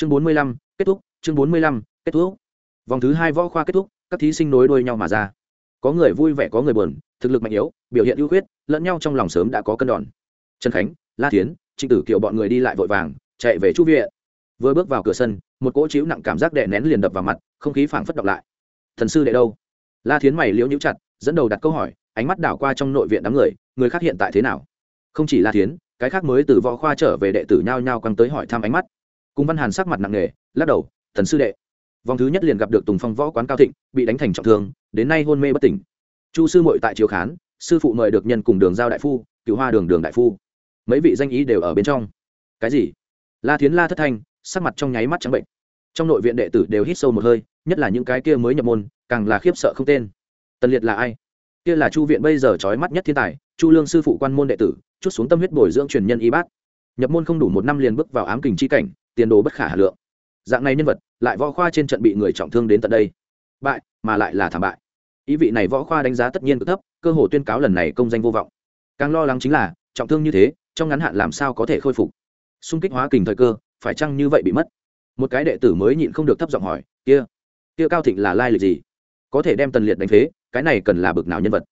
chương bốn mươi lăm, kết thúc, chương bốn mươi lăm, kết thúc. Vòng thứ hai võ khoa kết thúc, các thí sinh nối đuôi nhau mà ra. Có người vui vẻ, có người buồn, thực lực mạnh yếu, biểu hiện ưu khuyết, lẫn nhau trong lòng sớm đã có cân đòn. Trần khánh, la tiến trịnh tử kiệu bọn người đi lại vội vàng, chạy về chu viện. Vừa bước vào cửa sân, một cỗ chiếu nặng cảm giác đè nén liền đập vào mặt, không khí phảng phất đọc lại. Thần sư đệ đâu? La thiến mày liễu nhũ chặt, dẫn đầu đặt câu hỏi, ánh mắt đảo qua trong nội viện đám người người khác hiện tại thế nào? Không chỉ la thiến, cái khác mới từ võ khoa trở về đệ tử nhao nhao quăng tới hỏi thăm ánh mắt cùng văn hàn sắc mặt nặng nề, lắc đầu, thần sư đệ, vòng thứ nhất liền gặp được tùng phong võ quán cao thịnh, bị đánh thành trọng thương, đến nay hôn mê bất tỉnh. Chu sư mội tại chiếu khán, sư phụ mời được nhân cùng đường giao đại phu, cựu hoa đường đường đại phu. Mấy vị danh ý đều ở bên trong. Cái gì? La thiến la thất thanh, sắc mặt trong nháy mắt trắng bệnh. Trong nội viện đệ tử đều hít sâu một hơi, nhất là những cái kia mới nhập môn, càng là khiếp sợ không tên. Tần liệt là ai? Kia là chu viện bây giờ trói mắt nhất thiên tài, chu lương sư phụ quan môn đệ tử, chút xuống tâm huyết bồi dưỡng truyền nhân y bát. Nhập môn không đủ một năm liền bước vào ám kình chi cảnh tiền đồ bất khả hà lượng. Dạng này nhân vật, lại võ khoa trên trận bị người trọng thương đến tận đây. Bại, mà lại là thảm bại. Ý vị này võ khoa đánh giá tất nhiên cực thấp, cơ hồ tuyên cáo lần này công danh vô vọng. Càng lo lắng chính là, trọng thương như thế, trong ngắn hạn làm sao có thể khôi phục? Xung kích hóa kình thời cơ, phải chăng như vậy bị mất? Một cái đệ tử mới nhịn không được thấp giọng hỏi, kia kia cao thịnh là lai lịch gì? Có thể đem tần liệt đánh phế, cái này cần là bực nào nhân vật?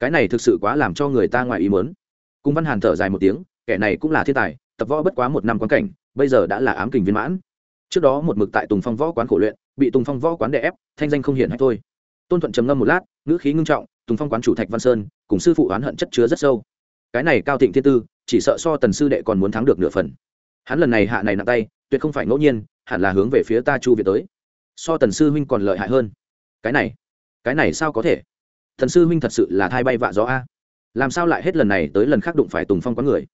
Cái này thực sự quá làm cho người ta ngoài ý mớn cung văn hàn thở dài một tiếng, kẻ này cũng là thiên tài, tập võ bất quá một năm quan cảnh bây giờ đã là ám kình viên mãn. Trước đó một mực tại tùng phong võ quán khổ luyện, bị tùng phong võ quán đè ép, thanh danh không hiển hay thôi. Tôn thuận trầm ngâm một lát, ngữ khí ngưng trọng, tùng phong quán chủ thạch văn sơn, cùng sư phụ oán hận chất chứa rất sâu. Cái này cao thịnh thiên tư, chỉ sợ so tần sư đệ còn muốn thắng được nửa phần. Hắn lần này hạ này nặng tay, tuyệt không phải ngẫu nhiên, hẳn là hướng về phía ta chu việt tới. So tần sư huynh còn lợi hại hơn. Cái này cái này sao có thể? Thần sư huynh thật sự là thai bay vạ gió a. Làm sao lại hết lần này tới lần khác đụng phải tùng phong quán người?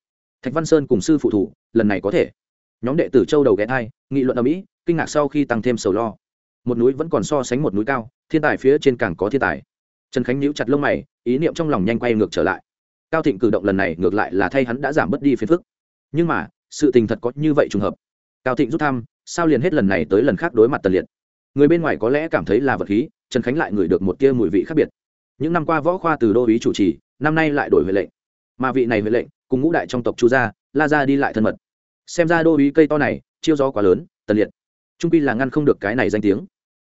Thạch văn sơn cùng sư phụ thủ, lần này có thể nhóm đệ tử châu đầu ghé thai, nghị luận ở mỹ, kinh ngạc sau khi tăng thêm sầu lo. Một núi vẫn còn so sánh một núi cao, thiên tài phía trên càng có thiên tài. Trần khánh níu chặt lông mày, ý niệm trong lòng nhanh quay ngược trở lại. Cao thịnh cử động lần này ngược lại là thay hắn đã giảm bớt đi phiền phức. Nhưng mà, sự tình thật có như vậy trùng hợp. Cao thịnh rút thăm, sao liền hết lần này tới lần khác đối mặt tần liệt? Người bên ngoài có lẽ cảm thấy là vật khí, trần khánh lại ngửi được một tia mùi vị khác biệt. Những năm qua võ khoa từ đô ý chủ trì, năm nay lại đổi huệ lệnh. Mà vị này huệ lệnh, cùng ngũ đại trong tộc chu gia, la ra đi lại thân mật xem ra đô uý cây to này, chiêu gió quá lớn, tần liệt. Trung pi là ngăn không được cái này danh tiếng.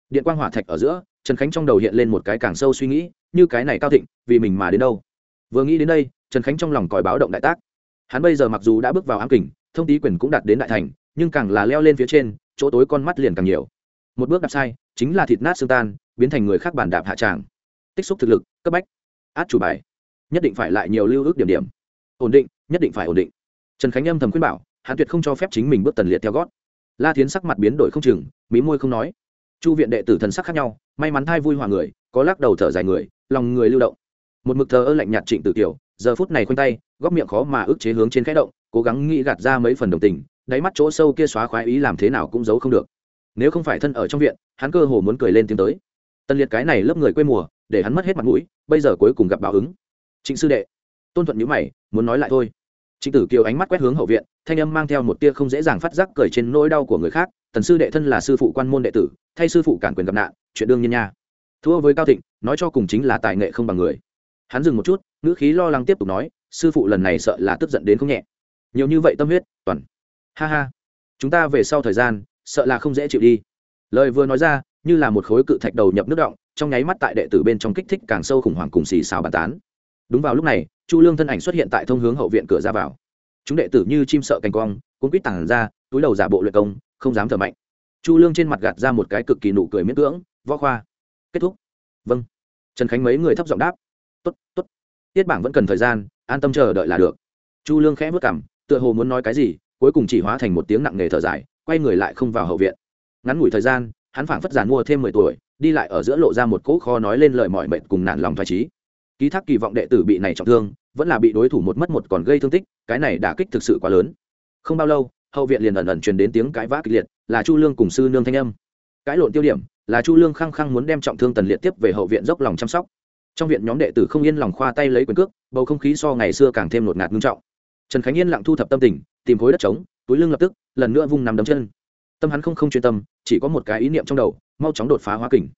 Điện quang hỏa thạch ở giữa, trần khánh trong đầu hiện lên một cái càng sâu suy nghĩ, như cái này cao thịnh, vì mình mà đến đâu? Vừa nghĩ đến đây, trần khánh trong lòng còi báo động đại tác. Hắn bây giờ mặc dù đã bước vào ám kình, thông tý quyền cũng đạt đến đại thành, nhưng càng là leo lên phía trên, chỗ tối con mắt liền càng nhiều. Một bước đạp sai, chính là thịt nát xương tan, biến thành người khác bản đạp hạ tràng. Tích xúc thực lực, cấp bách, át chủ bài. Nhất định phải lại nhiều lưu ước điểm điểm. Ổn định, nhất định phải ổn định. Trần khánh âm thầm khuyên bảo hắn tuyệt không cho phép chính mình bước tần liệt theo gót. La tiến sắc mặt biến đổi không chừng, mí môi không nói. Chu viện đệ tử thần sắc khác nhau, may mắn thai vui hòa người, có lắc đầu thở dài người, lòng người lưu động. Một mực thờ ơ lạnh nhạt trịnh tử kiều, giờ phút này khoanh tay góc miệng khó mà ức chế hướng trên khẽ động, cố gắng nghĩ gạt ra mấy phần đồng tình, đáy mắt chỗ sâu kia xóa khoái ý làm thế nào cũng giấu không được. Nếu không phải thân ở trong viện, hắn cơ hồ muốn cười lên tiếng tới. Tân liệt cái này lớp người quê mùa, để hắn mất hết mặt mũi, bây giờ cuối cùng gặp báo ứng. Trịnh sư đệ, tôn thuận nhữ mày, muốn nói lại thôi trịnh tử kiều ánh mắt quét hướng hậu viện, thanh âm mang theo một tia không dễ dàng phát giác cười trên nỗi đau của người khác, tần sư đệ thân là sư phụ quan môn đệ tử, thay sư phụ cản quyền gặp nạn, chuyện đương nhiên nha. Thua với cao thịnh, nói cho cùng chính là tài nghệ không bằng người. Hắn dừng một chút, ngữ khí lo lắng tiếp tục nói, sư phụ lần này sợ là tức giận đến không nhẹ. Nhiều như vậy tâm huyết, toàn. Ha ha, chúng ta về sau thời gian, sợ là không dễ chịu đi. Lời vừa nói ra, như là một khối cự thạch đầu nhập nước động, trong nháy mắt tại đệ tử bên trong kích thích càng sâu khủng hoảng cùng xì xào bàn tán đúng vào lúc này, chu lương thân ảnh xuất hiện tại thông hướng hậu viện cửa ra vào. Chúng đệ tử như chim sợ cành quong cuốn quýt tảng ra, túi đầu giả bộ luyện công, không dám thở mạnh. Chu lương trên mặt gạt ra một cái cực kỳ nụ cười miễn cưỡng, võ khoa, kết thúc. Vâng. Trần khánh mấy người thấp giọng đáp. Tốt tốt. Tiết bảng vẫn cần thời gian, an tâm chờ đợi là được. Chu lương khẽ vất cảm tựa hồ muốn nói cái gì, cuối cùng chỉ hóa thành một tiếng nặng nề thở dài, quay người lại không vào hậu viện. Ngắn ngủi thời gian, hắn phảng phất giàn mua thêm mười tuổi, đi lại ở giữa lộ ra một cỗ kho nói lên lời mọi mệnh cùng nản lòng thoải trí ký thác kỳ vọng đệ tử bị này trọng thương, vẫn là bị đối thủ một mất một còn gây thương tích, cái này đả kích thực sự quá lớn. Không bao lâu, hậu viện liền ẩn ẩn truyền đến tiếng cãi vã kịch liệt, là chu lương cùng sư nương thanh âm. Cãi lộn tiêu điểm, là chu lương khăng khăng muốn đem trọng thương tần liệt tiếp về hậu viện dốc lòng chăm sóc. Trong viện nhóm đệ tử không yên lòng khoa tay lấy quyền cước, bầu không khí so ngày xưa càng thêm ngột ngạt ngưng trọng. Trần khánh yên lặng thu thập tâm tình, tìm khối đất trống, túi lưng lập tức, lần nữa vung nằm đấm chân. Tâm hắn không không chuyên tâm, chỉ có một cái ý niệm trong đầu, mau chóng đột phá hóa kình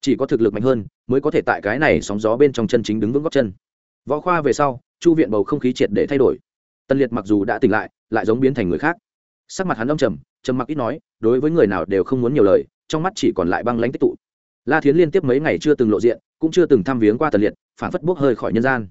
chỉ có thực lực mạnh hơn mới có thể tại cái này sóng gió bên trong chân chính đứng vững góc chân. Võ khoa về sau, chu viện bầu không khí triệt để thay đổi. Tân liệt mặc dù đã tỉnh lại lại giống biến thành người khác. Sắc mặt hắn đông trầm trầm mặc ít nói, đối với người nào đều không muốn nhiều lời, trong mắt chỉ còn lại băng lãnh tích tụ. La thiến liên tiếp mấy ngày chưa từng lộ diện, cũng chưa từng thăm viếng qua tần liệt, phản phất bốc hơi khỏi nhân gian.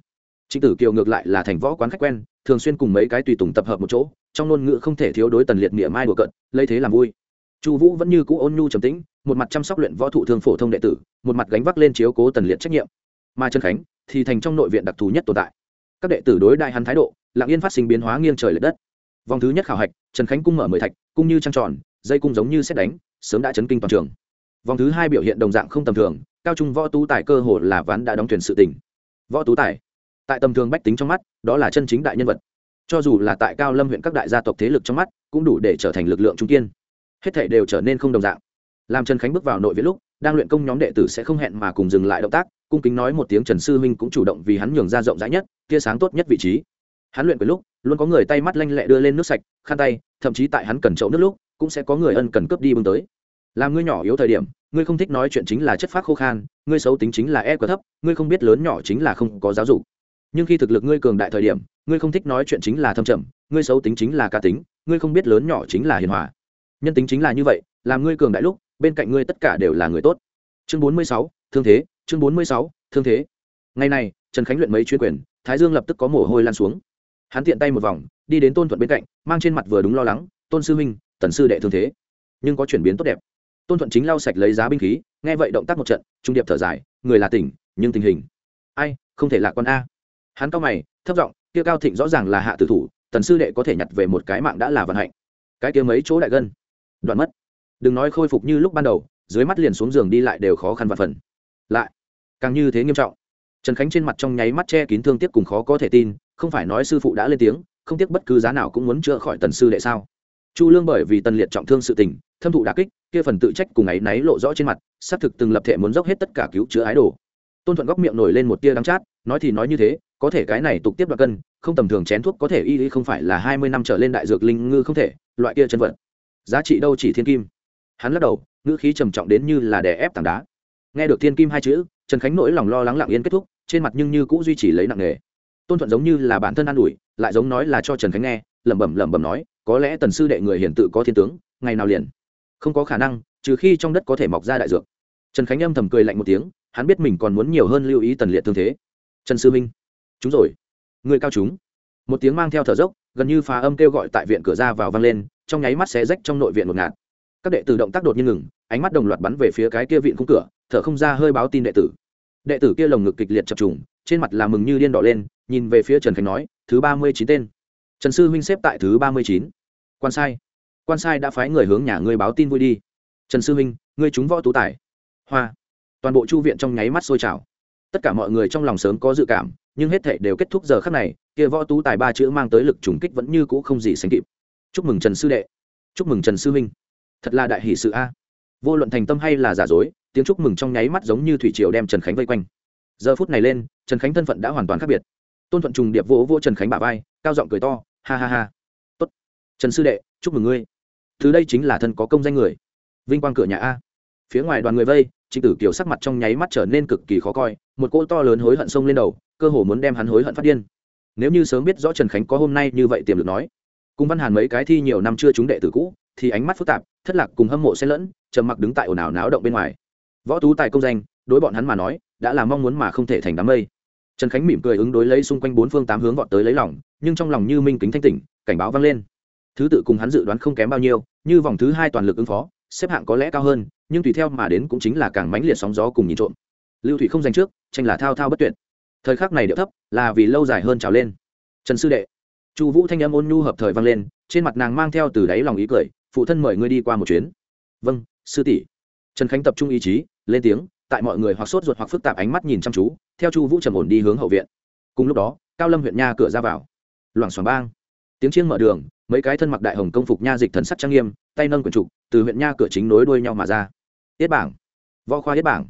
Trịnh tử kiều ngược lại là thành võ quán khách quen, thường xuyên cùng mấy cái tùy tùng tập hợp một chỗ, trong ngôn ngữ không thể thiếu đối tần liệt mỉa mai đùa cận lấy thế làm vui. Chu vũ vẫn như cũ ôn nhu trầm tĩnh một mặt chăm sóc luyện võ thụ thương phổ thông đệ tử, một mặt gánh vác lên chiếu cố tần liệt trách nhiệm. Mà trần khánh thì thành trong nội viện đặc thù nhất tồn tại. Các đệ tử đối đại hắn thái độ, lặng yên phát sinh biến hóa nghiêng trời l ệ đất. Vòng thứ nhất khảo hạch, trần khánh cung mở mười thạch, cung như trăng tròn, dây cung giống như xét đánh, sớm đã chấn kinh toàn trường. Vòng thứ hai biểu hiện đồng dạng không tầm thường, cao trung võ tú tài cơ hồ là ván đã đóng thuyền sự tỉnh võ tú tài, tại tầm thường bách tính trong mắt, đó là chân chính đại nhân vật. Cho dù là tại cao lâm huyện các đại gia tộc thế lực trong mắt, cũng đủ để trở thành lực lượng trung kiên. Hết thể đều trở nên không đồng dạng làm trần khánh bước vào nội viện lúc, đang luyện công nhóm đệ tử sẽ không hẹn mà cùng dừng lại động tác, cung kính nói một tiếng trần sư huynh cũng chủ động vì hắn nhường ra rộng rãi nhất, tia sáng tốt nhất vị trí. Hắn luyện với lúc, luôn có người tay mắt lanh lẹ đưa lên nước sạch, khăn tay, thậm chí tại hắn cần chậu nước lúc, cũng sẽ có người ân cần cướp đi bưng tới. Làm ngươi nhỏ yếu thời điểm, ngươi không thích nói chuyện chính là chất phác khô khan, ngươi xấu tính chính là e quá thấp, ngươi không biết lớn nhỏ chính là không có giáo dục. Nhưng khi thực lực ngươi cường đại thời điểm, ngươi không thích nói chuyện chính là thâm trầm, ngươi xấu tính chính là cá tính, ngươi không biết lớn nhỏ chính là hiền hòa. Nhân tính chính là như vậy, làm ngươi cường đại lúc bên cạnh ngươi tất cả đều là người tốt. Chương bốn mươi sáu, thương thế, chương bốn mươi sáu, thương thế. Ngày này, trần khánh luyện mấy chuyên quyền, thái dương lập tức có mồ hôi lan xuống. Hắn tiện tay một vòng, đi đến tôn thuận bên cạnh, mang trên mặt vừa đúng lo lắng, tôn sư huynh, tần sư đệ thương thế, nhưng có chuyển biến tốt đẹp. Tôn thuận chính lau sạch lấy giá binh khí, nghe vậy động tác một trận, trung điệp thở dài, người là tỉnh, nhưng tình hình. Ai, không thể là con a. Hắn cao mày, thấp giọng, kia cao thịnh rõ ràng là hạ tử thủ, tần sư đệ có thể nhặt về một cái mạng đã là vận hạnh. Cái kia mấy chỗ đại gân? Đoạn mất đừng nói khôi phục như lúc ban đầu, dưới mắt liền xuống giường đi lại đều khó khăn và phần. Lại, càng như thế nghiêm trọng. Trần khánh trên mặt trong nháy mắt che kín thương tiếc cùng khó có thể tin, không phải nói sư phụ đã lên tiếng, không tiếc bất cứ giá nào cũng muốn chữa khỏi tần sư đệ sao? Chu lương bởi vì tần liệt trọng thương sự tình, thâm thụ đà kích, kia phần tự trách cùng ấy náy lộ rõ trên mặt, xác thực từng lập thể muốn dốc hết tất cả cứu chữa ái đồ. Tôn thuận góc miệng nổi lên một tia đắng chát, nói thì nói như thế, có thể cái này tục tiếp đoạt cân, không tầm thường chén thuốc có thể y y không phải là hai mươi năm trở lên đại dược linh ngư không thể, loại kia chân vật. Giá trị đâu chỉ thiên kim? Hắn lắc đầu, ngữ khí trầm trọng đến như là đè ép tảng đá. Nghe được thiên kim hai chữ, trần khánh nỗi lòng lo lắng lặng yên kết thúc, trên mặt nhưng như cũng duy trì lấy nặng nghề tôn thuận giống như là bản thân an ủi, lại giống nói là cho trần khánh nghe, lẩm bẩm lẩm bẩm nói, có lẽ tần sư đệ người hiển tự có thiên tướng, ngày nào liền. Không có khả năng, trừ khi trong đất có thể mọc ra đại dược. Trần khánh âm thầm cười lạnh một tiếng, hắn biết mình còn muốn nhiều hơn lưu ý tần liệt thương thế. Trần sư minh, chúng rồi. Người cao chúng. Một tiếng mang theo thở dốc, gần như phá âm kêu gọi tại viện cửa ra vào vang lên, trong nháy mắt xé rách trong nội viện một ngạt các đệ tử động tác đột nhiên ngừng, ánh mắt đồng loạt bắn về phía cái kia viện khung cửa, thở không ra hơi báo tin đệ tử. Đệ tử kia lồng ngực kịch liệt chập trùng, trên mặt là mừng như điên đỏ lên, nhìn về phía trần khánh nói, thứ ba mươi chín tên. Trần sư huynh xếp tại thứ ba mươi chín. Quan sai quan sai đã phái người hướng nhà ngươi báo tin vui đi. Trần sư huynh, ngươi trúng võ tú tài. Hoa. Toàn bộ chu viện trong nháy mắt sôi trào. Tất cả mọi người trong lòng sớm có dự cảm, nhưng hết thảy đều kết thúc giờ khắc này, kia võ tú tài ba chữ mang tới lực trùng kích vẫn như cũ không gì sánh kịp. Chúc mừng trần sư đệ. Chúc mừng trần sư huynh thật là đại hỷ sự a. Vô luận thành tâm hay là giả dối, tiếng chúc mừng trong nháy mắt giống như thủy triều đem trần khánh vây quanh. Giờ phút này lên, trần khánh thân phận đã hoàn toàn khác biệt. Tôn thuận trùng điệp vỗ vỗ trần khánh bả vai, cao giọng cười to, ha ha ha. Tốt. Trần sư đệ, chúc mừng ngươi. Thứ đây chính là thân có công danh người. Vinh quang cửa nhà a. Phía ngoài đoàn người vây, trịnh tử kiều sắc mặt trong nháy mắt trở nên cực kỳ khó coi, một cỗ to lớn hối hận sông lên đầu, cơ hồ muốn đem hắn hối hận phát điên. Nếu như sớm biết rõ trần khánh có hôm nay như vậy tiềm lực nói, cùng văn hàn mấy cái thi nhiều năm chưa trúng đệ tử cũ, thì ánh mắt phức tạp thất lạc cùng hâm mộ xen lẫn, trầm mặc đứng tại ồn ào náo động bên ngoài. Võ tú tài công danh, đối bọn hắn mà nói, đã là mong muốn mà không thể thành đám mây. Trần khánh mỉm cười ứng đối lấy xung quanh bốn phương tám hướng vọt tới lấy lòng, nhưng trong lòng như minh kính thanh tỉnh, cảnh báo vang lên. Thứ tự cùng hắn dự đoán không kém bao nhiêu, như vòng thứ hai toàn lực ứng phó, xếp hạng có lẽ cao hơn, nhưng tùy theo mà đến cũng chính là càng mãnh liệt sóng gió cùng nhìn trộm. Lưu thủy không giành trước, tranh là thao thao bất tuyệt. Thời khắc này điệu thấp, là vì lâu dài hơn trào lên. Trần sư đệ, chu vũ thanh âm ôn nhu hợp thời vang lên, trên mặt nàng mang theo từ đáy lòng ý cười phụ thân mời ngươi đi qua một chuyến. Vâng sư tỷ. Trần khánh tập trung ý chí, lên tiếng, tại mọi người hoặc sốt ruột hoặc phức tạp ánh mắt nhìn chăm chú, theo chu vũ trầm ổn đi hướng hậu viện. Cùng lúc đó, cao lâm huyện nha cửa ra vào. Loảng xoảng bang. Tiếng chiêng mở đường, mấy cái thân mặc đại hồng công phục nha dịch thần sắc trang nghiêm, tay nâng quần trục, từ huyện nha cửa chính nối đuôi nhau mà ra. Yết bảng. Võ khoa yết bảng.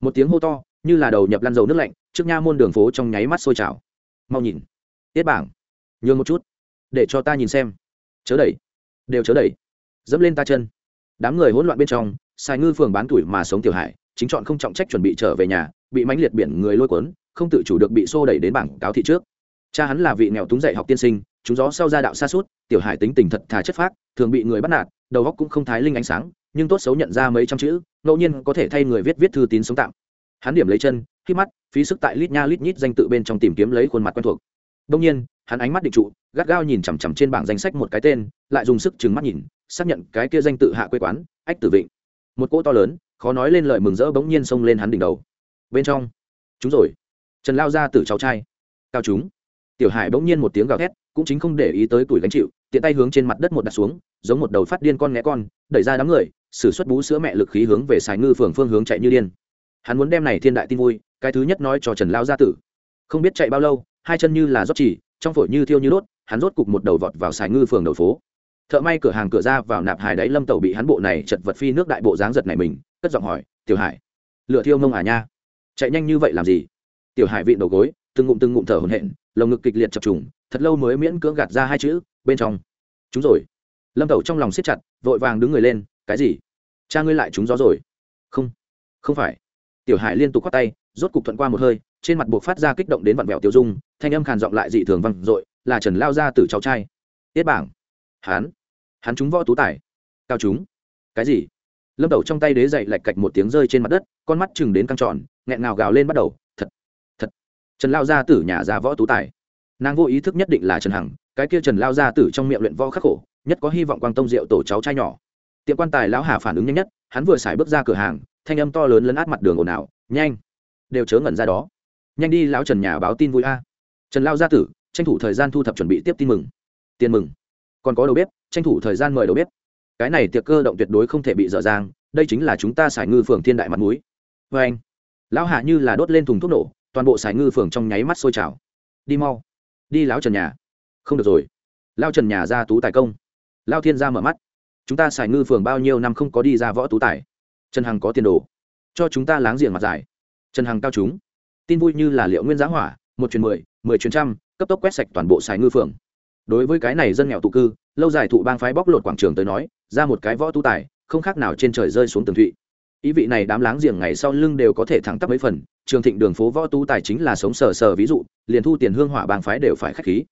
Một tiếng hô to, như là đầu nhập lăn dầu nước lạnh, trước nha môn đường phố trong nháy mắt sôi trào. Mau nhìn. Yết bảng. Nhường một chút. Để cho ta nhìn xem. Chớ đẩy. Đều chớ đẩy dẫm lên ta chân. Đám người hỗn loạn bên trong sai ngư phường bán tuổi mà sống tiểu hải chính chọn không trọng trách chuẩn bị trở về nhà, bị mãnh liệt biển người lôi cuốn, không tự chủ được bị xô đẩy đến bảng cáo thị trước. Cha hắn là vị nghèo túng dạy học tiên sinh, chúng gió sau gia đạo xa suốt, tiểu hải tính tình thật thà chất phác, thường bị người bắt nạt, đầu óc cũng không thái linh ánh sáng, nhưng tốt xấu nhận ra mấy trăm chữ, ngẫu nhiên có thể thay người viết viết thư tín sống tạm. Hắn điểm lấy chân, khi mắt, phí sức tại lít nha lít nhít danh tự bên trong tìm kiếm lấy khuôn mặt quen thuộc. Đông nhiên, hắn ánh mắt định trụ, gắt gao nhìn chằm chằm trên bảng danh sách một cái tên, lại dùng sức trừng mắt nhìn xác nhận cái kia danh tự hạ quê quán, ách tử vịnh. Một cỗ to lớn, khó nói lên lời mừng rỡ bỗng nhiên xông lên hắn đỉnh đầu. Bên trong. Chúng rồi. Trần lao ra từ cháu trai. Cao chúng. Tiểu hải bỗng nhiên một tiếng gào thét, cũng chính không để ý tới tuổi gánh chịu, tiện tay hướng trên mặt đất một đặt xuống, giống một đầu phát điên con nghe con, đẩy ra đám người xử suất bú sữa mẹ lực khí hướng về xài ngư phường phương hướng chạy như điên. Hắn muốn đem này thiên đại tin vui, cái thứ nhất nói cho trần lao gia tử. Không biết chạy bao lâu, hai chân như là rót chỉ, trong phổi như thiêu như đốt, hắn rốt cục một đầu vọt vào xài ngư phường đầu phố thợ may cửa hàng cửa ra vào nạp hải đáy lâm tàu bị hắn bộ này chật vật phi nước đại bộ dáng giật này mình, cất giọng hỏi, tiểu hải, lựa thiêu mông à nha? Chạy nhanh như vậy làm gì? Tiểu hải vịn đầu gối, từng ngụm từng ngụm thở hổn hển, lồng ngực kịch liệt chập trùng, thật lâu mới miễn cưỡng gạt ra hai chữ, bên trong. Chúng rồi. Lâm tẩu trong lòng siết chặt, vội vàng đứng người lên, cái gì? Cha ngươi lại trúng gió rồi? Không không phải. Tiểu hải liên tục khoát tay, rốt cục thuận qua một hơi, trên mặt buộc phát ra kích động đến vặn vẹo tiêu dung, thanh âm khàn giọng lại dị thường văng dội, là trần lao ra từ cháu trai. Tiết bảng. Hán hắn trúng võ tú tài. Cao chúng cái gì? Lâm đầu trong tay đế dậy lạch cạch một tiếng rơi trên mặt đất, con mắt chừng đến căng tròn, nghẹn ngào gào lên bắt đầu, thật thật. Trần lao gia tử nhà ra võ tú tài. Nàng vô ý thức nhất định là trần hằng, cái kia trần lao gia tử trong miệng luyện võ khắc khổ, nhất có hy vọng quang tông rượu tổ cháu trai nhỏ. Tiệm quan tài lão hà phản ứng nhanh nhất, hắn vừa xài bước ra cửa hàng, thanh âm to lớn lấn át mặt đường ồn ào, nhanh, đều chớ ngẩn ra đó. Nhanh đi lão trần nhà báo tin vui a. Trần lao gia tử, tranh thủ thời gian thu thập chuẩn bị tiếp tin mừng. Tiền mừng còn có đầu bếp, tranh thủ thời gian mời đầu bếp. Cái này tiệc cơ động tuyệt đối không thể bị dở dang, đây chính là chúng ta xài ngư phường thiên đại mặt núi vê anh, lão hạ như là đốt lên thùng thuốc nổ, toàn bộ xài ngư phường trong nháy mắt sôi trào. Đi mau, đi lão trần nhà. Không được rồi. Lao trần nhà ra tú tài công. Lao thiên gia mở mắt. Chúng ta xài ngư phường bao nhiêu năm không có đi ra võ tú tài. Trần hằng có tiền đồ. Cho chúng ta láng giềng mặt dài trần hằng cao chúng. Tin vui như là liệu nguyên giá hỏa, một chuyến mười mười chuyến trăm, cấp tốc quét sạch toàn bộ xài ngư phường đối với cái này dân nghèo tụ cư, lâu dài thụ bang phái bóc lột quảng trường tới nói, ra một cái võ tu tài, không khác nào trên trời rơi xuống tường thụy. Ý vị này đám láng giềng ngày sau lưng đều có thể thẳng tắp mấy phần, trường thịnh đường phố võ tu tài chính là sống sờ sờ, ví dụ, liền thu tiền hương hỏa bang phái đều phải khách khí.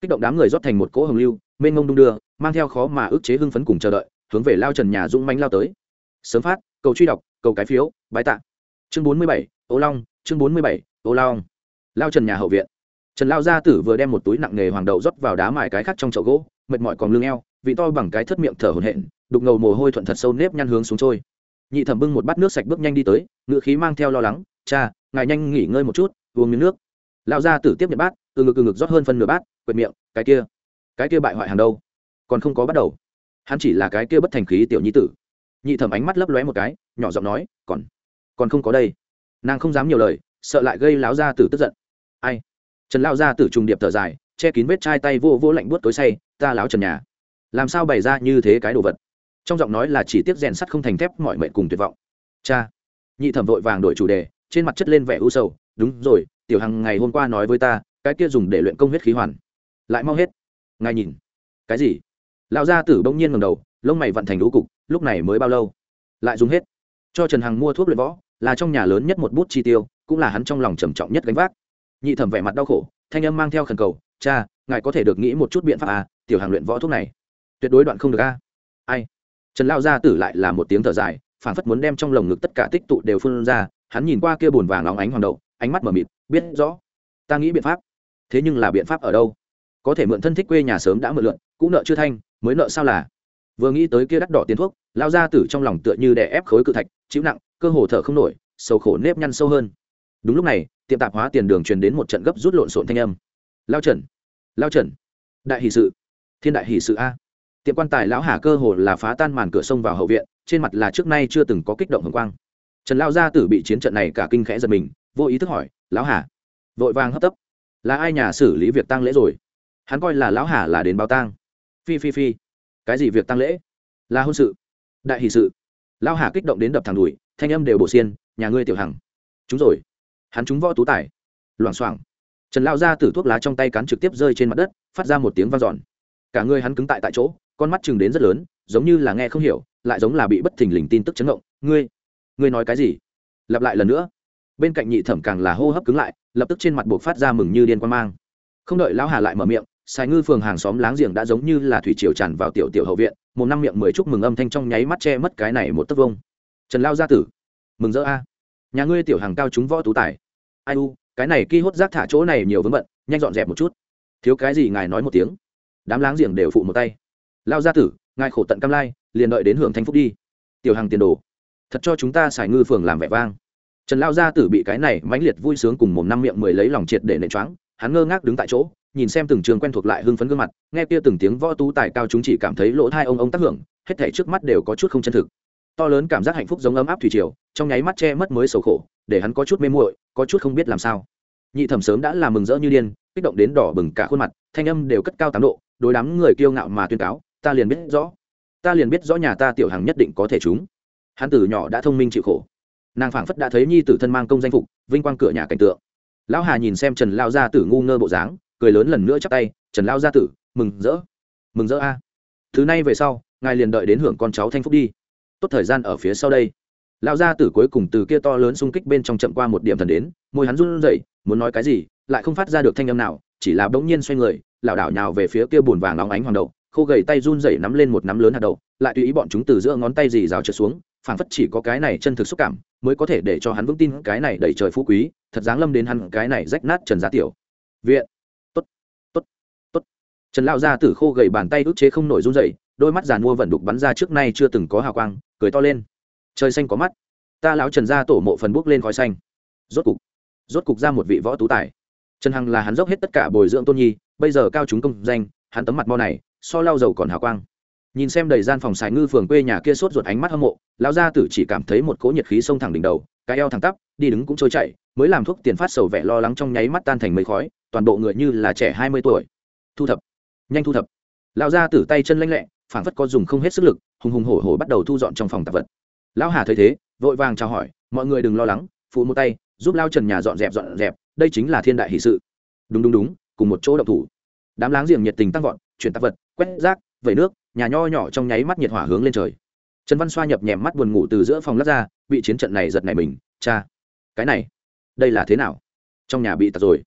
Kích động đám người rót thành một cỗ hồng lưu, mênh ngông đung đưa, mang theo khó mà ức chế hưng phấn cùng chờ đợi, hướng về lao trần nhà dũng mánh lao tới. Sớm phát, cầu truy đọc, cầu cái phiếu, bái tạ. Chương bốn mươi bảy, ô long, chương bốn mươi bảy, ô long. Lao trần nhà hậu viện trần lao gia tử vừa đem một túi nặng nghề hoàng đậu rót vào đá mài cái khác trong chậu gỗ, mệt mỏi còn lưng eo, vị to bằng cái thất miệng thở hổn hển, đục ngầu mồ hôi thuận thật sâu nếp nhăn hướng xuống trôi. Nhị thẩm bưng một bát nước sạch bước nhanh đi tới, ngựa khí mang theo lo lắng, cha, ngài nhanh nghỉ ngơi một chút, uống miếng nước. Lão gia tử tiếp nhận bát, từ ngực từ ngực rót hơn phân nửa bát, quệt miệng, cái kia cái kia bại hoại hàng đâu? Còn không có bắt đầu. Hắn chỉ là cái kia bất thành khí tiểu nhi tử. Nhị thẩm ánh mắt lấp lóe một cái, nhỏ giọng nói, còn còn không có đây. Nàng không dám nhiều lời, sợ lại gây lão gia tử tức giận. Ai? Trần lao gia tử trùng điệp thở dài, che kín vết chai tay vô vô lạnh buốt tối say, ta láo trần nhà, làm sao bày ra như thế cái đồ vật? Trong giọng nói là chỉ tiếc rèn sắt không thành thép mọi mệnh cùng tuyệt vọng. Cha. Nhị thẩm vội vàng đổi chủ đề, trên mặt chất lên vẻ u sầu, đúng rồi, tiểu hằng ngày hôm qua nói với ta, cái kia dùng để luyện công huyết khí hoàn. Lại mau hết. Ngài nhìn. Cái gì? Lão gia tử bỗng nhiên ngầm đầu, lông mày vận thành lũ cục, lúc này mới bao lâu? Lại dùng hết. Cho trần hằng mua thuốc luyện võ, là trong nhà lớn nhất một bút chi tiêu, cũng là hắn trong lòng trầm trọng nhất gánh vác nhị thẩm vẻ mặt đau khổ, thanh âm mang theo khẩn cầu, cha, ngài có thể được nghĩ một chút biện pháp à tiểu hàng luyện võ thuốc này. Tuyệt đối đoạn không được a. À? ai? Trần lao gia tử lại là một tiếng thở dài phản phất muốn đem trong lồng ngực tất cả tích tụ đều phun ra, hắn nhìn qua kia bùn vàng óng ánh hoàng đậu, ánh mắt mở mịt, biết rõ, ta nghĩ biện pháp. Thế nhưng là biện pháp ở đâu? Có thể mượn thân thích quê nhà sớm đã mượn lượn, cũng nợ chưa thanh, mới nợ sao là? Vừa nghĩ tới kia đắt đỏ tiền thuốc lao gia tử trong lòng tựa như đè ép khối cự thạch, chịu nặng, cơ hồ thở không nổi, sầu khổ nếp nhăn sâu hơn. Đúng lúc này tiệm tạp hóa tiền đường truyền đến một trận gấp rút lộn xộn thanh âm. Lao trần lao trần, đại hỷ sự, thiên đại hỷ sự a. Tiệm quan tài lão hà cơ hồ là phá tan màn cửa sông vào hậu viện, trên mặt là trước nay chưa từng có kích động hồng quang. Trần lao gia tử bị chiến trận này cả kinh khẽ giật mình, vô ý thức hỏi, lão hà, vội vàng hấp tấp, là ai nhà xử lý việc tăng lễ rồi? Hắn coi là lão hà là đến báo tang. Phi phi phi, cái gì việc tăng lễ? Là hôn sự, đại hỷ sự. Lão hà kích động đến đập thẳng đùi, thanh âm đều bổ xiên, nhà ngươi tiểu hằng chúng rồi hắn trúng võ tú tài. Loảng xoảng. Trần lao ra từ thuốc lá trong tay cắn trực tiếp rơi trên mặt đất, phát ra một tiếng vang dọn. Cả người hắn cứng tại tại chỗ, con mắt chừng đến rất lớn, giống như là nghe không hiểu, lại giống là bị bất thình lình tin tức chấn động. Ngươi ngươi nói cái gì? Lặp lại lần nữa. Bên cạnh nhị thẩm càng là hô hấp cứng lại, lập tức trên mặt buộc phát ra mừng như điên quan mang. Không đợi lão hà lại mở miệng, sài ngư phường hàng xóm láng giềng đã giống như là thủy triều tràn vào tiểu tiểu hậu viện, một năm miệng mười chúc mừng âm thanh trong nháy mắt che mất cái này một tấc vông. Trần lao gia tử, mừng rỡ a. Nhà ngươi tiểu hàng cao chúng võ tú tài ai u, cái này ki hốt rác thả chỗ này nhiều vướng bận, nhanh dọn dẹp một chút. Thiếu cái gì ngài nói một tiếng. Đám láng giềng đều phụ một tay. Lao gia tử, ngài khổ tận cam lai, liền đợi đến hưởng thanh phúc đi. Tiểu hàng tiền đồ, thật cho chúng ta xài ngư phường làm vẻ vang. Trần lao gia tử bị cái này mãnh liệt vui sướng cùng một năm miệng mười lấy lòng triệt để nệ choáng, hắn ngơ ngác đứng tại chỗ, nhìn xem từng trường quen thuộc lại hưng phấn gương mặt, nghe kia từng tiếng võ tú tài cao chúng chỉ cảm thấy lỗ thai ông ông tác hưởng, hết thể trước mắt đều có chút không chân thực. To lớn cảm giác hạnh phúc giống ấm áp thủy triều trong nháy mắt che mất mới sầu khổ, để hắn có chút mê muội, có chút không biết làm sao. Nhị thẩm sớm đã làm mừng rỡ như điên, kích động đến đỏ bừng cả khuôn mặt, thanh âm đều cất cao tám độ, đối đám người kiêu ngạo mà tuyên cáo, ta liền biết rõ, ta liền biết rõ nhà ta tiểu hằng nhất định có thể chúng hắn từ nhỏ đã thông minh chịu khổ. Nàng phảng phất đã thấy nhi tử thân mang công danh phục, vinh quang cửa nhà cảnh tượng. Lão hà nhìn xem trần lao gia tử ngu ngơ bộ dáng, cười lớn lần nữa chắp tay, trần lao gia tử, mừng rỡ mừng rỡ a. Thứ này về sau, ngài liền đợi đến hưởng con cháu thanh phúc đi. Tốt thời gian ở phía sau đây. Lão gia tử cuối cùng từ kia to lớn xung kích bên trong chậm qua một điểm thần đến, môi hắn run rẩy, muốn nói cái gì, lại không phát ra được thanh âm nào, chỉ là bỗng nhiên xoay người, lảo đảo nhào về phía kia bùn vàng óng ánh hoàng đậu khô gầy tay run rẩy nắm lên một nắm lớn hạt đậu lại tùy ý bọn chúng từ giữa ngón tay dì rào trượt xuống, phảng phất chỉ có cái này chân thực xúc cảm, mới có thể để cho hắn vững tin cái này đầy trời phú quý, thật dáng lâm đến hắn cái này rách nát trần gia tiểu. Viện. Tốt. Tốt. Tốt. Trần lão gia tử khô gầy bàn tay ức chế không nổi run rẩy, đôi mắt giàn mua vận đục bắn ra trước nay chưa từng có hào quang, cười to lên trời xanh có mắt. Ta lão trần gia tổ mộ phần bước lên khói xanh. Rốt cục rốt cục ra một vị võ tú tài. Trần hằng là hắn dốc hết tất cả bồi dưỡng tôn nhi, bây giờ cao chúng công danh, hắn tấm mặt mo này, so lao dầu còn hào quang. Nhìn xem đầy gian phòng xài ngư phường quê nhà kia sốt ruột ánh mắt hâm mộ, lão gia tử chỉ cảm thấy một cỗ nhiệt khí sông thẳng đỉnh đầu, cái eo thẳng tắp, đi đứng cũng trôi chạy mới làm thuốc tiền phát sầu vẻ lo lắng trong nháy mắt tan thành mây khói, toàn bộ người như là trẻ hai mươi tuổi. Thu thập, nhanh thu thập. Lão gia tử tay chân lanh lẹ, phảng phất có dùng không hết sức lực, hùng hùng hổ hổ bắt đầu thu dọn trong phòng tạp vật lão hà thấy thế, vội vàng chào hỏi, mọi người đừng lo lắng, phụ một tay, giúp lao trần nhà dọn dẹp dọn dẹp, đây chính là thiên đại hỷ sự. Đúng đúng đúng, cùng một chỗ độc thủ. Đám láng giềng nhiệt tình tăng vọt, chuyển tạp vật, quét rác, vẩy nước, nhà nho nhỏ trong nháy mắt nhiệt hỏa hướng lên trời. Trần văn xoa nhập nhèm mắt buồn ngủ từ giữa phòng lát ra, bị chiến trận này giật này mình, cha, cái này, đây là thế nào? Trong nhà bị tạt rồi.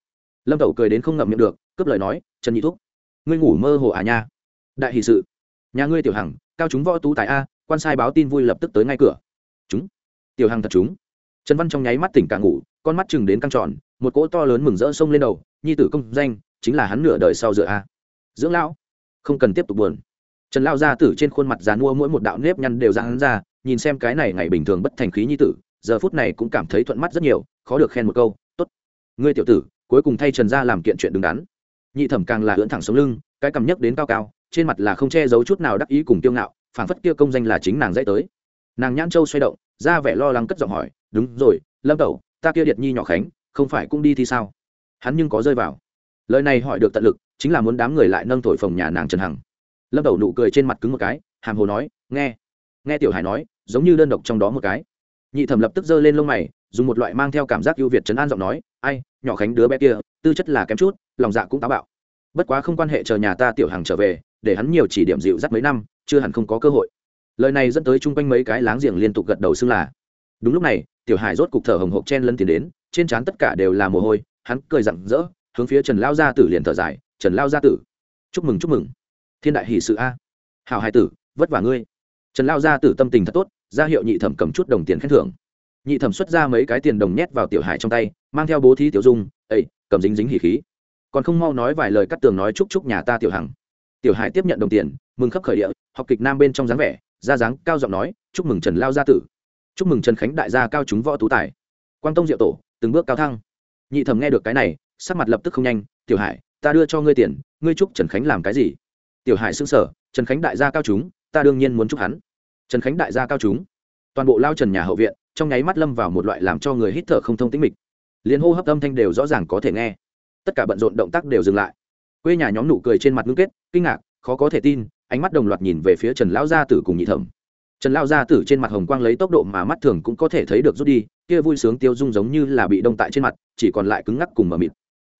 Lâm tẩu cười đến không ngậm miệng được, cướp lời nói, trần nhị thúc, ngươi ngủ mơ hồ à nha? Đại hì sự. Nhà ngươi tiểu hằng, cao chúng võ tú tài a quan sai báo tin vui lập tức tới ngay cửa. Chúng. Tiểu hằng thật chúng. Trần văn trong nháy mắt tỉnh cả ngủ, con mắt chừng đến căng tròn, một cỗ to lớn mừng rỡ sông lên đầu, nhi tử công danh, chính là hắn nửa đời sau dựa a. Dưỡng lão. Không cần tiếp tục buồn. Trần lao gia tử trên khuôn mặt dán mua mỗi một đạo nếp nhăn đều ra hắn ra, nhìn xem cái này ngày bình thường bất thành khí nhi tử, giờ phút này cũng cảm thấy thuận mắt rất nhiều, khó được khen một câu, tốt. Ngươi tiểu tử, cuối cùng thay trần gia làm kiện chuyện đứng đắn. Nhị thẩm càng là ưỡn thẳng sống lưng, cái cầm nhấc đến cao cao, trên mặt là không che giấu chút nào đắc ý cùng tiêu ngạo phảng phất kia công danh là chính nàng dễ tới. Nàng nhãn châu xoay động, ra vẻ lo lắng cất giọng hỏi, đúng rồi, lâm tẩu, ta kia điệt nhi nhỏ khánh, không phải cũng đi thì sao? Hắn nhưng có rơi vào. Lời này hỏi được tận lực, chính là muốn đám người lại nâng thổi phồng nhà nàng trần hằng. Lâm tẩu nụ cười trên mặt cứng một cái, hàm hồ nói, nghe. Nghe tiểu hải nói, giống như đơn độc trong đó một cái. Nhị thẩm lập tức giơ lên lông mày, dùng một loại mang theo cảm giác ưu việt chấn an giọng nói, ai, nhỏ khánh đứa bé kia, tư chất là kém chút, lòng dạ cũng táo bạo. Bất quá không quan hệ chờ nhà ta tiểu hàng trở về, để hắn nhiều chỉ điểm dịu dắt mấy năm chưa hẳn không có cơ hội. Lời này dẫn tới chung quanh mấy cái láng giềng liên tục gật đầu xưng là. Đúng lúc này, tiểu hải rốt cục thở hồng hộc chen lân tiến đến, trên trán tất cả đều là mồ hôi, hắn cười rặng rỡ, hướng phía trần lao gia tử liền thở dài, trần lao gia tử, chúc mừng chúc mừng. Thiên đại hỷ sự a. Hảo hai tử, vất vả ngươi. Trần lao gia tử tâm tình thật tốt, ra hiệu nhị thẩm cầm chút đồng tiền khen thưởng. Nhị thẩm xuất ra mấy cái tiền đồng nhét vào tiểu hải trong tay, mang theo bố thí tiểu dung ấy cầm dính dính hỉ khí. Còn không mau nói vài lời cắt tường nói chúc chúc nhà ta tiểu hằng tiểu hải tiếp nhận đồng tiền, mừng khắp khởi địa, học kịch nam bên trong dáng vẻ, ra dáng, cao giọng nói, chúc mừng trần lao gia tử. Chúc mừng trần khánh đại gia cao chúng võ tú tài. Quang tông diệu tổ, từng bước cao thăng. Nhị thẩm nghe được cái này, sắc mặt lập tức không nhanh, tiểu hải, ta đưa cho ngươi tiền, ngươi chúc trần khánh làm cái gì? Tiểu hải xưng sở trần khánh đại gia cao chúng, ta đương nhiên muốn chúc hắn. Trần khánh đại gia cao chúng? Toàn bộ lao trần nhà hậu viện, trong nháy mắt lâm vào một loại làm cho người hít thở không thông tĩnh mịch. Liền hô hấp âm thanh đều rõ ràng có thể nghe. Tất cả bận rộn động tác đều dừng lại quê nhà nhóm nụ cười trên mặt ngưng kết, kinh ngạc, khó có thể tin, ánh mắt đồng loạt nhìn về phía trần lão gia tử cùng nhị thẩm. Trần lão gia tử trên mặt hồng quang lấy tốc độ mà mắt thường cũng có thể thấy được rút đi, kia vui sướng tiêu dung giống như là bị đông tại trên mặt, chỉ còn lại cứng ngắc cùng mờ mịt.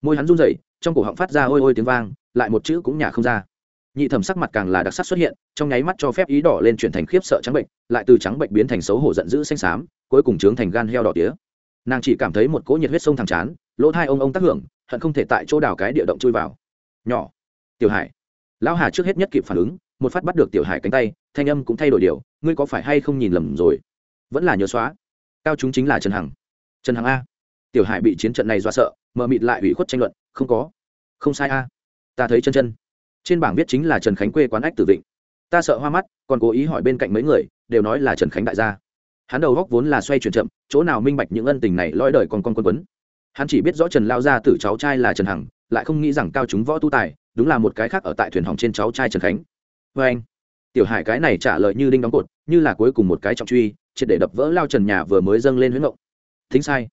Môi hắn run rẩy, trong cổ họng phát ra ôi ôi tiếng vang, lại một chữ cũng nhả không ra. Nhị thẩm sắc mặt càng là đặc sắc xuất hiện, trong nháy mắt cho phép ý đỏ lên chuyển thành khiếp sợ trắng bệnh, lại từ trắng bệnh biến thành xấu hổ giận dữ xanh xám, cuối cùng trướng thành gan heo đỏ tía. Nàng chỉ cảm thấy một cỗ nhiệt huyết sông thẳng chán, lỗ thai ông ông tác hưởng, hận không thể tại chỗ đào cái địa động chui vào nhỏ. Tiểu hải. Lão hà trước hết nhất kịp phản ứng, một phát bắt được tiểu hải cánh tay, thanh âm cũng thay đổi điều, ngươi có phải hay không nhìn lầm rồi? Vẫn là nhớ xóa. Cao chúng chính là trần hằng. Trần hằng a. Tiểu hải bị chiến trận này do sợ, mờ mịt lại ủy khuất tranh luận, không có. Không sai a. Ta thấy chân chân. Trên bảng viết chính là trần khánh quê quán ách tử vịnh. Ta sợ hoa mắt, còn cố ý hỏi bên cạnh mấy người, đều nói là trần khánh đại gia. Hắn đầu góc vốn là xoay chuyển chậm, chỗ nào minh bạch những ân tình này lõi đời còn con quân quấn. Hắn chỉ biết rõ trần lao gia tử cháu trai là trần hằng lại không nghĩ rằng cao chúng võ tu tài, đúng là một cái khác ở tại thuyền hỏng trên cháu trai trần khánh. Vê anh, tiểu hải cái này trả lời như đinh đóng cột, như là cuối cùng một cái trọng truy, triệt để đập vỡ lao trần nhà vừa mới dâng lên huyết ngộng. Thính sai,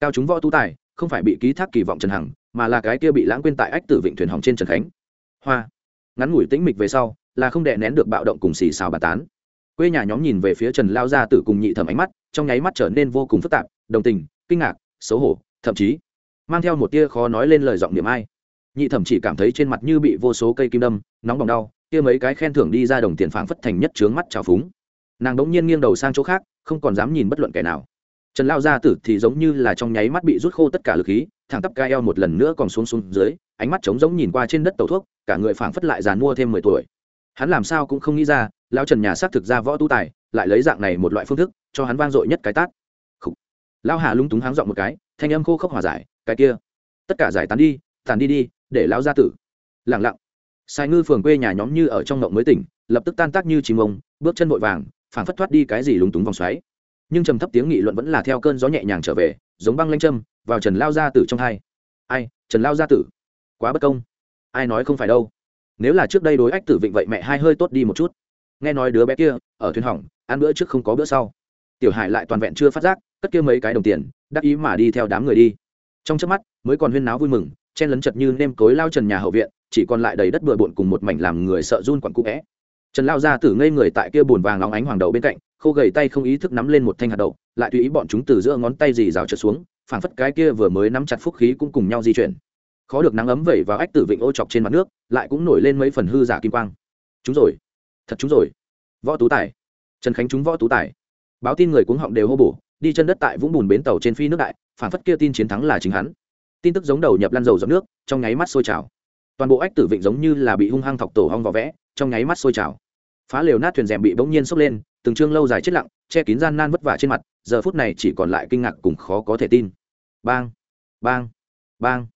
cao chúng võ tu tài, không phải bị ký thác kỳ vọng trần hằng, mà là cái kia bị lãng quên tại ách tử vịnh thuyền hỏng trên trần khánh. Hoa, ngắn ngủi tĩnh mịch về sau, là không đè nén được bạo động cùng xì xào bà tán. Quê nhà nhóm nhìn về phía trần lao ra tử cùng nhị thẩm ánh mắt, trong nháy mắt trở nên vô cùng phức tạp, đồng tình, kinh ngạc, xấu hổ, thậm chí mang theo một tia khó nói lên lời giọng niệm ai. Nhị thẩm chỉ cảm thấy trên mặt như bị vô số cây kim đâm, nóng bỏng đau, kia mấy cái khen thưởng đi ra đồng tiền phảng phất thành nhất trướng mắt trào phúng. Nàng đống nhiên nghiêng đầu sang chỗ khác, không còn dám nhìn bất luận kẻ nào. Trần lao gia tử thì giống như là trong nháy mắt bị rút khô tất cả lực khí, thẳng tắp ca eo một lần nữa còn xuống xuống dưới, ánh mắt trống giống nhìn qua trên đất tàu thuốc, cả người phảng phất lại dàn mua thêm mười tuổi. Hắn làm sao cũng không nghĩ ra lao trần nhà xác thực ra võ tu tài, lại lấy dạng này một loại phương thức, cho hắn vang dội nhất cái tát. Lao hà lung túng háng dọn một cái, thanh âm khô khốc hòa giải cái kia. Tất cả giải tán đi, tàn đi đi, để lão gia tử. Lẳng lặng. Sai ngư phường quê nhà nhóm như ở trong ngộng mới tỉnh, lập tức tan tác như chim ông, bước chân vội vàng, phảng phất thoát đi cái gì lúng túng vòng xoáy. Nhưng trầm thấp tiếng nghị luận vẫn là theo cơn gió nhẹ nhàng trở về, giống băng lanh châm, vào trần lao gia tử trong hai. Ai, trần lao gia tử? Quá bất công. Ai nói không phải đâu. Nếu là trước đây đối ách tử vịnh vậy mẹ hai hơi tốt đi một chút. Nghe nói đứa bé kia, ở thuyền hỏng, ăn bữa trước không có bữa sau. Tiểu hải lại toàn vẹn chưa phát giác, cất kia mấy cái đồng tiền, đắc ý mà đi theo đám người đi trong chớp mắt, mới còn huyên náo vui mừng, chen lấn chật như nêm cối lao trần nhà hậu viện, chỉ còn lại đầy đất bừa bộn cùng một mảnh làm người sợ run quặn cũ vẽ. Trần lao ra tử ngây người tại kia bùn vàng óng ánh hoàng đầu bên cạnh, khô gầy tay không ý thức nắm lên một thanh hạt đậu, lại tùy ý bọn chúng từ giữa ngón tay dì rào trượt xuống, phảng phất cái kia vừa mới nắm chặt phúc khí cũng cùng nhau di chuyển. Khó được nắng ấm vẩy vào ách tử vịnh ô chọc trên mặt nước, lại cũng nổi lên mấy phần hư giả kim quang. Chúng rồi, thật chúng rồi. Võ tú tài. Trần khánh chúng võ tú tài. Báo tin người cuống họng đều hô bổ đi chân đất tại vũng bùn bến tàu trên phi nước đại phản phất kia tin chiến thắng là chính hắn. Tin tức giống đầu nhập lăn dầu dọc nước, trong nháy mắt sôi trào. Toàn bộ ách tử vịnh giống như là bị hung hăng thọc tổ hong vào vẽ, trong nháy mắt sôi trào. Phá lều nát thuyền rèm bị bỗng nhiên sốc lên, từng chương lâu dài chết lặng, che kín gian nan vất vả trên mặt, giờ phút này chỉ còn lại kinh ngạc cùng khó có thể tin. Bang bang bang.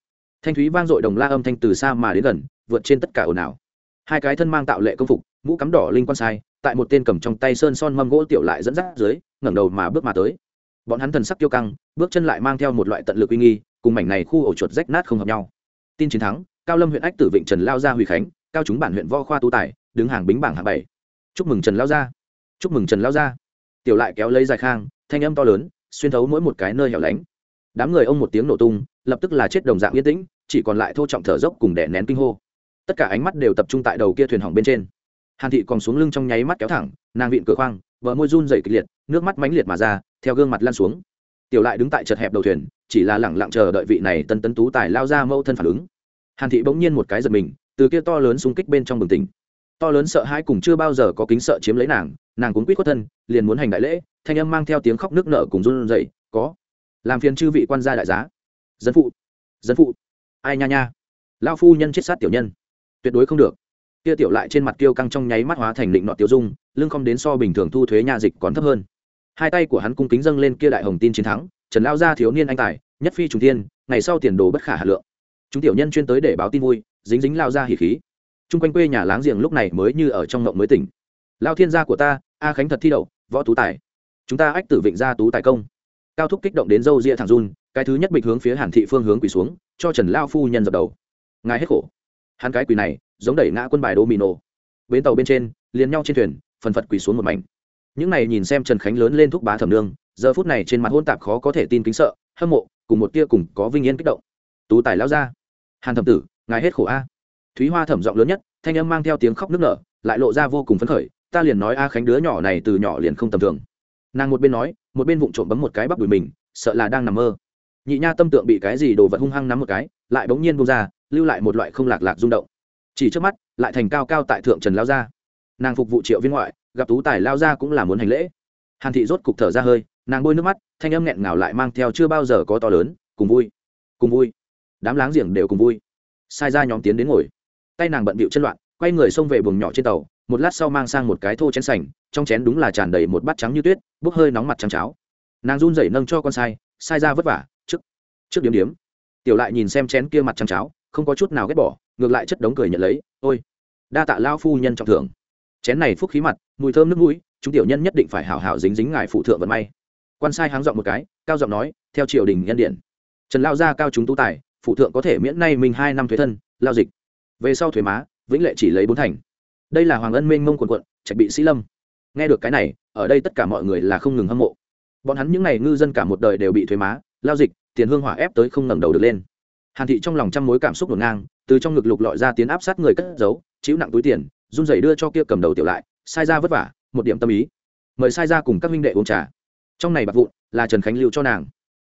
Thanh thúy vang dội đồng la âm thanh từ xa mà đến gần, vượt trên tất cả ồn ào. Hai cái thân mang tạo lệ công phục, mũ cắm đỏ linh quan sai, tại một tên cầm trong tay sơn son mâm gỗ tiểu lại dẫn dắt dưới, ngẩng đầu mà bước mà tới bọn hắn thần sắc kiêu căng, bước chân lại mang theo một loại tận lực uy nghi, cùng mảnh này khu ổ chuột rách nát không hợp nhau. Tin chiến thắng, cao lâm huyện ách tử vịnh trần lao gia huy khánh, cao chúng bản huyện võ khoa tu tài, đứng hàng bính bảng hạng bảy. Chúc mừng trần lao gia. Chúc mừng trần lao gia. Tiểu lại kéo lấy dài khang, thanh âm to lớn, xuyên thấu mỗi một cái nơi hẻo lánh. Đám người ông một tiếng nổ tung, lập tức là chết đồng dạng yên tĩnh, chỉ còn lại thô trọng thở dốc cùng đè nén kinh hô. Tất cả ánh mắt đều tập trung tại đầu kia thuyền hỏng bên trên. Hàn thị còn xuống lưng trong nháy mắt kéo thẳng, nàng vịn cửa khoang vợ môi run dày kịch liệt nước mắt mãnh liệt mà ra, theo gương mặt lan xuống. Tiểu lại đứng tại chật hẹp đầu thuyền, chỉ là lẳng lặng chờ đợi vị này tân tấn tú tài lao ra mâu thân phản ứng. Hàn thị bỗng nhiên một cái giật mình, từ kia to lớn xung kích bên trong bừng tỉnh. To lớn sợ hãi cùng chưa bao giờ có kính sợ chiếm lấy nàng nàng cuốn quýt khuất thân, liền muốn hành đại lễ, thanh âm mang theo tiếng khóc nước nở cùng run rẩy. có, làm phiền chư vị quan gia đại giá. Dân phụ dân phụ, ai nha nha? Lao phu nhân chết sát tiểu nhân. Tuyệt đối không được. Kia tiểu lại trên mặt kiêu căng trong nháy mắt hóa thành định nọ tiêu dung, lưng không đến so bình thường thu thuế nhà dịch còn thấp hơn hai tay của hắn cung kính dâng lên kia đại hồng tin chiến thắng, trần lao gia thiếu niên anh tài, nhất phi trùng thiên, ngày sau tiền đồ bất khả hà lượng. Chúng tiểu nhân chuyên tới để báo tin vui, dính dính lao ra hỉ khí. Chung quanh quê nhà láng giềng lúc này mới như ở trong ngộng mới tỉnh. Lao thiên gia của ta, a khánh thật thi đậu, võ tú tài. Chúng ta ách tử vịnh gia tú tài công. Cao thúc kích động đến dâu ria thẳng run, cái thứ nhất bịch hướng phía hàn thị phương hướng quỳ xuống, cho trần lao phu nhân dập đầu. Ngài hết khổ. Hắn cái quỳ này, giống đẩy ngã quân bài đô mì nổ bến tàu bên trên, liền nhau trên thuyền, phần phật quỳ xuống một mảnh những này nhìn xem trần khánh lớn lên thúc bá thẩm nương, giờ phút này trên mặt hôn tạp khó có thể tin kính sợ, hâm mộ, cùng một tia cùng có vinh yên kích động. Tú tài lao ra hàn thẩm tử, ngài hết khổ a. Thúy hoa thẩm giọng lớn nhất, thanh âm mang theo tiếng khóc nức nở, lại lộ ra vô cùng phấn khởi, ta liền nói a khánh đứa nhỏ này từ nhỏ liền không tầm thường. Nàng một bên nói, một bên vụng trộm bấm một cái bắp đùi mình, sợ là đang nằm mơ. Nhị nha tâm tượng bị cái gì đồ vật hung hăng nắm một cái, lại bỗng nhiên bung ra, lưu lại một loại không lạc lạc rung động. Chỉ trước mắt, lại thành cao cao tại thượng trần lao gia. Nàng phục vụ triệu viên ngoại gặp tú tài lao ra cũng là muốn hành lễ. Hàn thị rốt cục thở ra hơi, nàng bôi nước mắt, thanh âm nghẹn ngào lại mang theo chưa bao giờ có to lớn, cùng vui cùng vui. Đám láng giềng đều cùng vui. Sai ra nhóm tiến đến ngồi. Tay nàng bận bịu chân loạn, quay người xông về buồng nhỏ trên tàu, một lát sau mang sang một cái thô chén sành, trong chén đúng là tràn đầy một bát trắng như tuyết, bốc hơi nóng mặt trắng cháo. Nàng run rẩy nâng cho con sai sai ra vất vả, trước trước điếm điếm. Tiểu lại nhìn xem chén kia mặt trắng cháo, không có chút nào ghét bỏ, ngược lại chất đống cười nhận lấy, ôi, đa tạ lao phu nhân trọng thưởng chén này phúc khí mặt, mùi thơm nước mũi, chúng tiểu nhân nhất định phải hảo hảo dính dính ngài phụ thượng vận may. Quan sai háng giọng một cái, cao giọng nói, theo triều đình nhân điện. Trần lao gia cao chúng tu tài, phụ thượng có thể miễn nay mình hai năm thuế thân, lao dịch. Về sau thuế má, vĩnh lệ chỉ lấy bốn thành. Đây là hoàng ân minh mông quần quận, trạch bị sĩ lâm. Nghe được cái này, ở đây tất cả mọi người là không ngừng hâm mộ. Bọn hắn những n à y ngư dân cả một đời đều bị thuế má, lao dịch, tiền hương hỏa ép tới không ngẩng đầu được lên. Hàn thị trong lòng trăm mối cảm xúc ngổn ngang, từ trong ngực lục lọi ra tiến áp sát người cất giấu chịu nặng túi tiền, run rẩy đưa cho kia cầm đầu tiểu lại, sai ra vất vả, một điểm tâm ý. Mời sai ra cùng các minh đệ uống trà. Trong này bạc vụn là trần khánh lưu cho nàng.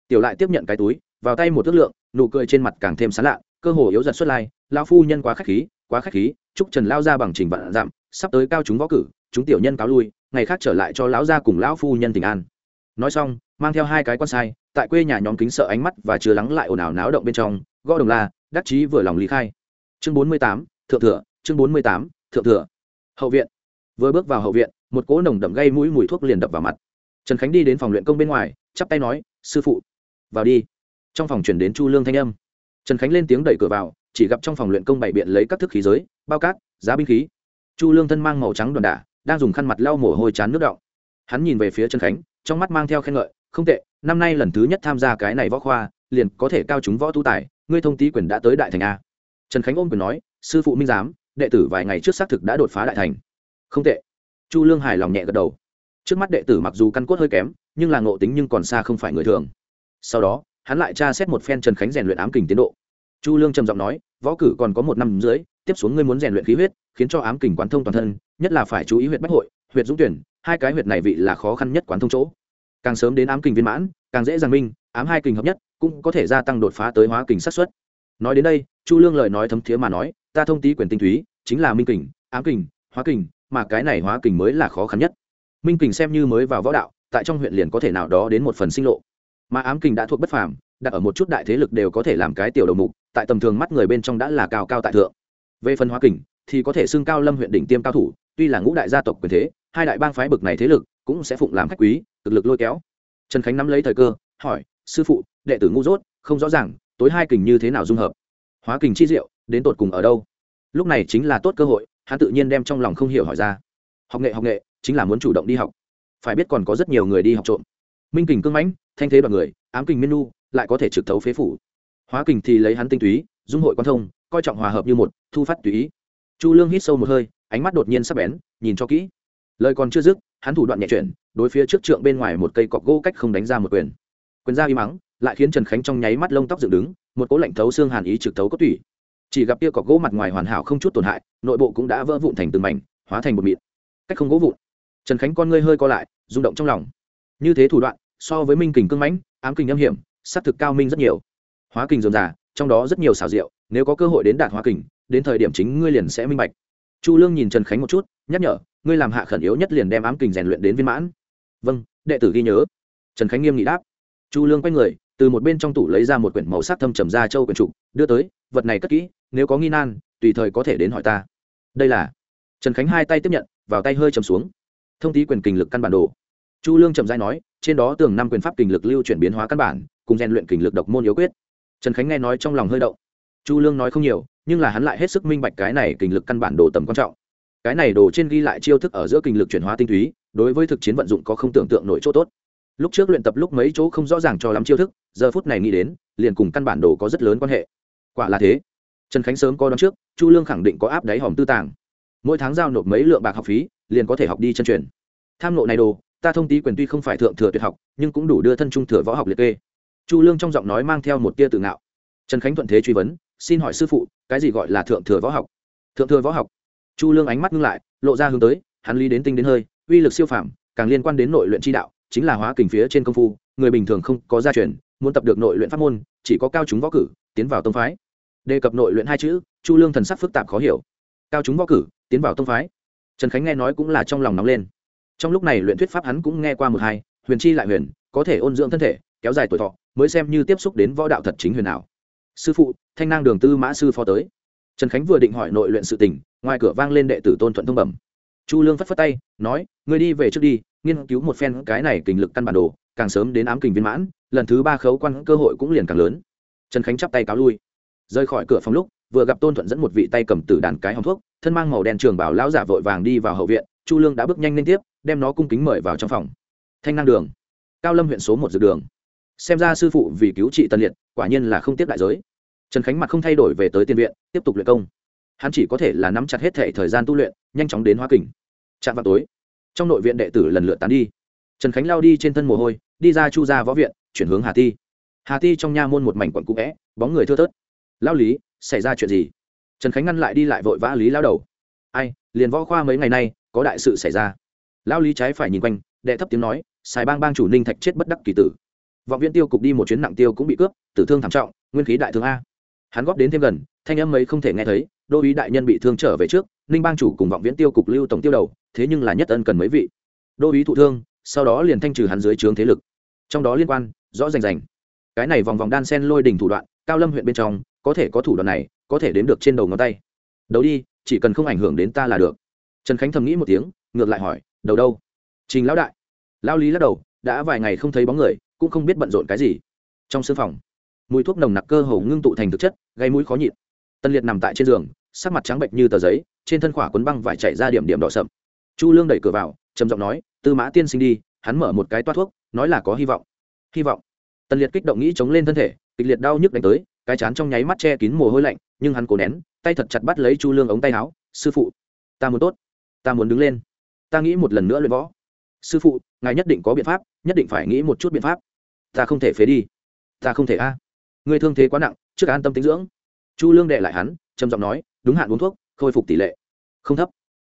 Tiểu lại tiếp nhận cái túi, vào tay một thước lượng, nụ cười trên mặt càng thêm sán lạ, cơ hồ yếu giật xuất lai lao phu nhân quá khách khí, quá khách khí, chúc trần lao ra bằng trình vạn dặm sắp tới cao chúng võ cử, chúng tiểu nhân cáo lui, ngày khác trở lại cho lão gia cùng lão phu nhân tình an. Nói xong, mang theo hai cái quan sai, tại quê nhà nhóm kính sợ ánh mắt và chưa lắng lại ồn ào náo động bên trong, gõ đồng la, đắc chí vừa lòng lý khai. Chương bốn mươi tám, thượng thừa chương bốn mươi tám, thượng thừa. Hậu viện. Vừa bước vào hậu viện, một cỗ nồng đậm gây mũi mùi thuốc liền đập vào mặt. Trần khánh đi đến phòng luyện công bên ngoài, chắp tay nói, sư phụ, vào đi. Trong phòng chuyển đến chu lương thanh âm. Trần khánh lên tiếng đẩy cửa vào, chỉ gặp trong phòng luyện công bày biện lấy các thức khí giới, bao cát, giá binh khí. Chu lương thân mang màu trắng đoàn đả, đang dùng khăn mặt lau mồ hôi chán nước đọng. Hắn nhìn về phía trần khánh, trong mắt mang theo khen ngợi, không tệ, năm nay lần thứ nhất tham gia cái này võ khoa, liền có thể cao chúng võ tu tài, ngươi thông tý quyền đã tới đại thành a. Trần khánh ôm quyền nói, sư phụ minh giám đệ tử vài ngày trước xác thực đã đột phá đại thành. Không tệ. Chu lương hài lòng nhẹ gật đầu. Trước mắt đệ tử mặc dù căn cốt hơi kém, nhưng là ngộ tính nhưng còn xa không phải người thường. Sau đó, hắn lại tra xét một phen trần khánh rèn luyện ám kình tiến độ. Chu lương trầm giọng nói, võ cử còn có một năm dưới tiếp xuống ngươi muốn rèn luyện khí huyết, khiến cho ám kình quán thông toàn thân, nhất là phải chú ý huyệt bách hội huyệt dũng tuyển, hai cái huyệt này vị là khó khăn nhất quán thông chỗ. Càng sớm đến ám kình viên mãn, càng dễ dàng minh, ám hai kình hợp nhất, cũng có thể gia tăng đột phá tới hóa kình sát xuất nói đến đây, chu lương lời nói thấm thiế mà nói ta thông tí quyền tinh túy, chính là minh kình, ám kình, hóa kình, mà cái này hóa kình mới là khó khăn nhất. Minh kình xem như mới vào võ đạo, tại trong huyện liền có thể nào đó đến một phần sinh lộ. Mà ám kình đã thuộc bất phàm, đặt ở một chút đại thế lực đều có thể làm cái tiểu đầu mục, tại tầm thường mắt người bên trong đã là cao cao tại thượng. Về phần hóa kình, thì có thể xưng cao lâm huyện đỉnh tiêm cao thủ, tuy là ngũ đại gia tộc quyền thế, hai đại bang phái bực này thế lực cũng sẽ phụng làm khách quý, cực lực lôi kéo. Trần khánh nắm lấy thời cơ, hỏi, sư phụ, đệ tử ngu dốt, không rõ ràng, tối hai kình như thế nào dung hợp? Hóa kình chi diệu đến tột cùng ở đâu? Lúc này chính là tốt cơ hội, hắn tự nhiên đem trong lòng không hiểu hỏi ra. Học nghệ học nghệ, chính là muốn chủ động đi học. Phải biết còn có rất nhiều người đi học trộm. Minh kình cương mãnh, thanh thế đoàn người, ám kình menu lại có thể trực thấu phế phủ. Hóa kình thì lấy hắn tinh túy, dung hội quan thông, coi trọng hòa hợp như một, thu phát tùy ý. Chu lương hít sâu một hơi, ánh mắt đột nhiên sắp bén, nhìn cho kỹ. Lời còn chưa dứt, hắn thủ đoạn nhẹ chuyển, đối phía trước trượng bên ngoài một cây cọc gỗ cách không đánh ra một quyền. Quyền ra y mắng, lại khiến trần khánh trong nháy mắt lông tóc dựng đứng, một cố lạnh thấu xương hàn ý trực thấu có tủy chỉ gặp kia cọc gỗ mặt ngoài hoàn hảo không chút tổn hại, nội bộ cũng đã vỡ vụn thành từng mảnh, hóa thành một mịn. Cách không gỗ vụn. Trần khánh con ngươi hơi co lại, rung động trong lòng. Như thế thủ đoạn, so với minh kình cưng mãnh, ám kình âm hiểm s thực cao minh rất nhiều. Hóa kình dườm giả trong đó rất nhiều xảo diệu, nếu có cơ hội đến đạt hóa kình, đến thời điểm chính ngươi liền sẽ minh bạch. Chu lương nhìn trần khánh một chút, nhắc nhở, ngươi làm hạ khẩn yếu nhất liền đem ám kình rèn luyện đến viên mãn. Vâng đệ tử ghi nhớ. Trần khánh nghiêm nghị đáp. Chu lương quay người từ một bên trong tủ lấy ra một quyển màu sắc thâm trầm ra châu quyển trục, đưa tới, vật này cất kỹ, nếu có nghi nan, tùy thời có thể đến hỏi ta. Đây là, trần khánh hai tay tiếp nhận, vào tay hơi trầm xuống. Thông tí quyền kình lực căn bản đồ. Chu lương trầm dai nói, trên đó tường năm quyền pháp kình lực lưu chuyển biến hóa căn bản, cùng rèn luyện kình lực độc môn yếu quyết. Trần khánh nghe nói trong lòng hơi động. Chu lương nói không nhiều, nhưng là hắn lại hết sức minh bạch cái này kình lực căn bản đồ tầm quan trọng. Cái này đồ trên ghi lại chiêu thức ở giữa kình lực chuyển hóa tinh túy, đối với thực chiến vận dụng có không tưởng tượng nổi chỗ tốt lúc trước luyện tập lúc mấy chỗ không rõ ràng cho lắm chiêu thức, giờ phút này nghĩ đến, liền cùng căn bản đồ có rất lớn quan hệ. Quả là thế. Trần khánh sớm có đón trước, chu lương khẳng định có áp đáy hòm tư tàng. Mỗi tháng giao nộp mấy lượng bạc học phí, liền có thể học đi chân truyền. Tham lộ này đồ, ta thông tí quyền tuy không phải thượng thừa tuyệt học, nhưng cũng đủ đưa thân trung thừa võ học liệt kê. Chu lương trong giọng nói mang theo một tia tự ngạo. Trần khánh thuận thế truy vấn, xin hỏi sư phụ, cái gì gọi là thượng thừa võ học? Thượng thừa võ học? Chu lương ánh mắt ngưng lại, lộ ra hướng tới, hắn lý đến tinh đến hơi, uy lực siêu phàm, càng liên quan đến nội luyện tri đạo chính là hóa kình phía trên công phu, người bình thường không có gia truyền, muốn tập được nội luyện pháp môn, chỉ có cao chúng võ cử, tiến vào tông phái. Đề cập nội luyện hai chữ, chu lương thần sắc phức tạp khó hiểu. Cao chúng võ cử, tiến vào tông phái. Trần khánh nghe nói cũng là trong lòng nóng lên. Trong lúc này luyện thuyết pháp hắn cũng nghe qua một hai, huyền chi lại huyền, có thể ôn dưỡng thân thể, kéo dài tuổi thọ, mới xem như tiếp xúc đến võ đạo thật chính huyền ảo. Sư phụ, thanh năng đường tư mã sư phó tới. Trần khánh vừa định hỏi nội luyện sự tình, ngoài cửa vang lên đệ tử tôn thuận thông bẩm. Chu lương phất phất tay, nói người đi về trước đi nghiên cứu một phen cái này kình lực căn bản đồ, càng sớm đến ám kình viên mãn, lần thứ ba khấu quan cơ hội cũng liền càng lớn. Trần khánh chắp tay cáo lui. Rời khỏi cửa phòng lúc, vừa gặp tôn thuận dẫn một vị tay cầm tử đàn cái hòng thuốc, thân mang màu đen trường bảo lão giả vội vàng đi vào hậu viện, chu lương đã bước nhanh lên tiếp, đem nó cung kính mời vào trong phòng. Thanh năng đường. Cao lâm huyện số một dược đường. Xem ra sư phụ vì cứu trị tân liệt, quả nhiên là không tiếp đại giới. Trần khánh mặt không thay đổi về tới tiên viện, tiếp tục luyện công. Hắn chỉ có thể là nắm chặt hết thể thời gian tu luyện, nhanh chóng đến hoa kình. Chạm vào tối trong nội viện đệ tử lần lượt tán đi. Trần khánh lao đi trên thân mồ hôi, đi ra chu ra võ viện, chuyển hướng hà ti. Hà ti trong nha môn một mảnh quận cũ vẽ, bóng người thưa thớt. Lao lý, xảy ra chuyện gì? Trần khánh ngăn lại đi lại vội vã lý lao đầu. Ai, liền võ khoa mấy ngày nay, có đại sự xảy ra. Lao lý trái phải nhìn quanh, đệ thấp tiếng nói xài bang bang chủ ninh thạch chết bất đắc kỳ tử. Vọng viên tiêu cục đi một chuyến nặng tiêu cũng bị cướp, tử thương thảm trọng, nguyên khí đại thương a. Hắn góp đến thêm gần thanh âm ấy không thể nghe thấy, đô ý đại nhân bị thương trở về trước, ninh bang chủ cùng vọng viễn tiêu cục lưu tổng tiêu đầu, thế nhưng là nhất ân cần mấy vị. Đô ý thụ thương, sau đó liền thanh trừ hắn dưới trướng thế lực. Trong đó liên quan, rõ rành rành. Cái này vòng vòng đan sen lôi đỉnh thủ đoạn, cao lâm huyện bên trong, có thể có thủ đoạn này, có thể đến được trên đầu ngón tay. Đấu đi, chỉ cần không ảnh hưởng đến ta là được. Trần khánh thầm nghĩ một tiếng, ngược lại hỏi, đầu đâu? Trình lão đại. Lão lý lắc đầu, đã vài ngày không thấy bóng người, cũng không biết bận rộn cái gì. Trong sương phòng, mùi thuốc nồng nặc cơ hồ ngưng tụ thành thực chất, gây mũi khó nhịn tân liệt nằm tại trên giường, sắc mặt trắng bệnh như tờ giấy, trên thân khỏa quấn băng vải chạy ra điểm điểm đỏ sậm. Chu lương đẩy cửa vào, trầm giọng nói, tư mã tiên sinh đi, hắn mở một cái toát thuốc, nói là có hy vọng. Hy vọng? Tân liệt kích động nghĩ chống lên thân thể, kịch liệt đau nhức đánh tới, cái chán trong nháy mắt che kín mồ hôi lạnh, nhưng hắn cố nén, tay thật chặt bắt lấy chu lương ống tay áo, sư phụ, ta muốn tốt, ta muốn đứng lên, ta nghĩ một lần nữa luyện võ. Sư phụ, ngài nhất định có biện pháp, nhất định phải nghĩ một chút biện pháp. Ta không thể phế đi, ta không thể a. À. người thương thế quá nặng, trước an tâm tính dưỡng chu lương đệ lại hắn, trầm giọng nói, đúng hạn uống thuốc, khôi phục tỷ lệ. Không thấp.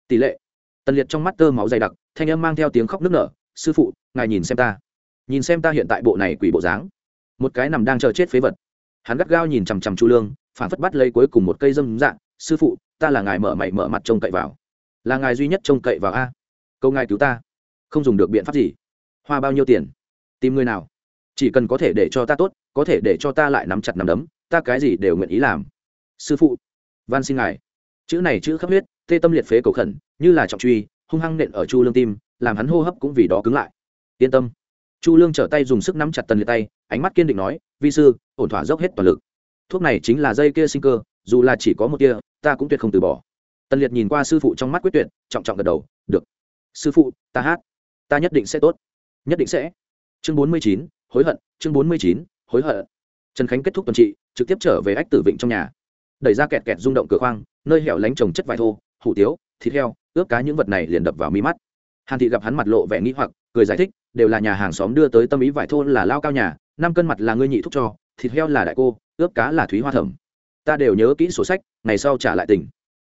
Tỷ lệ? Tần liệt trong mắt tơ máu dày đặc, thanh âm mang theo tiếng khóc nức nở, sư phụ, ngài nhìn xem ta. Nhìn xem ta hiện tại bộ này quỷ bộ dáng. Một cái nằm đang chờ chết phế vật. Hắn gắt gao nhìn chằm chằm chu lương, phản phất bắt lấy cuối cùng một cây dâm dạng, sư phụ, ta là ngài mở mày mở mặt trông cậy vào. Là ngài duy nhất trông cậy vào a? Câu ngài cứu ta. Không dùng được biện pháp gì. Hoa bao nhiêu tiền? Tìm người nào. Chỉ cần có thể để cho ta tốt, có thể để cho ta lại nắm chặt nắm đấm, ta cái gì đều nguyện ý làm sư phụ, van xin ngài. Chữ này chữ khắp huyết, tê tâm liệt phế cầu khẩn, như là trọng truy, hung hăng nện ở chu lương tim, làm hắn hô hấp cũng vì đó cứng lại. Yên tâm. Chu lương trở tay dùng sức nắm chặt tần liệt tay, ánh mắt kiên định nói, vi sư, ổn thỏa dốc hết toàn lực. Thuốc này chính là dây kia sinh cơ, dù là chỉ có một kia ta cũng tuyệt không từ bỏ. Tần liệt nhìn qua sư phụ trong mắt quyết tuyệt, trọng trọng gật đầu, được. Sư phụ, ta hát. Ta nhất định sẽ tốt. Nhất định sẽ. Chương bốn mươi chín, hối hận. Chương bốn mươi chín, hối hận. Trần khánh kết thúc tuần trị, trực tiếp trở về ách tử vịnh trong nhà đẩy ra kẹt kẹt rung động cửa khoang, nơi hẻo lánh trồng chất vải thô, hủ tiếu, thịt heo, ướp cá những vật này liền đập vào mi mắt. Hàn thị gặp hắn mặt lộ vẻ nghĩ hoặc, cười giải thích, đều là nhà hàng xóm đưa tới tâm ý vải thô là lao cao nhà, năm cân mặt là ngươi nhị thúc cho, thịt heo là đại cô, ướp cá là thúy hoa thẩm. Ta đều nhớ kỹ sổ sách, ngày sau trả lại tỉnh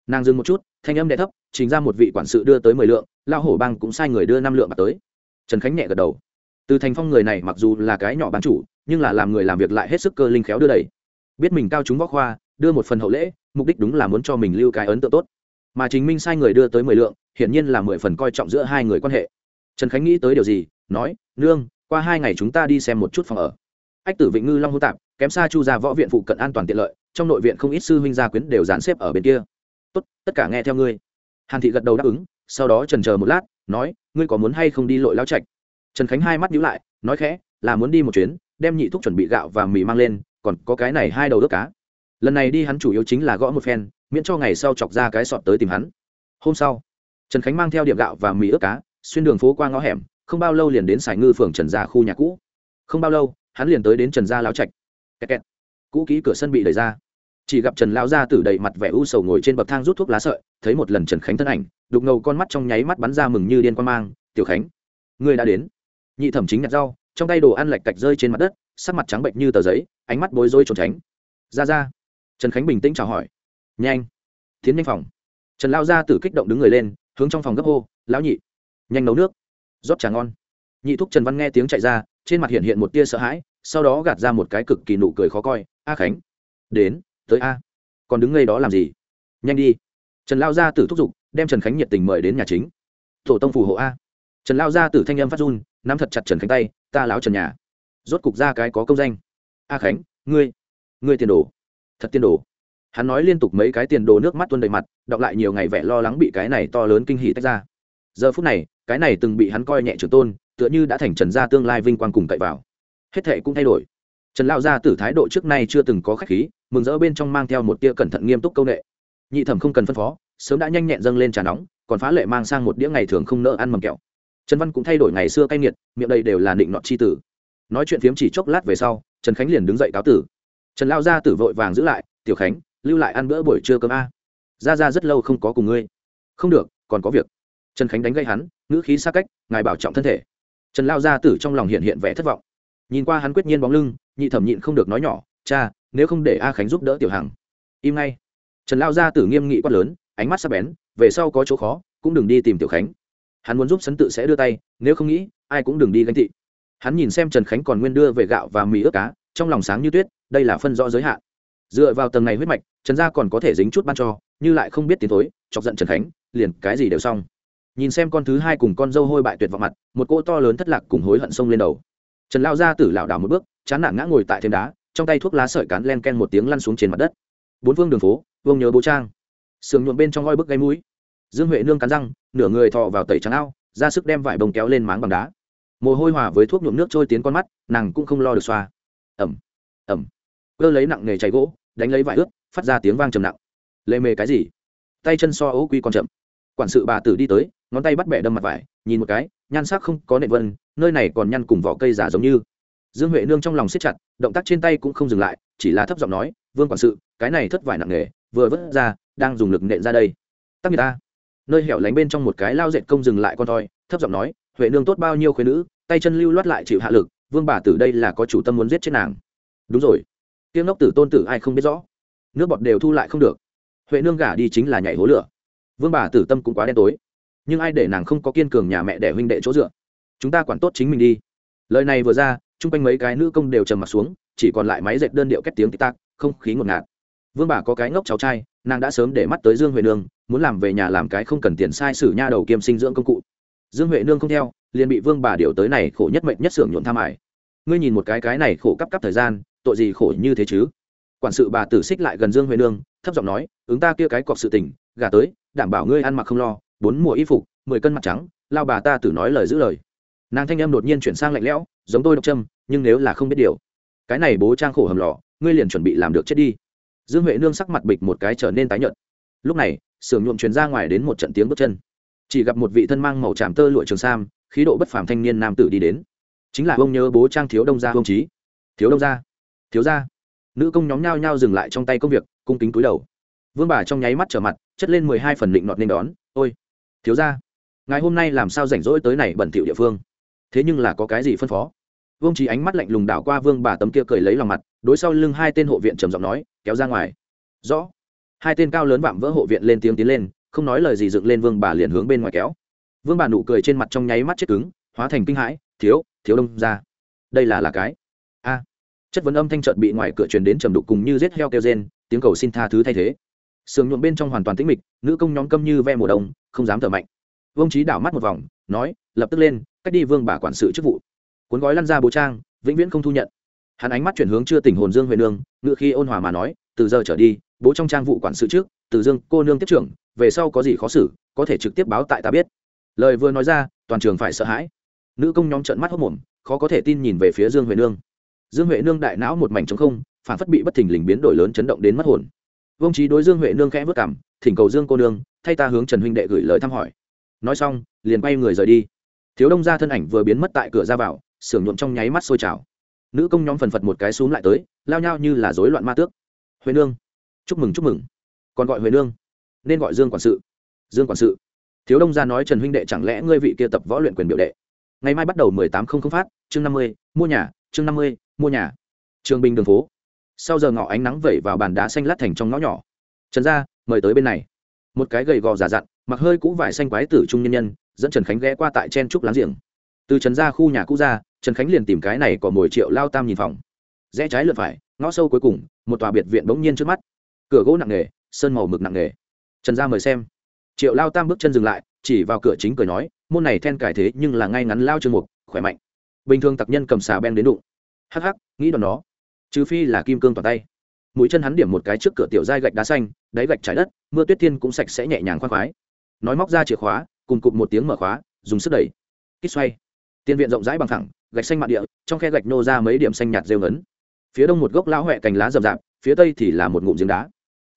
nàng dừng một chút, thanh âm đẹ thấp, trình ra một vị quản sự đưa tới mười lượng, lao hổ bang cũng sai người đưa năm lượng bạc tới. Trần khánh nhẹ gật đầu. Từ thành phong người này mặc dù là cái nhỏ bán chủ, nhưng là làm người làm việc lại hết sức cơ linh khéo đưa đẩy. Biết mình cao chúng võ khoa đưa một phần hậu lễ, mục đích đúng là muốn cho mình lưu cái ấn tượng tốt. Mà chính minh sai người đưa tới mười lượng, hiển nhiên là mười phần coi trọng giữa hai người quan hệ. Trần khánh nghĩ tới điều gì, nói, nương, qua hai ngày chúng ta đi xem một chút phòng ở. Ách tử vịnh ngư long hô tạp, kém xa chu ra võ viện phụ cận an toàn tiện lợi, trong nội viện không ít sư huynh gia quyến đều dàn xếp ở bên kia. Tốt, tất cả nghe theo ngươi. Hàn thị gật đầu đáp ứng, sau đó trần chờ một lát, nói, ngươi có muốn hay không đi lội lao trạch? Trần khánh hai mắt nhíu lại, nói khẽ, là muốn đi một chuyến, đem nhị thuốc chuẩn bị gạo và mì mang lên, còn có cái này hai đầu ớt cá lần này đi hắn chủ yếu chính là gõ một phen, miễn cho ngày sau chọc ra cái sọt tới tìm hắn. Hôm sau, trần khánh mang theo điểm gạo và mì ướp cá, xuyên đường phố qua ngõ hẻm, không bao lâu liền đến sài ngư phường trần gia khu nhà cũ. Không bao lâu, hắn liền tới đến trần gia láo trạch. Kẹt kẹt. cũ kỹ cửa sân bị đẩy ra. Chỉ gặp trần lão gia tử đầy mặt vẻ u sầu ngồi trên bậc thang rút thuốc lá sợi, thấy một lần trần khánh thân ảnh, đục ngầu con mắt trong nháy mắt bắn ra mừng như điên quan mang, tiểu khánh người đã đến. Nhị thẩm chính nhặt rau, trong tay đồ ăn lạch cạch rơi trên mặt đất, sắc mặt trắng bệnh như tờ giấy, ánh mắt bối rối trốn tránh. Ra ra trần khánh bình tĩnh chào hỏi. Nhanh, tiến nhanh phòng. Trần lao gia tử kích động đứng người lên, hướng trong phòng gấp hô, lão nhị, nhanh nấu nước, rót trà ngon. Nhị thúc trần văn nghe tiếng chạy ra, trên mặt hiện hiện một tia sợ hãi, sau đó gạt ra một cái cực kỳ nụ cười khó coi, a khánh, đến, tới a, còn đứng ngay đó làm gì? Nhanh đi. Trần lao gia tử thúc giục, đem trần khánh nhiệt tình mời đến nhà chính. Tổ tông phù hộ a. Trần lao gia tử thanh âm phát run, nắm thật chặt trần khánh tay, ta láo trần nhà, rốt cục ra cái có công danh. A khánh, ngươi ngươi tiền đồ thật tiền đồ. Hắn nói liên tục mấy cái tiền đồ nước mắt tuôn đầy mặt, đọc lại nhiều ngày vẻ lo lắng bị cái này to lớn kinh hỉ tách ra. Giờ phút này, cái này từng bị hắn coi nhẹ trưởng tôn, tựa như đã thành trần gia tương lai vinh quang cùng cậy vào. Hết thệ cũng thay đổi. Trần lao gia tử thái độ trước nay chưa từng có khách khí, mừng rỡ bên trong mang theo một tia cẩn thận nghiêm túc công nghệ nhị thẩm không cần phân phó, sớm đã nhanh nhẹn dâng lên trà nóng, còn phá lệ mang sang một đĩa ngày thường không nỡ ăn mầm kẹo. Trần văn cũng thay đổi ngày xưa cay nghiệt, miệng đây đều là định nọt chi tử. Nói chuyện phiếm chỉ chốc lát về sau, trần khánh liền đứng dậy cáo tử trần lao gia tử vội vàng giữ lại, tiểu khánh, lưu lại ăn bữa buổi trưa cơm a. Ra ra rất lâu không có cùng ngươi. Không được, còn có việc. Trần khánh đánh gây hắn, ngữ khí xa cách, ngài bảo trọng thân thể. Trần lao gia tử trong lòng hiện hiện vẻ thất vọng. Nhìn qua hắn quyết nhiên bóng lưng, nhị thẩm nhịn không được nói nhỏ, cha, nếu không để a khánh giúp đỡ tiểu hằng, im ngay. Trần lao gia tử nghiêm nghị quát lớn, ánh mắt sắp bén, về sau có chỗ khó, cũng đừng đi tìm tiểu khánh. Hắn muốn giúp sấn tự sẽ đưa tay, nếu không nghĩ, ai cũng đừng đi gánh thị hắn nhìn xem trần khánh còn nguyên đưa về gạo và mì ướp cá trong lòng sáng như tuyết, đây là phân rõ giới hạn. Dựa vào tầng này huyết mạch, trần gia còn có thể dính chút ban cho, như lại không biết tiến tối chọc giận trần khánh, liền cái gì đều xong. Nhìn xem con thứ hai cùng con dâu hôi bại tuyệt vọng mặt, một cô to lớn thất lạc cùng hối hận sông lên đầu. Trần lao ra tử lảo đảo một bước, chán nản ngã ngồi tại thêm đá, trong tay thuốc lá sợi cán len ken một tiếng lăn xuống trên mặt đất. Bốn phương đường phố vông nhớ bố trang. Sườn nhuộm bên trong oi bức gây mũi. Dương huệ nương cắn răng, nửa người thọ vào tẩy trắng ao, ra sức đem vải bông kéo lên máng bằng đá. Mồ hôi hòa với thuốc nhuộm nước trôi tiến con mắt, nàng cũng không lo được xoa ẩm ẩm cơ lấy nặng nghề cháy gỗ, đánh lấy vải ướt, phát ra tiếng vang trầm nặng. Lê mề cái gì? Tay chân so ố quy còn chậm. Quản sự bà tử đi tới, ngón tay bắt bẻ đâm mặt vải, nhìn một cái, nhan sắc không có nệ vân, nơi này còn nhăn cùng vỏ cây giả giống như. Dương huệ nương trong lòng siết chặt, động tác trên tay cũng không dừng lại, chỉ là thấp giọng nói, vương quản sự, cái này thất vải nặng nghề, vừa vớt ra, đang dùng lực nện ra đây. Tắc người ta. Nơi hẻo lánh bên trong một cái lao dệt công dừng lại con thoi, thấp giọng nói, huệ nương tốt bao nhiêu khuyên nữ, tay chân lưu loát lại chịu hạ lực vương bà tử đây là có chủ tâm muốn giết chết nàng. Đúng rồi. Tiếng ngốc tử tôn tử ai không biết rõ. Nước bọt đều thu lại không được. Huệ nương gả đi chính là nhảy hố lửa. Vương bà tử tâm cũng quá đen tối. Nhưng ai để nàng không có kiên cường nhà mẹ để huynh đệ chỗ dựa? Chúng ta quản tốt chính mình đi. Lời này vừa ra, chung quanh mấy cái nữ công đều trầm mặt xuống, chỉ còn lại máy dệt đơn điệu két tiếng tít tắc, không khí ngột ngạt. Vương bà có cái ngốc cháu trai, nàng đã sớm để mắt tới dương huệ nương, muốn làm về nhà làm cái không cần tiền sai sử nha đầu kiêm sinh dưỡng công cụ. Dương huệ nương không theo, liền bị vương bà điều tới này khổ nhất mệnh nhất xưởng nhuộn tham ải ngươi nhìn một cái cái này khổ cấp cấp thời gian, tội gì khổ như thế chứ? Quản sự bà tử xích lại gần dương huệ nương, thấp giọng nói, ứng ta kia cái cọc sự tình, gả tới, đảm bảo ngươi ăn mặc không lo, bốn mùa y phục, mười cân mặt trắng, lao bà ta tử nói lời giữ lời. Nàng thanh âm đột nhiên chuyển sang lạnh lẽo, giống tôi độc châm, nhưng nếu là không biết điều. Cái này bố trang khổ hầm lò, ngươi liền chuẩn bị làm được chết đi. Dương huệ nương sắc mặt bịch một cái trở nên tái nhợt. Lúc này sưởng nhuộm truyền ra ngoài đến một trận tiếng bước chân. Chỉ gặp một vị thân mang màu tràm tơ lụa trường sam, khí độ bất phàm thanh niên nam tử đi đến chính là ông nhớ bố trang thiếu đông gia ông trí thiếu đông gia. Thiếu gia. Nữ công nhóm nhao nhao dừng lại trong tay công việc, cung kính túi đầu. Vương bà trong nháy mắt trở mặt, chất lên mười hai phần định nọt nên đón, ôi, thiếu gia ngày hôm nay làm sao rảnh rỗi tới này bẩn thỉu địa phương? Thế nhưng là có cái gì phân phó? Vương trí ánh mắt lạnh lùng đảo qua vương bà tấm kia cười lấy lòng mặt, đối sau lưng hai tên hộ viện trầm giọng nói, kéo ra ngoài. Rõ. Hai tên cao lớn vạm vỡ hộ viện lên tiếng tiến lên, không nói lời gì dựng lên vương bà liền hướng bên ngoài kéo. Vương bà nụ cười trên mặt trong nháy mắt chết cứng, hóa thành kinh hãi, thiếu thiếu đông ra. Đây là là cái. A. Chất vấn âm thanh trợn bị ngoài cửa truyền đến trầm đục cùng như rết heo kêu rên, tiếng cầu xin tha thứ thay thế. Sườn nhuộm bên trong hoàn toàn tĩnh mịch, nữ công nhóm câm như ve mùa đông, không dám thở mạnh. Vương trí đảo mắt một vòng, nói, lập tức lên, cách đi vương bà quản sự chức vụ. Cuốn gói lăn ra bố trang, vĩnh viễn không thu nhận. Hắn ánh mắt chuyển hướng chưa tỉnh hồn dương huệ nương, ngự khi ôn hòa mà nói, từ giờ trở đi, bố trong trang vụ quản sự trước, từ dương cô nương tiếp trưởng, về sau có gì khó xử, có thể trực tiếp báo tại ta biết. Lời vừa nói ra, toàn trường phải sợ hãi nữ công nhóm trợn mắt hốc mồm, khó có thể tin nhìn về phía dương huệ nương. Dương huệ nương đại não một mảnh trống không, phản phất bị bất thình lình biến đổi lớn chấn động đến mất hồn. Vông trí đối dương huệ nương khẽ vất cảm, thỉnh cầu dương cô nương, thay ta hướng trần huynh đệ gửi lời thăm hỏi. Nói xong, liền quay người rời đi. Thiếu đông ra thân ảnh vừa biến mất tại cửa ra vào, sưởng nhuộm trong nháy mắt sôi trào. Nữ công nhóm phần phật một cái xúm lại tới, lao nhau như là rối loạn ma tước. Huệ nương, chúc mừng chúc mừng. Còn gọi huệ nương, nên gọi dương quản sự. Dương quản sự. Thiếu đông gia nói trần huynh đệ chẳng lẽ ngươi vị kia tập võ luyện quyền biểu đệ? Ngày mai bắt đầu mười tám không không phát, chương năm mươi, mua nhà, chương năm mươi, mua nhà. Trường bình đường phố. Sau giờ ngọ ánh nắng vẩy vào bàn đá xanh lát thành trong ngõ nhỏ. Trần gia, mời tới bên này. Một cái gầy gò giả dặn, mặc hơi cũ vải xanh quái tử trung nhân nhân, dẫn trần khánh ghé qua tại chen trúc láng giềng. Từ trần gia khu nhà cũ ra, trần khánh liền tìm cái này có mồi triệu lao tam nhìn phòng. Rẽ trái lượt phải, ngõ sâu cuối cùng, một tòa biệt viện bỗng nhiên trước mắt. Cửa gỗ nặng nề, sơn màu mực nặng nề. Trần gia mời xem. Triệu lao tam bước chân dừng lại chỉ vào cửa chính cười nói, môn này then cải thế nhưng là ngay ngắn lao chương mục, khỏe mạnh. Bình thường tặc nhân cầm xà beng đến đụng. Hắc hắc, nghĩ đòn đó. Trừ phi là kim cương toàn tay. Mũi chân hắn điểm một cái trước cửa tiểu giai gạch đá xanh, đáy gạch trái đất, mưa tuyết thiên cũng sạch sẽ nhẹ nhàng khoan khoái. Nói móc ra chìa khóa, cùng cụp một tiếng mở khóa, dùng sức đẩy. Kích xoay. Tiên viện rộng rãi bằng thẳng gạch xanh mạn địa, trong khe gạch nô ra mấy điểm xanh nhạt rêu ngấn. Phía đông một gốc lao huệ cành lá rậm rạp, phía tây thì là một ngụm giếng đá.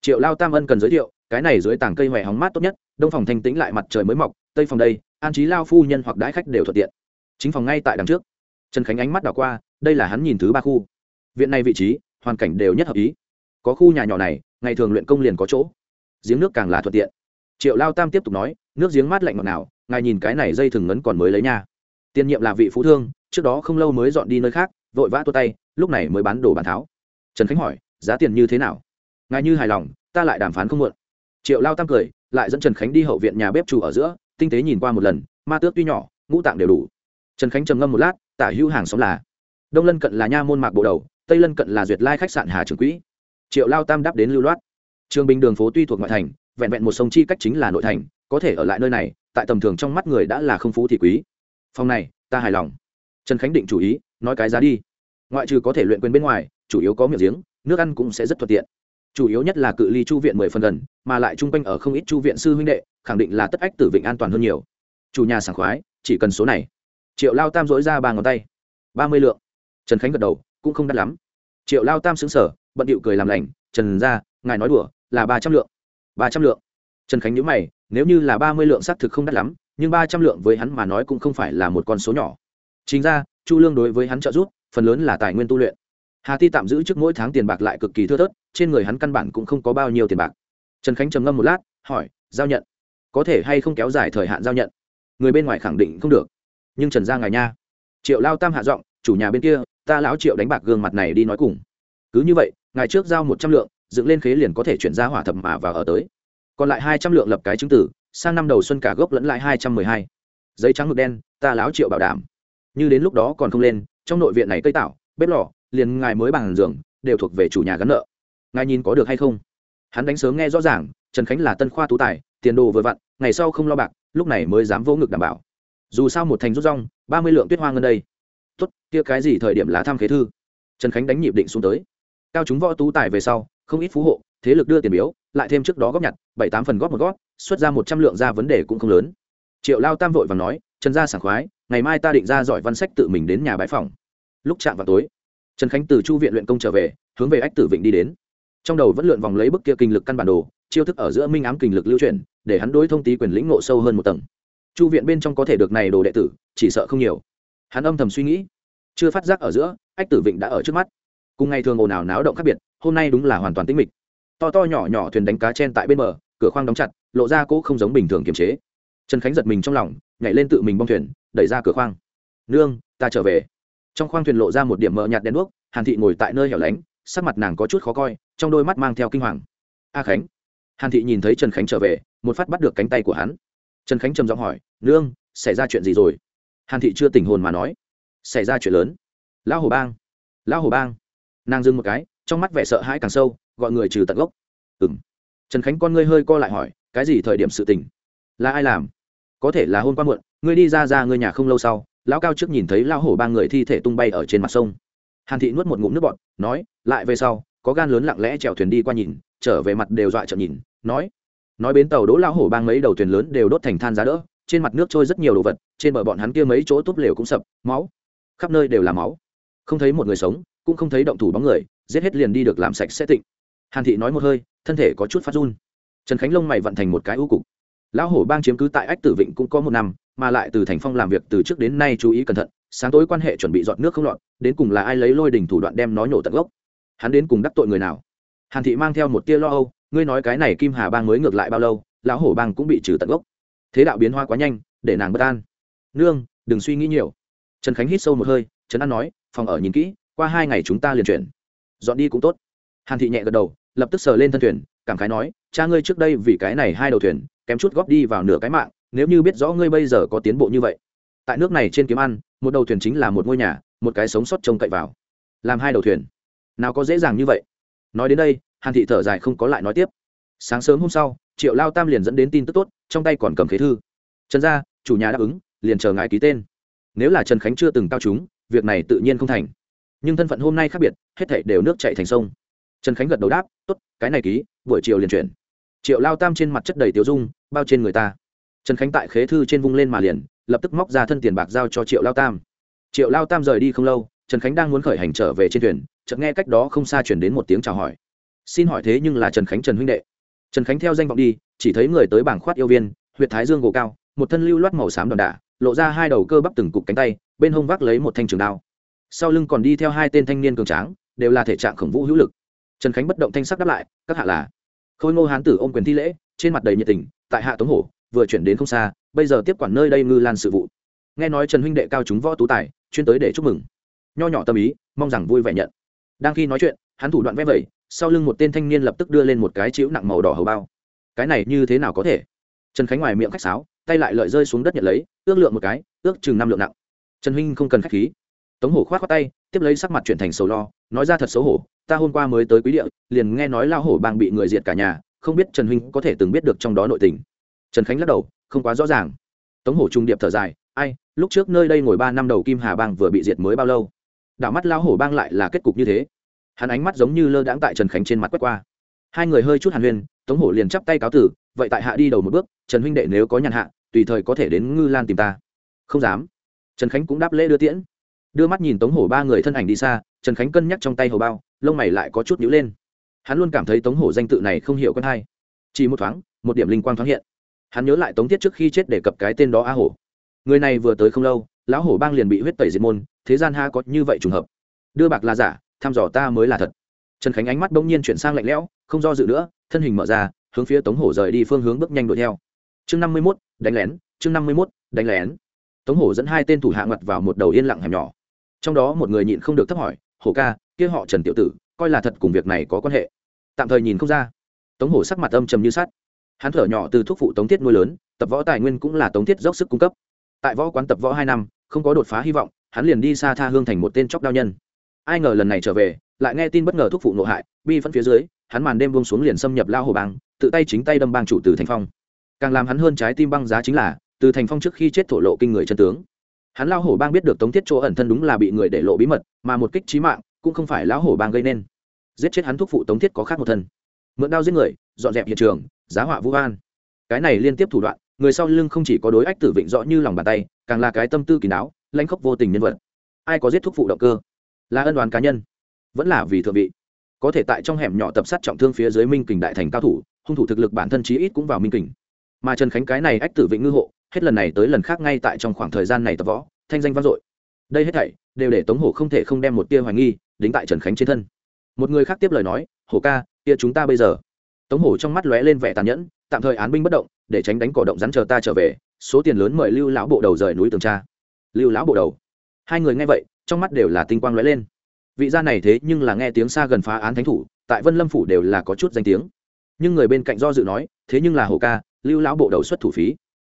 Triệu lao tam ân cần giới thiệu cái này dưới tảng cây hoè hóng mát tốt nhất, đông phòng thanh tĩnh lại mặt trời mới mọc, tây phòng đây, an trí lao phu nhân hoặc đãi khách đều thuận tiện. Chính phòng ngay tại đằng trước. Trần khánh ánh mắt đảo qua, đây là hắn nhìn thứ ba khu. Viện này vị trí, hoàn cảnh đều nhất hợp ý. Có khu nhà nhỏ này, ngày thường luyện công liền có chỗ. Giếng nước càng là thuận tiện. Triệu lao tam tiếp tục nói, nước giếng mát lạnh ngọt nào, ngài nhìn cái này dây thừng ngấn còn mới lấy nha. Tiên nhiệm là vị phú thương, trước đó không lâu mới dọn đi nơi khác, vội vã tua tay, lúc này mới bán đồ bàn tháo. Trần khánh hỏi, giá tiền như thế nào? Ngài như hài lòng, ta lại đàm phán không muộn triệu lao tam cười, lại dẫn trần khánh đi hậu viện nhà bếp chủ ở giữa, tinh tế nhìn qua một lần, ma tước tuy nhỏ, ngũ tạng đều đủ. Trần khánh trầm ngâm một lát, tả hữu hàng xóm là đông lân cận là nha môn mạc bộ đầu, tây lân cận là duyệt lai khách sạn hà trường quỹ. Triệu lao tam đáp đến lưu loát. Trường bình đường phố tuy thuộc ngoại thành, vẹn vẹn một sông chi cách chính là nội thành, có thể ở lại nơi này, tại tầm thường trong mắt người đã là không phú thì quý. Phòng này, ta hài lòng. Trần khánh định chủ ý, nói cái giá đi. Ngoại trừ có thể luyện quyền bên ngoài, chủ yếu có miệng giếng, nước ăn cũng sẽ rất thuận tiện chủ yếu nhất là cự ly chu viện mười phần gần, mà lại chung quanh ở không ít chu viện sư huynh đệ, khẳng định là tất ách tử vịnh an toàn hơn nhiều. Chủ nhà sảng khoái, chỉ cần số này. Triệu lao tam dỗi ra ba ngón tay. Ba mươi lượng. Trần khánh gật đầu, cũng không đắt lắm. Triệu lao tam xứng sở bận điệu cười làm lành, trần ra, ngài nói đùa, là ba trăm lượng. Ba trăm lượng. Trần khánh nhớ mày, nếu như là ba mươi lượng xác thực không đắt lắm, nhưng ba trăm lượng với hắn mà nói cũng không phải là một con số nhỏ. Chính ra, chu lương đối với hắn trợ giúp, phần lớn là tài nguyên tu luyện. Hà ti tạm giữ trước mỗi tháng tiền bạc lại cực kỳ thưa thớt trên người hắn căn bản cũng không có bao nhiêu tiền bạc. Trần khánh trầm ngâm một lát, hỏi, giao nhận. Có thể hay không kéo dài thời hạn giao nhận? Người bên ngoài khẳng định không được. Nhưng trần gia ngài nha. Triệu lao tam hạ giọng, chủ nhà bên kia, ta lão triệu đánh bạc gương mặt này đi nói cùng. Cứ như vậy ngày trước giao một trăm lượng, dựng lên khế liền có thể chuyển ra hỏa thập mà và ở tới. Còn lại hai trăm lượng lập cái chứng tử, sang năm đầu xuân cả gốc lẫn lại hai trăm mười hai. Giấy trắng mực đen, ta láo triệu bảo đảm. Như đến lúc đó còn không lên, trong nội viện này cây tạo bếp lò, liền ngài mới bằng giường, đều thuộc về chủ nhà gắn nợ ngài nhìn có được hay không? Hắn đánh sớm nghe rõ ràng, trần khánh là tân khoa tú tài, tiền đồ vừa vặn, ngày sau không lo bạc, lúc này mới dám vô ngực đảm bảo. Dù sao một thành rút rong, ba mươi lượng tuyết hoa ngân đây. Tốt, kia cái gì thời điểm lá thăm khế thư? Trần khánh đánh nhịp định xuống tới. Cao chúng võ tú tài về sau, không ít phú hộ, thế lực đưa tiền biếu, lại thêm trước đó góp nhặt, bảy tám phần góp một góp, xuất ra một trăm lượng ra vấn đề cũng không lớn. Triệu lao tam vội và nói, trần gia sảng khoái, ngày mai ta định ra giỏi văn sách tự mình đến nhà bãi phòng. Lúc chạm vào tối, trần khánh từ chu viện luyện công trở về, hướng về ách tử vịnh đi đến trong đầu vẫn lượn vòng lấy bức kia kinh lực căn bản đồ, chiêu thức ở giữa minh ám kinh lực lưu chuyển, để hắn đối thông tí quyền lĩnh ngộ sâu hơn một tầng. Chu viện bên trong có thể được này đồ đệ tử, chỉ sợ không nhiều. Hắn âm thầm suy nghĩ, chưa phát giác ở giữa, ách tử vịnh đã ở trước mắt. Cùng ngày thường ồn ào náo động khác biệt, hôm nay đúng là hoàn toàn tĩnh mịch. To to nhỏ nhỏ thuyền đánh cá chen tại bên bờ, cửa khoang đóng chặt, lộ ra cỗ không giống bình thường kiềm chế. Trần khánh giật mình trong lòng, nhảy lên tự mình bong thuyền, đẩy ra cửa khoang. Nương, ta trở về. Trong khoang thuyền lộ ra một điểm mờ nhạt đen đuốc, hàn thị ngồi tại nơi hẻo lánh sắc mặt nàng có chút khó coi, trong đôi mắt mang theo kinh hoàng. A khánh. Hàn thị nhìn thấy trần khánh trở về, một phát bắt được cánh tay của hắn. Trần khánh trầm giọng hỏi, nương, xảy ra chuyện gì rồi? Hàn thị chưa tỉnh hồn mà nói, xảy ra chuyện lớn. Lão hồ bang. Lão hồ bang. Nàng dưng một cái, trong mắt vẻ sợ hãi càng sâu, gọi người trừ tận gốc. Ừ m trần khánh con ngươi hơi co lại hỏi, cái gì thời điểm sự tình? Là ai làm? Có thể là hôm qua muộn, ngươi đi ra ra ngươi nhà không lâu sau, lão cao trước nhìn thấy lão hổ ba người thi thể tung bay ở trên mặt sông hàn thị nuốt một ngụm nước bọt, nói, lại về sau, có gan lớn lặng lẽ chèo thuyền đi qua nhìn, trở về mặt đều dọa trợn nhìn, nói. Nói bến tàu đỗ lão hổ bang mấy đầu thuyền lớn đều đốt thành than giá đỡ, trên mặt nước trôi rất nhiều đồ vật, trên bờ bọn hắn kia mấy chỗ túp lều cũng sập, máu. Khắp nơi đều là máu. Không thấy một người sống, cũng không thấy động thủ bóng người, giết hết liền đi được làm sạch sẽ tịnh. Hàn thị nói một hơi, thân thể có chút phát run. Trần khánh lông mày vận thành một cái ưu cục. Lão hổ bang chiếm cứ tại ách tử vịnh cũng có một năm, mà lại từ thành phong làm việc từ trước đến nay chú ý cẩn thận sáng tối quan hệ chuẩn bị dọn nước không lọt, đến cùng là ai lấy lôi đình thủ đoạn đem nó nhổ tận gốc? Hắn đến cùng đắc tội người nào? Hàn thị mang theo một tia lo âu, ngươi nói cái này kim hà bang mới ngược lại bao lâu, lão hổ bang cũng bị trừ tận gốc. Thế đạo biến hoa quá nhanh, để nàng bất an. Nương, đừng suy nghĩ nhiều. Trần khánh hít sâu một hơi, trấn an nói, phòng ở nhìn kỹ, qua hai ngày chúng ta liền chuyển. Dọn đi cũng tốt. Hàn thị nhẹ gật đầu, lập tức sờ lên thân thuyền, cảm khái nói, cha ngươi trước đây vì cái này hai đầu thuyền, kém chút góp đi vào nửa cái mạng, nếu như biết rõ ngươi bây giờ có tiến bộ như vậy tại nước này trên kiếm ăn, một đầu thuyền chính là một ngôi nhà, một cái sống sót trông cậy vào. Làm hai đầu thuyền. Nào có dễ dàng như vậy. Nói đến đây, hàn thị thở dài không có lại nói tiếp. Sáng sớm hôm sau, triệu lao tam liền dẫn đến tin tức tốt, trong tay còn cầm khế thư. Trần gia, chủ nhà đáp ứng, liền chờ ngài ký tên. Nếu là trần khánh chưa từng cao chúng, việc này tự nhiên không thành. Nhưng thân phận hôm nay khác biệt, hết thảy đều nước chạy thành sông. Trần khánh gật đầu đáp t ố t cái này ký, buổi chiều liền chuyển. Triệu lao tam trên mặt chất đầy tiêu dung, bao trên người ta trần khánh tại khế thư trên vung lên mà liền, lập tức móc ra thân tiền bạc giao cho triệu lao tam. Triệu lao tam rời đi không lâu, trần khánh đang muốn khởi hành trở về trên thuyền, chợt nghe cách đó không xa chuyển đến một tiếng chào hỏi. Xin hỏi thế nhưng là trần khánh trần huynh đệ? Trần khánh theo danh vọng đi, chỉ thấy người tới bảng khoát yêu viên huyện thái dương gồ cao, một thân lưu loát màu xám đòn đả, lộ ra hai đầu cơ bắp từng cục cánh tay, bên hông vác lấy một thanh trường đao. Sau lưng còn đi theo hai tên thanh niên cường tráng, đều là thể trạng khổng vũ hữu lực. Trần khánh bất động thanh sắc đáp lại, các hạ là. Khôi ngô hán tử ôm quyền thi lễ, trên mặt đầy nhiệt tình, tại hạ tống hổ vừa chuyển đến không xa, bây giờ tiếp quản nơi đây ngư lan sự vụ. Nghe nói trần huynh đệ cao chúng võ tú tài, chuyên tới để chúc mừng. Nho nhỏ tâm ý, mong rằng vui vẻ nhận. Đang khi nói chuyện, hắn thủ đoạn vẽ vẩy, sau lưng một tên thanh niên lập tức đưa lên một cái chiếu nặng màu đỏ hầu bao. Cái này như thế nào có thể? Trần khánh ngoài miệng khách sáo, tay lại lợi rơi xuống đất nhận lấy, ước lượng một cái, ước chừng năm lượng nặng. Trần huynh không cần khách khí. Tống hổ khoát khoát tay, tiếp lấy sắc mặt chuyển thành sầu lo, nói ra thật xấu hổ, ta hôm qua mới tới quý địa, liền nghe nói lao hổ bang bị người diệt cả nhà, không biết trần huynh có thể từng biết được trong đó nội tình trần khánh lắc đầu, không quá rõ ràng. Tống hổ trung điệp thở dài, ai, lúc trước nơi đây ngồi ba năm đầu kim hà bang vừa bị diệt mới bao lâu? Đảo mắt lao hổ bang lại là kết cục như thế. Hắn ánh mắt giống như lơ đãng tại trần khánh trên mặt quét qua. Hai người hơi chút hàn huyên, tống hổ liền chắp tay cáo tử, vậy tại hạ đi đầu một bước, trần huynh đệ nếu có nhàn hạ, tùy thời có thể đến ngư lan tìm ta. Không dám. Trần khánh cũng đáp lễ đưa tiễn. Đưa mắt nhìn tống hổ ba người thân ảnh đi xa, trần khánh cân nhắc trong tay hầu bao, lông mày lại có chút nhữ lên. Hắn luôn cảm thấy tống hổ danh tự này không hiểu con hay. Chỉ một thoáng, một điểm linh quang thoáng hiện hắn nhớ lại tống tiết trước khi chết để cập cái tên đó a hổ. Người này vừa tới không lâu, lão hổ bang liền bị huyết tẩy diệt môn, thế gian ha có như vậy trùng hợp. Đưa bạc là giả, thăm dò ta mới là thật. Trần khánh ánh mắt bỗng nhiên chuyển sang lạnh lẽo, không do dự nữa, thân hình mở ra, hướng phía tống hổ rời đi phương hướng bước nhanh đuổi theo. Chương năm mươi mốt, đánh lén, chương năm mươi mốt, đánh lén. Tống hổ dẫn hai tên thủ hạ ngặt vào một đầu yên lặng hẻm nhỏ. Trong đó một người nhịn không được thấp hỏi, hổ ca, kia họ trần tiểu tử, coi là thật cùng việc này có quan hệ? Tạm thời nhìn không ra. Tống hổ sắc mặt âm trầm như sắt hắn thở nhỏ từ thuốc phụ tống thiết nuôi lớn, tập võ tài nguyên cũng là tống thiết dốc sức cung cấp. Tại võ quán tập võ hai năm, không có đột phá hy vọng, hắn liền đi xa tha hương thành một tên chóc đao nhân. Ai ngờ lần này trở về, lại nghe tin bất ngờ thuốc phụ nộ hại, bi phân phía dưới, hắn màn đêm buông xuống liền xâm nhập lao hồ bang, tự tay chính tay đâm bang chủ từ thành phong. Càng làm hắn hơn trái tim băng giá chính là, từ thành phong trước khi chết thổ lộ kinh người chân tướng. Hắn lao hổ bang biết được tống thiết chỗ ẩn thân đúng là bị người để lộ bí mật, mà một kích trí mạng, cũng không phải lão hổ bang gây nên. Giết chết hắn thuốc phụ tống thiết có khác một thân. Mượn đao giết người, dọn dẹp hiện trường giá họa vũ an. Cái này liên tiếp thủ đoạn, người sau lưng không chỉ có đối ách tử vịnh rõ như lòng bàn tay, càng là cái tâm tư kỳ đáo, lãnh khốc vô tình nhân vật. Ai có giết thúc phụ động cơ? Là ân đoàn cá nhân. Vẫn là vì thượng vị. Có thể tại trong hẻm nhỏ tập sát trọng thương phía dưới minh kình đại thành cao thủ, hung thủ thực lực bản thân chí ít cũng vào minh kình. Mà trần khánh cái này ách tử vịnh ngư hộ, hết lần này tới lần khác ngay tại trong khoảng thời gian này tập võ, thanh danh vang dội. Đây hết thảy, đều để tống hổ không thể không đem một tia hoài nghi, đính tại trần khánh trên thân. Một người khác tiếp lời nói, hổ ca tia chúng ta bây giờ? Tống hổ trong mắt lóe lên vẻ tàn nhẫn, tạm thời án binh bất động, để tránh đánh cỏ động rắn chờ ta trở về, số tiền lớn mời lưu lão bộ đầu rời núi tường tra. Lưu lão bộ đầu. Hai người nghe vậy, trong mắt đều là tinh quang lóe lên. Vị gia này thế nhưng là nghe tiếng xa gần phá án thánh thủ, tại vân lâm phủ đều là có chút danh tiếng. Nhưng người bên cạnh do dự nói, thế nhưng là hổ ca, lưu lão bộ đầu xuất thủ phí.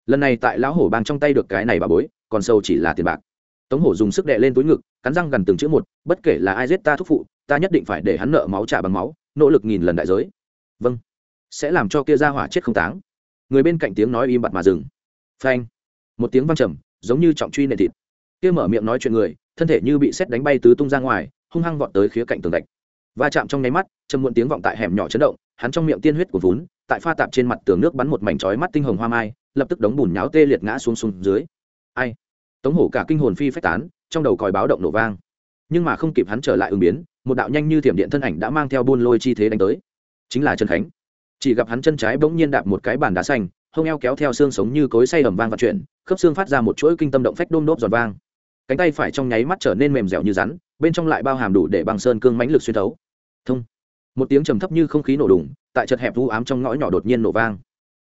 Lần này tại lão hổ bang trong tay được cái này bà bối, còn sâu chỉ là tiền bạc. Tống hổ dùng sức đệ lên túi ngực, cắn răng gần từng chữ một, bất kể là ai giết ta thúc phụ, ta nhất định phải để hắn nợ máu trả bằng máu, nỗ lực nghìn lần đại giới vâng. Sẽ làm cho kia ra hỏa chết không táng. Người bên cạnh tiếng nói im bặt mà dừng. Phanh. Một tiếng văng trầm, giống như trọng truy nệ thịt. Kia mở miệng nói chuyện người, thân thể như bị xét đánh bay tứ tung ra ngoài, hung hăng vọt tới khía cạnh tường gạch. Va chạm trong nháy mắt châm muộn tiếng vọng tại hẻm nhỏ chấn động, hắn trong miệng tiên huyết của vốn tại pha tạp trên mặt tường nước bắn một mảnh chói mắt tinh hồng hoa mai, lập tức đống bùn nháo tê liệt ngã xuống xuống dưới. Ai? Tống hổ cả kinh hồn phi phách tán, trong đầu còi báo động nổ vang. Nhưng mà không kịp hắn trở lại ứng biến, một đạo nhanh như thiểm điện thân ảnh đã mang theo buôn lôi chi thế đánh tới chính là trần khánh. Chỉ gặp hắn chân trái bỗng nhiên đạp một cái bàn đá xanh, hông eo kéo theo xương sống như cối say ẩm vang và chuyển, khớp xương phát ra một chuỗi kinh tâm động phách đôm đốp giòn vang. Cánh tay phải trong nháy mắt trở nên mềm dẻo như rắn, bên trong lại bao hàm đủ để bằng sơn cương mãnh lực xuyên thấu. Thông. Một tiếng trầm thấp như không khí nổ đùng, tại chật hẹp u ám trong ngõ nhỏ đột nhiên nổ vang.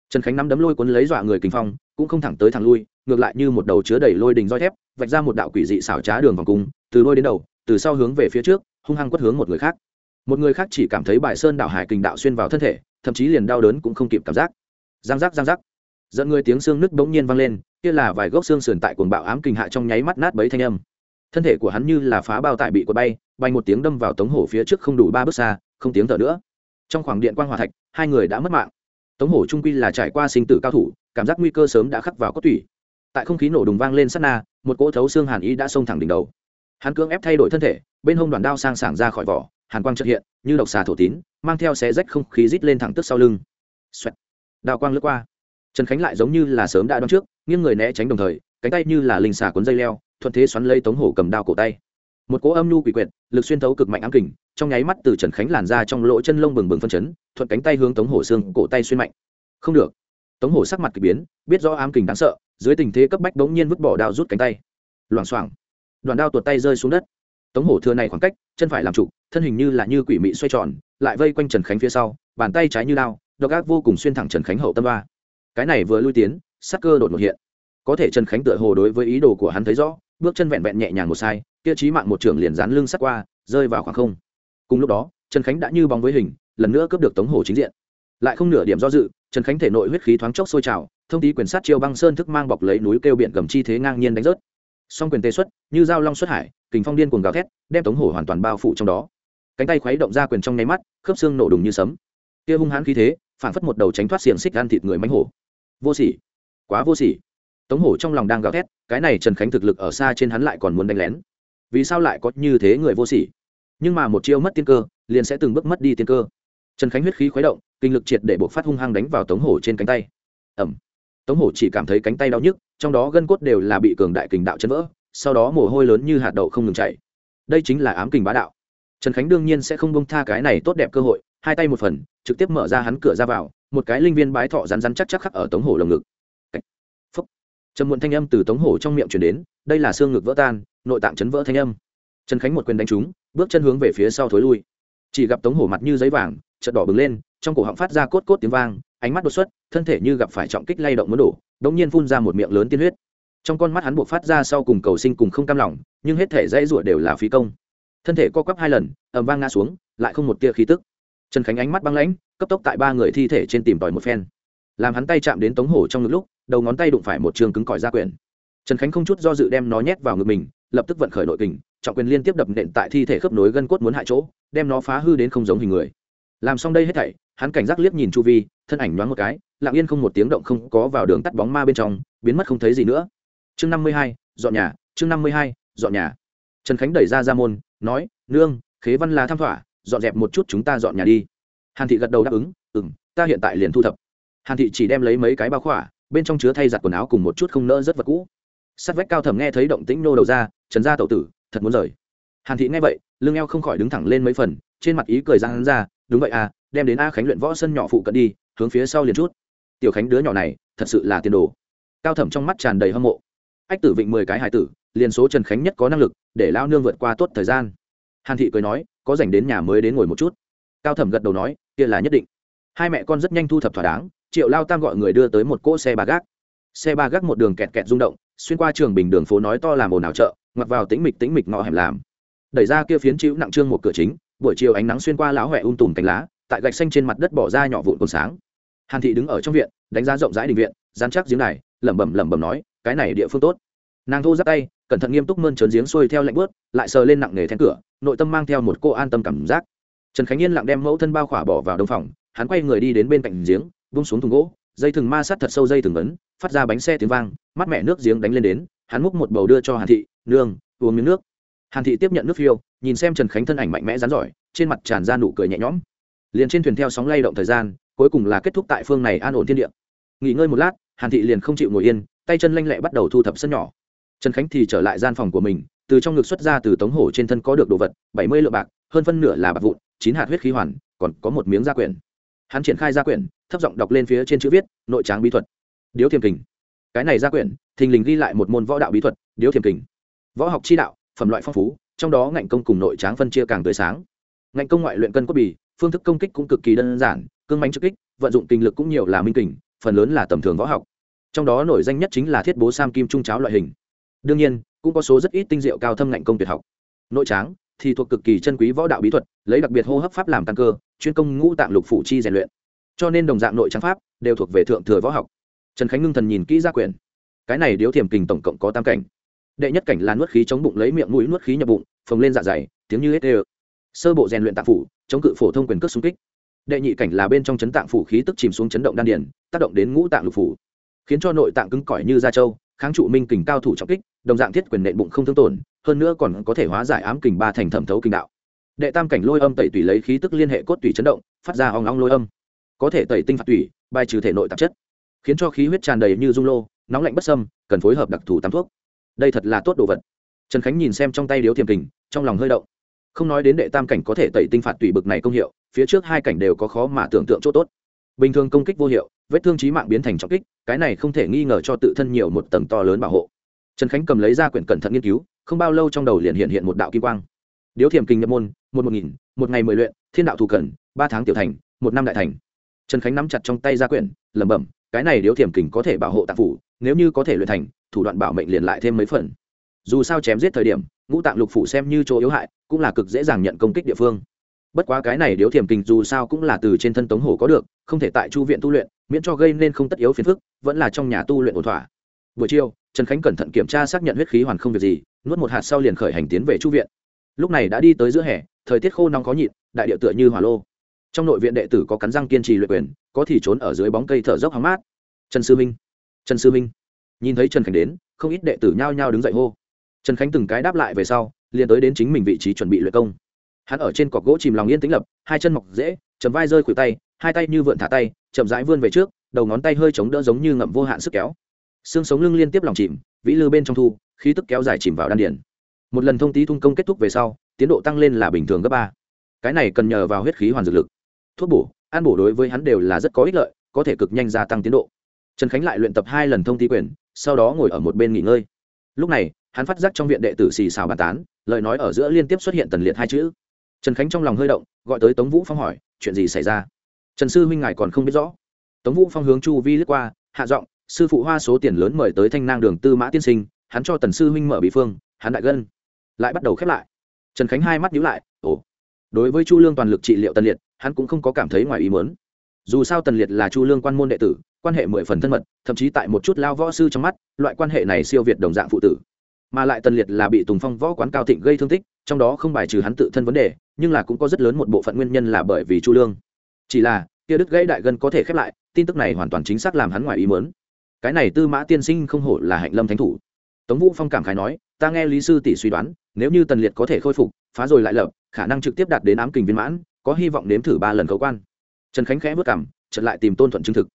Trần khánh nắm đấm lôi cuốn lấy dọa người kinh phong, cũng không thẳng tới thẳng lui, ngược lại như một đầu chứa đầy lôi đình roi thép, vạch ra một đạo quỷ dị xảo trá đường vòng cung, từ lôi đến đầu, từ sau hướng về phía trước, hung hăng quất hướng một người khác một người khác chỉ cảm thấy bài sơn đảo hải kình đạo xuyên vào thân thể, thậm chí liền đau đớn cũng không kịp cảm giác. Giang giác giang giác. Dẫn người tiếng xương nứt bỗng nhiên vang lên, kia là vài gốc xương sườn tại cuồng bạo ám kình hạ trong nháy mắt nát bấy thanh âm. Thân thể của hắn như là phá bao tải bị quật bay bay một tiếng đâm vào tống hổ phía trước không đủ ba bước xa, không tiếng thở nữa. Trong khoảng điện quan hòa thạch, hai người đã mất mạng. Tống hổ trung quy là trải qua sinh tử cao thủ, cảm giác nguy cơ sớm đã khắc vào cốt tủy. Tại không khí nổ đùng vang lên sát na, một cỗ thấu xương hàn ý đã xông thẳng đỉnh đầu. Hắn cưỡng ép thay đổi thân thể, bên hông đoàn đao sang sảng ra khỏi vỏ hàn quang trợ hiện, như độc xà thổ tín, mang theo xé rách không khí rít lên thẳng tức sau lưng. Xoẹt. đào quang lướt qua. Trần khánh lại giống như là sớm đã đoán trước, nghiêng người né tránh đồng thời, cánh tay như là linh xà cuốn dây leo, thuận thế xoắn lấy tống hổ cầm đao cổ tay. Một cỗ âm nhu quỷ quyệt, lực xuyên thấu cực mạnh ám kình, trong nháy mắt từ trần khánh làn ra trong lỗ chân lông bừng bừng phân chấn, thuận cánh tay hướng tống hổ xương cổ tay xuyên mạnh. Không được. Tống hổ sắc mặt k ỳ biến, biết rõ ám kình đáng sợ, dưới tình thế cấp bách bỗng nhiên vứt bỏ đao rút cánh tay. Loảng xoảng. Đoàn đao tuột tay rơi xuống đất tống hổ thừa này khoảng cách, chân phải làm trụ thân hình như là như quỷ mị xoay tròn, lại vây quanh trần khánh phía sau, bàn tay trái như đao, độc ác vô cùng xuyên thẳng trần khánh hậu tâm ba. Cái này vừa lui tiến, sắc cơ đột ngột hiện. Có thể trần khánh tựa hồ đối với ý đồ của hắn thấy rõ, bước chân vẹn vẹn nhẹ nhàng một sai, kia trí mạng một trưởng liền dán lưng sắt qua, rơi vào khoảng không. Cùng lúc đó, trần khánh đã như bóng với hình, lần nữa cướp được tống hổ chính diện. Lại không nửa điểm do dự, trần khánh thể nội huyết khí thoáng chốc sôi trào, thông tí quyền sát chiêu băng sơn thức mang bọc lấy núi kêu biển cầm chi thế ngang nhiên đánh rớt song quyền tê xuất, như dao long xuất hải, kình phong điên cuồng gào thét, đem tống hổ hoàn toàn bao phủ trong đó. Cánh tay khuấy động ra quyền trong nháy mắt, khớp xương nổ đùng như sấm. Kia hung hãn khí thế phản phất một đầu tránh thoát xiềng xích gan thịt người mánh hổ. Vô sỉ. Quá vô sỉ. Tống hổ trong lòng đang gào thét, cái này trần khánh thực lực ở xa trên hắn lại còn muốn đánh lén. Vì sao lại có như thế người vô sỉ? Nhưng mà một chiêu mất tiên cơ, liền sẽ từng bước mất đi tiên cơ. Trần khánh huyết khí khuấy động, kinh lực triệt để buộc phát hung hăng đánh vào tống hổ trên cánh tay. Ẩm tống hổ chỉ cảm thấy cánh tay đau nhức, trong đó gân cốt đều là bị cường đại kình đạo chấn vỡ, sau đó mồ hôi lớn như hạt đậu không ngừng chảy. Đây chính là ám kình bá đạo. Trần khánh đương nhiên sẽ không bông tha cái này tốt đẹp cơ hội, hai tay một phần, trực tiếp mở ra hắn cửa ra vào, một cái linh viên bái thọ rắn rắn chắc chắc khắc ở tống hổ lồng ngực. Phúc. Trần muộn thanh âm từ tống hổ trong miệng chuyển đến, đây là xương ngực vỡ tan, nội tạng chấn vỡ thanh âm. Trần khánh một quyền đánh trúng, bước chân hướng về phía sau thối lui. Chỉ gặp tống hổ mặt như giấy vàng, chợt đỏ bừng lên, trong cổ họng phát ra cốt cốt tiếng vang ánh mắt đột xuất, thân thể như gặp phải trọng kích lay động muốn đổ đống nhiên phun ra một miệng lớn tiên huyết. Trong con mắt hắn buộc phát ra sau cùng cầu sinh cùng không cam lòng, nhưng hết thể dãy rủa đều là phí công. Thân thể co quắp hai lần, ầm vang ngã xuống, lại không một tia khí tức. Trần khánh ánh mắt băng lãnh, cấp tốc tại ba người thi thể trên tìm tòi một phen. Làm hắn tay chạm đến tống hổ trong ngực lúc, đầu ngón tay đụng phải một trường cứng cỏi ra quyển trần khánh không chút do dự đem nó nhét vào ngực mình, lập tức vận khởi nội kình, trọng quyền liên tiếp đập nện tại thi thể khớp nối gân cốt muốn hại chỗ, đem nó phá hư đến không giống hình người. Làm xong đây hết thảy, hắn cảnh giác liếc nhìn chu vi thân ảnh nhoáng một cái, lặng yên không một tiếng động không có vào đường tắt bóng ma bên trong, biến mất không thấy gì nữa. Chương năm mươi hai, dọn nhà, chương năm mươi hai, dọn nhà. Trần khánh đẩy ra ra môn, nói, nương, khế văn là tham thỏa, dọn dẹp một chút chúng ta dọn nhà đi. Hàn thị gật đầu đáp ứng ừ m ta hiện tại liền thu thập. Hàn thị chỉ đem lấy mấy cái bao khỏa, bên trong chứa thay giặt quần áo cùng một chút không nỡ rất vật cũ. Sắt vách cao thầm nghe thấy động tĩnh nô đầu ra, trần gia tậu tử, thật muốn rời. Hàn thị nghe vậy, lưng eo không khỏi đứng thẳng lên mấy phần, trên mặt ý cười ra hắn ra, đúng vậy à đem đến a khánh luyện võ sân nhỏ phụ cận đi hướng phía sau liền chút. Tiểu khánh đứa nhỏ này, thật sự là tiền đồ. Cao thẩm trong mắt tràn đầy hâm mộ. Ách tử vịnh mười cái hải tử, liền số trần khánh nhất có năng lực, để lao nương vượt qua tốt thời gian. Hàn thị cười nói, có dành đến nhà mới đến ngồi một chút. Cao thẩm gật đầu nói, kia là nhất định. Hai mẹ con rất nhanh thu thập thỏa đáng, triệu lao tam gọi người đưa tới một cỗ xe ba gác. Xe ba gác một đường kẹt kẹt rung động, xuyên qua trường bình đường phố nói to làm ồn ào chợ, ngoặt vào tĩnh mịch tĩnh mịch ngõ hẻm làm. Đẩy ra kia phiến chịu nặng trương một cửa chính, buổi chiều ánh nắng xuyên qua lão huệ um tùm cánh lá, tại gạch xanh trên mặt đất bỏ ra nhỏ vụn còn sáng hàn thị đứng ở trong viện, đánh giá rộng rãi đình viện, dán chắc giếng này lẩm bẩm lẩm bẩm nói, cái này địa phương tốt. Nàng thô giáp tay, cẩn thận nghiêm túc mơn trớn giếng xuôi theo lạnh bớt lại sờ lên nặng nghề then cửa, nội tâm mang theo một cô an tâm cảm giác. Trần khánh yên lặng đem mẫu thân bao khỏa bỏ vào đông phòng, hắn quay người đi đến bên cạnh giếng bung xuống thùng gỗ, dây thừng ma sát thật sâu dây thừng ấn, phát ra bánh xe tiếng vang, mắt mẹ nước giếng đánh lên đến, hắn múc một bầu đưa cho hàn thị, nương, uống miếng nước. Hàn thị tiếp nhận nước phiêu, nhìn xem trần khánh thân ảnh mạnh mẽ rắn giỏi, trên mặt tràn ra nụ cười nhẹ nhõm. Liền trên thuyền theo sóng lay động thời gian cuối cùng là kết thúc tại phương này an ổn thiên địa. Nghỉ ngơi một lát, hàn thị liền không chịu ngồi yên, tay chân lanh lẹ bắt đầu thu thập sân nhỏ. Trần khánh thì trở lại gian phòng của mình, từ trong ngực xuất ra từ tống hổ trên thân có được đồ vật, bảy mươi lượng bạc, hơn phân nửa là bạc vụn, chín hạt huyết khí hoàn, còn có một miếng gia quyển. Hắn triển khai gia quyển, thấp giọng đọc lên phía trên chữ viết, nội tráng bí thuật. Điếu thiềm kình. Cái này gia quyển, thình lình ghi lại một môn võ đạo bí thuật, điếu thiềm kình. Võ học chi đạo, phẩm loại phong phú, trong đó ngạnh công cùng nội tráng phân chia càng tươi sáng. Ngạnh công ngoại luyện cân cốt bì, phương thức công kích cũng cực kỳ đơn giản cương mánh trực kích, vận dụng kinh lực cũng nhiều là minh kình, phần lớn là tầm thường võ học. Trong đó nổi danh nhất chính là thiết bố sam kim trung cháo loại hình. Đương nhiên, cũng có số rất ít tinh diệu cao thâm ngạnh công tuyệt học. Nội tráng thì thuộc cực kỳ chân quý võ đạo bí thuật, lấy đặc biệt hô hấp pháp làm căn cơ, chuyên công ngũ tạng lục phủ chi rèn luyện. Cho nên đồng dạng nội tráng pháp đều thuộc về thượng thừa võ học. Trần khánh ngưng thần nhìn kỹ ra quyền cái này điếu thiềm kình tổng cộng có tam cảnh. Đệ nhất cảnh là nuốt khí chống bụng lấy miệng mũi nuốt khí nhập bụng, phồng lên dạ dày, tiếng như hết ê sơ bộ rèn luyện tạng phủ, chống cự phổ thông quyền cước xung kích đệ nhị cảnh là bên trong chấn tạng phủ khí tức chìm xuống chấn động đan điền, tác động đến ngũ tạng lục phủ, khiến cho nội tạng cứng cỏi như da trâu, kháng trụ minh kình cao thủ trọng kích, đồng dạng thiết quyền nện bụng không thương tổn, hơn nữa còn có thể hóa giải ám kình ba thành thẩm thấu kinh đạo. Đệ tam cảnh lôi âm tẩy tủy lấy khí tức liên hệ cốt tủy chấn động, phát ra hoang ong lôi âm. Có thể tẩy tinh phạt tủy, bài trừ thể nội tạp chất, khiến cho khí huyết tràn đầy như dung lô, nóng lạnh bất sâm cần phối hợp đặc thù tắm thuốc. Đây thật là tốt đồ vật. Trần khánh nhìn xem trong tay điếu thiềm kình, trong lòng hơi động. Không nói đến đệ tam cảnh có thể tẩy tinh phạt tùy bực này công hiệu phía trước hai cảnh đều có khó mà tưởng tượng chỗ tốt. Bình thường công kích vô hiệu, vết thương trí mạng biến thành trọng kích, cái này không thể nghi ngờ cho tự thân nhiều một tầng to lớn bảo hộ. Trần khánh cầm lấy ra quyển cẩn thận nghiên cứu, không bao lâu trong đầu liền hiện hiện một đạo kim quang. Điếu thiềm kinh nhập môn, một một nghìn, một ngày mười luyện, thiên đạo thủ cần ba tháng tiểu thành, một năm đại thành. Trần khánh nắm chặt trong tay ra quyển, lẩm bẩm, cái này điếu thiềm kình có thể bảo hộ tạng phủ, nếu như có thể luyện thành, thủ đoạn bảo mệnh liền lại thêm mấy phần. Dù sao chém giết thời điểm, ngũ tạng lục phủ xem như chỗ yếu hại, cũng là cực dễ dàng nhận công kích địa phương bất quá cái này điếu thiềm kình dù sao cũng là từ trên thân tống hồ có được, không thể tại chu viện tu luyện, miễn cho gây nên không tất yếu phiền phức, vẫn là trong nhà tu luyện ổn thỏa. Buổi chiều, trần khánh cẩn thận kiểm tra xác nhận huyết khí hoàn không việc gì, nuốt một hạt sau liền khởi hành tiến về chu viện. Lúc này đã đi tới giữa hè, thời tiết khô nóng có nhịn, đại địa tựa như hỏa lô. Trong nội viện đệ tử có cắn răng kiên trì luyện quyền, có thì trốn ở dưới bóng cây thở dốc hóng mát. Trần sư minh, trần sư minh. Nhìn thấy trần khánh đến, không ít đệ tử nhao nhao đứng dậy hô. Trần khánh từng cái đáp lại về sau, liền tới đến chính mình vị trí chuẩn bị luyện công hắn ở trên cọc gỗ chìm lòng yên tĩnh lập, hai chân mọc dễ chầm vai rơi khuỷu tay, hai tay như vượn thả tay, chậm rãi vươn về trước, đầu ngón tay hơi chống đỡ giống như ngậm vô hạn sức kéo. Xương sống lưng liên tiếp lòng chìm, vĩ lư bên trong thu, khí tức kéo dài chìm vào đan điển một lần thông tí thung công kết thúc về sau, tiến độ tăng lên là bình thường gấp ba. Cái này cần nhờ vào huyết khí hoàn dược lực. Thuốc bổ, ăn bổ đối với hắn đều là rất có ích lợi, có thể cực nhanh gia tăng tiến độ. Trần khánh lại luyện tập hai lần thông tí quyền, sau đó ngồi ở một bên nghỉ ngơi. Lúc này, hắn phát giác trong viện đệ tử xì xào bàn tán, lời nói ở giữa liên tiếp xuất hiện tần liệt hai chữ trần khánh trong lòng hơi động, gọi tới tống vũ phong hỏi, chuyện gì xảy ra? Trần sư huynh ngài còn không biết rõ. Tống vũ phong hướng chu vi lướt qua, hạ giọng, sư phụ hoa số tiền lớn mời tới thanh nang đường tư mã tiên sinh, hắn cho tần sư huynh mở bí phương, hắn đại gân. Lại bắt đầu khép lại. Trần khánh hai mắt nhíu lại, ồ, đối với chu lương toàn lực trị liệu tần liệt, hắn cũng không có cảm thấy ngoài ý muốn. Dù sao tần liệt là chu lương quan môn đệ tử, quan hệ mười phần thân mật, thậm chí tại một chút lao võ sư trong mắt, loại quan hệ này siêu việt đồng dạng phụ tử mà lại tần liệt là bị tùng phong võ quán cao thịnh gây thương tích, trong đó không bài trừ hắn tự thân vấn đề, nhưng là cũng có rất lớn một bộ phận nguyên nhân là bởi vì chu lương. Chỉ là, kia đứt gãy đại gân có thể khép lại, tin tức này hoàn toàn chính xác làm hắn ngoài ý mớn cái này tư mã tiên sinh không hổ là hạnh lâm thánh thủ. Tống vũ phong cảm khái nói, ta nghe lý sư tỷ suy đoán, nếu như tần liệt có thể khôi phục, phá rồi lại lập, khả năng trực tiếp đạt đến ám kình viên mãn, có hy vọng nếm thử ba lần cầu quan. Trần khánh khẽ vất cảm, chợt lại tìm tôn thuận chứng thực.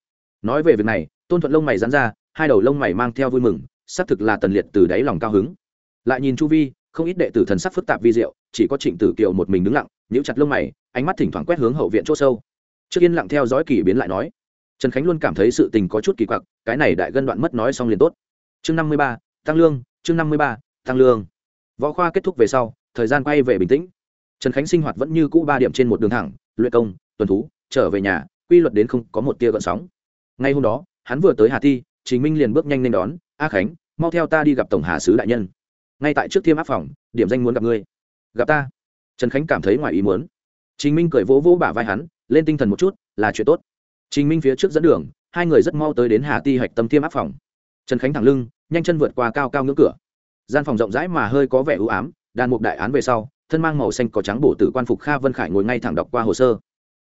Nói về việc này, tôn thuận lông mày dán ra, hai đầu lông mày mang theo vui mừng xác thực là tần liệt từ đáy lòng cao hứng. Lại nhìn chu vi, không ít đệ tử thần sắc phức tạp vi diệu, chỉ có trịnh tử kiều một mình đứng lặng, nhíu chặt lông mày, ánh mắt thỉnh thoảng quét hướng hậu viện chỗ sâu. Trước yên lặng theo dõi kỳ biến lại nói, trần khánh luôn cảm thấy sự tình có chút kỳ quặc, cái này đại gân đoạn mất nói xong liền tốt. Chương năm mươi ba, tăng lương, chương năm mươi ba, tăng lương. Võ khoa kết thúc về sau, thời gian quay về bình tĩnh. Trần khánh sinh hoạt vẫn như cũ ba điểm trên một đường thẳng, luyện công, tuần thú, trở về nhà, quy luật đến không có một tia gợn sóng. Ngay hôm đó, hắn vừa tới hà thi chính minh liền bước nhanh lên đón, a khánh mau theo ta đi gặp tổng hà sứ đại nhân. Ngay tại trước thiêm áp phòng, điểm danh muốn gặp ngươi. Gặp ta? Trần khánh cảm thấy ngoài ý muốn. Chính minh cười vỗ vỗ bả vai hắn, lên tinh thần một chút, là chuyện tốt. Trình minh phía trước dẫn đường, hai người rất mau tới đến hà ti hạch tâm thiêm áp phòng. Trần khánh thẳng lưng, nhanh chân vượt qua cao cao ngưỡng cửa. Gian phòng rộng rãi mà hơi có vẻ ưu ám, đàn mục đại án về sau, thân mang màu xanh có trắng bổ tử quan phục kha vân khải ngồi ngay thẳng đọc qua hồ sơ.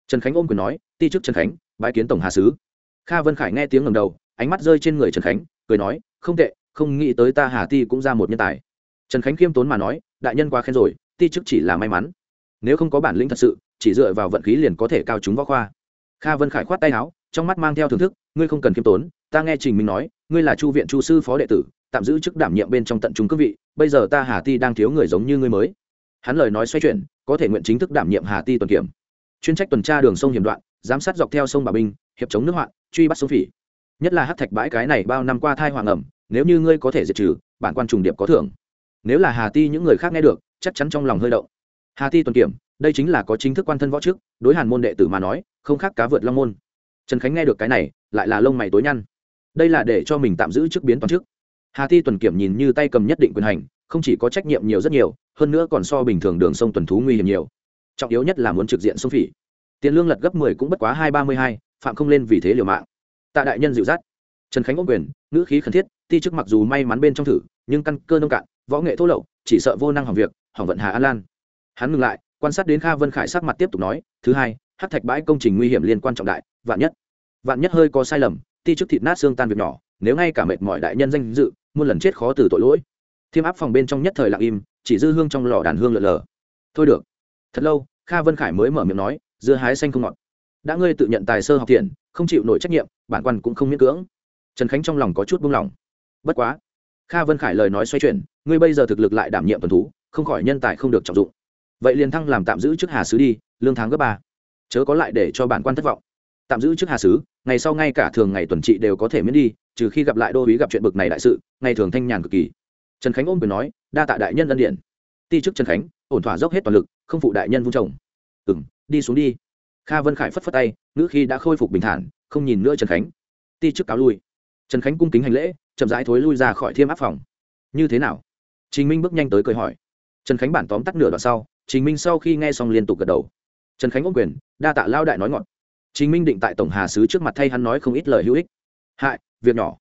Trần khánh ôm quyền nói, ti chức trần khánh bãi kiến tổng hà sứ. Kha vân khải nghe tiếng ngầm đầu, ánh mắt rơi trên người trần khánh, cười nói, không tệ không nghĩ tới ta hà ti cũng ra một nhân tài. Trần khánh khiêm tốn mà nói, đại nhân quá khen rồi, ti chức chỉ là may mắn. Nếu không có bản lĩnh thật sự, chỉ dựa vào vận khí liền có thể cao chúng võ khoa. Kha vân khải khoát tay áo, trong mắt mang theo thưởng thức, ngươi không cần khiêm tốn, ta nghe trình minh nói, ngươi là chu viện chu sư phó đệ tử, tạm giữ chức đảm nhiệm bên trong tận trung cương vị, bây giờ ta hà ti đang thiếu người giống như ngươi mới. Hắn lời nói xoay chuyển, có thể nguyện chính thức đảm nhiệm hà ti tuần kiểm. Chuyên trách tuần tra đường sông hiểm đoạn, giám sát dọc theo sông bà binh hiệp chống nước hoạn, truy bắt sông phỉ. Nhất là hát thạch bãi cái này bao năm qua thai hoàng ẩm nếu như ngươi có thể diệt trừ bản quan trùng điệp có thưởng. Nếu là hà ti những người khác nghe được chắc chắn trong lòng hơi động. Hà ti tuần kiểm đây chính là có chính thức quan thân võ trước, đối hàn môn đệ tử mà nói không khác cá vượt long môn. Trần khánh nghe được cái này lại là lông mày tối nhăn. Đây là để cho mình tạm giữ chức biến toàn chức hà ti tuần kiểm nhìn như tay cầm nhất định quyền hành không chỉ có trách nhiệm nhiều rất nhiều hơn nữa còn so bình thường đường sông tuần thú nguy hiểm nhiều. Trọng yếu nhất là muốn trực diện sông phỉ. Tiền lương lật gấp mười cũng bất quá hai ba mươi hai phạm không lên vì thế liều mạng. Tạ đại nhân dịu dắt. Trần khánh ôm quyền ngữ khí khẩn thiết ti chức mặc dù may mắn bên trong thử, nhưng căn cơ nông cạn, võ nghệ thô lậu, chỉ sợ vô năng hỏng việc, hỏng vận hà an lan. Hắn ngừng lại, quan sát đến kha vân khải sắc mặt tiếp tục nói, thứ hai, hát thạch bãi công trình nguy hiểm liên quan trọng đại, vạn nhất vạn nhất hơi có sai lầm, ti chức thịt nát xương tan việc nhỏ, nếu ngay cả mệt mỏi đại nhân danh dự, muôn lần chết khó từ tội lỗi. Thiêm áp phòng bên trong nhất thời lặng im, chỉ dư hương trong lò đàn hương lợn lờ. Thôi được. Thật lâu, kha vân khải mới mở miệng nói, dưa hái xanh không ngọt. Đã ngươi tự nhận tài sơ học thiện, không chịu nổi trách nhiệm, bản quan cũng không miễn cưỡng. Trần khánh trong lòng có chút buông lỏng bất quá. Kha vân khải lời nói xoay chuyển, ngươi bây giờ thực lực lại đảm nhiệm tuần thú, không khỏi nhân tài không được trọng dụng. Vậy liền thăng làm tạm giữ trước hà sứ đi, lương tháng gấp ba. Chớ có lại để cho bản quan thất vọng. Tạm giữ trước hà sứ, ngày sau ngay cả thường ngày tuần trị đều có thể miễn đi, trừ khi gặp lại đô uý gặp chuyện bực này đại sự, ngày thường thanh nhàn cực kỳ. Trần khánh ôm quyền nói, đa tạ đại nhân ân điện. Ti chức trần khánh, ổn thỏa dốc hết toàn lực, không phụ đại nhân vung chồng. Ừ m đi xuống đi. Kha vân khải phất phất tay nữ khi đã khôi phục bình thản, không nhìn nữa trần khánh. Ti chức cáo lui. Trần khánh cung kính hành lễ chậm rãi thối lui ra khỏi thiêm áp phòng. Như thế nào? Trình minh bước nhanh tới cười hỏi. Trần khánh bản tóm tắt nửa đoạn sau, trình minh sau khi nghe xong liên tục gật đầu. Trần khánh ôm quyền, đa tạ lao đại nói ngọn trình minh định tại tổng hà sứ trước mặt thay hắn nói không ít lời hữu ích. Hại, việc nhỏ.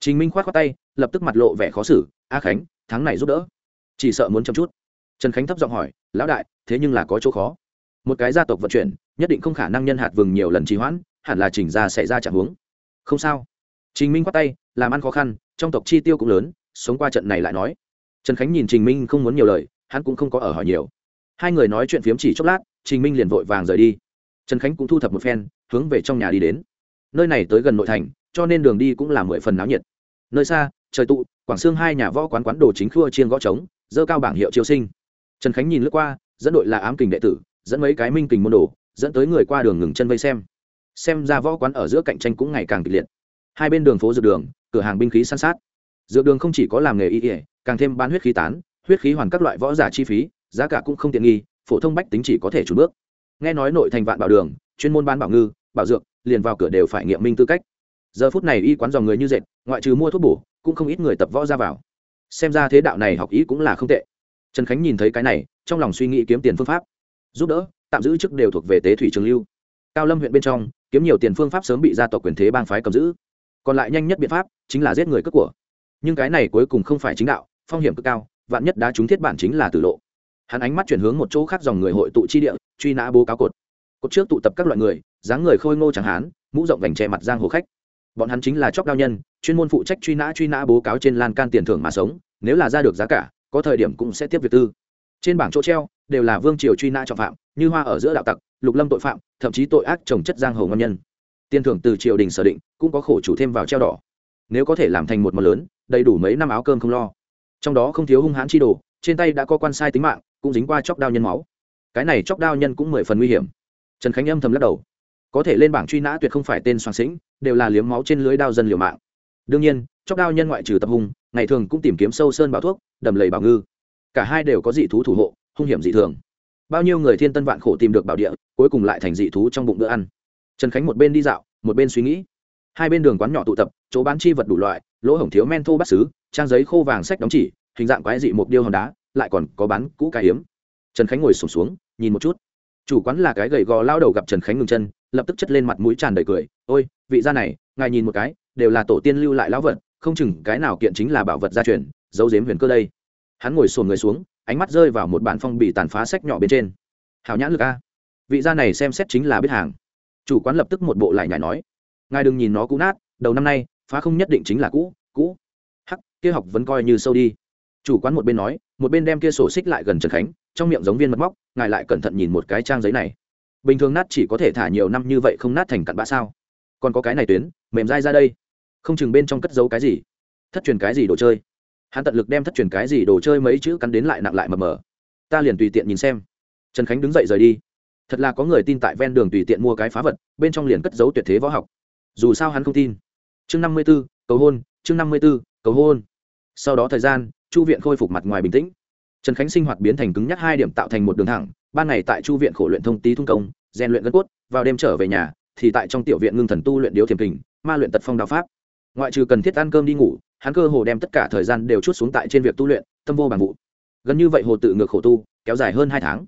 Trình minh k h o á t khoác tay, lập tức mặt lộ vẻ khó xử. A khánh, tháng này giúp đỡ. Chỉ sợ muốn chăm chút. Trần khánh thấp giọng hỏi, lão đại, thế nhưng là có chỗ khó. Một cái gia tộc vận chuyển, nhất định không khả năng nhân hạt vừng nhiều lần trì hoãn, hẳn là chỉnh ra xảy ra chẳng hướng không sao trình minh quát tay, làm ăn khó khăn, trong tộc chi tiêu cũng lớn, sống qua trận này lại nói. Trần khánh nhìn trình minh không muốn nhiều lời, hắn cũng không có ở hỏi nhiều. Hai người nói chuyện phiếm chỉ chốc lát, trình minh liền vội vàng rời đi. Trần khánh cũng thu thập một phen, hướng về trong nhà đi đến. Nơi này tới gần nội thành, cho nên đường đi cũng là mười phần náo nhiệt. Nơi xa, trời tụ, quảng sương hai nhà võ quán quán đồ chính khua chiên gõ trống, dơ cao bảng hiệu chiêu sinh. Trần khánh nhìn lướt qua, dẫn đội là ám kình đệ tử, dẫn mấy cái minh kình môn đồ, dẫn tới người qua đường ngừng chân vây xem. Xem ra võ quán ở giữa cạnh tranh cũng ngày càng kịch liệt hai bên đường phố dược đường, cửa hàng binh khí san sát. Dược đường không chỉ có làm nghề y ỉa càng thêm bán huyết khí tán, huyết khí hoàn các loại võ giả chi phí, giá cả cũng không tiện nghi, phổ thông bách tính chỉ có thể trùn bước. Nghe nói nội thành vạn bảo đường, chuyên môn bán bảo ngư, bảo dược, liền vào cửa đều phải nghiệm minh tư cách. Giờ phút này y quán dòng người như dệt, ngoại trừ mua thuốc bổ, cũng không ít người tập võ ra vào. Xem ra thế đạo này học ý cũng là không tệ. Trần khánh nhìn thấy cái này, trong lòng suy nghĩ kiếm tiền phương pháp. Giúp đỡ, tạm giữ chức đều thuộc về tế thủy trường lưu. Cao lâm huyện bên trong, kiếm nhiều tiền phương pháp sớm bị gia tộc quyền thế bang phái cầm giữ còn lại nhanh nhất biện pháp chính là giết người cướp của. Nhưng cái này cuối cùng không phải chính đạo, phong hiểm cực cao, vạn nhất đá trúng thiết bản chính là tử lộ. Hắn ánh mắt chuyển hướng một chỗ khác dòng người hội tụ chi địa, truy nã bố cáo cột. Cột trước tụ tập các loại người, dáng người khôi ngô chẳng hán, mũ rộng vành che mặt giang hồ khách. Bọn hắn chính là chóc đao nhân, chuyên môn phụ trách truy nã truy nã bố cáo trên lan can tiền thưởng mà sống, nếu là ra được giá cả, có thời điểm cũng sẽ tiếp việc tư. Trên bảng chỗ treo, đều là vương triều truy nã trọng phạm, như hoa ở giữa đạo tặc, lục lâm tội phạm, thậm chí tội ác trồng chất giang hồ ngon nhân. Tiền thưởng từ triều đình sở định cũng có khổ chủ thêm vào treo đỏ. Nếu có thể làm thành một món lớn, đầy đủ mấy năm áo cơm không lo. Trong đó không thiếu hung hãn chi đồ, trên tay đã có quan sai tính mạng, cũng dính qua chóc đao nhân máu. Cái này chóc đao nhân cũng mười phần nguy hiểm. Trần khánh âm thầm lắc đầu. Có thể lên bảng truy nã tuyệt không phải tên soạn sĩnh, đều là liếm máu trên lưới đao dân liều mạng. Đương nhiên, chóc đao nhân ngoại trừ tập hung, ngày thường cũng tìm kiếm sâu sơn bảo thuốc, đầm lầy bảo ngư. Cả hai đều có dị thú thủ hộ, hung hiểm dị thường. Bao nhiêu người thiên tân vạn khổ tìm được bảo địa, cuối cùng lại thành dị thú trong bụng bữa ăn. Trần khánh một bên đi dạo, một bên suy nghĩ hai bên đường quán nhỏ tụ tập chỗ bán chi vật đủ loại lỗ hổng thiếu men thô bắt xứ trang giấy khô vàng sách đóng chỉ hình dạng quái dị một điêu hòn đá lại còn có bán cũ cái hiếm trần khánh ngồi sùng xuống, xuống nhìn một chút. Chủ quán là cái gầy gò lao đầu gặp trần khánh ngừng chân lập tức chất lên mặt mũi tràn đầy cười. Ôi vị gia này ngài nhìn một cái đều là tổ tiên lưu lại lão vật không chừng cái nào kiện chính là bảo vật gia truyền dấu dếm huyền cơ đây. Hắn ngồi sồn người xuống ánh mắt rơi vào một bản phong bị tàn phá sách nhỏ bên trên. Hảo nhãn lực a vị gia này xem xét chính là biết hàng. Chủ quán lập tức một bộ lại nhảy nói ngài đừng nhìn nó cũ nát, đầu năm nay, phá không nhất định chính là cũ cũ. Hắc, kia học vẫn coi như sâu đi. Chủ quán một bên nói, một bên đem kia sổ xích lại gần trần khánh, trong miệng giống viên mật móc, ngài lại cẩn thận nhìn một cái trang giấy này. Bình thường nát chỉ có thể thả nhiều năm như vậy không nát thành cặn bã sao? Còn có cái này tuyến, mềm dai ra đây. Không chừng bên trong cất giấu cái gì? Thất truyền cái gì đồ chơi? Hắn tận lực đem thất truyền cái gì đồ chơi mấy chữ cắn đến lại nặng lại mờ mờ. Ta liền tùy tiện nhìn xem. Trần khánh đứng dậy rời đi. Thật là có người tin tại ven đường tùy tiện mua cái phá vật, bên trong liền cất giấu tuyệt thế võ học dù sao hắn không tin. Chương năm mươi b ố cầu hôn, chương năm mươi b ố cầu hôn. Sau đó thời gian, chu viện khôi phục mặt ngoài bình tĩnh. Trần khánh sinh hoạt biến thành cứng nhắc hai điểm tạo thành một đường thẳng. Ban ngày tại chu viện khổ luyện thông tý thung công, rèn luyện gân cốt, vào đêm trở về nhà, thì tại trong tiểu viện ngưng thần tu luyện điếu thiềm kình, ma luyện tật phong đạo pháp. Ngoại trừ cần thiết ăn cơm đi ngủ, hắn cơ hồ đem tất cả thời gian đều chút xuống tại trên việc tu luyện, tâm vô bằng vụ. Gần như vậy hồ tự ngược khổ tu, kéo dài hơn hai tháng.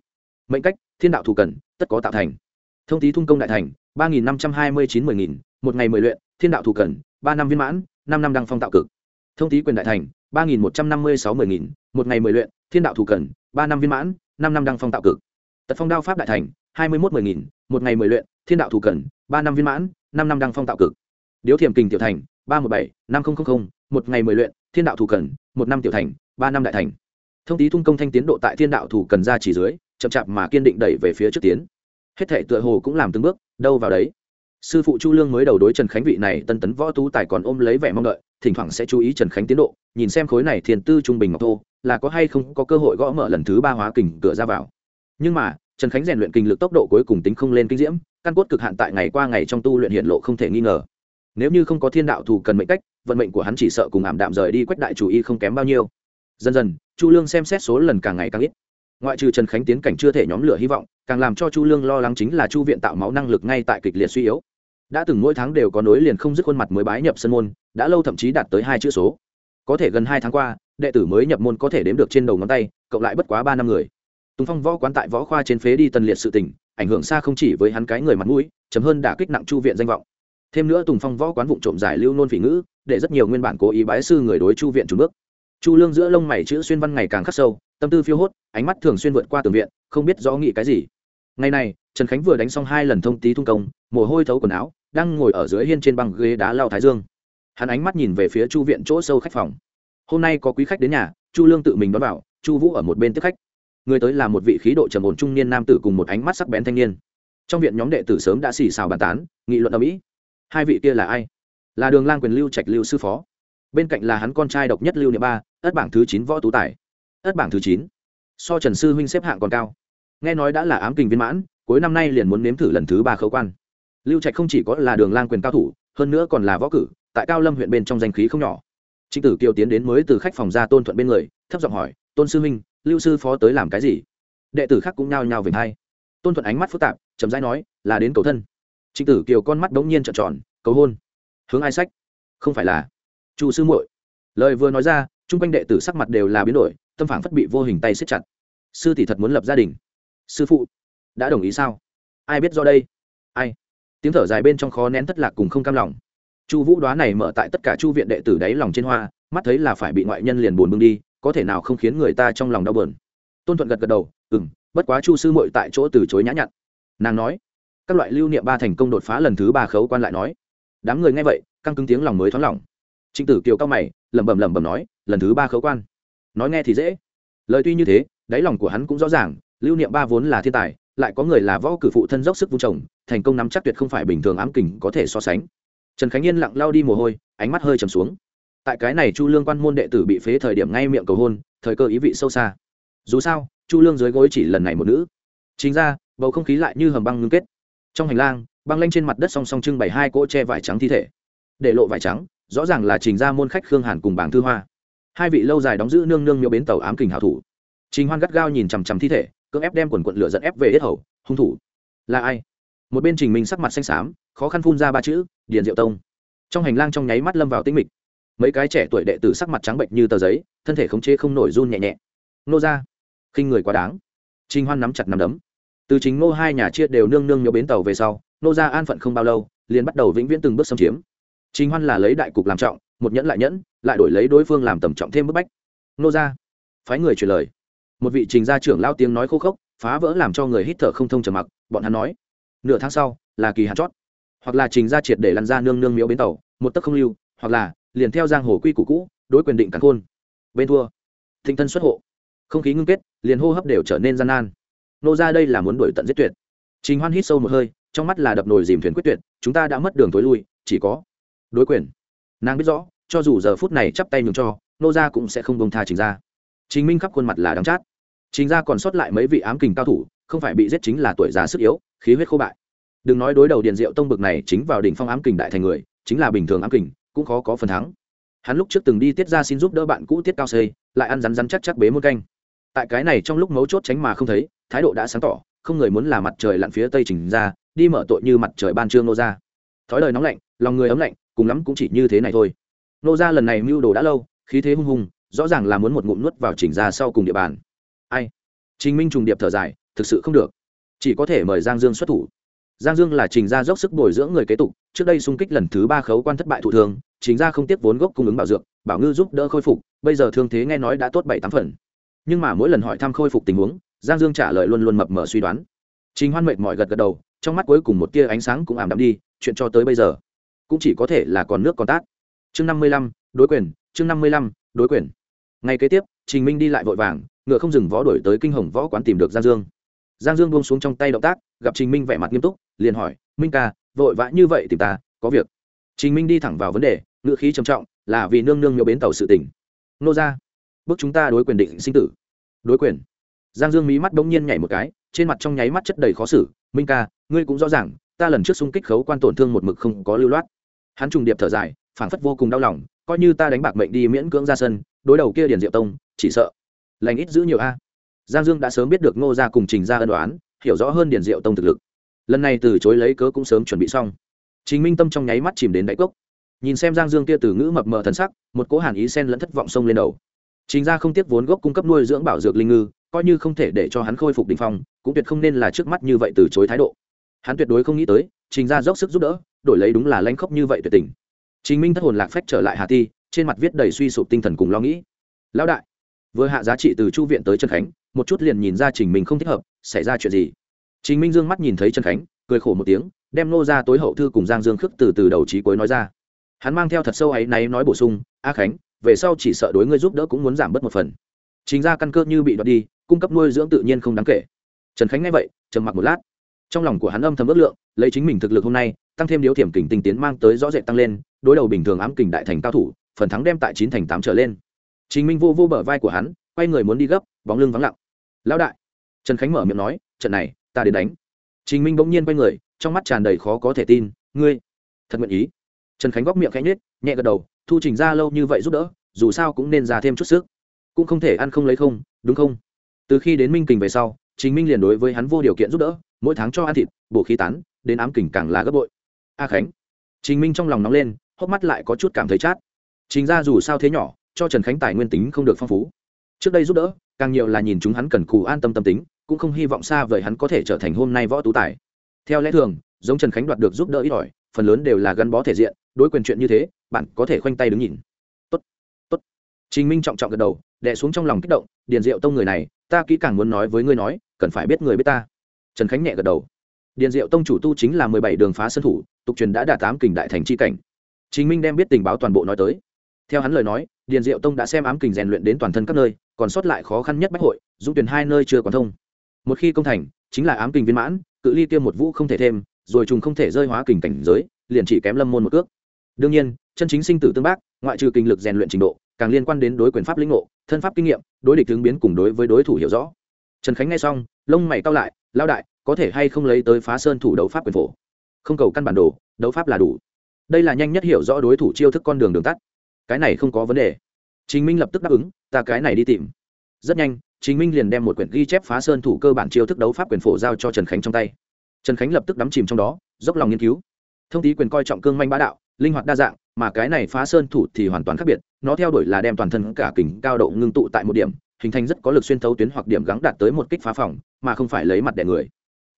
Mệnh cách, thiên đạo thù cần, tất có tạo thành thông tí thung công đại thành, ba nghìn năm trăm hai mươi chín mười nghìn, một ngày mười luyện, thiên đạo thủ cần, ba năm viên mãn, năm năm đăng phong tạo cực. Thông tí quyền đại thành, ba nghìn một trăm năm mươi sáu mười nghìn, một ngày mười luyện, thiên đạo thủ cần, ba năm viên mãn, năm năm đăng phong tạo cực. Tật phong đao pháp đại thành, hai mươi một mười nghìn, một ngày mười luyện, thiên đạo thủ cần, ba năm viên mãn, năm năm đăng phong tạo cực. Điếu thiểm kình tiểu thành, ba một bảy, năm nghìn một ngày mười luyện, thiên đạo thủ cần, một năm tiểu thành, ba năm đại thành. Thông tí thung công thanh tiến độ tại thiên đạo thủ cần ra chỉ dưới, chậm chạp mà kiên định đẩy về phía trước tiến hết thể tựa hồ cũng làm từng bước, đâu vào đấy. Sư phụ chu lương mới đầu đối trần khánh vị này tân tấn võ tú tài còn ôm lấy vẻ mong đợi, thỉnh thoảng sẽ chú ý trần khánh tiến độ, nhìn xem khối này thiền tư trung bình ngọc thô, là có hay không có cơ hội gõ mở lần thứ ba hóa kình cửa ra vào. Nhưng mà, trần khánh rèn luyện kinh lực tốc độ cuối cùng tính không lên kinh diễm, căn cốt cực hạn tại ngày qua ngày trong tu luyện hiện lộ không thể nghi ngờ. Nếu như không có thiên đạo thủ cần mệnh cách, vận mệnh của hắn chỉ sợ cùng ảm đạm rời đi quách đại chủ y không kém bao nhiêu. Dần dần, chu lương xem xét số lần càng ngày càng ít ngoại trừ trần khánh tiến cảnh chưa thể nhóm lửa hy vọng, càng làm cho chu lương lo lắng chính là chu viện tạo máu năng lực ngay tại kịch liệt suy yếu. Đã từng mỗi tháng đều có nối liền không dứt khuôn mặt mới bái nhập sân môn, đã lâu thậm chí đạt tới hai chữ số. Có thể gần hai tháng qua, đệ tử mới nhập môn có thể đếm được trên đầu ngón tay, cộng lại bất quá ba năm người. Tùng phong võ quán tại võ khoa trên phế đi tần liệt sự tình, ảnh hưởng xa không chỉ với hắn cái người mặt mũi, chấm hơn đã kích nặng chu viện danh vọng. Thêm nữa tùng phong võ quán vụ trộm giải lưu nôn phỉ ngữ, để rất nhiều nguyên bản cố ý bái sư người đối chu viện trùn bước. Chu lương giữa lông mày chữ xuyên văn ngày càng khắc sâu tâm tư phiêu hốt, ánh mắt thường xuyên vượt qua tường viện, không biết rõ nghĩ cái gì. Ngày này, trần khánh vừa đánh xong hai lần thông tí thung công, mồ hôi thấu quần áo, đang ngồi ở dưới hiên trên băng ghế đá lao thái dương. Hắn ánh mắt nhìn về phía chu viện chỗ sâu khách phòng. Hôm nay có quý khách đến nhà, chu lương tự mình đón vào, chu vũ ở một bên tiếp khách. Người tới là một vị khí độ trầm ổn trung niên nam tử cùng một ánh mắt sắc bén thanh niên. Trong viện nhóm đệ tử sớm đã xì xào bàn tán, nghị luận ở mỹ hai vị kia là ai? Là đường lang quyền lưu trạch lưu sư phó. Bên cạnh là hắn con trai độc nhất lưu niệm ba, ất bảng thứ chín võ tú tài ất bảng thứ chín. So trần sư huynh xếp hạng còn cao. Nghe nói đã là ám kình viên mãn, cuối năm nay liền muốn nếm thử lần thứ ba khấu quan. Lưu trạch không chỉ có là đường lang quyền cao thủ, hơn nữa còn là võ cử, tại cao lâm huyện bên trong danh khí không nhỏ. Trịnh tử kiều tiến đến mới từ khách phòng ra tôn thuận bên người, thấp giọng hỏi, tôn sư huynh, lưu sư phó tới làm cái gì? Đệ tử khác cũng nhao nhao về hai. Tôn thuận ánh mắt phức tạp, chậm rãi nói, là đến cầu thân. Trịnh tử kiều con mắt đống nhiên trợn tròn, cầu hôn. Hướng ai sách? Không phải là. Chu sư muội. Lời vừa nói ra, chung quanh đệ tử sắc mặt đều là biến đổi tâm phản phất bị vô hình tay siết chặt. Sư tỷ thật muốn lập gia đình. Sư phụ, đã đồng ý sao? Ai biết do đây? Ai? Tiếng thở dài bên trong khó nén thất lạc cùng không cam lòng. Chu vũ đoá này mở tại tất cả chu viện đệ tử đáy lòng trên hoa, mắt thấy là phải bị ngoại nhân liền buồn bưng đi, có thể nào không khiến người ta trong lòng đau bờn tôn thuận gật gật đầu ừ m bất quá chu sư mội tại chỗ từ chối nhã nhặn. Nàng nói, các loại lưu niệm ba thành công đột phá lần thứ ba khấu quan lại nói. Đám người nghe vậy, căng cứng tiếng lòng mới thoáng lòng. Trịnh tử kiều cao mày, lẩm bẩm lẩm bẩm nói, lần thứ ba khấu quan? Nói nghe thì dễ. Lời tuy như thế, đáy lòng của hắn cũng rõ ràng, lưu niệm ba vốn là thiên tài, lại có người là võ cử phụ thân dốc sức vung trồng, thành công nắm chắc tuyệt không phải bình thường ám kình có thể so sánh. Trần khánh yên lặng lao đi mồ hôi, ánh mắt hơi trầm xuống. Tại cái này chu lương quan môn đệ tử bị phế thời điểm ngay miệng cầu hôn, thời cơ ý vị sâu xa. Dù sao, chu lương dưới gối chỉ lần này một nữ. Chính ra, bầu không khí lại như hầm băng ngưng kết. Trong hành lang, băng lanh trên mặt đất song song trưng bày hai cỗ che vải trắng thi thể. Để lộ vải trắng, rõ ràng là trình ra môn khách khương hàn cùng bảng thư hoa hai vị lâu dài đóng giữ nương nương miêu bến tàu ám kình hảo thủ. Trình hoan gắt gao nhìn chằm chằm thi thể, cưỡng ép đem quần quận lửa dẫn ép về hết hầu, hung thủ, là ai? Một bên trình minh sắc mặt xanh xám, khó khăn phun ra ba chữ, điền diệu tông. Trong hành lang trong nháy mắt lâm vào tinh mịch. Mấy cái trẻ tuổi đệ tử sắc mặt trắng bệnh như tờ giấy, thân thể khống chế không nổi run nhẹ nhẹ. Nô ra khinh người quá đáng. Trình hoan nắm chặt nắm đấm. Từ chính ngô hai nhà chia đều nương nương nhiều bến tàu về sau, nô ra an phận không bao lâu, liền bắt đầu vĩnh viễn từng bước xâm chiếm. Trình hoan là lấy đại cục làm trọng, một nhẫn lại nhẫn lại đổi lấy đối phương làm tầm trọng thêm bức bách. Nô ra phái người truyền lời. Một vị trình gia trưởng lao tiếng nói khô khốc, phá vỡ làm cho người hít thở không thông trầm mặc, bọn hắn nói, nửa tháng sau, là kỳ hạn chót. Hoặc là trình gia triệt để lăn ra nương nương miếu bến tàu, một tấc không lưu, hoặc là liền theo giang hồ quy củ cũ, đối quyền định cắn khôn. Bên thua, thịnh thân xuất hộ. Không khí ngưng kết, liền hô hấp đều trở nên gian nan. Nô ra đây là muốn đuổi tận giết tuyệt. Trình hoan hít sâu một hơi, trong mắt là đập nồi dìm thuyền quyết tuyệt, chúng ta đã mất đường tối lui, chỉ có đối quyền. Nàng biết rõ cho dù giờ phút này chắp tay nhường cho, nô Gia cũng sẽ không bông tha trình ra Chính minh khắp khuôn mặt là đắng chát. Chính ra còn sót lại mấy vị ám kình cao thủ, không phải bị giết chính là tuổi già sức yếu, khí huyết khô bại. Đừng nói đối đầu điền diệu tông bực này chính vào đỉnh phong ám kình đại thành người, chính là bình thường ám kình, cũng khó có phần thắng. Hắn lúc trước từng đi tiết ra xin giúp đỡ bạn cũ tiết cao xây, lại ăn rắn rắn chắc chắc bế muôn canh. Tại cái này trong lúc mấu chốt tránh mà không thấy, thái độ đã sáng tỏ, không người muốn là mặt trời lặn phía tây trình ra đi mở tội như mặt trời ban trương nô ra thói đời nóng lạnh, lòng người ấm lạnh, cùng lắm cũng chỉ như thế này thôi nô ra lần này mưu đồ đã lâu, khí thế hung hùng, rõ ràng là muốn một ngụm nuốt vào chỉnh ra sau cùng địa bàn. Ai? Trình minh trùng điệp thở dài, thực sự không được. Chỉ có thể mời giang dương xuất thủ. Giang dương là trình gia dốc sức bồi dưỡng người kế tục, trước đây xung kích lần thứ ba khấu quan thất bại thủ thường chính ra không tiếp vốn gốc cung ứng bảo dược, bảo ngư giúp đỡ khôi phục, bây giờ thương thế nghe nói đã tốt bảy tám phần. Nhưng mà mỗi lần hỏi thăm khôi phục tình huống, giang dương trả lời luôn luôn mập mờ suy đoán. Trình hoan mệt mỏi gật gật đầu, trong mắt cuối cùng một tia ánh sáng cũng ảm đạm đi, chuyện cho tới bây giờ, cũng chỉ có thể là còn nước còn tát chương năm mươi lăm, đối quyền, chương năm mươi lăm, đối quyền. Ngay kế tiếp, trình minh đi lại vội vàng, ngựa không dừng võ đổi tới kinh hồng võ quán tìm được giang dương. Giang dương buông xuống trong tay động tác, gặp trình minh vẻ mặt nghiêm túc, liền hỏi, minh ca, vội vã như vậy tìm ta, có việc? Trình minh đi thẳng vào vấn đề, ngữ khí trầm trọng, là vì nương nương nhiều bến tàu sự tỉnh nô ra bước chúng ta đối quyền định sinh tử. Đối quyền? Giang dương mí mắt bỗng nhiên nhảy một cái, trên mặt trong nháy mắt chất đầy khó xử, minh ca, ngươi cũng rõ ràng, ta lần trước xung kích khấu quan tổn thương một mực không có lưu loát hắn trùng điệp thở dài, phảng phất vô cùng đau lòng, coi như ta đánh bạc mệnh đi miễn cưỡng ra sân, đối đầu kia điền diệu tông, chỉ sợ lành ít giữ nhiều a. Giang dương đã sớm biết được ngô gia cùng trình ra ân đoán hiểu rõ hơn điền diệu tông thực lực. Lần này từ chối lấy cớ cũng sớm chuẩn bị xong. Chính minh tâm trong nháy mắt chìm đến đáy cốc. Nhìn xem giang dương kia từ ngữ mập mờ thần sắc, một cỗ hàn ý sen lẫn thất vọng sông lên đầu. Chính ra không tiếc vốn gốc cung cấp nuôi dưỡng bảo dược linh ngư, coi như không thể để cho hắn khôi phục đình phong, cũng tuyệt không nên là trước mắt như vậy từ chối thái độ hắn tuyệt đối không nghĩ tới, trình ra dốc sức giúp đỡ, đổi lấy đúng là lanh khóc như vậy tuyệt tình. Trình minh thất hồn lạc phách trở lại hà ti, trên mặt viết đầy suy sụp tinh thần cùng lo nghĩ. Lão đại. Vừa hạ giá trị từ chu viện tới trần khánh, một chút liền nhìn ra trình minh không thích hợp, xảy ra chuyện gì? Trình minh dương mắt nhìn thấy trần khánh, cười khổ một tiếng, đem nô ra tối hậu thư cùng giang dương khước từ từ đầu trí cuối nói ra. Hắn mang theo thật sâu ấy náy nói bổ sung, a khánh, về sau chỉ sợ đối ngươi giúp đỡ cũng muốn giảm bớt một phần. Chính ra căn cơ như bị đoạt đi, cung cấp nuôi dưỡng tự nhiên không đáng kể. Trần khánh nghe vậy, trầm mặc một lát trong lòng của hắn âm thầm ước lượng, lấy chính mình thực lực hôm nay, tăng thêm điếu thiểm kình tinh tiến mang tới rõ rệt tăng lên, đối đầu bình thường ám kình đại thành cao thủ, phần thắng đem tại chín thành tám trở lên. Chính minh vô vô bờ vai của hắn, quay người muốn đi gấp, bóng lưng vắng lặng. Lão đại. Trần khánh mở miệng nói, trận này, ta đến đánh. Chính minh bỗng nhiên quay người, trong mắt tràn đầy khó có thể tin, ngươi, thật nguyện ý. Trần khánh góc miệng khẽ nhếch, nhẹ gật đầu, thu trình ra lâu như vậy giúp đỡ, dù sao cũng nên ra thêm chút sức. Cũng không thể ăn không lấy không, đúng không? Từ khi đến minh kình về sau chính minh liền đối với hắn vô điều kiện giúp đỡ, mỗi tháng cho ăn thịt, bổ khí tán, đến ám kỉnh càng là gấp bội. A khánh. Trình minh trong lòng nóng lên, hốc mắt lại có chút cảm thấy chát. Chính ra dù sao thế nhỏ, cho trần khánh tài nguyên tính không được phong phú. Trước đây giúp đỡ, càng nhiều là nhìn chúng hắn cần cù an tâm tâm tính, cũng không hy vọng xa vời hắn có thể trở thành hôm nay võ tú tài. Theo lẽ thường, giống trần khánh đoạt được giúp đỡ ít ỏi, phần lớn đều là gắn bó thể diện, đối quyền chuyện như thế, bạn có thể khoanh tay đứng nhìn trình minh trọng trọng gật đầu, đè xuống trong lòng kích động, điền diệu tông người này, ta kỹ càng muốn nói với ngươi nói, cần phải biết người biết ta. Trần khánh nhẹ gật đầu. Điền diệu tông chủ tu chính là mười bảy đường phá sân thủ, tục truyền đã đạt tám kình đại thành chi cảnh. Chính minh đem biết tình báo toàn bộ nói tới. Theo hắn lời nói, điền diệu tông đã xem ám kình rèn luyện đến toàn thân các nơi, còn sót lại khó khăn nhất bách hội, dũng tuyển hai nơi chưa còn thông. Một khi công thành, chính là ám kình viên mãn, cự ly kia một vũ không thể thêm, rồi trùng không thể rơi hóa kình cảnh giới, liền chỉ kém lâm môn một cước. Đương nhiên, chân chính sinh tử tương bác, ngoại trừ kinh lực rèn luyện trình độ càng liên quan đến đối quyền pháp lĩnh ngộ, thân pháp kinh nghiệm, đối địch tướng biến cùng đối với đối thủ hiểu rõ. Trần khánh nghe xong, lông mày cao lại lao đại, có thể hay không lấy tới phá sơn thủ đấu pháp quyền phổ? Không cầu căn bản đồ, đấu pháp là đủ. Đây là nhanh nhất hiểu rõ đối thủ chiêu thức con đường đường tắt. Cái này không có vấn đề. Chính minh lập tức đáp ứng, ta cái này đi tìm. Rất nhanh chính minh liền đem một quyển ghi chép phá sơn thủ cơ bản chiêu thức đấu pháp quyền phổ giao cho trần khánh trong tay. Trần khánh lập tức đắm chìm trong đó, dốc lòng nghiên cứu. Thông tí quyền coi trọng cương manh bá đạo, linh hoạt đa dạng, mà cái này phá sơn thủ thì hoàn toàn khác biệt nó theo đuổi là đem toàn thân cả kình cao độ ngưng tụ tại một điểm, hình thành rất có lực xuyên thấu tuyến hoặc điểm gắng đạt tới một kích phá phòng, mà không phải lấy mặt đẻ người.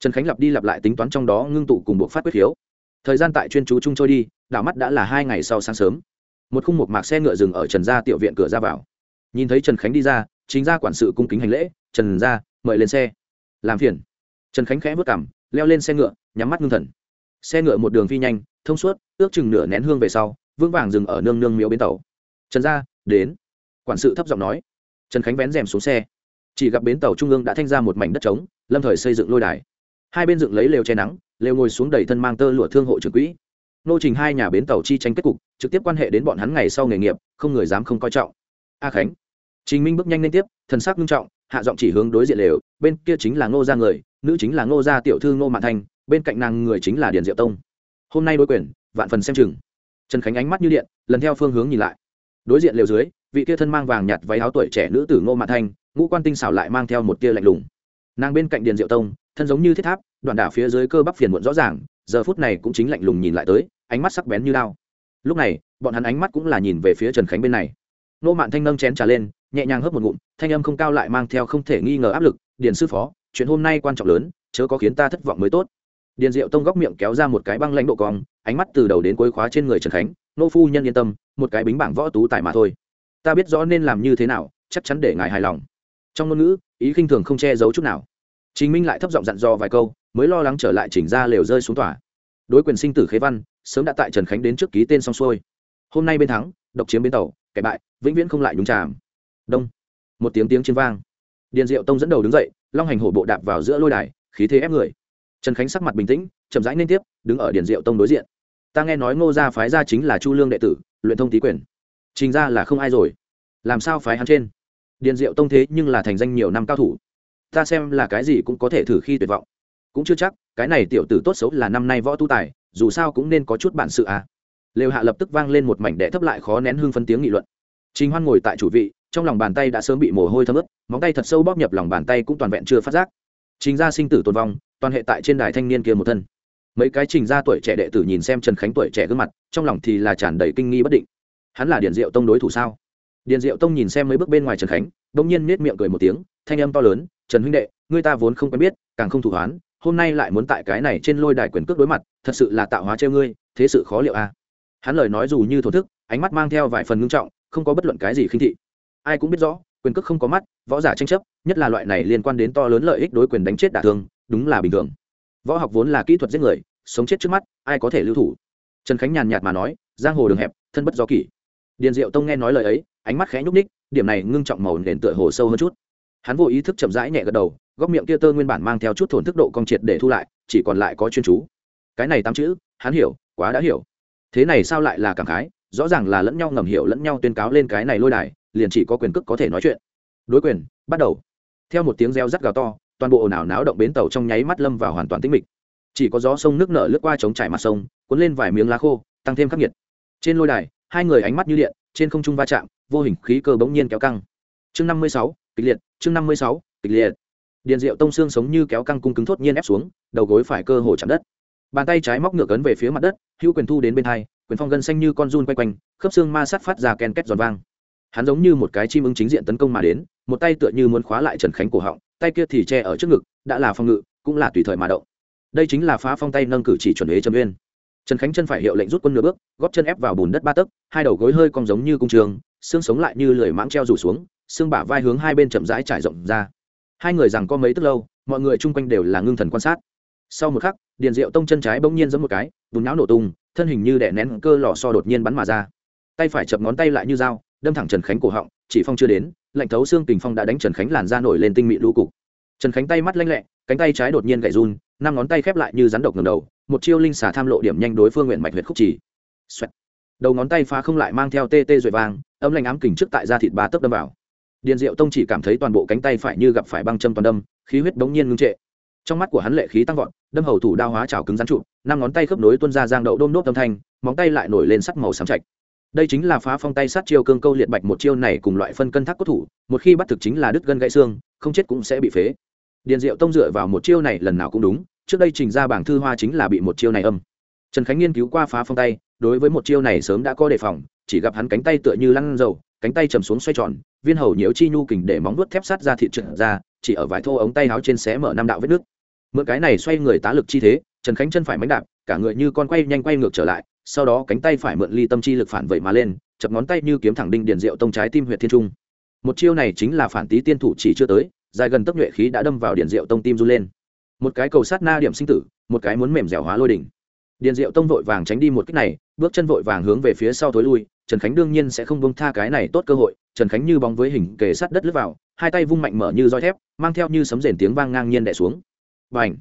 Trần khánh lặp đi lặp lại tính toán trong đó ngưng tụ cùng buộc phát quyết khiếu. Thời gian tại chuyên chú chung trôi đi, đảo mắt đã là hai ngày sau sáng sớm. Một khung một mạc xe ngựa dừng ở trần gia tiểu viện cửa ra vào. Nhìn thấy trần khánh đi ra, chính gia quản sự cung kính hành lễ, trần gia, mời lên xe. Làm phiền. Trần khánh khẽ vất cảm leo lên xe ngựa, nhắm mắt ngưng thần. Xe ngựa một đường phi nhanh, thông suốt, ước chừng nửa nén hương về sau, vững vàng dừng ở nương nương miếu bến tàu trần gia, đến. Quản sự thấp giọng nói. Trần khánh vén rèm xuống xe. Chỉ gặp bến tàu trung ương đã thanh ra một mảnh đất trống, lâm thời xây dựng lôi đài. Hai bên dựng lấy lều che nắng, lều ngồi xuống đầy thân mang tơ lụa thương hộ trưởng quỹ. Nô trình hai nhà bến tàu chi tranh kết cục, trực tiếp quan hệ đến bọn hắn ngày sau nghề nghiệp, không người dám không coi trọng. A khánh. Trình minh bước nhanh lên tiếp, thần sắc nghiêm trọng, hạ giọng chỉ hướng đối diện lều, bên kia chính là ngô gia người, nữ chính là ngô gia tiểu thư ngô mạn thanh, bên cạnh nàng người chính là điền diệu tông. Hôm nay đối quyền, vạn phần xem chừng. Trần khánh ánh mắt như điện, lần theo phương hướng nhìn lại đối diện lều dưới, vị kia thân mang vàng nhạt váy áo tuổi trẻ nữ tử ngô mạn thanh, ngũ quan tinh xảo lại mang theo một tia lạnh lùng. Nàng bên cạnh điền diệu tông, thân giống như thiết tháp, đoạn đả phía dưới cơ bắp phiền muộn rõ ràng, giờ phút này cũng chính lạnh lùng nhìn lại tới, ánh mắt sắc bén như lao lúc này, bọn hắn ánh mắt cũng là nhìn về phía trần khánh bên này. Ngô mạn thanh nâng chén trà lên, nhẹ nhàng hớp một ngụm, thanh âm không cao lại mang theo không thể nghi ngờ áp lực, điền sư phó, chuyện hôm nay quan trọng lớn, chớ có khiến ta thất vọng mới tốt. Điền diệu tông góc miệng kéo ra một cái băng lãnh độ cong, ánh mắt từ đầu đến cuối khóa trên người trần khánh nô phu nhân yên tâm, một cái bính bảng võ tú tại mà thôi. Ta biết rõ nên làm như thế nào, chắc chắn để ngài hài lòng. Trong ngôn ngữ, ý khinh thường không che giấu chút nào. Chính minh lại thấp giọng dặn dò vài câu, mới lo lắng trở lại chỉnh ra lều rơi xuống tòa. Đối quyền sinh tử khế văn, sớm đã tại trần khánh đến trước ký tên xong xuôi. Hôm nay bên thắng, độc chiếm bên tàu, kẻ bại, vĩnh viễn không lại nhúng tràm đông. Một tiếng tiếng trên vang. Điền diệu tông dẫn đầu đứng dậy, long hành hổ bộ đạp vào giữa lôi đài, khí thế ép người. Trần khánh sắc mặt bình tĩnh, chậm rãi liên tiếp, đứng ở Điền diệu tông đối diện ta nghe nói ngô gia phái gia chính là chu lương đệ tử, luyện thông tý quyền. Trình ra là không ai rồi. Làm sao phái hắn trên? Điền diệu tông thế nhưng là thành danh nhiều năm cao thủ. Ta xem là cái gì cũng có thể thử khi tuyệt vọng. Cũng chưa chắc, cái này tiểu tử tốt xấu là năm nay võ tu tài, dù sao cũng nên có chút bản sự à. Lều hạ lập tức vang lên một mảnh đệ thấp lại khó nén hương phân tiếng nghị luận. Trình hoan ngồi tại chủ vị, trong lòng bàn tay đã sớm bị mồ hôi thấm ướt, móng tay thật sâu bóp nhập lòng bàn tay cũng toàn vẹn chưa phát giác. Trình ra sinh tử tồn vong, toàn hệ tại trên đài thanh niên kia một thân mấy cái trình ra tuổi trẻ đệ tử nhìn xem trần khánh tuổi trẻ gương mặt, trong lòng thì là tràn đầy kinh nghi bất định. Hắn là điền diệu tông đối thủ sao? Điền diệu tông nhìn xem mấy bước bên ngoài trần khánh đ ỗ n g nhiên nết miệng cười một tiếng, thanh âm to lớn, trần huynh đệ, ngươi ta vốn không quen biết, càng không thủ hoán, hôm nay lại muốn tại cái này trên lôi đài quyền cước đối mặt, thật sự là tạo hóa treo ngươi, thế sự khó liệu a. À? hắn lời nói dù như thổ thức, ánh mắt mang theo vài phần ngưng trọng, không có bất luận cái gì khinh thị. Ai cũng biết rõ, quyền cước không có mắt, võ giả tranh chấp, nhất là loại này liên quan đến to lớn lợi ích đối quyền đánh chết đả thương, đúng là bình thường. Võ học vốn là kỹ thuật giết người sống chết trước mắt, ai có thể lưu thủ? Trần khánh nhàn nhạt mà nói, giang hồ đường hẹp, thân bất do kỷ. Điền diệu tông nghe nói lời ấy, ánh mắt khẽ nhúc ních điểm này ngưng trọng màu nền tựa hồ sâu hơn chút. Hắn vô ý thức chậm rãi nhẹ gật đầu, góc miệng kia tơ nguyên bản mang theo chút thổn thức độ cong triệt để thu lại, chỉ còn lại có chuyên chú. Cái này tám chữ, hắn hiểu, quá đã hiểu. Thế này sao lại là cảm khái? Rõ ràng là lẫn nhau ngầm hiểu, lẫn nhau tuyên cáo lên cái này lôi đài, liền chỉ có quyền cước có thể nói chuyện. Đối quyền, bắt đầu. Theo một tiếng reo rắt gào to, toàn bộ ồn ào náo động bến tàu trong nháy mắt lâm vào hoàn toàn tĩnh mịch chỉ có gió sông nước nở lướt qua trống trải mặt sông, cuốn lên vài miếng lá khô, tăng thêm khắc nghiệt. Trên lôi đài, hai người ánh mắt như điện, trên không trung va chạm, vô hình khí cơ bỗng nhiên kéo căng. Chương năm mươi sáu, kịch liệt, chương năm mươi sáu, kịch liệt. Điện diệu tông xương sống như kéo căng cung cứng thốt nhiên ép xuống, đầu gối phải cơ hồ chạm đất. Bàn tay trái móc ngược ấn về phía mặt đất, hữu quyền thu đến bên hai, quyền phong gân xanh như con run quay quanh, khớp xương ma sát phát ra ken két giòn vang. Hắn giống như một cái chim ưng chính diện tấn công mà đến, một tay tựa như muốn khóa lại trần khánh cổ họng, tay kia thì che ở trước ngực, đã là phòng ngự, cũng là tùy thời mà động đây chính là phá phong tay nâng cử chỉ chuẩn huế trầm uyên trần khánh chân phải hiệu lệnh rút quân nửa bước, góp chân ép vào bùn đất ba tấc, hai đầu gối hơi cong giống như cung trường, xương sống lại như lười mãng treo rủ xuống, xương bả vai hướng hai bên chậm rãi trải rộng ra. Hai người rằng có mấy tức lâu, mọi người chung quanh đều là ngưng thần quan sát. Sau một khắc, điền diệu tông chân trái bỗng nhiên giấm một cái, bùn não nổ tung, thân hình như đẻ nén cơ lò so đột nhiên bắn mà ra. Tay phải chập ngón tay lại như dao, đâm thẳng trần khánh cổ họng, chỉ phong chưa đến, lạnh thấu xương kình phong đã đánh trần khánh làn ra nổi lên tinh mị lũ cục. Trần khánh tay mắt lanh lẹ, cánh tay trái đột nhiên gậy run năm ngón tay khép lại như rắn độc ngầm đầu, một chiêu linh xả tham lộ điểm nhanh đối phương nguyện mạch huyệt khúc chỉ Xoẹt. đầu ngón tay phá không lại mang theo tê tê rồi vàng âm lạnh ám kình trước tại da thịt ba tấc đâm vào. Điền diệu tông chỉ cảm thấy toàn bộ cánh tay phải như gặp phải băng châm toàn đâm, khí huyết bỗng nhiên ngưng trệ. Trong mắt của hắn lệ khí tăng vọt, đâm hầu thủ đao hóa trào cứng rắn trụ, năm ngón tay khớp nối tuôn ra giang đậu đôm nốt âm thanh, móng tay lại nổi lên sắc màu xám chạch đây chính là phá phong tay sát chiêu cương câu liệt bạch một chiêu này cùng loại phân cân thác cốt thủ, một khi bắt thực chính là đứt gân gãy xương, không chết cũng sẽ bị phế điền diệu tông dựa vào một chiêu này lần nào cũng đúng, trước đây trình ra bảng thư hoa chính là bị một chiêu này âm. Trần khánh nghiên cứu qua phá phong tay, đối với một chiêu này sớm đã có đề phòng, chỉ gặp hắn cánh tay tựa như lăn dầu, cánh tay chầm xuống xoay tròn, viên hầu nhiễu chi nhu kình để móng vuốt thép sắt ra thị trượt ra, chỉ ở vài thô ống tay áo trên xé mở năm đạo vết nước. Mượn cái này xoay người tá lực chi thế, trần khánh chân phải mánh đạp, cả người như con quay nhanh quay ngược trở lại, sau đó cánh tay phải mượn ly tâm chi lực phản vậy mà lên, chập ngón tay như kiếm thẳng đinh điền rượu tông trái tim huyện thiên trung. Một chiêu này chính là phản tý tiên thủ chỉ chưa tới dài gần tốc nhuệ khí đã đâm vào điện diệu tông tim run lên. Một cái cầu sát na điểm sinh tử, một cái muốn mềm dẻo hóa lôi đỉnh. Điện diệu tông vội vàng tránh đi một cách này, bước chân vội vàng hướng về phía sau thối lui, trần khánh đương nhiên sẽ không bông tha cái này tốt cơ hội, trần khánh như bóng với hình kề sát đất lướt vào, hai tay vung mạnh mở như roi thép, mang theo như sấm rền tiếng vang ngang nhiên đẻ xuống. Và ảnh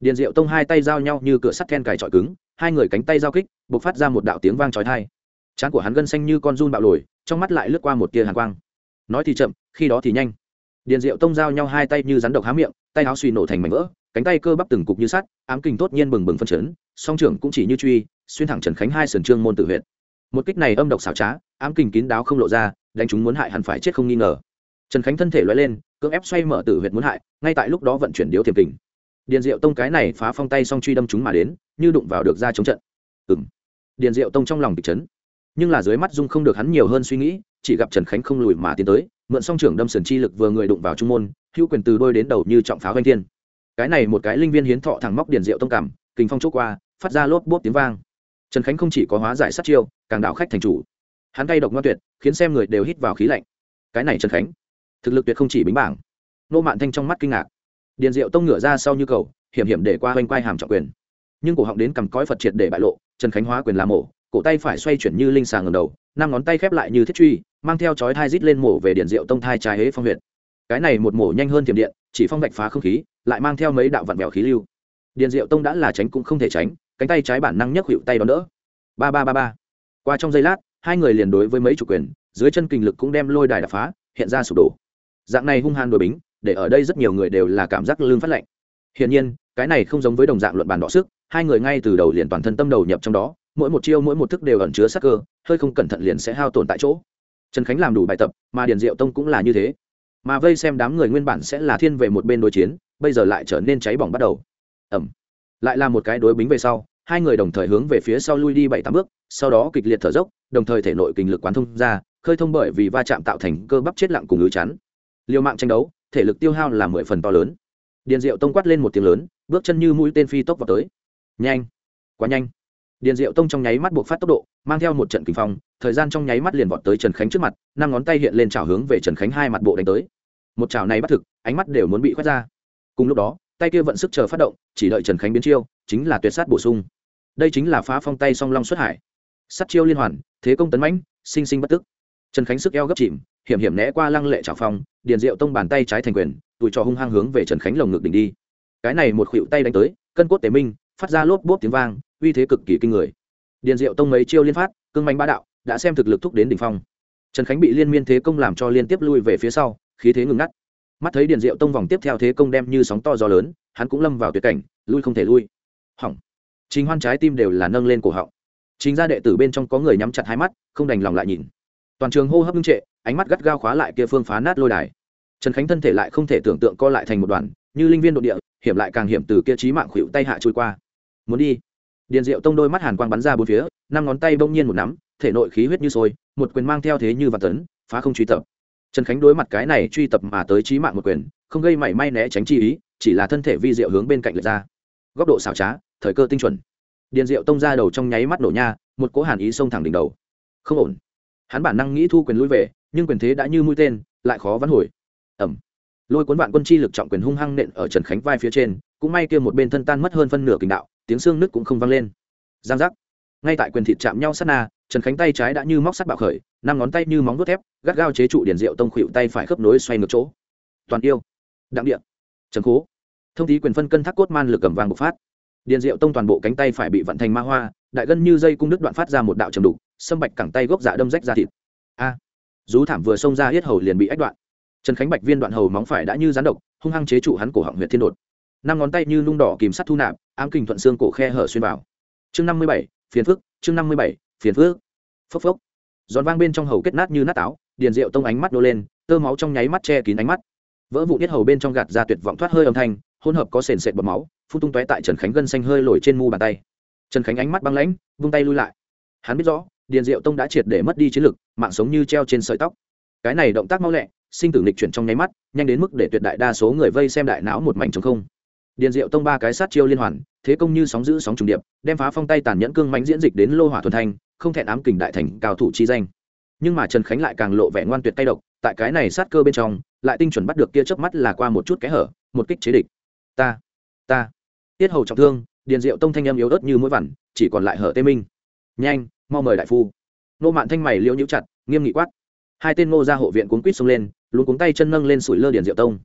điện diệu tông hai tay giao nhau như cửa sắt then cài trọi cứng, hai người cánh tay giao kích b ộ c phát ra một đạo tiếng vang trói thai trán của hắn gân xanh như con run bạo lồi, trong mắt lại lướt qua một tia hàn quang. Nói thì chậm, khi đó thì nhanh điền diệu tông giao nhau hai tay như rắn độc há miệng, tay áo suy nổ thành mảnh vỡ, cánh tay cơ bắp từng cục như sắt, ám kinh tốt nhiên bừng bừng phân chấn, song trưởng cũng chỉ như truy, xuyên thẳng trần khánh hai sườn trương môn tự huyện một kích này âm độc xảo trá, ám kinh kín đáo không lộ ra, đánh chúng muốn hại hẳn phải chết không nghi ngờ. Trần khánh thân thể loay lên, cưỡng ép xoay mở tử huyệt muốn hại, ngay tại lúc đó vận chuyển điếu thiềm kình. Điền diệu tông cái này phá phong tay song truy đâm chúng mà đến, như đụng vào được ra chống trận. Ừng điền diệu tông trong lòng kịch chấn, nhưng là dưới mắt dung không được hắn nhiều hơn suy nghĩ, chỉ gặp trần khánh không lùi mà tiến tới mượn song trưởng đâm sườn chi lực vừa người đụng vào trung môn, hữu quyền từ đôi đến đầu như trọng pháo doanh thiên. Cái này một cái linh viên hiến thọ thẳng móc điền rượu tông cảm, kình phong chốt qua, phát ra lốp bốp tiếng vang. Trần khánh không chỉ có hóa giải sát chiêu, càng đạo khách thành chủ. Hắn gây độc ngoan tuyệt, khiến xem người đều hít vào khí lạnh. Cái này trần khánh, thực lực tuyệt không chỉ bính bảng. Nô mạn thanh trong mắt kinh ngạc. Điền rượu tông ngửa ra sau như cầu, hiểm hiểm để qua hoành quai hàm trọng quyền. Nhưng cổ họng đến cầm cõi phật triệt để bại lộ, trần khánh hóa quyền làm mổ cổ tay phải xoay chuyển như linh sàng ngầm đầu, năm ngón tay khép lại như thiết truy, mang theo chói thai rít lên mổ về điện rượu tông thai trái hế phong huyện cái này một mổ nhanh hơn tiềm điện, chỉ phong vạch phá không khí, lại mang theo mấy đạo vặn vẹo khí lưu. Điện diệu tông đã là tránh cũng không thể tránh, cánh tay trái bản năng nhấc hiệu tay đón đỡ. Ba ba ba ba. Qua trong giây lát, hai người liền đối với mấy chủ quyền, dưới chân kinh lực cũng đem lôi đài đập phá, hiện ra sụp đổ. Dạng này hung hăng đổi bính, để ở đây rất nhiều người đều là cảm giác lương phát lạnh. Hiển nhiên, cái này không giống với đồng dạng luận bàn đỏ sức, hai người ngay từ đầu liền toàn thân tâm đầu nhập trong đó mỗi một chiêu mỗi một thức đều ẩn chứa sắc cơ, hơi không cẩn thận liền sẽ hao tổn tại chỗ. Trần khánh làm đủ bài tập, mà điền diệu tông cũng là như thế. Mà vây xem đám người nguyên bản sẽ là thiên về một bên đối chiến, bây giờ lại trở nên cháy bỏng bắt đầu. Ẩm. Lại là một cái đối bính về sau, hai người đồng thời hướng về phía sau lui đi bảy tám bước, sau đó kịch liệt thở dốc, đồng thời thể nội kinh lực quán thông ra, khơi thông bởi vì va chạm tạo thành cơ bắp chết lặng cùng ứ chắn. Liều mạng tranh đấu, thể lực tiêu hao là mười phần to lớn. Điền diệu tông quát lên một tiếng lớn, bước chân như mũi tên phi tốc vào tới. Nhanh. Quá nhanh điền diệu tông trong nháy mắt buộc phát tốc độ, mang theo một trận kinh phong, thời gian trong nháy mắt liền vọt tới trần khánh trước mặt, năm ngón tay hiện lên trào hướng về trần khánh hai mặt bộ đánh tới. Một trào này bắt thực, ánh mắt đều muốn bị khoét ra. Cùng lúc đó, tay kia vận sức chờ phát động, chỉ đợi trần khánh biến chiêu, chính là tuyệt sát bổ sung. Đây chính là phá phong tay song long xuất hải. Sắt chiêu liên hoàn, thế công tấn mãnh, sinh sinh bất tức. Trần khánh sức eo gấp chìm, hiểm hiểm né qua lăng lệ trào phong, điền diệu tông bàn tay trái thành quyền tụi trò hung hăng hướng về trần khánh lồng ngực đỉnh đi. Cái này một khuỵu tay đánh tới, cân cốt tế minh, phát ra lốp bốp tiếng vang uy thế cực kỳ kinh người. Điền diệu tông mấy chiêu liên phát, cương manh bá đạo, đã xem thực lực thúc đến đỉnh phong. Trần khánh bị liên miên thế công làm cho liên tiếp lui về phía sau, khí thế ngừng ngắt. Mắt thấy điền diệu tông vòng tiếp theo thế công đem như sóng to gió lớn, hắn cũng lâm vào tuyệt cảnh, lui không thể lui. Hỏng. Chính hoan trái tim đều là nâng lên cổ họng. Chính ra đệ tử bên trong có người nhắm chặt hai mắt, không đành lòng lại nhìn. Toàn trường hô hấp ngưng trệ, ánh mắt gắt gao khóa lại kia phương phá nát lôi đài. Trần khánh thân thể lại không thể tưởng tượng co lại thành một đoàn, như linh viên đột địa, hiểm lại càng hiểm từ kia trí mạng khuỵu tay hạ trôi qua. Muốn đi điền diệu tông đôi mắt hàn quang bắn ra bốn phía, năm ngón tay bỗng nhiên một nắm, thể nội khí huyết như sôi, một quyền mang theo thế như vạn tấn, phá không truy tập. Trần khánh đối mặt cái này truy tập mà tới trí mạng một quyền, không gây mảy may né tránh chi ý, chỉ là thân thể vi diệu hướng bên cạnh lượt ra. Góc độ xảo trá, thời cơ tinh chuẩn. Điền diệu tông ra đầu trong nháy mắt nổ nha, một cỗ hàn ý xông thẳng đỉnh đầu. Không ổn. Hắn bản năng nghĩ thu quyền lui về, nhưng quyền thế đã như mũi tên, lại khó vắn hồi. Ẩm lôi cuốn vạn quân chi lực trọng quyền hung hăng nện ở trần khánh vai phía trên, cũng may kia một bên thân tan mất hơn phân nửa kình đạo tiếng xương nứt cũng không vang lên. Giang giác. Ngay tại quyền thịt chạm nhau sát na trần khánh tay trái đã như móc sắt bạo khởi năm ngón tay như móng vuốt thép gắt gao chế trụ điển rượu tông khuỵu tay phải khớp nối xoay ngược chỗ. Toàn yêu. Đặng điện trần khố. Thông tí quyền phân cân thác cốt man lực cầm vàng bộc phát. Điền diệu tông toàn bộ cánh tay phải bị vận thành ma hoa đại gân như dây cung đứt đoạn phát ra một đạo trầm đục sâm bạch cẳng tay gốc dạ đâm rách ra thịt. A. À, rú thảm vừa xông ra hết hầu liền bị ách đoạn. Trần khánh bạch viên đoạn hầu móng phải đã như rán độc hung hăng chế trụ hắn cổ họng huyệt thiên đột. Năm ngón tay như nung đỏ kìm sắt thu nạp ám kình thuận xương cổ khe hở xuyên vào. Chương năm mươi bảy, phiền phức, chương năm mươi bảy, phiền phức. Phốc phốc. Giòn vang bên trong hầu kết nát như nát táo. điền rượu tông ánh mắt nô lên, tơ máu trong nháy mắt che kín ánh mắt. Vỡ vụ nhất hầu bên trong gạt ra tuyệt vọng thoát hơi âm thanh, hỗn hợp có sền sệt bọt máu, phun tung tóe tại trần khánh gân xanh hơi lồi trên mu bàn tay. Trần khánh ánh mắt băng lãnh, vung tay lui lại. Hắn biết rõ, điền diệu tông đã triệt để mất đi chiến lực, mạng sống như treo trên sợi tóc. Cái này động tác mau lẹ, sinh tử nghịch chuyển trong nháy mắt, nhanh đến mức để tuyệt đại đa số người vây xem đại não một mảnh trống không điền diệu tông ba cái sát chiêu liên hoàn, thế công như sóng giữ sóng trùng điệp, đem phá phong tay tàn nhẫn cương mánh diễn dịch đến lô hỏa thuần thanh, không thẹn ám kình đại thành cao thủ chi danh. Nhưng mà trần khánh lại càng lộ vẻ ngoan tuyệt tay độc, tại cái này sát cơ bên trong, lại tinh chuẩn bắt được kia chớp mắt là qua một chút kẽ hở, một kích chế địch. Ta ta. Tiết hầu trọng thương, điền diệu tông thanh âm yếu ớt như mũi vằn, chỉ còn lại hở tê minh. Nhanh, mau mời đại phu. Nô mạn thanh mày liễu nhũ chặt, nghiêm nghị quát. Hai tên ngô ra hộ viện cuốn quýt xông lên luôn cuống tay chân nâng lên sủi lơ điền diệu tông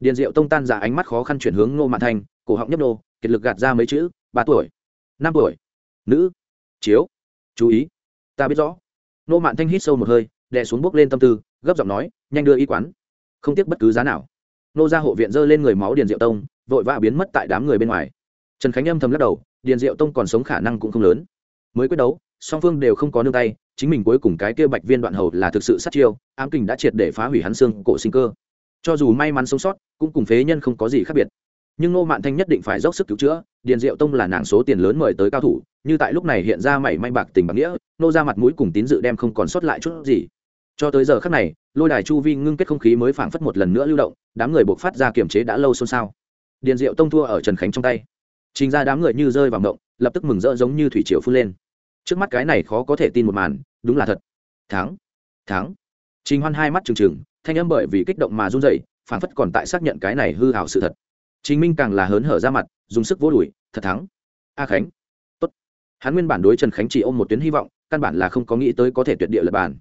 điền diệu tông tan giả ánh mắt khó khăn chuyển hướng ngô mạn thanh cổ họng nhấp nô, kiệt lực gạt ra mấy chữ, ba tuổi, năm tuổi, nữ, chiếu, chú ý, ta biết rõ. Nô mạn thanh hít sâu một hơi, đè xuống bước lên tâm tư, gấp giọng nói, nhanh đưa y quán. Không tiếc bất cứ giá nào. Nô ra hộ viện giơ lên người máu điền diệu tông, vội vã biến mất tại đám người bên ngoài. Trần khánh âm thầm lắc đầu, điền diệu tông còn sống khả năng cũng không lớn. Mới quyết đấu, song phương đều không có nương tay, chính mình cuối cùng cái kia bạch viên đoạn hầu là thực sự sát chiêu, ám kình đã triệt để phá hủy hắn xương cổ sinh cơ cho dù may mắn sống sót, cũng cùng phế nhân không có gì khác biệt. Nhưng ngô mạn thanh nhất định phải dốc sức cứu chữa, điền diệu tông là nàng số tiền lớn mời tới cao thủ, như tại lúc này hiện ra mảy may bạc tình bạc nghĩa, nô ra mặt mũi cùng tín dự đem không còn sót lại chút gì. Cho tới giờ khắc này, lôi đài chu vi ngưng kết không khí mới phảng phất một lần nữa lưu động, đám người buộc phát ra kiềm chế đã lâu xôn xao. Điền diệu tông thua ở trần khánh trong tay. Trình ra đám người như rơi vào mộng, lập tức mừng rỡ giống như thủy triều phun lên. Trước mắt cái này khó có thể tin một màn, đúng là thật. Thắng thắng. Trình hoan hai mắt trừng trừng thanh âm bởi vì kích động mà run rẩy, phảng phất còn tại xác nhận cái này hư hảo sự thật. Chính minh càng là hớn hở ra mặt dùng sức vô đùi thật thắng. A khánh. Tốt. Hắn nguyên bản đối trần khánh chỉ ôm một tuyến hy vọng căn bản là không có nghĩ tới có thể tuyệt địa lập bản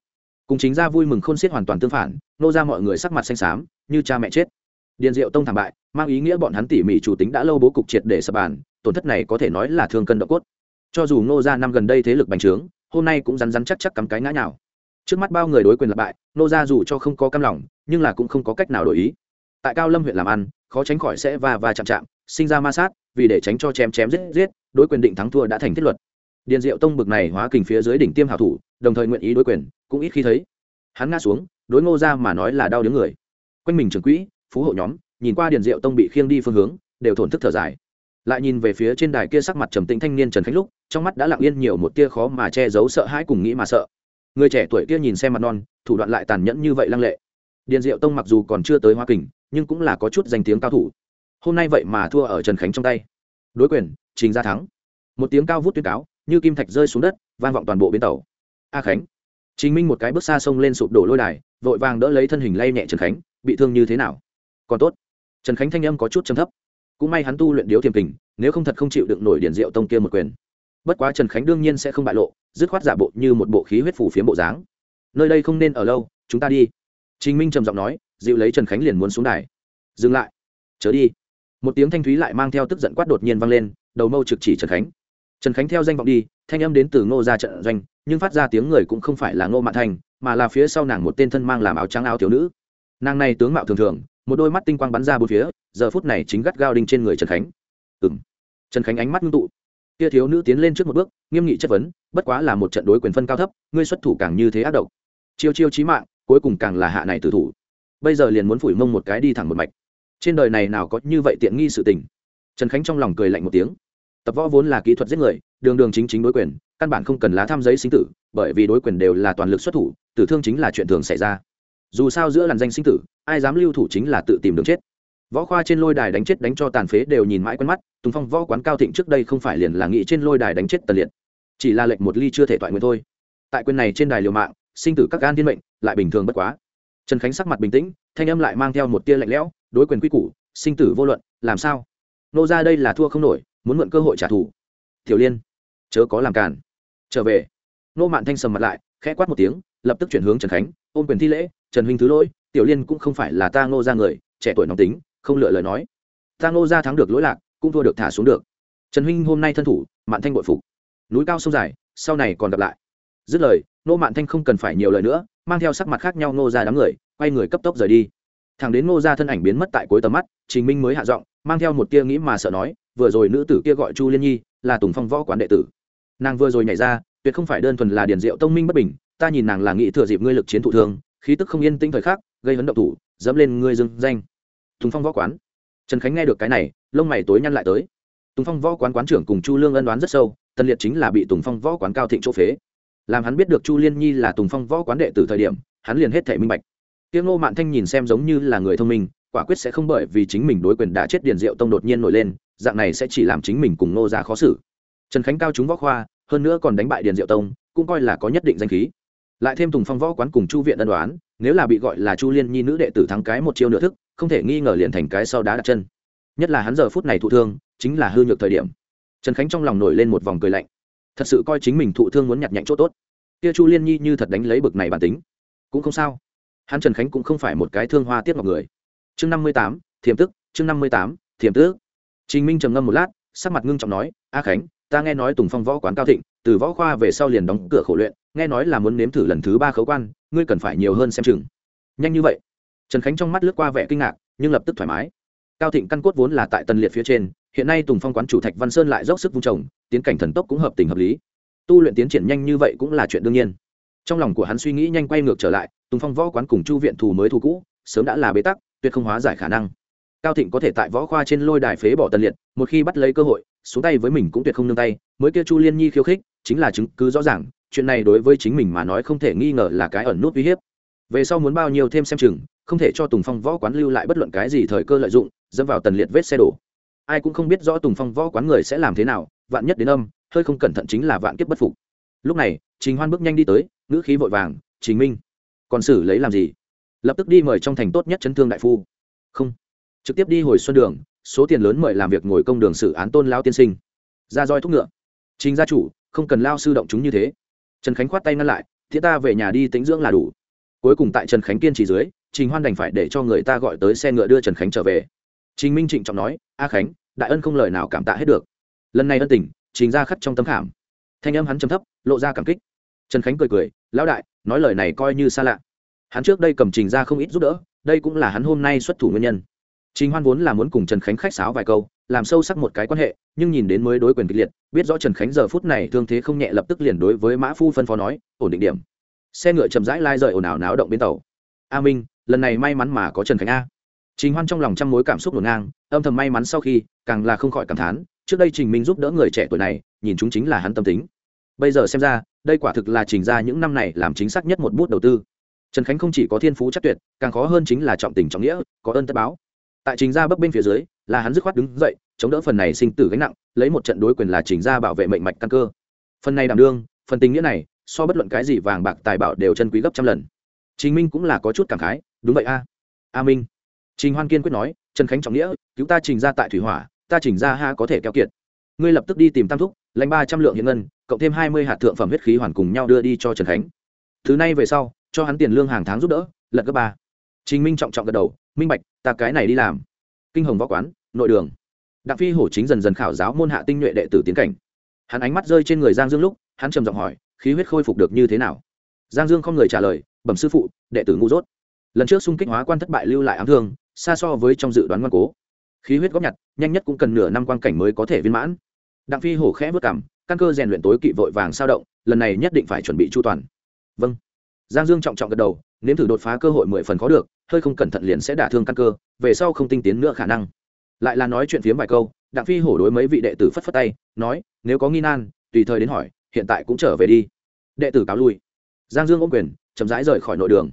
cùng chính ra vui mừng khôn xiết hoàn toàn tương phản nô ra mọi người sắc mặt xanh xám như cha mẹ chết. Điền diệu tông thảm bại mang ý nghĩa bọn hắn tỉ mỉ chủ tính đã lâu bố cục triệt để sập bàn tổn thất này có thể nói là thương cân độ cốt. Cho dù ngô gia năm gần đây thế lực bành trướng hôm nay cũng rắn rắn chắc chắc cắm cái ngã nhào trước mắt bao người đối quyền lập bại ngô gia dù cho không có cam lòng, nhưng là cũng không có cách nào đổi ý. Tại cao lâm huyện làm ăn, khó tránh khỏi sẽ va va chạm chạm, sinh ra ma sát, vì để tránh cho chém chém giết giết, đối quyền định thắng thua đã thành thiết luật. Điền diệu tông bực này hóa kình phía dưới đỉnh tiêm hảo thủ, đồng thời nguyện ý đối quyền, cũng ít khi thấy. Hắn ngã xuống, đối ngô ra mà nói là đau đớn người. Quanh mình trường quỹ, phú hộ nhóm, nhìn qua điền diệu tông bị khiêng đi phương hướng, đều thổn thức thở dài. Lại nhìn về phía trên đài kia sắc mặt trầm tĩnh thanh niên trần khánh lúc, trong mắt đã lặng yên nhiều một tia khó mà che giấu sợ hãi cùng nghĩ mà sợ người trẻ tuổi kia nhìn xem mặt non, thủ đoạn lại tàn nhẫn như vậy lăng lệ. Điền diệu tông mặc dù còn chưa tới hoa kình, nhưng cũng là có chút danh tiếng cao thủ. Hôm nay vậy mà thua ở trần khánh trong tay. Đối quyền, trình gia thắng. Một tiếng cao vút tuyên cáo, như kim thạch rơi xuống đất, vang vọng toàn bộ bến tàu. A khánh. Chính minh một cái bước xa sông lên sụp đổ lôi đài, vội vàng đỡ lấy thân hình lay nhẹ trần khánh, bị thương như thế nào? Còn tốt. Trần khánh thanh âm có chút chấm thấp. Cũng may hắn tu luyện điếu thiềm kình, nếu không thật không chịu đựng nổi điển diệu tông kia một quyền bất quá trần khánh đương nhiên sẽ không bại lộ, dứt khoát giả bộ như một bộ khí huyết phủ phiếm bộ dáng. Nơi đây không nên ở lâu, chúng ta đi. Trình minh trầm giọng nói, dịu lấy trần khánh liền muốn xuống đài. Dừng lại. Chớ đi. Một tiếng thanh thúy lại mang theo tức giận quát đột nhiên vang lên, đầu mâu trực chỉ trần khánh. Trần khánh theo danh vọng đi, thanh âm đến từ ngô ra trận doanh, nhưng phát ra tiếng người cũng không phải là ngô mạ thành, mà là phía sau nàng một tên thân mang làm áo trắng áo thiếu nữ. Nàng này tướng mạo thường thường, một đôi mắt tinh quang bắn ra bốn phía, giờ phút này chính gắt gao đinh trên người trần khánh. Ừ m trần khánh ánh mắt ngưng tụ kia thiếu nữ tiến lên trước một bước, nghiêm nghị chất vấn, bất quá là một trận đối quyền phân cao thấp, ngươi xuất thủ càng như thế ác độc. Chiêu chiêu trí mạng, cuối cùng càng là hạ này tử thủ. Bây giờ liền muốn phủi mông một cái đi thẳng một mạch. Trên đời này nào có như vậy tiện nghi sự tình? Trần khánh trong lòng cười lạnh một tiếng. Tập võ vốn là kỹ thuật giết người, đường đường chính chính đối quyền, căn bản không cần lá tham giấy sinh tử, bởi vì đối quyền đều là toàn lực xuất thủ, tử thương chính là chuyện thường xảy ra. Dù sao giữa làn danh sinh tử, ai dám lưu thủ chính là tự tìm đường chết võ khoa trên lôi đài đánh chết đánh cho tàn phế đều nhìn mãi quen mắt, tùng phong võ quán cao thịnh trước đây không phải liền là nghĩ trên lôi đài đánh chết tần liệt. Chỉ là lệnh một ly chưa thể toại nguyện thôi. Tại quyền này trên đài liều mạng, sinh tử các gan thiên mệnh, lại bình thường bất quá. Trần khánh sắc mặt bình tĩnh, thanh âm lại mang theo một tia lạnh lẽo, đối quyền quy củ, sinh tử vô luận, làm sao? Nô ra đây là thua không nổi, muốn mượn cơ hội trả thù. Tiểu liên, chớ có làm cản trở về. Nô mạn thanh sầm mặt lại, khẽ quát một tiếng, lập tức chuyển hướng trần khánh, ôm quyền thi lễ, trần huynh thứ lỗi, tiểu liên cũng không phải là ta ngô ra người, trẻ tuổi nóng tính không lựa lời nói. Ta ngô ra thắng được lỗi lạc, cũng thua được thả xuống được. Trần huynh hôm nay thân thủ, mạn thanh bội phục. Núi cao sông dài, sau này còn gặp lại. Dứt lời nô mạn thanh không cần phải nhiều lời nữa, mang theo sắc mặt khác nhau ngô ra đám người, quay người cấp tốc rời đi. Thằng đến ngô ra thân ảnh biến mất tại cuối tầm mắt, trình minh mới hạ giọng, mang theo một tia nghĩ mà sợ nói, vừa rồi nữ tử kia gọi chu liên nhi, là tùng phong võ quán đệ tử. Nàng vừa rồi nhảy ra, tuyệt không phải đơn thuần là điển diệu tông minh bất bình, ta nhìn nàng là nghĩ thừa dịp ngươi lực chiến thụ thương, khí tức không yên tĩnh thời khắc, gây hấn động thủ, dẫm lên ngươi dưng danh tùng phong võ quán. Trần khánh nghe được cái này, lông mày tối nhăn lại tới. Tùng phong võ quán quán trưởng cùng chu lương ân đoán rất sâu tân liệt chính là bị tùng phong võ quán cao thịnh chỗ phế. Làm hắn biết được chu liên nhi là tùng phong võ quán đệ từ thời điểm, hắn liền hết thể minh bạch. Tiếng ngô mạn thanh nhìn xem giống như là người thông minh, quả quyết sẽ không bởi vì chính mình đối quyền đã chết điền diệu tông đột nhiên nổi lên, dạng này sẽ chỉ làm chính mình cùng ngô ra khó xử. Trần khánh cao chúng võ khoa, hơn nữa còn đánh bại điền diệu tông, cũng coi là có nhất định danh khí. Lại thêm tùng phong võ quán cùng chu viện ân đoán nếu là bị gọi là chu liên nhi nữ đệ tử thắng cái một chiêu nửa thức không thể nghi ngờ liền thành cái sau đá đặt chân. Nhất là hắn giờ phút này thụ thương, chính là hư nhược thời điểm. Trần khánh trong lòng nổi lên một vòng cười lạnh. Thật sự coi chính mình thụ thương muốn nhặt nhạnh chỗ tốt. Kia chu liên nhi như thật đánh lấy bực này bản tính. Cũng không sao. Hắn trần khánh cũng không phải một cái thương hoa tiết ngọc người. Chương năm mươi tám thiềm tức, chương năm mươi tám thiềm tức. Trình minh trầm ngâm một lát, sắc mặt ngưng trọng nói, a khánh, ta nghe nói tùng phong võ quán cao thịnh, từ võ khoa về sau liền đóng cửa khổ luyện, nghe nói là muốn nếm thử lần thứ ba khấu quan, ngươi cần phải nhiều hơn xem chừng. Nhanh như vậy trần khánh trong mắt lướt qua vẻ kinh ngạc, nhưng lập tức thoải mái. Cao thịnh căn cốt vốn là tại tân liệt phía trên, hiện nay tùng phong quán chủ thạch văn sơn lại dốc sức vung trồng, tiến cảnh thần tốc cũng hợp tình hợp lý. Tu luyện tiến triển nhanh như vậy cũng là chuyện đương nhiên. Trong lòng của hắn suy nghĩ nhanh quay ngược trở lại, tùng phong võ quán cùng chu viện thù mới thù cũ, sớm đã là bế tắc, tuyệt không hóa giải khả năng. Cao thịnh có thể tại võ khoa trên lôi đài phế bỏ tân liệt, một khi bắt lấy cơ hội, xuống tay với mình cũng tuyệt không nương tay, mới kia chu liên nhi khiêu khích, chính là chứng cứ rõ ràng, chuyện này đối với chính mình mà nói không thể nghi ngờ là cái ẩn nút uy hiếp. Về sau muốn bao nhiêu thêm xem chừng không thể cho tùng phong võ quán lưu lại bất luận cái gì thời cơ lợi dụng, dẫm vào tần liệt vết xe đổ. Ai cũng không biết rõ tùng phong võ quán người sẽ làm thế nào, vạn nhất đến âm, hơi không cẩn thận chính là vạn kiếp bất phục. Lúc này, trình hoan bước nhanh đi tới, ngữ khí vội vàng, trình minh, còn xử lấy làm gì? Lập tức đi mời trong thành tốt nhất chấn thương đại phu. Không. Trực tiếp đi hồi xuân đường, số tiền lớn mời làm việc ngồi công đường xử án tôn lao tiên sinh. Ra roi thúc ngựa. Trình gia chủ, không cần lao sư động chúng như thế. Trần khánh khoát tay ngăn lại thế ta về nhà đi tính dưỡng là đủ cuối cùng tại trần khánh kiên trì dưới, trình hoan đành phải để cho người ta gọi tới xe ngựa đưa trần khánh trở về. Trình minh trịnh trọng nói, a khánh, đại ân không lời nào cảm tạ hết được. Lần này ân tình, trình ra khắc trong tấm khảm. Thanh âm hắn chấm thấp, lộ ra cảm kích. Trần khánh cười cười, lão đại, nói lời này coi như xa lạ. Hắn trước đây cầm trình ra không ít giúp đỡ, đây cũng là hắn hôm nay xuất thủ nguyên nhân. Trình hoan vốn là muốn cùng trần khánh khách sáo vài câu, làm sâu sắc một cái quan hệ, nhưng nhìn đến mới đối quyền kịch liệt, biết rõ trần khánh giờ phút này thương thế không nhẹ lập tức liền đối với mã phu phân phó nói, ổn định điểm xe ngựa chậm rãi lai rời ồn ào náo động bên tàu. A minh, lần này may mắn mà có trần khánh a. Trình hoan trong lòng trăm mối cảm xúc ngổn ngang, âm thầm may mắn sau khi, càng là không khỏi cảm thán, trước đây trình minh giúp đỡ người trẻ tuổi này, nhìn chúng chính là hắn tâm tính. Bây giờ xem ra, đây quả thực là trình ra những năm này làm chính xác nhất một bút đầu tư. Trần khánh không chỉ có thiên phú chắc tuyệt, càng khó hơn chính là trọng tình trọng nghĩa, có ơn tất báo. Tại trình ra bấp bên phía dưới, là hắn dứt khoát đứng dậy, chống đỡ phần này sinh tử gánh nặng, lấy một trận đối quyền là trình ra bảo vệ mệnh mạch căn cơ. Phần này đảm đương, phần tình nghĩa này so bất luận cái gì vàng bạc tài bảo đều chân quý gấp trăm lần. Trình minh cũng là có chút cảm khái, đúng vậy a. A minh. Trình hoan kiên quyết nói, trần khánh trọng nghĩa, cứu ta trình ra tại thủy hỏa, ta trình ra ha có thể keo kiệt. Ngươi lập tức đi tìm tam thúc, lãnh ba trăm lượng hiện ngân, cộng thêm hai mươi hạt thượng phẩm huyết khí hoàn cùng nhau đưa đi cho trần khánh. Thứ này về sau, cho hắn tiền lương hàng tháng giúp đỡ, lật gấp ba. Trình minh trọng trọng gật đầu, minh bạch, ta cái này đi làm. Kinh hồng võ quán, nội đường. Đặng phi hổ chính dần dần khảo giáo môn hạ tinh nhuệ đệ tử tiến cảnh. Hắn ánh mắt rơi trên người giang dương lúc, hắn trầm giọng hỏi khí huyết khôi phục được như thế nào? Giang dương không người trả lời, bẩm sư phụ, đệ tử ngu dốt. Lần trước xung kích hóa quan thất bại lưu lại ám thương, xa so với trong dự đoán ngoan cố. Khí huyết góp nhặt, nhanh nhất cũng cần nửa năm quan cảnh mới có thể viên mãn. Đặng phi hổ khẽ vất cảm, căn cơ rèn luyện tối kỵ vội vàng sao động, lần này nhất định phải chuẩn bị chu toàn. Vâng. Giang dương trọng trọng gật đầu, nếm thử đột phá cơ hội mười phần khó được, hơi không cẩn thận liền sẽ đả thương căn cơ, về sau không tinh tiến nữa khả năng. Lại là nói chuyện phiếm vài câu, đặng phi hổ đối mấy vị đệ tử phất phất tay, nói, nếu có nghi nan, tùy thời đến hỏi hiện tại cũng trở về đi. Đệ tử cáo lui. Giang dương ôm quyền, chậm rãi rời khỏi nội đường.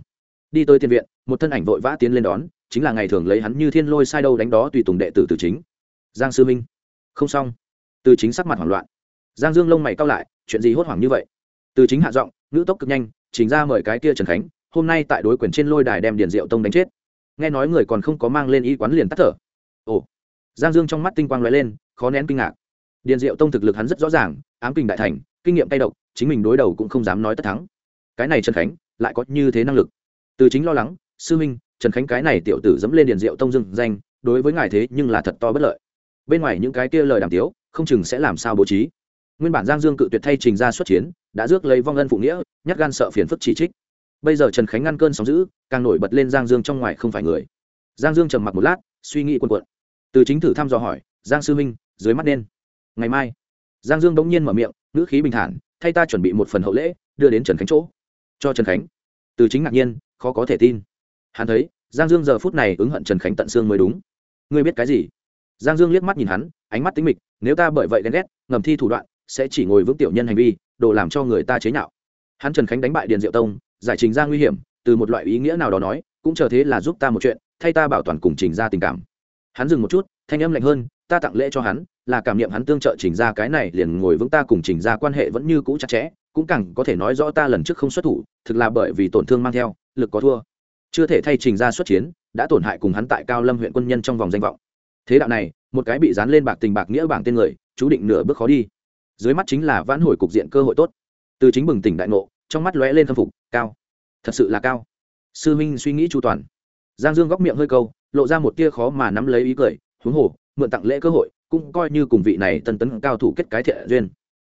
Đi tới tiền viện, một thân ảnh vội vã tiến lên đón, chính là ngày thường lấy hắn như thiên lôi sai đâu đánh đó tùy tùng đệ tử từ chính. Giang sư minh. Không xong. Từ chính sắc mặt hoảng loạn. Giang dương lông mày cao lại, chuyện gì hốt hoảng như vậy? Từ chính hạ giọng, ngữ tốc cực nhanh chính ra mời cái kia trần khánh, hôm nay tại đối quyền trên lôi đài đem điền diệu tông đánh chết. Nghe nói người còn không có mang lên y quán liền tắt thở. Ồ. Giang dương trong mắt tinh quang l ó e lên, khó nén kinh ngạc. Điền diệu tông thực lực hắn rất rõ ràng, ám kinh đại thành kinh nghiệm tay độc, chính mình đối đầu cũng không dám nói tất thắng. Cái này trần khánh, lại có như thế năng lực. Từ chính lo lắng, sư minh, trần khánh cái này tiểu tử dẫm lên điền diệu tông dưng danh, đối với ngài thế nhưng là thật to bất lợi. Bên ngoài những cái kia lời đàm tiếu, không chừng sẽ làm sao bố trí. Nguyên bản giang dương cự tuyệt thay trình ra xuất chiến, đã rước lấy vong ân phụ nghĩa, nhát gan sợ phiền phức chỉ trích. Bây giờ trần khánh ngăn cơn sóng giữ càng nổi bật lên giang dương trong ngoài không phải người. Giang dương trầm mặc một lát, suy nghĩ quần quận từ chính thử thăm dò hỏi, giang sư minh, dưới mắt nên. Ngày mai giang dương bỗng nhiên mở miệng, ngữ khí bình thản, thay ta chuẩn bị một phần hậu lễ, đưa đến trần khánh chỗ. Cho trần khánh? Từ chính ngạc nhiên, khó có thể tin. Hắn thấy, giang dương giờ phút này ứng hận trần khánh tận xương mới đúng. Ngươi biết cái gì? Giang dương liếc mắt nhìn hắn, ánh mắt tính mịch, nếu ta bởi vậy ghen ghét, ngầm thi thủ đoạn, sẽ chỉ ngồi vững tiểu nhân hành vi, đồ làm cho người ta chế nhạo. Hắn trần khánh đánh bại điền diệu tông, giải trình ra nguy hiểm, từ một loại ý nghĩa nào đó nói, cũng chờ thế là giúp ta một chuyện, thay ta bảo toàn cùng trình ra tình cảm. Hắn dừng một chút, thanh âm lạnh hơn ta tặng lễ cho hắn, là cảm nghiệm hắn tương trợ trình ra cái này, liền ngồi vững ta cùng trình ra quan hệ vẫn như cũ chặt chẽ, cũng càng có thể nói rõ ta lần trước không xuất thủ, thực là bởi vì tổn thương mang theo, lực có thua. Chưa thể thay trình ra xuất chiến, đã tổn hại cùng hắn tại cao lâm huyện quân nhân trong vòng danh vọng. Thế đạo này, một cái bị dán lên bạc tình bạc nghĩa bảng tên người, chú định nửa bước khó đi. Dưới mắt chính là vãn hồi cục diện cơ hội tốt. Từ chính bừng tỉnh đại ngộ, trong mắt lóe lên khâm phục, cao, thật sự là cao. Sư minh suy nghĩ chu toàn. Giang dương góc miệng hơi câu, lộ ra một tia khó mà nắm lấy ý cười, huống hồ mượn tặng lễ cơ hội, cũng coi như cùng vị này tân tấn cao thủ kết cái thiện duyên.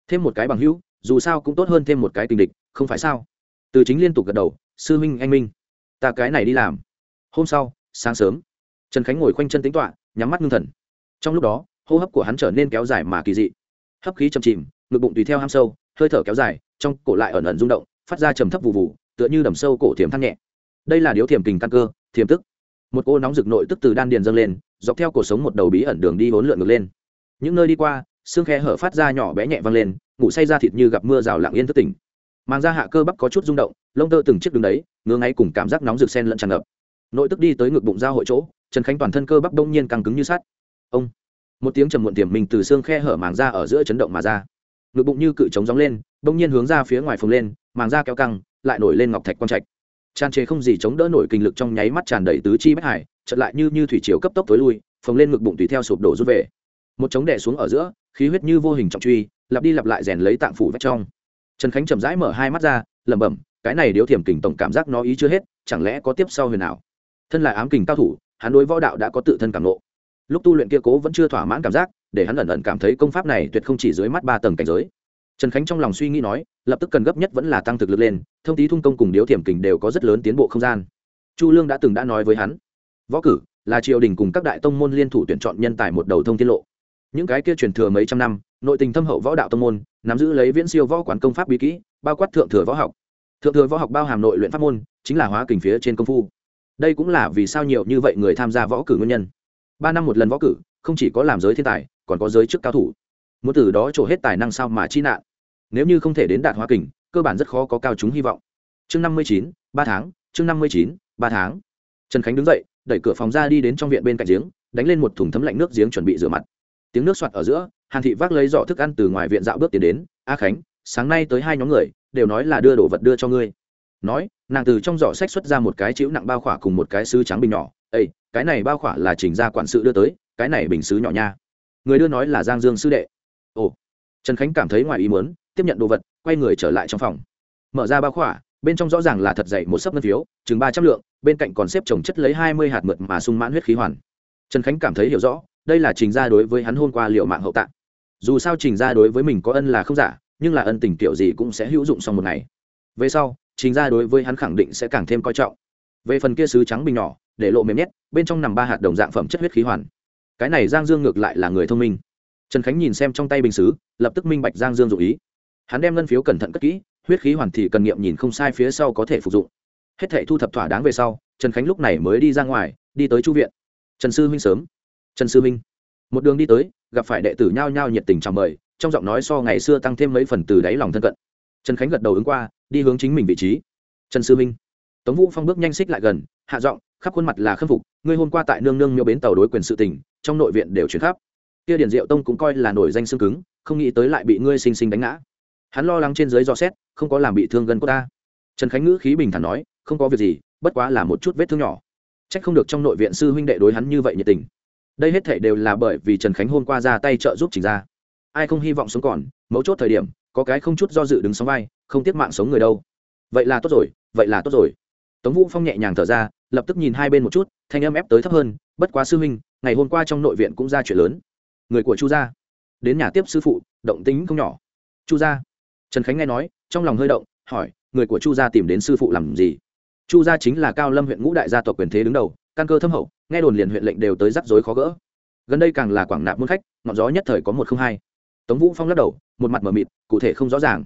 Thêm một cái bằng hữu, dù sao cũng tốt hơn thêm một cái tình địch, không phải sao? Từ chính liên tục gật đầu, sư minh anh minh, ta cái này đi làm. Hôm sau, sáng sớm, trần khánh ngồi khoanh chân tính tọa nhắm mắt ngưng thần. Trong lúc đó, hô hấp của hắn trở nên kéo dài mà kỳ dị. Hấp khí chầm chìm, ngực bụng tùy theo ham sâu, hơi thở kéo dài, trong cổ lại ẩn ẩn rung động, phát ra trầm thấp vụ vụ tựa như đầm sâu cổ thiềm thắt nhẹ. Đây là điếu thiềm kình căn cơ thiềm tức. Một cô nóng rực nội tức từ đan điền dâng lên dọc theo cổ sống một đầu bí ẩn đường đi hỗn lượn ngược lên. Những nơi đi qua, xương khe hở phát ra nhỏ bé nhẹ vang lên, ngủ say ra thịt như gặp mưa rào lặng yên thức tỉnh. Mang ra hạ cơ bắp có chút rung động, lông tơ từng chiếc đường đấy, ngứa ngáy cùng cảm giác nóng rực sen lẫn tràn ngập. Nội tức đi tới ngực bụng giao hội chỗ, trần khánh toàn thân cơ bắp đông nhiên căng cứng như sắt. Ông! Một tiếng trầm muộn tiềm mình từ xương khe hở màng ra ở giữa chấn động mà ra. Ngực bụng như cự trống gióng lên, đông nhiên hướng ra phía ngoài phồng lên, màng da kéo căng, lại nổi lên ngọc thạch quang trạch. Tràn trề không gì chống đỡ nổi kinh lực trong nháy mắt tràn đầy tứ chi bất hải chật lại như như thủy chiều cấp tốc tối lui, phồng lên ngực bụng tùy theo sụp đổ rút về. Một chống đè xuống ở giữa, khí huyết như vô hình trọng truy, lặp đi lặp lại rèn lấy tạng phủ vách trong. Trần khánh chậm rãi mở hai mắt ra, lẩm bẩm, cái này điếu thiểm kình tổng cảm giác nó ý chưa hết, chẳng lẽ có tiếp sau huyền nào thân là ám kình cao thủ, hắn đối võ đạo đã có tự thân cảm nộ lúc tu luyện kia cố vẫn chưa thỏa mãn cảm giác, để hắn ẩn ẩn cảm thấy công pháp này tuyệt không chỉ dưới mắt ba tầng cảnh giới. Trần khánh trong lòng suy nghĩ nói, lập tức cần gấp nhất vẫn là tăng thực lực lên, thông tí thung công cùng điếu thiểm kình đều có rất lớn tiến bộ không gian. Chu lương đã từng đã nói với hắn võ cử là triều đình cùng các đại tông môn liên thủ tuyển chọn nhân tài một đầu thông tiết lộ. Những cái kia truyền thừa mấy trăm năm, nội tình thâm hậu võ đạo tông môn, nắm giữ lấy viễn siêu võ quán công pháp bí kỹ, bao quát thượng thừa võ học. Thượng thừa võ học bao hàm nội luyện pháp môn, chính là hóa kình phía trên công phu. Đây cũng là vì sao nhiều như vậy người tham gia võ cử nguyên nhân. Ba năm một lần võ cử, không chỉ có làm giới thiên tài, còn có giới chức cao thủ. Muốn từ đó trổ hết tài năng sao mà chi nạn? Nếu như không thể đến đạt hóa kình, cơ bản rất khó có cao chúng hy vọng. Chương năm mươi chín, ba tháng, chương năm mươi chín, ba tháng. Trần khánh đứng dậy đẩy cửa phòng ra đi đến trong viện bên cạnh giếng, đánh lên một thùng thấm lạnh nước giếng chuẩn bị rửa mặt. Tiếng nước soạt ở giữa, hàn thị vác lấy giỏ thức ăn từ ngoài viện dạo bước tiến đến, a khánh, sáng nay tới hai nhóm người, đều nói là đưa đồ vật đưa cho ngươi. Nói, nàng từ trong giỏ sách xuất ra một cái chịu nặng bao khỏa cùng một cái sứ trắng bình nhỏ. Ây cái này bao khỏa là trình ra quản sự đưa tới, cái này bình sứ nhỏ nha. Người đưa nói là giang dương sư đệ. Ồ. Trần khánh cảm thấy ngoài ý muốn, tiếp nhận đồ vật, quay người trở lại trong phòng. Mở ra bao khỏa bên trong rõ ràng là thật dày một sấp ngân phiếu, chừng ba trăm lượng, bên cạnh còn xếp trồng chất lấy hai mươi hạt mượt mà sung mãn huyết khí hoàn. Trần khánh cảm thấy hiểu rõ, đây là trình ra đối với hắn hôm qua liệu mạng hậu tạng. Dù sao trình ra đối với mình có ân là không giả, nhưng là ân tình kiểu gì cũng sẽ hữu dụng sau một ngày. Về sau, trình ra đối với hắn khẳng định sẽ càng thêm coi trọng. Về phần kia sứ trắng bình nhỏ, để lộ mềm nhét, bên trong nằm ba hạt đồng dạng phẩm chất huyết khí hoàn. Cái này giang dương ngược lại là người thông minh. Trần khánh nhìn xem trong tay bình xứ lập tức minh bạch giang dương dụ ý. Hắn đem ngân phiếu cẩn thận cất kỹ huyết khí hoàn thì cần nghiệm nhìn không sai phía sau có thể phục dụng. Hết thể thu thập thỏa đáng về sau, trần khánh lúc này mới đi ra ngoài, đi tới chu viện. Trần sư huynh sớm. Trần sư huynh. Một đường đi tới, gặp phải đệ tử nhao nhao nhiệt tình chào mời, trong giọng nói so ngày xưa tăng thêm mấy phần từ đáy lòng thân cận. Trần khánh gật đầu ứng qua, đi hướng chính mình vị trí. Trần sư huynh. Tống vũ phong bước nhanh xích lại gần, hạ giọng, khắp khuôn mặt là khâm phục, ngươi hôm qua tại nương nương miêu bến tàu đối quyền sự tình, trong nội viện đều chuyển khắp. Kia điền diệu tông cũng coi là nổi danh xương cứng, không nghĩ tới lại bị ngươi sinh sinh đánh ngã hắn lo lắng trên dưới do xét, không có làm bị thương gần cô ta. Trần khánh ngữ khí bình thản nói, không có việc gì, bất quá là một chút vết thương nhỏ. Trách không được trong nội viện sư huynh đệ đối hắn như vậy nhiệt tình. Đây hết thể đều là bởi vì trần khánh hôm qua ra tay trợ giúp trình ra ai không hy vọng sống còn, mấu chốt thời điểm, có cái không chút do dự đứng sóng vai, không tiếc mạng sống người đâu. Vậy là tốt rồi, vậy là tốt rồi. Tống vũ phong nhẹ nhàng thở ra, lập tức nhìn hai bên một chút, thanh âm ép tới thấp hơn, bất quá sư huynh, ngày hôm qua trong nội viện cũng ra chuyện lớn. Người của chu gia, đến nhà tiếp sư phụ, động tính không nhỏ. Chu gia trần khánh nghe nói, trong lòng hơi động, hỏi, người của chu gia tìm đến sư phụ làm gì? Chu gia chính là cao lâm huyện ngũ đại gia tộc quyền thế đứng đầu, căn cơ thâm hậu, nghe đồn liền huyện lệnh đều tới rắc rối khó gỡ. Gần đây càng là quảng nạp muôn khách, ngọn gió nhất thời có một không hai. Tống vũ phong lắc đầu, một mặt mờ mịt, cụ thể không rõ ràng.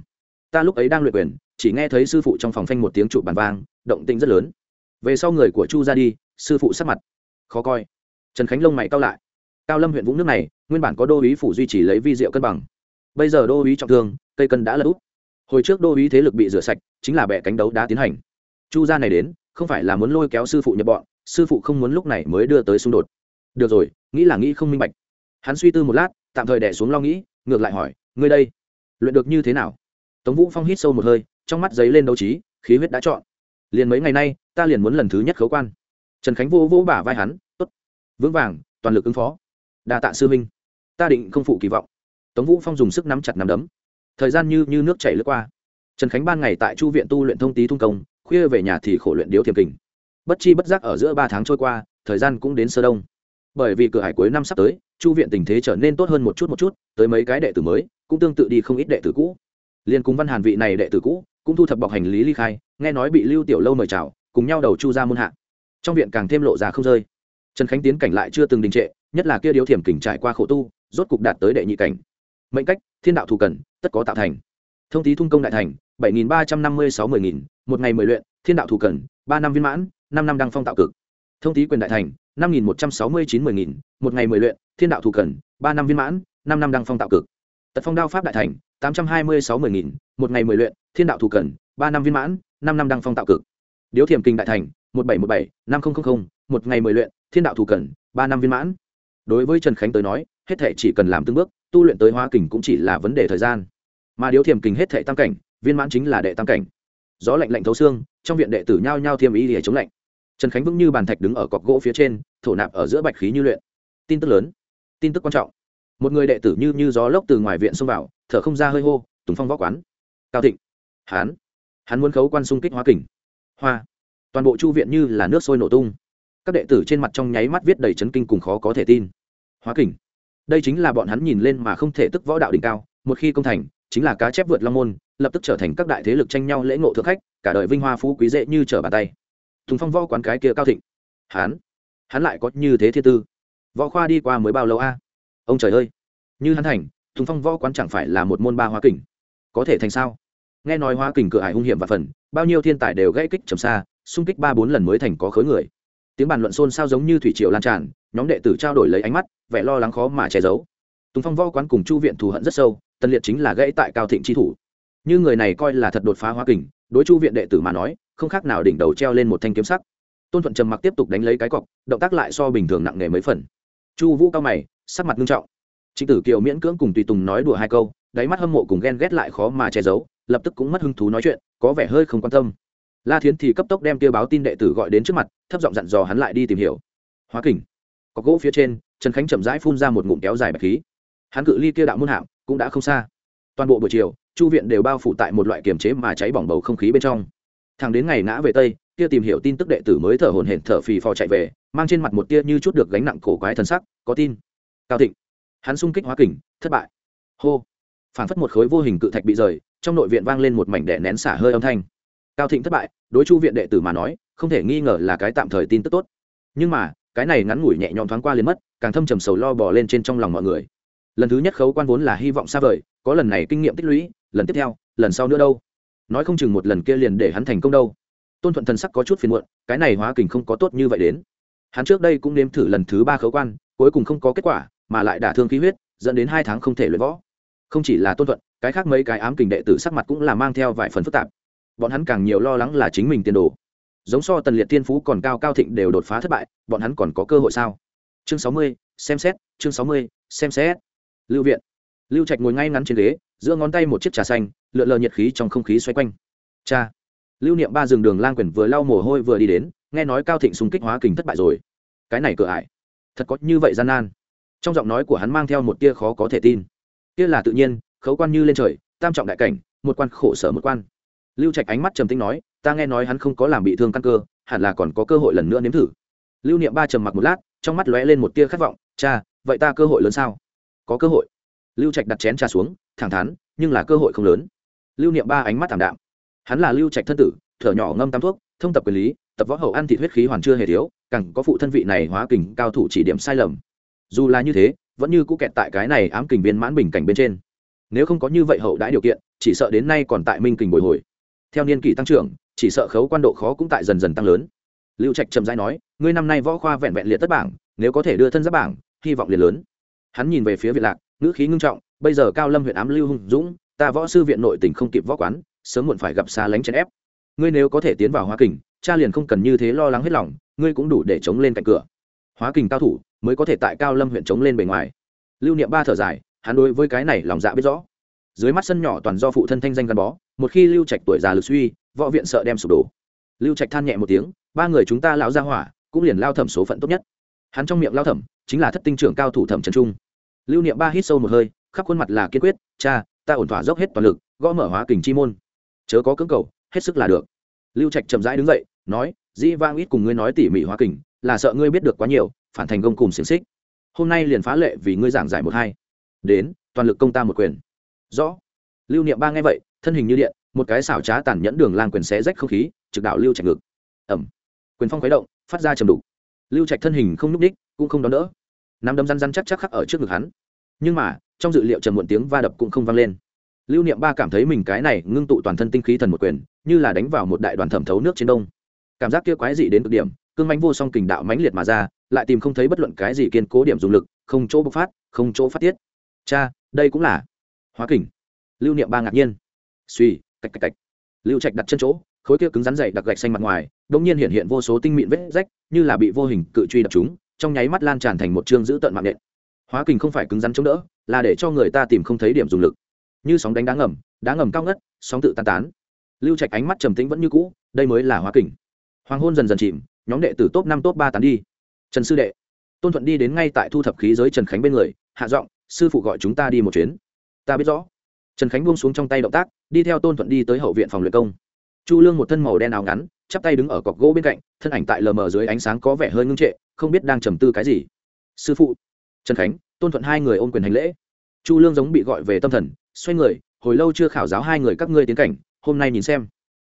Ta lúc ấy đang luyện quyền, chỉ nghe thấy sư phụ trong phòng phanh một tiếng trụ bàn vang, động tĩnh rất lớn. Về sau người của chu ra đi, sư phụ sắc mặt khó coi. Trần khánh lông mày cao lại. Cao lâm huyện vũng nước này, nguyên bản có đô ý phủ duy trì lấy vi diệu cân bằng bây giờ đô uý trọng thương, cây cân đã lật úp. Hồi trước đô uý thế lực bị rửa sạch, chính là bẻ cánh đấu đá tiến hành. Chu gia này đến, không phải là muốn lôi kéo sư phụ nhập bọn, sư phụ không muốn lúc này mới đưa tới xung đột. Được rồi, nghĩ là nghĩ không minh bạch. Hắn suy tư một lát, tạm thời đẻ xuống lo nghĩ, ngược lại hỏi, ngươi đây, luyện được như thế nào? Tống vũ phong hít sâu một hơi, trong mắt giấy lên đấu trí, khí huyết đã chọn. Liền mấy ngày nay, ta liền muốn lần thứ nhất khấu quan. Trần khánh vô vô bả vai hắn t ố t vững vàng, toàn lực ứng phó. Đa tạ sư minh ta định không phụ kỳ vọng tống vũ phong dùng sức nắm chặt nắm đấm. Thời gian như như nước chảy lướt qua. Trần khánh ban ngày tại chu viện tu luyện thông tý thung công, khuya về nhà thì khổ luyện điếu thiềm kình. Bất chi bất giác ở giữa ba tháng trôi qua, thời gian cũng đến sơ đông. Bởi vì cửa hải cuối năm sắp tới, chu viện tình thế trở nên tốt hơn một chút một chút, tới mấy cái đệ tử mới, cũng tương tự đi không ít đệ tử cũ. Liên cùng văn hàn vị này đệ tử cũ, cũng thu thập bọc hành lý ly khai, nghe nói bị lưu tiểu lâu mời chào, cùng nhau đầu chu ra môn hạ. Trong viện càng thêm lộ ra không rơi. Trần khánh tiến cảnh lại chưa từng đình trệ, nhất là kia điếu thiểm kình trải qua khổ tu, rốt cục đạt tới đệ nhị cảnh mệnh cách, thiên đạo thủ cần, tất có tạo thành. Thông tý thung công đại thành, bảy nghìn ba trăm năm mươi sáu mười nghìn, một ngày mười luyện, thiên đạo thủ cần, ba năm viên mãn, năm năm đăng phong tạo cực. Thông tý quyền đại thành, năm nghìn một trăm sáu mươi chín mười nghìn, một ngày mười luyện, thiên đạo thủ cần, ba năm viên mãn, năm năm đăng phong tạo cực. Tật phong đao pháp đại thành, tám trăm hai mươi sáu mười nghìn, một ngày mười luyện, thiên đạo thủ cần, ba năm viên mãn, năm năm đăng phong tạo cực. Điếu thiềm kinh đại thành, một bảy một bảy, năm nghìn một ngày mười luyện, thiên đạo thủ cần, ba năm viên mãn. Đối với trần khánh tới nói hết thể chỉ cần làm từng bước, tu luyện tới hóa kình cũng chỉ là vấn đề thời gian. Mà điếu thiềm kình hết thể tam cảnh, viên mãn chính là đệ tam cảnh. Gió lạnh lạnh thấu xương, trong viện đệ tử nhao nhao thiêm ý để chống lạnh. Trần khánh vững như bàn thạch đứng ở cọc gỗ phía trên, thổ nạp ở giữa bạch khí như luyện. Tin tức lớn, tin tức quan trọng. Một người đệ tử như như gió lốc từ ngoài viện xông vào, thở không ra hơi hô, tùng phong võ quán. Cao thịnh hán hắn muốn khấu quan xung kích hóa kình. Hoa, toàn bộ chu viện như là nước sôi nổ tung. Các đệ tử trên mặt trong nháy mắt viết đầy chấn kinh cùng khó có thể tin. Hóa kình đây chính là bọn hắn nhìn lên mà không thể tức võ đạo đỉnh cao, một khi công thành, chính là cá chép vượt long môn, lập tức trở thành các đại thế lực tranh nhau lễ ngộ thượng khách, cả đời vinh hoa phú quý dễ như trở bàn tay. Thùng phong võ quán cái kia cao thịnh. Hắn hắn lại có như thế thiên tư. Võ khoa đi qua mới bao lâu a? Ông trời ơi! Như hắn thành thùng phong võ quán chẳng phải là một môn ba hoa kình. Có thể thành sao? Nghe nói hoa kình cửa hải hung hiểm và phần, bao nhiêu thiên tài đều gãy kích trầm xa, xung kích ba bốn lần mới thành có khối người. Tiếng bàn luận xôn xao giống như thủy triều lan tràn nhóm đệ tử trao đổi lấy ánh mắt, vẻ lo lắng khó mà che giấu. Tùng phong võ quán cùng chu viện thù hận rất sâu tân liệt chính là gãy tại cao thịnh tri thủ. Như người này coi là thật đột phá hóa kình, đối chu viện đệ tử mà nói, không khác nào đỉnh đầu treo lên một thanh kiếm sắc. Tôn thuận trầm mặc tiếp tục đánh lấy cái cọc, động tác lại so bình thường nặng nề mấy phần. Chu vũ cao mày, sắc mặt nghiêm trọng. Trịnh tử kiều miễn cưỡng cùng tùy tùng nói đùa hai câu, đáy mắt hâm mộ cùng ghen ghét lại khó mà che giấu, lập tức cũng mất hứng thú nói chuyện, có vẻ hơi không quan tâm. La thiến thì cấp tốc đem tiêu báo tin đệ tử gọi đến trước mặt, thấp giọng dặn dò hắn lại đi tìm hiểu. Hóa kình có gỗ phía trên, trần khánh chậm rãi phun ra một ngụm kéo dài bạch khí. Hắn cự ly kia đạo môn hạm cũng đã không xa. Toàn bộ buổi chiều, chu viện đều bao phủ tại một loại kiềm chế mà cháy bỏng bầu không khí bên trong. Thằng đến ngày ngã về tây, kia tìm hiểu tin tức đệ tử mới thở hồn hển thở phì phò chạy về, mang trên mặt một tia như chút được gánh nặng cổ quái thần sắc, có tin. Cao thịnh. Hắn sung kích hóa kình, thất bại. Hô. Phản phất một khối vô hình cự thạch bị rời, trong nội viện vang lên một mảnh đẻ nén xả hơi âm thanh. Cao thịnh thất bại, đối chu viện đệ tử mà nói, không thể nghi ngờ là cái tạm thời tin tức tốt. Nhưng mà cái này ngắn ngủi nhẹ nhõm thoáng qua liền mất, càng thâm trầm sầu lo bò lên trên trong lòng mọi người. Lần thứ nhất khấu quan vốn là hy vọng xa vời, có lần này kinh nghiệm tích lũy, lần tiếp theo, lần sau nữa đâu? Nói không chừng một lần kia liền để hắn thành công đâu. Tôn thuận thần sắc có chút phiền muộn, cái này hóa kình không có tốt như vậy đến. Hắn trước đây cũng nếm thử lần thứ ba khấu quan, cuối cùng không có kết quả, mà lại đả thương khí huyết, dẫn đến hai tháng không thể luyện võ. Không chỉ là tôn thuận, cái khác mấy cái ám kình đệ tử sắc mặt cũng là mang theo vài phần phức tạp. Bọn hắn càng nhiều lo lắng là chính mình tiền đồ giống so tần liệt tiên phú còn cao cao thịnh đều đột phá thất bại, bọn hắn còn có cơ hội sao? Chương sáu mươi, xem xét, chương sáu mươi, xem xét. Lưu viện. Lưu trạch ngồi ngay ngắn trên ghế, giữa ngón tay một chiếc trà xanh, lượn lờ nhiệt khí trong không khí xoay quanh. Cha. Lưu niệm ba rừng đường lang quyển vừa lau mồ hôi vừa đi đến, nghe nói cao thịnh súng kích hóa kình thất bại rồi. Cái này cửa ải. Thật có như vậy gian nan. Trong giọng nói của hắn mang theo một tia khó có thể tin. Tia là tự nhiên, khấu quan như lên trời, tam trọng đại cảnh, một quan khổ sở một quan. Lưu trạch ánh mắt trầm tính nói ta nghe nói hắn không có làm bị thương căn cơ, hẳn là còn có cơ hội lần nữa nếm thử. Lưu niệm ba trầm mặc một lát, trong mắt lóe lên một tia khát vọng, cha, vậy ta cơ hội lớn sao? Có cơ hội. Lưu trạch đặt chén trà xuống, thẳng thắn, nhưng là cơ hội không lớn. Lưu niệm ba ánh mắt thảm đạm. Hắn là lưu trạch thân tử, thở nhỏ ngâm tam thuốc, thông tập quyền lý, tập võ hậu ăn thịt huyết khí hoàn chưa hề thiếu, càng có phụ thân vị này hóa kình cao thủ chỉ điểm sai lầm. Dù là như thế, vẫn như cũ kẹt tại cái này ám kình viên mãn bình cảnh bên trên. Nếu không có như vậy hậu đãi điều kiện, chỉ sợ đến nay còn tại minh kình bồi hồi. Theo niên kỷ tăng trưởng chỉ sợ khấu quan độ khó cũng tại dần dần tăng lớn. Lưu trạch trầm dai nói, ngươi năm nay võ khoa vẹn vẹn liệt tất bảng, nếu có thể đưa thân giáp bảng, hy vọng liệt lớn. Hắn nhìn về phía việt lạc, ngữ khí ngưng trọng, bây giờ cao lâm huyện ám lưu hùng dũng, ta võ sư viện nội tỉnh không kịp võ quán, sớm muộn phải gặp xa lánh chèn ép. Ngươi nếu có thể tiến vào hoa kình, cha liền không cần như thế lo lắng hết lòng, ngươi cũng đủ để chống lên cạnh cửa. Hóa kình cao thủ mới có thể tại cao lâm huyện chống lên bề ngoài. Lưu niệm ba thở dài, hắn đối với cái này lòng dạ biết rõ. Dưới mắt sân nhỏ toàn do phụ thân thanh danh gắn bó, một khi lưu trạch tuổi già lực suy võ viện sợ đem sụp đổ. Lưu trạch than nhẹ một tiếng, ba người chúng ta lão ra hỏa, cũng liền lao thẩm số phận tốt nhất. Hắn trong miệng lao thẩm, chính là thất tinh trưởng cao thủ thẩm trần trung. Lưu niệm ba hít sâu một hơi, khắp khuôn mặt là kiên quyết, cha, ta ổn thỏa dốc hết toàn lực, gõ mở hóa kình chi môn. Chớ có cưỡng cầu, hết sức là được. Lưu trạch chậm rãi đứng dậy, nói dĩ vang ít cùng ngươi nói tỉ mỉ hóa kình, là sợ ngươi biết được quá nhiều, phản thành công cùng xiềng xích. Hôm nay liền phá lệ vì ngươi giảng giải một hai. Đến, toàn lực công ta một quyền. Rõ. Lưu niệm ba nghe vậy, thân hình như điện một cái xảo trá tàn nhẫn đường lang quyền xé rách không khí, trực đạo lưu trạch ngực. Ẩm. Quyền phong khuấy động, phát ra trầm đục. Lưu trạch thân hình không n ú c ních cũng không đón đỡ. Nắm đấm răn răn chắc chắc khắc ở trước ngực hắn. Nhưng mà, trong dự liệu trầm muộn tiếng va đập cũng không vang lên. Lưu niệm ba cảm thấy mình cái này ngưng tụ toàn thân tinh khí thần một quyền, như là đánh vào một đại đoàn thẩm thấu nước trên đông. Cảm giác kia quái dị đến cực điểm, cương mánh vô song kình đạo mãnh liệt mà ra, lại tìm không thấy bất luận cái gì kiên cố điểm dùng lực, không chỗ bộc phát, không chỗ phát tiết. Cha, đây cũng là hóa kình. Lưu niệm ba ngạc nhiên. Suy cạch cạch cạch. Lưu trạch đặt chân chỗ, khối kia cứng rắn dày đặc gạch xanh mặt ngoài đông nhiên hiện hiện vô số tinh mịn vết rách, như là bị vô hình cự truy đập chúng, trong nháy mắt lan tràn thành một chương giữ tận mạng nện hóa kình không phải cứng rắn chống đỡ, là để cho người ta tìm không thấy điểm dùng lực. Như sóng đánh đá ngầm đá ngầm cao ngất, sóng tự tan tán. Lưu trạch ánh mắt trầm tĩnh vẫn như cũ, đây mới là hóa kình. Hoàng hôn dần dần chìm, nhóm đệ từ top năm top ba tán đi. Trần sư đệ, tôn thuận đi đến ngay tại thu thập khí giới trần khánh bên người, hạ giọng, sư phụ gọi chúng ta đi một chuyến. Ta biết rõ trần khánh buông xuống trong tay động tác, đi theo tôn thuận đi tới hậu viện phòng luyện công. Chu lương một thân màu đen áo ngắn, chắp tay đứng ở cọc gỗ bên cạnh, thân ảnh tại lờ mờ dưới ánh sáng có vẻ hơi ngưng trệ, không biết đang trầm tư cái gì. Sư phụ. Trần khánh, tôn thuận hai người ôm quyền hành lễ. Chu lương giống bị gọi về tâm thần, xoay người, hồi lâu chưa khảo giáo hai người các ngươi tiến cảnh, hôm nay nhìn xem.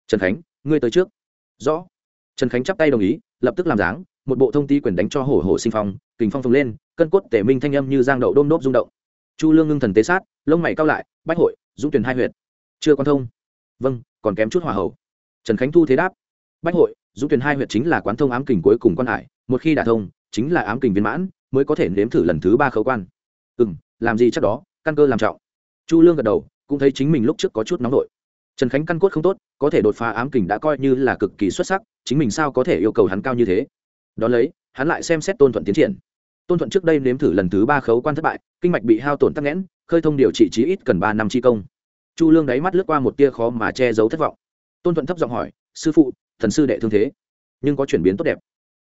Trần khánh, ngươi tới trước. Rõ. Trần khánh chắp tay đồng ý, lập tức làm dáng, một bộ thông ti quyền đánh cho hổ hổ sinh phong, kình phong phồng lên, cân cốt tể minh thanh âm như giang đậu đôm đốp rung động chu lương ngưng thần tế sát, lông mày cao lại, bách hội, dũng tuyển hai huyện chưa quan thông. Vâng còn kém chút hỏa hậu trần khánh thu thế đáp. Bách hội, dũng tuyển hai huyện chính là quán thông ám kình cuối cùng quan hải, một khi đả thông, chính là ám kình viên mãn, mới có thể nếm thử lần thứ ba khấu quan. Ừ m làm gì chắc đó, căn cơ làm trọng. Chu lương gật đầu, cũng thấy chính mình lúc trước có chút nóng vội trần khánh căn cốt không tốt, có thể đột phá ám kình đã coi như là cực kỳ xuất sắc, chính mình sao có thể yêu cầu hắn cao như thế? Đón lấy, hắn lại xem xét tôn thuận tiến triển tôn thuận trước đây nếm thử lần thứ ba khấu quan thất bại, kinh mạch bị hao tổn tắc nghẽn, khơi thông điều trị trí ít cần ba năm chi công. Chu lương đáy mắt lướt qua một tia khó mà che giấu thất vọng. Tôn thuận thấp giọng hỏi, sư phụ, thần sư đệ thương thế, nhưng có chuyển biến tốt đẹp?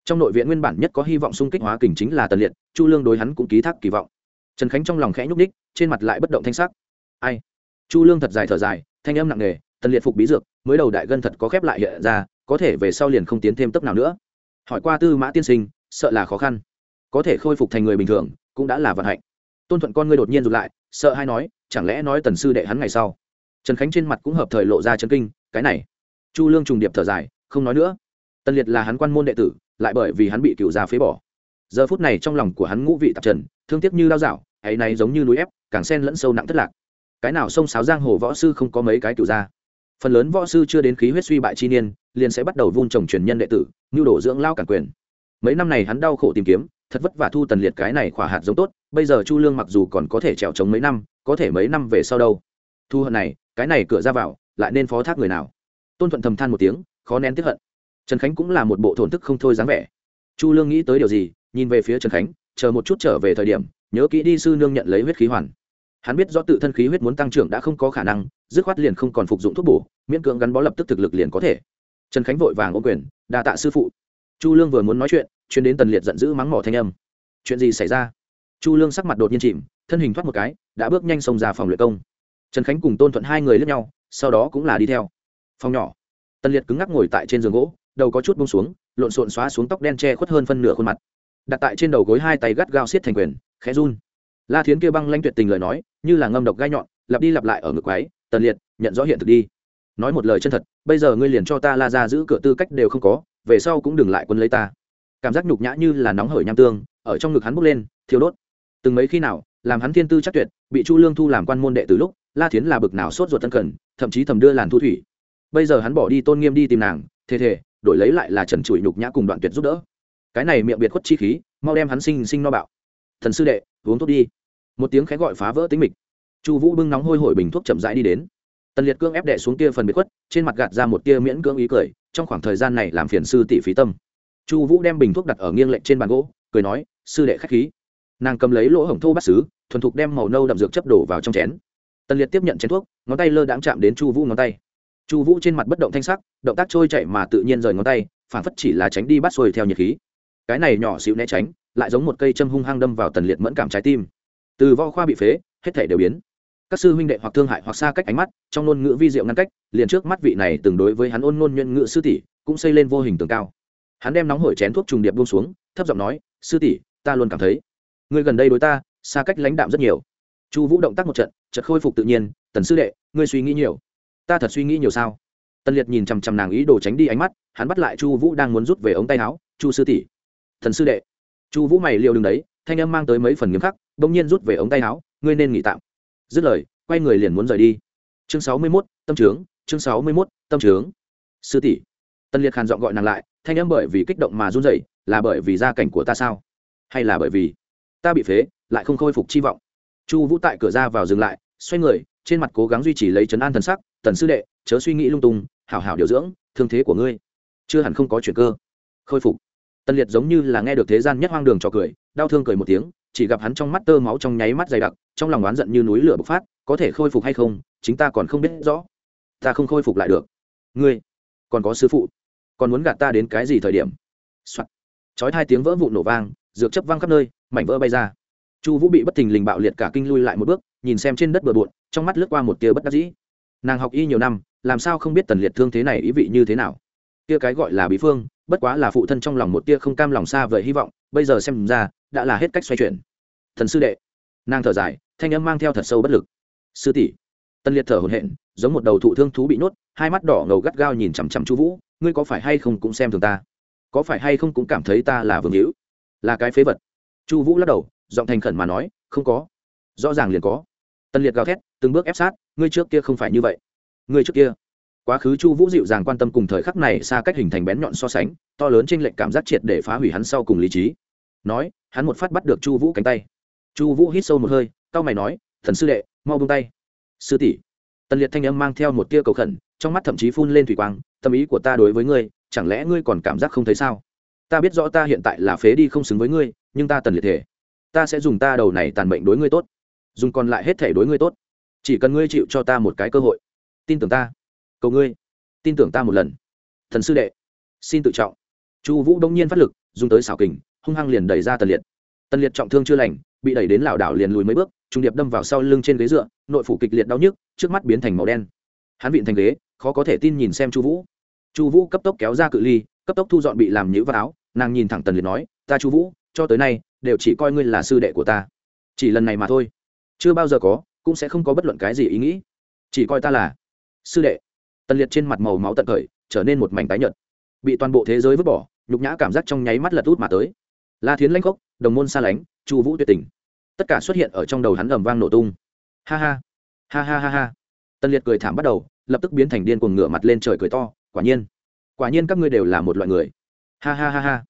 Trong nội viện nguyên bản nhất có hy vọng xung kích hóa kình chính là tần liệt, chu lương đối hắn cũng ký thác kỳ vọng. Trần khánh trong lòng khẽ nhúc ních trên mặt lại bất động thanh sắc. Ai? Chu lương thật dài thở dài, thanh âm nặng nề, tần liệt phục bí dược, mới đầu đại gân thật có khép lại hiện ra, có thể về sau liền không tiến thêm tốc nào nữa. Hỏi qua tư mã tiên sinh, sợ là khó khăn có thể khôi phục thành người bình thường, cũng đã là vận hạnh. Tôn thuận con ngươi đột nhiên rụt lại, sợ hay nói, chẳng lẽ nói tần sư đệ hắn ngày sau? Trần khánh trên mặt cũng hợp thời lộ ra chân kinh, cái này. Chu lương trùng điệp thở dài, không nói nữa. Tần liệt là hắn quan môn đệ tử, lại bởi vì hắn bị cựu gia phế bỏ. Giờ phút này trong lòng của hắn ngũ vị tạp trần, thương tiếc như đao dạo, ấy này giống như núi ép, càng sen lẫn sâu nặng thất lạc. Cái nào sông sáo giang hồ võ sư không có mấy cái cựu gia? Phần lớn võ sư chưa đến khí huyết suy bại chi niên, liền sẽ bắt đầu vun trồng truyền nhân đệ tử nhu đổ dưỡng lao cản quyền. Mấy năm này hắn đau khổ tìm kiếm thật vất vả thu tần liệt cái này khỏa hạt giống tốt, bây giờ chu lương mặc dù còn có thể trèo trống mấy năm, có thể mấy năm về sau đâu. Thu hận này, cái này cửa ra vào, lại nên phó thác người nào? Tôn thuận thầm than một tiếng, khó nén tiếp hận. Trần khánh cũng là một bộ thổn thức không thôi dáng vẻ. Chu lương nghĩ tới điều gì, nhìn về phía trần khánh, chờ một chút trở về thời điểm, nhớ kỹ đi sư nương nhận lấy huyết khí hoàn. Hắn biết do tự thân khí huyết muốn tăng trưởng đã không có khả năng, dứt khoát liền không còn phục dụng thuốc bổ, miễn cưỡng gắn bó lập tức thực lực liền có thể. Trần khánh vội vàng ô quyền, đa tạ sư phụ. Chu lương vừa muốn nói chuyện chuyến đến tần liệt giận dữ mắng mỏ thanh âm. Chuyện gì xảy ra? Chu lương sắc mặt đột nhiên chìm, thân hình thoát một cái, đã bước nhanh xông ra phòng luyện công. Trần khánh cùng tôn thuận hai người lướt nhau, sau đó cũng là đi theo. Phòng nhỏ, tần liệt cứng ngắc ngồi tại trên giường gỗ, đầu có chút bông xuống, lộn xộn xóa xuống tóc đen che khuất hơn phân nửa khuôn mặt. Đặt tại trên đầu gối hai tay gắt gao xiết thành quyền, khẽ run. La thiến kia băng lanh tuyệt tình lời nói, như là ngâm độc gai nhọn, lặp đi lặp lại ở ngực quáy tần liệt, nhận rõ hiện thực đi. Nói một lời chân thật, bây giờ ngươi liền cho ta la ra giữ cửa tư cách đều không có, về sau cũng đừng lại quân lấy ta cảm giác nhục nhã như là nóng hởi nham tương, ở trong ngực hắn bốc lên thiếu đốt. Từng mấy khi nào, làm hắn thiên tư chắc tuyệt, bị chu lương thu làm quan môn đệ từ lúc, la thiến là bực nào sốt ruột tân cần thậm chí thầm đưa làn thu thủy. Bây giờ hắn bỏ đi tôn nghiêm đi tìm nàng thế thể đổi lấy lại là trần trụi nhục nhã cùng đoạn tuyệt giúp đỡ. Cái này miệng biệt khuất chi khí, mau đem hắn sinh sinh no bạo. Thần sư đệ, uống thuốc đi. Một tiếng khẽ gọi phá vỡ tính mịch. Chu vũ bưng nóng hôi hổi bình thuốc chậm rãi đi đến. Tần liệt cương ép đệ xuống tia phần biệt khuất, trên mặt gạt ra một tia miễn cưỡng ý cười, trong khoảng thời gian này làm phiền sư tỷ phí tâm chu vũ đem bình thuốc đặt ở nghiêng lệnh trên bàn gỗ, cười nói, sư đệ k h á c h khí. Nàng cầm lấy lỗ hổng thô bát xứ, thuần thục đem màu nâu đậm dược chấp đổ vào trong chén. Tần liệt tiếp nhận chén thuốc, ngón tay lơ đãng chạm đến chu vũ ngón tay. Chu vũ trên mặt bất động thanh sắc, động tác trôi chạy mà tự nhiên rời ngón tay phản phất chỉ là tránh đi bắt xuôi theo nhiệt khí. Cái này nhỏ xịu né tránh, lại giống một cây châm hung hăng đâm vào tần liệt mẫn cảm trái tim. Từ vo khoa bị phế, hết thể đều biến. Các sư huynh đệ hoặc thương hại hoặc xa cách ánh mắt, trong ngôn ngữ vi diệu ngăn cách, liền trước mắt vị này từng đối với hắn ôn ngôn nhuận ngữ sư tỷ, cũng xây lên vô hình tường cao hắn đem nóng hổi chén thuốc trùng điệp buông xuống, thấp giọng nói, sư tỷ, ta luôn cảm thấy ngươi gần đây đối ta, xa cách lãnh đạm rất nhiều. Chu vũ động tác một trận, chợt khôi phục tự nhiên, tần sư đệ, ngươi suy nghĩ nhiều. Ta thật suy nghĩ nhiều sao? Tần liệt nhìn chằm chằm nàng ý đồ tránh đi ánh mắt, hắn bắt lại chu vũ đang muốn rút về ống tay áo, chu sư tỷ, thần sư đệ. Chu vũ mày liều đừng đấy, thanh âm mang tới mấy phần nghiêm khắc, bỗng nhiên rút về ống tay áo, ngươi nên nghỉ tạm. Dứt lời, quay người liền muốn rời đi. Chương sáu mươi mốt, tâm trướng, chương sáu mươi mốt, tâm trướng. Sư tỷ tân liệt khàn giọng gọi nàng lại, thanh âm bởi vì kích động mà run rẩy, là bởi vì gia cảnh của ta sao? Hay là bởi vì ta bị phế, lại không khôi phục chi vọng? Chu vũ tại cửa ra vào dừng lại, xoay người, trên mặt cố gắng duy trì lấy chấn an thần sắc, tần sư đệ, chớ suy nghĩ lung tung, hảo hảo điều dưỡng, thương thế của ngươi chưa hẳn không có chuyện cơ. Khôi phục. Tân liệt giống như là nghe được thế gian nhất hoang đường trò cười, đau thương cười một tiếng, chỉ gặp hắn trong mắt tơ máu trong nháy mắt dày đặc, trong lòng oán giận như núi lửa bộc phát, có thể khôi phục hay không, chính ta còn không biết rõ. Ta không khôi phục lại được. Ngươi còn có sư phụ còn muốn gạt ta đến cái gì thời điểm? Soạt. Chói hai tiếng vỡ vụ nổ vang, dược chấp văng khắp nơi, mảnh vỡ bay ra. Chu vũ bị bất thình lình bạo liệt cả kinh lui lại một bước, nhìn xem trên đất bừa bộn, trong mắt lướt qua một tia bất đắc dĩ. Nàng học y nhiều năm, làm sao không biết tần liệt thương thế này ý vị như thế nào? Tia cái gọi là bí phương, bất quá là phụ thân trong lòng một tia không cam lòng xa vời hy vọng, bây giờ xem ra, đã là hết cách xoay chuyển. Thần sư đệ. Nàng thở dài, thanh âm mang theo thật sâu bất lực. Sư tỷ. Tân liệt thở hồn hện giống một đầu thụ thương thú bị nhốt, hai mắt đỏ ngầu gắt gao nhìn chằm chằm chu vũ ngươi có phải hay không cũng xem thường ta? Có phải hay không cũng cảm thấy ta là vương hữu? Là cái phế vật. Chu vũ lắc đầu, giọng thành khẩn mà nói, không có. Rõ ràng liền có. Tân liệt gào thét, từng bước ép sát, ngươi trước kia không phải như vậy. Ngươi trước kia. Quá khứ chu vũ dịu dàng quan tâm cùng thời khắc này xa cách hình thành bén nhọn so sánh, to lớn chinh lệch cảm giác triệt để phá hủy hắn sau cùng lý trí. Nói, hắn một phát bắt được chu vũ cánh tay. Chu vũ hít sâu một hơi c mày nói, thần sư đệ, mau bông tay. Sư tỷ. Tần liệt thanh âm mang theo một tia cầu khẩn trong mắt thậm chí phun lên thủy quang, tâm ý của ta đối với ngươi, chẳng lẽ ngươi còn cảm giác không thấy sao? Ta biết rõ ta hiện tại là phế đi không xứng với ngươi, nhưng ta tần liệt thể. Ta sẽ dùng ta đầu này tàn bệnh đối ngươi tốt. Dùng còn lại hết thể đối ngươi tốt. Chỉ cần ngươi chịu cho ta một cái cơ hội. Tin tưởng ta. Cầu ngươi. Tin tưởng ta một lần. Thần sư đệ, xin tự trọng. Chu vũ đông nhiên phát lực, dùng tới xảo kình, hung hăng liền đẩy ra tần liệt. Tần liệt trọng thương chưa lành, bị đẩy đến lảo đảo liền lùi mấy bước, trung điệp đâm vào sau lưng trên ghế dựa, nội phủ kịch liệt đau nhức, trước mắt biến thành màu đen hắn vịn thành ghế, khó có thể tin nhìn xem chu vũ. Chu vũ cấp tốc kéo ra cự ly, cấp tốc thu dọn bị làm nhữ vào áo, nàng nhìn thẳng tần liệt nói, ta chu vũ, cho tới nay, đều chỉ coi ngươi là sư đệ của ta. Chỉ lần này mà thôi. Chưa bao giờ có, cũng sẽ không có bất luận cái gì ý nghĩ. Chỉ coi ta là sư đệ. Tần liệt trên mặt màu máu tận khởi, trở nên một mảnh tái nhợt. Bị toàn bộ thế giới vứt bỏ, nhục nhã cảm giác trong nháy mắt lật út mà tới. La thiến lanh khốc, đồng môn xa lánh, chu vũ tuyệt tình. Tất cả xuất hiện ở trong đầu hắn ầm vang nổ tung. Ha ha. Ha ha ha ha tân liệt cười thảm bắt đầu, lập tức biến thành điên cuồng ngửa mặt lên trời cười to, quả nhiên quả nhiên các ngươi đều là một loại người. Ha ha ha ha.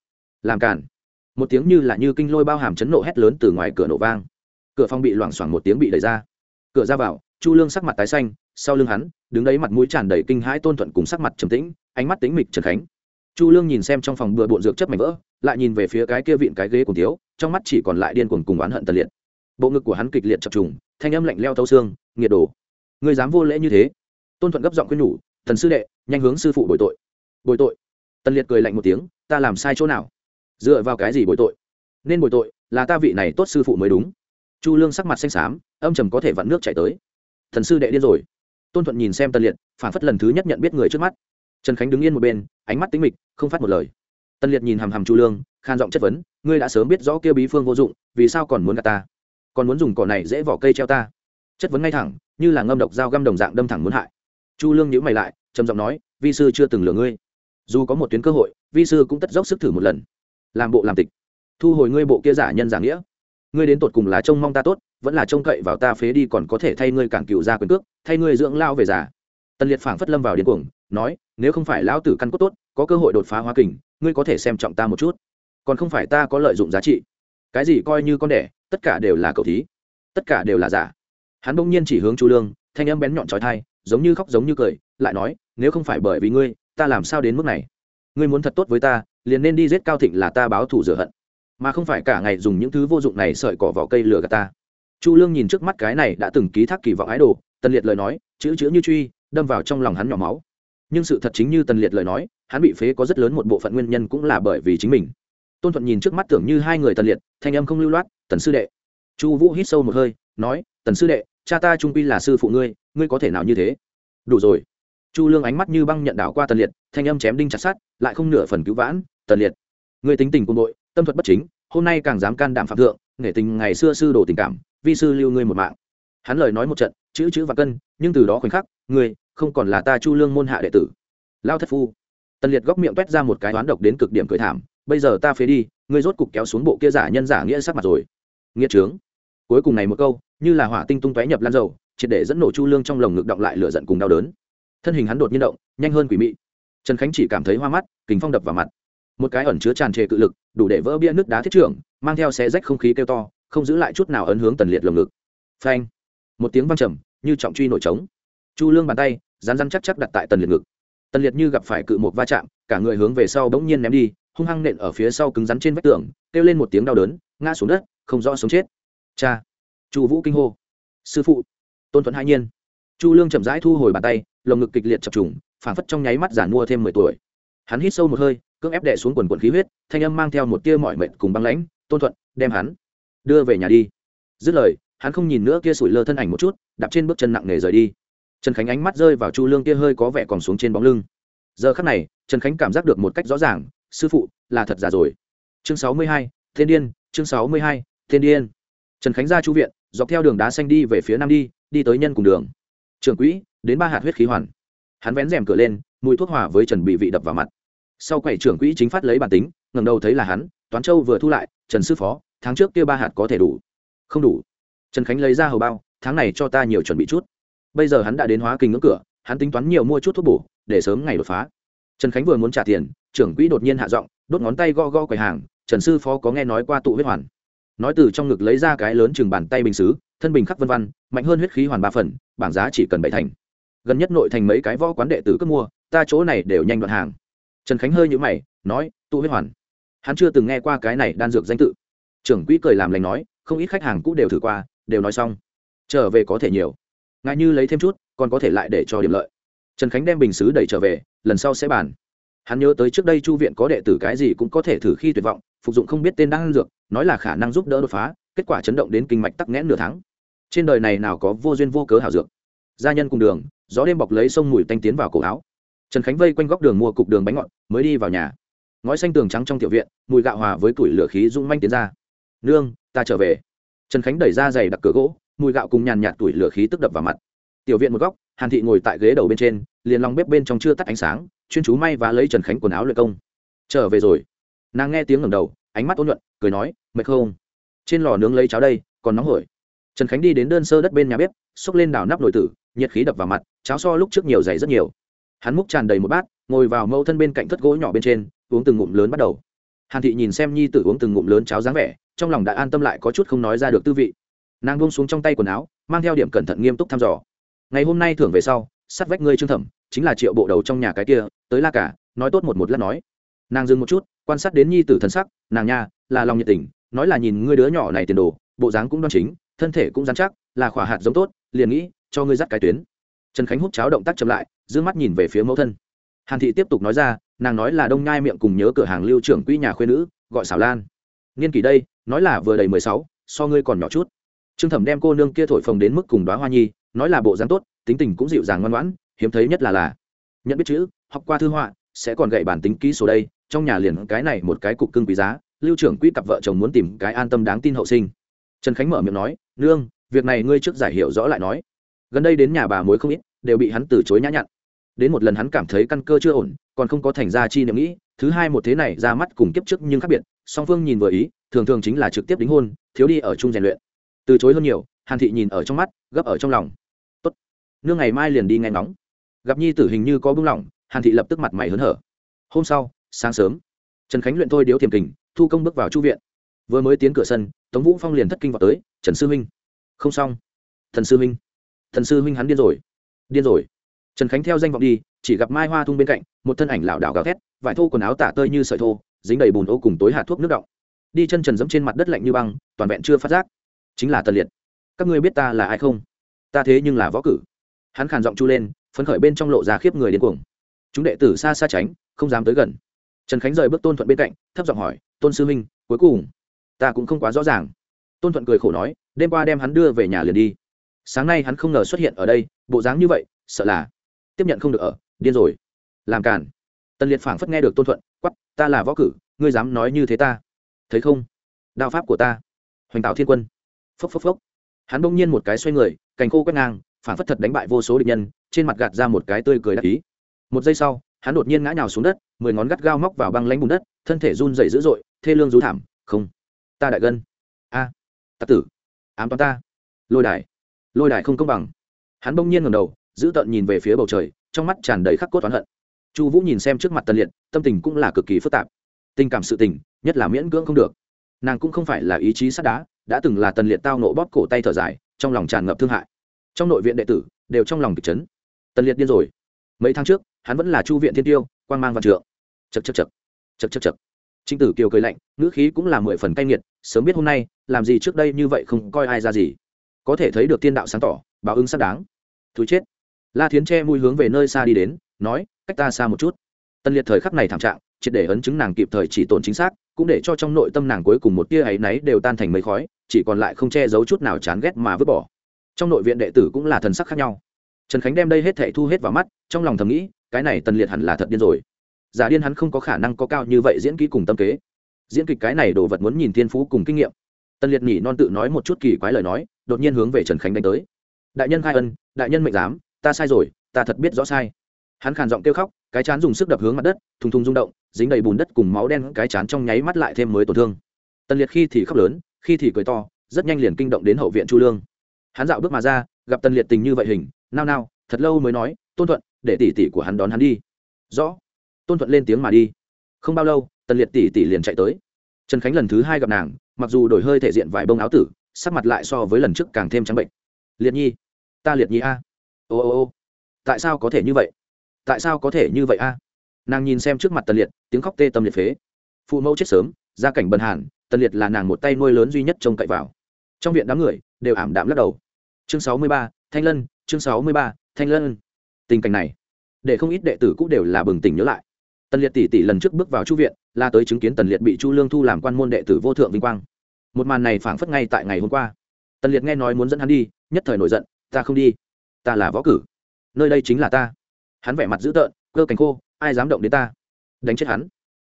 Làm cản một tiếng như là như kinh lôi bao hàm chấn nộ hét lớn từ ngoài cửa nổ vang. Cửa phòng bị loảng xoảng một tiếng bị đẩy ra. Cửa ra vào, chu lương sắc mặt tái xanh, sau lưng hắn, đứng đấy mặt mũi tràn đầy kinh hãi tôn thuận cùng sắc mặt trầm tĩnh, ánh mắt tính mịch trần khánh. Chu lương nhìn xem trong phòng bừa bộn dược chất mảnh vỡ, lại nhìn về phía cái kia vịn cái ghế cùng thiếu, trong mắt chỉ còn lại điên cuồng cùng oán hận tần liệt. Bộ ngực của hắn kịch liệt chập trùng, thanh âm lạnh leo thấu xương, nghiệt đổ người dám vô lễ như thế? Tôn thuận gấp giọng khuyên nhủ, thần sư đệ, nhanh hướng sư phụ bồi tội. Bồi tội? Tần liệt cười lạnh một tiếng, ta làm sai chỗ nào? Dựa vào cái gì bồi tội? Nên bồi tội là ta vị này tốt sư phụ mới đúng. Chu lương sắc mặt xanh xám, âm trầm có thể vặn nước chảy tới. Thần sư đệ điên rồi. Tôn thuận nhìn xem tần liệt, phản phất lần thứ nhất nhận biết người trước mắt. Trần khánh đứng yên một bên, ánh mắt tính mịch, không phát một lời. Tân liệt nhìn hàm hàm chu lương, khan giọng chất vấn, ngươi đã sớm biết rõ kêu bí phương vô dụng, vì sao còn muốn gạt ta? Còn muốn dùng cỏ này dễ vỏ cây treo ta? Chất vấn ngay thẳng như là ngâm độc dao găm đồng dạng đâm thẳng muốn hại. Chu lương nhữ mày lại, trầm giọng nói, vi sư chưa từng lừa ngươi. Dù có một tuyến cơ hội, vi sư cũng tất dốc sức thử một lần. Làm bộ làm tịch. Thu hồi ngươi bộ kia giả nhân giả nghĩa. Ngươi đến tột cùng là trông mong ta tốt, vẫn là trông cậy vào ta phế đi còn có thể thay ngươi cản cựu ra quyền cước, thay ngươi dưỡng lao về già. Tần liệt phảng phất lâm vào điên cuồng, nói, nếu không phải lão tử căn cốt tốt, có cơ hội đột phá hóa kình, ngươi có thể xem trọng ta một chút. Còn không phải ta có lợi dụng giá trị. Cái gì coi như con đẻ, tất cả đều là cầu thí. Tất cả đều là giả hắn bỗng nhiên chỉ hướng chu lương, thanh âm bén nhọn trói thai, giống như khóc giống như cười, lại nói, nếu không phải bởi vì ngươi, ta làm sao đến mức này? Ngươi muốn thật tốt với ta, liền nên đi giết cao thịnh là ta báo thù rửa hận. Mà không phải cả ngày dùng những thứ vô dụng này sợi cỏ vào cây lửa gạt ta. Chu lương nhìn trước mắt cái này đã từng ký thác kỳ vọng ái đồ tần liệt lời nói, chữ chữ như truy, đâm vào trong lòng hắn nhỏ máu. Nhưng sự thật chính như tần liệt lời nói, hắn bị phế có rất lớn một bộ phận nguyên nhân cũng là bởi vì chính mình. Tôn thuận nhìn trước mắt tưởng như hai người tần liệt, thanh âm không lưu loát, tần sư đệ. Chu vũ hít sâu một hơi, nói, tần sư đệ cha ta trung pi là sư phụ ngươi ngươi có thể nào như thế? Đủ rồi. Chu lương ánh mắt như băng nhận đảo qua tần liệt, thanh âm chém đinh chặt sát lại không nửa phần cứu vãn, tần liệt, ngươi tính tình quân đội tâm thuật bất chính, hôm nay càng dám can đảm phạm thượng, nghệ tình ngày xưa sư đồ tình cảm, vi sư lưu ngươi một mạng. Hắn lời nói một trận, chữ chữ và cân, nhưng từ đó khoảnh khắc, ngươi, không còn là ta chu lương môn hạ đệ tử. Lao thất phu. Tần liệt góc miệng t ra một cái toán độc đến cực điểm cười thảm, bây giờ ta phế đi, ngươi rốt cục kéo xuống bộ kia giả nhân giả nghĩa sắc mặt rồi. Nghĩa trướng. Cuối cùng này một câu như là hỏa tinh tung tóe nhập lan dầu, triệt để dẫn nổ chu lương trong lồng ngực động lại lửa giận cùng đau đớn. Thân hình hắn đột nhiên động, nhanh hơn quỷ mị. Trần khánh chỉ cảm thấy hoa mắt kính phong đập vào mặt. Một cái ẩn chứa tràn trề cự lực, đủ để vỡ bia nước đá thiết trưởng, mang theo xe rách không khí kêu to, không giữ lại chút nào ấn hướng tần liệt lồng ngực. Phanh! Một tiếng vang trầm, như trọng truy nổi trống. Chu lương bàn tay rán rán chắc chắc đặt tại tần liệt ngực. Tần liệt như gặp phải cự một va chạm, cả người hướng về sau bỗng nhiên ném đi, hung hăng nện ở phía sau cứng rắn trên vách tường, kêu lên một tiếng đau đớn, ngã xuống đất, không rõ sống chết. Cha! Chu vũ kinh hô. Sư phụ! Tôn thuận hai nhiên. Chu lương chậm rãi thu hồi bàn tay, lồng ngực kịch liệt chập trùng phản phất trong nháy mắt giản mua thêm mười tuổi. Hắn hít sâu một hơi, cưỡng ép đệ xuống quần quần khí huyết, thanh âm mang theo một tia mọi mệnh cùng băng lãnh, tôn thuận, đem hắn đưa về nhà đi. Dứt lời, hắn không nhìn nữa kia sủi lơ thân ảnh một chút, đạp trên bước chân nặng nề rời đi. Trần khánh ánh mắt rơi vào chu lương kia hơi có vẻ còn xuống trên bóng lưng. Giờ khắc này, trần khánh cảm giác được một cách rõ ràng, sư phụ, là thật già rồi. Chương sáu mươi hai, thiên điên, chương sáu mươi hai, thiên điên trần khánh ra chu viện, dọc theo đường đá xanh đi về phía nam đi đi tới nhân cùng đường. Trưởng quỹ, đến ba hạt huyết khí hoàn. Hắn vén rèm cửa lên, mùi thuốc hỏa với trần bị vị đập vào mặt. Sau quầy trưởng quỹ chính phát lấy bản tính, ngẩng đầu thấy là hắn, toán châu vừa thu lại, trần sư phó, tháng trước kia ba hạt có thể đủ. Không đủ. Trần khánh lấy ra hầu bao, tháng này cho ta nhiều chuẩn bị chút. Bây giờ hắn đã đến hóa kinh ngưỡng cửa, hắn tính toán nhiều mua chút thuốc bổ, để sớm ngày đột phá. Trần khánh vừa muốn trả tiền, trưởng quỹ đột nhiên hạ giọng, đốt ngón tay go go quầy hàng, trần sư phó có nghe nói qua tụ huyết hoàn nói từ trong ngực lấy ra cái lớn chừng bàn tay bình xứ, thân bình khắc vân văn mạnh hơn huyết khí hoàn ba phần, bảng giá chỉ cần bảy thành. Gần nhất nội thành mấy cái võ quán đệ tử cướp mua, ta chỗ này đều nhanh đoạn hàng. Trần khánh hơi nhũ mày, nói, tụ huyết hoàn. Hắn chưa từng nghe qua cái này đan dược danh tự. Trưởng quỹ cười làm lành nói, không ít khách hàng cũ đều thử qua, đều nói xong. Trở về có thể nhiều. Ngại như lấy thêm chút, còn có thể lại để cho điểm lợi. Trần khánh đem bình xứ đẩy trở về, lần sau sẽ bàn. Hắn nhớ tới trước đây chu viện có đệ tử cái gì cũng có thể thử khi tuyệt vọng, phục dụng không biết tên đan dược nói là khả năng giúp đỡ đột phá, kết quả chấn động đến kinh mạch tắc nghẽn nửa tháng. Trên đời này nào có vô duyên vô cớ hảo dược. Gia nhân cùng đường, gió đêm bọc lấy sông mùi tanh tiến vào cổ áo. Trần khánh vây quanh góc đường mua cục đường bánh ngọt, mới đi vào nhà. Ngói xanh tường trắng trong tiểu viện, mùi gạo hòa với củi lửa khí rung manh tiến ra. Nương, ta trở về. Trần khánh đẩy ra giày đặt cửa gỗ, mùi gạo cùng nhàn nhạt tuổi lửa khí tức đập vào mặt. Tiểu viện một góc, hàn thị ngồi tại ghế đầu bên trên, liền lòng bếp bên trong chưa tắt ánh sáng, chuyên chú may và lấy trần khánh quần áo luyện công. Trở về rồi. Nàng nghe tiếng ngầm đầu ánh mắt ôn nhuận, cười nói, mệt không? Trên lò nướng lấy cháo đây, còn nóng hổi. Trần khánh đi đến đơn sơ đất bên nhà bếp, xốc lên đảo nắp nồi tử, nhiệt khí đập vào mặt, cháo so lúc trước nhiều dày rất nhiều. Hắn múc tràn đầy một bát, ngồi vào mâu thân bên cạnh thất gỗ nhỏ bên trên, uống từng ngụm lớn bắt đầu. Hàn thị nhìn xem nhi tử uống từng ngụm lớn cháo dáng vẻ, trong lòng đã an tâm lại có chút không nói ra được tư vị. Nàng buông xuống trong tay quần áo, mang theo điểm cẩn thận nghiêm túc thăm dò. Ngày hôm nay thưởng về sau sát vách ngươi trương thẩm, chính là triệu bộ đầu trong nhà cái kia, tới la cả, nói tốt một một lát nói. Nàng dừng một chút quan sát đến nhi tử thân sắc, nàng nha, là lòng nhiệt tình, nói là nhìn ngươi đứa nhỏ này tiền đồ, bộ dáng cũng đoan chính, thân thể cũng dán chắc, là khỏa hạt giống tốt, liền nghĩ, cho ngươi dắt cái tuyến. Trần khánh hút cháo động tác chậm lại d mắt nhìn về phía mẫu thân. Hàn thị tiếp tục nói ra, nàng nói là đông nhai miệng cùng nhớ cửa hàng lưu trưởng quỹ nhà khuyên nữ, gọi xảo lan. Nghiên kỷ đây, nói là vừa đầy mười sáu, so ngươi còn nhỏ chút. Trương thẩm đem cô nương kia thổi phồng đến mức cùng đoá hoa nhi, nói là bộ dáng tốt, tính tình cũng dịu dàng ngoan ngoãn, hiếm thấy nhất là là. Nhận biết chữ, học qua thư họa sẽ còn gậy bản tính kỹ số đây, trong nhà liền cái này một cái cục cưng quý giá, lưu trưởng quỹ cặp vợ chồng muốn tìm cái an tâm đáng tin hậu sinh. Trần khánh mở miệng nói, nương, việc này ngươi trước giải hiểu rõ lại nói. Gần đây đến nhà bà mối không ít, đều bị hắn từ chối nhã nhặn. Đến một lần hắn cảm thấy căn cơ chưa ổn, còn không có thành ra chi niệm nghĩ, thứ hai một thế này ra mắt cùng kiếp trước nhưng khác biệt, song phương nhìn vừa ý, thường thường chính là trực tiếp đính hôn, thiếu đi ở chung rèn luyện. Từ chối hơn nhiều, hàn thị nhìn ở trong mắt, gấp ở trong lòng. Tốt, nương ngày mai liền đi ngay nóng gặp nhi tử hình như có bưng lỏng hàn thị lập tức mặt mày hớn hở. Hôm sau, sáng sớm, trần khánh luyện thôi điếu thiềm kình, thu công bước vào chu viện. Vừa mới tiến cửa sân, tống vũ phong liền thất kinh vào tới, trần sư huynh. Không xong. Thần sư huynh. Thần sư huynh hắn điên rồi. Điên rồi. Trần khánh theo danh vọng đi, chỉ gặp mai hoa thung bên cạnh, một thân ảnh lảo đảo gào thét, vải thô quần áo tả tơi như sợi thô, dính đầy bùn ô cùng tối hạt thuốc nước động. Đi chân trần dẫm trên mặt đất lạnh như băng, toàn vẹn chưa phát giác. Chính là tần liệt. Các ngươi biết ta là ai không? Ta thế nhưng là võ cử. Hắn khàn giọng chu lên, phấn khởi bên trong lộ ra khiếp người điên cuồng chúng đệ tử xa xa tránh, không dám tới gần. Trần khánh rời bước tôn thuận bên cạnh, thấp giọng hỏi, tôn sư minh cuối cùng, ta cũng không quá rõ ràng. Tôn thuận cười khổ nói, đêm qua đem hắn đưa về nhà liền đi. Sáng nay hắn không ngờ xuất hiện ở đây, bộ dáng như vậy, sợ là tiếp nhận không được ở, điên rồi. Làm cản tần liệt phảng phất nghe được tôn thuận quắp ta là võ cử, ngươi dám nói như thế ta? Thấy không? Đạo pháp của ta, hoành tạo thiên quân. Phốc phốc phốc. Hắn bỗng nhiên một cái xoay người, cành khô quét ngang, phảng phất thật đánh bại vô số địch nhân, trên mặt gạt ra một cái tươi cười đắc ý một giây sau hắn đột nhiên ngã nhào xuống đất mười ngón gắt gao móc vào băng lánh bùn đất thân thể run dày dữ dội thê lương rú thảm không ta đại gân. A à, tặc tử ám toán ta. Lôi đài lôi đài không công bằng. Hắn bỗng nhiên ngầm đầu giữ tợn nhìn về phía bầu trời trong mắt tràn đầy khắc cốt oán hận. Chu vũ nhìn xem trước mặt tân liệt tâm tình cũng là cực kỳ phức tạp. Tình cảm sự tình nhất là miễn cưỡng không được. Nàng cũng không phải là ý chí sắt đá đã từng là tần liệt tao nộ bóp cổ tay thở dài trong lòng tràn ngập thương hại. Trong nội viện đệ tử đều trong lòng kịch chấn. Tần liệt điên rồi. Mấy tháng trước hắn vẫn là chu viện thiên tiêu quan mang văn trượng. Chật chật chật chật chật chật trinh tử kiều cười lạnh, ngữ khí cũng là mười phần cay nghiệt, sớm biết hôm nay, làm gì trước đây như vậy không coi ai ra gì. Có thể thấy được tiên đạo sáng tỏ, báo ứng xác đáng. Thú chết. La thiến che mùi hướng về nơi xa đi đến, nói, cách ta xa một chút. Tân liệt thời khắc này thảm trạng, triệt để ấn chứng nàng kịp thời chỉ tồn chính xác, cũng để cho trong nội tâm nàng cuối cùng một tia ấy náy đều tan thành mây khói, chỉ còn lại không che giấu chút nào chán ghét mà vứt bỏ. Trong nội viện đệ tử cũng là thần sắc khác nhau. Trần khánh đem đây hết thảy thu hết vào mắt, trong lòng thầm nghĩ cái này tần liệt hẳn là thật điên rồi. Giả điên hắn không có khả năng có cao như vậy diễn kỹ cùng tâm kế. Diễn kịch cái này đồ vật muốn nhìn thiên phú cùng kinh nghiệm. Tần liệt nhỉ non tự nói một chút kỳ quái lời nói, đột nhiên hướng về trần khánh đánh tới. Đại nhân khai ân, đại nhân mệnh giám, ta sai rồi, ta thật biết rõ sai. Hắn khàn giọng kêu khóc, cái chán dùng sức đập hướng mặt đất, thùng thùng rung động, dính đầy bùn đất cùng máu đen, cái chán trong nháy mắt lại thêm mới tổn thương. Tần liệt khi thì khóc lớn, khi thì cười to, rất nhanh liền kinh động đến hậu viện chu lương. Hắn dạo bước mà ra, gặp tần liệt tình như vậy hình, nao nao, thật lâu mới nói, tôn thuận để tỷ tỷ của hắn đón hắn đi. Rõ. Tôn thuận lên tiếng mà đi. Không bao lâu, tần liệt tỷ tỷ liền chạy tới. Trần khánh lần thứ hai gặp nàng, mặc dù đổi hơi thể diện vài bông áo tử, sắc mặt lại so với lần trước càng thêm trắng bệnh. Liệt nhi, ta liệt nhi a. Ô ô ô. Tại sao có thể như vậy? Tại sao có thể như vậy a? Nàng nhìn xem trước mặt tần liệt, tiếng khóc tê tâm liệt phế. Phụ mẫu chết sớm, gia cảnh bần hàn, tần liệt là nàng một tay nuôi lớn duy nhất trông cậy vào. Trong viện đám người, đều ảm đạm lắc đầu. Chương sáu mươi ba, thanh lân, chương sáu mươi ba, thanh lân tình cảnh này, để không ít đệ tử cũng đều là bừng tỉnh nhớ lại. Tần liệt tỷ tỷ lần trước bước vào chu viện là tới chứng kiến tần liệt bị chu lương thu làm quan môn đệ tử vô thượng vinh quang. Một màn này phảng phất ngay tại ngày hôm qua. Tần liệt nghe nói muốn dẫn hắn đi, nhất thời nổi giận, ta không đi, ta là võ cử, nơi đây chính là ta. Hắn vẻ mặt dữ tợn, cơ cánh khô, ai dám động đến ta? Đánh chết hắn.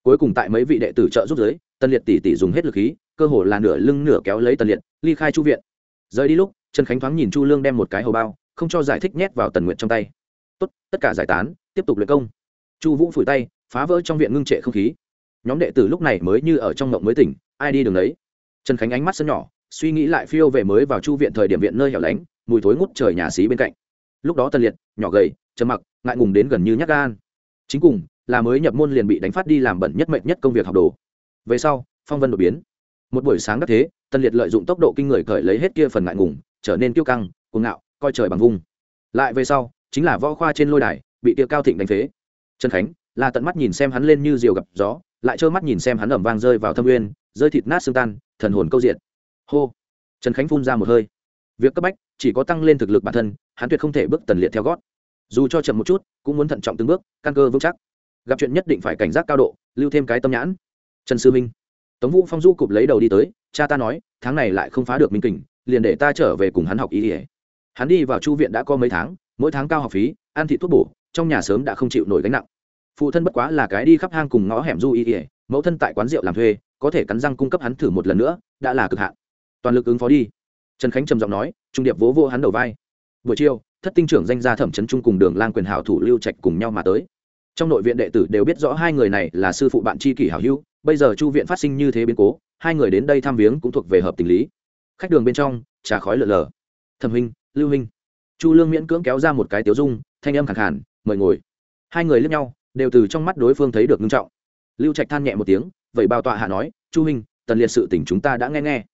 Cuối cùng tại mấy vị đệ tử trợ giúp giới tần liệt tỷ tỷ dùng hết lực khí, cơ hồ là nửa lưng nửa kéo lấy tần liệt, ly khai chu viện. Rời đi lúc, trần khánh thoáng nhìn chu lương đem một cái hầu bao, không cho giải thích nhét vào tần nguyện trong tay tốt, tất cả giải tán, tiếp tục luyện công. Chu vũ phủi tay, phá vỡ trong viện ngưng trệ không khí. Nhóm đệ tử lúc này mới như ở trong mộng mới tỉnh, ai đi đường đấy trần khánh ánh mắt sân nhỏ, suy nghĩ lại phiêu về mới vào chu viện thời điểm viện nơi hẻo lánh, mùi thối ngút trời nhà xí bên cạnh. Lúc đó tân liệt, nhỏ gầy, trầm mặc, ngại ngùng đến gần như nhắc gan. Chính cùng, là mới nhập môn liền bị đánh phát đi làm bẩn nhất mệnh nhất công việc học đồ. Về sau, phong vân đột biến. Một buổi sáng đắc thế tân liệt lợi dụng tốc độ kinh người cởi lấy hết kia phần ngại ngùng, trở nên kiêu căng, cuồng ngạo, coi trời bằng vung. Lại về sau chính là võ khoa trên lôi đài, bị tiêu cao thịnh đánh phế. Trần khánh, là tận mắt nhìn xem hắn lên như diều gặp gió, lại trơ mắt nhìn xem hắn ẩm vang rơi vào thâm uyên, rơi thịt nát xương tan, thần hồn câu diện hô! Trần khánh phun ra một hơi. Việc cấp bách, chỉ có tăng lên thực lực bản thân, hắn tuyệt không thể bước tần liệt theo gót. Dù cho chậm một chút, cũng muốn thận trọng từng bước, căn cơ vững chắc. Gặp chuyện nhất định phải cảnh giác cao độ, lưu thêm cái tâm nhãn. Trần sư minh. Tống vũ phong du cụp lấy đầu đi tới, cha ta nói, tháng này lại không phá được minh kình, liền để ta trở về cùng hắn học ý ỉa hắn đi vào chu viện đã có mấy tháng mỗi tháng cao học phí, ăn thị thuốc bổ, trong nhà sớm đã không chịu nổi gánh nặng. Phụ thân bất quá là cái đi khắp hang cùng ngõ hẻm du y ỉa mẫu thân tại quán rượu làm thuê, có thể cắn răng cung cấp hắn thử một lần nữa, đã là cực hạn. Toàn lực ứng phó đi. Trần khánh trầm giọng nói, trung điệp vỗ vô hắn đầu vai. Buổi chiều, thất tinh trưởng danh gia thẩm trấn trung cùng đường lang quyền hảo thủ lưu trạch cùng nhau mà tới. Trong nội viện đệ tử đều biết rõ hai người này là sư phụ bạn tri kỷ hảo hữu, bây giờ chu viện phát sinh như thế biến cố, hai người đến đây thăm viếng cũng thuộc về hợp tình lý. Khách đường bên trong, trà khói lở lờ thẩm huynh, lưu huynh chu lương miễn cưỡng kéo ra một cái tiếu dung, thanh âm khẳng khản mời ngồi. Hai người lướt nhau, đều từ trong mắt đối phương thấy được ngưng trọng. Lưu trạch than nhẹ một tiếng, vậy bao tọa hạ nói, chu huynh, tần liệt sự tỉnh chúng ta đã nghe nghe.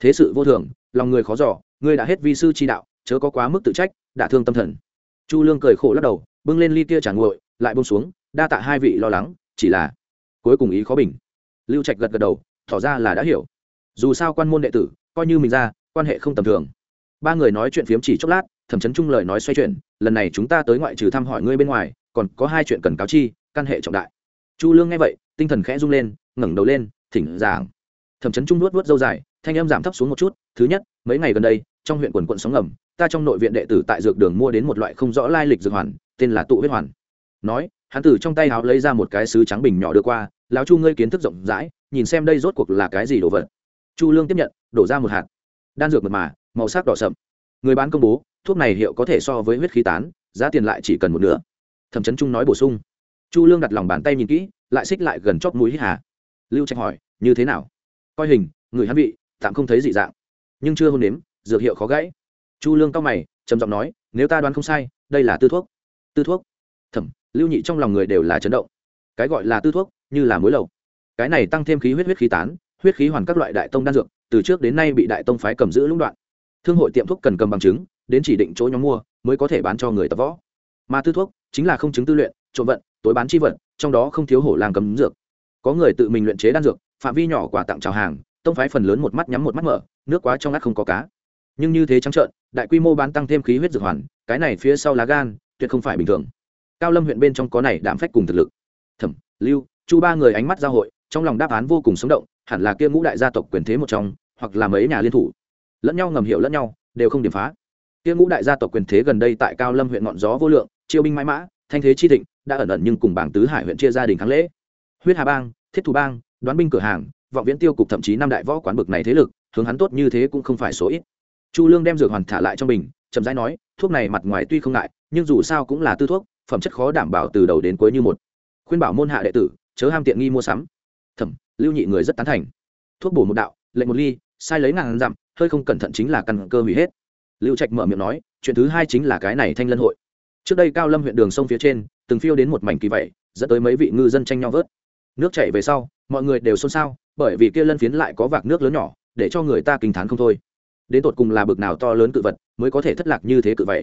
Thế sự vô thường, lòng người khó giỏ ngươi đã hết vi sư chi đạo, chớ có quá mức tự trách, đã thương tâm thần. Chu lương cười khổ lắc đầu, bưng lên ly kia trả nguội, lại bông xuống, đa tạ hai vị lo lắng, chỉ là cuối cùng ý khó bình. Lưu trạch gật gật đầu, tỏ ra là đã hiểu. Dù sao quan môn đệ tử, coi như mình ra, quan hệ không tầm thường. Ba người nói chuyện phiếm chỉ chốc lát thẩm chấn trung lời nói xoay chuyển, lần này chúng ta tới ngoại trừ thăm hỏi ngươi bên ngoài, còn có hai chuyện cần cáo chi, căn hệ trọng đại. Chu lương nghe vậy, tinh thần khẽ rung lên, ngẩng đầu lên, thỉnh giảng. Thẩm chấn trung nuốt nuốt dâu dài, thanh âm giảm thấp xuống một chút, thứ nhất, mấy ngày gần đây, trong huyện quần quận sóng ngầm, ta trong nội viện đệ tử tại dược đường mua đến một loại không rõ lai lịch dược hoàn, tên là tụ huyết hoàn. Nói, hắn từ trong tay áo lấy ra một cái sứ trắng bình nhỏ đưa qua, lão chu ngươi kiến thức rộng rãi, nhìn xem đây rốt cuộc là cái gì đồ vật. Chu lương tiếp nhận, đổ ra một hạt. Đan dược mật mà, màu sắc đỏ sậm. Người bán công bố thuốc này hiệu có thể so với huyết khí tán, giá tiền lại chỉ cần một nửa. Thẩm chấn trung nói bổ sung. Chu lương đặt lòng bàn tay nhìn kỹ, lại xích lại gần chóp mũi hít hà. Lưu trạch hỏi, như thế nào? Coi hình, người hắn vị, tạm không thấy dị dạng, nhưng chưa hôn nếm, dược hiệu khó gãy. Chu lương cao mày, trầm giọng nói, nếu ta đoán không sai, đây là tư thuốc. Tư thuốc? Thẩm, lưu nhị trong lòng người đều là chấn động. Cái gọi là tư thuốc, như là muối lầu. Cái này tăng thêm khí huyết huyết khí tán, huyết khí hoàn các loại đại tông đan dược, từ trước đến nay bị đại tông phái cầm giữ lũng đoạn. Thương hội tiệm thuốc cần cầm bằng chứng đến chỉ định chỗ nhóm mua mới có thể bán cho người tập võ. Mà tư thuốc chính là không chứng tư luyện trộm vận tối bán chi vận, trong đó không thiếu hổ làng cấm dược. Có người tự mình luyện chế đan dược phạm vi nhỏ quà tặng trào hàng tông phái phần lớn một mắt nhắm một mắt mở nước quá trong ngắt không có cá. Nhưng như thế trắng trợn đại quy mô bán tăng thêm khí huyết dược hoàn cái này phía sau lá gan tuyệt không phải bình thường. Cao lâm huyện bên trong có này đảm phách cùng thực lực. Thẩm lưu chu ba người ánh mắt giao hội trong lòng đáp án vô cùng sống động hẳn là kia ngũ đại gia tộc quyền thế một trong hoặc là mấy nhà liên thủ. Lẫn nhau ngầm hiểu lẫn nhau đều không điểm phá. Tiên ngũ đại gia tộc quyền thế gần đây tại cao lâm huyện ngọn gió vô lượng, chiêu binh mãi mã, thanh thế chi thịnh, đã ẩn ẩn nhưng cùng bảng tứ hải huyện chia gia đình kháng lễ. Huyết hà bang, thiết thủ bang, đoán binh cửa hàng, vọng viễn tiêu cục thậm chí năm đại võ quán bực này thế lực, hướng hắn tốt như thế cũng không phải số ít. Chu lương đem dược hoàn thả lại trong bình, chậm rãi nói, thuốc này mặt ngoài tuy không ngại, nhưng dù sao cũng là tư thuốc, phẩm chất khó đảm bảo từ đầu đến cuối như một. Khuyên bảo môn hạ đệ tử, chớ ham tiện nghi mua sắm. Thẩm, lưu nhị người rất tán thành. Thuốc bổ một đạo, lệnh một ly, sai lấy ngàn dặm, hơi không cẩn thận chính là căn cơ hủy hết lưu trạch mở miệng nói, chuyện thứ hai chính là cái này thanh lân hội. Trước đây cao lâm huyện đường sông phía trên, từng phiêu đến một mảnh kỳ vậy dẫn tới mấy vị ngư dân tranh nhau vớt. Nước chảy về sau, mọi người đều xôn xao, bởi vì kia lân phiến lại có vạc nước lớn nhỏ, để cho người ta kinh t h á n không thôi. Đến tột cùng là bực nào to lớn cự vật, mới có thể thất lạc như thế cự vậy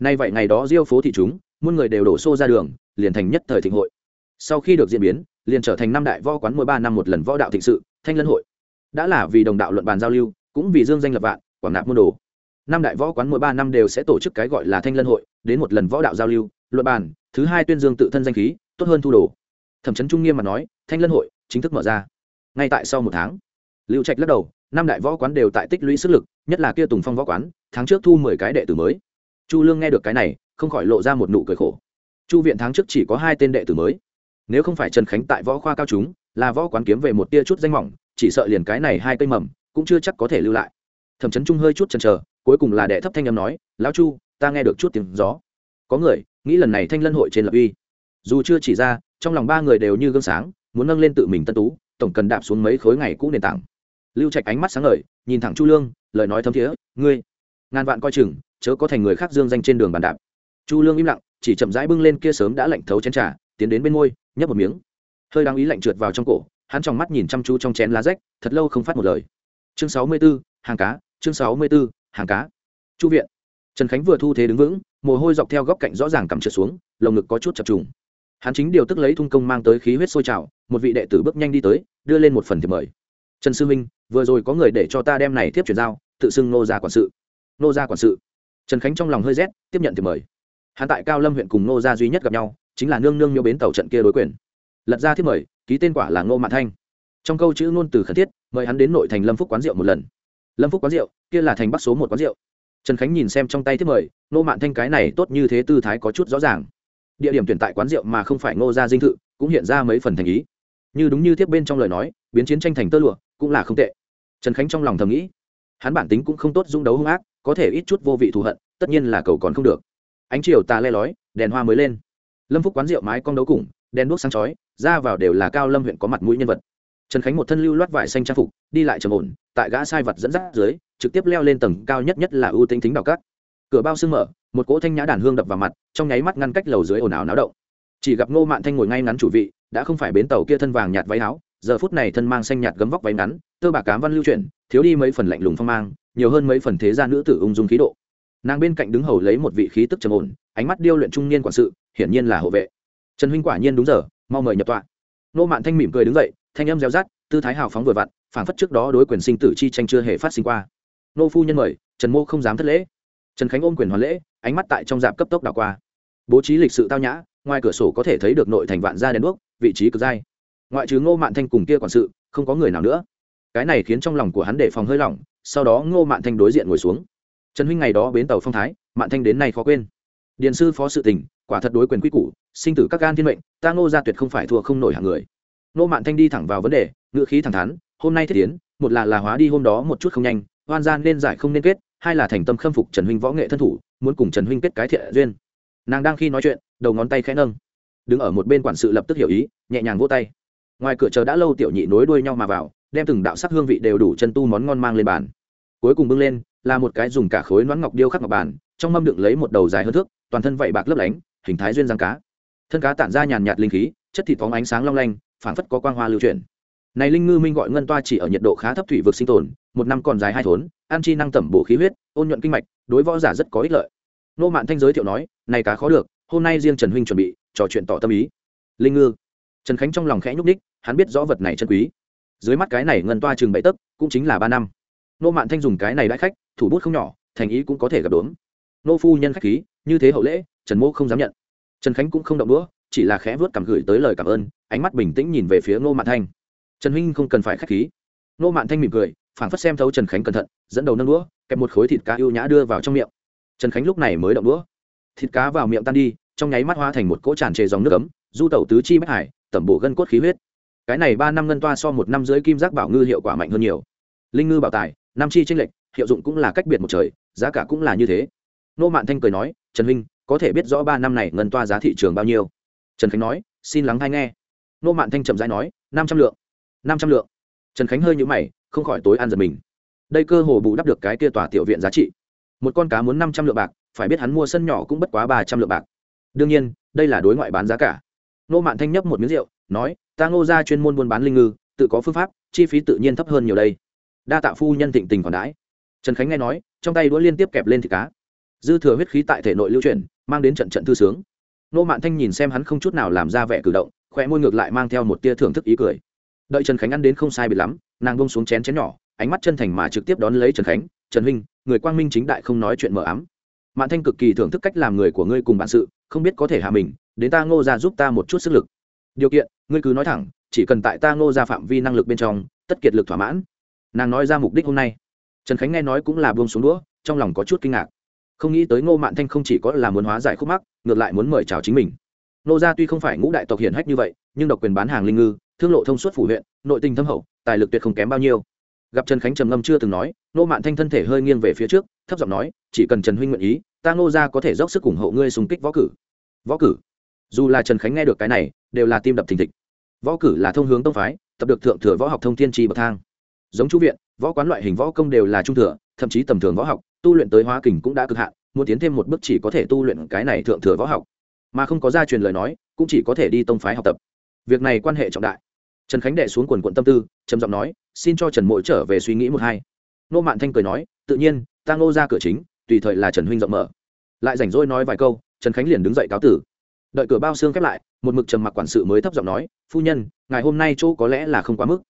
nay vậy ngày đó diêu phố thị chúng, muôn người đều đổ xô ra đường, liền thành nhất thời thịnh hội. Sau khi được diễn biến, liền trở thành năm đại võ quán mỗi ba năm một lần võ đạo thịnh sự, thanh lân hội. Đã là vì đồng đạo luận bàn giao lưu, cũng vì dương danh lập vạn, quảng nạp môn đồ năm đại võ quán mỗi ba năm đều sẽ tổ chức cái gọi là thanh lân hội, đến một lần võ đạo giao lưu, luận bàn, thứ hai tuyên dương tự thân danh khí, tốt hơn thu đồ. Thẩm chấn trung nghiêm mà nói, thanh lân hội chính thức mở ra ngay tại sau một tháng. Lưu trạch lắc đầu, năm đại võ quán đều tại tích lũy sức lực, nhất là kia tùng phong võ quán, tháng trước thu mười cái đệ tử mới. Chu lương nghe được cái này, không khỏi lộ ra một nụ cười khổ. Chu viện tháng trước chỉ có hai tên đệ tử mới. Nếu không phải trần khánh tại võ khoa cao chúng, là võ quán kiếm về một tia chút danh mỏng chỉ sợ liền cái này hai cây mầm cũng chưa chắc có thể lưu lại. Thẩm chấn trung hơi chút chần chờ cuối cùng là đệ thấp thanh âm nói lão chu ta nghe được chút tiếng gió. Có người nghĩ lần này thanh lân hội trên lập uy. Dù chưa chỉ ra trong lòng ba người đều như gương sáng muốn nâng lên tự mình tân tú tổng cần đạp xuống mấy khối ngày cũ nền tảng. Lưu trạch ánh mắt sáng ngời nhìn thẳng chu lương lời nói thấm thiế ngươi ngàn vạn coi chừng chớ có thành người khác dương danh trên đường bàn đạp. Chu lương im lặng chỉ chậm rãi bưng lên kia sớm đã lạnh thấu chén trà tiến đến bên môi nhấp một miếng. Hơi đáng ý lạnh trượt vào trong cổ hắn trong mắt nhìn chăm chú trong chén lá rách thật lâu không phát một lời. Chương sáu mươi 64, hàng cá chương sáu mươi 64, hàng cá. Chu viện. Trần khánh vừa thu thế đứng vững, mồ hôi dọc theo góc cạnh rõ ràng cầm trượt xuống, lồng ngực có chút chập trùng. Hắn chính điều tức lấy thung công mang tới khí huyết sôi trào, một vị đệ tử bước nhanh đi tới, đưa lên một phần thiệp mời. Trần sư minh vừa rồi có người để cho ta đem này tiếp chuyển giao, tự xưng nô gia quản sự. Nô gia quản sự? Trần khánh trong lòng hơi rét, tiếp nhận thiệp mời. Hắn tại cao lâm huyện cùng nô gia duy nhất gặp nhau, chính là nương nương miêu bến tàu trận kia đối quyền. Lật ra thiếp mời, ký tên quả là ngô mạn thanh. Trong câu chữ ngôn từ khẩn thiết, mời hắn đến nội thành lâm phúc quán rượu một lần lâm phúc quán rượu, kia là thành bắc số một quán rượu. Trần khánh nhìn xem trong tay thiết mời nô mạn thanh cái này tốt như thế tư thái có chút rõ ràng. Địa điểm tuyển tại quán rượu mà không phải ngô gia dinh thự, cũng hiện ra mấy phần thành ý. Như đúng như tiếp bên trong lời nói, biến chiến tranh thành tơ lụa, cũng là không tệ. Trần khánh trong lòng thầm nghĩ, hắn bản tính cũng không tốt dung đấu hung ác, có thể ít chút vô vị thù hận, tất nhiên là cầu còn không được. Ánh chiều tà le lói, đèn hoa mới lên. Lâm phúc quán rượu mái cong đấu cùng, đèn đuốc sáng chói, ra vào đều là cao lâm huyện có mặt mũi nhân vật. Trần khánh một thân lưu loát vải xanh trang phục, đi lại trầm ổn tại gã sai vật dẫn dắt dưới, trực tiếp leo lên tầng cao nhất nhất là ưu tính thính đào cát cửa bao sưng mở, một cỗ thanh nhã đàn hương đập vào mặt, trong nháy mắt ngăn cách lầu dưới ồn ào náo động. Chỉ gặp ngô mạn thanh ngồi ngay ngắn chủ vị, đã không phải bến tàu kia thân vàng nhạt váy áo, giờ phút này thân mang xanh nhạt gấm vóc váy ngắn, tơ bạc cám văn lưu chuyển, thiếu đi mấy phần lạnh lùng phong mang, nhiều hơn mấy phần thế gia nữ tử ung dung khí độ. Nàng bên cạnh đứng hầu lấy một vị khí tức trầm ổn, ánh mắt điêu luyện trung niên quản sự, hiển nhiên là hộ vệ. Trần huynh quả nhiên đúng giờ, mau mời nhập tọa. Nô mạn thanh mỉm cười đứng dậy, thanh âm reo rát tư thái hào phóng vừa vặn phảng phất trước đó đối quyền sinh tử chi tranh chưa hề phát sinh qua. Nô phu nhân mời, trần mô không dám thất lễ. Trần khánh ôm quyền hoàn lễ, ánh mắt tại trong dạp cấp tốc đảo qua. Bố trí lịch sự tao nhã, ngoài cửa sổ có thể thấy được nội thành vạn gia đèn đuốc, vị trí cực dai. Ngoại trừ ngô mạn thanh cùng kia quản sự, không có người nào nữa. Cái này khiến trong lòng của hắn đề phòng hơi lỏng, sau đó ngô mạn thanh đối diện ngồi xuống. Trần huynh ngày đó bến tàu phong thái, mạn thanh đến nay khó quên. Điện sư phó sự tình, quả thật đối quyền quy củ, sinh tử các gan thiên mệnh, ta ngô gia tuyệt không phải thua không nổi hàng người. Ngô mạn thanh đi thẳng vào vấn đề ngựa khí thẳng thắn hôm nay thiết tiến, một là là hóa đi hôm đó một chút không nhanh hoan gian nên giải không nên kết, hai là thành tâm khâm phục trần huynh võ nghệ thân thủ, muốn cùng trần huynh kết cái thiện duyên. Nàng đang khi nói chuyện, đầu ngón tay khẽ nâng. Đứng ở một bên quản sự lập tức hiểu ý, nhẹ nhàng vỗ tay. Ngoài cửa chờ đã lâu tiểu nhị nối đuôi nhau mà vào, đem từng đạo sắc hương vị đều đủ chân tu món ngon mang lên bàn. Cuối cùng bưng lên, là một cái dùng cả khối nón ngọc điêu khắc ngọc bàn, trong mâm đựng lấy một đầu dài hơn thước, toàn thân vảy bạc lấp lánh, hình thái duyên răng cá. Thân cá tản ra nhàn nhạt linh khí, chất thịt phóng ánh sáng long lanh, phảng phất có quang hoa lưu chuyển này linh ngư minh gọi ngân toa chỉ ở nhiệt độ khá thấp thủy vực sinh tồn, một năm còn dài hai thốn an chi năng tẩm bổ khí huyết, ôn nhuận kinh mạch, đối võ giả rất có ích lợi. Nô mạn thanh giới thiệu nói, này cá khó được, hôm nay riêng trần huynh chuẩn bị, trò chuyện tỏ tâm ý. Linh ngư. Trần khánh trong lòng khẽ nhúc ních hắn biết rõ vật này chân quý. Dưới mắt cái này ngân toa chừng bảy tấc, cũng chính là ba năm. Nô mạn thanh dùng cái này đãi khách, thủ bút không nhỏ, thành ý cũng có thể gặp đốm nô phu nhân khách khí, như thế hậu lễ, trần mô không dám nhận. Trần khánh cũng không động đũa, chỉ là khẽ vớt cảm gửi tới lời cảm ơn, ánh mắt bình tĩnh nhìn về phía nô mạn thanh trần huynh không cần phải khách khí. Nô mạn thanh mỉm cười, phảng phất xem thấu trần khánh cẩn thận, dẫn đầu nâng đũa, kẹp một khối thịt cá ưu nhã đưa vào trong miệng. Trần khánh lúc này mới động đũa. Thịt cá vào miệng tan đi, trong nháy mắt hóa thành một cỗ tràn trề dòng nước ấm, du tẩu tứ chi bách hải, tẩm bổ gân cốt khí huyết. Cái này ba năm ngân toa so một năm dưới kim giác bảo ngư hiệu quả mạnh hơn nhiều. Linh ngư bảo tài, năm chi tranh lệch, hiệu dụng cũng là cách biệt một trời, giá cả cũng là như thế. Nô mạn thanh cười nói, trần huynh, có thể biết rõ ba năm này ngân toa giá thị trường bao nhiêu? Trần khánh nói, xin lắng hay nghe. Nô mạn thanh chậm rãi nói, năm trăm lượng năm trăm lượng. Trần khánh hơi nhũ mày, không khỏi tối ăn giật mình. Đây cơ hồ bù đắp được cái kia tòa tiểu viện giá trị. Một con cá muốn năm trăm lượng bạc, phải biết hắn mua sân nhỏ cũng bất quá ba trăm lượng bạc. Đương nhiên, đây là đối ngoại bán giá cả. Nô mạn thanh nhấp một miếng rượu, nói, ta ngô ra chuyên môn buôn bán linh ngư, tự có phương pháp, chi phí tự nhiên thấp hơn nhiều đây. Đa tạ phu nhân thịnh tình còn đãi. Trần khánh nghe nói, trong tay đũa liên tiếp kẹp lên thịt cá. Dư thừa huyết khí tại thể nội lưu chuyển, mang đến trận trận thư sướng. Nô mạn thanh nhìn xem hắn không chút nào làm ra vẻ cử động khoe môi ngược lại mang theo một tia thưởng thức ý cười đợi trần khánh ăn đến không sai bị lắm, nàng bông xuống chén chén nhỏ, ánh mắt chân thành mà trực tiếp đón lấy trần khánh, trần huynh, người quang minh chính đại không nói chuyện mờ ám. Mạn thanh cực kỳ thưởng thức cách làm người của ngươi cùng bạn sự, không biết có thể hạ mình, đến ta ngô ra giúp ta một chút sức lực. Điều kiện, ngươi cứ nói thẳng, chỉ cần tại ta ngô ra phạm vi năng lực bên trong, tất kiệt lực thỏa mãn. Nàng nói ra mục đích hôm nay. Trần khánh nghe nói cũng là buông xuống đũa, trong lòng có chút kinh ngạc. Không nghĩ tới ngô mạn thanh không chỉ có là muốn hóa giải khúc mắc, ngược lại muốn mời chào chính mình. Nô gia tuy không phải ngũ đại tộc hiển hách như vậy, nhưng độc quyền bán hàng linh ngư thương lộ thông suốt phủ huyện, nội tình thâm hậu, tài lực tuyệt không kém bao nhiêu. Gặp trần khánh trầm ngâm chưa từng nói, nô mạn thanh thân thể hơi nghiêng về phía trước, thấp giọng nói, chỉ cần trần huynh nguyện ý, ta ngô gia có thể dốc sức ủng hộ ngươi xung kích võ cử. Võ cử? Dù là trần khánh nghe được cái này, đều là tim đập thình thịch. Võ cử là thông hướng tông phái, tập được thượng thừa võ học thông thiên trì bậc thang. Giống chú viện, võ quán loại hình võ công đều là trung thừa, thậm chí tầm thường võ học, tu luyện tới hóa kình cũng đã cực hạn, muốn tiến thêm một bước chỉ có thể tu luyện cái này thượng thừa võ học. Mà không có gia truyền lời nói, cũng chỉ có thể đi tông phái học tập. Việc này quan hệ trọng đại trần khánh đệ xuống quần quận tâm tư, trầm giọng nói, xin cho trần mỗi trở về suy nghĩ một hai. Nô mạn thanh cười nói, tự nhiên, ta ngô ra cửa chính, tùy thời là trần huynh rộng mở. Lại rảnh rỗi nói vài câu, trần khánh liền đứng dậy cáo tử. Đợi cửa bao xương khép lại, một mực trầm mặc quản sự mới thấp giọng nói, phu nhân, ngày hôm nay chỗ có lẽ là không quá mức.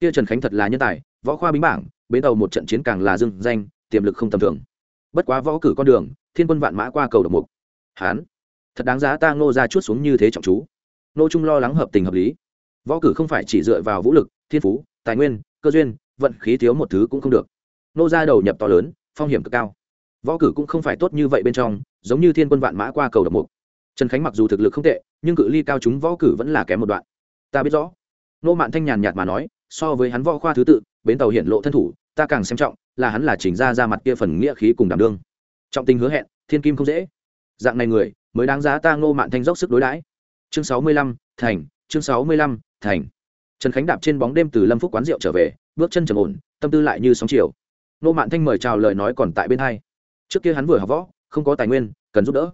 Kia trần khánh thật là nhân tài, võ khoa bính bảng, bến tàu một trận chiến càng là dưng danh, tiềm lực không tầm thường. Bất quá võ cử con đường, thiên quân vạn mã qua cầu độc mục. Hán, thật đáng giá ta ngô ra chút xuống như thế trọng chú. Nô trung lo lắng hợp tình hợp lý võ cử không phải chỉ dựa vào vũ lực, thiên phú, tài nguyên, cơ duyên, vận khí thiếu một thứ cũng không được. Nô ra đầu nhập to lớn, phong hiểm cực cao. Võ cử cũng không phải tốt như vậy bên trong, giống như thiên quân vạn mã qua cầu độc mục. Trần khánh mặc dù thực lực không tệ, nhưng cự ly cao chúng võ cử vẫn là kém một đoạn. Ta biết rõ. Nô mạn thanh nhàn nhạt mà nói, so với hắn võ khoa thứ tự, bến tàu hiện lộ thân thủ, ta càng xem trọng, là hắn là chỉnh ra ra mặt kia phần nghĩa khí cùng đảm đương. Trọng tình hứa hẹn, thiên kim không dễ. Dạng này người, mới đáng giá ta ngô mạn thanh dốc sức đối đãi. Chương sáu mươi lăm, thành, chương sáu mươi lăm thành. Trần khánh đạp trên bóng đêm từ lâm phúc quán rượu trở về, bước chân trầm ổn, tâm tư lại như sóng chiều. Ngô mạn thanh mời chào lời nói còn tại bên hai. Trước kia hắn vừa học võ, không có tài nguyên, cần giúp đỡ.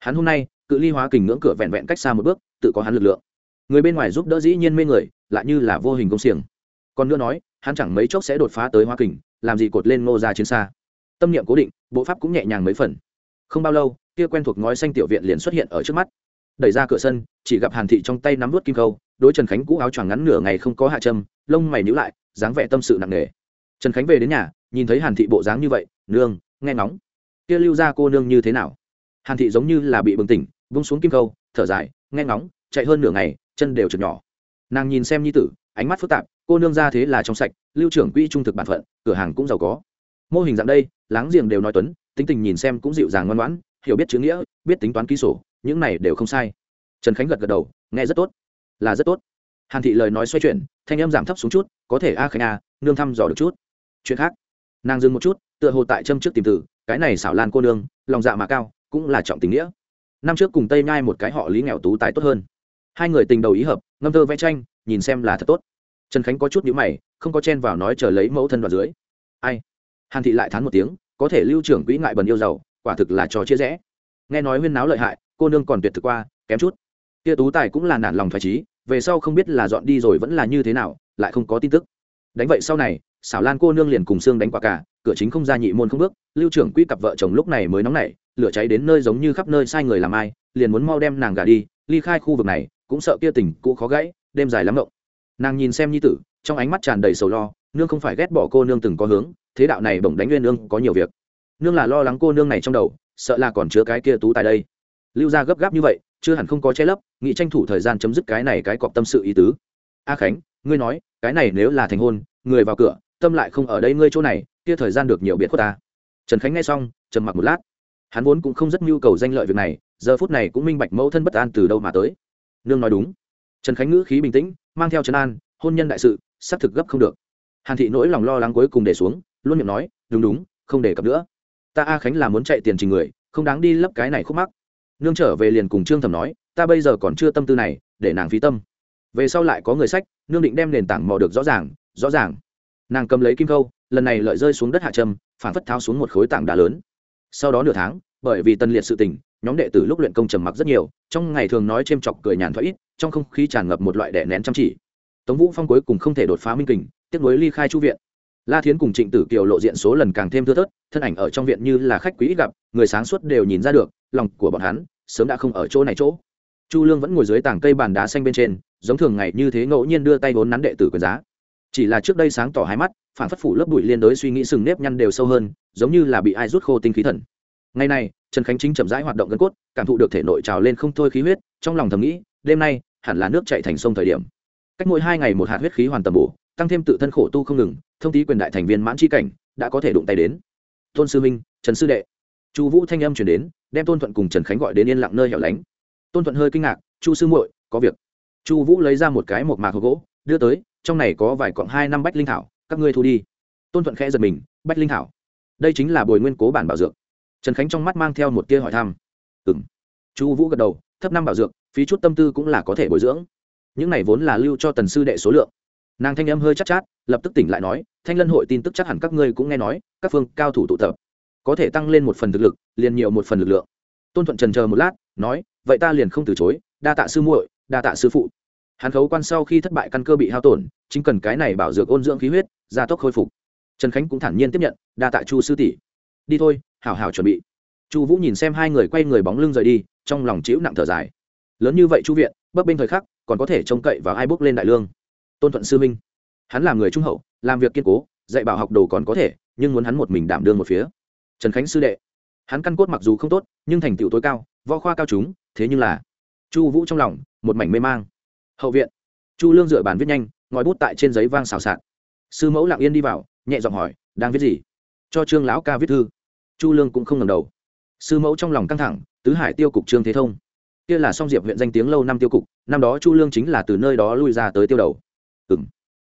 Hắn hôm nay, cự ly hóa kình ngưỡng cửa vẹn vẹn cách xa một bước, tự có hắn lực lượng. Người bên ngoài giúp đỡ dĩ nhiên mê người, lại như là vô hình công xiềng. Còn nữa nói, hắn chẳng mấy chốc sẽ đột phá tới hóa kình, làm gì cột lên ngô ra chiến xa. Tâm niệm cố định, bộ pháp cũng nhẹ nhàng mấy phần. Không bao lâu, kia quen thuộc ngói xanh tiểu viện liền xuất hiện ở trước mắt. Đẩy ra cửa sân, chỉ gặp hàn thị trong tay nắm vút kim khâu đối trần khánh cũ áo choàng ngắn nửa ngày không có hạ trâm lông mày nhữ lại, dáng vẻ tâm sự nặng nề. Trần khánh về đến nhà, nhìn thấy hàn thị bộ dáng như vậy, nương, nghe ngóng. Kia lưu ra cô nương như thế nào? Hàn thị giống như là bị bừng tỉnh, vung xuống kim khâu thở dài, nghe ngóng, chạy hơn nửa ngày, chân đều trượt nhỏ. Nàng nhìn xem nhi tử, ánh mắt phức tạp, cô nương ra thế là trong sạch, lưu trưởng quỹ trung thực bản phận, cửa hàng cũng giàu có. Mô hình dạng đây, láng giềng đều nói tuấn, tính tình nhìn xem cũng dịu dàng ngoan ngoãn, hiểu biết chữ nghĩa, biết tính toán ký sổ, những này đều không sai. Trần khánh gật gật đầu, nghe rất tốt là rất tốt. Hàn thị lời nói xoay chuyển, thanh âm giảm thấp xuống chút, có thể a khánh a, nương thăm dò được chút. Chuyện khác, nàng dừng một chút, tựa hồ tại châm trước tìm tử cái này xảo lan cô nương, lòng dạ mà cao, cũng là trọng tình nghĩa. Năm trước cùng tây nhai một cái họ lý nghèo tú tài tốt hơn. Hai người tình đầu ý hợp, ngâm thơ vẽ tranh, nhìn xem là thật tốt. Trần khánh có chút nhữ mày, không có chen vào nói chờ lấy mẫu thân vào dưới. Ai? Hàn thị lại thán một tiếng, có thể lưu trưởng quỹ ngại bần yêu giàu, quả thực là trò chia rẽ. Nghe nói huyên náo lợi hại, cô nương còn tuyệt thực qua, kém chút kia tú tài cũng là nản lòng thoải trí về sau không biết là dọn đi rồi vẫn là như thế nào, lại không có tin tức. Đánh vậy sau này, xảo lan cô nương liền cùng xương đánh quả cả, cửa chính không ra nhị môn không bước, lưu trưởng quỹ cặp vợ chồng lúc này mới nóng nảy, lửa cháy đến nơi giống như khắp nơi sai người làm ai, liền muốn mau đem nàng gả đi, ly khai khu vực này, cũng sợ kia tình cũ khó gãy, đêm dài lắm động nàng nhìn xem nhi tử, trong ánh mắt tràn đầy sầu lo, nương không phải ghét bỏ cô nương từng có hướng, thế đạo này bỗng đánh nguyên nương có nhiều việc. Nương là lo lắng cô nương này trong đầu, sợ là còn chứa cái kia tú tại đây lưu gia gấp gáp như vậy, chưa hẳn không có che lấp nghĩ tranh thủ thời gian chấm dứt cái này cái cọp tâm sự ý tứ. A khánh, ngươi nói, cái này nếu là thành hôn, người vào cửa, tâm lại không ở đây ngươi chỗ này, kia thời gian được nhiều biệt của ta. Trần khánh nghe xong, trầm mặc một lát. Hắn vốn cũng không rất nhu cầu danh lợi việc này, giờ phút này cũng minh bạch mẫu thân bất an từ đâu mà tới. Nương nói đúng. Trần khánh ngữ khí bình tĩnh, mang theo trấn an, hôn nhân đại sự, xác thực gấp không được. Hàn thị nỗi lòng lo lắng cuối cùng để xuống, luôn miệng nói, đúng đúng, không để cập nữa. Ta a khánh là muốn chạy tiền trình người, không đáng đi lấp cái này khúc mắc nương trở về liền cùng trương thẩm nói, ta bây giờ còn chưa tâm tư này, để nàng phí tâm. Về sau lại có người sách, nương định đem nền tảng mò được rõ ràng rõ ràng. Nàng cầm lấy kim câu lần này lợi rơi xuống đất hạ trâm phản phất tháo xuống một khối tảng đá lớn. Sau đó nửa tháng, bởi vì tân liệt sự tình, nhóm đệ tử lúc luyện công trầm mặc rất nhiều, trong ngày thường nói c h ê m chọc cười nhàn thoại ít, trong không khí tràn ngập một loại đẻ nén chăm chỉ. Tống vũ phong cuối cùng không thể đột phá minh kình tiếp nối ly khai chu viện. La thiến cùng trịnh tử kiều lộ diện số lần càng thêm thưa thớt, thân ảnh ở trong viện như là khách quý ít gặp, người sáng suốt đều nhìn ra được lòng của bọn hắn, sớm đã không ở chỗ này chỗ. Chu lương vẫn ngồi dưới tảng cây bàn đá xanh bên trên, giống thường ngày như thế ngẫu nhiên đưa tay vốn nắn đệ tử quyền giá. Chỉ là trước đây sáng tỏ hai mắt, phản phất phủ lớp bụi liên đối suy nghĩ sừng nếp nhăn đều sâu hơn, giống như là bị ai rút khô tinh khí thần. Ngày này, trần khánh chính chậm rãi hoạt động gân cốt, cảm thụ được thể nội trào lên không thôi khí huyết, trong lòng thầm nghĩ, đêm nay, hẳn là nước chạy thành sông thời điểm. Cách mỗi hai ngày một hạt huyết khí hoàn tầm bổ, tăng thêm tự thân khổ tu không ngừng, thông tí quyền đại thành viên mãn c cảnh, đã có thể đụng tay đến. Tôn sư minh, trần sư đệ. Chu vũ thanh âm chuyển đến đem tôn thuận cùng trần khánh gọi đến yên lặng nơi hẻo lánh tôn thuận hơi kinh ngạc chu sư muội có việc chu vũ lấy ra một cái một mạc hộp gỗ đưa tới trong này có vài cọng hai năm bách linh thảo các ngươi thu đi tôn thuận khẽ giật mình bách linh thảo đây chính là bồi nguyên cố bản bảo dược trần khánh trong mắt mang theo một tia hỏi thăm ừng chu vũ gật đầu thấp năm bảo dược phí chút tâm tư cũng là có thể bồi dưỡng những này vốn là lưu cho tần sư đệ số lượng nàng thanh âm hơi chắc chát, chát lập tức tỉnh lại nói thanh lân hội tin tức chắc hẳn các ngươi cũng nghe nói các phương cao thủ tụ tập có thể tăng lên một phần thực lực, liền nhiều một phần lực lượng. Tôn thuận trần chờ một lát, nói, vậy ta liền không từ chối, đa tạ sư muội, đa tạ sư phụ. Hắn khấu quan sau khi thất bại căn cơ bị hao tổn, chính cần cái này bảo dược ôn dưỡng khí huyết, gia tốc khôi phục. Trần khánh cũng thản nhiên tiếp nhận, đa tạ chu sư tỷ. Đi thôi, hảo hảo chuẩn bị. Chu vũ nhìn xem hai người quay người bóng lưng rời đi, trong lòng chịu nặng thở dài. Lớn như vậy chu viện, bấp bên thời khắc, còn có thể trông cậy vào ai bước lên đại lương? Tôn thuận sư minh hắn là người trung hậu, làm việc kiên cố, dạy bảo học đồ còn có thể, nhưng muốn hắn một mình đảm đương một phía trần khánh sư đệ. Hắn căn cốt mặc dù không tốt, nhưng thành tựu tối cao, võ khoa cao chúng thế nhưng là chu vũ trong lòng, một mảnh mê mang. Hậu viện. Chu lương dựa bàn viết nhanh, ngòi bút tại trên giấy vang xào xạc. Sư mẫu lặng yên đi vào, nhẹ giọng hỏi, đang viết gì? Cho trương lão ca viết thư. Chu lương cũng không ngầm đầu. Sư mẫu trong lòng căng thẳng, tứ hải tiêu cục trương thế thông. Kia là song diệp huyện danh tiếng lâu năm tiêu cục, năm đó chu lương chính là từ nơi đó lui ra tới tiêu đầu. Ừ m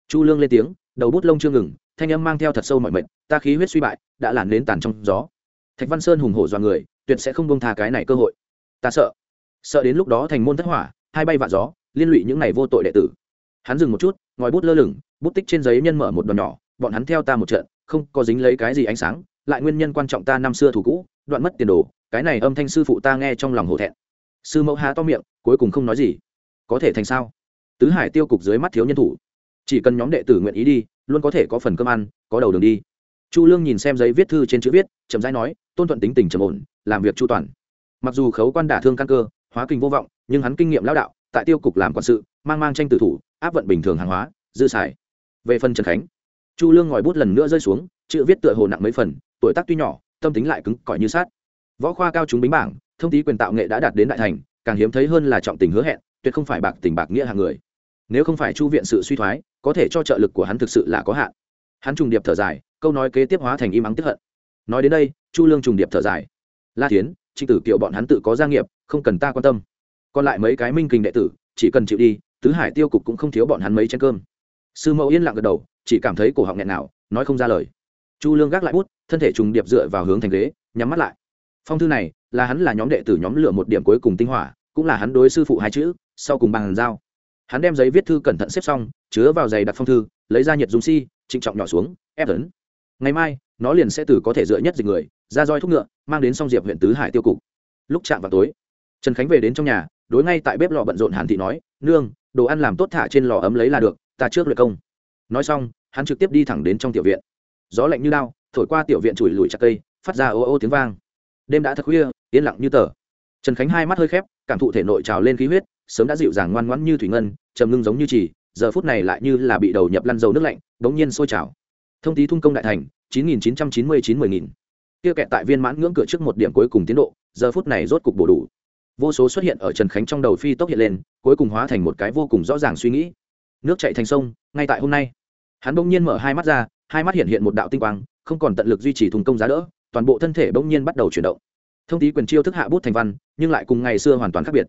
chu lương lên tiếng, đầu bút lông chưa ngừng, thanh âm mang theo thật sâu mọi mệnh ta khí huyết suy bại, đã làn đến tàn trong gió. Thạch văn sơn hùng hổ dọa người, tuyệt sẽ không bông tha cái này cơ hội. Ta sợ. Sợ đến lúc đó thành môn thất hỏa, hai bay vạ gió, liên lụy những này vô tội đệ tử. Hắn dừng một chút, ngòi bút lơ lửng, bút tích trên giấy nhân mở một đòn nhỏ, bọn hắn theo ta một trận, không có dính lấy cái gì ánh sáng, lại nguyên nhân quan trọng ta năm xưa thủ cũ, đoạn mất tiền đồ, cái này âm thanh sư phụ ta nghe trong lòng hổ thẹn. Sư mẫu há to miệng, cuối cùng không nói gì. Có thể thành sao? Tứ hải tiêu cục dưới mắt thiếu nhân thủ. Chỉ cần nhóm đệ tử nguyện ý đi, luôn có thể có phần cơm ăn, có đầu đường đi chu lương nhìn xem giấy viết thư trên chữ viết, chậm rãi nói, tôn thuận tính tình trầm ổn, làm việc chu toàn. Mặc dù khấu quan đả thương căn cơ, hóa kinh vô vọng, nhưng hắn kinh nghiệm lão đạo, tại tiêu cục làm quản sự, mang mang tranh tử thủ, áp vận bình thường hàng hóa, dư xài. Về phần trần khánh, chu lương ngòi bút lần nữa rơi xuống, chữ viết tựa hồ nặng mấy phần, tuổi tác tuy nhỏ, tâm tính lại cứng cỏi như sát võ khoa cao chúng bính bảng, thông tí quyền tạo nghệ đã đạt đến đại thành, càng hiếm thấy hơn là trọng tình hứa hẹn, tuyệt không phải bạc tình bạc nghĩa hàng người. Nếu không phải chu viện sự suy thoái, có thể cho trợ lực của hắn thực sự là có hạn hắn trùng điệp thở dài, câu nói kế tiếp hóa thành im ắng tiếp hận. Nói đến đây, chu lương trùng điệp thở dài. La tiến trịnh tử kiệu bọn hắn tự có gia nghiệp, không cần ta quan tâm. Còn lại mấy cái minh kình đệ tử, chỉ cần chịu đi, tứ hải tiêu cục cũng không thiếu bọn hắn mấy chén cơm. Sư mẫu yên lặng gật đầu, chỉ cảm thấy cổ họng nghẹn nào, nói không ra lời. Chu lương gác lại bút, thân thể trùng điệp dựa vào hướng thành ghế, nhắm mắt lại. Phong thư này, là hắn là nhóm đệ tử nhóm lựa một điểm cuối cùng tinh hỏa, cũng là hắn đối sư phụ hai chữ, sau cùng bằng giao. Hắn đem giấy viết thư cẩn thận xếp xong, chứa vào giày đặt phong thư, lấy ra nhiệt dùng si trịnh trọng nhỏ xuống ép tấn ngày mai nó liền sẽ từ có thể dựa nhất dịch người ra roi thúc ngựa mang đến song diệp huyện tứ hải tiêu cục. Lúc chạm vào tối trần khánh về đến trong nhà đối ngay tại bếp lò bận rộn hàn thị nói nương đồ ăn làm tốt thả trên lò ấm lấy là được ta trước luyện công. Nói xong hắn trực tiếp đi thẳng đến trong tiểu viện. Gió lạnh như đao, thổi qua tiểu viện chùi lùi chặt cây phát ra ô ô tiếng vang. Đêm đã thật khuya yên lặng như tờ. Trần khánh hai mắt hơi khép cảm thụ thể nội trào lên khí huyết sớm đã dịu dàng ngoan ngoãn như thủy ngân trầm ngưng giống như chỉ giờ phút này lại như là bị đầu nhập lăn dầu nước lạnh, đống nhiên sôi trào. Thông tí thung công đại thành, chín nghìn chín trăm chín mươi chín mười nghìn. Kia kẹt tại viên mãn ngưỡng cửa trước một điểm cuối cùng tiến độ, giờ phút này rốt cục bổ đủ. Vô số xuất hiện ở trần khánh trong đầu phi tốc hiện lên, cuối cùng hóa thành một cái vô cùng rõ ràng suy nghĩ. Nước chạy thành sông, ngay tại hôm nay. Hắn bỗng nhiên mở hai mắt ra, hai mắt hiện hiện một đạo tinh quang, không còn tận lực duy trì thùng công giá đỡ, toàn bộ thân thể bỗng nhiên bắt đầu chuyển động. Thông tí quyền chiêu thức hạ bút thành văn, nhưng lại cùng ngày xưa hoàn toàn khác biệt.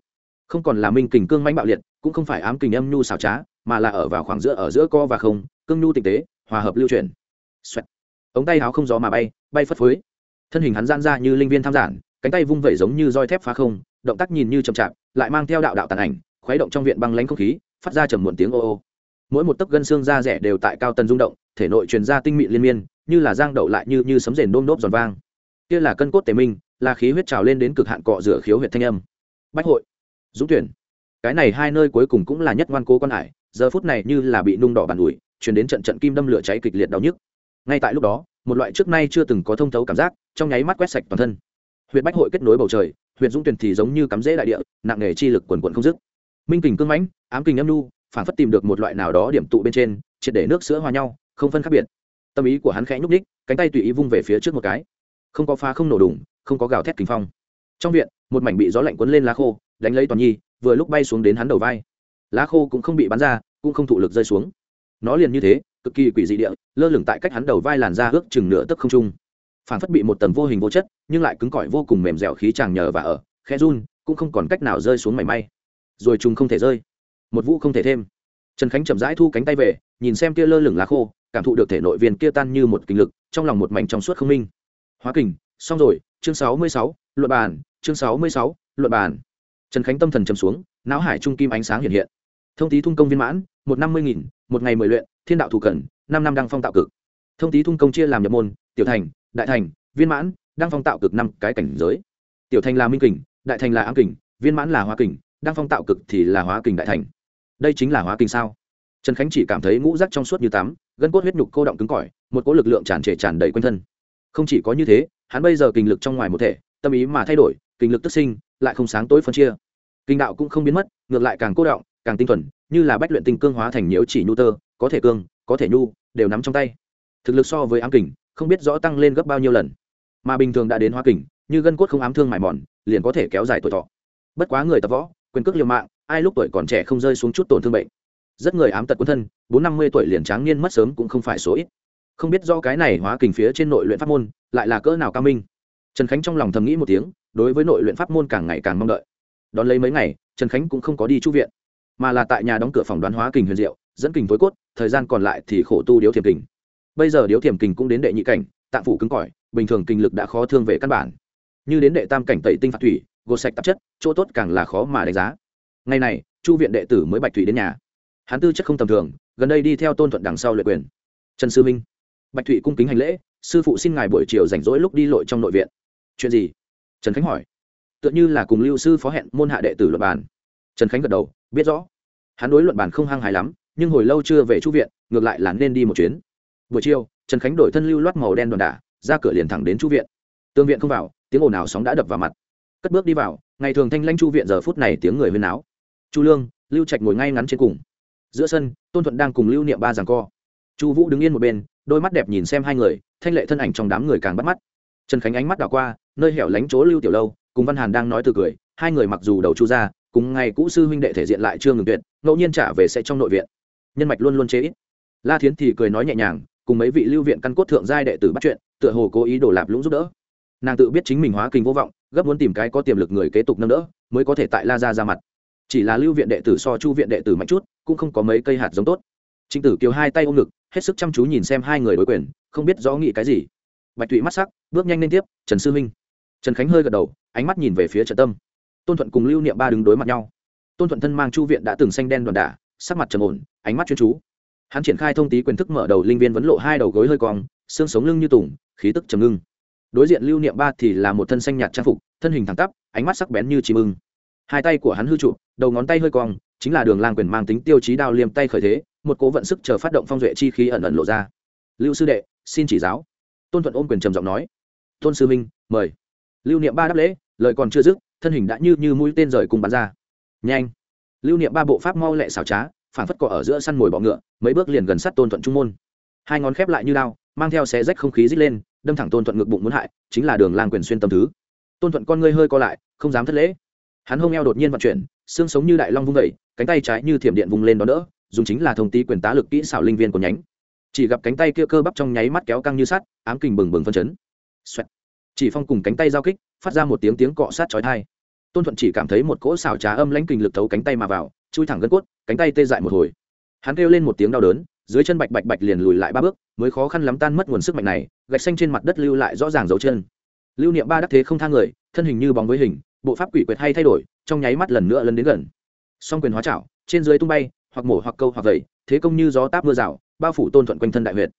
Không còn là minh kình cương manh bạo liệt, cũng không phải ám kình âm nhu xảo trá mà là ở vào khoảng giữa, ở giữa co và không, cương nhu tinh tế, hòa hợp lưu chuyển. Xoẹt. ống tay áo không gió mà bay bay phất phới. Thân hình hắn gian ra như linh viên tham giản, cánh tay vung vẩy giống như roi thép phá không, động tác nhìn như chậm chạp, lại mang theo đạo đạo tàn ảnh, khuấy động trong viện băng lãnh không khí, phát ra trầm muộn tiếng ô ô. Mỗi một tấc gân xương da rẻ đều tại cao tần rung động, thể nội truyền ra tinh mịn liên miên, như là giang đậu lại như như sấm rền đôm đốp giòn vang. Kia là cân cốt tề minh, là khí huyết trào lên đến cực hạn cọ rửa khiếu huyệt thanh âm. Bách hội. Dũng tuyển. Cái này hai nơi cuối cùng cũng là nhất ngoan cố quan hải giờ phút này như là bị nung đỏ bàn ủi, chuyển đến trận trận kim đâm lửa cháy kịch liệt đau nhức. Ngay tại lúc đó, một loại trước nay chưa từng có thông thấu cảm giác trong nháy mắt quét sạch toàn thân. Huyện bách hội kết nối bầu trời huyện dũng tuyển thì giống như cắm rễ đại địa, nặng nề chi lực quần quần không dứt. Minh kình cương mãnh, ám kình âm nu phản phất tìm được một loại nào đó điểm tụ bên trên, triệt để nước sữa hòa nhau, không phân khác biệt. Tâm ý của hắn khẽ nhúc ních cánh tay tùy ý vung về phía trước một cái. Không có phá không nổ đùng, không có gào thét kinh phong. Trong viện, một mảnh bị gió lạnh cuốn lên lá khô, đánh lấy toàn nhi, vừa lúc bay xuống đến hắn đầu vai lá khô cũng không bị bắn ra, cũng không thụ lực rơi xuống. Nó liền như thế, cực kỳ quỷ dị địa, lơ lửng tại cách hắn đầu vai làn ra ước chừng nửa tấc không trung. Phản phất bị một tầng vô hình vô chất, nhưng lại cứng cỏi vô cùng mềm dẻo khí chàng nhờ và ở khe run, cũng không còn cách nào rơi xuống mảy may. Rồi chúng không thể rơi, một vũ không thể thêm. Trần khánh chậm rãi thu cánh tay về, nhìn xem kia lơ lửng lá khô, cảm thụ được thể nội viên kia tan như một kinh lực, trong lòng một mảnh trong suốt không minh. Hóa kình, xong rồi, chương sáu mươi sáu, luận bàn, chương sáu mươi sáu, luận bàn. Trần khánh tâm thần trầm xuống não hải trung kim ánh sáng hiện hiện. Thông tý thung công viên mãn, một năm mươi nghìn, một ngày mười luyện, thiên đạo thủ cần, năm năm đăng phong tạo cực. Thông tý thung công chia làm nhập môn, tiểu thành, đại thành, viên mãn, đăng phong tạo cực năm cái cảnh giới. Tiểu thành là minh kình, đại thành là ám kình, viên mãn là hóa kình, đăng phong tạo cực thì là hóa kình đại thành. Đây chính là hóa kình sao? Trần khánh chỉ cảm thấy ngũ rắc trong suốt như tắm, gân cốt huyết nhục cô động cứng cỏi, một cỗ lực lượng tràn trề tràn đầy quanh thân. Không chỉ có như thế, hắn bây giờ kinh lực trong ngoài một thể, tâm ý mà thay đổi, kinh lực tức sinh, lại không sáng tối phân chia kinh đạo cũng không biến mất, ngược lại càng cô động, càng tinh thuần, như là bách luyện tinh cương hóa thành nhiễu chỉ nhu tơ, có thể cương, có thể nhu, đều nắm trong tay. Thực lực so với ám kình, không biết rõ tăng lên gấp bao nhiêu lần. Mà bình thường đã đến hoa kình, như gân cốt không ám thương mải mòn, liền có thể kéo dài tuổi thọ. Bất quá người tập võ, quyền cước liều mạng, ai lúc tuổi còn trẻ không rơi xuống chút tổn thương bệnh. Rất người ám tật quân thân, bốn năm mươi tuổi liền tráng niên mất sớm cũng không phải số ít. Không biết do cái này hóa kình phía trên nội luyện pháp môn, lại là cỡ nào cao minh. Trần khánh trong lòng thầm nghĩ một tiếng, đối với nội luyện pháp môn càng ngày càng mong đợi đón lấy mấy ngày, trần khánh cũng không có đi chu viện, mà là tại nhà đóng cửa phòng đoán hóa kình huyền diệu, dẫn kình tối cốt, thời gian còn lại thì khổ tu điếu thiềm kình. Bây giờ điếu thiềm kình cũng đến đệ nhị cảnh, tạng phủ cứng cỏi, bình thường kinh lực đã khó thương về căn bản. Như đến đệ tam cảnh tẩy tinh phạt thủy, gột sạch tạp chất, chỗ tốt càng là khó mà đánh giá. Ngày này, chu viện đệ tử mới bạch thủy đến nhà. Hắn tư chất không tầm thường, gần đây đi theo tôn thuận đằng sau luyện quyền. Trần sư minh, bạch thủy cung kính hành lễ, sư phụ xin ngài buổi chiều rảnh rỗi lúc đi lội trong nội viện. Chuyện gì? Trần khánh hỏi tựa như là cùng lưu sư phó hẹn môn hạ đệ tử luận bàn. Trần khánh gật đầu, biết rõ. Hắn đối luận bàn không hăng hài lắm, nhưng hồi lâu chưa về chu viện, ngược lại là nên đi một chuyến. Buổi chiều, trần khánh đổi thân lưu loát màu đen đòn đả, ra cửa liền thẳng đến chu viện. Tương viện không vào, tiếng ồn ào sóng đã đập vào mặt. Cất bước đi vào, ngày thường thanh lanh chu viện giờ phút này tiếng người huyên áo chu lương, lưu trạch ngồi ngay ngắn trên cùng. Giữa sân, tôn thuận đang cùng lưu niệm ba rằng co. Chu vũ đứng yên một bên, đôi mắt đẹp nhìn xem hai người, thanh lệ thân ảnh trong đám người càng bắt mắt trần khánh ánh mắt đảo qua, nơi hẻo lánh chỗ lưu tiểu lâu, cùng văn hàn đang nói từ cười, hai người mặc dù đầu chu ra, cùng ngày cũ sư huynh đệ thể diện lại chưa ngừng tuyệt, ngẫu nhiên trả về sẽ trong nội viện. Nhân mạch luôn luôn chế ít. La thiến thì cười nói nhẹ nhàng, cùng mấy vị lưu viện căn cốt thượng giai đệ tử bắt chuyện, tựa hồ cố ý đổ lạp lũng giúp đỡ. Nàng tự biết chính mình hóa kinh vô vọng, gấp muốn tìm cái có tiềm lực người kế tục nâng đỡ, mới có thể tại la ra ra mặt. Chỉ là lưu viện đệ tử so chu viện đệ tử mạnh chút, cũng không có mấy cây hạt giống tốt. Trịnh tử kiều hai tay ôm ngực, hết sức chăm chú nhìn xem hai người đối quyền, không biết rõ nghĩ cái gì bạch thụy mắt sắc, bước nhanh lên tiếp, trần sư minh trần khánh hơi gật đầu, ánh mắt nhìn về phía trận tâm. Tôn thuận cùng lưu niệm ba đứng đối mặt nhau. Tôn thuận thân mang chu viện đã từng xanh đen đoàn đả, sắc mặt trầm ổn, ánh mắt chuyên chú. Hắn triển khai thông tí quyền thức mở đầu linh viên vấn lộ hai đầu gối hơi cong, xương sống lưng như tùng, khí tức trầm ngưng. Đối diện lưu niệm ba thì là một thân xanh nhạt trang phục, thân hình thẳng tắp, ánh mắt sắc bén như chim ưng. Hai tay của hắn hư trụ, đầu ngón tay hơi cong, chính là đường lang quyền mang tính tiêu chí đao liềm tay khởi thế, một cố vận sức chờ phát động phong duệ chi khí ẩn ẩn lộ ra. Lưu sư đệ, xin chỉ giáo tôn thuận ôm quyền trầm giọng nói, tôn sư minh mời. Lưu niệm ba đáp lễ, lời còn chưa dứt, thân hình đã như như mũi tên rời cùng bắn ra. Nhanh! Lưu niệm ba bộ pháp mau lẹ xảo trá phản phất cọ ở giữa săn mồi bọ ngựa, mấy bước liền gần sát tôn thuận trung môn. Hai ngón khép lại như lao mang theo xé rách không khí rít lên, đâm thẳng tôn thuận ngực bụng muốn hại, chính là đường lang quyền xuyên tâm thứ. Tôn thuận con ngươi hơi co lại, không dám thất lễ. Hắn hông eo đột nhiên vận chuyển, xương sống như đại long vung vẩy cánh tay trái như thiểm điện vùng lên đó đỡ, dùng chính là thông tí quyền tá lực kỹ xảo linh viên của nhánh chỉ gặp cánh tay kia cơ bắp trong nháy mắt kéo căng như sắt, ám kình bừng bừng phân chấn. Xoẹt. chỉ phong cùng cánh tay giao kích, phát ra một tiếng tiếng cọ sát chói tai. Tôn thuận chỉ cảm thấy một cỗ xào trá âm lãnh kình lực thấu cánh tay mà vào, chui thẳng gân cốt, cánh tay tê dại một hồi. Hắn kêu lên một tiếng đau đớn, dưới chân bạch bạch bạch liền lùi lại ba bước, mới khó khăn lắm tan mất nguồn sức mạnh này, gạch xanh trên mặt đất lưu lại rõ ràng dấu chân. Lưu niệm ba đắc thế không thang người, thân hình như bóng với hình, bộ pháp quỷ quyệt hay thay đổi, trong nháy mắt lần nữa lần đến gần. Song quyền hóa chảo trên dưới tung bay, hoặc mổ hoặc câu hoặc vẩy, thế công như gió táp mưa rào bao phủ tôn thuận quanh thân đại huyệt.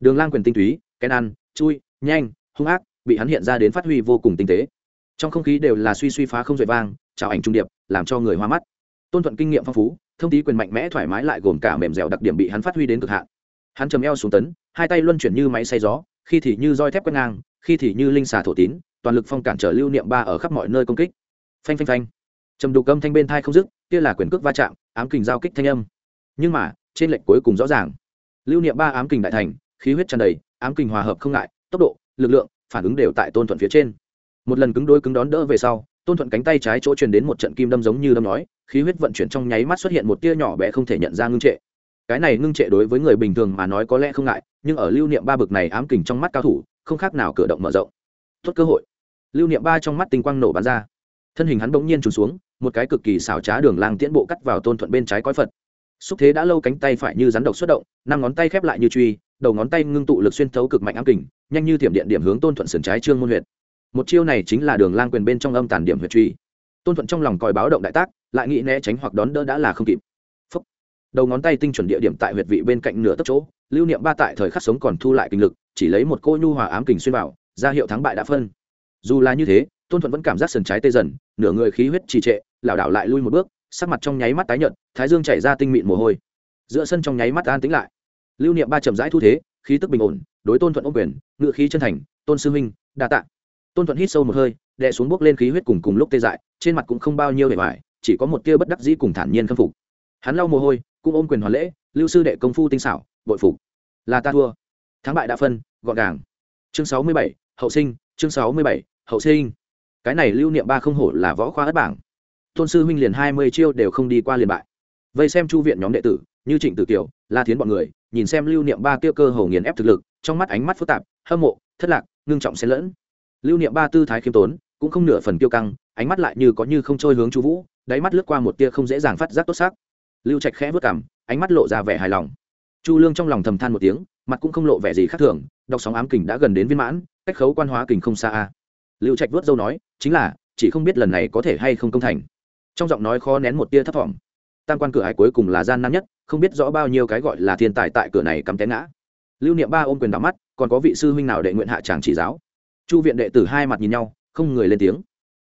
Đường lang quyền tinh túy, kén ăn, chui, nhanh, hung ác, bị hắn hiện ra đến phát huy vô cùng tinh tế. Trong không khí đều là suy suy phá không dội vang trào ảnh trung điệp, làm cho người hoa mắt. Tôn thuận kinh nghiệm phong phú, thông tí quyền mạnh mẽ thoải mái lại gồm cả mềm dẻo đặc điểm bị hắn phát huy đến cực hạn. Hắn chầm eo xuống tấn, hai tay luân chuyển như máy xay gió, khi thì như roi thép quét ngang, khi thì như linh xà thổ tín, toàn lực phong cản trở lưu niệm ba ở khắp mọi nơi công kích. Phanh phanh phanh. Trầm đục âm thanh bên thai không dứt, kia là quyền cước va chạm, ám kình giao kích thanh âm. Nhưng mà, trên lệnh cuối cùng rõ ràng lưu niệm ba ám kình đại thành, khí huyết tràn đầy, ám kình hòa hợp không ngại, tốc độ, lực lượng, phản ứng đều tại tôn thuận phía trên. Một lần cứng đôi cứng đón đỡ về sau, tôn thuận cánh tay trái chỗ truyền đến một trận kim đâm giống như đâm nói, khí huyết vận chuyển trong nháy mắt xuất hiện một tia nhỏ bé không thể nhận ra ngưng trệ. Cái này ngưng trệ đối với người bình thường mà nói có lẽ không ngại, nhưng ở lưu niệm ba bực này ám kình trong mắt cao thủ, không khác nào cử động mở rộng. Tốt cơ hội. Lưu niệm ba trong mắt tinh quang nổ bắn ra. Thân hình hắn bỗng nhiên trùng xuống, một cái cực kỳ xảo trá đường lang tiễn bộ cắt vào tôn thuận bên trái cõi phật xúc thế đã lâu cánh tay phải như rắn độc xuất động, năm ngón tay khép lại như truy, đầu ngón tay ngưng tụ lực xuyên thấu cực mạnh ám kình, nhanh như thiểm điện điểm hướng tôn thuận sườn trái trương môn huyệt. Một chiêu này chính là đường lang quyền bên trong âm tàn điểm huyệt truy. Tôn thuận trong lòng còi báo động đại tác, lại nghĩ né tránh hoặc đón đỡ đã là không kịp. Phúc. đầu ngón tay tinh chuẩn địa điểm tại huyệt vị bên cạnh nửa tấc chỗ, lưu niệm ba tại thời khắc sống còn thu lại kinh lực, chỉ lấy một cô nhu hòa ám kình xuyên vào, ra hiệu thắng bại đã phân. Dù là như thế, tôn thuận vẫn cảm giác sườn trái tê dần, nửa người khí huyết trì trệ, lảo đảo lại lui một bước sắc mặt trong nháy mắt tái nhợt, thái dương chảy ra tinh mịn mồ hôi. Giữa sân trong nháy mắt an tĩnh lại. Lưu niệm ba chậm rãi thu thế, khí tức bình ổn, đối tôn thuận ô quyền, ngự khí chân thành, tôn sư huynh, đa tạ. Tôn thuận hít sâu một hơi, đè xuống bước lên khí huyết cùng cùng lúc tê dại, trên mặt cũng không bao nhiêu để hoài chỉ có một tia bất đắc dĩ cùng thản nhiên khâm phục. Hắn lau mồ hôi, cũng ôm quyền hoàn lễ, lưu sư đệ công phu tinh xảo, bội phục. Là ta thua. Thắng bại đã phân, gọn gàng. Chương sáu mươi bảy, hậu sinh, chương sáu mươi bảy, hậu sinh. Cái này lưu niệm ba không hổ là võ khoa ất bảng tôn sư huynh liền hai mươi chiêu đều không đi qua liền bại. Vây xem chu viện nhóm đệ tử, như trịnh tử kiều, la thiến bọn người, nhìn xem lưu niệm ba kia cơ hồ nghiền ép thực lực, trong mắt ánh mắt phức tạp, hâm mộ, thất lạc, ngưng trọng xen lẫn. Lưu niệm ba tư thái khiêm tốn, cũng không nửa phần kiêu căng, ánh mắt lại như có như không trôi hướng chu vũ, đáy mắt lướt qua một tia không dễ dàng phát giác tốt sắc. Lưu trạch khẽ vất cảm, ánh mắt lộ ra vẻ hài lòng. Chu lương trong lòng thầm than một tiếng, mặt cũng không lộ vẻ gì khác thường, đọc sóng ám kình đã gần đến viên mãn, cách khấu quan hóa kình không xa a. Lưu trạch vớt dâu nói, chính là, chỉ không biết lần này có thể hay không công thành trong giọng nói khó nén một tia thấp thỏm. Tam quan cửa hải cuối cùng là gian nan nhất, không biết rõ bao nhiêu cái gọi là thiên tài tại cửa này cắm té ngã. Lưu niệm ba ôm quyền đắm mắt, còn có vị sư huynh nào đệ nguyện hạ tràng chỉ giáo? Chu viện đệ tử hai mặt nhìn nhau, không người lên tiếng.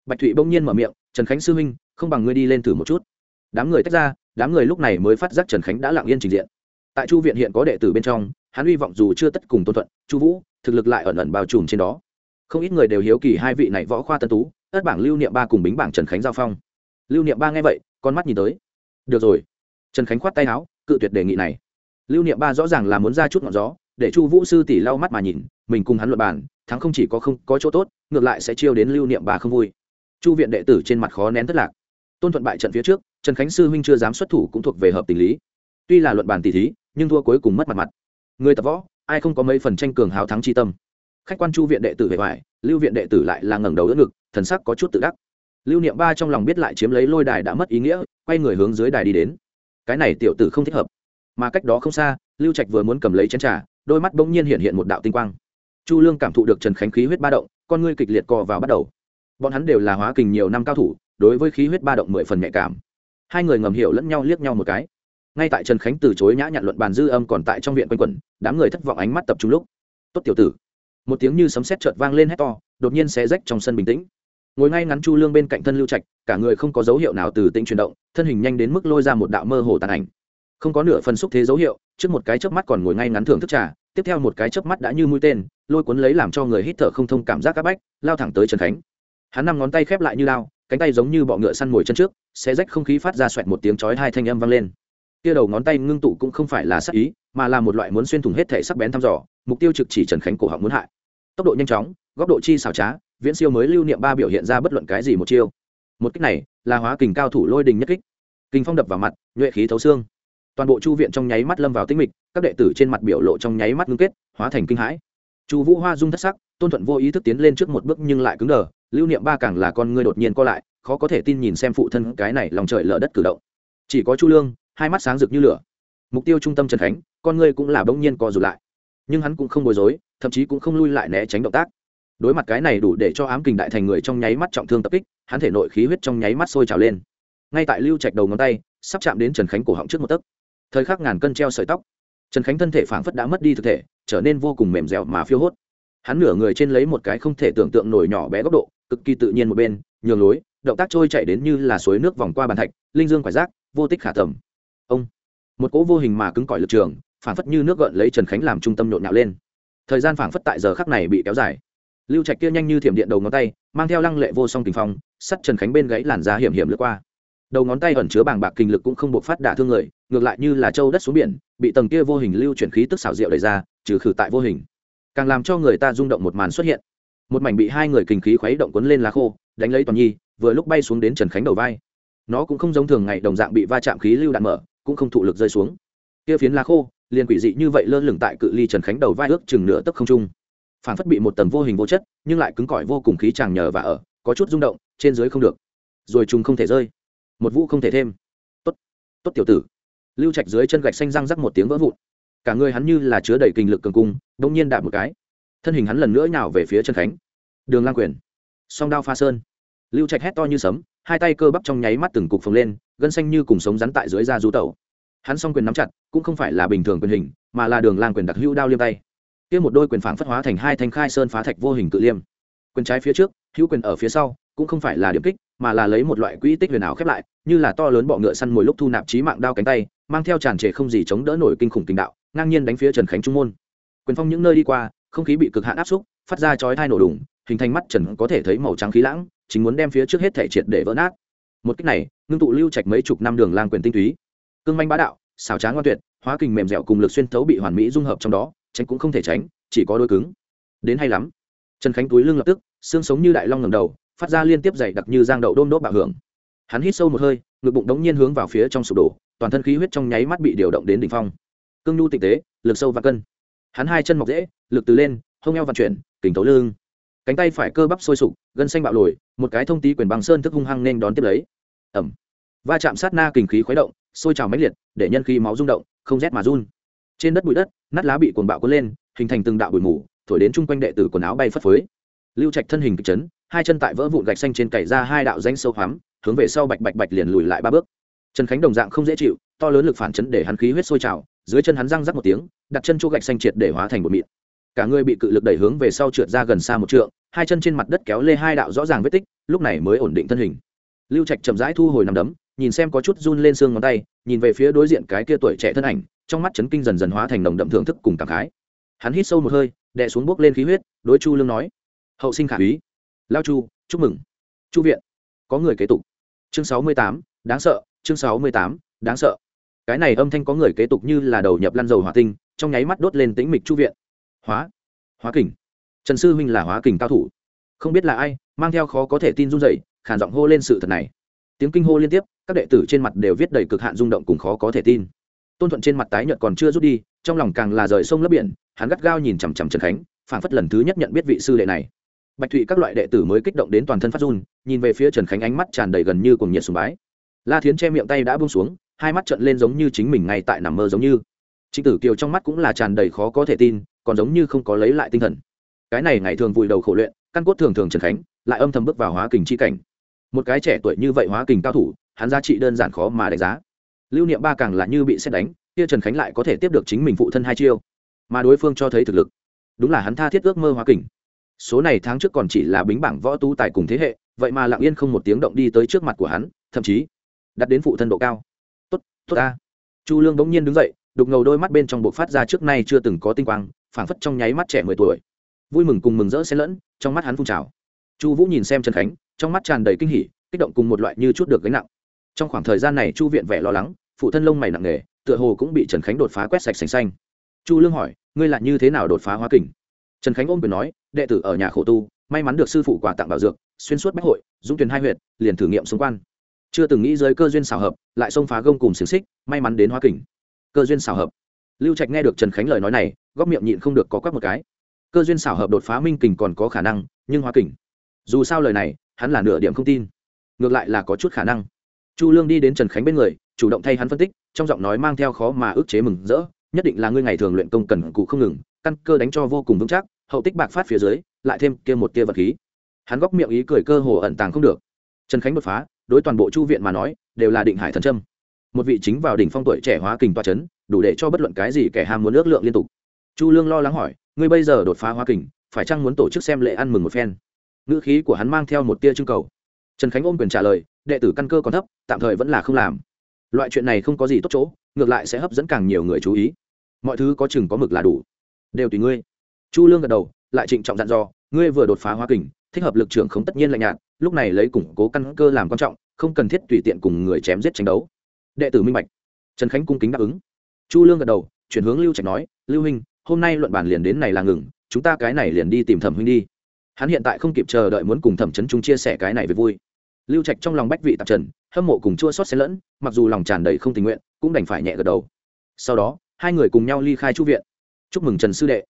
Bạch thụy bỗng nhiên mở miệng, trần khánh sư huynh, không bằng ngươi đi lên thử một chút. Đám người tách ra, đám người lúc này mới phát giác trần khánh đã lặng yên trình diện. Tại chu viện hiện có đệ tử bên trong, hắn hy vọng dù chưa tất cùng tôn thuận, chu vũ, thực lực lại ẩn ẩn bao trùm trên đó. Không ít người đều hiếu kỳ hai vị này võ khoa tân tú, ất bảng lưu niệm ba cùng bính bảng trần khánh giao phong lưu niệm ba nghe vậy, con mắt nhìn tới. Được rồi. Trần khánh khoát tay áo, cự tuyệt đề nghị này. Lưu niệm ba rõ ràng là muốn ra chút ngọn gió, để chu vũ sư tỷ lau mắt mà nhìn, mình cùng hắn luận bàn, thắng không chỉ có không có chỗ tốt, ngược lại sẽ chiêu đến lưu niệm ba không vui. Chu viện đệ tử trên mặt khó nén thất lạc. Tôn thuận bại trận phía trước, trần khánh sư huynh chưa dám xuất thủ cũng thuộc về hợp tình lý. Tuy là luận bàn tỷ thí, nhưng thua cuối cùng mất mặt mặt. Người tập võ, ai không có mấy phần tranh cường hào thắng chi tâm. Khách quan chu viện đệ tử về hoài lưu viện đệ tử lại là ngẩng đầu đỡ ngực, thần sắc có chút tự đắc lưu niệm ba trong lòng biết lại chiếm lấy lôi đài đã mất ý nghĩa, quay người hướng dưới đài đi đến. Cái này tiểu tử không thích hợp. Mà cách đó không xa, lưu trạch vừa muốn cầm lấy chén trà, đôi mắt bỗng nhiên hiện hiện một đạo tinh quang. Chu lương cảm thụ được trần khánh khí huyết ba động, con ngươi kịch liệt co vào bắt đầu. Bọn hắn đều là hóa kình nhiều năm cao thủ, đối với khí huyết ba động mười phần nhạy cảm. Hai người ngầm hiểu lẫn nhau liếc nhau một cái. Ngay tại trần khánh từ chối nhã nhặn luận bàn dư âm còn tại trong viện quanh quẩn, đám người thất vọng ánh mắt tập trung lúc. Tốt tiểu tử. Một tiếng như sấm sét chợt vang lên hét to, đột nhiên xé rách trong sân bình tĩnh ngồi ngay ngắn chu lương bên cạnh thân lưu trạch, cả người không có dấu hiệu nào từ tĩnh chuyển động, thân hình nhanh đến mức lôi ra một đạo mơ hồ tàn ảnh. Không có nửa phần xúc thế dấu hiệu, trước một cái chớp mắt còn ngồi ngay ngắn thưởng thức trà, tiếp theo một cái chớp mắt đã như mũi tên, lôi cuốn lấy làm cho người hít thở không thông cảm giác áp bách, lao thẳng tới trần khánh. Hắn năm ngón tay khép lại như lao, cánh tay giống như bọ ngựa săn mồi chân trước sẽ rách không khí phát ra xoẹt một tiếng chói hai thanh âm vang lên. Kia đầu ngón tay ngưng tụ cũng không phải là sắc ý, mà là một loại muốn xuyên thủng hết thể sắc bén thăm dò, mục tiêu trực chỉ trần khánh cổ họng muốn hại. Tốc độ nhanh chóng, góc độ chi xảo trá viễn siêu mới lưu niệm ba biểu hiện ra bất luận cái gì một chiêu. Một kích này là hóa kình cao thủ lôi đình nhất kích. Kinh phong đập vào mặt, nhuệ khí thấu xương. Toàn bộ chu viện trong nháy mắt lâm vào tĩnh mịch, các đệ tử trên mặt biểu lộ trong nháy mắt ngưng kết, hóa thành kinh hãi. Chu vũ hoa dung thất sắc, tôn thuận vô ý thức tiến lên trước một bước nhưng lại cứng đờ, lưu niệm ba càng là con ngươi đột nhiên co lại, khó có thể tin nhìn xem phụ thân cái này lòng trời lở đất cử động. Chỉ có chu lương, hai mắt sáng rực như lửa. Mục tiêu trung tâm trần khánh, con ngươi cũng là bỗng nhiên co rụt lại. Nhưng hắn cũng không bối rối, thậm chí cũng không lui lại né tránh động tác đối mặt cái này đủ để cho ám kình đại thành người trong nháy mắt trọng thương tập kích, hắn thể nội khí huyết trong nháy mắt sôi trào lên. Ngay tại lưu trạch đầu ngón tay, sắp chạm đến trần khánh cổ họng trước một tấc. Thời khắc ngàn cân treo sợi tóc. Trần khánh thân thể phảng phất đã mất đi thực thể, trở nên vô cùng mềm dẻo mà phiêu hốt. Hắn nửa người trên lấy một cái không thể tưởng tượng nổi nhỏ bé góc độ, cực kỳ tự nhiên một bên, nhường lối, động tác trôi chạy đến như là suối nước vòng qua bàn thạch, linh dương quải rác, vô tích khả tầm. Ông. Một cỗ vô hình mà cứng cỏi lực trường, phảng phất như nước gợn lấy trần khánh làm trung tâm nhộn nhạo lên. Thời gian phảng phất tại giờ khắc này bị kéo dài lưu trạch kia nhanh như thiểm điện đầu ngón tay, mang theo lăng lệ vô song tình phong, sắt trần khánh bên gãy làn da hiểm hiểm lướt qua. Đầu ngón tay ẩn chứa bàng bạc kinh lực cũng không buộc phát đả thương người, ngược lại như là châu đất xuống biển, bị tầng kia vô hình lưu chuyển khí tức xảo diệu đẩy ra, trừ khử tại vô hình. Càng làm cho người ta rung động một màn xuất hiện. Một mảnh bị hai người kinh khí khuấy động cuốn lên lá khô, đánh lấy toàn nhi, vừa lúc bay xuống đến trần khánh đầu vai. Nó cũng không giống thường ngày đồng dạng bị va chạm khí lưu đạn mở, cũng không thụ lực rơi xuống. Kia phiến lá khô, liền quỷ dị như vậy lơ lửng tại cự ly trần khánh đầu vai ước chừng nửa tấc không trung phản phất bị một tầng vô hình vô chất, nhưng lại cứng cỏi vô cùng khí chàng nhờ và ở, có chút rung động, trên dưới không được. Rồi trùng không thể rơi. Một vũ không thể thêm. Tốt tốt tiểu tử. Lưu trạch dưới chân gạch xanh răng rắc một tiếng vỡ vụn. Cả người hắn như là chứa đầy kinh lực cường cung đông nhiên đạp một cái. Thân hình hắn lần nữa nhào về phía chân khánh. Đường lang quyền. Song đao pha sơn. Lưu trạch hét to như sấm, hai tay cơ bắp trong nháy mắt từng cục phồng lên, gân xanh như cùng sống rắn tại dưới da du tẩu. Hắn s o n g quyền nắm chặt, cũng không phải là bình thường quyền hình, mà là đường lang quyền đặc hữu đao liêm tay kia một đôi quyền phảng phất hóa thành hai thanh khai sơn phá thạch vô hình cự liêm. Quyền trái phía trước, hữu quyền ở phía sau, cũng không phải là điểm kích, mà là lấy một loại quỹ tích huyền ảo khép lại, như là to lớn bọ ngựa săn mồi lúc thu nạp trí mạng đao cánh tay, mang theo tràn trề không gì chống đỡ nổi kinh khủng tình đạo, ngang nhiên đánh phía trần khánh trung môn. Quyền phong những nơi đi qua, không khí bị cực hạn áp xúc, phát ra chói thai nổ đùng, hình thành mắt trần có thể thấy màu trắng khí lãng, chính muốn đem phía trước hết thể triệt để vỡ nát. Một cách này, ngưng tụ lưu trạch mấy chục năm đường lang quyền tinh túy. Cương manh bá đạo, xảo tráng ngoan tuyệt, hóa kình mềm dẻo cùng lực xuyên thấu bị hoàn mỹ dung hợp trong đó tránh cũng không thể tránh, chỉ có đôi cứng. Đến hay lắm. Trần khánh túi lưng lập tức, xương sống như đại long ngầm đầu, phát ra liên tiếp dày đặc như giang đậu đôm đốt bạo hưởng. Hắn hít sâu một hơi, ngực bụng đống nhiên hướng vào phía trong sụp đổ, toàn thân khí huyết trong nháy mắt bị điều động đến đỉnh phong. Cương nhu tịch tế, lực sâu và cân. Hắn hai chân mọc dễ lực từ lên, hông eo vận chuyển kỉnh tấu lưng. Cánh tay phải cơ bắp sôi sục, gân xanh bạo lồi, một cái thông tí quyền bằng sơn thức hung hăng nên đón tiếp lấy. Ẩm va chạm sát na kình khí khuấy động, sôi trào mãnh liệt, để nhân khí máu rung động, không rét mà run trên đất bụi đất, nát lá bị cuồng bạo cuốn lên, hình thành từng đạo bụi mù, thổi đến chung quanh đệ tử quần áo bay phất phới. Lưu trạch thân hình kịch chấn, hai chân tại vỡ vụn gạch xanh trên cày ra hai đạo danh sâu hoắm, hướng về sau bạch bạch bạch liền lùi lại ba bước. Trần khánh đồng dạng không dễ chịu, to lớn lực phản chấn để hắn khí huyết sôi trào, dưới chân hắn răng rắc một tiếng, đặt chân chỗ gạch xanh triệt để hóa thành một mịn. Cả người bị cự lực đẩy hướng về sau trượt ra gần xa một trượng, hai chân trên mặt đất kéo lê hai đạo rõ ràng vết tích, lúc này mới ổn định thân hình. Lưu trạch chậm rãi thu hồi nằm đấm nhìn xem có chút run lên xương ngón tay, nhìn về phía đối diện cái kia tuổi trẻ thân ảnh, trong mắt chấn kinh dần dần hóa thành nồng đậm thưởng thức cùng cảm khái. Hắn hít sâu một hơi, đè xuống bốc lên khí huyết, đối chu lương nói, hậu sinh khả úy. Lao chu, chúc mừng. Chu viện, có người kế tục. Chương sáu mươi tám, đáng sợ, chương sáu mươi tám, đáng sợ. Cái này âm thanh có người kế tục như là đầu nhập lăn dầu hỏa tinh, trong nháy mắt đốt lên tĩnh mịch chu viện. Hóa hóa kình. Trần sư huynh là hóa kình cao thủ. Không biết là ai, mang theo khó có thể tin run dậy khản giọng hô lên sự thật này. Tiếng kinh hô liên tiếp các đệ tử trên mặt đều viết đầy cực hạn rung động cùng khó có thể tin. Tôn thuận trên mặt tái nhợt còn chưa rút đi, trong lòng càng là rời sông lấp biển, hắn gắt gao nhìn chằm chằm trần khánh phản phất lần thứ nhất nhận biết vị sư đệ này. Bạch thụy các loại đệ tử mới kích động đến toàn thân phát run, nhìn về phía trần khánh ánh mắt tràn đầy gần như cùng nhiệt sùng bái. La thiến che miệng tay đã bung xuống, hai mắt trận lên giống như chính mình ngay tại nằm mơ giống như. Trịnh tử kiều trong mắt cũng là tràn đầy khó có thể tin, còn giống như không có lấy lại tinh thần. Cái này ngày thường vùi đầu khổ luyện, căn cốt thường thường trần khánh, lại âm thầm bước vào hóa kình chi cảnh. Một cái trẻ tuổi như vậy hóa kình cao thủ hắn giá trị đơn giản khó mà đánh giá. Lưu niệm ba càng là như bị xét đánh, kia trần khánh lại có thể tiếp được chính mình phụ thân hai chiêu. Mà đối phương cho thấy thực lực. Đúng là hắn tha thiết ước mơ hoa kình. Số này tháng trước còn chỉ là bính bảng võ tu tài cùng thế hệ, vậy mà lặng yên không một tiếng động đi tới trước mặt của hắn, thậm chí đặt đến phụ thân độ cao. Tốt tốt ta. Chu lương bỗng nhiên đứng dậy, đục ngầu đôi mắt bên trong buộc phát ra trước nay chưa từng có tinh quang, phảng phất trong nháy mắt trẻ mười tuổi. Vui mừng cùng mừng rỡ xen lẫn, trong mắt hắn phun trào. Chu vũ nhìn xem trần khánh, trong mắt tràn đầy kinh hỉ, kích động cùng một loại như chút được gánh nặng trong khoảng thời gian này chu viện vẻ lo lắng, phụ thân lông mày nặng nề, tựa hồ cũng bị trần khánh đột phá quét sạch sành xanh. Chu lương hỏi, ngươi lại như thế nào đột phá hóa kình? Trần khánh ôm quyền nói, đệ tử ở nhà khổ tu, may mắn được sư phụ quà tặng bảo dược, xuyên suốt bách hội, dũng tuyển hai huyện liền thử nghiệm xung quan chưa từng nghĩ giới cơ duyên xảo hợp, lại xông phá gông cùng xiềng xích, may mắn đến hóa kình. Cơ duyên xảo hợp. Lưu trạch nghe được trần khánh lời nói này, góc miệng nhịn không được có quắc một cái. Cơ duyên xảo hợp đột phá minh kình còn có khả năng, nhưng hoa kình. Dù sao lời này, hắn là nửa điểm không tin. Ngược lại là có chút khả năng chu lương đi đến trần khánh bên người, chủ động thay hắn phân tích, trong giọng nói mang theo khó mà ức chế mừng rỡ, nhất định là ngươi ngày thường luyện công cần cụ không ngừng, căn cơ đánh cho vô cùng vững chắc, hậu tích bạc phát phía dưới, lại thêm kia một tia vật khí. Hắn góc miệng ý cười cơ hồ ẩn tàng không được. Trần khánh đột phá, đối toàn bộ chu viện mà nói, đều là định hải thần trâm một vị chính vào đỉnh phong tuổi trẻ hóa kình toa chấn, đủ để cho bất luận cái gì kẻ ham muốn ước lượng liên tục. Chu lương lo lắng hỏi, ngươi bây giờ đột phá hóa kình, phải chăng muốn tổ chức xem lễ ăn mừng một phen? Ngữ khí của hắn mang theo một tia trưng cầu. Trần khánh ôm quyền trả lời đệ tử căn cơ còn thấp, tạm thời vẫn là không làm. Loại chuyện này không có gì tốt chỗ, ngược lại sẽ hấp dẫn càng nhiều người chú ý. Mọi thứ có chừng có mực là đủ. Đều tùy ngươi. Chu lương gật đầu, lại trịnh trọng dặn dò, ngươi vừa đột phá hoa kình, thích hợp lực trưởng không tất nhiên lạnh nhạt, lúc này lấy củng cố căn cơ làm quan trọng, không cần thiết tùy tiện cùng người chém giết tranh đấu. Đệ tử minh bạch. Trần khánh cung kính đáp ứng. Chu lương gật đầu, chuyển hướng lưu trạch nói, lưu huynh, hôm nay luận bản liền đến này là ngừng, chúng ta cái này liền đi tìm thẩm huynh đi. Hắn hiện tại không kịp chờ đợi muốn cùng thẩm trấn trung chia sẻ cái này về vui lưu trạch trong lòng bách vị tạp trần, hâm mộ cùng chua xót xen lẫn, mặc dù lòng tràn đầy không tình nguyện, cũng đành phải nhẹ gật đầu. Sau đó, hai người cùng nhau ly khai chu viện. Chúc mừng trần sư đệ.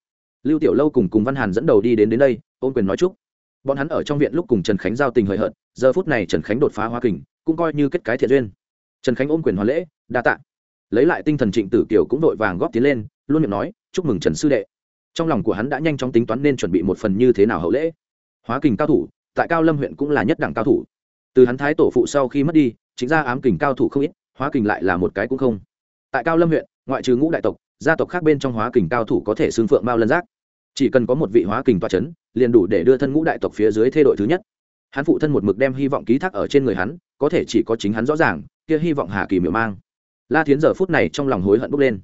Lưu tiểu lâu cùng cùng văn hàn dẫn đầu đi đến đến đây, ôn quyền nói chúc. Bọn hắn ở trong viện lúc cùng trần khánh giao tình hời hợt, giờ phút này trần khánh đột phá hoa kình, cũng coi như kết cái thiện duyên. Trần khánh ôm quyền hoàn lễ, đa tạ. Lấy lại tinh thần trịnh tử kiều cũng vội vàng góp tiến lên, luôn miệng nói, chúc mừng trần sư đệ. Trong lòng của hắn đã nhanh chóng tính toán nên chuẩn bị một phần như thế nào hậu lễ. Hóa kình cao thủ, tại cao lâm huyện cũng là nhất đẳng cao thủ từ hắn thái tổ phụ sau khi mất đi, chính ra ám kình cao thủ không ít, hóa kình lại là một cái cũng không. Tại cao lâm huyện, ngoại trừ ngũ đại tộc, gia tộc khác bên trong hóa kình cao thủ có thể xương phượng mao lân giác. Chỉ cần có một vị hóa kình toa c h ấ n liền đủ để đưa thân ngũ đại tộc phía dưới thê đội thứ nhất. Hắn phụ thân một mực đem hy vọng ký thác ở trên người hắn, có thể chỉ có chính hắn rõ ràng, kia hy vọng hà kỳ miểu mang. La thiến giờ phút này trong lòng hối hận bốc lên.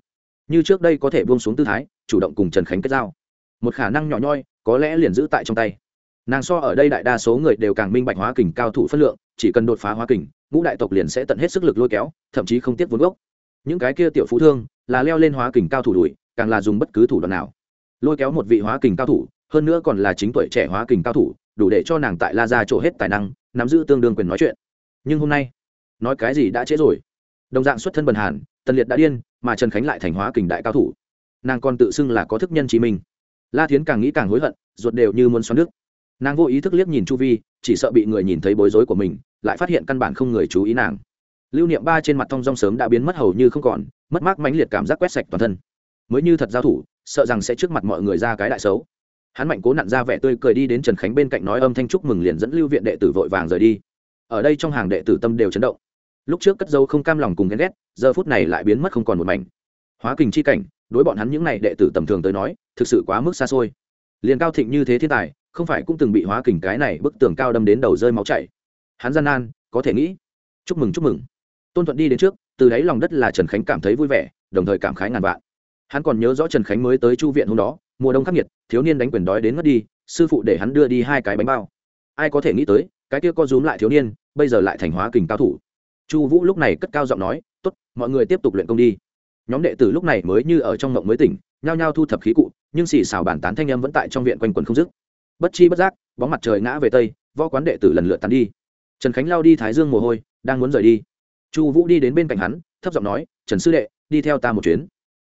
Như trước đây có thể buông xuống tư thái, chủ động cùng trần khánh kết giao. Một khả năng nhỏ nhoi, có lẽ liền giữ tại trong tay nàng so ở đây đại đa số người đều càng minh bạch hóa kình cao thủ phân lượng, chỉ cần đột phá hóa kình, ngũ đại tộc liền sẽ tận hết sức lực lôi kéo, thậm chí không tiếc vốn gốc. Những cái kia tiểu phú thương là leo lên hóa kình cao thủ đuổi, càng là dùng bất cứ thủ đoạn nào. Lôi kéo một vị hóa kình cao thủ, hơn nữa còn là chính tuổi trẻ hóa kình cao thủ, đủ để cho nàng tại la ra chỗ hết tài năng, nắm giữ tương đương quyền nói chuyện. Nhưng hôm nay, nói cái gì đã trễ rồi. Đồng dạng xuất thân bần hàn, tần liệt đã điên, mà trần khánh lại thành hóa kình đại cao thủ. Nàng còn tự xưng là có thức nhân chí minh. La thiến càng nghĩ càng hối hận, ruột đều như muốn xoắn nước nàng vô ý thức liếc nhìn chu vi, chỉ sợ bị người nhìn thấy bối rối của mình, lại phát hiện căn bản không người chú ý nàng. Lưu niệm ba trên mặt thong dong sớm đã biến mất hầu như không còn, mất mát mãnh liệt cảm giác quét sạch toàn thân. Mới như thật giao thủ, sợ rằng sẽ trước mặt mọi người ra cái đại xấu. Hắn mạnh cố nặn ra vẻ tươi cười đi đến trần khánh bên cạnh nói âm thanh chúc mừng liền dẫn lưu viện đệ tử vội vàng rời đi. Ở đây trong hàng đệ tử tâm đều chấn động. Lúc trước cất dâu không cam lòng cùng ghen ghét, giờ phút này lại biến mất không còn một mảnh. Hóa kình chi cảnh, đối bọn hắn những n à y đệ tử tầm thường tới nói, thực sự quá mức xa xôi. Liền cao thịnh như thế thiên tài không phải cũng từng bị hóa kình cái này bức tường cao đâm đến đầu rơi máu chảy. Hắn gian nan, có thể nghĩ. Chúc mừng chúc mừng. Tôn thuận đi đến trước, từ đáy lòng đất là trần khánh cảm thấy vui vẻ, đồng thời cảm khái ngàn vạn. Hắn còn nhớ rõ trần khánh mới tới chu viện hôm đó, mùa đông khắc nghiệt, thiếu niên đánh quyền đói đến mất đi, sư phụ để hắn đưa đi hai cái bánh bao. Ai có thể nghĩ tới, cái kia co rúm lại thiếu niên, bây giờ lại thành hóa kình cao thủ. Chu vũ lúc này cất cao giọng nói t ố t mọi người tiếp tục luyện công đi. Nhóm đệ tử lúc này mới như ở trong mộng mới tỉnh, nhao nhao thu thập khí cụ, nhưng xì xào bản tán thanh âm vẫn tại trong viện quanh quần không dứt bất chi bất giác, bóng mặt trời ngã về tây, võ quán đệ tử lần lượt tắn đi. Trần khánh lao đi thái dương mồ hôi, đang muốn rời đi. Chu vũ đi đến bên cạnh hắn, thấp giọng nói, trần sư đệ, đi theo ta một chuyến.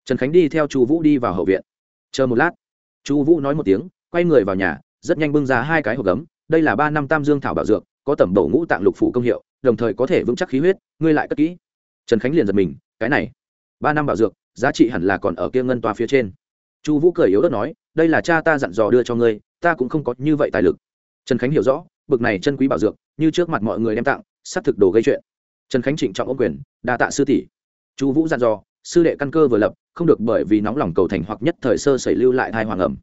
Trần khánh đi theo chu vũ đi vào hậu viện. Chờ một lát. Chu vũ nói một tiếng, quay người vào nhà, rất nhanh bưng ra hai cái hộp gấm. Đây là ba năm tam dương thảo bảo dược, có tẩm bổ ngũ tạng lục phủ công hiệu, đồng thời có thể vững chắc khí huyết, ngươi lại cất kỹ. Trần khánh liền giật mình, cái này, ba năm bảo dược, giá trị hẳn là còn ở kia ngân toa phía trên chu vũ cười yếu ớt nói, đây là cha ta dặn dò đưa cho ngươi, ta cũng không có như vậy tài lực. Trần khánh hiểu rõ, bực này chân quý bảo dược, như trước mặt mọi người đem tặng, xác thực đồ gây chuyện. Trần khánh trịnh trọng ông quyền, đa tạ sư tỷ. Chu vũ dặn dò, sư đệ căn cơ vừa lập, không được bởi vì nóng lòng cầu thành hoặc nhất thời sơ xảy lưu lại thai hoàng ẩm.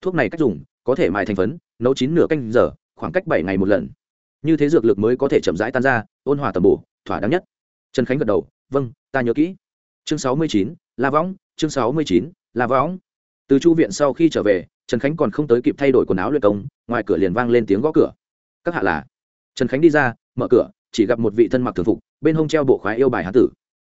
Thuốc này cách dùng, có thể mài thành phấn, nấu chín nửa canh giờ, khoảng cách bảy ngày một lần. Như thế dược lực mới có thể chậm rãi tan ra, ôn hòa tầm bổ, thỏa đáng nhất. Trần khánh gật đầu vâng ta nhớ kỹ. Chương sáu mươi chín, la võng, chương sáu mươi chín, la võng từ chu viện sau khi trở về, trần khánh còn không tới kịp thay đổi quần áo luyện công, ngoài cửa liền vang lên tiếng gõ cửa. Các hạ là? Trần khánh đi ra, mở cửa, chỉ gặp một vị thân mặc thường phục, bên hông treo bộ khoái yêu bài hán tử.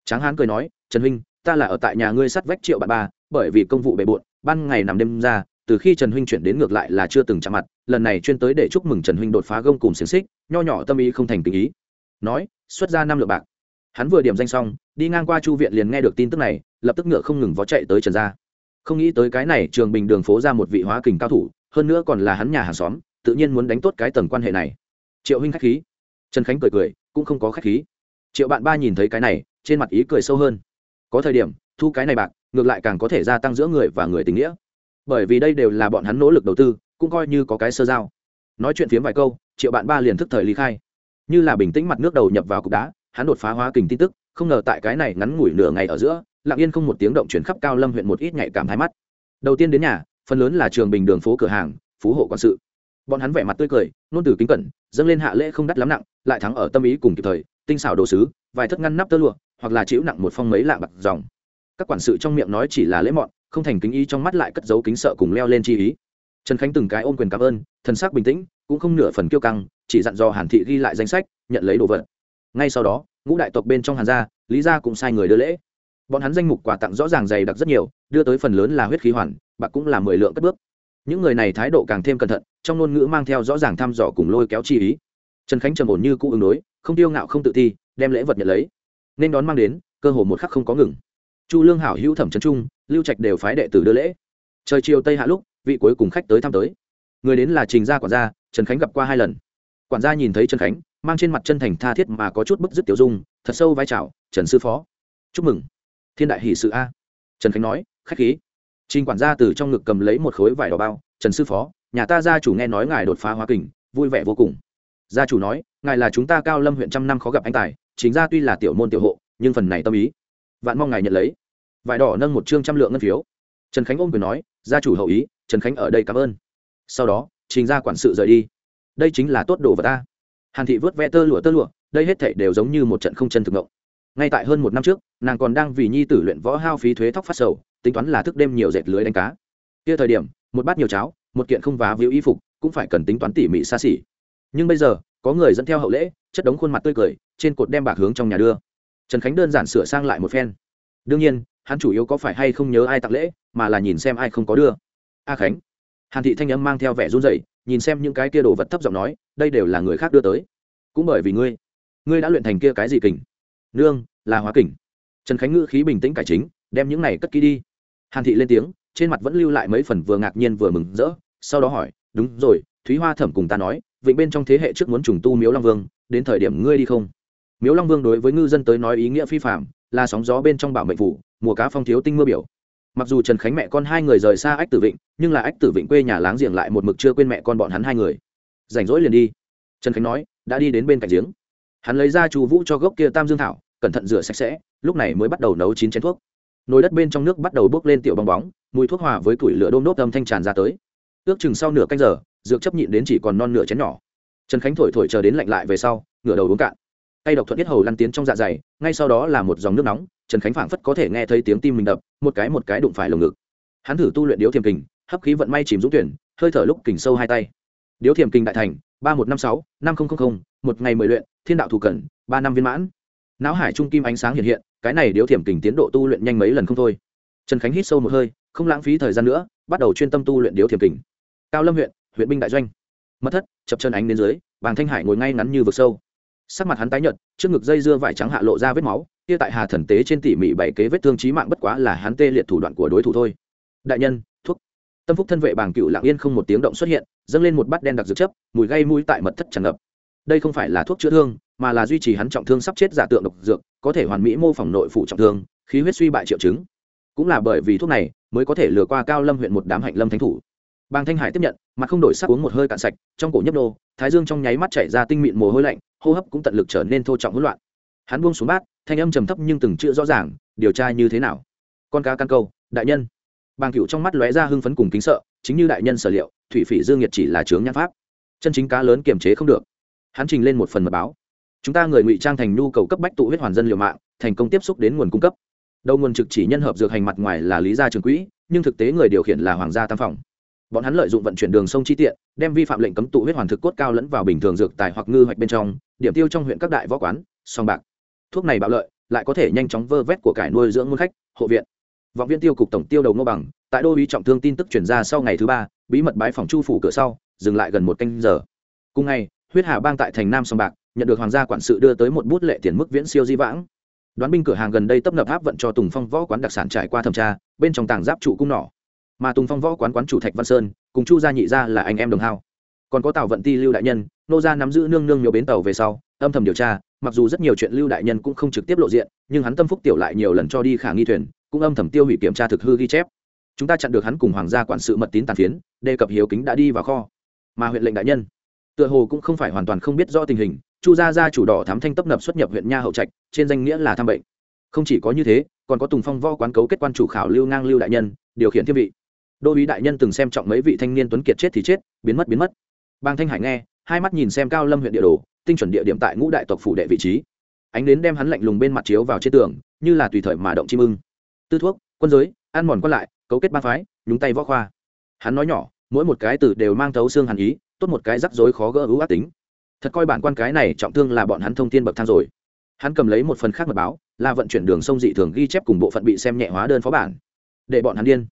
Tráng hán cười nói, trần huynh, ta là ở tại nhà ngươi sắt vách triệu bạn ba, bởi vì công vụ bề bộn, ban ngày nằm đêm ra, từ khi trần huynh chuyển đến ngược lại là chưa từng chạm mặt, lần này chuyên tới để chúc mừng trần huynh đột phá gông cùng xiềng xích, nho nhỏ tâm ý không thành tình ý. Nói, xuất ra năm lượng bạc. Hắn vừa điểm danh xong, đi ngang qua chu viện liền nghe được tin tức này, lập tức ngựa không ngừng vó chạy tới trần gia không nghĩ tới cái này trường bình đường phố ra một vị hóa kình cao thủ, hơn nữa còn là hắn nhà hàng xóm, tự nhiên muốn đánh tốt cái tầng quan hệ này. Triệu huynh khách khí. Trần khánh cười cười, cũng không có khách khí. Triệu bạn ba nhìn thấy cái này, trên mặt ý cười sâu hơn. Có thời điểm, thu cái này bạc, ngược lại càng có thể gia tăng giữa người và người tình nghĩa. Bởi vì đây đều là bọn hắn nỗ lực đầu tư, cũng coi như có cái sơ giao. Nói chuyện phiếm vài câu, triệu bạn ba liền thức thời ly khai. Như là bình tĩnh mặt nước đầu nhập vào cục đá, hắn đột phá hóa kình tin tức, không ngờ tại cái này ngắn ngủi nửa ngày ở giữa lặng yên không một tiếng động chuyển khắp cao lâm huyện một ít nhạy cảm thái mắt. Đầu tiên đến nhà, phần lớn là trường bình đường phố cửa hàng, phú hộ quản sự. Bọn hắn vẻ mặt tươi cười, nôn từ kính cẩn, dâng lên hạ lễ không đắt lắm nặng, lại thắng ở tâm ý cùng kịp thời, tinh xảo đồ sứ, vài thất ngăn nắp tơ lụa, hoặc là chịu nặng một phong mấy lạ bạc dòng. Các quản sự trong miệng nói chỉ là lễ mọn, không thành kính ý trong mắt lại cất giấu kính sợ cùng leo lên chi ý. Trần khánh từng cái ôm quyền cảm ơn, thần sắc bình tĩnh, cũng không nửa phần kiêu căng, chỉ dặn dò hàn thị ghi lại danh sách, nhận lấy đồ vật. Ngay sau đó, ngũ đại tộc bên trong hàn gia, lý gia cũng sai người đưa lễ bọn hắn danh mục quà tặng rõ ràng dày đặc rất nhiều, đưa tới phần lớn là huyết khí hoàn, bạc cũng là mười lượng cất bước. Những người này thái độ càng thêm cẩn thận, trong ngôn ngữ mang theo rõ ràng thăm dò cùng lôi kéo chi ý. Trần khánh trầm ổn như cũ ứng đối, không tiêu ngạo không tự ti, đem lễ vật nhận lấy. Nên đón mang đến, cơ hồ một khắc không có ngừng. Chu lương hảo hữu thẩm trấn trung, lưu trạch đều phái đệ tử đưa lễ. Trời chiều tây hạ lúc, vị cuối cùng khách tới thăm tới. Người đến là trình gia quản gia, trần khánh gặp qua hai lần. Quản gia nhìn thấy trần khánh, mang trên mặt chân thành tha thiết mà có chút bức dứt tiểu dung, thật sâu vai trào trần sư phó. Chúc mừng thiên đại hỷ sự a. Trần khánh nói, khách khí. Trình quản gia từ trong ngực cầm lấy một khối vải đỏ bao, trần sư phó, nhà ta gia chủ nghe nói ngài đột phá hóa kình, vui vẻ vô cùng. Gia chủ nói, ngài là chúng ta cao lâm huyện trăm năm khó gặp anh tài, chính ra tuy là tiểu môn tiểu hộ, nhưng phần này tâm ý, vạn mong ngài nhận lấy. Vải đỏ nâng một chương trăm lượng ngân phiếu. Trần khánh ôm quyền nói, gia chủ hậu ý, trần khánh ở đây cảm ơn. Sau đó, trình ra quản sự rời đi. Đây chính là tốt đồ vật ta. Hàn thị vớt vẽ tơ lụa tơ lụa, đây hết thảy đều giống như một trận không chân thực ngộng ngay tại hơn một năm trước, nàng còn đang vì nhi tử luyện võ hao phí thuế thóc phát sầu, tính toán là thức đêm nhiều dệt lưới đánh cá. Kia thời điểm, một bát nhiều cháo, một kiện không vá víu y phục, cũng phải cần tính toán tỉ mỉ xa xỉ. Nhưng bây giờ, có người dẫn theo hậu lễ, chất đống khuôn mặt tươi cười, trên cột đem bạc hướng trong nhà đưa. Trần khánh đơn giản sửa sang lại một phen. Đương nhiên, hắn chủ yếu có phải hay không nhớ ai tặng lễ, mà là nhìn xem ai không có đưa. A khánh. Hàn thị thanh âm mang theo vẻ run rẩy, nhìn xem những cái kia đồ vật thấp giọng nói, đây đều là người khác đưa tới. Cũng bởi vì ngươi. Ngươi đã luyện thành kia cái gì kình? Nương, là hóa kình. Trần khánh ngữ khí bình tĩnh cải chính, đem những này cất kỹ đi. Hàn thị lên tiếng, trên mặt vẫn lưu lại mấy phần vừa ngạc nhiên vừa mừng rỡ, sau đó hỏi, đúng rồi, thúy hoa thẩm cùng ta nói, vịnh bên trong thế hệ trước muốn trùng tu miếu long vương, đến thời điểm ngươi đi không? Miếu long vương đối với ngư dân tới nói ý nghĩa phi phạm là sóng gió bên trong bảo mệnh phủ, mùa cá phong thiếu tinh mưa biểu. Mặc dù trần khánh mẹ con hai người rời xa ách tử vịnh, nhưng là ách tử vịnh quê nhà láng giềng lại một mực chưa quên mẹ con bọn hắn hai người. Rảnh rỗi liền đi. Trần khánh nói, đã đi đến bên cạnh giếng. Hắn lấy ra chu vũ cho gốc kia tam dương thảo cẩn thận rửa sạch sẽ, lúc này mới bắt đầu nấu chín chén thuốc. Nồi đất bên trong nước bắt đầu bốc lên tiểu bong bóng, mùi thuốc hòa với củi lửa đôm nốt âm thanh tràn ra tới. Ước chừng sau nửa canh giờ, dược chấp nhịn đến chỉ còn non nửa chén nhỏ. Trần khánh thổi thổi chờ đến lạnh lại về sau, ngửa đầu uống cạn. Tay độc thuận nhất hầu lăn tiến trong dạ dày, ngay sau đó là một dòng nước nóng, trần khánh phảng phất có thể nghe thấy tiếng tim mình đập, một cái một cái đụng phải lồng ngực. Hắn thử tu luyện điếu thiềm kình, hấp khí vận may chìm dũng tuyển, hơi thở lúc kình sâu hai tay. Điếu thiềm kình đại thành, ba một năm sáu, năm nghìn một ngày mười luyện, thiên đạo thủ cẩn, ba năm viên mãn não hải trung kim ánh sáng hiện hiện, cái này điếu thiểm kình tiến độ tu luyện nhanh mấy lần không thôi. Trần khánh hít sâu một hơi, không lãng phí thời gian nữa, bắt đầu chuyên tâm tu luyện điếu thiểm kình. Cao lâm huyện huyện binh đại doanh. Mất thất, chập chân ánh đến dưới, bàng thanh hải ngồi ngay ngắn như vực sâu. Sắc mặt hắn tái nhợt, trước ngực dây dưa vải trắng hạ lộ ra vết máu, kia tại hà thần tế trên tỉ mỉ bảy kế vết thương chí mạng bất quá là hắn tê liệt thủ đoạn của đối thủ thôi. Đại nhân, thuốc. Tâm phúc thân vệ bàng cựu lặng yên không một tiếng động xuất hiện, dâng lên một bát đen đặc dược chấp, mùi gây mũi tại mật thất tràn ngập đây không phải là thuốc chữa thương, mà là duy trì hắn trọng thương sắp chết giả tượng độc dược, có thể hoàn mỹ mô phỏng nội phụ trọng thương, khí huyết suy bại triệu chứng. Cũng là bởi vì thuốc này mới có thể lừa qua cao lâm huyện một đám hạnh lâm thánh thủ. Bàng thanh hải tiếp nhận mà không đổi sắc uống một hơi cạn sạch, trong cổ nhấp nô, thái dương trong nháy mắt chảy ra tinh mịn mồ hôi lạnh, hô hấp cũng tận lực trở nên thô trọng hỗn loạn. Hắn buông xuống bát, thanh âm trầm thấp nhưng từng chữ rõ ràng, điều tra như thế nào? Con cá căn câu, đại nhân. Bàng cựu trong mắt lóe ra hưng phấn cùng kính sợ, chính như đại nhân sở liệu, thủy phỉ dương nhiệt chỉ là chướng nhan pháp. Chân chính cá lớn kiềm chế không được hắn trình lên một phần mật báo. Chúng ta người ngụy trang thành nhu cầu cấp bách tụ huyết hoàn dân liều mạng, thành công tiếp xúc đến nguồn cung cấp. Đầu nguồn trực chỉ nhân hợp dược hành mặt ngoài là lý gia trường quỹ, nhưng thực tế người điều khiển là hoàng gia tam phòng. Bọn hắn lợi dụng vận chuyển đường sông chi tiện, đem vi phạm lệnh cấm tụ huyết hoàn thực cốt cao lẫn vào bình thường dược tài hoặc ngư hoạch bên trong, điểm tiêu trong huyện các đại võ quán, song bạc. Thuốc này bạo lợi, lại có thể nhanh chóng vơ vét của cải nuôi dưỡng muôn khách, hộ viện. Vọng viên tiêu cục tổng tiêu đầu ngô bằng, tại đô uý trọng thương tin tức chuyển ra sau ngày thứ ba, bí mật bái phòng chu phủ cửa sau, dừng lại gần một canh giờ. Cùng ngày huyết hà bang tại thành nam sông bạc, nhận được hoàng gia quản sự đưa tới một bút lệ tiền mức viễn siêu di vãng. Đoán binh cửa hàng gần đây tấp nập áp vận cho tùng phong võ quán đặc sản trải qua thẩm tra, bên trong tàng giáp trụ cung nỏ. Mà tùng phong võ quán quán chủ thạch văn sơn, cùng chu gia nhị gia là anh em đồng hao. Còn có tàu vận ti lưu đại nhân, nô gia nắm giữ nương nương nhiều bến tàu về sau, âm thầm điều tra, mặc dù rất nhiều chuyện lưu đại nhân cũng không trực tiếp lộ diện, nhưng hắn tâm phúc tiểu lại nhiều lần cho đi khả nghi thuyền, cũng âm thầm tiêu hủy kiểm tra thực hư ghi chép. Chúng ta chặn được hắn cùng hoàng gia quản sự mật tín tàn phiến, đề cập hiếu kính đã đi vào kho. Mà huyện lệnh đại nhân tựa hồ cũng không phải hoàn toàn không biết rõ tình hình, chu gia gia chủ đỏ thám thanh tấp nập xuất nhập huyện nha hậu trạch, trên danh nghĩa là thăm bệnh. Không chỉ có như thế, còn có tùng phong võ quán cấu kết quan chủ khảo lưu ngang lưu đại nhân, điều khiển thiên vị. Đô uý đại nhân từng xem trọng mấy vị thanh niên tuấn kiệt chết thì chết, biến mất biến mất. Bang thanh hải nghe, hai mắt nhìn xem cao lâm huyện địa đồ, tinh chuẩn địa điểm tại ngũ đại tộc phủ đệ vị trí. Ánh đến đem hắn lạnh lùng bên mặt chiếu vào trên tường, như là tùy thời mà động chim ưng. Tư thuốc, quân giới, ăn mòn quan lại, cấu kết ba phái, nhúng tay võ khoa. Hắn nói nhỏ, mỗi một cái từ đều mang thấu xương hàn ý tốt một cái rắc rối khó gỡ ưu ác tính. Thật coi bản quan cái này trọng thương là bọn hắn thông tin bậc thang rồi. Hắn cầm lấy một phần khác mật báo, là vận chuyển đường sông dị thường ghi chép cùng bộ phận bị xem nhẹ hóa đơn phó bản. Để bọn hắn điên.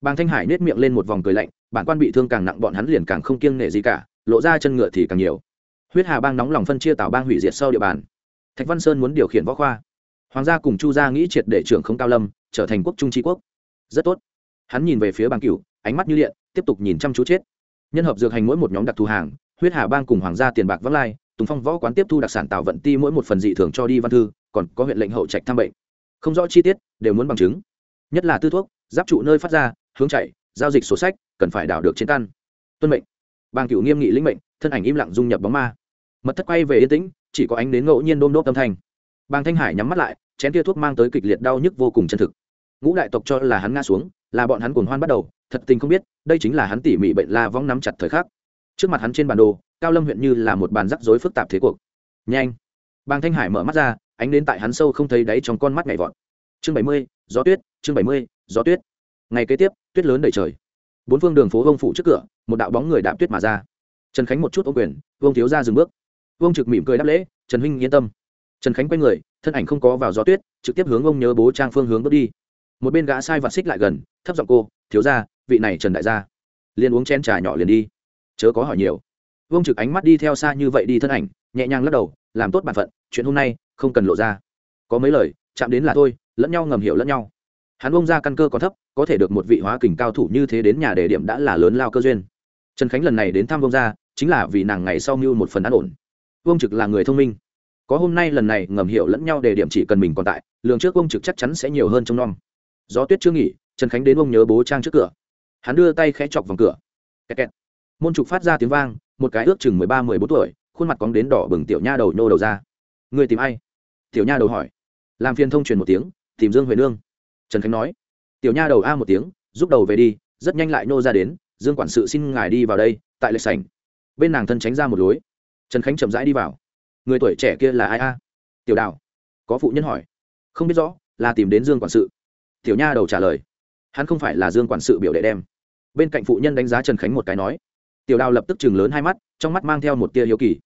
Bàng thanh hải nết miệng lên một vòng cười lạnh, bản quan bị thương càng nặng bọn hắn liền càng không kiêng nể gì cả, lộ ra chân ngựa thì càng nhiều. Huyết hà bang nóng lòng phân chia tảo bang hủy diệt sâu địa bàn. Thạch văn sơn muốn điều khiển võ khoa. Hoàng gia cùng chu gia nghĩ triệt để trưởng không cao lâm, trở thành quốc trung tri quốc. Rất tốt. Hắn nhìn về phía bàng cửu, ánh mắt như điện, tiếp tục nhìn chăm chú chết nhân hợp dược hành mỗi một nhóm đặc thù hàng, huyết hà bang cùng hoàng gia tiền bạc vắng lai, tùng phong võ quán tiếp thu đặc sản tạo vận ti mỗi một phần dị thường cho đi văn thư, còn có huyện lệnh hậu trạch thăm bệnh. Không rõ chi tiết, đều muốn bằng chứng. Nhất là tư thuốc, giáp trụ nơi phát ra, hướng chạy, giao dịch sổ sách, cần phải đảo được trên căn. Tuân mệnh. Bang cửu nghiêm nghị lĩnh mệnh, thân ảnh im lặng dung nhập bóng ma. Mật thất quay về yên tĩnh, chỉ có ánh đến ngẫu nhiên đôm đốp âm thanh. Bang thanh hải nhắm mắt lại, chén tia thuốc mang tới kịch liệt đau nhức vô cùng chân thực ngũ đại tộc cho là hắn ngã xuống, là bọn hắn cuồng hoan bắt đầu, thật tình không biết, đây chính là hắn tỉ mỉ bệnh la vong nắm chặt thời khắc. Trước mặt hắn trên bản đồ, cao lâm huyện như là một bàn rắc rối phức tạp thế cuộc. Nhanh! Bang thanh hải mở mắt ra, ánh đến tại hắn sâu không thấy đáy trong con mắt nhảy vọt. Chương bảy mươi, gió tuyết, chương bảy mươi, gió tuyết. Ngày kế tiếp, tuyết lớn đầy trời. Bốn phương đường phố vông phủ trước cửa, một đạo bóng người đạp tuyết mà ra. Trần khánh một chút ô quyền, vông thiếu ra dừng bước. Vông trực mỉm cười đáp lễ, trần huynh yên tâm. Trần khánh quay người, thân ảnh không có vào gió tuyết, trực tiếp hướng ông nhớ bố trang phương hướng bước đi một bên gã sai vặt xích lại gần, thấp giọng cô, thiếu ra vị này trần đại gia. Liền uống chén trà nhỏ liền đi. Chớ có hỏi nhiều. Vương trực ánh mắt đi theo xa như vậy đi thân ảnh, nhẹ nhàng lắc đầu, làm tốt bản phận, chuyện hôm nay không cần lộ ra. Có mấy lời, chạm đến là thôi, lẫn nhau ngầm hiểu lẫn nhau. Hắn bông ra căn cơ còn thấp, có thể được một vị hóa kình cao thủ như thế đến nhà đề điểm đã là lớn lao cơ duyên. Trần khánh lần này đến thăm bông ra chính là vì nàng ngày sau mưu một phần an ổn. Vương trực là người thông minh. Có hôm nay lần này ngầm hiểu lẫn nhau đề điểm chỉ cần mình còn tại, lường trước vương trực chắc chắn sẽ nhiều hơn trong non gió tuyết chưa nghỉ, trần khánh đến ông nhớ bố trang trước cửa. Hắn đưa tay khẽ chọc vòng cửa. Kẹt kẹt. môn trục phát ra tiếng vang, một cái ước chừng mười ba, mười bốn tuổi, khuôn mặt cóng đến đỏ bừng tiểu nha đầu nhô đầu ra. Người tìm ai? Tiểu nha đầu hỏi. Làm phiền thông truyền một tiếng, tìm dương huệ nương. Trần khánh nói. Tiểu nha đầu a một tiếng giúp đầu về đi, rất nhanh lại nô ra đến, dương quản sự xin ngài đi vào đây, tại lệch sảnh. Bên nàng thân tránh ra một lối. Trần khánh chậm rãi đi vào. Người tuổi trẻ kia là ai a? Tiểu đào. Có phụ nhân hỏi. Không biết rõ, là tìm đến dương quản sự tiểu nha đầu trả lời. Hắn không phải là dương quản sự biểu đệ đem. Bên cạnh phụ nhân đánh giá trần khánh một cái nói. Tiểu đào lập tức chừng lớn hai mắt, trong mắt mang theo một tia hiếu kỳ.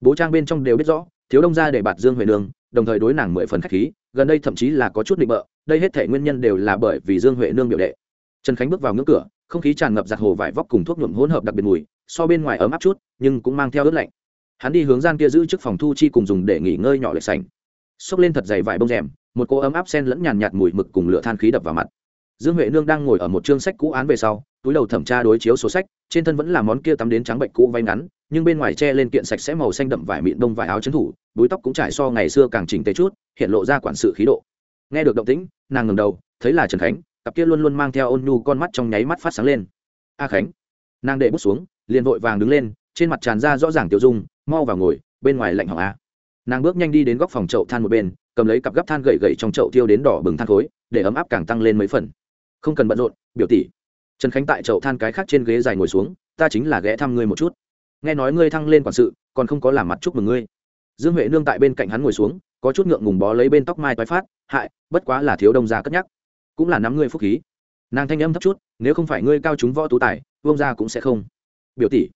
Bố trang bên trong đều biết rõ, thiếu đông ra để bạt dương huệ nương đồng thời đối nàng mười phần k h á c h khí, gần đây thậm chí là có chút định bợ, đây hết thể nguyên nhân đều là bởi vì dương huệ nương biểu đệ. Trần khánh bước vào ngưỡng cửa, không khí tràn ngập giặt hồ vải vóc cùng thuốc nhuộm hỗn hợp đặc biệt mùi, so bên ngoài ấm áp chút, nhưng cũng mang theo ướt lạnh. Hắn đi hướng gian kia giữ trước phòng thu chi cùng dùng để nghỉ ngơi nhỏ lệch sành xốc lên thật dày vải bông rèm một cô ấm áp sen lẫn nhàn nhạt mùi mực cùng lửa than khí đập vào mặt. Dương huệ nương đang ngồi ở một chương sách cũ án về sau, túi đầu thẩm tra đối chiếu số sách, trên thân vẫn là món kia tắm đến trắng bệnh cũ vay ngắn, nhưng bên ngoài che lên kiện sạch sẽ màu xanh đậm vải mịn đông vải áo trấn thủ, búi tóc cũng trải so ngày xưa càng chỉnh tế chút, hiện lộ ra quản sự khí độ. Nghe được động tĩnh, nàng ngầm đầu, thấy là trần khánh, cặp kia luôn luôn mang theo ôn nhu con mắt trong nháy mắt phát sáng lên. A khánh. Nàng đệ bút xuống, liền vội vàng đứng lên, trên mặt tràn ra rõ ràng tiêu dung, mau vào ngồi, bên ngoài lạnh hỏng a. Nàng bước nhanh đi đến góc phòng chậu than một bên cầm lấy cặp gấp than gậy gậy trong chậu tiêu đến đỏ bừng than khối, để ấm áp càng tăng lên mấy phần. Không cần bận rộn, biểu tỷ. Trần khánh tại chậu than cái khác trên ghế dài ngồi xuống, ta chính là ghé thăm ngươi một chút. Nghe nói ngươi thăng lên quản sự, còn không có làm mặt chúc mừng ngươi. Dương huệ nương tại bên cạnh hắn ngồi xuống, có chút ngượng ngùng bó lấy bên tóc mai toái phát, hại, bất quá là thiếu đông gia cất nhắc. Cũng là nắm ngươi phúc khí. Nàng thanh âm thấp chút, nếu không phải ngươi cao chúng võ tú tài, vương gia cũng sẽ không. Biểu tỷ.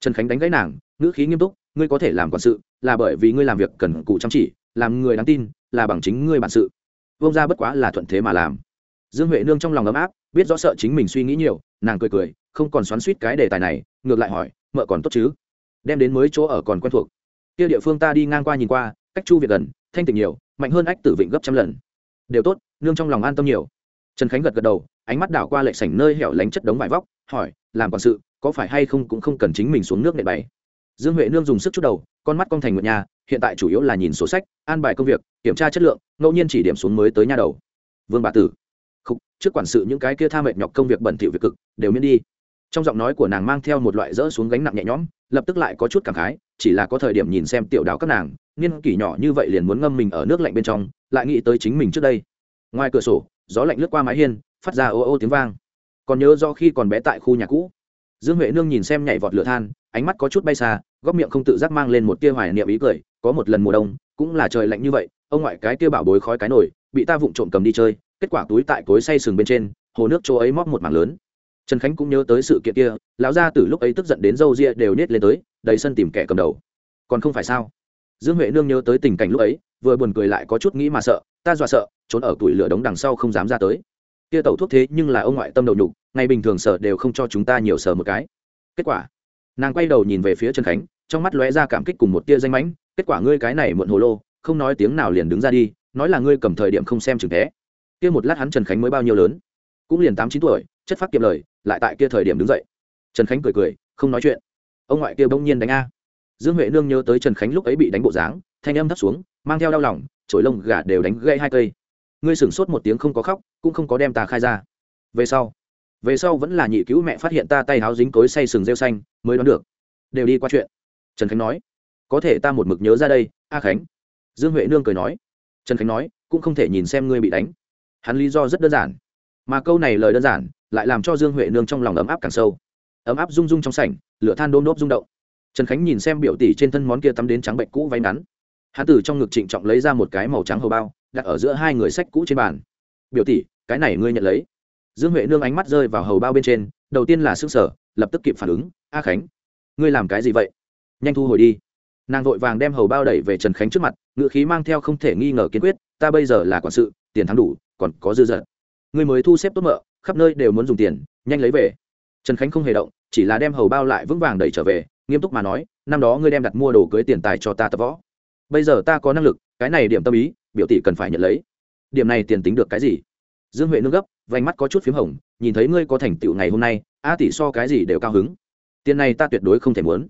Trần khánh đánh gãy nàng, ngữ khí nghiêm túc, ngươi có thể làm quản sự, là bởi vì ngươi làm việc cần cù chăm chỉ, làm người đáng tin là bằng chính ngươi bản sự. Vương gia bất quá là thuận thế mà làm. Dương huệ nương trong lòng ấm áp, biết rõ sợ chính mình suy nghĩ nhiều, nàng cười cười, không còn xoắn suýt cái đề tài này, ngược lại hỏi, mợ còn tốt chứ? Đem đến mới chỗ ở còn quen thuộc. Kia địa phương ta đi ngang qua nhìn qua, cách chu việt gần, thanh tịnh nhiều, mạnh hơn ách tử vịnh gấp trăm lần. Đều tốt, nương trong lòng an tâm nhiều. Trần khánh gật gật đầu, ánh mắt đảo qua lệ sảnh nơi hẻo lánh chất đống vải vóc, hỏi, làm quản sự, có phải hay không cũng không cần chính mình xuống nước nệ bày? Dương huệ nương dùng sức chút đầu, con mắt con thành một nhà hiện tại chủ yếu là nhìn sổ sách, an bài công việc, kiểm tra chất lượng, ngẫu nhiên chỉ điểm xuống mới tới nhà đầu. Vương bà tử. Không trước quản sự những cái kia tha mệt nhọc công việc bẩn thỉu việc cực, đều miễn đi. Trong giọng nói của nàng mang theo một loại rỡ xuống gánh nặng nhẹ nhõm, lập tức lại có chút cảm khái, chỉ là có thời điểm nhìn xem tiểu đào các nàng, niên kỷ nhỏ như vậy liền muốn ngâm mình ở nước lạnh bên trong, lại nghĩ tới chính mình trước đây. Ngoài cửa sổ, gió lạnh lướt qua mái hiên, phát ra ô ô tiếng vang. Còn nhớ do khi còn bé tại khu nhà cũ. Dương huệ nương nhìn xem nhảy vọt lửa than, ánh mắt có chút bay xa, góc miệng không tự giác mang lên một tia hoài niệm ý cười có một lần mùa đông, cũng là trời lạnh như vậy, ông ngoại cái kia bảo bối khói cái nổi bị ta vụng trộm cầm đi chơi, kết quả túi tại cối say sừng bên trên, hồ nước chỗ ấy móc một mảng lớn. Trần khánh cũng nhớ tới sự kiện kia, lão gia từ lúc ấy tức giận đến râu ria đều nết lên tới, đầy sân tìm kẻ cầm đầu. Còn không phải sao? Dương huệ nương nhớ tới tình cảnh lúc ấy, vừa buồn cười lại có chút nghĩ mà sợ, ta dọa sợ, trốn ở tủi lửa đống đằng sau không dám ra tới. Kia tẩu thuốc thế nhưng là ông ngoại tâm đầu nhục, ngày bình thường sợ đều không cho chúng ta nhiều sợ một cái. Kết quả, nàng quay đầu nhìn về phía trần khánh, trong mắt lóe ra cảm kích cùng một tia danh mãnh kết quả ngươi cái này muộn hồ lô, không nói tiếng nào liền đứng ra đi, nói là ngươi cầm thời điểm không xem chừng thế. Kia một lát hắn trần khánh mới bao nhiêu lớn? Cũng liền tám chín tuổi, chất phát kiệm lời, lại tại kia thời điểm đứng dậy. Trần khánh cười cười, không nói chuyện. Ông ngoại kia bỗng nhiên đánh a. Dương huệ nương nhớ tới trần khánh lúc ấy bị đánh bộ dáng, thanh âm thấp xuống, mang theo đau lòng, chổi lông gà đều đánh gây hai cây. Ngươi sửng sốt một tiếng không có khóc, cũng không có đem ta khai ra. Về sau về sau vẫn là nhị cứu mẹ phát hiện ta tay háo dính cối say sừng rêu xanh, mới đoán được. Đều đi qua chuyện. Trần khánh nói có thể ta một mực nhớ ra đây, a khánh. Dương huệ nương cười nói. Trần khánh nói, cũng không thể nhìn xem ngươi bị đánh. Hắn lý do rất đơn giản. Mà câu này lời đơn giản, lại làm cho dương huệ nương trong lòng ấm áp càng sâu. Ấm áp rung rung trong sảnh, lửa than đôm đốp rung động. Trần khánh nhìn xem biểu tỷ trên thân món kia tắm đến trắng bệnh cũ váy ngắn. Hắn từ trong ngực trịnh trọng lấy ra một cái màu trắng hầu bao, đặt ở giữa hai người sách cũ trên bàn. Biểu tỷ, cái này ngươi nhận lấy. Dương huệ nương ánh mắt rơi vào hầu bao bên trên, đầu tiên là s ư n g sở lập tức kịp phản ứng, a khánh, ngươi làm cái gì vậy? Nhanh thu hồi đi nàng vội vàng đem hầu bao đẩy về trần khánh trước mặt ngựa khí mang theo không thể nghi ngờ kiên quyết, ta bây giờ là quản sự, tiền thắng đủ, còn có dư dật. Ngươi mới thu xếp tốt mợ, khắp nơi đều muốn dùng tiền, nhanh lấy về. Trần khánh không hề động, chỉ là đem hầu bao lại vững vàng đẩy trở về, nghiêm túc mà nói, năm đó ngươi đem đặt mua đồ cưới tiền tài cho ta tập võ. Bây giờ ta có năng lực, cái này điểm tâm ý, biểu tỷ cần phải nhận lấy. Điểm này tiền tính được cái gì? Dương huệ nương gấp, vành mắt có chút p h í m hồng, nhìn thấy ngươi có thành tựu ngày hôm nay, a tỷ so cái gì đều cao hứng. Tiền này ta tuyệt đối không thể muốn.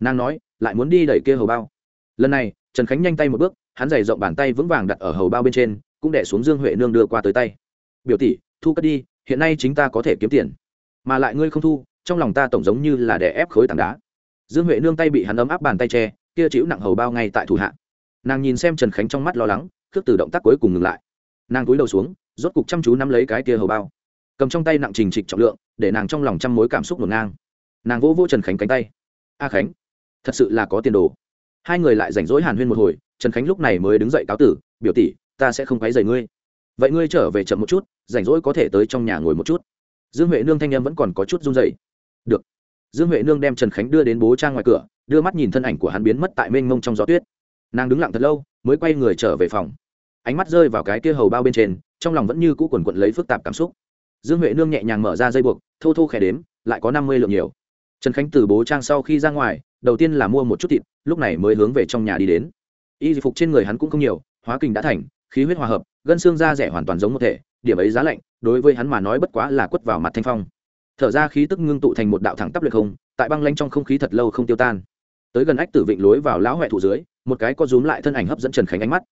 Nàng nói lại muốn đi đẩy kia hầu bao. Lần này, trần khánh nhanh tay một bước, hắn giày rộng bàn tay vững vàng đặt ở hầu bao bên trên, cũng đẻ xuống dương huệ nương đưa qua tới tay. Biểu tỷ, thu cất đi, hiện nay chính ta có thể kiếm tiền. Mà lại ngươi không thu, trong lòng ta tổng giống như là đè ép khối tảng đá. Dương huệ nương tay bị hắn ấm áp bàn tay che, kia chịu nặng hầu bao ngay tại thủ hạ. Nàng nhìn xem trần khánh trong mắt lo lắng, khước từ động tác cuối cùng ngừng lại. Nàng cúi đầu xuống, rốt cục chăm chú nắm lấy cái kia hầu bao. Cầm trong tay nặng trình trịch trọng lượng, để nàng trong lòng trăm mối cảm xúc ngổn ngang. Nàng vỗ vỗ trần khánh cánh tay. A khánh thật sự là có tiền đồ. Hai người lại rảnh rỗi hàn huyên một hồi, trần khánh lúc này mới đứng dậy cáo tử, biểu tỷ, ta sẽ không quấy rầy ngươi. Vậy ngươi trở về chậm một chút, rảnh rỗi có thể tới trong nhà ngồi một chút. Dương huệ nương thanh em vẫn còn có chút run dày được. Dương huệ nương đem trần khánh đưa đến bố trang ngoài cửa, đưa mắt nhìn thân ảnh của hắn biến mất tại mênh mông trong gió tuyết. Nàng đứng lặng thật lâu, mới quay người trở về phòng. Ánh mắt rơi vào cái kia hầu bao bên trên, trong lòng vẫn như cũ quần quận lấy phức tạp cảm xúc. Dương huệ nương nhẹ nhàng mở ra dây buộc, thô thô khẽ đếm, lại có năm mươi lượng nhiều. Trần khánh từ bố trang sau khi ra ngoài đầu tiên là mua một chút thịt, lúc này mới hướng về trong nhà đi đến. Y phục trên người hắn cũng không nhiều, hóa kình đã thành, khí huyết hòa hợp, gân xương da rẻ hoàn toàn giống một thể, điểm ấy giá lạnh, đối với hắn mà nói bất quá là quất vào mặt thanh phong. Thở ra khí tức ngưng tụ thành một đạo thẳng tắp lệch không, tại băng lanh trong không khí thật lâu không tiêu tan. Tới gần ách tử vịnh lối vào lão huệ thủ dưới, một cái có rúm lại thân ảnh hấp dẫn trần khánh ánh mắt.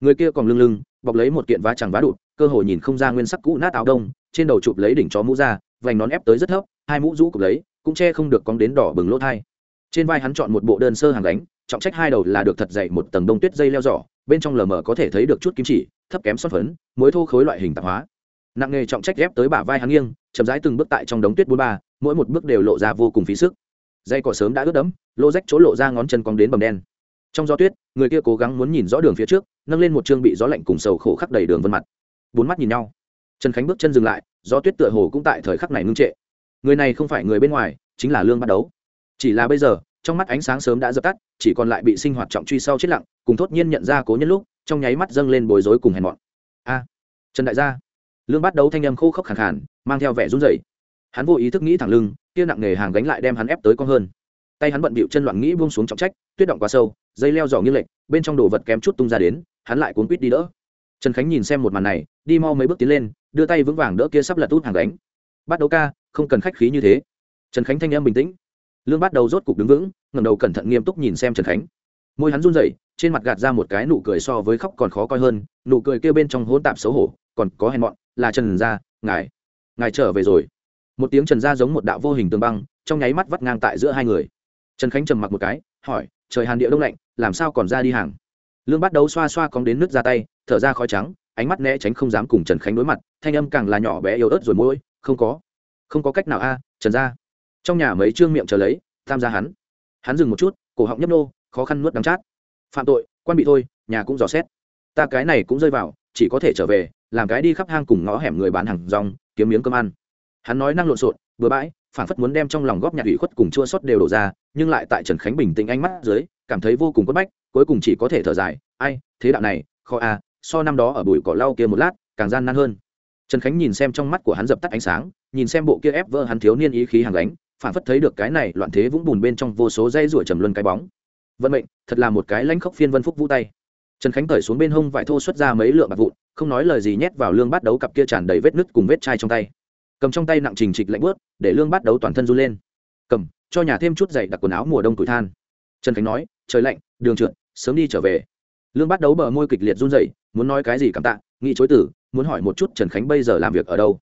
Người kia còn lưng lưng, bọc lấy một kiện vá chẳng vá đụt, cơ hồ nhìn không ra nguyên sắc cũ nát áo đông, trên đầu chụp lấy đỉnh chó mũ ra vành nón ép tới rất thấp, hai mũ rũ cụp lấy, cũng che không được cong đến đỏ bừng lỗ thai trên vai hắn chọn một bộ đơn sơ hàng đánh trọng trách hai đầu là được thật dày một tầng đông tuyết dây leo giỏ, bên trong lờ mờ có thể thấy được chút kim chỉ, thấp kém xót phấn mối thô khối loại hình tạp hóa. Nặng nghề trọng trách ghép tới bả vai hắn nghiêng, chậm rãi từng bước tại trong đống tuyết bốn ba, mỗi một bước đều lộ ra vô cùng phí sức. Dây cỏ sớm đã ướt đẫm, lô rách chỗ lộ ra ngón chân cong đến bầm đen. Trong gió tuyết, người kia cố gắng muốn nhìn rõ đường phía trước, nâng lên một chương bị gió lạnh cùng sầu khổ khắc đầy đường vân mặt. Bốn mắt nhìn nhau. Trần khánh bước chân dừng lại, gió tuyết tựa hồ cũng tại thời khắc này ngưng trệ. Người này không phải người bên ngoài, chính là lương bắt đấu chỉ là bây giờ, trong mắt ánh sáng sớm đã dập tắt, chỉ còn lại bị sinh hoạt trọng truy sau chết lặng, cùng thốt nhiên nhận ra cố nhân lúc, trong nháy mắt dâng lên bối rối cùng hèn mọn. A, trần đại gia. Lương bắt đấu thanh âm khô khốc khẳng khản mang theo vẻ run rẩy. Hắn vô ý thức nghĩ thẳng lưng, kia nặng nghề hàng gánh lại đem hắn ép tới con hơn. Tay hắn bận bịu chân loạn nghĩ buông xuống trọng trách, tuyết động quá sâu, dây leo dò nghiêng lệch, bên trong đồ vật kém chút tung ra đến, hắn lại cuốn quýt đi đỡ. Trần khánh nhìn xem một màn này, đi mau mấy bước tiến lên, đưa tay vững vàng đỡ kia sắp lật út hàng gánh. Bắt đấu ca, không cần khách khí như thế. Trần khánh thanh em bình tĩnh lương bắt đầu rốt cục đứng vững ngầm đầu cẩn thận nghiêm túc nhìn xem trần khánh. Môi hắn run rẩy, trên mặt gạt ra một cái nụ cười so với khóc còn khó coi hơn, nụ cười kêu bên trong hỗn tạp xấu hổ, còn có hèn mọn, là trần gia, ngài ngài trở về rồi. Một tiếng trần gia giống một đạo vô hình tường băng, trong nháy mắt vắt ngang tại giữa hai người. Trần khánh trầm mặc một cái, hỏi, trời hàn địa đông lạnh, làm sao còn ra đi hàng? Lương bắt đầu xoa xoa cóng đến nước ra tay, thở ra khói trắng, ánh mắt né tránh không dám cùng trần khánh đối mặt, thanh âm càng là nhỏ bé yếu ớt rồi môi, không có không có cách nào a, trần gia trong nhà mấy trương miệng chờ lấy tham gia hắn. Hắn dừng một chút, cổ họng nhấp nô, khó khăn nuốt đắng chát. Phạm tội, quan bị thôi, nhà cũng dò xét. Ta cái này cũng rơi vào, chỉ có thể trở về, làm cái đi khắp hang cùng ngõ hẻm người bán hàng rong, kiếm miếng cơm ăn. Hắn nói năng lộn xộn, bừa bãi phản phất muốn đem trong lòng góp nhặt ủy khuất cùng chua xót đều đổ ra, nhưng lại tại trần khánh bình tĩnh ánh mắt dưới, cảm thấy vô cùng quất bách, cuối cùng chỉ có thể thở dài, ai, thế đạo này kho a à, so năm đó ở bụi cỏ lau kia một lát, càng gian nan hơn. Trần khánh nhìn xem trong mắt của hắn dập tắt ánh sáng, nhìn xem bộ kia ép vỡ hắn thiếu niên ý khí hàng đánh phản phất thấy được cái này loạn thế vũng bùn bên trong vô số dây rủa trầm luân cái bóng. Vận mệnh, thật là một cái lãnh khốc phiên vân phúc vũ tay. Trần khánh cởi xuống bên hông vải thô xuất ra mấy lượng bạc vụn, không nói lời gì nhét vào lương bắt đấu cặp kia tràn đầy vết nứt cùng vết chai trong tay. Cầm trong tay nặng trình trịch lạnh bớt để lương bắt đấu toàn thân run lên. Cầm, cho nhà thêm chút giày đặc quần áo mùa đông tuổi than. Trần khánh nói, trời lạnh, đường trượt, sớm đi trở về. Lương bắt đấu bờ môi kịch liệt run rẩy, muốn nói cái gì cảm tạ, nghĩ chối tử muốn hỏi một chút trần khánh bây giờ làm việc ở đâu.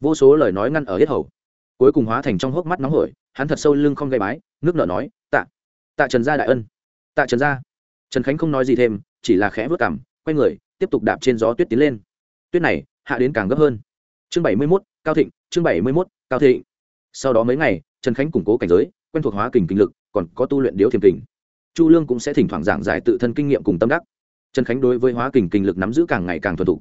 Vô số lời nói ngăn ở hết hầu cuối cùng hóa thành trong hốc mắt nóng hổi, hắn thật sâu lưng không gây bái, nước nở nói, tạ tạ trần gia đại ân. Tạ trần gia? Trần khánh không nói gì thêm, chỉ là khẽ vớt cảm quay người, tiếp tục đạp trên gió tuyết tiến lên. Tuyết này, hạ đến càng gấp hơn. Chương bảy mươi mốt, cao thịnh, chương bảy mươi mốt, cao thịnh. Sau đó mấy ngày, trần khánh củng cố cảnh giới, quen thuộc hóa kình kinh lực, còn có tu luyện điếu thiềm kình. Chu lương cũng sẽ thỉnh thoảng giảng giải tự thân kinh nghiệm cùng tâm đắc. Trần khánh đối với hóa kình kinh lực nắm giữ càng ngày càng thuần thục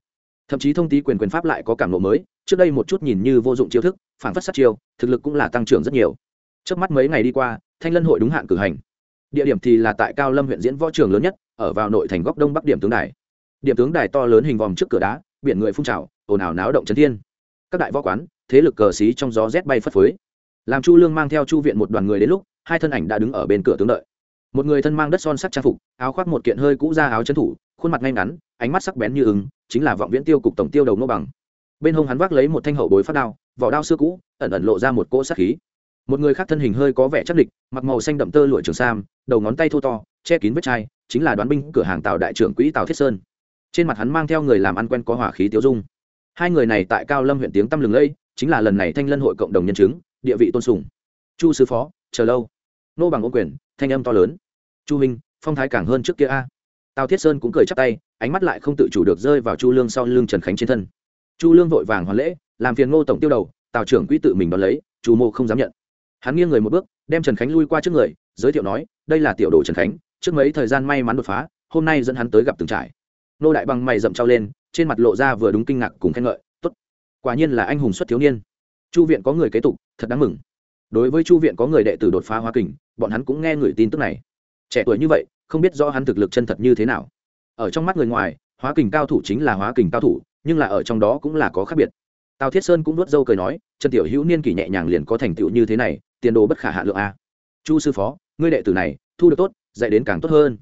thậm chí thông tí quyền quyền pháp lại có cảm lộ mới, trước đây một chút nhìn như vô dụng chiêu thức, phản phất sát chiêu, thực lực cũng là tăng trưởng rất nhiều. Trước mắt mấy ngày đi qua, thanh lân hội đúng hạn cử hành. Địa điểm thì là tại cao lâm huyện diễn võ trường lớn nhất, ở vào nội thành góc đông bắc điểm tướng đài. Điểm tướng đài to lớn hình vòm trước cửa đá, biển người phun trào, ồn ào náo động trấn thiên. Các đại võ quán, thế lực cờ xí trong gió rét bay phất phới. Làm chu lương mang theo chu viện một đoàn người đến lúc, hai thân ảnh đã đứng ở bên cửa tướng đợi. Một người thân mang đất son sắc trang phục, áo khoác một kiện hơi cũ ra áo trấn thủ khuôn mặt ngay ngắn ánh mắt sắc bén như ứng chính là vọng viễn tiêu cục tổng tiêu đầu nô bằng. Bên hông hắn vác lấy một thanh hậu bối phát đao vỏ đao xưa cũ ẩn ẩn lộ ra một cỗ sắc khí. Một người khác thân hình hơi có vẻ chắc địch mặc màu xanh đậm tơ lụa trường sam đầu ngón tay thô to che kín vết chai chính là đoán binh cửa hàng tàu đại trưởng quỹ tào thiết sơn. Trên mặt hắn mang theo người làm ăn quen có hỏa khí tiêu dung. Hai người này tại cao lâm huyện tiếng tăm lừng lây, chính là lần này thanh lân hội cộng đồng nhân chứng địa vị tôn sùng. Chu sư phó chờ lâu. Nô bằng ô quyền thanh âm to lớn. Chu minh phong thái càng hơn trước kia a tào thiết sơn cũng cười chắp tay, ánh mắt lại không tự chủ được rơi vào chu lương sau lưng trần khánh trên thân. Chu lương vội vàng hoàn lễ, làm phiền ngô tổng tiêu đầu, tào trưởng quỹ tự mình đón lấy, chu mô không dám nhận. Hắn nghiêng người một bước, đem trần khánh lui qua trước người, giới thiệu nói, đây là tiểu đồ trần khánh, trước mấy thời gian may mắn đột phá, hôm nay dẫn hắn tới gặp từng trải nô đại bằng mày rậm trao lên, trên mặt lộ ra vừa đúng kinh ngạc cùng khen ngợi, tốt, quả nhiên là anh hùng xuất thiếu niên. Chu viện có người kế tục, thật đáng mừng. Đối với chu viện có người đệ tử đột phá hoa kình, bọn hắn cũng nghe người tin tức này. Trẻ tuổi như vậy không biết rõ hắn thực lực chân thật như thế nào. Ở trong mắt người ngoài, hóa kình cao thủ chính là hóa kình cao thủ, nhưng là ở trong đó cũng là có khác biệt. Tào thiết sơn cũng nuốt dâu cười nói, trần tiểu hữu niên kỷ nhẹ nhàng liền có thành tựu như thế này, tiền đồ bất khả hạ lượng a. Chu sư phó, ngươi đệ tử này, thu được tốt, dạy đến càng tốt hơn.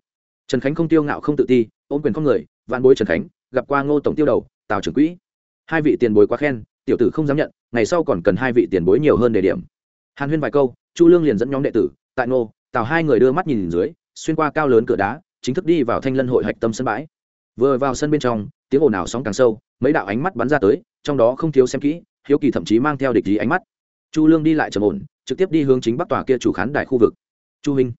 Trần khánh không tiêu ngạo không tự ti, ôm quyền con người, vạn bối trần khánh, gặp qua ngô tổng tiêu đầu, tào trưởng quỹ. Hai vị tiền bối quá khen, tiểu tử không dám nhận, ngày sau còn cần hai vị tiền bối nhiều hơn đề điểm. Hàn huyên vài câu, chu lương liền dẫn nhóm đệ tử, tại ngô, tào hai người đưa mắt nhìn dưới xuyên qua cao lớn cửa đá, chính thức đi vào thanh lân hội hạch tâm sân bãi. Vừa vào sân bên trong, tiếng ồn ào sóng càng sâu, mấy đạo ánh mắt bắn ra tới, trong đó không thiếu xem kỹ, hiếu kỳ thậm chí mang theo địch ý ánh mắt. Chu lương đi lại trầm ổn, trực tiếp đi hướng chính bắc tòa kia chủ khán đài khu vực. Chu minh.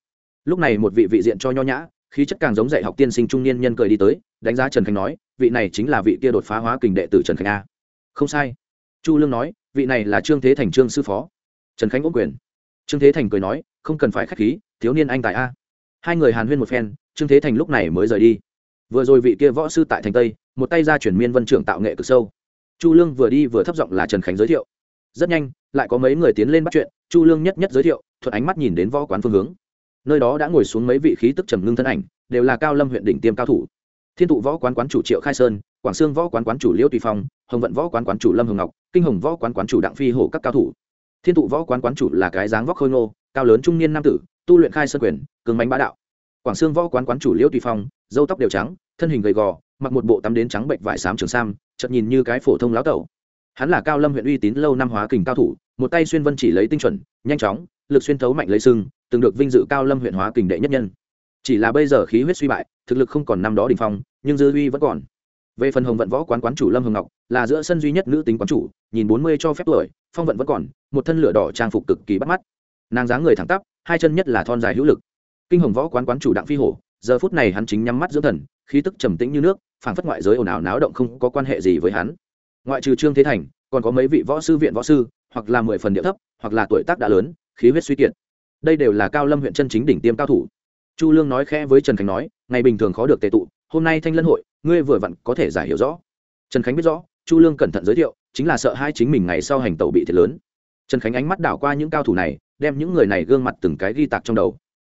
Lúc này một vị vị diện cho nho nhã, khí chất càng giống dạy học tiên sinh trung niên nhân cười đi tới, đánh giá trần khánh nói, vị này chính là vị kia đột phá hóa kình đệ tử trần khánh a. Không sai. Chu lương nói, vị này là trương thế thành trương sư phó. Trần khánh ôm quyền. Trương thế thành cười nói, không cần phải k h á c h khí, thiếu niên anh tại a hai người hàn huyên một phen, trương thế thành lúc này mới rời đi. Vừa rồi vị kia võ sư tại thành tây, một tay ra chuyển miên vân trưởng tạo nghệ cực sâu. Chu lương vừa đi vừa thấp giọng là trần khánh giới thiệu. Rất nhanh, lại có mấy người tiến lên bắt chuyện, chu lương nhất nhất giới thiệu, thuận ánh mắt nhìn đến võ quán phương hướng. Nơi đó đã ngồi xuống mấy vị khí tức trầm ngưng thân ảnh, đều là cao lâm huyện đỉnh tiêm cao thủ. Thiên tụ võ quán quán chủ triệu khai sơn, quảng sương võ quán quán chủ liêu tùy phong, hồng vận võ quán quán chủ lâm hồng ngọc, kinh hồng võ quán quán chủ đặng phi hổ các cao thủ. Thiên tụ võ quán quán chủ là cái dáng vóc khôi ngô, cao lớn trung niên nam tử tu luyện khai sơn quyền, cường bánh bá đạo. Quảng sương võ quán quán chủ liễu tùy phong dâu tóc đều trắng, thân hình gầy gò, mặc một bộ tắm đến trắng bệnh vải xám trường sam, chợt nhìn như cái phổ thông lão tẩu. Hắn là cao lâm huyện uy tín lâu năm hóa kình cao thủ, một tay xuyên vân chỉ lấy tinh chuẩn, nhanh chóng, lực xuyên thấu mạnh lấy sưng từng được vinh dự cao lâm huyện hóa kình đệ nhất nhân. Chỉ là bây giờ khí huyết suy bại, thực lực không còn năm đó đỉnh phong, nhưng dư uy vẫn còn. Về phần hồng vận võ quán quán chủ lâm hồng ngọc, là giữa sân duy nhất nữ tính quán chủ, nhìn bốn mươi cho phép tuổi, phong vận vẫn còn, một thân lửa đỏ trang phục cực kỳ bắt mắt nàng dáng người thẳng tắp, hai chân nhất là thon dài hữu lực. Kinh hồng võ quán quán chủ đặng phi hổ, giờ phút này hắn chính nhắm mắt dưỡng thần, khí tức trầm tĩnh như nước, phảng phất ngoại giới ồn ào náo động không có quan hệ gì với hắn. Ngoại trừ trương thế thành, còn có mấy vị võ sư viện võ sư, hoặc là mười phần địa thấp, hoặc là tuổi tác đã lớn, khí huyết suy kiệt. Đây đều là cao lâm huyện chân chính đỉnh tiêm cao thủ. Chu lương nói khẽ với trần khánh nói, ngày bình thường khó được tệ tụ, hôm nay thanh lân hội, ngươi vừa vặn có thể giải hiểu rõ. Trần khánh biết rõ, chu lương cẩn thận giới thiệu, chính là sợ hai chính mình ngày sau hành tẩu bị thiệt lớn. Trần khánh ánh mắt đảo qua những cao thủ này đem những người này gương mặt từng cái ghi tạc trong đầu.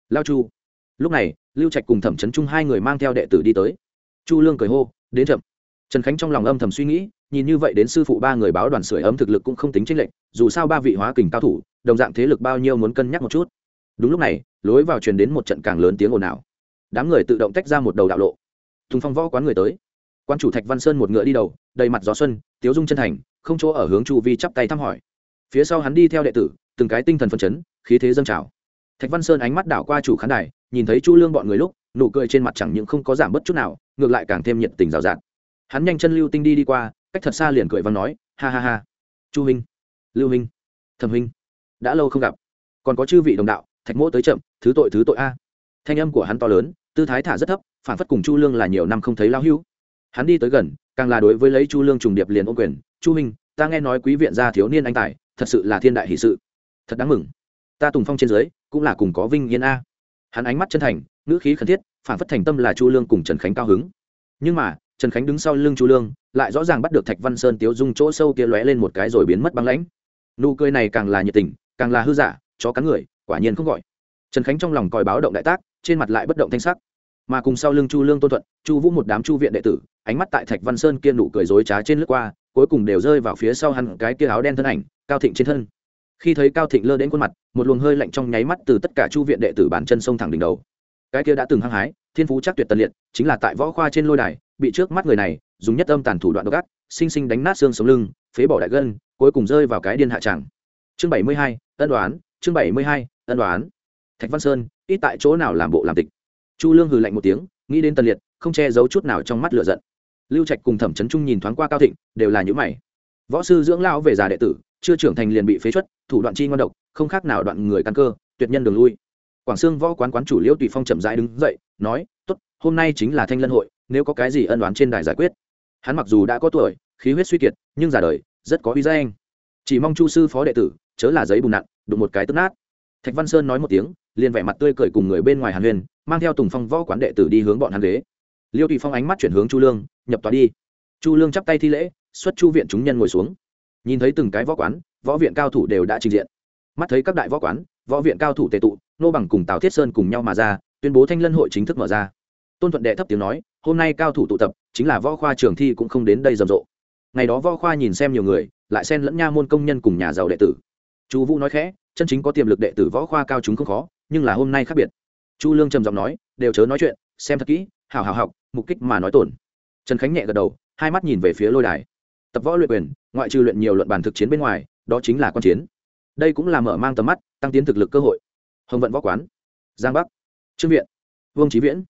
Lao chu. Lúc này, lưu trạch cùng thẩm trấn trung hai người mang theo đệ tử đi tới. Chu lương cười hô, đến chậm. Trần khánh trong lòng âm thầm suy nghĩ, nhìn như vậy đến sư phụ ba người báo đoàn sưởi ấm thực lực cũng không tính tranh lệch, dù sao ba vị hóa kình cao thủ, đồng dạng thế lực bao nhiêu muốn cân nhắc một chút. Đúng lúc này, lối vào truyền đến một trận càng lớn tiếng ồn ào. Đám người tự động tách ra một đầu đạo lộ. Thùng phong võ quán người tới. Quan chủ thạch văn sơn một ngựa đi đầu, đầy mặt gió xuân, tiếu dung chân thành, không chỗ ở hướng chu vi chắp tay thăm hỏi phía sau hắn đi theo đệ tử, từng cái tinh thần phân chấn, khí thế dâng trào. Thạch văn sơn ánh mắt đảo qua chủ khán đài, nhìn thấy chu lương bọn người lúc, nụ cười trên mặt chẳng những không có giảm bớt chút nào, ngược lại càng thêm nhiệt tình rào rạt. Hắn nhanh chân lưu tinh đi đi qua, cách thật xa liền cười và nói, ha ha ha. Chu huynh, lưu huynh, thẩm huynh, đã lâu không gặp. Còn có chư vị đồng đạo, thạch mỗ tới chậm, thứ tội thứ tội a. Thanh âm của hắn to lớn, tư thái thả rất thấp, phản phất cùng chu lương là nhiều năm không thấy lao hưu hắn đi tới gần, càng là đối với lấy chu lương trùng điệp liền ô quyền, chu minh ta nghe nói quý viện gia thiếu niên anh tài thật sự là thiên đại hỷ sự. Thật đáng mừng. Ta tùng phong trên dưới cũng là cùng có vinh yên a. Hắn ánh mắt chân thành, ngữ khí khẩn thiết, phản phất thành tâm là chu lương cùng trần khánh cao hứng. Nhưng mà, trần khánh đứng sau lưng chu lương, lại rõ ràng bắt được thạch văn sơn tiếu dung chỗ sâu kia lóe lên một cái rồi biến mất băng lãnh. Nụ cười này càng là nhiệt tình, càng là hư giả, chó cắn người, quả nhiên không gọi. Trần khánh trong lòng còi báo động đại tác, trên mặt lại bất động thanh sắc. Mà cùng sau lưng chu lương tôn thuận, chu vũ một đám chu viện đệ tử, ánh mắt tại thạch văn sơn kia nụ cười dối trá trên lướt qua, cuối cùng đều rơi vào phía sau hắn cái kia áo đen thân ảnh cao thịnh trên thân. Khi thấy cao thịnh lơ đến khuôn mặt, một luồng hơi lạnh trong nháy mắt từ tất cả chu viện đệ tử bàn chân sông thẳng đỉnh đầu. Cái kia đã từng hăng hái, thiên phú chắc tuyệt tần liệt, chính là tại võ khoa trên lôi đài, bị trước mắt người này dùng nhất âm tàn thủ đoạn độc ác, sinh sinh đánh nát xương sống lưng, phế bỏ đại gân, cuối cùng rơi vào cái điên hạ tràng. Chương bảy mươi hai, ân đoán, chương bảy mươi hai, ân đoán. Thạch văn sơn, ít tại chỗ nào làm bộ làm tịch? Chu lương hừ lạnh một tiếng, nghĩ đến tần liệt, không che giấu chút nào trong mắt lửa giận. Lưu trạch cùng thẩm trấn trung nhìn thoáng qua cao thịnh, đều là những mày. Võ sư dưỡng lão về già đệ tử chưa trưởng thành liền bị phế chuất, thủ đoạn chi ngon độc, không khác nào đoạn người căn cơ, tuyệt nhân đường lui. Quảng sương võ quán quán chủ liễu tùy phong chậm rãi đứng dậy, nói, tốt, hôm nay chính là thanh lân hội, nếu có cái gì ân đoán trên đài giải quyết. Hắn mặc dù đã có tuổi, khí huyết suy kiệt, nhưng già đời, rất có uy danh. Chỉ mong chu sư phó đệ tử, chớ là giấy bùn nặn, đụng một cái tức nát. Thạch văn sơn nói một tiếng, liền vẻ mặt tươi cười cùng người bên ngoài hàn huyền, mang theo tùng phong võ quán đệ tử đi hướng bọn hắn ghế. Liêu tùy phong ánh mắt chuyển hướng chu lương, nhập tòa đi. Chu lương chắp tay thi lễ, xuất chu viện chúng nhân ngồi xuống nhìn thấy từng cái võ quán, võ viện cao thủ đều đã trình diện. Mắt thấy các đại võ quán, võ viện cao thủ tệ tụ, nô bằng cùng tào thiết sơn cùng nhau mà ra, tuyên bố thanh lân hội chính thức mở ra. Tôn thuận đệ thấp tiếng nói, hôm nay cao thủ tụ tập, chính là võ khoa trường thi cũng không đến đây rầm rộ. Ngày đó võ khoa nhìn xem nhiều người, lại xen lẫn nha môn công nhân cùng nhà giàu đệ tử. Chu vũ nói khẽ, chân chính có tiềm lực đệ tử võ khoa cao chúng không khó, nhưng là hôm nay khác biệt. Chu lương trầm giọng nói, đều chớ nói chuyện, xem thật kỹ hào hào học, mục kích mà nói tổn. Trần khánh nhẹ gật đầu, hai mắt nhìn về phía lôi đài tập võ luyện quyền, ngoại trừ luyện nhiều luận bàn thực chiến bên ngoài, đó chính là quan chiến. Đây cũng là mở mang tầm mắt, tăng tiến thực lực cơ hội. Hồng vận võ quán, giang bắc, trương viện, vương trí viễn.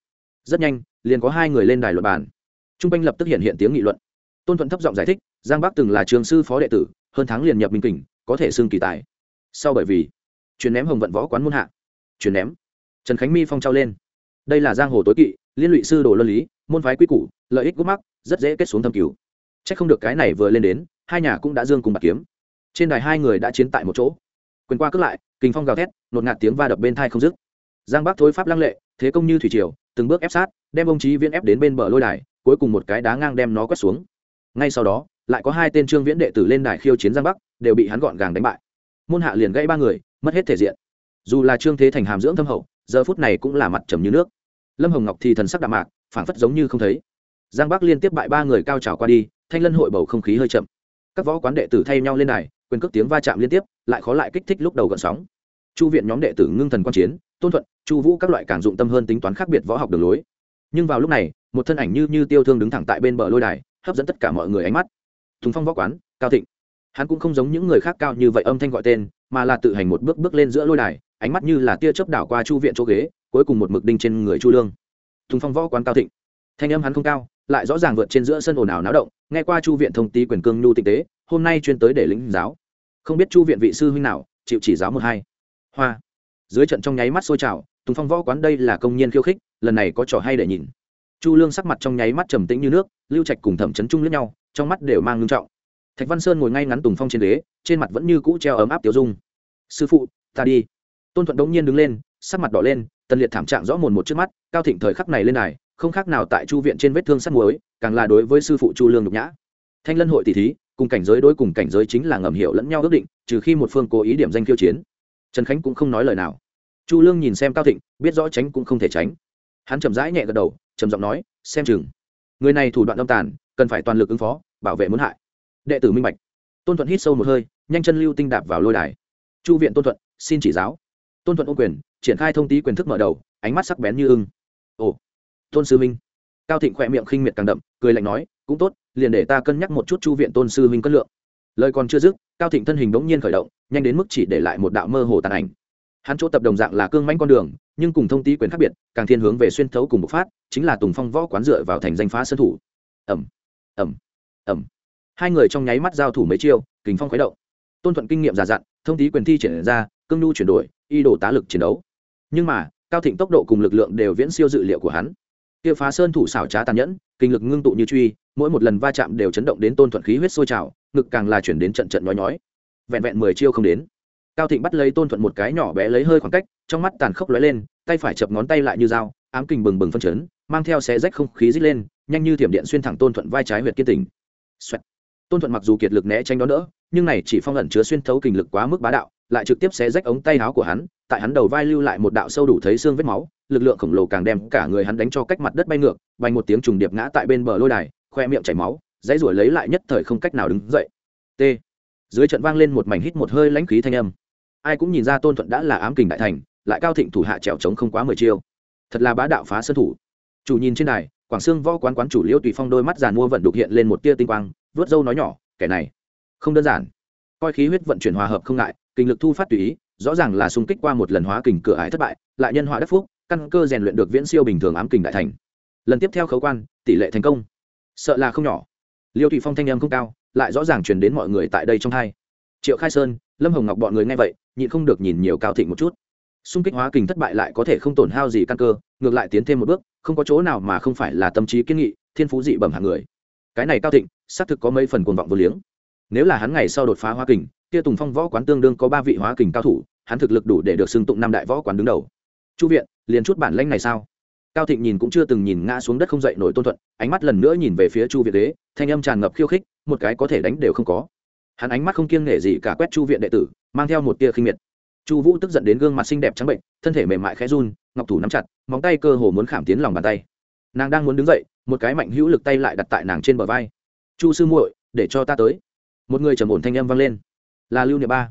Rất nhanh, liền có hai người lên đài luận bàn. T r u n g quanh lập tức hiện hiện tiếng nghị luận. Tôn thuận thấp giọng giải thích, giang bắc từng là trường sư phó đệ tử, hơn tháng liền nhập minh kình, có thể xưng kỳ tài. Sau bởi vì, chuyển ném hồng vận võ quán muôn hạ. Chuyển ném. Trần khánh mi phong trao lên. Đây là giang hồ tối kỵ, liên lụy sư đồ luân lý, môn phái quy củ, lợi ích gốc mắc, rất dễ kết xuống thâm cứu c h ắ c không được cái này vừa lên đến, hai nhà cũng đã dương cùng bạc kiếm. Trên đài hai người đã chiến tại một chỗ. Quyền qua cướp lại, kình phong gào thét, nột ngạt tiếng va đập bên thai không dứt. Giang bắc thối pháp lăng lệ, thế công như thủy triều, từng bước ép sát, đem ông trí viễn ép đến bên bờ lôi đài, cuối cùng một cái đá ngang đem nó quét xuống. Ngay sau đó, lại có hai tên trương viễn đệ tử lên đài khiêu chiến giang bắc, đều bị hắn gọn gàng đánh bại. Môn hạ liền gãy ba người, mất hết thể diện. Dù là trương thế thành hàm dưỡng thâm hậu, giờ phút này cũng là mặt trầm như nước. Lâm hồng ngọc thì thần sắc đạm mạc, phảng phất giống như không thấy. Giang bắc liên tiếp bại ba người cao trào qua đi thanh lân hội bầu không khí hơi chậm. Các võ quán đệ tử thay nhau lên đài, quyền cước tiếng va chạm liên tiếp, lại khó lại kích thích lúc đầu gợn sóng. Chu viện nhóm đệ tử ngưng thần quan chiến, tôn thuận, chu vũ các loại càng dụng tâm hơn tính toán khác biệt võ học đường lối. Nhưng vào lúc này, một thân ảnh như như tiêu thương đứng thẳng tại bên bờ lôi đài, hấp dẫn tất cả mọi người ánh mắt. Thùng phong võ quán, cao thịnh. Hắn cũng không giống những người khác cao như vậy âm thanh gọi tên, mà là tự hành một bước bước lên giữa lôi đài, ánh mắt như là tia chớp đảo qua chu viện chỗ ghế, cuối cùng một mực đinh trên người chu lương. Thùng phong võ quán cao thịnh. Thanh âm hắn không cao lại rõ ràng vượt trên giữa sân ồn ào náo động, nghe qua chu viện thông tí quyền cương nhu tinh tế, hôm nay chuyên tới để lĩnh giáo. Không biết chu viện vị sư huynh nào, chịu chỉ giáo một hai. Hoa. Dưới trận trong nháy mắt sôi trào, tùng phong võ quán đây là công nhân khiêu khích, lần này có trò hay để nhìn. Chu lương sắc mặt trong nháy mắt trầm tĩnh như nước, lưu trạch cùng thẩm chấn chung lẫn nhau, trong mắt đều mang ngưng trọng. Thạch văn sơn ngồi ngay ngắn tùng phong trên ghế, trên mặt vẫn như cũ treo ấm áp tiểu dung. Sư phụ, ta đi. Tôn thuận đống nhiên đứng lên, sắc mặt đỏ lên, tần liệt thảm trạng rõ mồn một trước mắt, cao thịnh thời khắc này lên này không khác nào tại chu viện trên vết thương sắt muối, càng là đối với sư phụ chu lương nhục nhã. Thanh lân hội tỷ thí, cùng cảnh giới đối cùng cảnh giới chính là ngầm hiểu lẫn nhau ước định, trừ khi một phương cố ý điểm danh khiêu chiến. Trần khánh cũng không nói lời nào. Chu lương nhìn xem cao thịnh, biết rõ tránh cũng không thể tránh. Hắn chậm rãi nhẹ gật đầu, trầm giọng nói, xem chừng, người này thủ đoạn âm tàn, cần phải toàn lực ứng phó, bảo vệ muốn hại. Đệ tử minh bạch. Tôn thuận hít sâu một hơi, nhanh chân lưu tinh đạp vào lôi đài. Chu viện tôn thuận, xin chỉ giáo. Tôn thuận ô quyền, triển khai thông tý quyền thức mở đầu, ánh mắt sắc bén như ưng. Ồ tôn sư minh cao thịnh khỏe miệng khinh miệt càng đậm, cười lạnh nói, cũng tốt, liền để ta cân nhắc một chút chu viện tôn sư minh cất lượng. Lời còn chưa dứt, cao thịnh thân hình bỗng nhiên khởi động, nhanh đến mức chỉ để lại một đạo mơ hồ tàn ảnh. Hắn chỗ tập đồng dạng là cương mãnh con đường, nhưng cùng thông tý quyền khác biệt, càng thiên hướng về xuyên thấu cùng bộc phát, chính là tùng phong võ quán dựa vào thành danh phá sân thủ. Ẩm ẩm ẩm hai người trong nháy mắt giao thủ mấy chiêu kính phong khuấy động. Tôn thuận kinh nghiệm già dặn, thông tý quyền thi triển ra, cương nhu chuyển đổi, y đồ tá lực chiến đấu. Nhưng mà, cao thịnh tốc độ cùng lực lượng đều viễn siêu dự liệu của hắn kia phá sơn thủ xảo trá tàn nhẫn, kinh lực ngưng tụ như truy, mỗi một lần va chạm đều chấn động đến tôn thuận khí huyết sôi trào, ngực càng là chuyển đến trận trận nhói nhói. Vẹn vẹn mười chiêu không đến. Cao thịnh bắt lấy tôn thuận một cái nhỏ bé lấy hơi khoảng cách, trong mắt tàn khốc lóe lên, tay phải chập ngón tay lại như dao, ám kình bừng bừng phân chấn, mang theo xé rách không khí rít lên, nhanh như thiểm điện xuyên thẳng tôn thuận vai trái huyệt kiên tình. Xoẹt. tôn thuận mặc dù kiệt lực né tránh đó nữa nhưng này chỉ phong ẩn chứa xuyên thấu kình lực quá mức bá đạo, lại trực tiếp xé rách ống tay áo của hắn, tại hắn đầu vai lưu lại một đạo sâu đủ thấy xương vết máu lực lượng khổng lồ càng đem cả người hắn đánh cho cách mặt đất bay ngược, bay một tiếng trùng điệp ngã tại bên bờ lôi đài, khoe miệng chảy máu, dãy ruổi lấy lại nhất thời không cách nào đứng dậy. T. Dưới trận vang lên một mảnh hít một hơi lãnh khí thanh âm. Ai cũng nhìn ra tôn thuận đã là ám kình đại thành, lại cao thịnh thủ hạ trèo trống không quá mười chiêu. Thật là bá đạo phá sân thủ. Chủ nhìn trên đài, quảng sương võ quán quán chủ liêu tùy phong đôi mắt giàn mua vận đục hiện lên một tia tinh quang vớt râu nói nhỏ, kẻ này, không đơn giản. Coi khí huyết vận chuyển hòa hợp không ngại, kinh lực thu phát tùy ý, rõ ràng là xung kích qua một lần hóa kình cửa ải thất bại, lại nhân họa đất phúc căn cơ rèn luyện được viễn siêu bình thường ám kình đại thành. Lần tiếp theo khấu quan, tỷ lệ thành công. Sợ là không nhỏ. Liêu thụy phong thanh em không cao, lại rõ ràng truyền đến mọi người tại đây trong hai. Triệu khai sơn, lâm hồng ngọc bọn người nghe vậy, nhịn không được nhìn nhiều cao thịnh một chút. Xung kích hóa kình thất bại lại có thể không tổn hao gì căn cơ, ngược lại tiến thêm một bước, không có chỗ nào mà không phải là tâm trí kiên nghị, thiên phú dị bẩm hạng người. Cái này cao thịnh, xác thực có mấy phần cuồng vọng vô liếng. Nếu là hắn ngày sau đột phá hóa kình, kia tùng phong võ quán tương đương có ba vị hóa kình cao thủ, hắn thực lực đủ để được xưng tụng năm đại võ quán đứng đầu. Chu viện liền chút bản lanh này sao? Cao thịnh nhìn cũng chưa từng nhìn ngã xuống đất không dậy nổi tôn thuận, ánh mắt lần nữa nhìn về phía chu viện đế, thanh âm tràn ngập khiêu khích, một cái có thể đánh đều không có. Hắn ánh mắt không kiêng nể gì cả quét chu viện đệ tử, mang theo một tia khinh miệt. Chu vũ tức giận đến gương mặt xinh đẹp trắng bệnh, thân thể mềm mại khẽ run, ngọc thủ nắm chặt, móng tay cơ hồ muốn khảm tiến lòng bàn tay. Nàng đang muốn đứng dậy, một cái mạnh hữu lực tay lại đặt tại nàng trên bờ vai. Chu sư muội, để cho ta tới. Một người trầm ổn thanh âm vang lên. Là lưu niệm ba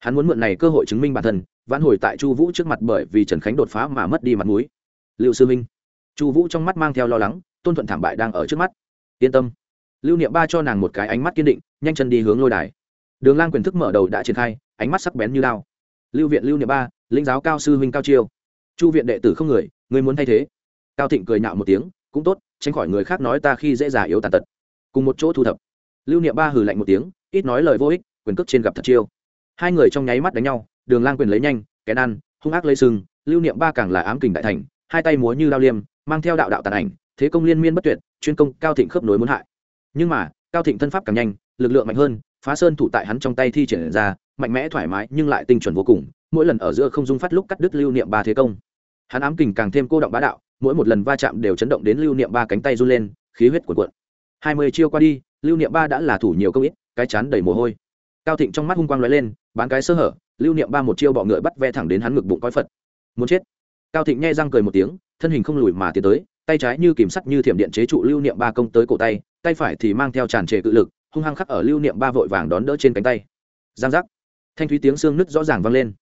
hắn muốn mượn này cơ hội chứng minh bản thân, vãn hồi tại chu vũ trước mặt bởi vì trần khánh đột phá mà mất đi mặt mũi. Lưu sư minh. Chu vũ trong mắt mang theo lo lắng, tôn thuận thảm bại đang ở trước mắt. Yên tâm. Lưu niệm ba cho nàng một cái ánh mắt kiên định, nhanh chân đi hướng lôi đài. Đường lang quyền thức mở đầu đã triển khai, ánh mắt sắc bén như lao lưu viện, lưu niệm ba, lĩnh giáo cao sư huynh cao chiêu. Chu viện đệ tử không người người muốn thay thế. Cao thịnh cười nhạo một tiếng, cũng tốt, tránh khỏi người khác nói ta khi dễ già yếu tàn tật. Cùng một chỗ thu thập. Lưu niệm ba hừ lạnh một tiếng, ít nói lời vô ích, quyền cước trên gặp thật chiêu hai người trong nháy mắt đánh nhau, đường lang quyền lấy nhanh, kén ăn, hung ác lấy sừng, lưu niệm ba càng là ám kình đại thành, hai tay múa như lao liêm, mang theo đạo đạo tàn ảnh, thế công liên miên bất tuyệt, chuyên công cao thịnh khớp nối muốn hại. Nhưng mà, cao thịnh thân pháp càng nhanh, lực lượng mạnh hơn, phá sơn thủ tại hắn trong tay thi triển ra, mạnh mẽ thoải mái nhưng lại tinh chuẩn vô cùng, mỗi lần ở giữa không dung phát lúc cắt đứt lưu niệm ba thế công. Hắn ám kình càng thêm cô động bá đạo, mỗi một lần va chạm đều chấn động đến lưu niệm ba cánh tay run lên, khí huyết cuộn cuộn. Hai mươi chiêu qua đi, lưu niệm ba đã là thủ nhiều công ít, cái chán đầy mồ hôi cao thịnh trong mắt hung quang lóe lên, bán cái sơ hở, lưu niệm ba một chiêu bọ ngựa bắt ve thẳng đến hắn ngực bụng coi phật. Muốn chết. Cao thịnh nghe răng cười một tiếng, thân hình không lùi mà tiến tới, tay trái như kìm sắt như thiểm điện chế trụ lưu niệm ba công tới cổ tay tay phải thì mang theo tràn trề cự lực, hung hăng khắc ở lưu niệm ba vội vàng đón đỡ trên cánh tay. Giang giác. Thanh thúy tiếng xương nứt rõ ràng vang lên.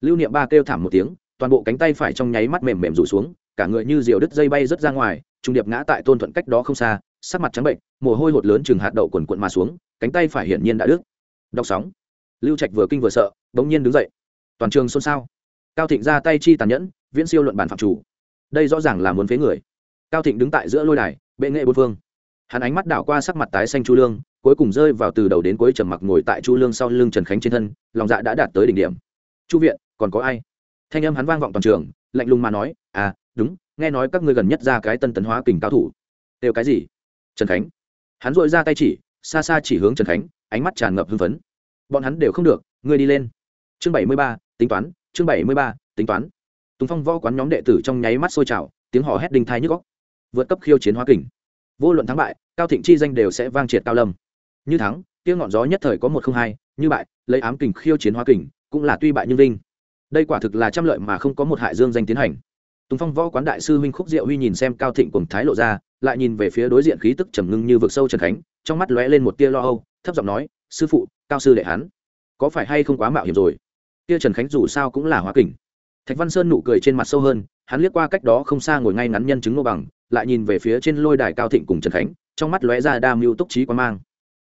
Lưu niệm ba kêu thảm một tiếng, toàn bộ cánh tay phải trong nháy mắt mềm mềm rủ xuống, cả người như diều đứt dây bay rớt ra ngoài, trung điệp ngã tại tôn thuận cách đó không xa, sắc mặt trắng bệnh, mồ hôi hột lớn chừng hạt đậu quần quận mà xuống, cánh tay phải hiển nhiên đã đứt đọc sóng. Lưu trạch vừa kinh vừa sợ, bỗng nhiên đứng dậy. Toàn trường xôn xao. Cao thịnh ra tay chi tàn nhẫn, viễn siêu luận bản phạm chủ. Đây rõ ràng là muốn phế người. Cao thịnh đứng tại giữa lôi đài, bệ nghệ bốn phương. Hắn ánh mắt đảo qua sắc mặt tái xanh chu lương, cuối cùng rơi vào từ đầu đến cuối trầm mặc ngồi tại chu lương sau lưng trần khánh trên thân, lòng dạ đã đạt tới đỉnh điểm. Chu viện, còn có ai? Thanh âm hắn vang vọng toàn trường, lạnh lùng mà nói à đúng, nghe nói các ngươi gần nhất ra cái tân tấn hóa kình cao thủ. Đều cái gì? Trần khánh. Hắn dội ra tay chỉ, xa xa chỉ hướng trần khánh ánh mắt tràn ngập hưng phấn. Bọn hắn đều không được, ngươi đi lên. Chương bảy mươi ba, tính toán, chương bảy mươi ba, tính toán. Tùng phong võ quán nhóm đệ tử trong nháy mắt sôi trào, tiếng hò hét đinh thai nhức góc vượt cấp khiêu chiến hóa kình. Vô luận thắng bại, cao thịnh chi danh đều sẽ vang triệt cao lâm. Như thắng tiếng ngọn gió nhất thời có một không hai, như bại, lấy ám kình khiêu chiến hóa kình, cũng là tuy bại nhưng linh đây quả thực là trăm lợi mà không có một hại dương danh tiến hành. Tùng phong võ quán đại sư huynh khúc diệu huy nhìn xem cao thịnh cùng thái lộ ra, lại nhìn về phía đối diện khí tức trầm ngưng như vực sâu trần khánh, trong mắt lóe lên một tia lo âu thấp giọng nói, sư phụ, cao sư đệ hắn, có phải hay không quá mạo hiểm rồi? Kia trần khánh dù sao cũng là hóa kình. Thạch văn sơn nụ cười trên mặt sâu hơn, hắn liếc qua cách đó không xa ngồi ngay ngắn nhân chứng nô bằng, lại nhìn về phía trên lôi đài cao thịnh cùng trần khánh, trong mắt lóe ra đa mưu túc trí quá mang.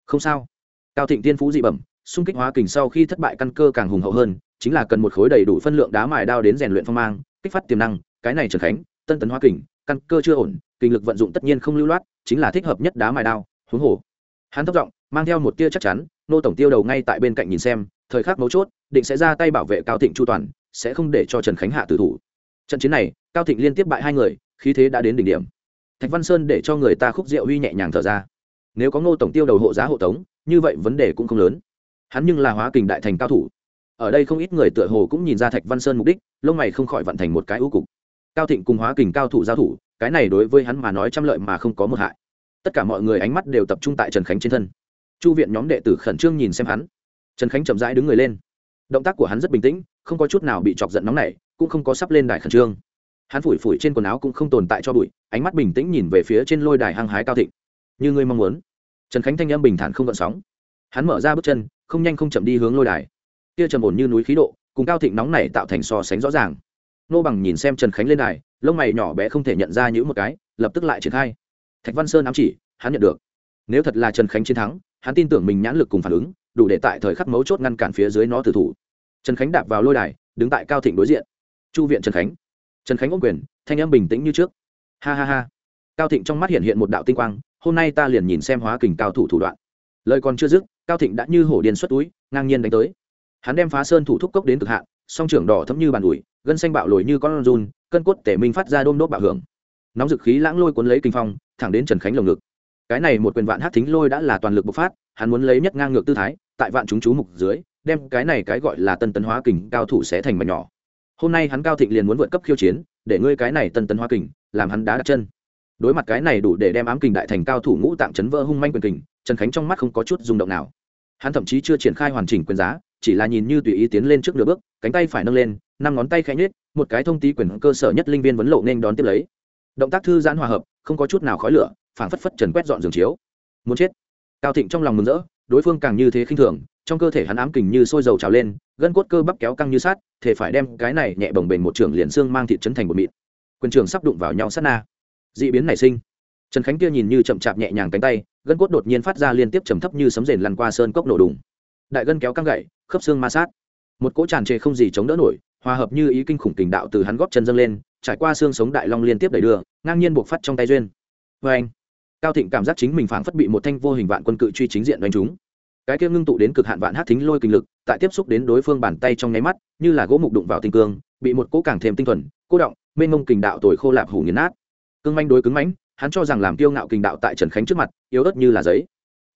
Không sao. Cao thịnh tiên phú dị bẩm, xung kích hóa kình sau khi thất bại căn cơ càng hùng hậu hơn, chính là cần một khối đầy đủ phân lượng đá mài đao đến rèn luyện phong mang, kích phát tiềm năng, cái này trần khánh, tân tấn hóa kình, căn cơ chưa ổn, kinh lực vận dụng tất nhiên không lưu loát, chính là thích hợp nhất đá mài đao, huống hồ hắn thất giọng, mang theo một tia chắc chắn, nô tổng tiêu đầu ngay tại bên cạnh nhìn xem, thời khắc mấu chốt, định sẽ ra tay bảo vệ cao thịnh chu toàn, sẽ không để cho trần khánh hạ tử thủ. Trận chiến này, cao thịnh liên tiếp bại hai người, khí thế đã đến đỉnh điểm. Thạch văn sơn để cho người ta khúc rượu huy nhẹ nhàng thở ra. Nếu có ngô tổng tiêu đầu hộ giá hộ tống, như vậy vấn đề cũng không lớn. Hắn nhưng là hóa kình đại thành cao thủ. Ở đây không ít người tựa hồ cũng nhìn ra thạch văn sơn mục đích, lông mày không khỏi vận thành một cái ưu cục. Cao thịnh cùng hóa kình cao thủ giao thủ, cái này đối với hắn mà nói trăm lợi mà không có một hại tất cả mọi người ánh mắt đều tập trung tại trần khánh trên thân. Chu viện nhóm đệ tử khẩn trương nhìn xem hắn. Trần khánh chậm rãi đứng người lên. Động tác của hắn rất bình tĩnh, không có chút nào bị chọc giận nóng nảy, cũng không có sắp lên đài khẩn trương. Hắn phủi phủi trên quần áo cũng không tồn tại cho bụi, ánh mắt bình tĩnh nhìn về phía trên lôi đài hăng hái cao thịnh. Như ngươi mong muốn. Trần khánh thanh âm bình thản không gợn sóng. Hắn mở ra bước chân, không nhanh không chậm đi hướng lôi đài. Kia trầm ổn như núi khí độ, cùng cao thịnh nóng này tạo thành so sánh rõ ràng. Nô bằng nhìn xem trần khánh lên đài, lông mày nhỏ bé không thể nhận ra những một cái, lập tức lại triển khai thạch văn sơn ám chỉ, hắn nhận được. Nếu thật là trần khánh chiến thắng, hắn tin tưởng mình nhãn lực cùng phản ứng, đủ để tại thời khắc mấu chốt ngăn cản phía dưới nó tử thủ. Trần khánh đạp vào lôi đài, đứng tại cao thịnh đối diện. Chu viện trần khánh. Trần khánh ôm quyền, thanh âm bình tĩnh như trước. Ha ha ha. Cao thịnh trong mắt hiện hiện một đạo tinh quang, hôm nay ta liền nhìn xem hóa kình cao thủ thủ đoạn. Lời còn chưa dứt, cao thịnh đã như hổ điên xuất túi, ngang nhiên đánh tới. Hắn đem phá sơn thủ thúc cốc đến cực hạn, song trưởng đỏ thấm như bàn ủi, gân xanh bạo lồi như con run, cân cốt tể minh phát ra đôm đốt bạo hưởng. Nóng dực khí lãng lôi cuốn lấy kinh phong thẳng đến trần khánh lồng ngực. Cái này một quyền vạn hát thính lôi đã là toàn lực bộc phát, hắn muốn lấy nhất ngang ngược tư thái, tại vạn chúng chú mục dưới, đem cái này cái gọi là tân tấn hóa kình cao thủ sẽ thành mảnh nhỏ. Hôm nay hắn cao thịnh liền muốn vượt cấp khiêu chiến, để ngươi cái này tân tấn hóa kình, làm hắn đá đặt chân. Đối mặt cái này đủ để đem ám kình đại thành cao thủ ngũ tạng chấn vỡ hung manh quyền kình, trần khánh trong mắt không có chút rung động nào. Hắn thậm chí chưa triển khai hoàn chỉnh quyền giá, chỉ là nhìn như tùy ý tiến lên trước nửa bước, cánh tay phải nâng lên, năm ngón tay khẽ nhếch, một cái thông tí quyền cơ sở nhất linh viên vấn lộ nên đón tiếp lấy động tác thư giãn hòa hợp, không có chút nào khói lửa, phảng phất phất trần quét dọn giường chiếu. Muốn chết. Cao thịnh trong lòng mừng rỡ, đối phương càng như thế khinh thường, trong cơ thể hắn ám kình như sôi dầu trào lên, gân cốt cơ bắp kéo căng như sát thể phải đem cái này nhẹ bồng bềnh một trường liền xương mang thịt chấn thành một mịn. Quyền trường sắp đụng vào nhau sát na. D biến nảy sinh. Trần khánh kia nhìn như chậm chạp nhẹ nhàng cánh tay, gân cốt đột nhiên phát ra liên tiếp trầm thấp như sấm rền lăn qua sơn cốc nổ đùng. Đại gân kéo căng gậy, khớp xương ma sát. Một cỗ tràn trề không gì chống đỡ nổi, hòa hợp như ý kinh khủng tình đạo từ hắn góp chân dâng lên trải qua xương sống đại long liên tiếp đẩy đưa, ngang nhiên buộc phát trong tay duyên. Vê anh, cao thịnh cảm giác chính mình phảng phất bị một thanh vô hình vạn quân cự truy chính diện đánh trúng. Cái kia ngưng tụ đến cực hạn vạn hát thính lôi kinh lực, tại tiếp xúc đến đối phương bàn tay trong nháy mắt, như là gỗ mục đụng vào tinh cương, bị một cỗ càng thêm tinh thuần, cô động, mênh mông kình đạo tồi khô lạp hủ nghiền nát. Cương manh đối cứng mãnh, hắn cho rằng làm kiêu ngạo kình đạo tại trần khánh trước mặt, yếu ớt như là giấy.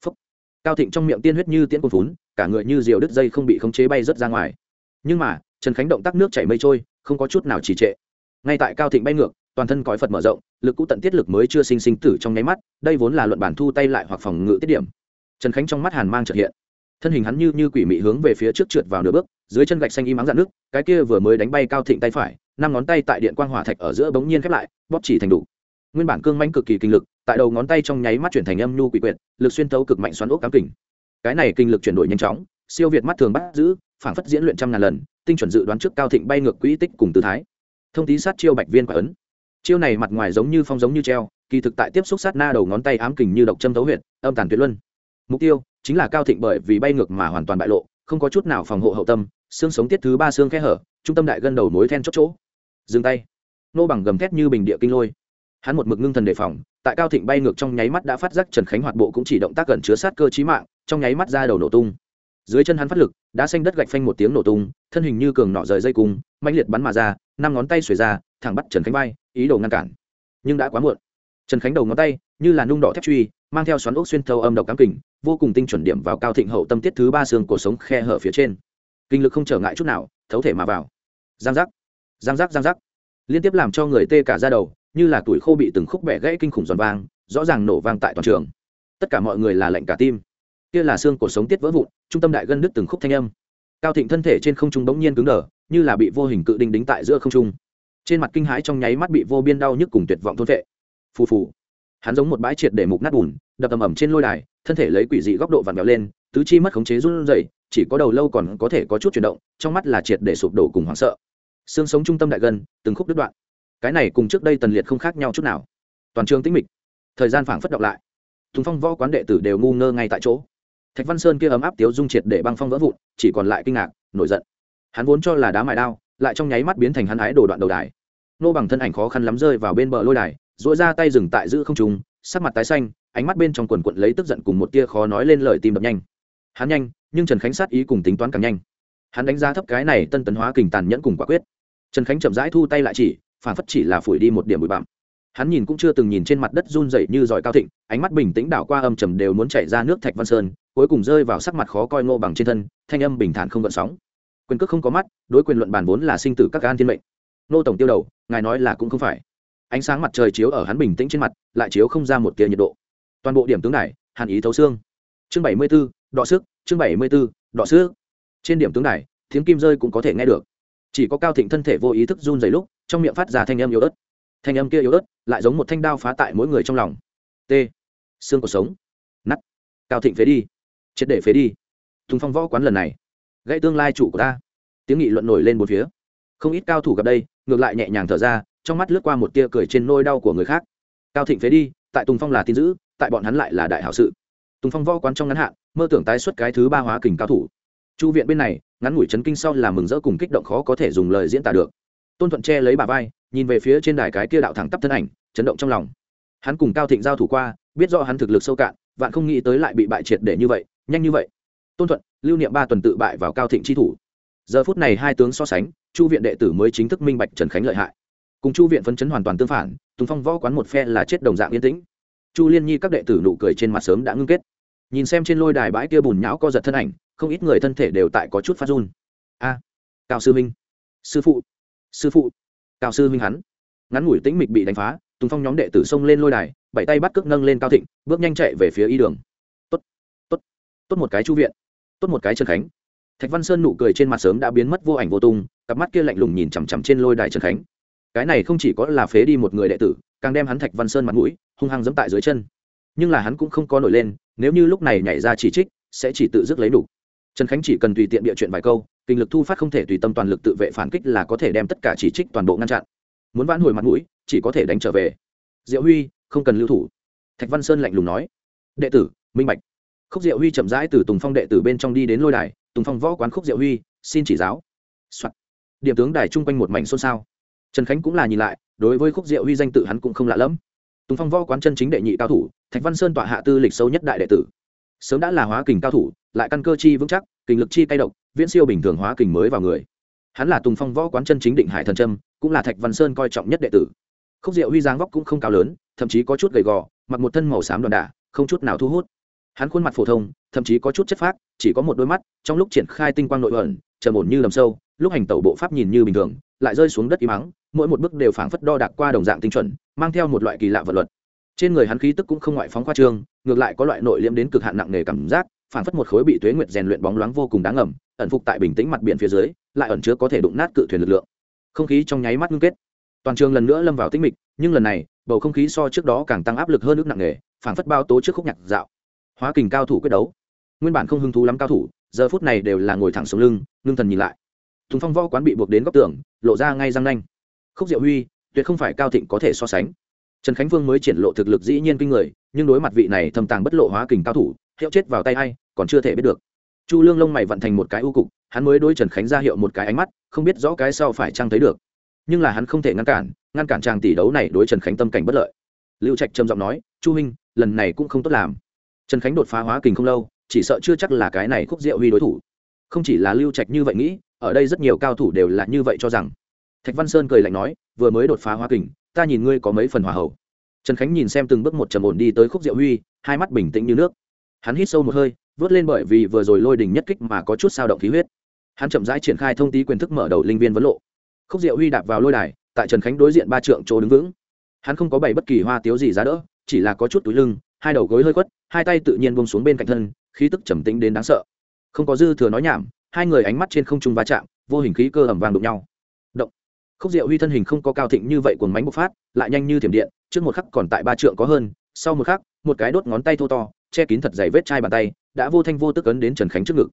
Phúc. cao thịnh trong miệng tiên huyết như tiễn côn phún, cả người như diều đứt dây không bị khống chế bay rớt ra ngoài. Nhưng mà, trần khánh động tác nước chảy mây trôi, không có chút nào trì trệ ngay tại cao thịnh bay ngược, toàn thân cõi phật mở rộng, lực cũ tận tiết lực mới chưa sinh sinh tử trong nháy mắt, đây vốn là luận bản thu tay lại hoặc phòng ngự tiết điểm. Trần khánh trong mắt hàn mang trợ hiện. Thân hình hắn như như quỷ mị hướng về phía trước trượt vào nửa bước, dưới chân gạch xanh im ắng dạn nước, cái kia vừa mới đánh bay cao thịnh tay phải, năm ngón tay tại điện quang hỏa thạch ở giữa bỗng nhiên khép lại, bóp chỉ thành đủ. Nguyên bản cương manh cực kỳ kinh lực, tại đầu ngón tay trong nháy mắt chuyển thành âm nhu quỷ quyệt, lực xuyên thấu cực mạnh xoắn ốc cám kình. Cái này kinh lực chuyển đổi nhanh chóng, siêu việt mắt thường bắt giữ, phảng phất diễn luyện trăm ngàn lần, tinh chuẩn dự đoán trước cao thịnh bay ngược quỹ tích cùng tư thái thông tí sát chiêu bạch viên quả ấn. Chiêu này mặt ngoài giống như phong giống như treo, kỳ thực tại tiếp xúc sát na đầu ngón tay ám kình như độc châm thấu huyệt, âm tàn tuyệt luân. Mục tiêu chính là cao thịnh bởi vì bay ngược mà hoàn toàn bại lộ, không có chút nào phòng hộ hậu tâm, xương sống tiết thứ ba xương khe hở, trung tâm đại gân đầu mối then chốt chỗ. Dừng tay. Nô bằng gầm thét như bình địa kinh lôi. Hắn một mực ngưng thần đề phòng, tại cao thịnh bay ngược trong nháy mắt đã phát giác trần khánh hoạt bộ cũng chỉ động tác gần chứa sát cơ trí mạng, trong nháy mắt ra đầu nổ tung. Dưới chân hắn phát lực đã xanh đất gạch phanh một tiếng nổ tung, thân hình như cường nọ rời dây cung mạnh liệt bắn mà ra năm ngón tay xuề ra, thẳng bắt trần khánh bay ý đồ ngăn cản. Nhưng đã quá muộn. Trần khánh đầu ngón tay, như là nung đỏ thép truy, mang theo xoắn ốc xuyên thâu âm độc cám kình, vô cùng tinh chuẩn điểm vào cao thịnh hậu tâm tiết thứ ba xương cổ sống khe hở phía trên. Kinh lực không trở ngại chút nào, thấu thể mà vào. Giang giác. Giang giác giang giác. Liên tiếp làm cho người tê cả ra đầu, như là tuổi khô bị từng khúc bẻ gãy kinh khủng giòn vang, rõ ràng nổ vang tại toàn trường. Tất cả mọi người là lạnh cả tim. Kia là xương cổ sống tiết vỡ vụn, trung tâm đại gân đứt từng khúc thanh âm. Cao thịnh thân thể trên không trung bỗng nhiên cứng đờ như là bị vô hình cự đinh đính tại giữa không trung. Trên mặt kinh hãi trong nháy mắt bị vô biên đau nhức cùng tuyệt vọng thôn vệ phù phù. Hắn giống một bãi triệt để mục nát bùn, đập ầm ầm trên lôi đài, thân thể lấy quỷ dị góc độ vặn vẹo lên, tứ chi mất khống chế run rẩy, chỉ có đầu lâu còn có thể có chút chuyển động, trong mắt là triệt để sụp đổ cùng hoảng sợ. Xương sống trung tâm đại gần, từng khúc đứt đoạn. Cái này cùng trước đây tần liệt không khác nhau chút nào. Toàn trường tĩnh mịch. Thời gian phảng phất động lại. Thùng phong võ quán đệ tử đều ngu ngơ ngay tại chỗ. Thạch văn sơn kia ấm áp tiếu dung triệt để băng phong vỡ vụn, chỉ còn lại kinh ngạc, nổi giận hắn vốn cho là đá mài đao, lại trong nháy mắt biến thành hắn ái đồ đoạn đầu đài. Nô bằng thân ảnh khó khăn lắm rơi vào bên bờ lôi đài dỗi ra tay dừng tại giữ không trùng sắc mặt tái xanh, ánh mắt bên trong quần quận lấy tức giận cùng một tia khó nói lên lời tim đập nhanh. Hắn nhanh, nhưng trần khánh sát ý cùng tính toán càng nhanh. Hắn đánh giá thấp cái này tân tấn hóa kình tàn nhẫn cùng quả quyết. Trần khánh chậm rãi thu tay lại chỉ, phản phất chỉ là phủi đi một điểm bụi bặm. Hắn nhìn cũng chưa từng nhìn trên mặt đất run rẩy như giỏi cao thịnh, ánh mắt bình tĩnh đảo qua âm trầm đều muốn chạy ra nước thạch văn sơn, cuối cùng rơi vào sắc mặt khó coi ngô bằng trên thân, thanh âm bình thản không gợn sóng quyền cước không có mắt, đối quyền luận bàn vốn là sinh tử các gan thiên mệnh. Nô tổng tiêu đầu, ngài nói là cũng không phải. Ánh sáng mặt trời chiếu ở hắn bình tĩnh trên mặt, lại chiếu không ra một tia nhiệt độ. Toàn bộ điểm tướng này hàn ý thấu xương. Chương bảy mươi b ố đọ sức, chương bảy mươi b ố đọ sức. Trên điểm tướng này tiếng kim rơi cũng có thể nghe được. Chỉ có cao thịnh thân thể vô ý thức run dày lúc, trong miệng phát ra thanh âm yếu ớt. Thanh âm kia yếu ớt, lại giống một thanh đao phá tại mỗi người trong lòng. T. Xương cuộc sống. Nắt cao thịnh phế đi. Triệt để phế đi. Thùng phong võ quán lần này gãy tương lai chủ của ta. Tiếng nghị luận nổi lên một phía. Không ít cao thủ gặp đây, ngược lại nhẹ nhàng thở ra, trong mắt lướt qua một tia cười trên nôi đau của người khác. Cao thịnh phế đi, tại tùng phong là tin giữ, tại bọn hắn lại là đại hảo sự. Tùng phong võ quán trong ngắn hạn, mơ tưởng tái xuất cái thứ ba hóa kình cao thủ. Chu viện bên này, ngắn ngủi chấn kinh sau là mừng rỡ cùng kích động khó có thể dùng lời diễn tả được. Tôn thuận che lấy bà vai, nhìn về phía trên đài cái kia đạo thẳng tắp thân ảnh, chấn động trong lòng. Hắn cùng cao thịnh giao thủ qua, biết do hắn thực lực sâu cạn, vạn không nghĩ tới lại bị bại triệt để như vậy, nhanh như vậy tôn thuận, lưu niệm ba tuần tự bại vào cao thịnh chi thủ. Giờ phút này hai tướng so sánh, chu viện đệ tử mới chính thức minh bạch trần khánh lợi hại. Cùng chu viện phấn chấn hoàn toàn tương phản, tùng phong võ quán một phe là chết đồng dạng yên tĩnh. Chu liên nhi các đệ tử nụ cười trên mặt sớm đã ngưng kết. Nhìn xem trên lôi đài bãi kia bùn nhão co giật thân ảnh, không ít người thân thể đều tại có chút phát run. A, cao sư minh. Sư phụ. Sư phụ. Cao sư minh hắn. Ngắn ngủi tĩnh mịch bị đánh phá, tùng phong nhóm đệ tử xông lên lôi đài, bảy tay bắt cước nâng lên cao thịnh, bước nhanh chạy về phía y đường tốt một cái chu viện, tốt một cái trần khánh. Thạch văn sơn nụ cười trên mặt sớm đã biến mất vô ảnh vô tung, cặp mắt kia lạnh lùng nhìn chằm chằm trên lôi đài trần khánh. Cái này không chỉ có là phế đi một người đệ tử, càng đem hắn thạch văn sơn mặt mũi hung hăng dẫm tại dưới chân. Nhưng là hắn cũng không có nổi lên, nếu như lúc này nhảy ra chỉ trích, sẽ chỉ tự dứt lấy đủ. Trần khánh chỉ cần tùy tiện địa chuyện vài câu, kinh lực thu phát không thể tùy tâm toàn lực tự vệ phản kích là có thể đem tất cả chỉ trích toàn bộ ngăn chặn. Muốn vãn hồi mặt mũi, chỉ có thể đánh trở về. Diệu huy, không cần lưu thủ. Thạch văn sơn lạnh lùng nói. Đệ tử, minh bạch khúc diệu huy chậm rãi từ tùng phong đệ tử bên trong đi đến lôi đài, tùng phong, võ quán khúc diệu huy, xin chỉ giáo、Soạn. điểm tướng đài chung quanh một mảnh xôn xao. Trần khánh cũng là nhìn lại, đối với khúc diệu huy danh tự hắn cũng không lạ lẫm. Tùng phong võ quán chân chính đệ nhị cao thủ, thạch văn sơn tọa hạ tư lịch sâu nhất đại đệ tử. Sớm đã là hóa kình cao thủ, lại căn cơ chi vững chắc, kình lực chi cay độc, viễn siêu bình thường hóa kình mới vào người. Hắn là tùng phong võ quán chân chính định hải thần trâm cũng là thạch văn sơn coi trọng nhất đệ tử. Khúc diệu huy dáng vóc cũng không cao lớn, thậm chí có chút gầy gò, mặc một thân màu xám đòn đả, không chút nào thu hút hắn khuôn mặt phổ thông, thậm chí có chút chất phác, chỉ có một đôi mắt, trong lúc triển khai tinh quang nội ẩn, trầm ổn như lầm sâu, lúc hành tẩu bộ pháp nhìn như bình thường, lại rơi xuống đất im mắng, mỗi một bước đều phảng phất đo đạc qua đồng dạng tinh chuẩn, mang theo một loại kỳ lạ vật luật. Trên người hắn khí tức cũng không ngoại phóng khoa trương, ngược lại có loại nội liễm đến cực hạn nặng nề cảm giác, phảng phất một khối bị tuế nguyệt rèn luyện bóng loáng vô cùng đáng ngầm, ẩn phục tại bình tĩnh mặt biển phía dưới, lại ẩn chứa có thể đụng nát cự thuyền lực lượng. Không khí trong nháy mắt ngưng kết. Toàn trường lần nữa lâm vào tĩnh mịch, nhưng lần này, bầu không khí so trước đó càng tăng áp lực hơn nước nặng nề, phảng phất bao tố trước khúc nhạc dạo hóa kình cao thủ quyết đấu. Nguyên bản không hứng thú lắm cao thủ, giờ phút này đều là ngồi thẳng xuống lưng, ngưng thần nhìn lại. Thùng phong võ quán bị buộc đến góc tường, lộ ra ngay răng nanh. Khúc diệu huy, tuyệt không phải cao thịnh có thể so sánh. Trần khánh vương mới triển lộ thực lực dĩ nhiên kinh người, nhưng đối mặt vị này thâm tàng bất lộ hóa kình cao thủ, hiệu chết vào tay hay còn chưa thể biết được. Chu lương lông mày vận thành một cái u cục, hắn mới đôi trần khánh ra hiệu một cái ánh mắt, không biết rõ cái sau phải trăng thấy được. Nhưng là hắn không thể ngăn cản ngăn cản trang tỷ đấu này đối trần khánh tâm cảnh bất lợi. Lưu trạch trầm giọng nói, chu huynh, lần này cũng không tốt làm trần khánh đột phá hóa kình không lâu, chỉ sợ chưa chắc là cái này khúc diệu huy đối thủ. Không chỉ là lưu trạch như vậy nghĩ, ở đây rất nhiều cao thủ đều là như vậy cho rằng. Thạch văn sơn cười lạnh nói, vừa mới đột phá hóa kình, ta nhìn ngươi có mấy phần hòa hậu. Trần khánh nhìn xem từng bước một trầm ổn đi tới khúc diệu huy, hai mắt bình tĩnh như nước. Hắn hít sâu một hơi, vớt lên bởi vì vừa rồi lôi đình nhất kích mà có chút sao động khí huyết. Hắn chậm rãi triển khai thông tí quyền thức mở đầu linh viên vấn lộ. Khúc diệu huy đạp vào lôi đài, tại trần khánh đối diện ba trượng chỗ đứng vững. Hắn không có bày bất kỳ hoa tiếu gì giá đỡ, chỉ là có chút túi lưng hai đầu gối hơi quất hai tay tự nhiên bông xuống bên cạnh thân, khí tức trầm tĩnh đến đáng sợ. Không có dư thừa nói nhảm, hai người ánh mắt trên không trung va chạm, vô hình khí cơ ẩm vàng đụng nhau. Động. Khúc diệu huy thân hình không có cao thịnh như vậy cuồng mánh bộc phát, lại nhanh như thiểm điện, trước một khắc còn tại ba trượng có hơn, sau một khắc, một cái đốt ngón tay thô to, che kín thật dày vết chai bàn tay, đã vô thanh vô tức ấn đến trần khánh trước ngực.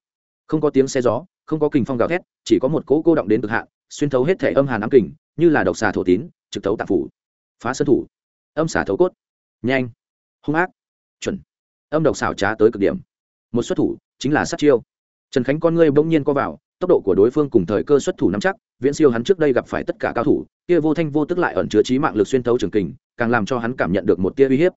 Không có tiếng xe gió, không có kình phong gào thét, chỉ có một cỗ cô động đến cực hạn, xuyên thấu hết thể âm hàn ám kình, như là độc xà thổ tín, trực thấu tạp phủ. Phá sân thủ. Âm xả thấu cốt. Nhanh. Hung ác chuẩn. Âm độc xảo trá tới cực điểm. Một xuất thủ, chính là sát chiêu. Trần khánh con ngươi bỗng nhiên co vào, tốc độ của đối phương cùng thời cơ xuất thủ nắm chắc, viễn siêu hắn trước đây gặp phải tất cả cao thủ, kia vô thanh vô tức lại ẩn chứa trí mạng lực xuyên thấu trường kình, càng làm cho hắn cảm nhận được một tia uy hiếp.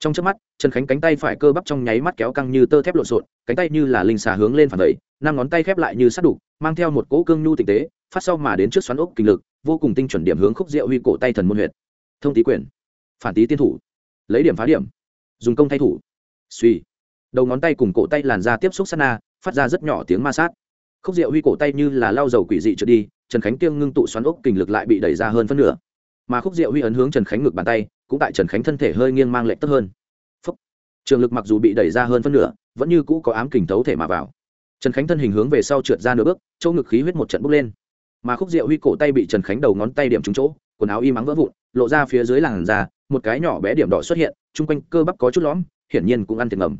Trong trước mắt, trần khánh cánh tay phải cơ bắp trong nháy mắt kéo căng như tơ thép lộn xộn, cánh tay như là linh xà hướng lên phản đẩy, năm ngón tay khép lại như sắt đục, mang theo một cỗ cương nhu tinh tế, phát sau mà đến trước xoắn ốc kinh lực, vô cùng tinh chuẩn điểm hướng khúc diệu huy cổ tay thần môn huyệt. Thông tý quyền. Phản tý tiên thủ. Lấy điểm phá điểm dùng công thay thủ. Suy đầu ngón tay cùng cổ tay làn ra tiếp xúc sát na, phát ra rất nhỏ tiếng ma sát. Khúc Diệu huy cổ tay như là lau dầu quỷ dị trượt đi, trần khánh tiêng ngưng tụ xoắn ốc kình lực lại bị đẩy ra hơn phân nửa. Mà khúc Diệu huy ấn hướng trần khánh ngược bàn tay, cũng tại trần khánh thân thể hơi nghiêng mang lệch tấp hơn. Phúc. trường lực mặc dù bị đẩy ra hơn phân nửa, vẫn như cũ có ám kình thấu thể mà vào. Trần khánh thân hình hướng về sau trượt ra nửa bước, chỗ ngực khí huyết một trận bốc lên. Mà khúc Diệu huy cổ tay bị trần khánh đầu ngón tay điểm trúng chỗ, quần áo y mắng vỡ vụn, lộ ra phía dưới làn da, một cái nhỏ bé điểm đỏ xuất hiện chung quanh cơ bắp có chút lõm, hiển nhiên cũng ăn tiền ngầm.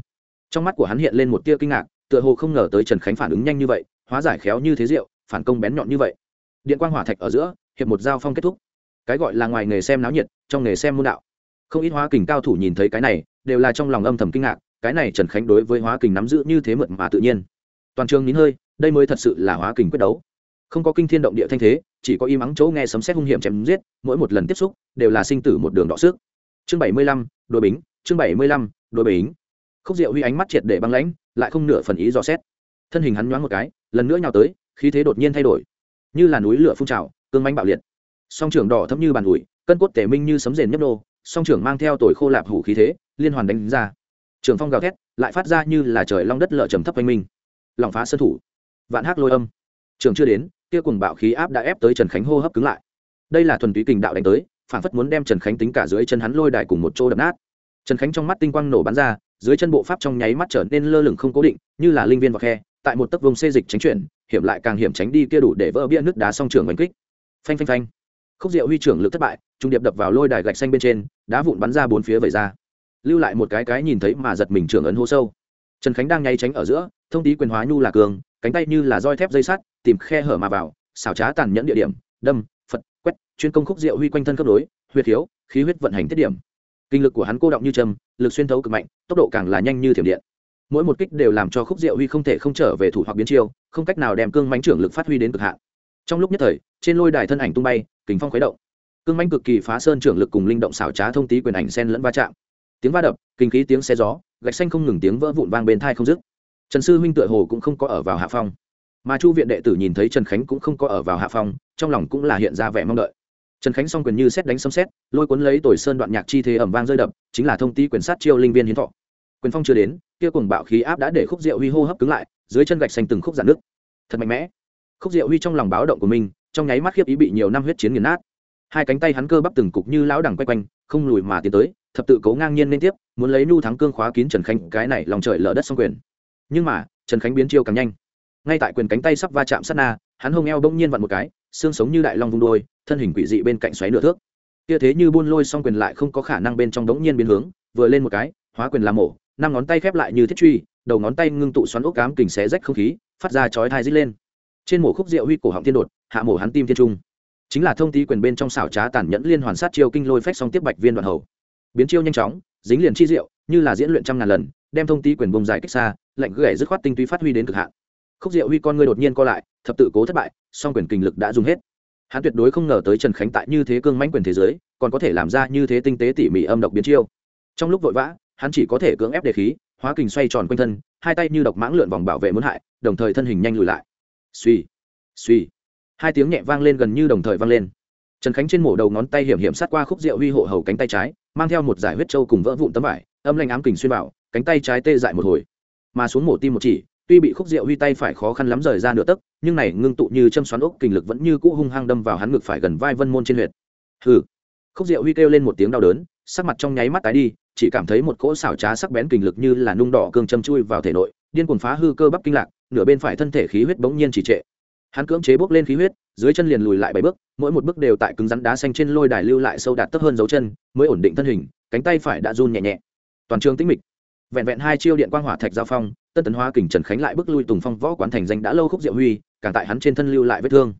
Trong mắt của hắn hiện lên một tia kinh ngạc, tựa hồ không ngờ tới trần khánh phản ứng nhanh như vậy, hóa giải khéo như thế rượu, phản công bén nhọn như vậy. Điện quang hỏa thạch ở giữa, hiệp một giao phong kết thúc. Cái gọi là ngoài nghề xem náo nhiệt, trong nghề xem môn đạo. Không ít hóa kình cao thủ nhìn thấy cái này, đều là trong lòng âm thầm kinh ngạc, cái này trần khánh đối với hóa kình nắm giữ như thế mượt mà tự nhiên. Toàn trường nín hơi, đây mới thật sự là hóa kình quyết đấu. Không có kinh thiên động địa thanh thế, chỉ có im ắng chỗ nghe sấm xét hung hiểm chém giết, mỗi một lần tiếp xúc, đều là sinh tử một đường đọ sức chương bảy mươi lăm đôi bính, chương bảy mươi lăm đôi bính. Khúc diệu huy ánh mắt triệt để băng lãnh, lại không nửa phần ý dò xét. Thân hình hắn nhoáng một cái, lần nữa nhào tới, khí thế đột nhiên thay đổi. Như là núi lửa phun trào cương mãnh bạo liệt. Song trưởng đỏ thấm như bàn ủi, cân cốt tể minh như sấm rền nhấp nô, song trưởng mang theo tuổi khô lạp hủ khí thế, liên hoàn đánh ra. Trường phong gào thét, lại phát ra như là trời long đất lợ trầm thấp oanh minh. Lòng phá sân thủ. Vạn hắc lôi âm. Trường chưa đến, kia cùng bạo khí áp đã ép tới trần khánh hô hấp cứng lại. Đây là thuần túy kình đạo đánh tới phản phất muốn đem trần khánh tính cả dưới chân hắn lôi đài cùng một chỗ đập nát. Trần khánh trong mắt tinh quang nổ bắn ra, dưới chân bộ pháp trong nháy mắt trở nên lơ lửng không cố định, như là linh viên vào khe, tại một tấc vùng xê dịch tránh chuyển, hiểm lại càng hiểm tránh đi kia đủ để vỡ bia nước đá song trường oanh kích. Phanh phanh phanh. Khúc diệu huy trưởng lực thất bại, trung điệp đập vào lôi đài gạch xanh bên trên, đá vụn bắn ra bốn phía vẩy ra. Lưu lại một cái cái nhìn thấy mà giật mình trưởng ấn hô sâu. Trần khánh đang nháy tránh ở giữa, thông tí quyền hóa nhu là cường, cánh tay như là roi thép dây sắt, tìm khe hở mà vào, xảo trá tàn nhẫn địa điểm, đâm chuyên công khúc diệu huy quanh thân cấp đối huyệt thiếu khí huyết vận hành tiết điểm. Kinh lực của hắn cô động như châm, lực xuyên thấu cực mạnh, tốc độ càng là nhanh như thiểm điện. Mỗi một kích đều làm cho khúc diệu huy không thể không trở về thủ hoặc biến chiêu, không cách nào đem cương mánh trưởng lực phát huy đến cực hạn. Trong lúc nhất thời, trên lôi đài thân ảnh tung bay kính phong khuấy động. Cương mánh cực kỳ phá sơn trưởng lực cùng linh động xảo trá thông tí quyền ảnh sen lẫn va chạm. Tiếng va đập, kinh khí tiếng xe gió, gạch xanh không ngừng tiếng vỡ vụn vang bên thai không dứt. Trần sư huynh tựa hồ cũng không có ở vào hạ phong. Mà chu viện đệ tử nhìn thấy trần khánh cũng không có ở vào hạ phong, trong lòng cũng là hiện ra vẻ mong đợi trần khánh s o n g quyền như xét đánh xâm xét, lôi cuốn lấy tồi sơn đoạn nhạc chi thế ẩm vang rơi đập, chính là thông ti quyền sát chiêu linh viên hiến thọ. Quyền phong chưa đến, kia cùng bạo khí áp đã để khúc diệu huy hô hấp cứng lại, dưới chân gạch xanh từng khúc giãn nước thật mạnh mẽ. Khúc diệu huy trong lòng báo động của mình, trong nháy mắt khiếp ý bị nhiều năm huyết chiến nghiền nát. Hai cánh tay hắn cơ bắp từng cục như lão đẳng quay quanh, không lùi mà tiến tới, thập tự cấu ngang nhiên liên tiếp, muốn lấy nhu thắng cương khóa kín trần khánh, cái này lòng trời lở đất xong quyền. Nhưng mà, trần khánh biến chiêu càng nhanh. Ngay tại quyền cánh tay sắp va chạm sát na, hắn hông eo bỗng nhiên vặn một cái xương sống như đại long vung đôi, thân hình quỷ dị bên cạnh xoáy nửa thước. Kia thế như buôn lôi xong quyền lại không có khả năng bên trong đống nhiên biến hướng, vừa lên một cái, hóa quyền làm mổ, năm ngón tay khép lại như thiết truy, đầu ngón tay ngưng tụ xoắn ốc cám kình xé rách không khí, phát ra chói thai rít lên. Trên mổ khúc rượu huy cổ họng thiên đột, hạ mổ hắn tim thiên trung. Chính là thông tí quyền bên trong xảo trá tàn nhẫn liên hoàn sát chiêu kinh lôi phách song tiếp bạch viên đoạn hầu. Biến chiêu nhanh chóng, dính liền chi diệu như là diễn luyện trăm ngàn lần, đem thông tí quyền bông dài cách xa lệnh gãy dứt khoát tinh túy phát huy đến cực hạn khúc diệu huy con ngươi đột nhiên co lại, thập tự cố thất bại, song quyền kinh lực đã dùng hết. Hắn tuyệt đối không ngờ tới trần khánh tại như thế cương mãnh quyền thế giới, còn có thể làm ra như thế tinh tế tỉ mỉ âm độc biến chiêu. Trong lúc vội vã, hắn chỉ có thể cưỡng ép đề khí, hóa kình xoay tròn quanh thân, hai tay như độc mãng lượn vòng bảo vệ muốn hại, đồng thời thân hình nhanh lùi lại. Suy suy hai tiếng nhẹ vang lên gần như đồng thời vang lên. Trần khánh trên mổ đầu ngón tay hiểm hiểm sát qua khúc rượu huy hộ hầu cánh tay trái, mang theo một giải huyết trâu cùng vỡ vụn tấm vải, âm lanh ám kình xuyên vào, cánh tay trái tê dại một hồi. Mà xuống mổ tim một chỉ tuy bị khúc rượu huy tay phải khó khăn lắm rời ra nửa tấc, nhưng này ngưng tụ như châm xoắn ốc kình lực vẫn như cũ hung hăng đâm vào hắn ngực phải gần vai vân môn trên huyệt. Hừ. Khúc rượu huy kêu lên một tiếng đau đớn, sắc mặt trong nháy mắt tái đi, chỉ cảm thấy một cỗ xảo trá sắc bén kình lực như là nung đỏ cương châm chui vào thể nội, điên cuồng phá hư cơ bắp kinh lạc, nửa bên phải thân thể khí huyết bỗng nhiên chỉ trệ. Hắn cưỡng chế bốc lên khí huyết, dưới chân liền lùi lại bảy bước, mỗi một bước đều tại cứng rắn đá xanh trên lôi đài lưu lại sâu đạt tấp hơn dấu chân, mới ổn định thân hình, cánh tay phải đã run nhẹ nhẹ. Toàn trường tĩnh mịch vẹn vẹn hai chiêu điện quang hỏa thạch giao phong, tân tấn hóa kình trần khánh lại bước lui tùng phong võ quán thành danh đã lâu khúc diệu huy, càng tại hắn trên thân lưu lại vết thương.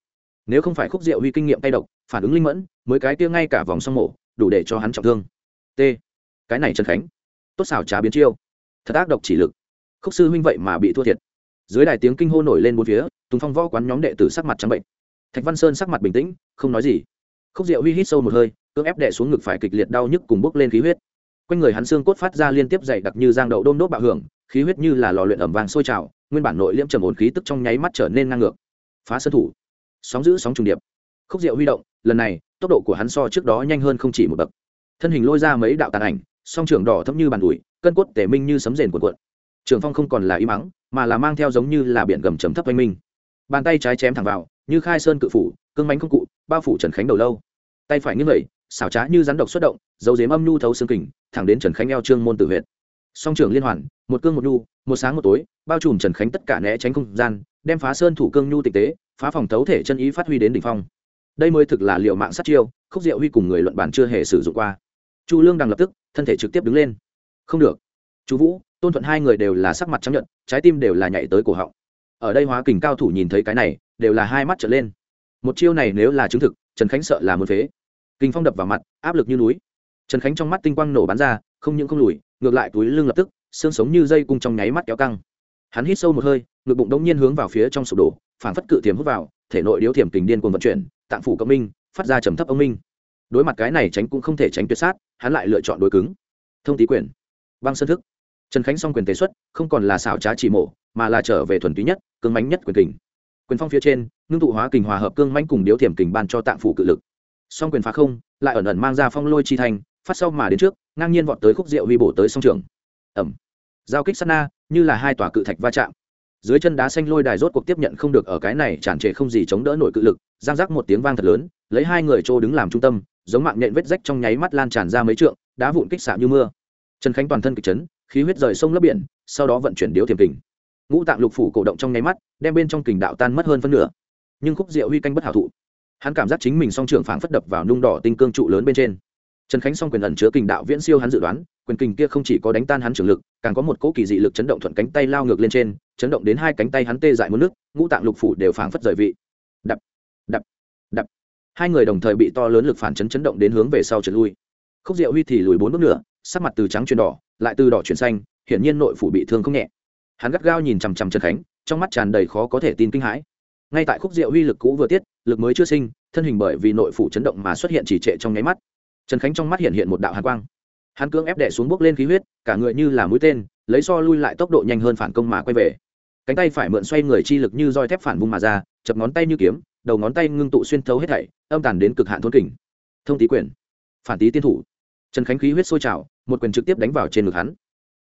Nếu không phải khúc diệu huy kinh nghiệm tay độc, phản ứng linh mẫn, mới cái kia ngay cả vòng song mổ, đủ để cho hắn trọng thương. T. Cái này trần khánh, tốt xảo trá biến chiêu. Thật ác độc chỉ lực. Khúc sư huynh vậy mà bị thua thiệt. Dưới đài tiếng kinh hô nổi lên bốn phía, tùng phong võ quán nhóm đệ tử sắc mặt trắng bệnh. Thạch văn sơn sắc mặt bình tĩnh, không nói gì. Khúc diệu huy hít sâu một hơi, cưỡng ép đệ xuống ngực phải kịch liệt đau nhức cùng bốc lên khí huyết quanh người hắn xương cốt phát ra liên tiếp dày đặc như giang đậu đôm đốt bạo hưởng, khí huyết như là lò luyện ẩm vàng sôi trào, nguyên bản nội liễm trầm ổn khí tức trong nháy mắt trở nên ngang ngược. Phá sân thủ. Sóng giữ sóng trùng điệp. Khúc diệu huy động, lần này, tốc độ của hắn so trước đó nhanh hơn không chỉ một bậc. Thân hình lôi ra mấy đạo tàn ảnh, song trưởng đỏ thấm như bàn ủi, cân cốt tể minh như sấm rền cuộn cuộn. Trường phong không còn là y mắng mà là mang theo giống như là biển gầm chấm thấp oanh minh. Bàn tay trái chém thẳng vào, như khai sơn cự phủ, cương mánh công cụ, bao phủ trần khánh đầu lâu. Tay phải như vậy xảo trá như rắn độc xuất động, dấu dếm âm nhu thấu xương kình thẳng đến trần khánh eo trương môn tử huyện song trưởng liên hoàn, một cương một nhu, một sáng một tối, bao trùm trần khánh tất cả né tránh không gian, đem phá sơn thủ cương nhu tịch tế, phá phòng thấu thể chân ý phát huy đến đỉnh phong. Đây mới thực là liệu mạng sát chiêu, khúc diệu huy cùng người luận bản chưa hề sử dụng qua. Chu lương đằng lập tức, thân thể trực tiếp đứng lên. Không được. Chú vũ, tôn thuận hai người đều là sắc mặt trắng nhuận trái tim đều là nhảy tới cổ họng. Ở đây hóa kình cao thủ nhìn thấy cái này, đều là hai mắt trở lên. Một chiêu này nếu là chứng thực, trần khánh sợ là muốn phế. Kinh phong đập vào mặt, áp lực như núi trần khánh trong mắt tinh quang nổ bắn ra, không những không lùi, ngược lại túi lưng lập tức, xương sống như dây cung trong nháy mắt kéo căng. Hắn hít sâu một hơi, ngực bụng đống nhiên hướng vào phía trong sụp đổ phản phất cự tiềm hút vào, thể nội điếu thiểm kình điên cuồng vận chuyển, tạng phủ cộng minh, phát ra trầm thấp ông minh. Đối mặt cái này tránh cũng không thể tránh tuyệt sát, hắn lại lựa chọn đối cứng. Thông tý quyền. Băng sơn thức. Trần khánh s quyền tế xuất, không còn là xảo trá chỉ mổ, mà là trở về thuần túy nhất, cứng mánh nhất quyền kình. Quyền phong phía trên, ngưng tụ hóa kình hòa hợp cương mánh cùng điếu thiểm kình ban cho tạng phủ cự lực. Song quyền phá không, lại ẩn ẩn mang ra phong lôi chi thành phát sau mà đến trước, ngang nhiên vọt tới khúc rượu huy bổ tới song trường. Ẩm giao kích sát na, như là hai tòa cự thạch va chạm. Dưới chân đá xanh lôi đài rốt cuộc tiếp nhận không được ở cái này tràn trề không gì chống đỡ nổi cự lực, giang rắc một tiếng vang thật lớn, lấy hai người trô đứng làm trung tâm, giống mạng nhện vết rách trong nháy mắt lan tràn ra mấy trượng, đá vụn kích xạ như mưa. Trần khánh toàn thân kịch chấn, khí huyết rời sông lấp biển, sau đó vận chuyển điếu thiềm kình. Ngũ tạng lục phủ cổ động trong nháy mắt, đem bên trong kình đạo tan mất hơn phân nửa. Nhưng khúc diệu huy canh bất hảo thụ. Hắn cảm giác chính mình song trường phảng phất đập vào nung đỏ tinh cương trụ lớn bên trên trần khánh song quyền ẩn chứa kình đạo viễn siêu hắn dự đoán, quyền kình kia không chỉ có đánh tan hắn trường lực, càng có một cỗ kỳ dị lực chấn động thuận cánh tay lao ngược lên trên, chấn động đến hai cánh tay hắn tê dại mất nước, ngũ tạng lục phủ đều phảng phất rời vị. Đập đập đập. Hai người đồng thời bị to lớn lực phản chấn chấn động đến hướng về sau trượt lui. Khúc diệu huy thì lùi bốn bước nữa, sắc mặt từ trắng chuyển đỏ, lại từ đỏ chuyển xanh, hiển nhiên nội phủ bị thương không nhẹ. Hắn gắt gao nhìn chằm chằm trần khánh, trong mắt tràn đầy khó có thể tin kinh hãi. Ngay tại khúc diệu huy lực cũ vừa tiết, lực mới chưa sinh, thân hình bởi vì nội phủ chấn động mà xuất hiện chỉ trệ trong nháy mắt trần khánh trong mắt hiện hiện một đạo hàn quang. Hắn cưỡng ép đẻ xuống bước lên khí huyết cả người như là mũi tên lấy so lui lại tốc độ nhanh hơn phản công mà quay về. Cánh tay phải mượn xoay người chi lực như roi thép phản vung mà ra chập ngón tay như kiếm đầu ngón tay ngưng tụ xuyên thấu hết thảy âm tàn đến cực hạn thôn kình. Thông tý quyền. Phản tý tiên thủ. Trần khánh khí huyết sôi trào một quyền trực tiếp đánh vào trên ngực hắn.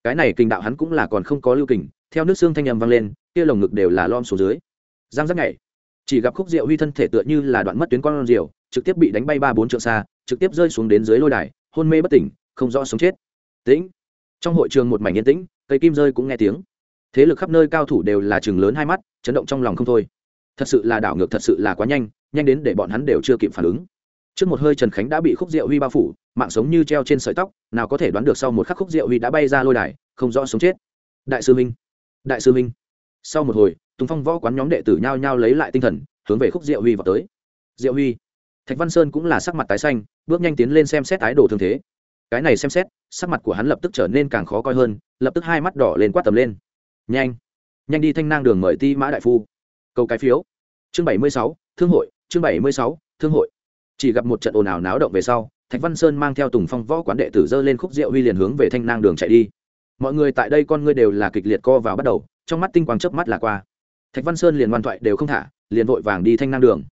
Cái này kình đạo hắn cũng là còn không có lưu kình theo nước xương thanh nhầm vang lên kia lồng ngực đều là lom xuống dưới. Giang giác nhảy. Chỉ gặp khúc diệu huy thân thể tựa như là đoạn mất tuyến con rượu, trực tiếp bị đánh bay ba bốn trượng xa trực tiếp rơi xuống đến dưới lôi đài, hôn mê bất tỉnh, không rõ sống chết. Tĩnh. Trong hội trường một mảnh yên tĩnh, cây kim rơi cũng nghe tiếng. Thế lực khắp nơi cao thủ đều là chừng lớn hai mắt, chấn động trong lòng không thôi. Thật sự là đảo ngược, thật sự là quá nhanh nhanh đến để bọn hắn đều chưa kịp phản ứng. Trước một hơi trần khánh đã bị khúc diệu huy bao phủ, mạng sống như treo trên sợi tóc, nào có thể đoán được sau một khắc khúc diệu huy đã bay ra lôi đài, không rõ sống chết. Đại sư minh đại sư minh sau một hồi, tùng phong võ quán nhóm đệ tử nhao nhao lấy lại tinh thần, hướng về khúc diệu huy vào tới. Diệu huy thạch văn sơn cũng là sắc mặt tái xanh, bước nhanh tiến lên xem xét tái đồ thương thế. Cái này xem xét, sắc mặt của hắn lập tức trở nên càng khó coi hơn, lập tức hai mắt đỏ lên quát tầm lên. Nhanh nhanh đi thanh nang đường mời ti mã đại phu. Câu cái phiếu. Chương bảy mươi sáu, thương hội, chương bảy mươi sáu, thương hội. Chỉ gặp một trận ồn ào náo động về sau, thạch văn sơn mang theo tùng phong võ quán đệ tử dơ lên khúc rượu huy liền hướng về thanh nang đường chạy đi. Mọi người tại đây con ngươi đều là kịch liệt co vào bắt đầu, trong mắt tinh quang chớp mắt là qua. Thạch văn sơn liền ngoan thoại đều không thả, liền vội vàng đi thanh nang đường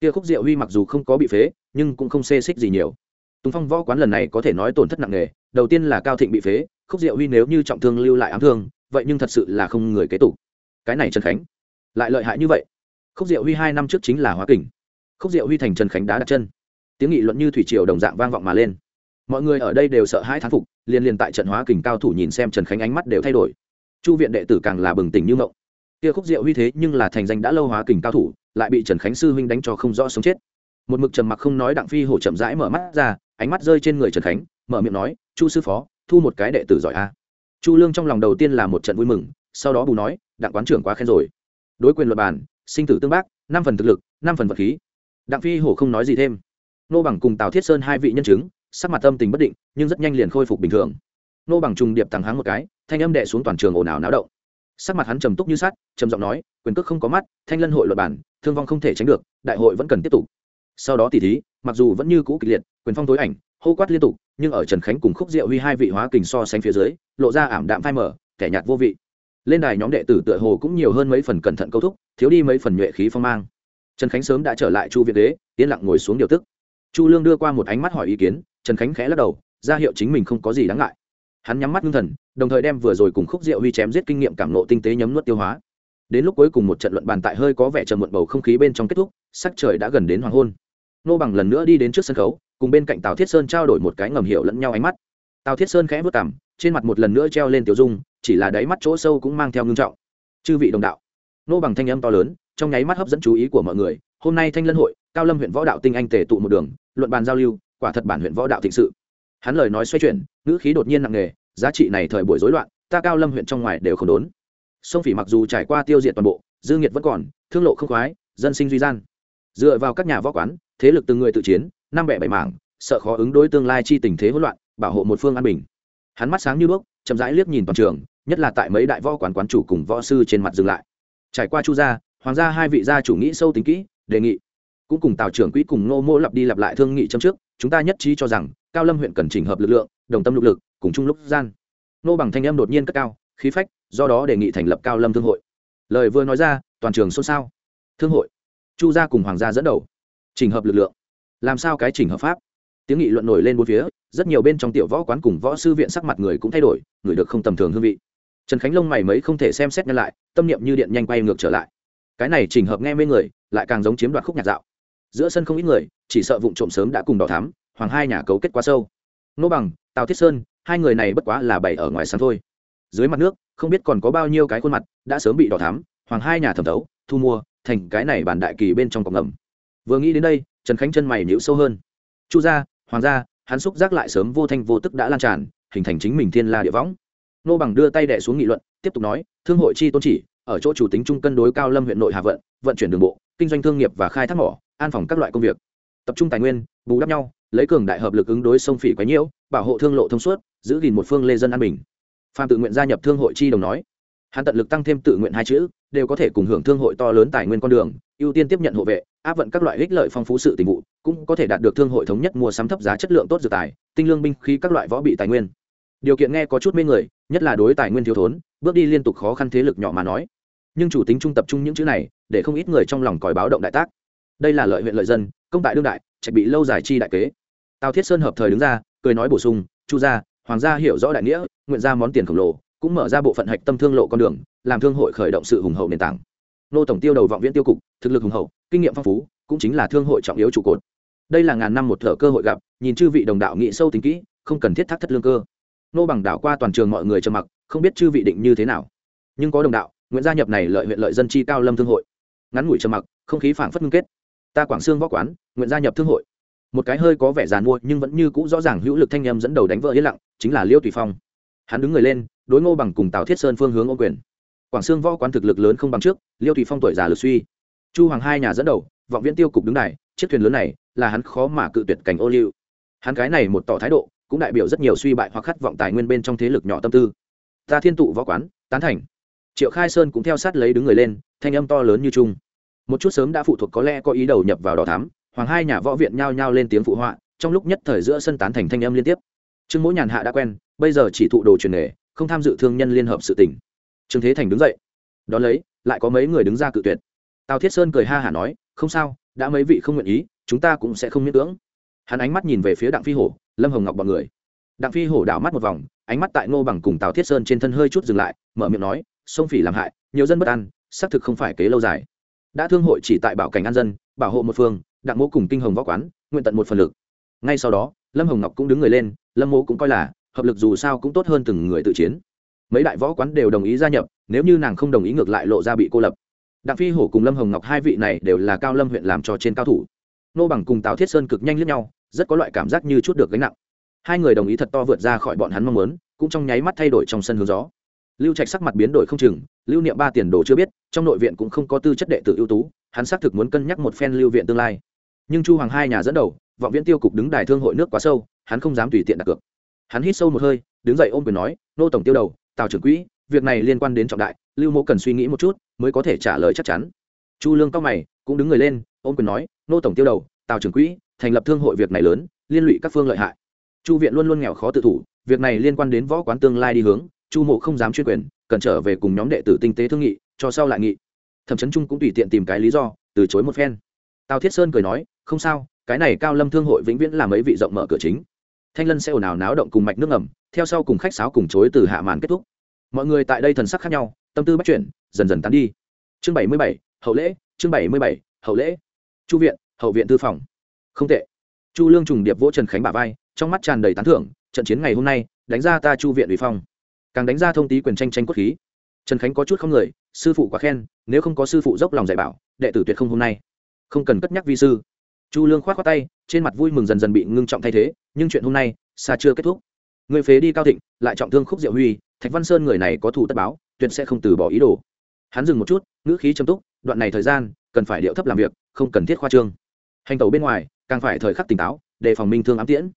kia khúc diệu huy mặc dù không có bị phế, nhưng cũng không xê xích gì nhiều. Tùng phong võ quán lần này có thể nói tổn thất nặng nề, đầu tiên là cao thịnh bị phế, khúc diệu huy nếu như trọng thương lưu lại ám thương, vậy nhưng thật sự là không người kế tục. Cái này trần khánh, lại lợi hại như vậy. Khúc diệu huy hai năm trước chính là hóa kình. Khúc diệu huy thành trần khánh đá đặt chân. Tiếng nghị luận như thủy triều đồng dạng vang vọng mà lên. Mọi người ở đây đều sợ hãi thán phục, liền liền tại trận hóa kình cao thủ nhìn xem trần khánh ánh mắt đều thay đổi. Chu viện đệ tử càng là bừng tỉnh như ngộng kia khúc diệu huy thế nhưng là thành danh đã lâu hóa kình cao thủ lại bị trần khánh sư huynh đánh cho không rõ sống chết. Một mực trầm mặc không nói đặng phi hổ chậm rãi mở mắt ra, ánh mắt rơi trên người trần khánh, mở miệng nói, chu sư phó, thu một cái đệ tử giỏi a. Chu lương trong lòng đầu tiên là một trận vui mừng, sau đó bù nói, đặng quán trưởng quá khen rồi. Đối quyền luật bàn sinh tử tương bác, năm phần thực lực, năm phần vật khí. Đặng phi hổ không nói gì thêm. Nô bằng cùng tào thiết sơn hai vị nhân chứng, sắc mặt tâm tình bất định, nhưng rất nhanh liền khôi phục bình thường. Nô bằng trùng điệp thẳng háng một cái, thanh âm đệ xuống toàn trường ồn ào náo động. Sắc mặt hắn trầm túc như sắt, trầm giọng nói quyền cước không có mắt, thanh lân hội luật bản, thương vong không thể tránh được, đại hội vẫn cần tiếp tục. Sau đó tỉ thí, mặc dù vẫn như cũ kịch liệt, quyền phong tối ảnh, hô quát liên tục, nhưng ở trần khánh cùng khúc diệu huy hai vị hóa kình so sánh phía dưới, lộ ra ảm đạm phai mở kẻ nhạt vô vị. Lên đài nhóm đệ tử tựa hồ cũng nhiều hơn mấy phần cẩn thận câu thúc, thiếu đi mấy phần nhuệ khí phong mang. Trần khánh sớm đã trở lại chu việt đế, yên lặng ngồi xuống điều tức. Chu lương đưa qua một ánh mắt hỏi ý kiến, trần khánh khẽ lắc đầu, ra hiệu chính mình không có gì đáng ngại. Hắn nhắm mắt ngưng thần, đồng thời đem vừa rồi cùng khúc rượu huy chém giết kinh nghiệm cảm nộ tinh tế nhấm nuốt tiêu hóa đến lúc cuối cùng một trận luận bàn tại hơi có vẻ trầm muộn bầu không khí bên trong kết thúc, sắc trời đã gần đến hoàng hôn. Nô bằng lần nữa đi đến trước sân khấu, cùng bên cạnh tào thiết sơn trao đổi một cái ngầm hiểu lẫn nhau ánh mắt. Tào thiết sơn khẽ vất cảm trên mặt một lần nữa treo lên tiểu dung, chỉ là đáy mắt chỗ sâu cũng mang theo ngưng trọng. Chư vị đồng đạo. Nô bằng thanh âm to lớn, trong nháy mắt hấp dẫn chú ý của mọi người. Hôm nay thanh lân hội, cao lâm huyện võ đạo tinh anh tề tụ một đường, luận bàn giao lưu, quả thật bản huyện võ đạo thịnh sự. Hắn lời nói xoay chuyển, ngữ khí đột nhiên nặng nề, giá trị này thời buổi rối loạn, ta cao lâm huyện trong ngoài đều không đốn sông phỉ mặc dù trải qua tiêu diệt toàn bộ, dư nghiệt vẫn còn, thương lộ không khoái, dân sinh duy gian. Dựa vào các nhà võ quán, thế lực từng người tự chiến, năm bẻ bảy mảng, sợ khó ứng đối tương lai chi tình thế hỗn loạn, bảo hộ một phương an bình. Hắn mắt sáng như bước chậm rãi liếc nhìn toàn trường, nhất là tại mấy đại võ quán quán chủ cùng võ sư trên mặt dừng lại. Trải qua chu gia, hoàng gia hai vị gia chủ nghĩ sâu tính kỹ, đề nghị. Cũng cùng tào trưởng quỹ cùng ngô mô lặp đi lặp lại thương nghị châm trước, chúng ta nhất trí cho rằng, cao lâm huyện cần chỉnh hợp lực lượng, đồng tâm lục lực, cùng chung lúc gian. Nô bằng thanh âm đột nhiên cất cao, khí phách do đó đề nghị thành lập cao lâm thương hội. Lời vừa nói ra, toàn trường xôn xao. Thương hội. Chu gia cùng hoàng gia dẫn đầu. Chỉnh hợp lực lượng. Làm sao cái chỉnh hợp pháp? Tiếng nghị luận nổi lên bốn phía, rất nhiều bên trong tiểu võ quán cùng võ sư viện sắc mặt người cũng thay đổi, người được không tầm thường hương vị. Trần khánh lông mày mấy không thể xem xét ngăn lại, tâm niệm như điện nhanh quay ngược trở lại. Cái này chỉnh hợp nghe mê người, lại càng giống chiếm đoạt khúc nhạc dạo. Giữa sân không ít người, chỉ sợ vụ trộm sớm đã cùng đỏ thám hoàng hai nhà cấu kết quá sâu. Nô bằng, tào thiết sơn, hai người này bất quá là bảy ở ngoài sáng thôi. Dưới mặt nước không biết còn có bao nhiêu cái khuôn mặt đã sớm bị đỏ thám hoàng hai nhà thẩm thấu, thu mua, thành cái này bản đại kỳ bên trong cọc ngầm. Vừa nghĩ đến đây, trần khánh chân mày nhịu sâu hơn. Chu gia, hoàng gia, hắn xúc giác lại sớm vô thanh vô tức đã lan tràn, hình thành chính mình thiên la địa võng. Nô bằng đưa tay đẻ xuống nghị luận, tiếp tục nói, thương hội chi tôn chỉ, ở chỗ chủ tính trung cân đối cao lâm huyện nội hà vận vận chuyển đường bộ, kinh doanh thương nghiệp và khai thác mỏ, an phòng các loại công việc. Tập trung tài nguyên, bù đắp nhau, lấy cường đại hợp lực ứng đối sông phỉ quái nhiễu, bảo hộ thương lộ thông suốt, giữ gìn một phương lê dân an bình phạm tự nguyện gia nhập thương hội chi đồng nói. Hắn tận lực tăng thêm tự nguyện hai chữ, đều có thể cùng hưởng thương hội to lớn tài nguyên con đường, ưu tiên tiếp nhận hộ vệ, áp vận các loại ích lợi phong phú sự tình vụ, cũng có thể đạt được thương hội thống nhất mua sắm thấp giá chất lượng tốt dược tài, tinh lương binh khí các loại võ bị tài nguyên. Điều kiện nghe có chút mê người, nhất là đối tài nguyên thiếu thốn, bước đi liên tục khó khăn thế lực nhỏ mà nói. Nhưng chủ tính trung tập trung những chữ này, để không ít người trong lòng còi báo động đại tác. Đây là lợi huyện lợi dân, công tại đương đại, trạch bị lâu dài chi đại kế. Tào thiết sơn hợp thời đứng ra, cười nói bổ sung, chu gia hoàng gia hiểu rõ đại nghĩa, nguyện ra món tiền khổng lồ, cũng mở ra bộ phận hạch tâm thương lộ con đường, làm thương hội khởi động sự hùng hậu nền tảng. Nô tổng tiêu đầu vọng viễn tiêu cục, thực lực hùng hậu, kinh nghiệm phong phú, cũng chính là thương hội trọng yếu trụ cột. Đây là ngàn năm một thở cơ hội gặp, nhìn chư vị đồng đạo nghị sâu tính kỹ, không cần thiết thác thất lương cơ. Nô bằng đảo qua toàn trường mọi người trầm mặc, không biết chư vị định như thế nào. Nhưng có đồng đạo, nguyện gia nhập này lợi huyện lợi dân chi cao lâm thương hội. Ngắn ngủi trầm mặc, không khí phảng phất ngưng kết. Ta quảng xương võ quán, nguyện gia nhập thương hội. Một cái hơi có vẻ giàn mua, nhưng vẫn như cũ rõ ràng hữu lực thanh em dẫn đầu đánh vỡ yên lặng chính là liêu tùy phong. Hắn đứng người lên, đối ngô bằng cùng tào thiết sơn phương hướng ô quyền. Quảng xương võ quán thực lực lớn không bằng trước, liêu tùy phong tuổi già lực suy. Chu hoàng hai nhà dẫn đầu, vọng viễn tiêu cục đứng này chiếc thuyền lớn này là hắn khó mà cự tuyệt cảnh ô liu. Hắn cái này một tỏ thái độ, cũng đại biểu rất nhiều suy bại hoặc khát vọng tài nguyên bên trong thế lực nhỏ tâm tư. Ta thiên tụ võ quán, tán thành. Triệu khai sơn cũng theo sát lấy đứng người lên, thanh âm to lớn như trung một chút sớm đã phụ thuộc có lẽ có ý đầu nhập vào đỏ thám hoàng hai nhà võ viện nhao nhao lên tiếng phụ họa, trong lúc nhất thời giữa sân tán thành thanh âm liên tiếp trương mỗi nhàn hạ đã quen, bây giờ chỉ thụ đồ truyền nghề, không tham dự thương nhân liên hợp sự tỉnh trương thế thành đứng dậy. Đón lấy, lại có mấy người đứng ra cự tuyệt. Tào thiết sơn cười ha hả nói, không sao, đã mấy vị không nguyện ý, chúng ta cũng sẽ không miễn cưỡng. Hắn ánh mắt nhìn về phía đặng phi hổ, lâm hồng ngọc b ọ n người. Đặng phi hổ đảo mắt một vòng, ánh mắt tại ngô bằng cùng tào thiết sơn trên thân hơi chút dừng lại, mở miệng nói, sông phỉ làm hại, nhiều dân bất an, xác thực không phải kế lâu dài. Đã thương hội chỉ tại bảo cảnh an dân, bảo hộ một phương, đặng mô cùng kinh hồng võ quán, nguyện tận một phần lực. Ngay sau đó lâm hồng ngọc cũng đứng người lên, lâm mô cũng coi là, hợp lực dù sao cũng tốt hơn từng người tự chiến. Mấy đại võ quán đều đồng ý gia nhập, nếu như nàng không đồng ý ngược lại lộ ra bị cô lập. Đặng phi hổ cùng lâm hồng ngọc hai vị này đều là cao lâm huyện làm cho trên cao thủ. Nô bằng cùng tào thiết sơn cực nhanh lướt nhau, rất có loại cảm giác như chút được gánh nặng. Hai người đồng ý thật to vượt ra khỏi bọn hắn mong muốn, cũng trong nháy mắt thay đổi trong sân hướng gió. Lưu trạch sắc mặt biến đổi không chừng, lưu niệm ba tiền đồ chưa biết, trong nội viện cũng không có tư chất đệ tử ưu tú, hắn xác thực muốn cân nhắc một phen lưu viện tương lai. Nhưng chu hoàng hai nhà dẫn đầu vọng viễn tiêu cục đứng đài thương hội nước quá sâu, hắn không dám tùy tiện đặt cược. Hắn hít sâu một hơi, đứng dậy ôm quyền nói, nô tổng tiêu đầu, tào trưởng quỹ, việc này liên quan đến trọng đại, lưu mẫu cần suy nghĩ một chút, mới có thể trả lời chắc chắn. Chu lương cao mày, cũng đứng người lên, ôm quyền nói, nô tổng tiêu đầu, tào trưởng quỹ, thành lập thương hội việc này lớn, liên lụy các phương lợi hại. Chu viện luôn luôn nghèo khó tự thủ, việc này liên quan đến võ quán tương lai đi hướng, chu mộ không dám chuyên quyền, cần trở về cùng nhóm đệ tử tinh tế thương nghị, cho sau lại nghị. Thẩm chấn trung cũng tùy tiện tìm cái lý do, từ chối một phen. Tào thiết sơn cười nói không sao, cái này cao lâm thương hội vĩnh viễn là mấy vị rộng mở cửa chính. Thanh lân sẽ ồn ào náo động cùng mạch nước ngầm, theo sau cùng khách sáo cùng chối từ hạ màn kết thúc. Mọi người tại đây thần sắc khác nhau, tâm tư bắt chuyển dần dần tán đi. Chương bảy mươi bảy, hậu lễ, chương bảy mươi bảy, hậu lễ. Chu viện, hậu viện tư phòng. Không tệ. Chu lương trùng điệp vỗ trần khánh bà vai, trong mắt tràn đầy tán thưởng, trận chiến ngày hôm nay, đánh ra ta chu viện ủy phong. Càng đánh ra thông tí quyền tranh tranh quốc khí. Trần khánh có chút không người, sư phụ quá khen, nếu không có sư phụ dốc lòng dạy bảo, đệ tử tuyệt không hôm nay. Không cần cất nhắc vi sư chu lương k h o á t tay, trên mặt vui mừng dần dần bị ngưng trọng thay thế, nhưng chuyện hôm nay, xa chưa kết thúc. Người phế đi cao thịnh, lại trọng thương khúc diệu huy, thạch văn sơn người này có thủ tất báo, tuyệt sẽ không từ bỏ ý đồ. Hắn dừng một chút, ngữ khí châm túc, đoạn này thời gian, cần phải điệu thấp làm việc, không cần thiết khoa trương. Hành tàu bên ngoài, càng phải thời khắc tỉnh táo, đề phòng minh thương ám tiễn.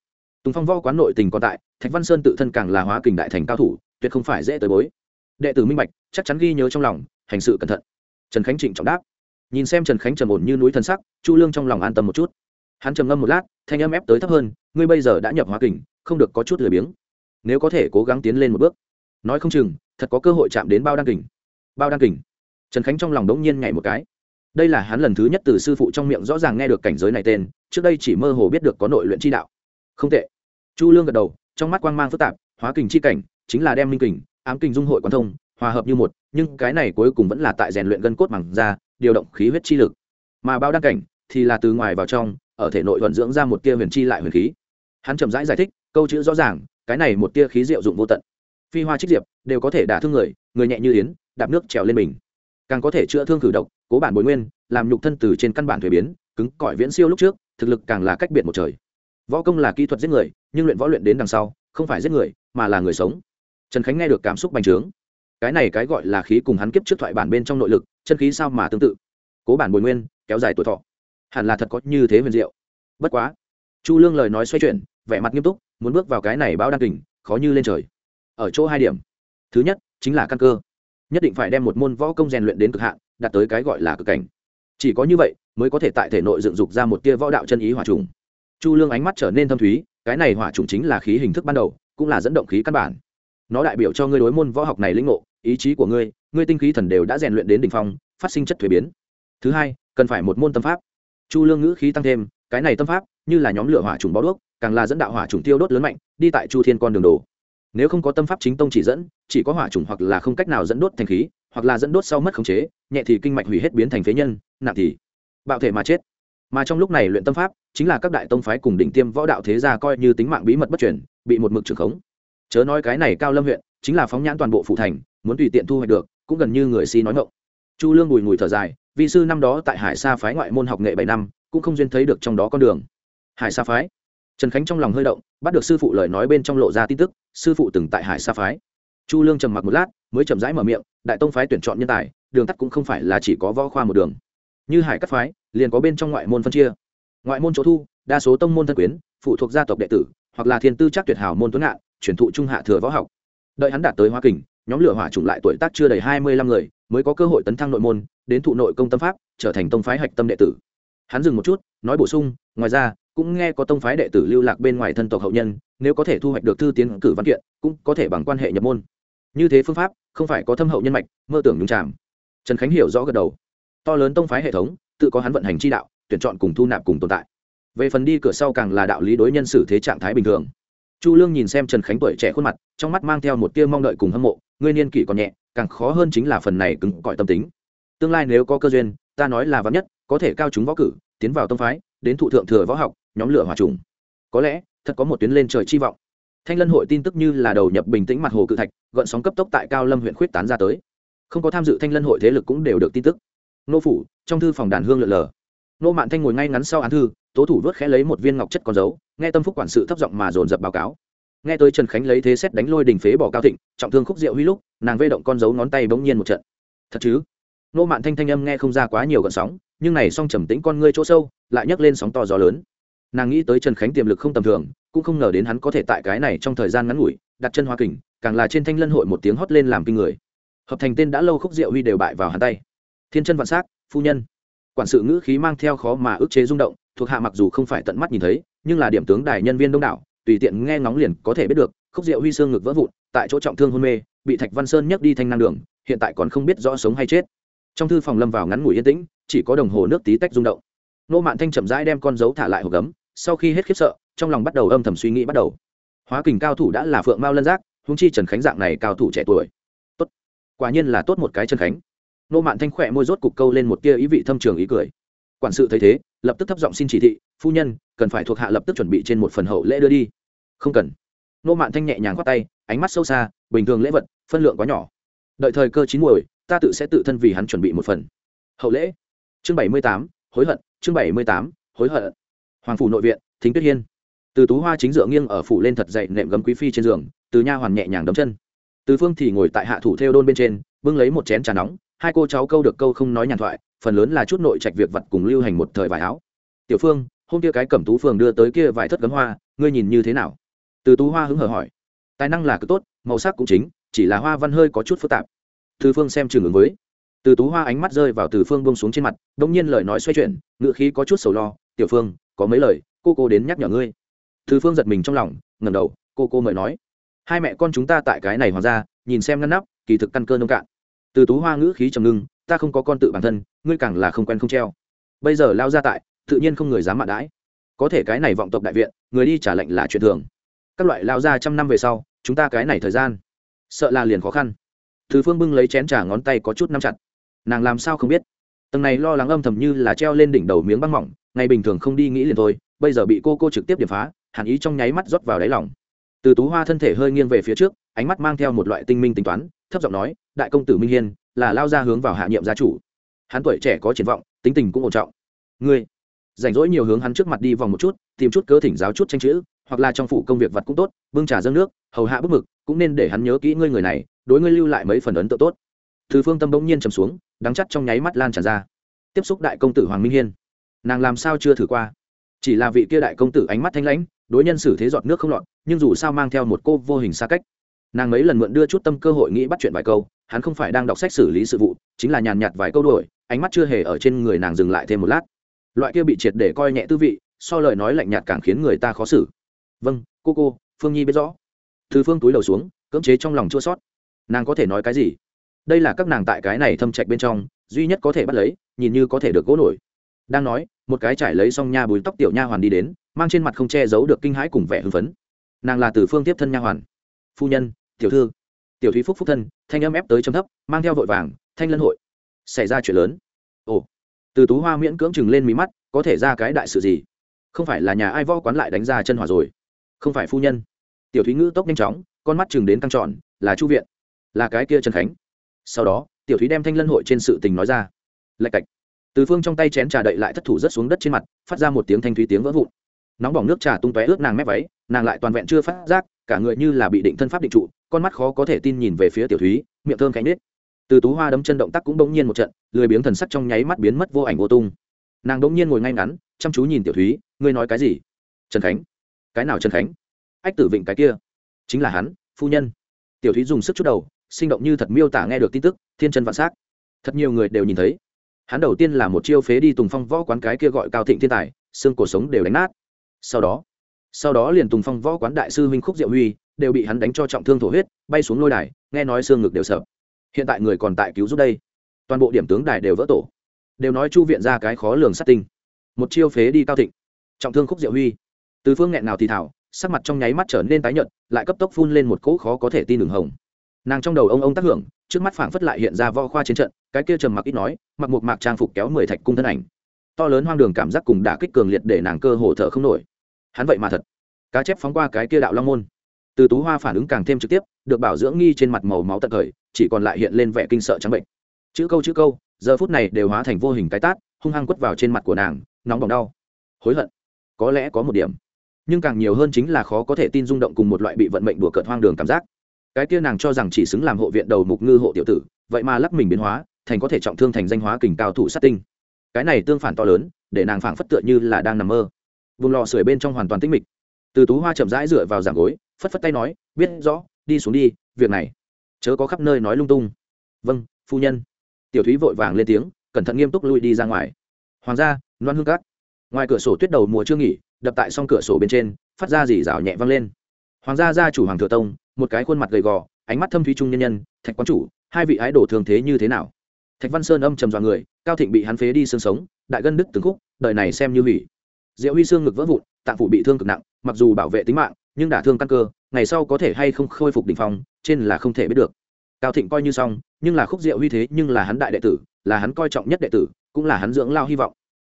Tùng phong võ quán nội tình còn tại, thạch văn sơn tự thân càng là hóa kình đại thành cao thủ, tuyệt không phải dễ tới bối. Đệ tử minh bạch, chắc chắn ghi nhớ trong lòng, hành sự cẩn thận. Trần khánh trịnh trọng đáp nhìn xem trần khánh trầm ổn như núi thân sắc, chu lương trong lòng an tâm một chút. Hắn trầm ngâm một lát, thanh âm ép tới thấp hơn, ngươi bây giờ đã nhập hóa kình, không được có chút lười biếng. Nếu có thể cố gắng tiến lên một bước. Nói không chừng, thật có cơ hội chạm đến bao đăng kình. Bao đăng kình. Trần khánh trong lòng đống nhiên nhảy một cái. Đây là hắn lần thứ nhất từ sư phụ trong miệng rõ ràng nghe được cảnh giới này tên, trước đây chỉ mơ hồ biết được có nội luyện chi đạo. Không tệ. Chu lương gật đầu, trong mắt quang mang phức tạp, hóa kình chi cảnh, chính là đem minh kình, ám kình dung hội quan thông, hòa hợp như một, nhưng cái này cuối cùng vẫn là tại rèn luyện gân cốt mẳng ra điều động khí huyết chi lực. Mà bao đăng cảnh thì là từ ngoài vào trong ở thể nội vận dưỡng ra một tia huyền chi lại huyền khí. Hắn chậm rãi giải, giải thích câu chữ rõ ràng cái này một tia khí diệu dụng vô tận. Phi hoa trích diệp đều có thể đả thương người người nhẹ như yến đạp nước trèo lên mình. Càng có thể chữa thương cử độc cố bản bồi nguyên làm nhục thân từ trên căn bản thuế biến cứng cỏi viễn siêu lúc trước thực lực càng là cách biệt một trời. Võ công là kỹ thuật giết người nhưng luyện võ luyện đến đằng sau không phải giết người mà là người sống. Trần khánh nghe được cảm xúc bành trướng cái này cái gọi là khí cùng hắn kiếp trước thoại bản bên trong nội lực, chân khí sao mà tương tự? Cố bản bồi nguyên, kéo dài tuổi thọ. Hẳn là thật có như thế huyền diệu. Bất quá. Chu lương lời nói xoay chuyển, vẻ mặt nghiêm túc, muốn bước vào cái này bao đan kình, khó như lên trời. Ở chỗ hai điểm. Thứ nhất, chính là căn cơ. Nhất định phải đem một môn võ công rèn luyện đến cực hạn, đạt tới cái gọi là cực cảnh. Chỉ có như vậy, mới có thể tại thể nội dựng dục ra một tia võ đạo chân ý hỏa trùng. Chu lương ánh mắt trở nên thâm thúy, cái này hỏa trùng chính là khí hình thức ban đầu, cũng là dẫn động khí căn bản. Nó đại biểu cho ngươi đối môn võ học này lĩnh ngộ ý chí của ngươi ngươi tinh khí thần đều đã rèn luyện đến đ ỉ n h phong, phát sinh chất thuế biến. Thứ hai, cần phải một môn tâm pháp. Chu lương ngữ khí tăng thêm, cái này tâm pháp, như là nhóm lửa hỏa trùng bó đuốc, càng là dẫn đạo hỏa trùng tiêu đốt lớn mạnh, đi tại chu thiên con đường đồ. Nếu không có tâm pháp chính tông chỉ dẫn, chỉ có hỏa trùng hoặc là không cách nào dẫn đốt thành khí, hoặc là dẫn đốt sau mất khống chế, nhẹ thì kinh mạch hủy hết biến thành phế nhân, nặng thì bạo thể mà chết. Mà trong lúc này luyện tâm pháp, chính là các đại tông phái cùng đỉnh tiêm võ đạo thế gia coi như tính mạng bí mật bất chuyển bị một mực trường khống. Chớ nói cái này cao lâm huyện, chính là phóng nhãn toàn bộ phủ thành muốn tùy tiện thu hoạch được, cũng gần như người si nói ngộng chu lương bùi ngùi thở dài, vị sư năm đó tại hải sa phái ngoại môn học nghệ bảy năm, cũng không duyên thấy được trong đó con đường. Hải sa phái? Trần khánh trong lòng hơi động, bắt được sư phụ lời nói bên trong lộ ra tin tức, sư phụ từng tại hải sa phái. Chu lương trầm mặc một lát, mới chậm rãi mở miệng, đại tông phái tuyển chọn nhân tài, đường tắt cũng không phải là chỉ có võ khoa một đường. Như hải các phái, liền có bên trong ngoại môn phân chia. Ngoại môn chỗ thu, đa số tông môn thân quyến, phụ thuộc gia tộc đệ tử, hoặc là thiên tư chắc tuyệt hảo môn tuấn ngạn, chuyển thụ trung hạ thừa võ học đợi hắn đạt tới hoa kình, nhóm lửa hỏa trùng lại tuổi tác chưa đầy hai mươi lăm người, mới có cơ hội tấn thăng nội môn, đến thụ nội công tâm pháp, trở thành tông phái hạch tâm đệ tử. Hắn dừng một chút, nói bổ sung, ngoài ra, cũng nghe có tông phái đệ tử lưu lạc bên ngoài thân tộc hậu nhân, nếu có thể thu hoạch được thư tiến cử văn kiện, cũng có thể bằng quan hệ nhập môn. Như thế phương pháp, không phải có thâm hậu nhân mạch, mơ tưởng nhung tràm trần khánh hiểu rõ gật đầu. To lớn tông phái hệ thống, tự có hắn vận hành chi đạo, tuyển chọn cùng thu nạp cùng tồn tại. Về phần đi cửa sau càng là đạo lý đối nhân xử thế trạng thái bình thường chu lương nhìn xem trần khánh tuổi trẻ khuôn mặt, trong mắt mang theo một tia mong đợi cùng hâm mộ, ngươi niên kỷ còn nhẹ, càng khó hơn chính là phần này cứng cỏi tâm tính. Tương lai nếu có cơ duyên, ta nói là vắn nhất, có thể cao chúng võ cử, tiến vào tông phái, đến thụ thượng thừa võ học, nhóm lửa hòa trùng. Có lẽ, thật có một tuyến lên trời chi vọng. Thanh lân hội tin tức như là đầu nhập bình tĩnh mặt hồ cự thạch, gợn sóng cấp tốc tại cao lâm huyện khuyết tán ra tới. Không có tham dự thanh lân hội thế lực cũng đều được tin tức. Nô phủ, trong thư phòng đàn hương lượn lờ. Nô mạn thanh ngồi ngay ngắn sau án thư tố thủ vớt khẽ lấy một viên ngọc chất con dấu, nghe tâm phúc quản sự thấp giọng mà dồn dập báo cáo. Nghe tới trần khánh lấy thế xét đánh lôi đình phế bỏ cao thịnh, trọng thương khúc diệu huy lúc, nàng vê động con dấu ngón tay bỗng nhiên một trận. Thật chứ? Nô mạn thanh thanh âm nghe không ra quá nhiều gợn sóng, nhưng này song trầm tĩnh con ngươi chỗ sâu, lại nhấc lên sóng to gió lớn. Nàng nghĩ tới trần khánh tiềm lực không tầm thường, cũng không ngờ đến hắn có thể tại cái này trong thời gian ngắn ngủi, đặt chân hoa kình, càng là trên thanh lân hội một tiếng hót lên làm kinh người. Hợp thành tên đã lâu khúc diệu huy đều bại vào hắn tay. Thiên chân vạn s á c phu nhân quản sự ngữ khí mang theo khó mà ức chế rung động, thuộc hạ mặc dù không phải tận mắt nhìn thấy, nhưng là điểm tướng đài nhân viên đông đảo, tùy tiện nghe ngóng liền có thể biết được, khúc diệu huy xương ngực vỡ vụn, tại chỗ trọng thương hôn mê, bị thạch văn sơn nhấc đi thanh năng đường, hiện tại còn không biết rõ sống hay chết. Trong thư phòng lâm vào ngắn ngủi yên tĩnh, chỉ có đồng hồ nước tí tách rung động. Nô mạn thanh chậm rãi đem con dấu thả lại hộp gấm, sau khi hết khiếp sợ, trong lòng bắt đầu âm thầm suy nghĩ bắt đầu. Hóa kình cao thủ đã là phượng mao lân giác húng chi trần khánh dạng này cao thủ trẻ tuổi. Tốt, quả nhiên là tốt một cái trần khánh nô mạn thanh khỏe môi rốt cục câu lên một tia ý vị thâm trường ý cười. Quản sự thấy thế, lập tức thấp giọng xin chỉ thị, phu nhân, cần phải thuộc hạ lập tức chuẩn bị trên một phần hậu lễ đưa đi. Không cần. Nô mạn thanh nhẹ nhàng khoát tay, ánh mắt sâu xa, bình thường lễ vật, phân lượng quá nhỏ. Đợi thời cơ chín muồi, ta tự sẽ tự thân vì hắn chuẩn bị một phần. Hậu lễ? Chương bảy mươi tám, hối hận. Chương bảy mươi tám, hối hận. Hoàng phủ nội viện, thính tuyết hiên. Từ tú hoa chính dựa nghiêng ở phủ lên thật dậy nệm gấm quý phi trên giường, từ nha hoàn nhẹ nhàng đấm chân. Từ phương thì ngồi tại hạ thủ theo đôn bên trên, bưng lấy một chén trà nóng hai cô cháu câu được câu không nói nhàn thoại, phần lớn là chút nội trạch việc vặt cùng lưu hành một thời vải áo. Tiểu phương, hôm kia cái cẩm tú phường đưa tới kia vài thất gấm hoa, ngươi nhìn như thế nào? Từ tú hoa hứng hở hỏi. Tài năng là cứ tốt, màu sắc cũng chính, chỉ là hoa văn hơi có chút phức tạp. Từ phương xem trường ứng với. Từ tú hoa ánh mắt rơi vào từ phương bông xuống trên mặt đ ỗ n g nhiên lời nói xoay chuyển ngựa khí có chút sầu lo. Tiểu phương, có mấy lời, cô cô đến nhắc nhở ngươi. Từ phương giật mình trong lòng ngầm đầu, cô cô mời nói. Hai mẹ con chúng ta tại cái này hoàng ra nhìn xem ngăn nắp, kỳ thực căn cơ nông cạn từ tú hoa ngữ khí trầm ngưng, ta không có con tự bản thân, ngươi càng là không quen không treo. Bây giờ lao ra tại, tự nhiên không người dám mạn đãi. Có thể cái này vọng tộc đại viện, người đi trả lệnh là chuyện thường. Các loại lao ra trăm năm về sau, chúng ta cái này thời gian, sợ là liền khó khăn. Thứ phương bưng lấy chén trà ngón tay có chút nắm chặt. Nàng làm sao không biết? Tầng này lo lắng âm thầm như là treo lên đỉnh đầu miếng băng mỏng, ngày bình thường không đi nghĩ liền thôi, bây giờ bị cô cô trực tiếp điểm phá, hẳn ý trong nháy mắt rót vào đáy lòng. Từ tú hoa thân thể hơi nghiêng về phía trước, ánh mắt mang theo một loại tinh minh tính toán, thấp giọng nói đại công tử minh hiên là lao ra hướng vào hạ nhiệm gia chủ. Hắn tuổi trẻ có triển vọng, tính tình cũng ổn trọng. Ngươi, rảnh rỗi nhiều hướng hắn trước mặt đi vòng một chút, tìm chút cớ thỉnh giáo chút tranh chữ, hoặc là trong phủ công việc vật cũng tốt, bưng trà dâng nước, hầu hạ bức mực, cũng nên để hắn nhớ kỹ ngươi người này, đối ngươi lưu lại mấy phần ấn tượng tốt. Từ phương tâm bỗng nhiên trầm xuống, đắng chắt trong nháy mắt lan tràn ra. Tiếp xúc đại công tử hoàng minh hiên. Nàng làm sao chưa thử qua? Chỉ là vị kia đại công tử ánh mắt thanh lãnh, đối nhân xử thế giọt nước không lọt, nhưng dù sao mang theo một cô vô hình xa cách nàng mấy lần mượn đưa chút tâm cơ hội nghĩ bắt chuyện vài câu, hắn không phải đang đọc sách xử lý sự vụ, chính là nhàn nhạt vài câu đuổi, ánh mắt chưa hề ở trên người nàng dừng lại thêm một lát. Loại kia bị triệt để coi nhẹ tư vị, so lời nói lạnh nhạt càng khiến người ta khó xử. Vâng cô cô, phương nhi biết rõ. Thư phương túi đầu xuống, cưỡng chế trong lòng chua sót. Nàng có thể nói cái gì? Đây là các nàng tại cái này thâm trạch bên trong, duy nhất có thể bắt lấy, nhìn như có thể được gỗ nổi. Đang nói, một cái trải lấy xong nha bùi tóc tiểu nha hoàn đi đến, mang trên mặt không che giấu được kinh hãi cùng vẻ hưng phấn. Nàng là từ phương tiếp thân nha hoàn. Phu nhân tiểu thư. Tiểu thúy phúc phúc thân, thanh âm ép tới chấm thấp, mang theo vội vàng, thanh lân hội. Xảy ra chuyện lớn. Ồ. Từ tú hoa miễn cưỡng chừng lên mí mắt, có thể ra cái đại sự gì? Không phải là nhà ai võ quán lại đánh ra chân hỏa rồi? Không phải phu nhân. Tiểu thúy ngữ tốc nhanh chóng, con mắt chừng đến căng trọn là chu viện. Là cái kia trần khánh. Sau đó, tiểu thúy đem thanh lân hội trên sự tình nói ra. Lạch cạch. Từ phương trong tay chén trà đậy lại thất thủ rất xuống đất trên mặt, phát ra một tiếng thanh thúy tiếng vỡ vụn. Nóng bỏng nước trà tung tóe ướt nàng mép váy, nàng lại toàn vẹn chưa phát giác, cả người như là bị định thân pháp định trụ con mắt khó có thể tin nhìn về phía tiểu thúy, miệng thơm cánh nết từ tú hoa đấm chân động tác cũng bỗng nhiên một trận, lười biếng thần sắc trong nháy mắt biến mất vô ảnh vô tung. Nàng bỗng nhiên ngồi ngay ngắn, chăm chú nhìn tiểu thúy, ngươi nói cái gì? Trần khánh. Cái nào trần khánh? Ách tử vịnh cái kia. Chính là hắn, phu nhân. Tiểu thúy dùng sức chút đầu, sinh động như thật miêu tả nghe được tin tức, thiên chân vạn s á c thật nhiều người đều nhìn thấy. Hắn đầu tiên là một chiêu phế đi tùng phong võ quán cái kia gọi cao thịnh thiên tài, xương cổ sống đều đánh nát. Sau đó sau đó liền tùng phong võ quán đại sư huynh khúc diệu huy đều bị hắn đánh cho trọng thương thổ huyết, bay xuống lôi đài, nghe nói xương ngực đều sợ. Hiện tại người còn tại cứu giúp đây. Toàn bộ điểm tướng đài đều vỡ tổ. Đều nói chu viện ra cái khó lường sát tinh. Một chiêu phế đi cao thịnh. Trọng thương khúc diệu huy. Từ phương nghẹn nào thì thảo, sắc mặt trong nháy mắt trở nên tái nhợt, lại cấp tốc phun lên một cỗ khó có thể tin đường hồng. Nàng trong đầu ông ông tác hưởng, trước mắt phảng phất lại hiện ra vo khoa chiến trận, cái kia trầm mặc ít nói, mặc một mạc trang phục kéo mười thạch cung thân ảnh. To lớn hoang đường cảm giác cùng đả kích cường liệt để nàng cơ hồ thở không nổi. Hắn vậy mà thật. Cá chép phóng qua cái kia đạo long môn từ tú hoa phản ứng càng thêm trực tiếp, được bảo dưỡng nghi trên mặt màu máu tận khởi chỉ còn lại hiện lên vẻ kinh sợ trắng bệnh. Chữ câu chữ câu, giờ phút này đều hóa thành vô hình cái tát, hung hăng quất vào trên mặt của nàng, nóng bỏng đau, hối hận. Có lẽ có một điểm, nhưng càng nhiều hơn chính là khó có thể tin rung động cùng một loại bị vận mệnh đùa cợt hoang đường cảm giác. Cái kia nàng cho rằng chỉ xứng làm hộ viện đầu mục ngư hộ tiểu tử, vậy mà lắc mình biến hóa, thành có thể trọng thương thành danh hóa kình cao thủ sát tinh. Cái này tương phản to lớn, để nàng phảng phất tựa như là đang nằm mơ. Vùng lò sưởi bên trong hoàn toàn tĩnh mịch. Từ tú hoa chậm rãi dựa vào giảng gối phất phất tay nói, biết rõ, đi xuống đi, việc này chớ có khắp nơi nói lung tung. Vâng phu nhân. Tiểu thúy vội vàng lên tiếng, cẩn thận nghiêm túc lui đi ra ngoài. Hoàng gia, loan hương cát ngoài cửa sổ tuyết đầu mùa chưa nghỉ, đập tại s cửa sổ bên trên, phát ra dì rào nhẹ văng lên. Hoàng gia gia chủ hoàng thừa tông, một cái khuôn mặt gầy gò, ánh mắt thâm thúy trung nhân nhân, thạch quán chủ, hai vị ái đổ thường thế như thế nào? Thạch văn sơn âm trầm dọa người, cao thịnh bị hắn phế đi xương sống, đại gân đức từng khúc, đời này xem như hủy. Diệu huy xương ngực vỡ vụn, tạng phụ bị thương cực nặng, mặc dù bảo vệ tính mạng nhưng đả thương căn cơ, ngày sau có thể hay không khôi phục đ ỉ n h phong, trên là không thể biết được. Cao thịnh coi như xong, nhưng là khúc diệu huy thế nhưng là hắn đại đệ tử, là hắn coi trọng nhất đệ tử, cũng là hắn dưỡng lao hy vọng.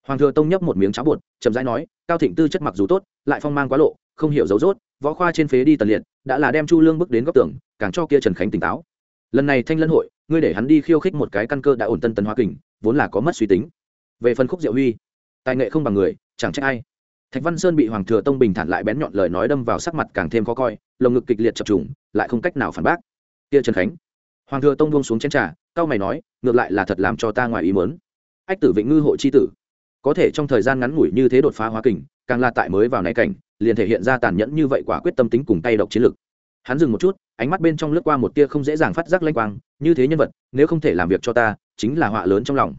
Hoàng thừa tông nhấp một miếng cháo bột, chậm rãi nói, cao thịnh tư chất mặc dù tốt, lại phong mang quá lộ, không hiểu dấu dốt võ khoa trên phế đi tần liệt, đã là đem chu lương bước đến góc tường, càng cho kia trần khánh tỉnh táo. Lần này thanh lân hội, ngươi để hắn đi khiêu khích một cái căn cơ đã ổn tân tân hoa kình, vốn là có mất suy tính. Về phần khúc diệu huy, tài nghệ không bằng người, chẳng trách ai thạch văn sơn bị hoàng thừa tông bình thản lại bén nhọn lời nói đâm vào sắc mặt càng thêm khó coi, lồng ngực kịch liệt chập trùng, lại không cách nào phản bác. Kia trần khánh. Hoàng thừa tông buông xuống chén trà cao mày nói, ngược lại là thật làm cho ta ngoài ý mớn ách tử vịnh ngư hộ c h i tử. Có thể trong thời gian ngắn ngủi như thế đột phá hóa kình, càng là tại mới vào này cảnh, liền thể hiện ra tàn nhẫn như vậy quả quyết tâm tính cùng tay độc chiến lược hắn dừng một chút, ánh mắt bên trong lướt qua một tia không dễ dàng phát giác lanh quang, như thế nhân vật, nếu không thể làm việc cho ta, chính là họa lớn trong lòng.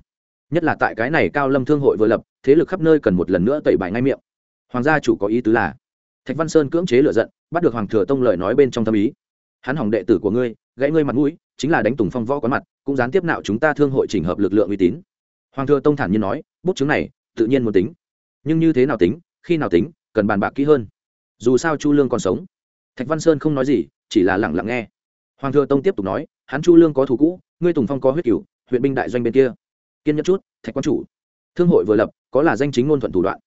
Nhất là tại cái này cao lâm thương hội vừa lập, thế lực khắp nơi cần một lần nữa tẩy bài ngay miệng hoàng gia chủ có ý tứ là, thạch văn sơn cưỡng chế lựa giận, bắt được hoàng thừa tông lời nói bên trong tâm ý. Hắn hỏng đệ tử của ngươi, gãy ngươi mặt mũi, chính là đánh tùng phong võ quán mặt, cũng gián tiếp nạo chúng ta thương hội chỉnh hợp lực lượng uy tín. Hoàng thừa tông thản nhiên nói, bút chứng này, tự nhiên muốn tính. Nhưng như thế nào tính, khi nào tính, cần bàn bạc kỹ hơn. Dù sao chu lương còn sống. Thạch văn sơn không nói gì, chỉ là lẳng lặng nghe. Hoàng thừa tông tiếp tục nói, hắn chu lương có thủ cũ, ngươi tùng phong có huyết cửu, huyện binh đại doanh bên kia. Kiên nhẫn chút, thạch quan chủ. Thương hội vừa lập, có là danh chính ngôn thuận thủ đoạn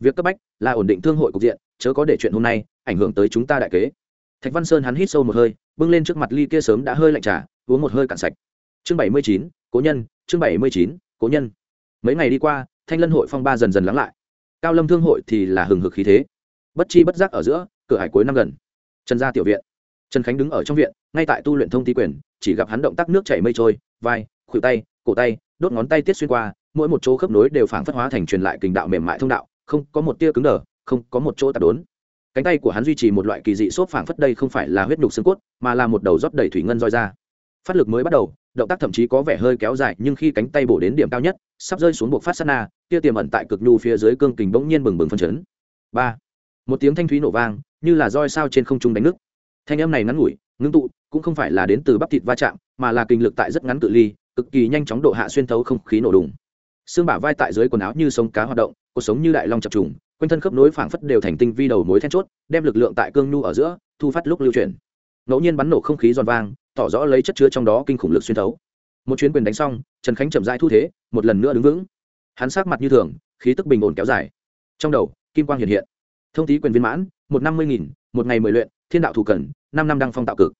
việc cấp bách là ổn định thương hội cục diện, chớ có để chuyện hôm nay ảnh hưởng tới chúng ta đại kế. Thạch văn sơn hắn hít sâu một hơi, bưng lên trước mặt ly kia sớm đã hơi lạnh trà, uống một hơi cạn sạch. Chương bảy mươi chín, cố nhân, chương bảy mươi chín, cố nhân. Mấy ngày đi qua, thanh lân hội phong ba dần dần lắng lại. Cao lâm thương hội thì là hừng hực khí thế. Bất chi bất giác ở giữa, cửa hải cuối năm gần. Trần gia tiểu viện. Trần khánh đứng ở trong viện, ngay tại tu luyện thông tí quyền, chỉ gặp hắn động tác nước chảy mây trôi, vai, khuỷu tay, cổ tay, đốt ngón tay tiết xuyên qua, mỗi một chỗ khớp nối đều phảng phất hóa thành truyền lại kình đạo mềm mại thông đạo không có một tia cứng đờ, không có một chỗ tạp đốn. Cánh tay của hắn duy trì một loại kỳ dị xốp phảng phất đây không phải là huyết nhục xương cốt, mà là một đầu rót đầy thủy ngân roi ra. Phát lực mới bắt đầu, động tác thậm chí có vẻ hơi kéo dài, nhưng khi cánh tay bổ đến điểm cao nhất, sắp rơi xuống buộc phát sát na, tia tiềm ẩn tại cực nhu phía dưới cương kình bỗng nhiên bừng bừng phân chấn. Ba. Một tiếng thanh thúy nổ vang, như là roi sao trên không trung đánh nước. Thanh âm này ngắn ngủi, ngưng tụ, cũng không phải là đến từ bắp thịt va chạm, mà là kinh lực tại rất ngắn cự ly, cực kỳ nhanh chóng độ hạ xuyên thấu không khí nổ đùng xương bả vai tại dưới quần áo như sống cá hoạt động, cuộc sống như đại long chập trùng, quanh thân khớp nối phảng phất đều thành tinh vi đầu mối then chốt, đem lực lượng tại cương nhu ở giữa, thu phát lúc lưu chuyển. Ngẫu nhiên bắn nổ không khí giòn vang, tỏ rõ lấy chất chứa trong đó kinh khủng lực xuyên thấu. Một chuyến quyền đánh xong, trần khánh chậm rãi thu thế, một lần nữa đứng vững. Hắn sát mặt như thường, khí tức bình ổn kéo dài. Trong đầu, kim quang hiện hiện. Thông tí quyền viên mãn, một năm mươi nghìn, một ngày mười luyện, thiên đạo thủ cần, năm năm đăng phong tạo cực.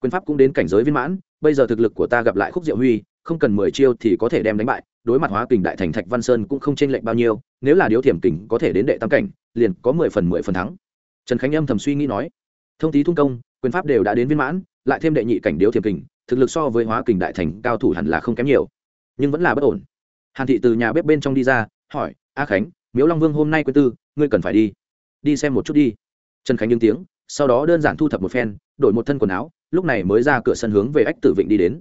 Quyền pháp cũng đến cảnh giới viên mãn, bây giờ thực lực của ta gặp lại khúc diệu huy, không cần mười chiêu thì có thể đem đánh bại đối mặt hóa kình đại thành thạch văn sơn cũng không chênh lệch bao nhiêu, nếu là điếu thiểm kình có thể đến đệ tam cảnh, liền có mười phần mười phần thắng. Trần khánh âm thầm suy nghĩ nói, thông tí thung công, quyền pháp đều đã đến viên mãn, lại thêm đệ nhị cảnh điếu thiểm kình, thực lực so với hóa kình đại thành cao thủ hẳn là không kém nhiều, nhưng vẫn là bất ổn. Hàn thị từ nhà bếp bên trong đi ra, hỏi, a khánh, miếu long vương hôm nay quên tư, ngươi cần phải đi. Đi xem một chút đi. Trần khánh những tiếng sau đó đơn giản thu thập một phen, đổi một thân quần áo, lúc này mới ra cửa sân hướng về ách tử vịnh đi đến.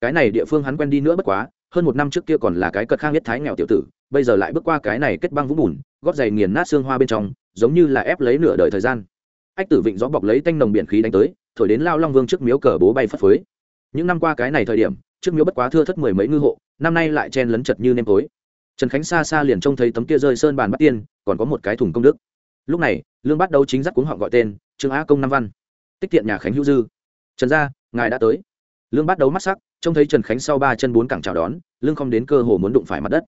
Cái này địa phương hắn quen đi nữa bất quá hơn một năm trước kia còn là cái cật khang nhất thái nghèo tiểu tử, bây giờ lại bước qua cái này kết băng vũng bùn, gót giày nghiền nát xương hoa bên trong, giống như là ép lấy nửa đời thời gian. Ách tử vịnh gió bọc lấy tanh nồng biển khí đánh tới, thổi đến lao long vương trước miếu cờ bố bay phất phới. Những năm qua cái này thời điểm, trước miếu bất quá thưa thất mười mấy ngư hộ, năm nay lại chen lấn chật như nêm tối. Trần khánh xa xa liền trông thấy tấm kia rơi sơn bàn bắt tiên, còn có một cái thùng công đức. Lúc này, lương bắt đầu chính giác cuống họ gọi tên, trương á công năm văn, tích tiện nhà khánh hữu dư. Trần gia, ngài đã tới lương bắt đầu mắt sắc, trông thấy trần khánh sau ba chân bốn cẳng chào đón, lương không đến cơ hồ muốn đụng phải mặt đất.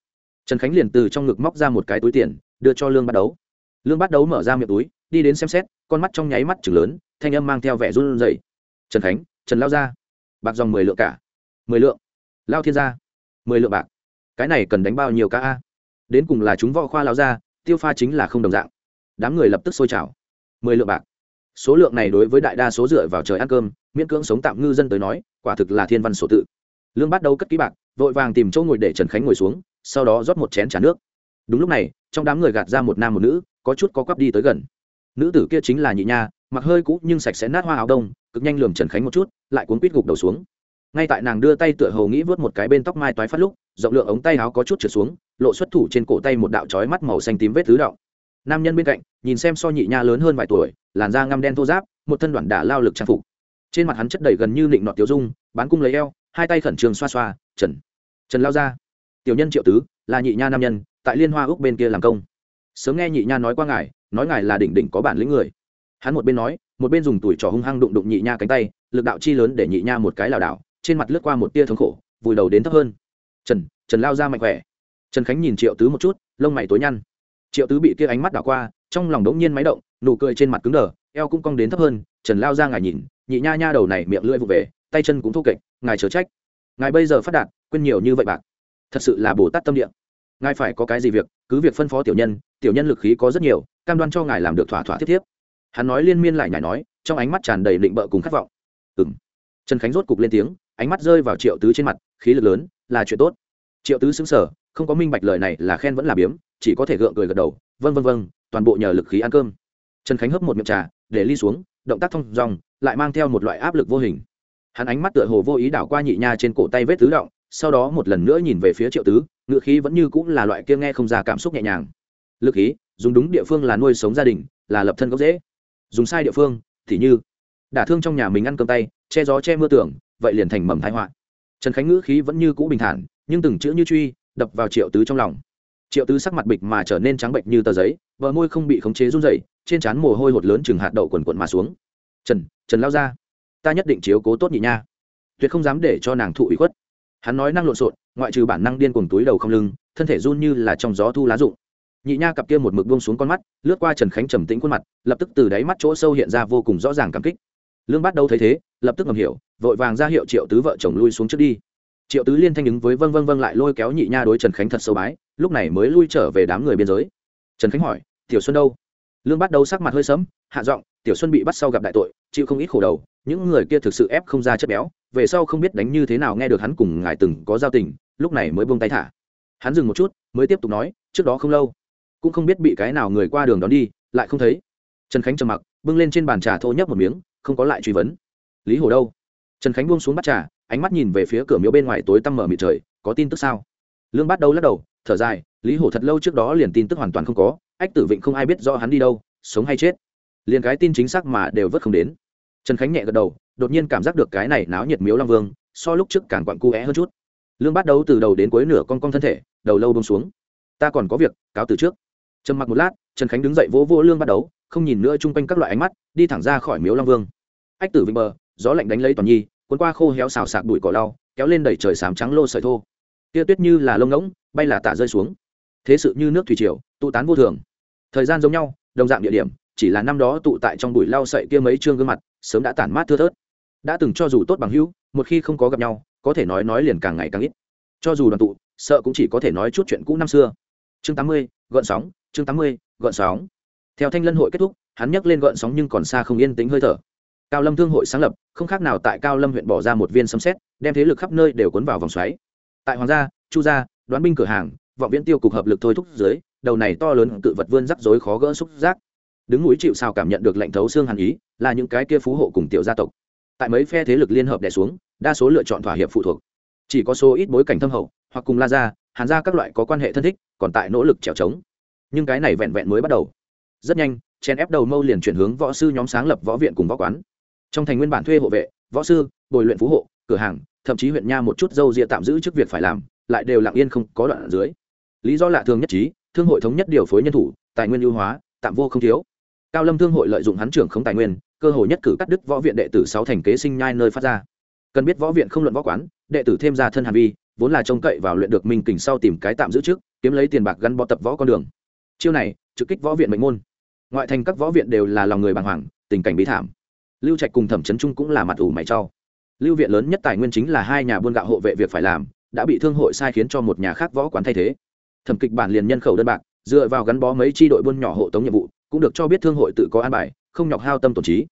Trần khánh liền từ trong ngực móc ra một cái túi tiền, đưa cho lương bắt đấu. Lương bắt đấu mở ra miệng túi, đi đến xem xét, con mắt trong nháy mắt chừng lớn, thanh âm mang theo vẻ run rẩy. Trần khánh, trần lao ra bạc dòng mười lượng cả. Mười lượng. Lao thiên gia. Mười lượng bạc. Cái này cần đánh bao nhiêu ca a? Đến cùng là chúng võ khoa lao ra tiêu pha chính là không đồng dạng. Đám người lập tức sôi trào mười lượng bạc số lượng này đối với đại đa số dựa vào trời ăn cơm, miễn cưỡng sống tạm ngư dân tới nói, quả thực là thiên văn sổ tự. Lương bắt đầu cất ký bạc, vội vàng tìm chỗ ngồi để trần khánh ngồi xuống, sau đó rót một chén t nước. Đúng lúc này, trong đám người gạt ra một nam một nữ, có chút có quắp đi tới gần. Nữ tử kia chính là nhị nha, mặc hơi cũ nhưng sạch sẽ nát hoa áo đông, cực nhanh lườm trần khánh một chút, lại cuốn quýt gục đầu xuống. Ngay tại nàng đưa tay tựa hầu nghĩ vớt một cái bên tóc mai toái phát lúc, rộng lượng ống tay áo có chút trượt xuống, lộ xuất thủ trên cổ tay một đạo trói mắt màu xanh tím vết thứ đạo nam nhân bên cạnh nhìn xem so nhị nha lớn hơn vài tuổi, làn da ngăm đen thô giáp một thân đoạn đả lao lực trang phục. Trên mặt hắn chất đầy gần như nịnh nọt tiêu dung, bán cung lấy eo, hai tay khẩn trương xoa xoa, trần trần lao ra. Tiểu nhân triệu tứ, là nhị nha nam nhân, tại liên hoa úc bên kia làm công. Sớm nghe nhị nha nói qua ngài, nói ngài là đỉnh đỉnh có bản lĩnh người. Hắn một bên nói, một bên dùng tuổi trò hung hăng đụng đụng nhị nha cánh tay, lực đạo chi lớn để nhị nha một cái lảo đảo, trên mặt lướt qua một tia thống khổ, vùi đầu đến thấp hơn. Trần trần lao ra mạnh khỏe. Trần khánh nhìn triệu tứ một chút, lông mày tối nhăn. Triệu tứ bị kia ánh mắt đảo qua trong lòng đống nhiên máy động, nụ cười trên mặt cứng đờ, eo cũng cong đến thấp hơn, trần lao ra ngài nhìn, nhị nha nha đầu này miệng lưỡi vụ về, tay chân cũng thô kệch, ngài chớ trách. Ngài bây giờ phát đạt, quên nhiều như vậy bạc. Thật sự là bồ tát tâm địa. Ngài phải có cái gì việc, cứ việc phân phó tiểu nhân tiểu nhân lực khí có rất nhiều, cam đoan cho ngài làm được thỏa thỏa thiết thiếp hắn nói liên miên lại nhảy nói, trong ánh mắt tràn đầy định bợ cùng khát vọng. Ừng trần khánh rốt cục lên tiếng, ánh mắt rơi vào triệu tứ trên mặt, khí lực lớn, là chuyện tốt. Triệu tứ xứng sở không có minh bạch lời này là khen vẫn là biếm, chỉ có thể gượng cười gật đầu vân vân vân toàn bộ nhờ lực khí ăn cơm. Trần khánh hấp một miệng trà, để ly xuống, động tác thông dòng lại mang theo một loại áp lực vô hình. Hắn ánh mắt tựa hồ vô ý đảo qua nhị nha trên cổ tay vết tứ động, sau đó một lần nữa nhìn về phía triệu tứ, ngựa khí vẫn như cũng là loại kia nghe không ra cảm xúc nhẹ nhàng. Lực khí, dùng đúng địa phương là nuôi sống gia đình, là lập thân gốc dễ dùng sai địa phương, thì như, đả thương trong nhà mình ăn cơm tay, che gió che mưa tưởng, vậy liền thành mầm thái họa. Trần khánh ngữ khí vẫn như cũ bình thản, nhưng từng chữ như truy, đập vào triệu tứ trong lòng triệu tứ sắc mặt bịch mà trở nên trắng bệnh như tờ giấy vợ môi không bị khống chế run dày trên trán mồ hôi hột lớn chừng hạt đậu quần quần mà xuống. Trần trần lao ra, ta nhất định chiếu cố tốt nhị nha. Tuyệt không dám để cho nàng thụ ủy khuất. Hắn nói năng lộn xộn, ngoại trừ bản năng điên cuồng túi đầu không lưng, thân thể run như là trong gió thu lá rụng. Nhị nha cặp kia một mực buông xuống con mắt, lướt qua trần khánh trầm tĩnh khuôn mặt, lập tức từ đáy mắt chỗ sâu hiện ra vô cùng rõ ràng cảm kích. Lương bắt đầu thấy thế, lập tức ngầm hiểu, vội vàng ra hiệu triệu tứ vợ chồng lui xuống trước đi. Triệu tứ liên thanh ứng với vâng vâng vâng lại lôi kéo nhị nha đối trần khánh thật sâu bái lúc này mới lui trở về đám người biên giới. Trần khánh hỏi, tiểu xuân đâu? Lương bắt đầu sắc mặt hơi sấm hạ giọng, tiểu xuân bị bắt sau gặp đại tội, chịu không ít khổ đầu, những người kia thực sự ép không ra chất béo, về sau không biết đánh như thế nào nghe được hắn cùng ngài từng có giao tình, lúc này mới buông tay thả. Hắn dừng một chút, mới tiếp tục nói, trước đó không lâu, cũng không biết bị cái nào người qua đường đón đi, lại không thấy. Trần khánh trầm mặc, bưng lên trên bàn trà thô nhấp một miếng, không có lại truy vấn. Lý hồ đâu? Trần khánh buông xuống bắt trà, ánh mắt nhìn về phía cửa miếu bên ngoài tối tăm mở mịt trời, có tin tức sao? Lương bắt đầu lắc đầu thở dài, lý hổ thật lâu trước đó liền tin tức hoàn toàn không có, ách tử vịnh không ai biết rõ hắn đi đâu, sống hay chết. Liền cái tin chính xác mà đều vớt không đến. Trần khánh nhẹ gật đầu, đột nhiên cảm giác được cái này náo nhiệt miếu long vương, so lúc trước càng quặn cu é hơn chút. Lương bắt đầu từ đầu đến cuối nửa con con thân thể, đầu lâu bông xuống. Ta còn có việc, cáo từ trước. Trầm mặc một lát, trần khánh đứng dậy vỗ vỗ lương bắt đầu không nhìn nữa chung quanh các loại ánh mắt, đi thẳng ra khỏi miếu long vương. Ách tử vịnh bờ, gió lạnh đánh lấy toàn nhi, cuốn qua khô héo xào sạc bụi cỏ lau, kéo lên đẩy trời sám trắng lô sợi thô. Tia tuyết như là lông ngỗng bay là tả rơi xuống. Thế sự như nước thủy triều, tụ tán vô thường. Thời gian giống nhau, đồng dạng địa điểm, chỉ là năm đó tụ tại trong bụi lau sậy kia mấy chương gương mặt, sớm đã tản mát thưa thớt. Đã từng cho dù tốt bằng hữu, một khi không có gặp nhau, có thể nói nói liền càng ngày càng ít. Cho dù đoàn tụ, sợ cũng chỉ có thể nói chút chuyện cũ năm xưa. Chương tám mươi, gợn sóng, chương tám mươi, gợn sóng. Theo thanh lân hội kết thúc, hắn nhắc lên gợn sóng nhưng còn xa không yên tĩnh hơi thở. Cao lâm thương hội sáng lập, không khác nào tại cao lâm huyện bỏ ra một viên sấm xét đem thế lực khắp nơi đều cuốn vào vòng xoáy. Tại hoàng gia, chu gia đoán binh cửa hàng, vọng viễn tiêu cục hợp lực thôi thúc dưới, đầu này to lớn cự vật vươn rắc rối khó gỡ xúc giác. Đứng núi chịu sao cảm nhận được lệnh thấu xương hàn ý, là những cái kia phú hộ cùng tiểu gia tộc. Tại mấy phe thế lực liên hợp đè xuống, đa số lựa chọn thỏa hiệp phụ thuộc. Chỉ có số ít bối cảnh thâm hậu, hoặc cùng la gia, hàn gia các loại có quan hệ thân thích, còn tại nỗ lực trèo trống. Nhưng cái này vẹn vẹn mới bắt đầu. Rất nhanh chen ép đầu mâu liền chuyển hướng võ sư nhóm sáng lập võ viện cùng võ quán. Trong thành nguyên bản thuê hộ vệ, võ sư, bồi luyện phú hộ, cửa hàng, thậm chí huyện nha một chút dâu ria tạm giữ trước việc phải làm lại đều lặng yên không có đoạn ở dưới. Lý do lạ thường nhất trí, thương hội thống nhất điều phối nhân thủ, tài nguyên ưu hóa, tạm vô không thiếu. Cao lâm thương hội lợi dụng hắn trưởng không tài nguyên, cơ hội nhất cử cắt đứt võ viện đệ tử sáu thành kế sinh nhai nơi phát ra. Cần biết võ viện không luận võ quán, đệ tử thêm ra thân hàn vi, vốn là trông cậy vào luyện được minh kình sau tìm cái tạm giữ trước, kiếm lấy tiền bạc gắn bó tập võ con đường. Chiêu này, trực kích võ viện mệnh môn. Ngoại thành các võ viện đều là lòng người bàng hoàng, tình cảnh bí thảm. Lưu trạch cùng thẩm trấn trung cũng là mặt ủ mày trau lưu viện lớn nhất tài nguyên chính là hai nhà buôn gạo hộ vệ việc phải làm đã bị thương hội sai khiến cho một nhà khác võ quán thay thế. Thẩm kịch bản liền nhân khẩu đơn bạc, dựa vào gắn bó mấy tri đội buôn nhỏ hộ tống nhiệm vụ, cũng được cho biết thương hội tự có an bài, không nhọc hao tâm tổn trí.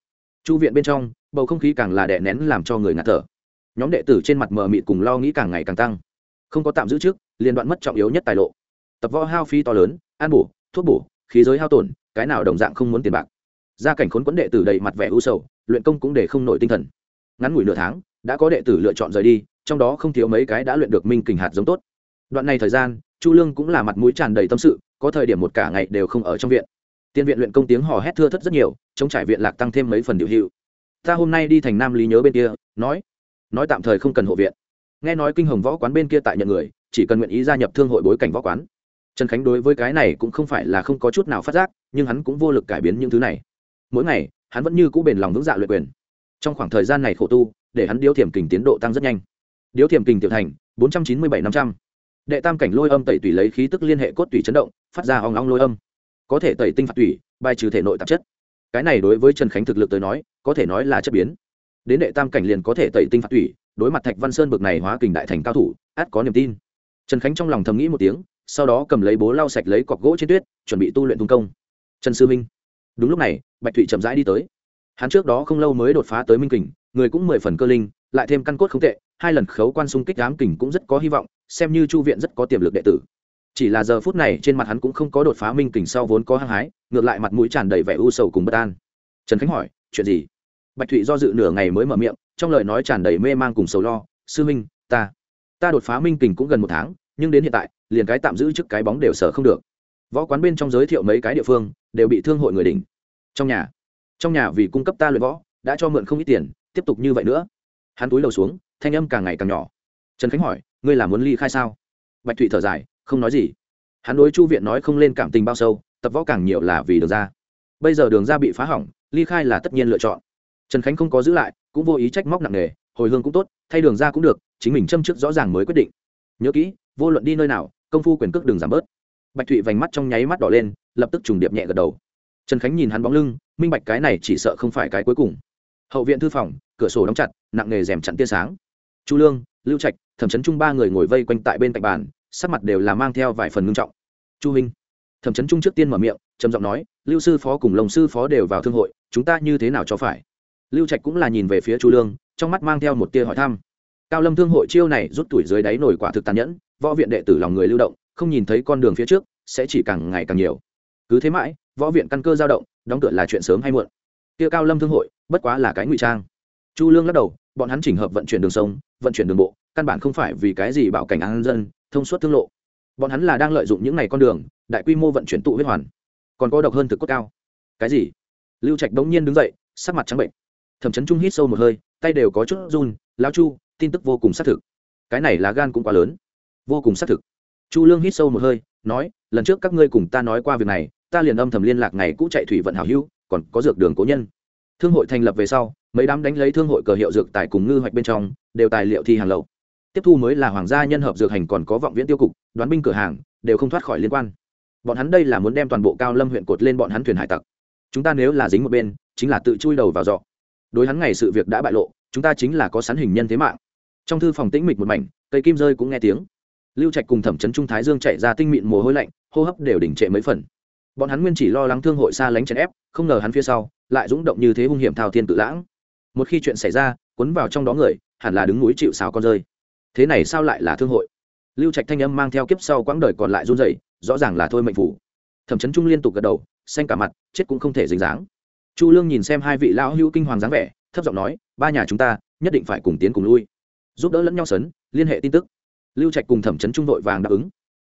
Chu viện bên trong, bầu không khí càng là đè nén làm cho người ngạt thở. Nhóm đệ tử trên mặt mờ mịt cùng lo nghĩ càng ngày càng tăng. Không có tạm giữ trước liên đoạn mất trọng yếu nhất tài lộ. Tập võ hao phí to lớn an bổ, thuốc bổ, khí giới hao tổn, cái nào đồng dạng không muốn tiền bạc. Gia cảnh khốn quẫn đệ tử đầy mặt vẻ u sầu, luyện công cũng để không nổi tinh thần. Ngắn ngủi nửa tháng, đã có đệ tử lựa chọn rời đi trong đó không thiếu mấy cái đã luyện được minh kình hạt giống tốt. Đoạn này thời gian, chu lương cũng là mặt mũi tràn đầy tâm sự, có thời điểm một cả ngày đều không ở trong viện. Tiên viện luyện công tiếng hò hét thưa thất rất nhiều, chống trải viện lạc tăng thêm mấy phần điều hữu. Ta hôm nay đi thành nam lý nhớ bên kia, nói nói tạm thời không cần hộ viện. Nghe nói kinh hồng võ quán bên kia tại nhận người, chỉ cần nguyện ý gia nhập thương hội bối cảnh võ quán. Trần khánh đối với cái này cũng không phải là không có chút nào phát giác, nhưng hắn cũng vô lực cải biến những thứ này. Mỗi ngày, hắn vẫn như cũ bền lòng vững dạ luyện quyền. Trong khoảng thời gian này khổ tu, để hắn điếu thiểm kình tiến độ tăng rất nhanh điếu thiềm kình tiểu thành, bốn trăm chín mươi bảy năm trăm. Đệ tam cảnh lôi âm tẩy tủy lấy khí tức liên hệ cốt tủy chấn động, phát ra hoang long lôi âm. Có thể tẩy tinh phạt tủy, bài trừ thể nội tạp chất. Cái này đối với trần khánh thực lực tới nói, có thể nói là chất biến. Đến đệ tam cảnh liền có thể tẩy tinh phạt tủy, đối mặt thạch văn sơn bực này hóa kình đại thành cao thủ át có niềm tin. Trần khánh trong lòng thầm nghĩ một tiếng, sau đó cầm lấy bố lau sạch lấy cọc gỗ trên tuyết, chuẩn bị tu luyện tung công. Trần sư minh. Đúng lúc này, bạch thụy chậm rãi đi tới. Hắn trước đó không lâu mới đột phá tới minh kình, người cũng mười phần cơ linh lại thêm căn cốt không tệ, hai lần khấu quan xung kích đám kình cũng rất có hy vọng, xem như chu viện rất có tiềm lực đệ tử. Chỉ là giờ phút này trên mặt hắn cũng không có đột phá minh kình sau vốn có hăng hái, ngược lại mặt mũi tràn đầy vẻ u sầu cùng bất an. Trần khánh hỏi, chuyện gì? Bạch thụy do dự nửa ngày mới mở miệng, trong lời nói tràn đầy mê man cùng sầu lo, sư minh, ta ta đột phá minh kình cũng gần một tháng, nhưng đến hiện tại, liền cái tạm giữ trước cái bóng đều sở không được. Võ quán bên trong giới thiệu mấy cái địa phương, đều bị thương hội người đỉnh. Trong nhà trong nhà vì cung cấp ta luyện võ, đã cho mượn không ít tiền, tiếp tục như vậy nữa hắn túi đầu xuống, thanh âm càng ngày càng nhỏ. Trần khánh hỏi, ngươi là muốn ly khai sao? Bạch thụy thở dài, không nói gì. Hắn đối chu viện nói không lên cảm tình bao sâu, tập võ càng nhiều là vì đường ra. Bây giờ đường ra bị phá hỏng, ly khai là tất nhiên lựa chọn. Trần khánh không có giữ lại, cũng vô ý trách móc nặng nề, hồi hương cũng tốt, thay đường ra cũng được, chính mình châm chức rõ ràng mới quyết định. Nhớ kỹ, vô luận đi nơi nào, công phu quyền cước đừng giảm bớt. Bạch thụy vành mắt trong nháy mắt đỏ lên, lập tức trùng điệp nhẹ gật đầu. Trần khánh nhìn hắn bóng lưng, minh bạch cái này chỉ sợ không phải cái cuối cùng hậu viện thư phòng, cửa sổ đóng chặt, nặng nghề rèm chặn tia sáng. Chu lương, lưu trạch, thẩm chấn trung ba người ngồi vây quanh tại bên cạnh bàn, sắc mặt đều là mang theo vài phần ngưng trọng. Chu minh thẩm chấn trung trước tiên mở miệng, trầm giọng nói, lưu sư phó cùng lồng sư phó đều vào thương hội, chúng ta như thế nào cho phải? Lưu trạch cũng là nhìn về phía chu lương, trong mắt mang theo một tia hỏi thăm. Cao lâm thương hội chiêu này rút tuổi dưới đáy nổi quả thực tàn nhẫn, võ viện đệ tử lòng người lưu động, không nhìn thấy con đường phía trước, sẽ chỉ càng ngày càng nhiều. Cứ thế mãi, võ viện căn cơ dao động, đóng cửa là chuyện sớm hay muộn. Tia cao lâm thương hội bất quá là cái ngụy trang. Chu lương lắc đầu, bọn hắn chỉnh hợp vận chuyển đường sông, vận chuyển đường bộ, căn bản không phải vì cái gì bảo cảnh an dân, thông suốt thương lộ. Bọn hắn là đang lợi dụng những ngày con đường, đại quy mô vận chuyển tụ huyết hoàn. Còn có độc hơn thực cốt cao. Cái gì? Lưu trạch đống nhiên đứng dậy, sắc mặt trắng bệnh. Thẩm chấn trung hít sâu một hơi, tay đều có chút run lao chu, tin tức vô cùng xác thực. Cái này là gan cũng quá lớn. Vô cùng xác thực. Chu lương hít sâu một hơi, nói, lần trước các ngươi cùng ta nói qua việc này, ta liền âm thầm liên lạc ngày cũ chạy thủy vận hảo hữu, còn có dược đường cố nhân thương hội thành lập về sau, mấy đám đánh lấy thương hội cờ hiệu dược tài cùng ngư hoạch bên trong, đều tài liệu thi hàng lậu. Tiếp thu mới là hoàng gia nhân hợp dược hành còn có vọng viễn tiêu cục, đoán binh cửa hàng, đều không thoát khỏi liên quan. Bọn hắn đây là muốn đem toàn bộ cao lâm huyện cột lên bọn hắn thuyền hải tặc. Chúng ta nếu là dính một bên, chính là tự chui đầu vào dọ. Đối hắn ngày sự việc đã bại lộ, chúng ta chính là có sắn hình nhân thế mạng. Trong thư phòng tĩnh mịch một mảnh, cây kim rơi cũng nghe tiếng. Lưu trạch cùng thẩm chấn trung thái dương chạy ra tinh mịn mồ hôi lạnh, hô hấp đều đỉnh trệ mấy phần bọn hắn nguyên chỉ lo lắng thương hội xa lánh chèn ép, không ngờ hắn phía sau lại dũng động như thế hung hiểm thao thiên tự lãng. Một khi chuyện xảy ra, cuốn vào trong đó người, hẳn là đứng núi chịu xào con rơi. Thế này sao lại là thương hội? Lưu trạch thanh âm mang theo kiếp sau quãng đời còn lại run dậy rõ ràng là thôi mệnh phủ. Thẩm chấn trung liên tục gật đầu, xanh cả mặt, chết cũng không thể dính dáng. Chu lương nhìn xem hai vị lão hữu kinh hoàng dáng vẻ, thấp giọng nói, ba nhà chúng ta, nhất định phải cùng tiến cùng lui. Giúp đỡ lẫn nhau sấn, liên hệ tin tức. Lưu trạch cùng thẩm chấn trung đội vàng đáp ứng.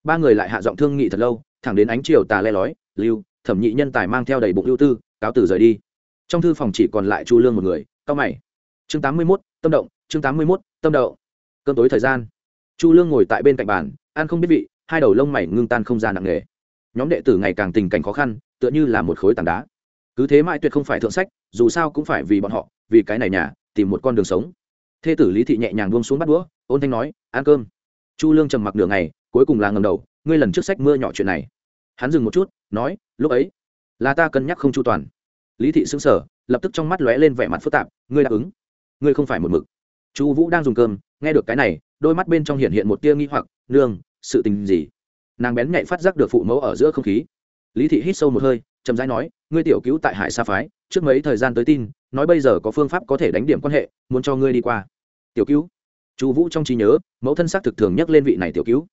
Ba người lại hạ giọng thương nghị thật lâu, thẳng đến ánh chiều tà le lói lưu, thẩm nhị nhân tài mang theo đầy bụng ưu tư, cáo từ rời đi. Trong thư phòng chỉ còn lại chu lương một người, cao mày. Chương tám mươi mốt, tâm động, chương tám mươi mốt, tâm đậu cơn tối thời gian, chu lương ngồi tại bên cạnh bàn, ăn không biết vị, hai đầu lông mày ngưng tan không ra nặng nề. Nhóm đệ tử ngày càng tình cảnh khó khăn, tựa như là một khối tảng đá. Cứ thế mãi tuyệt không phải thượng sách, dù sao cũng phải vì bọn họ, vì cái này nhà, tìm một con đường sống. Thê tử lý thị nhẹ nhàng buông xuống bắt đũa, ôn thanh nói, ăn cơm. Chu lương trầm mặc nửa ngày, cuối cùng là ngầm đầu, ngươi lần trước sách mưa nhỏ chuyện này hắn dừng một chút, nói, lúc ấy, là ta cân nhắc không chu toàn. Lý thị xứng sở lập tức trong mắt lóe lên vẻ mặt phức tạp, ngươi đáp ứng. Ngươi không phải một mực. Chu vũ đang dùng cơm, nghe được cái này, đôi mắt bên trong hiện hiện một tia nghi hoặc, nương, sự tình gì? Nàng bén nhạy phát giác được phụ mẫu ở giữa không khí. Lý thị hít sâu một hơi, chậm rãi nói, ngươi tiểu cứu tại hải sa phái, trước mấy thời gian tới tin, nói bây giờ có phương pháp có thể đánh điểm quan hệ, muốn cho ngươi đi qua. Tiểu cứu? Chu vũ trong trí nhớ, mẫu thân xác thực thường nhắc lên vị này tiểu cứu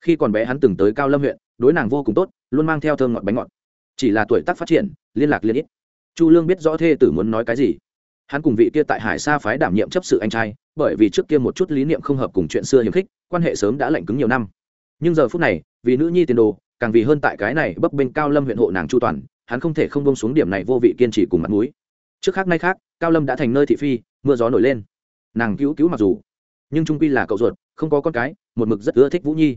khi còn bé hắn từng tới cao lâm huyện, đối nàng vô cùng tốt, luôn mang theo thơm ngọt bánh ngọt. Chỉ là tuổi tác phát triển, liên lạc liên ít. Chu lương biết rõ thê tử muốn nói cái gì. Hắn cùng vị kia tại hải sa phái đảm nhiệm chấp sự anh trai, bởi vì trước kia một chút lý niệm không hợp cùng chuyện xưa hiềm khích, quan hệ sớm đã lạnh cứng nhiều năm. Nhưng giờ phút này, vì nữ nhi tiền đồ, càng vì hơn tại cái này bấp bên cao lâm huyện hộ nàng chu toàn, hắn không thể không bông xuống điểm này vô vị kiên trì cùng mặt mũi. Trước khác nay khác, cao lâm đã thành nơi thị phi, mưa gió nổi lên. Nàng cứu cứu mặc dù, nhưng trung quy là cậu ruột, không có con cái, một mực rất ưa thích vũ nhi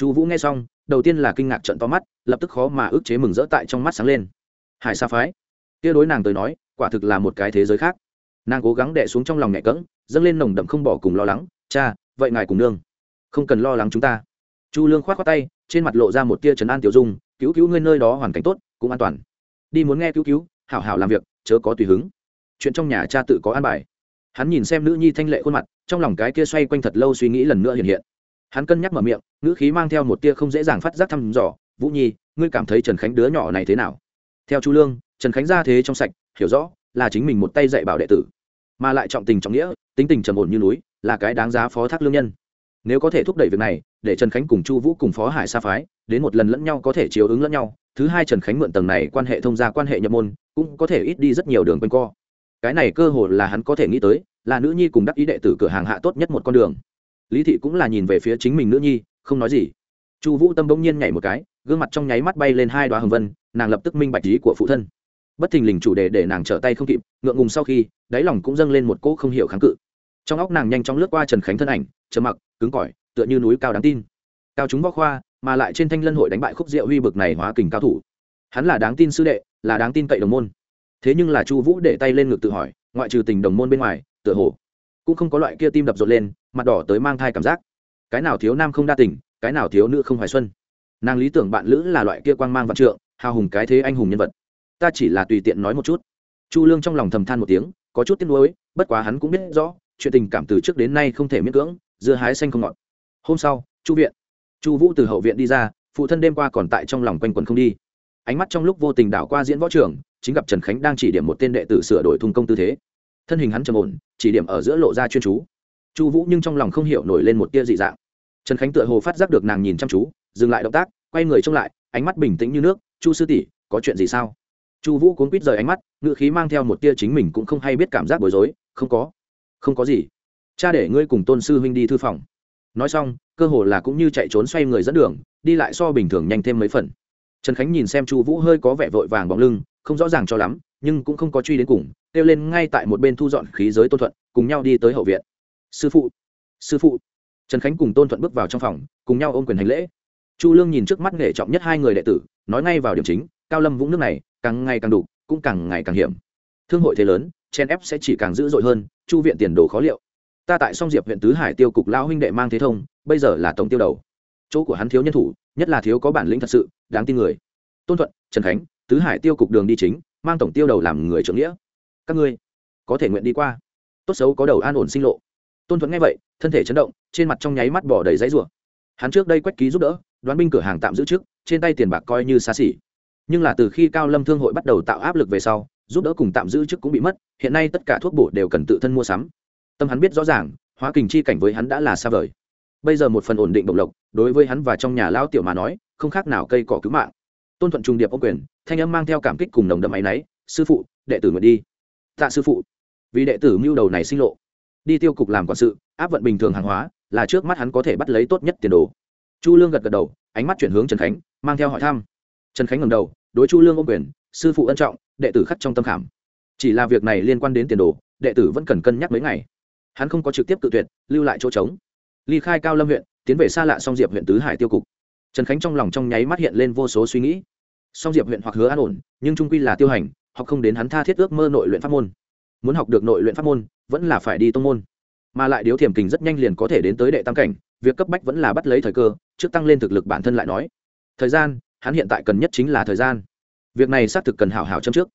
chu vũ nghe xong, đầu tiên là kinh ngạc trận to mắt, lập tức khó mà ức chế mừng rỡ tại trong mắt sáng lên. Hải sa phái, kia đối nàng tới nói, quả thực là một cái thế giới khác. Nàng cố gắng đẻ xuống trong lòng nhẹ cỡng dâng lên nồng đậm không bỏ cùng lo lắng, cha, vậy ngài cùng nương, không cần lo lắng chúng ta. Chu lương k h o á t khoác tay, trên mặt lộ ra một tia trấn an tiểu dung, cứu cứu ngươi nơi đó hoàn cảnh tốt, cũng an toàn. Đi muốn nghe cứu cứu, hảo hảo làm việc, chớ có tùy hứng. Chuyện trong nhà cha tự có an bài. Hắn nhìn xem nữ nhi thanh lệ khuôn mặt, trong lòng cái kia xoay quanh thật lâu suy nghĩ lần nữa hiện hiện hắn cân nhắc mở miệng, ngữ khí mang theo một tia không dễ dàng phát giác thăm dò, vũ nhi, ngươi cảm thấy trần khánh đứa nhỏ này thế nào? Theo chu lương, trần khánh ra thế trong sạch, hiểu rõ, là chính mình một tay dạy bảo đệ tử, mà lại trọng tình trọng nghĩa, tính tình trầm ổn như núi, là cái đáng giá phó thác lương nhân. Nếu có thể thúc đẩy việc này, để trần khánh cùng chu vũ cùng phó hải sa phái, đến một lần lẫn nhau có thể chiếu ứng lẫn nhau, thứ hai trần khánh mượn tầng này quan hệ thông gia quan hệ nhập môn, cũng có thể ít đi rất nhiều đường quanh co. Cái này cơ hội là hắn có thể nghĩ tới, là nữ nhi cùng đắc ý đệ tử cửa hàng hạ tốt nhất một con đường lý thị cũng là nhìn về phía chính mình nữ nhi, không nói gì. Chu vũ tâm bỗng nhiên nhảy một cái, gương mặt trong nháy mắt bay lên hai đoá hồng vân, nàng lập tức minh bạch ý của phụ thân. Bất thình lình chủ đề để nàng trở tay không kịp, ngượng ngùng sau khi, đáy lòng cũng dâng lên một cỗ không hiểu kháng cự. Trong óc nàng nhanh chóng lướt qua trần khánh thân ảnh, trầm mặc, cứng cỏi, tựa như núi cao đáng tin. Cao chúng võ khoa, mà lại trên thanh lân hội đánh bại khúc diệu huy bực này hóa kình cao thủ. Hắn là đáng tin sư đệ, là đáng tin cậy đồng môn. Thế nhưng là chu vũ để tay lên ngực tự hỏi, ngoại trừ tình đồng môn bên ngoài, tựa hồ cũng không có loại kia tim đập rộn lên, mặt đỏ tới mang thai cảm giác. Cái nào thiếu nam không đa tình, cái nào thiếu nữ không hoài xuân. Nàng lý tưởng bạn lữ là loại kia quang mang vạn trượng, hào hùng cái thế anh hùng nhân vật. Ta chỉ là tùy tiện nói một chút. Chu lương trong lòng thầm than một tiếng, có chút tiếc nuối, bất quá hắn cũng biết rõ, chuyện tình cảm từ trước đến nay không thể miễn cưỡng, dưa hái xanh không ngọt. Hôm sau, chu viện. Chu vũ từ hậu viện đi ra, phụ thân đêm qua còn tại trong lòng quanh quần không đi. Ánh mắt trong lúc vô tình đảo qua diễn võ trưởng chính gặp trần khánh đang chỉ điểm một tên đệ tử sửa đổi thung công tư thế thân hình hắn trầm ổn, chỉ điểm ở giữa lộ ra chuyên chú. Chu vũ nhưng trong lòng không hiểu nổi lên một tia dị dạng. Trần khánh tựa hồ phát giác được nàng nhìn chăm chú, dừng lại động tác, quay người trông lại, ánh mắt bình tĩnh như nước, chu sư tỷ, có chuyện gì sao? Chu vũ cuốn quýt rời ánh mắt ngựa khí mang theo một tia chính mình cũng không hay biết cảm giác bối rối, không có không có gì. Cha để ngươi cùng tôn sư huynh đi thư phòng. Nói xong, cơ hồ là cũng như chạy trốn xoay người dẫn đường, đi lại so bình thường nhanh thêm mấy phần. Trần khánh nhìn xem chu vũ hơi có vẻ vội vàng bóng lưng, không rõ ràng cho lắm, nhưng cũng không có truy đến cùng kêu lên ngay tại một bên thu dọn khí giới tôn thuận, cùng nhau đi tới hậu viện. Sư phụ sư phụ. Trần khánh cùng tôn thuận bước vào trong phòng, cùng nhau ôm quyền hành lễ. Chu lương nhìn trước mắt nghệ trọng nhất hai người đệ tử, nói ngay vào điểm chính, cao lâm vũng nước này, càng ngày càng đủ, cũng càng ngày càng hiểm. Thương hội thế lớn, chen ép sẽ chỉ càng dữ dội hơn, chu viện tiền đồ khó liệu. Ta tại song diệp huyện tứ hải tiêu cục lao huynh đệ mang thế thông, bây giờ là tổng tiêu đầu. Chỗ của hắn thiếu nhân thủ, nhất là thiếu có bản lĩnh thật sự, đáng tin người. Tôn thuận, trần khánh, tứ hải tiêu cục đường đi chính, mang tổng tiêu đầu làm người trưởng nghĩa các ngươi. Có thể nguyện đi qua. Tốt xấu có đầu an ổn sinh lộ. Tôn thuận nghe vậy, thân thể chấn động, trên mặt trong nháy mắt bỏ đầy giấy rủa. Hắn trước đây quách ký giúp đỡ, đoán binh cửa hàng tạm giữ trước, trên tay tiền bạc coi như xa xỉ. Nhưng là từ khi cao lâm thương hội bắt đầu tạo áp lực về sau, giúp đỡ cùng tạm giữ trước cũng bị mất, hiện nay tất cả thuốc bổ đều cần tự thân mua sắm. Tâm hắn biết rõ ràng, hóa kình chi cảnh với hắn đã là xa vời. Bây giờ một phần ổn định động lộc, đối với hắn và trong nhà lao tiểu mà nói, không khác nào cây cỏ cứu mạng. Tôn thuận trùng điệp ô quyền, thanh âm mang theo cảm kích cùng nồng đậm áy náy, sư phụ, đệ tử nguyện đi tạ sư phụ. Vì đệ tử mưu đầu này sinh lộ. Đi tiêu cục làm quản sự, áp vận bình thường hàng hóa, là trước mắt hắn có thể bắt lấy tốt nhất tiền đồ. Chu lương gật gật đầu, ánh mắt chuyển hướng trần khánh, mang theo hỏi thăm. Trần khánh ngầm đầu, đối chu lương ôm quyền, sư phụ ân trọng, đệ tử khắc trong tâm khảm. Chỉ là việc này liên quan đến tiền đồ, đệ tử vẫn cần cân nhắc mấy ngày. Hắn không có trực tiếp tự tuyệt, lưu lại chỗ trống. Ly khai cao lâm huyện, tiến về xa lạ song diệp huyện tứ hải tiêu cục. Trần khánh trong lòng trong nháy mắt hiện lên vô số suy nghĩ. Song diệp huyện hoặc hứa an ổn, nhưng trung quy là tiêu hành học không đến hắn tha thiết ước mơ nội luyện pháp môn. Muốn học được nội luyện pháp môn vẫn là phải đi tông môn. Mà lại điếu thiềm kình rất nhanh liền có thể đến tới đệ tam cảnh việc cấp bách vẫn là bắt lấy thời cơ trước tăng lên thực lực bản thân lại nói. Thời gian hắn hiện tại cần nhất chính là thời gian. Việc này xác thực cần hảo hảo châm trước.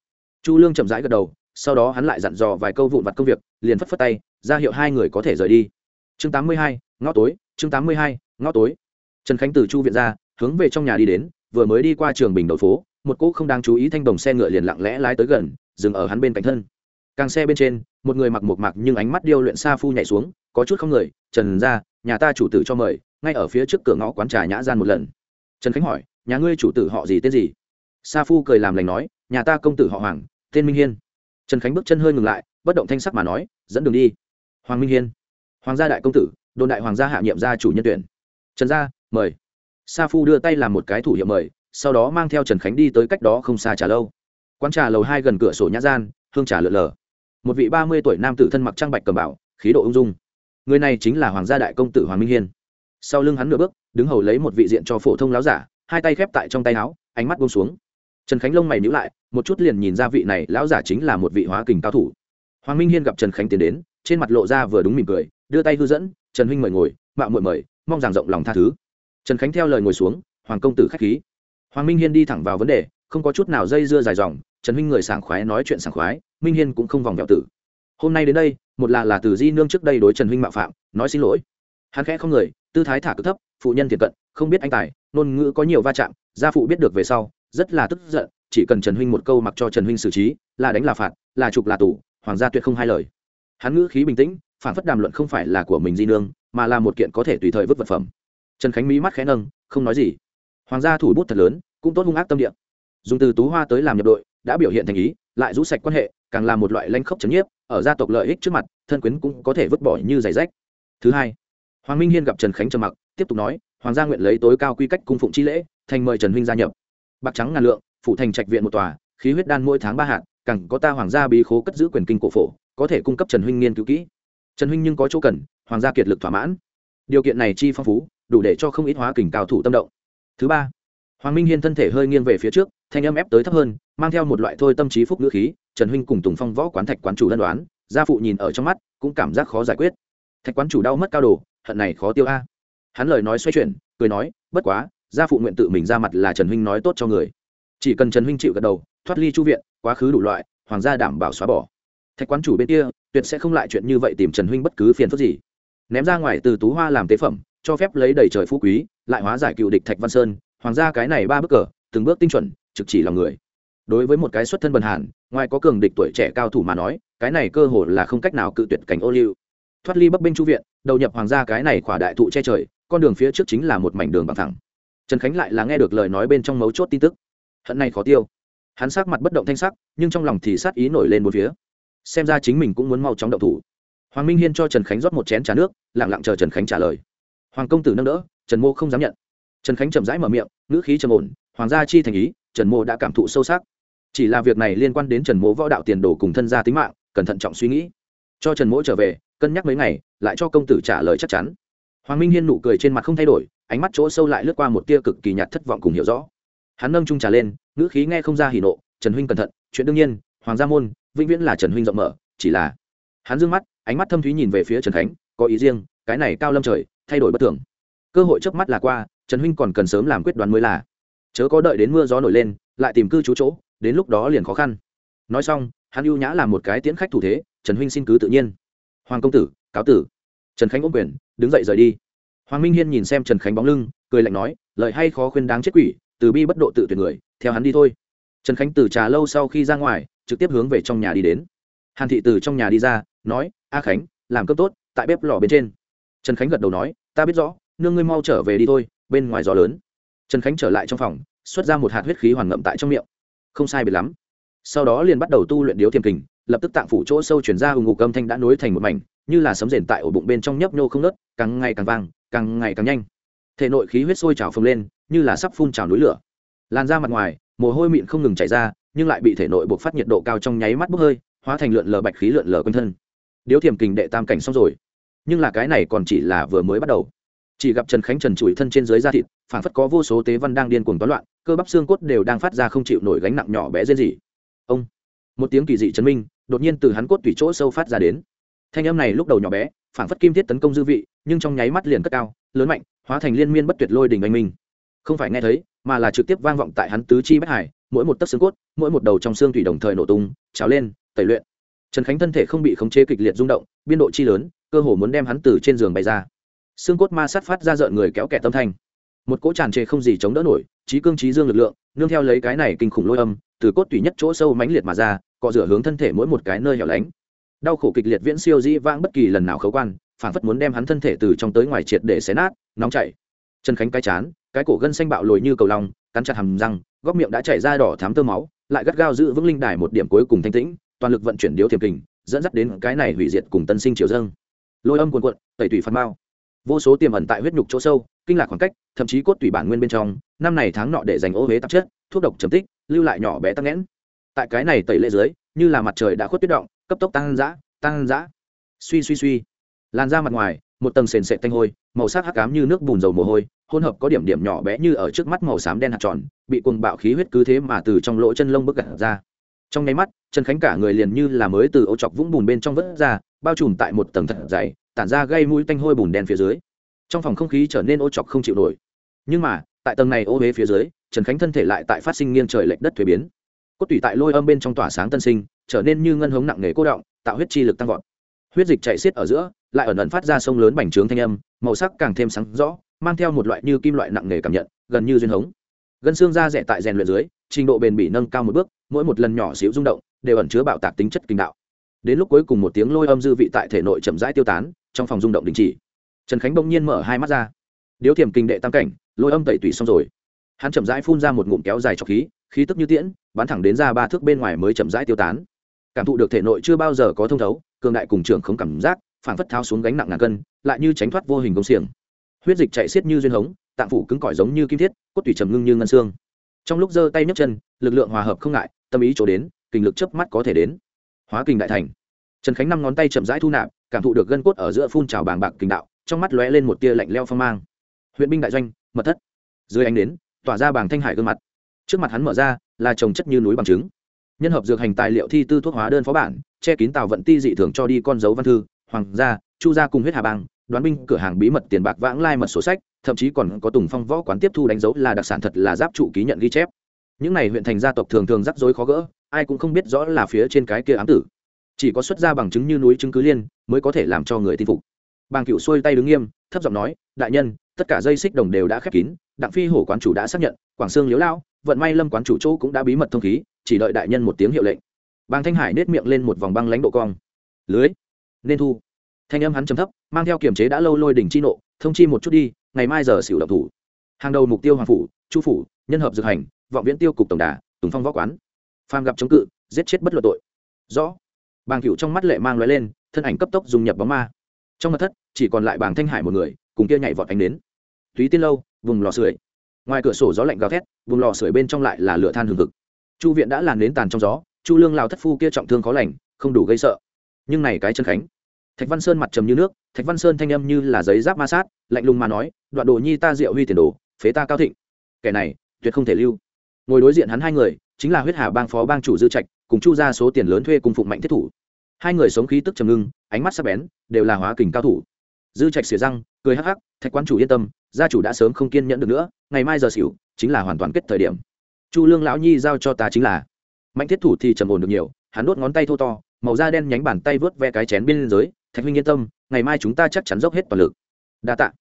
Chu lương chậm rãi gật đầu sau đó hắn lại dặn dò vài câu vụn vặt công việc liền phất phất tay ra hiệu hai người có thể rời đi. Chương 82, ngõ tối chương 82, ngõ tối. Trần khánh từ chu viện ra hướng về trong nhà đi đến vừa mới đi qua trường bình đầu phố một cỗ không đáng chú ý thanh đồng xe ngựa liền lặng lẽ lái tới gần, dừng ở hắn bên cạnh thân. Càng xe bên trên, một người mặc một mặc nhưng ánh mắt điêu luyện xa phu nhảy xuống, có chút không người, trần ra, nhà ta chủ tử cho mời, ngay ở phía trước cửa ngõ quán trà nhã gian một lần. Trần khánh hỏi, nhà ngươi chủ tử họ gì, tên gì? Sa phu cười làm lành nói, nhà ta công tử họ hoàng, tên minh hiên. Trần khánh bước chân hơi ngừng lại, bất động thanh sắc mà nói, dẫn đường đi. Hoàng minh hiên. Hoàng gia đại công tử, đồn đại hoàng gia hạ nhiệm gia chủ nhân tuyển. Trần gia mời. Sa phu đưa tay làm một cái thủ hiệu mời sau đó mang theo trần khánh đi tới cách đó không xa trà lâu. Quán trà lầu hai gần cửa sổ nhã gian, hương trà lượn lờ. Một vị ba mươi tuổi nam tử thân mặc trang bạch cầm bảo, khí độ ung dung. Người này chính là hoàng gia đại công tử hoàng minh hiên. Sau lưng hắn nửa bước, đứng hầu lấy một vị diện cho phổ thông láo giả, hai tay khép tại trong tay áo, ánh mắt buông xuống. Trần khánh lông mày nhíu lại, một chút liền nhìn ra vị này lão giả chính là một vị hóa kình cao thủ. Hoàng minh hiên gặp trần khánh tiến đến, trên mặt lộ ra vừa đúng mỉm cười, đưa tay hư dẫn, trần huynh mời ngồi, mạo muội mời, mong rằng rộng lòng tha thứ. Trần khánh theo lời ngồi xuống, hoàng công tử khách khí hoàng minh hiên đi thẳng vào vấn đề, không có chút nào dây dưa dài dòng, trần huynh người sảng khoái nói chuyện sảng khoái, minh hiên cũng không vòng vẹo tử. Hôm nay đến đây, một là là từ di nương trước đây đối trần huynh mạo phạm, nói xin lỗi. Hắn khẽ không người, tư thái thả cực thấp, phụ nhân thiệt cận, không biết anh tài, ngôn ngữ có nhiều va chạm, gia phụ biết được về sau, rất là tức giận, chỉ cần trần huynh một câu mặc cho trần huynh xử trí, là đánh là phạt, là trục là tù, hoàng gia tuyệt không hai lời. Hắn ngữ khí bình tĩnh phản phất đàm luận không phải là của mình di nương, mà là một kiện có thể tùy thời vứt vật phẩm. Trần khánh mỹ mắt khẽ nâng, không nói gì hoàng gia thủ bút thật lớn, cũng tốt hung ác tâm địa. Dùng từ tú hoa tới làm nhập đội, đã biểu hiện thành ý, lại rũ sạch quan hệ, càng là một loại lanh khốc chấn nhiếp, ở gia tộc lợi ích trước mặt, thân quyến cũng có thể vứt bỏ như giày rách. Thứ hai, hoàng minh hiên gặp trần khánh trầm mặc, tiếp tục nói, hoàng gia nguyện lấy tối cao quy cách cung phụng chi lễ, thành mời trần huynh gia nhập. Bạc trắng ngàn lượng phụ thành trạch viện một tòa, khí huyết đan mỗi tháng ba hạt, càng có ta hoàng gia bí khố cất giữ quyền kinh cổ phổ, có thể cung cấp trần huynh nghiên cứu kỹ. Trần huynh nhưng có chỗ cần, hoàng gia kiệt lực thỏa mãn. Điều kiện này chi phong phú, đủ để cho không ít hóa kình cao thủ tâm động thứ ba, hoàng minh hiên thân thể hơi nghiêng về phía trước, thanh âm ép tới thấp hơn, mang theo một loại thôi tâm trí phúc ngữ khí, trần huynh cùng tùng phong võ quán thạch quán chủ lân đoán, gia phụ nhìn ở trong mắt, cũng cảm giác khó giải quyết. Thạch quán chủ đau mất cao đồ hận này khó tiêu a. Hắn lời nói xoay chuyển, cười nói, bất quá, gia phụ nguyện tự mình ra mặt là trần huynh nói tốt cho người. Chỉ cần trần huynh chịu gật đầu, thoát ly chu viện, quá khứ đủ loại, hoàng gia đảm bảo xóa bỏ. Thạch quán chủ bên kia, tuyệt sẽ không lại chuyện như vậy tìm trần huynh bất cứ phiền phức gì. Ném ra ngoài từ tú hoa làm tế phẩm, cho phép lấy đầy trời phú quý lại hóa giải cựu địch thạch văn sơn, hoàng gia cái này ba bước cờ, từng bước tinh chuẩn, trực chỉ lòng người. Đối với một cái xuất thân bần hàn, ngoài có cường địch tuổi trẻ cao thủ mà nói, cái này cơ hồ là không cách nào cự tuyệt cảnh ô liu. Thoát ly bấp bên chu viện, đầu nhập hoàng gia cái này khỏa đại thụ che trời, con đường phía trước chính là một mảnh đường bằng thẳng. Trần khánh lại là nghe được lời nói bên trong mấu chốt tin tức. Hận này khó tiêu. Hắn sắc mặt bất động thanh sắc, nhưng trong lòng thì sát ý nổi lên một phía. Xem ra chính mình cũng muốn mau chóng động thủ. Hoàng minh hiên cho trần khánh rót một chén trà nước lẳng lặng chờ trần khánh trả lời. Hoàng công tử nâng đỡ trần mô không dám nhận. Trần khánh chậm rãi mở miệng, ngữ khí trầm ổn, hoàng gia chi thành ý, trần mô đã cảm thụ sâu sắc. Chỉ là việc này liên quan đến trần mỗ võ đạo tiền đồ cùng thân gia tính mạng cần thận trọng suy nghĩ. Cho trần mỗ trở về, cân nhắc mấy ngày, lại cho công tử trả lời chắc chắn. Hoàng minh hiên nụ cười trên mặt không thay đổi, ánh mắt chỗ sâu lại lướt qua một tia cực kỳ nhạt thất vọng cùng hiểu rõ. Hắn nâng trung trả lên, ngữ khí nghe không ra hỉ nộ, trần huynh cẩn thận, chuyện đương nhiên, hoàng gia môn, vĩnh viễn là trần huynh rộng mở, chỉ là hắn dương mắt, ánh mắt thâm thúy nhìn về phía trần khánh, có ý riêng, cái này cao lâm trời, thay đổi bất thường cơ hội trước mắt là qua, trần huynh còn cần sớm làm quyết đoán mới là. Chớ có đợi đến mưa gió nổi lên, lại tìm cư trú chỗ, đến lúc đó liền khó khăn. Nói xong, hắn ưu nhã làm một cái tiễn khách thủ thế, trần huynh xin cứ tự nhiên. Hoàng công tử, cáo tử. Trần khánh ôm quyền, đứng dậy rời đi. Hoàng minh hiên nhìn xem trần khánh bóng lưng, cười lạnh nói, lời hay khó khuyên đáng chết quỷ, từ bi bất độ tự tuyệt người, theo hắn đi thôi. Trần khánh từ trà lâu sau khi ra ngoài, trực tiếp hướng về trong nhà đi đến. Hàn thị từ trong nhà đi ra, nói, a khánh, làm cấp tốt, tại bếp lò bên trên. Trần khánh gật đầu nói, ta biết rõ nương ngươi mau trở về đi thôi, bên ngoài gió lớn. Trần khánh trở lại trong phòng, xuất ra một hạt huyết khí hoàn ngậm tại trong miệng. Không sai biệt lắm. Sau đó liền bắt đầu tu luyện điếu thiềm kình, lập tức tạng phủ chỗ sâu chuyển ra hùng ngục âm thanh đã nối thành một mảnh, như là sấm rền tại ổ bụng bên trong nhấp nhô không nớt càng ngày càng vang, càng ngày càng nhanh. Thể nội khí huyết sôi trào phồng lên, như là sắp phun trào núi lửa. Lan ra mặt ngoài, mồ hôi mịn không ngừng chảy ra, nhưng lại bị thể nội buộc phát nhiệt độ cao trong nháy mắt bốc hơi, hóa thành lượn lờ bạch khí lượn lờ quanh thân. Điếu thiềm kình đệ tam cảnh xong rồi. Nhưng là cái này còn chỉ là vừa mới bắt đầu chỉ gặp trần khánh trần chùi thân trên dưới da thịt phản phất có vô số tế văn đang điên cuồng toán loạn, cơ bắp xương cốt đều đang phát ra không chịu nổi gánh nặng nhỏ bé dễ gì ông! Một tiếng kỳ dị chấn minh, đột nhiên từ hắn cốt tủy chỗ sâu phát ra đến. Thanh âm này lúc đầu nhỏ bé phản phất kim thiết tấn công dư vị, nhưng trong nháy mắt liền cất cao, lớn mạnh, hóa thành liên miên bất tuyệt lôi đình anh minh. Không phải nghe thấy, mà là trực tiếp vang vọng tại hắn tứ chi bất hải, mỗi một tấc xương cốt, mỗi một đầu trong xương thủy đồng thời nổ tung, trào lên, tẩy luyện. Trần khánh thân thể không bị khống chế kịch liệt rung động, biên độ chi lớn, cơ hồ muốn đem hắn từ trên giường bày ra xương cốt ma sát phát ra rợn người kéo kẻ tâm thanh. Một cỗ tràn trề không gì chống đỡ nổi, trí cương trí dương lực lượng, nương theo lấy cái này kinh khủng lôi âm, từ cốt tủy nhất chỗ sâu mãnh liệt mà ra cọ rửa hướng thân thể mỗi một cái nơi hẻo lánh. Đau khổ kịch liệt viễn siêu dĩ vãng bất kỳ lần nào khấu quan phản phất muốn đem hắn thân thể từ trong tới ngoài triệt để xé nát, nóng chảy. Chân khánh cái chán, cái cổ gân xanh bạo lồi như cầu lòng cắn chặt hầm răng, góc miệng đã chảy ra đỏ thám tơ máu, lại gắt gao giữ vững linh đài một điểm cuối cùng thanh tĩnh, toàn lực vận chuyển điếu thiềm kình, dẫn dắt đến cái này hủy diệt cùng tân sinh triều dâng. Lôi âm cuồn cuộn, tẩy tủy phạt mao vô số tiềm ẩn tại huyết nhục chỗ sâu, kinh lạc khoảng cách, thậm chí cốt tủy bản nguyên bên trong, năm này tháng nọ để dành ô huế tạp chất, thuốc độc chấm tích, lưu lại nhỏ bé tắc nghẽn. Tại cái này tẩy lệ dưới, như là mặt trời đã khuất tuyết động, cấp tốc tăng dã tăng dã. Suy suy suy. Lan ra mặt ngoài, một tầng sền sệt tanh hôi, màu sắc hắc ám như nước bùn dầu mồ hôi, hỗn hợp có điểm điểm nhỏ bé như ở trước mắt màu xám đen hạt tròn, bị cuồng bạo khí huyết cứ thế mà từ trong lỗ chân lông bức gặt ra. Trong nháy mắt trần khánh cả người liền như là mới từ ô chọc vũng bùn bên trong vớt ra, bao trùm tại một tầng thật dày tản ra gây mũi tanh hôi bùn đen phía dưới. Trong phòng không khí trở nên ô chọc không chịu nổi. Nhưng mà, tại tầng này ô huế phía dưới, trần khánh thân thể lại tại phát sinh nghiêng trời lệch đất thuế biến. Cốt tủy tại lôi âm bên trong tỏa sáng tân sinh, trở nên như ngân hống nặng nề cô động, tạo huyết chi lực tăng vọt. Huyết dịch chạy xiết ở giữa, lại ẩn ẩn phát ra sông lớn bành trướng thanh âm, màu sắc càng thêm sáng rõ, mang theo một loại như kim loại nặng nề cảm nhận, gần như duyên hống. Gân xương da rẻ tại rèn luyện dưới, trình độ bền bỉ nâng cao một bước, mỗi một lần nhỏ xíu rung động, đều ẩn chứa bạo tạc tính chất kinh đạo. Đến lúc cuối cùng một tiếng lôi âm dư vị tại thể nội chậm rãi tiêu tán trong phòng rung động đình chỉ. Trần khánh bỗng nhiên mở hai mắt ra. Điếu thiềm kinh đệ tam cảnh, lôi âm tẩy tủy xong rồi. Hắn chậm rãi phun ra một ngụm kéo dài trọc khí khí tức như tiễn, bắn thẳng đến ra ba thước bên ngoài mới chậm rãi tiêu tán. Cảm thụ được thể nội chưa bao giờ có thông thấu, cường đại cùng trưởng không cảm giác phản phất tháo xuống gánh nặng ngàn cân, lại như tránh thoát vô hình công xiềng. Huyết dịch chạy xiết như duyên hống, tạng phủ cứng cỏi giống như kim thiết, cốt tủy trầm ngưng như ngân xương. Trong lúc giơ tay nhấc chân, lực lượng hòa hợp không ngại, tâm ý chỗ đến kình lực chớp mắt có thể đến. Hóa kình đại thành. Trần khánh năm ngón tay chậm rãi thu nạp cảm thụ được gân cốt ở giữa phun trào bàng bạc kình đạo, trong mắt lóe lên một tia lạnh leo phong mang. Huyện binh đại doanh, mật thất. Dưới ánh đến tỏa ra bàng thanh hải gương mặt. Trước mặt hắn mở ra, là trồng chất như núi bằng chứng nhân hợp dược hành tài liệu thi tư thuốc hóa đơn phó bản, che kín tàu vận ti dị thường cho đi con dấu văn thư, hoàng gia, chu gia cùng huyết hà bang, đoán binh cửa hàng bí mật tiền bạc vãng lai mật sổ sách, thậm chí còn có tùng phong võ quán tiếp thu đánh dấu là đặc sản thật là giáp trụ ký nhận ghi chép. Những này huyện thành gia tộc thường thường rắc rối khó gỡ, ai cũng không biết rõ là phía trên cái kia ám tử chỉ có xuất ra bằng chứng như núi chứng cứ liên mới có thể làm cho người tin phục. Bàng cựu xuôi tay đứng nghiêm, thấp giọng nói, đại nhân, tất cả dây xích đồng đều đã khép kín, đặng phi hổ quán chủ đã xác nhận, quảng sương liếu lao vận may lâm quán chủ chỗ cũng đã bí mật thông khí, chỉ đợi đại nhân một tiếng hiệu lệnh. Bàng thanh hải nết miệng lên một vòng băng lãnh độ cong. Lưới, nên thu. Thanh âm hắn trầm thấp, mang theo kiềm chế đã lâu lôi đỉnh chi nộ, thông chi một chút đi, ngày mai giờ xỉu động thủ. Hàng đầu mục tiêu hoàng phủ, chu phủ, nhân hợp dược hành, vọng viễn tiêu cục tổng đà, tùng phong võ quán. Phàm gặp chống cự, giết chết bất luận tội. Rõ bàng cựu trong mắt lệ mang lóe lên, thân ảnh cấp tốc dùng nhập bóng ma. Trong mặt thất, chỉ còn lại bàng thanh hải một người, cùng kia nhảy vọt ánh đến túy tiên lâu, vùng lò sưởi. Ngoài cửa sổ gió lạnh gào thét, vùng lò sưởi bên trong lại là lửa than hừng hực. Chu viện đã làn nến tàn trong gió, chu lương lào thất phu kia trọng thương khó lành, không đủ gây sợ. Nhưng này cái chân khánh. Thạch văn sơn mặt trầm như nước, thạch văn sơn thanh âm như là giấy giáp ma sát, lạnh lùng mà nói, đoạn đồ nhi ta diệu huy tiền đồ, phế ta cao thịnh. Kẻ này, tuyệt không thể lưu. Ngồi đối diện hắn hai người, chính là huyết hà bang phó bang chủ dư trạch cùng chu ra số tiền lớn thuê cùng phụng mạnh thiết thủ. Hai người sống khí tức trầm ngưng, ánh mắt sắc bén, đều là hóa kình cao thủ. Dư trạch xỉa răng, cười hắc hắc, thạch quan chủ yên tâm, gia chủ đã sớm không kiên nhẫn được nữa, ngày mai giờ xỉu, chính là hoàn toàn kết thời điểm. Chu lương lão nhi giao cho ta chính là. Mạnh thiết thủ thì trầm ổn được nhiều, hắn đốt ngón tay thô to, màu da đen nhánh bàn tay vớt ve cái chén bên dưới, thạch huynh yên tâm, ngày mai chúng ta chắc chắn dốc hết toàn lực. Đa tạ.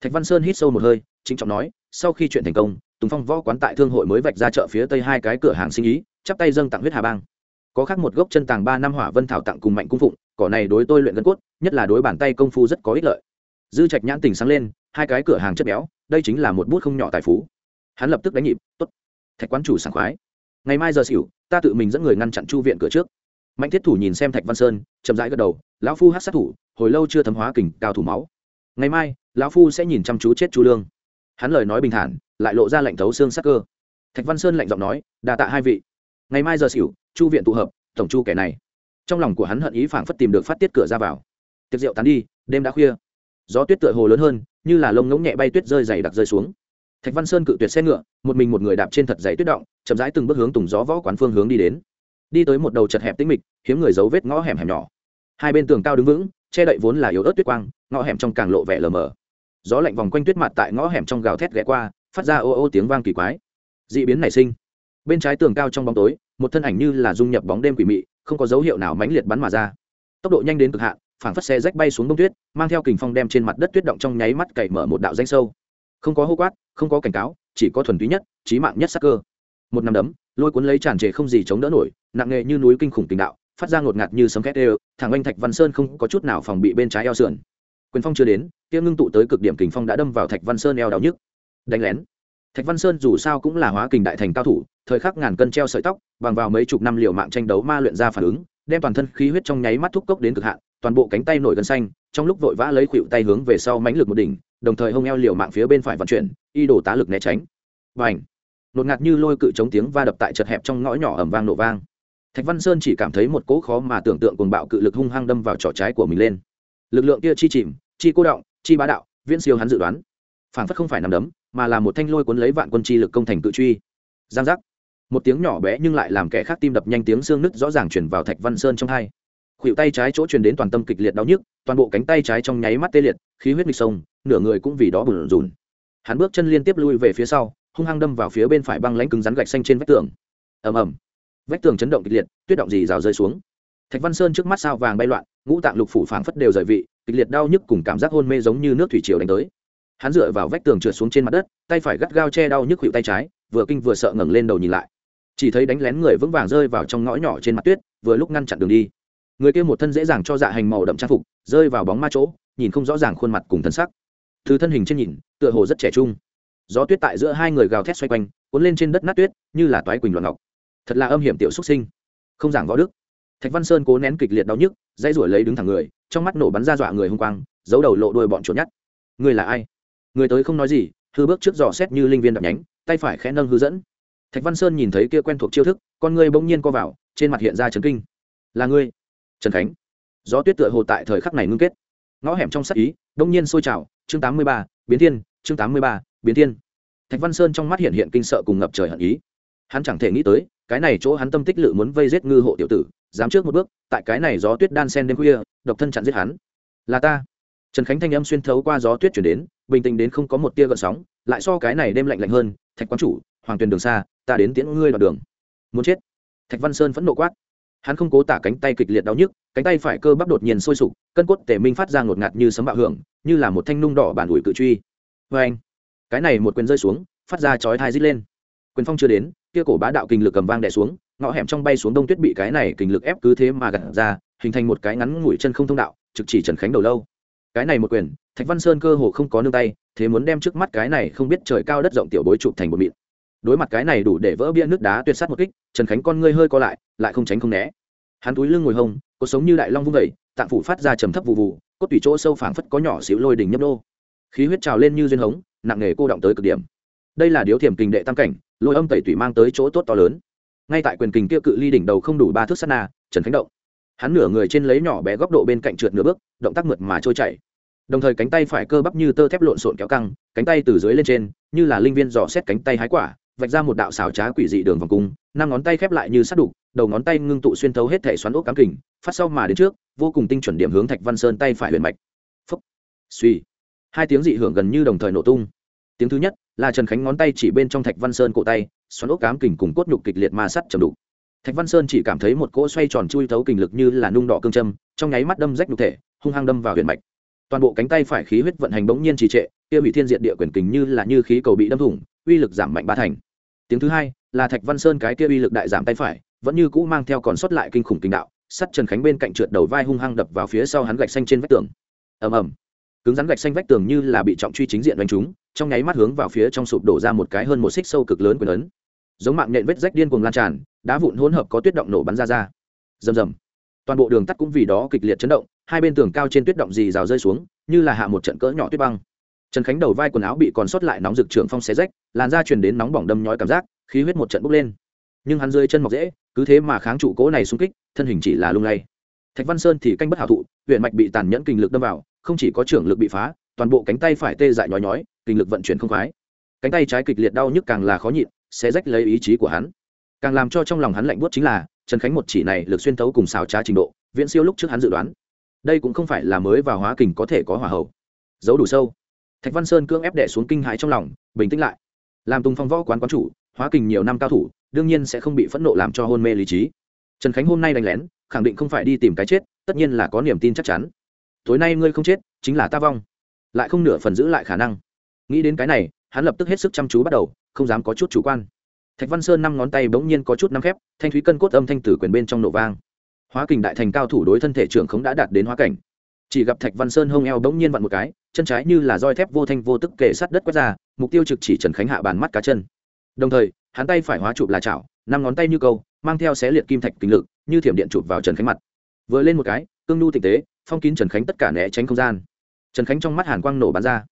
Thạch văn sơn hít sâu một hơi chính trọng nói, sau khi chuyện thành công, tùng phong võ quán tại thương hội mới vạch ra chợ phía tây hai cái cửa hàng sinh ý, chắp tay dâng tặng huyết hà bang có khác một gốc chân tàng ba năm hỏa vân thảo tặng cùng mạnh cung phụng, cỏ này đối tôi luyện gân cốt, nhất là đối bàn tay công phu rất có ích lợi. Dư trạch nhãn tình sáng lên, hai cái cửa hàng chất béo, đây chính là một bút không nhỏ tài phú. Hắn lập tức đánh nhịp, tốt, thạch quán chủ sảng khoái. Ngày mai giờ xỉu, ta tự mình dẫn người ngăn chặn chu viện cửa trước. Mạnh thiết thủ nhìn xem thạch văn sơn, chậm rãi gật đầu, lão phu hát sát thủ, hồi lâu chưa thấm hóa kình, cao thủ máu. Ngày mai, lão phu sẽ nhìn chăm chú chết chu lương. Hắn lời nói bình thản, lại lộ ra lệnh thấu xương sắc cơ. Thạch văn sơn lạnh giọng nói đà tạ hai vị. Ngày mai giờ xỉu chu viện tụ hợp, tổng chu kẻ này. Trong lòng của hắn hận ý phảng phất tìm được phát tiết cửa ra vào. Tiệc rượu tán đi, đêm đã khuya. Gió tuyết tựa hồ lớn hơn, như là lông ngỗng nhẹ bay tuyết rơi dày đặc rơi xuống. Thạch văn sơn cự tuyệt xe ngựa, một mình một người đạp trên thật dày tuyết động, chậm rãi từng bước hướng tùng gió võ quán phương hướng đi đến. Đi tới một đầu chật hẹp tĩnh mịch, hiếm người dấu vết ngõ hẻm hẻm nhỏ. Hai bên tường cao đứng vững, che đậy vốn là yếu ớt tuyết quang, ngõ hẻm trong càng lộ vẻ lờ mờ. Gió lạnh vòng quanh tuyết mặt tại ngõ hẻm trong gào thét ghé qua, phát ra ô ô tiếng vang kỳ quái. D ị biến nảy sinh. Bên trái tường cao trong bóng tối một thân ảnh như là dung nhập bóng đêm quỷ mị, không có dấu hiệu nào mãnh liệt bắn mà ra. Tốc độ nhanh đến cực hạn, phảng phất xe rách bay xuống bông tuyết, mang theo kình phong đem trên mặt đất tuyết động trong nháy mắt cày mở một đạo danh sâu. Không có hô quát, không có cảnh cáo, chỉ có thuần túy nhất trí mạng nhất sắc cơ. Một nắm đấm, lôi cuốn lấy tràn trề không gì chống đỡ nổi, nặng nghề như núi kinh khủng tình đạo, phát ra ngột ngạt như sấm két đều thẳng anh thạch văn sơn không có chút nào phòng bị bên trái eo sườn. Quyền phong chưa đến, kia ngưng tụ tới cực điểm kình phong đã đâm vào thạch văn sơn eo đau nhức. Đánh lén thạch văn sơn dù sao cũng là hóa kình đại thành cao thủ, thời khắc ngàn cân treo sợi tóc, bằng vào mấy chục năm liều mạng tranh đấu ma luyện ra phản ứng, đem toàn thân khí huyết trong nháy mắt thúc cốc đến cực hạn, toàn bộ cánh tay nổi gân xanh, trong lúc vội vã lấy khuỵu tay hướng về sau mãnh lực một đỉnh, đồng thời hông eo liều mạng phía bên phải vận chuyển, y đổ tá lực né tránh. Và ảnh nột ngạt như lôi cự chống tiếng va đập tại chật hẹp trong ngõ nhỏ ẩm vang nổ vang. Thạch văn sơn chỉ cảm thấy một cỗ khó mà tưởng tượng cuồng bạo cự lực hung hăng đâm vào trỏ trái của mình lên. Lực lượng kia chi chìm, chi cô động, chi bá đạo, viễn siêu hắn dự đoán. Phản phất không phải nằm đấm mà là một thanh lôi cuốn lấy vạn quân chi lực công thành cự truy. Giang giác. Một tiếng nhỏ bé nhưng lại làm kẻ khác tim đập nhanh tiếng xương nứt rõ ràng chuyển vào thạch văn sơn trong hai. Khuỷu tay trái chỗ truyền đến toàn tâm kịch liệt đau nhức, toàn bộ cánh tay trái trong nháy mắt tê liệt, khí huyết nghịch sông, nửa người cũng vì đó bùn rùn. Hắn bước chân liên tiếp lui về phía sau, hung hăng đâm vào phía bên phải băng lãnh cứng rắn gạch xanh trên vách tường. Ầm ầm. Vách tường chấn động kịch liệt, tuyết động gì rào rơi xuống. Thạch văn sơn trước mắt sao vàng bay loạn, ngũ tạng lục phủ phảng phất đều rời vị, kịch liệt đau nhức cùng cảm giác hôn mê giống như nước thủy triều đánh tới hắn dựa vào vách tường trượt xuống trên mặt đất, tay phải gắt gao che đau nhức hiệu tay trái, vừa kinh vừa sợ ngẩng lên đầu nhìn lại. Chỉ thấy đánh lén người vững vàng rơi vào trong ngõ nhỏ trên mặt tuyết, vừa lúc ngăn chặn đường đi. Người kia một thân dễ dàng cho dạ hành màu đậm trang phục, rơi vào bóng ma chỗ, nhìn không rõ ràng khuôn mặt cùng thân sắc. Từ thân hình trên nhìn, tựa hồ rất trẻ trung. Gió tuyết tại giữa hai người gào thét xoay quanh, cuốn lên trên đất nát tuyết, như là toái quỳnh loạn ngọc. Thật là âm hiểm tiểu xuất sinh. Không giảng võ đức. Thạch văn sơn cố nén kịch liệt đau nhức dây ruổi lấy đứng thẳng người, trong mắt nổ bắn ra dọa người hung quang, giấu đầu lộ đuôi bọn chuột nhắt. Người là ai? Người tới không nói gì, hư bước trước dò xét như linh viên đập nhánh, tay phải khẽ nâng hư dẫn. Thạch văn sơn nhìn thấy kia quen thuộc chiêu thức, con người bỗng nhiên co vào, trên mặt hiện ra trấn kinh. Là ngươi, trần khánh. Gió tuyết tựa hồ tại thời khắc này ngưng kết. Ngõ hẻm trong sắc ý bỗng nhiên sôi trào, chương tám mươi ba, biến thiên, chương tám mươi ba, biến thiên. Thạch văn sơn trong mắt hiện hiện kinh sợ cùng ngập trời hận ý. Hắn chẳng thể nghĩ tới, cái này chỗ hắn tâm tích lự muốn vây giết ngư hộ tiểu tử, dám trước một bước, tại cái này gió tuyết đan sen đêm khuya, độc thân chặn giết hắn. Là ta. Trần khánh thanh âm xuyên thấu qua gió tuyết chuyển đến bình tĩnh đến không có một tia gợn sóng, lại so cái này đêm lạnh lạnh hơn, thạch quán chủ, hoàng tuyền đường xa ta đến tiễn ngươi đoạn đường. Muốn chết? Thạch văn sơn phẫn nộ quát. Hắn không cố tả cánh tay kịch liệt đau nhức, cánh tay phải cơ bắp đột nhiên sôi sục, cân cốt tể minh phát ra ngột ngạt như sấm bạo hưởng, như là một thanh nung đỏ bản ủi cự truy. Vê anh, cái này một quyền rơi xuống, phát ra chói thai rít lên. Quyền phong chưa đến, kia cổ bá đạo kình lực cầm vang đè xuống, ngõ hẻm trong bay xuống đông tuyết bị cái này kình lực ép cứ thế mà gặt ra, hình thành một cái ngắn ngủi chân không thông đạo, trực chỉ trần khánh đầu lâu. Cái này một quyền thạch văn sơn cơ hồ không có nương tay, thế muốn đem trước mắt cái này không biết trời cao đất rộng tiểu bối chụp thành một mịn. Đối mặt cái này đủ để vỡ bia nước đá tuyệt sát một kích, trần khánh con ngươi hơi co lại lại không tránh không né. Hắn túi lưng ngồi hông cuộc sống như đại long vung vẩy tạng phủ phát ra trầm thấp vụ vụ cốt tủy chỗ sâu phảng phất có nhỏ xíu lôi đỉnh nhấp nô. Khí huyết trào lên như duyên hống, nặng nghề cô động tới cực điểm. Đây là điếu thiểm kình đệ tam cảnh, lôi âm tẩy tủy mang tới chỗ tốt to lớn. Ngay tại quyền kình kia cự ly đỉnh đầu không đủ ba thước sắt na, trần khánh động. Hắn nửa người trên lấy nhỏ bé góc độ bên cạnh trượt nửa bước, động tác mượt mà trôi chảy đồng thời cánh tay phải cơ bắp như tơ thép lộn xộn kéo căng cánh tay từ dưới lên trên như là linh viên dò xét cánh tay hái quả vạch ra một đạo xào trá quỷ dị đường vòng cung năm ngón tay khép lại như sắt đục đầu ngón tay ngưng tụ xuyên thấu hết thể xoắn ốc cám kình phát sau mà đến trước vô cùng tinh chuẩn điểm hướng thạch văn sơn tay phải huyền mạch. Phấp, suy. Hai tiếng dị hưởng gần như đồng thời nổ tung. Tiếng thứ nhất là trần khánh ngón tay chỉ bên trong thạch văn sơn cổ tay xoắn ốc cám kình cùng cốt nhục kịch liệt ma sắt chầm đục. Thạch văn sơn chỉ cảm thấy một cỗ xoay tròn chui thấu kình lực như là nung đỏ cương châm trong nháy mắt đâm rách nhục thể hung hăng đâm vào huyền mạch toàn bộ cánh tay phải khí huyết vận hành bỗng nhiên trì trệ, kia bị thiên diện địa quyền kình như là như khí cầu bị đâm thủng, uy lực giảm mạnh ba thành. Tiếng thứ hai, là thạch văn sơn cái kia uy lực đại giảm tay phải, vẫn như cũ mang theo còn sót lại kinh khủng kinh đạo, sắt trần khánh bên cạnh trượt đầu vai hung hăng đập vào phía sau hắn gạch xanh trên vách tường. Ầm ầm. Cứng rắn gạch xanh vách tường như là bị trọng truy chính diện đánh trúng, trong nháy mắt hướng vào phía trong sụp đổ ra một cái hơn một xích sâu cực lớn quyền ấn. Giống mạng nện vết rách điên cuồng lan tràn, đá vụn hỗn hợp có tuyết động nổ bắn ra ra. Rầm rầm. Toàn bộ đường tắt cũng vì đó kịch liệt chấn động hai bên tường cao trên tuyết động dì rào rơi xuống, như là hạ một trận cỡ nhỏ tuyết băng. Trần khánh đầu vai quần áo bị còn sót lại nóng rực trường phong xé rách, làn da truyền đến nóng bỏng đâm nhói cảm giác, khí huyết một trận bốc lên. Nhưng hắn rơi chân mọc dễ, cứ thế mà kháng trụ cỗ này xung kích, thân hình chỉ là lung lay. Thạch văn sơn thì canh bất hảo thụ huyện mạch bị tàn nhẫn kinh lực đâm vào, không chỉ có trưởng lực bị phá, toàn bộ cánh tay phải tê dại nhói nhói, kinh lực vận chuyển không khoái. Cánh tay trái kịch liệt đau nhức càng là khó nhịn sẽ rách lấy ý chí của hắn. Càng làm cho trong lòng hắn lạnh buốt chính là, trần khánh một chỉ này lực xuyên tấu cùng xào trá trình độ, viễn siêu lúc trước hắn dự đoán đây cũng không phải là mới vào hóa kình có thể có hỏa hậu. Giấu đủ sâu. Thạch văn sơn cưỡng ép đẻ xuống kinh hãi trong lòng, bình tĩnh lại. Làm tùng phong võ quán quán chủ, hóa kình nhiều năm cao thủ, đương nhiên sẽ không bị phẫn nộ làm cho hôn mê lý trí. Trần khánh hôm nay đánh lén, khẳng định không phải đi tìm cái chết, tất nhiên là có niềm tin chắc chắn. Tối nay ngươi không chết, chính là ta vong. Lại không nửa phần giữ lại khả năng. Nghĩ đến cái này, hắn lập tức hết sức chăm chú bắt đầu, không dám có chút chủ quan. Thạch văn sơn năm ngón tay bỗng nhiên có chút nắm khép, thanh thúy cân cốt âm thanh tử quyền bên trong nổ vang hóa kình đại thành cao thủ đối thân thể trưởng khống đã đạt đến hóa cảnh. Chỉ gặp thạch văn sơn hông eo bỗng nhiên vặn một cái, chân trái như là roi thép vô thanh vô tức kể sát đất quét ra, mục tiêu trực chỉ trần khánh hạ bàn mắt cá chân. Đồng thời, hắn tay phải hóa chụp là chảo, năm ngón tay như câu, mang theo xé liệt kim thạch kính lực, như thiểm điện chụp vào trần khánh mặt. Vừa lên một cái, cương nhu tinh tế, phong kín trần khánh tất cả né tránh không gian. Trần khánh trong mắt hàn quang nổ bắn ra.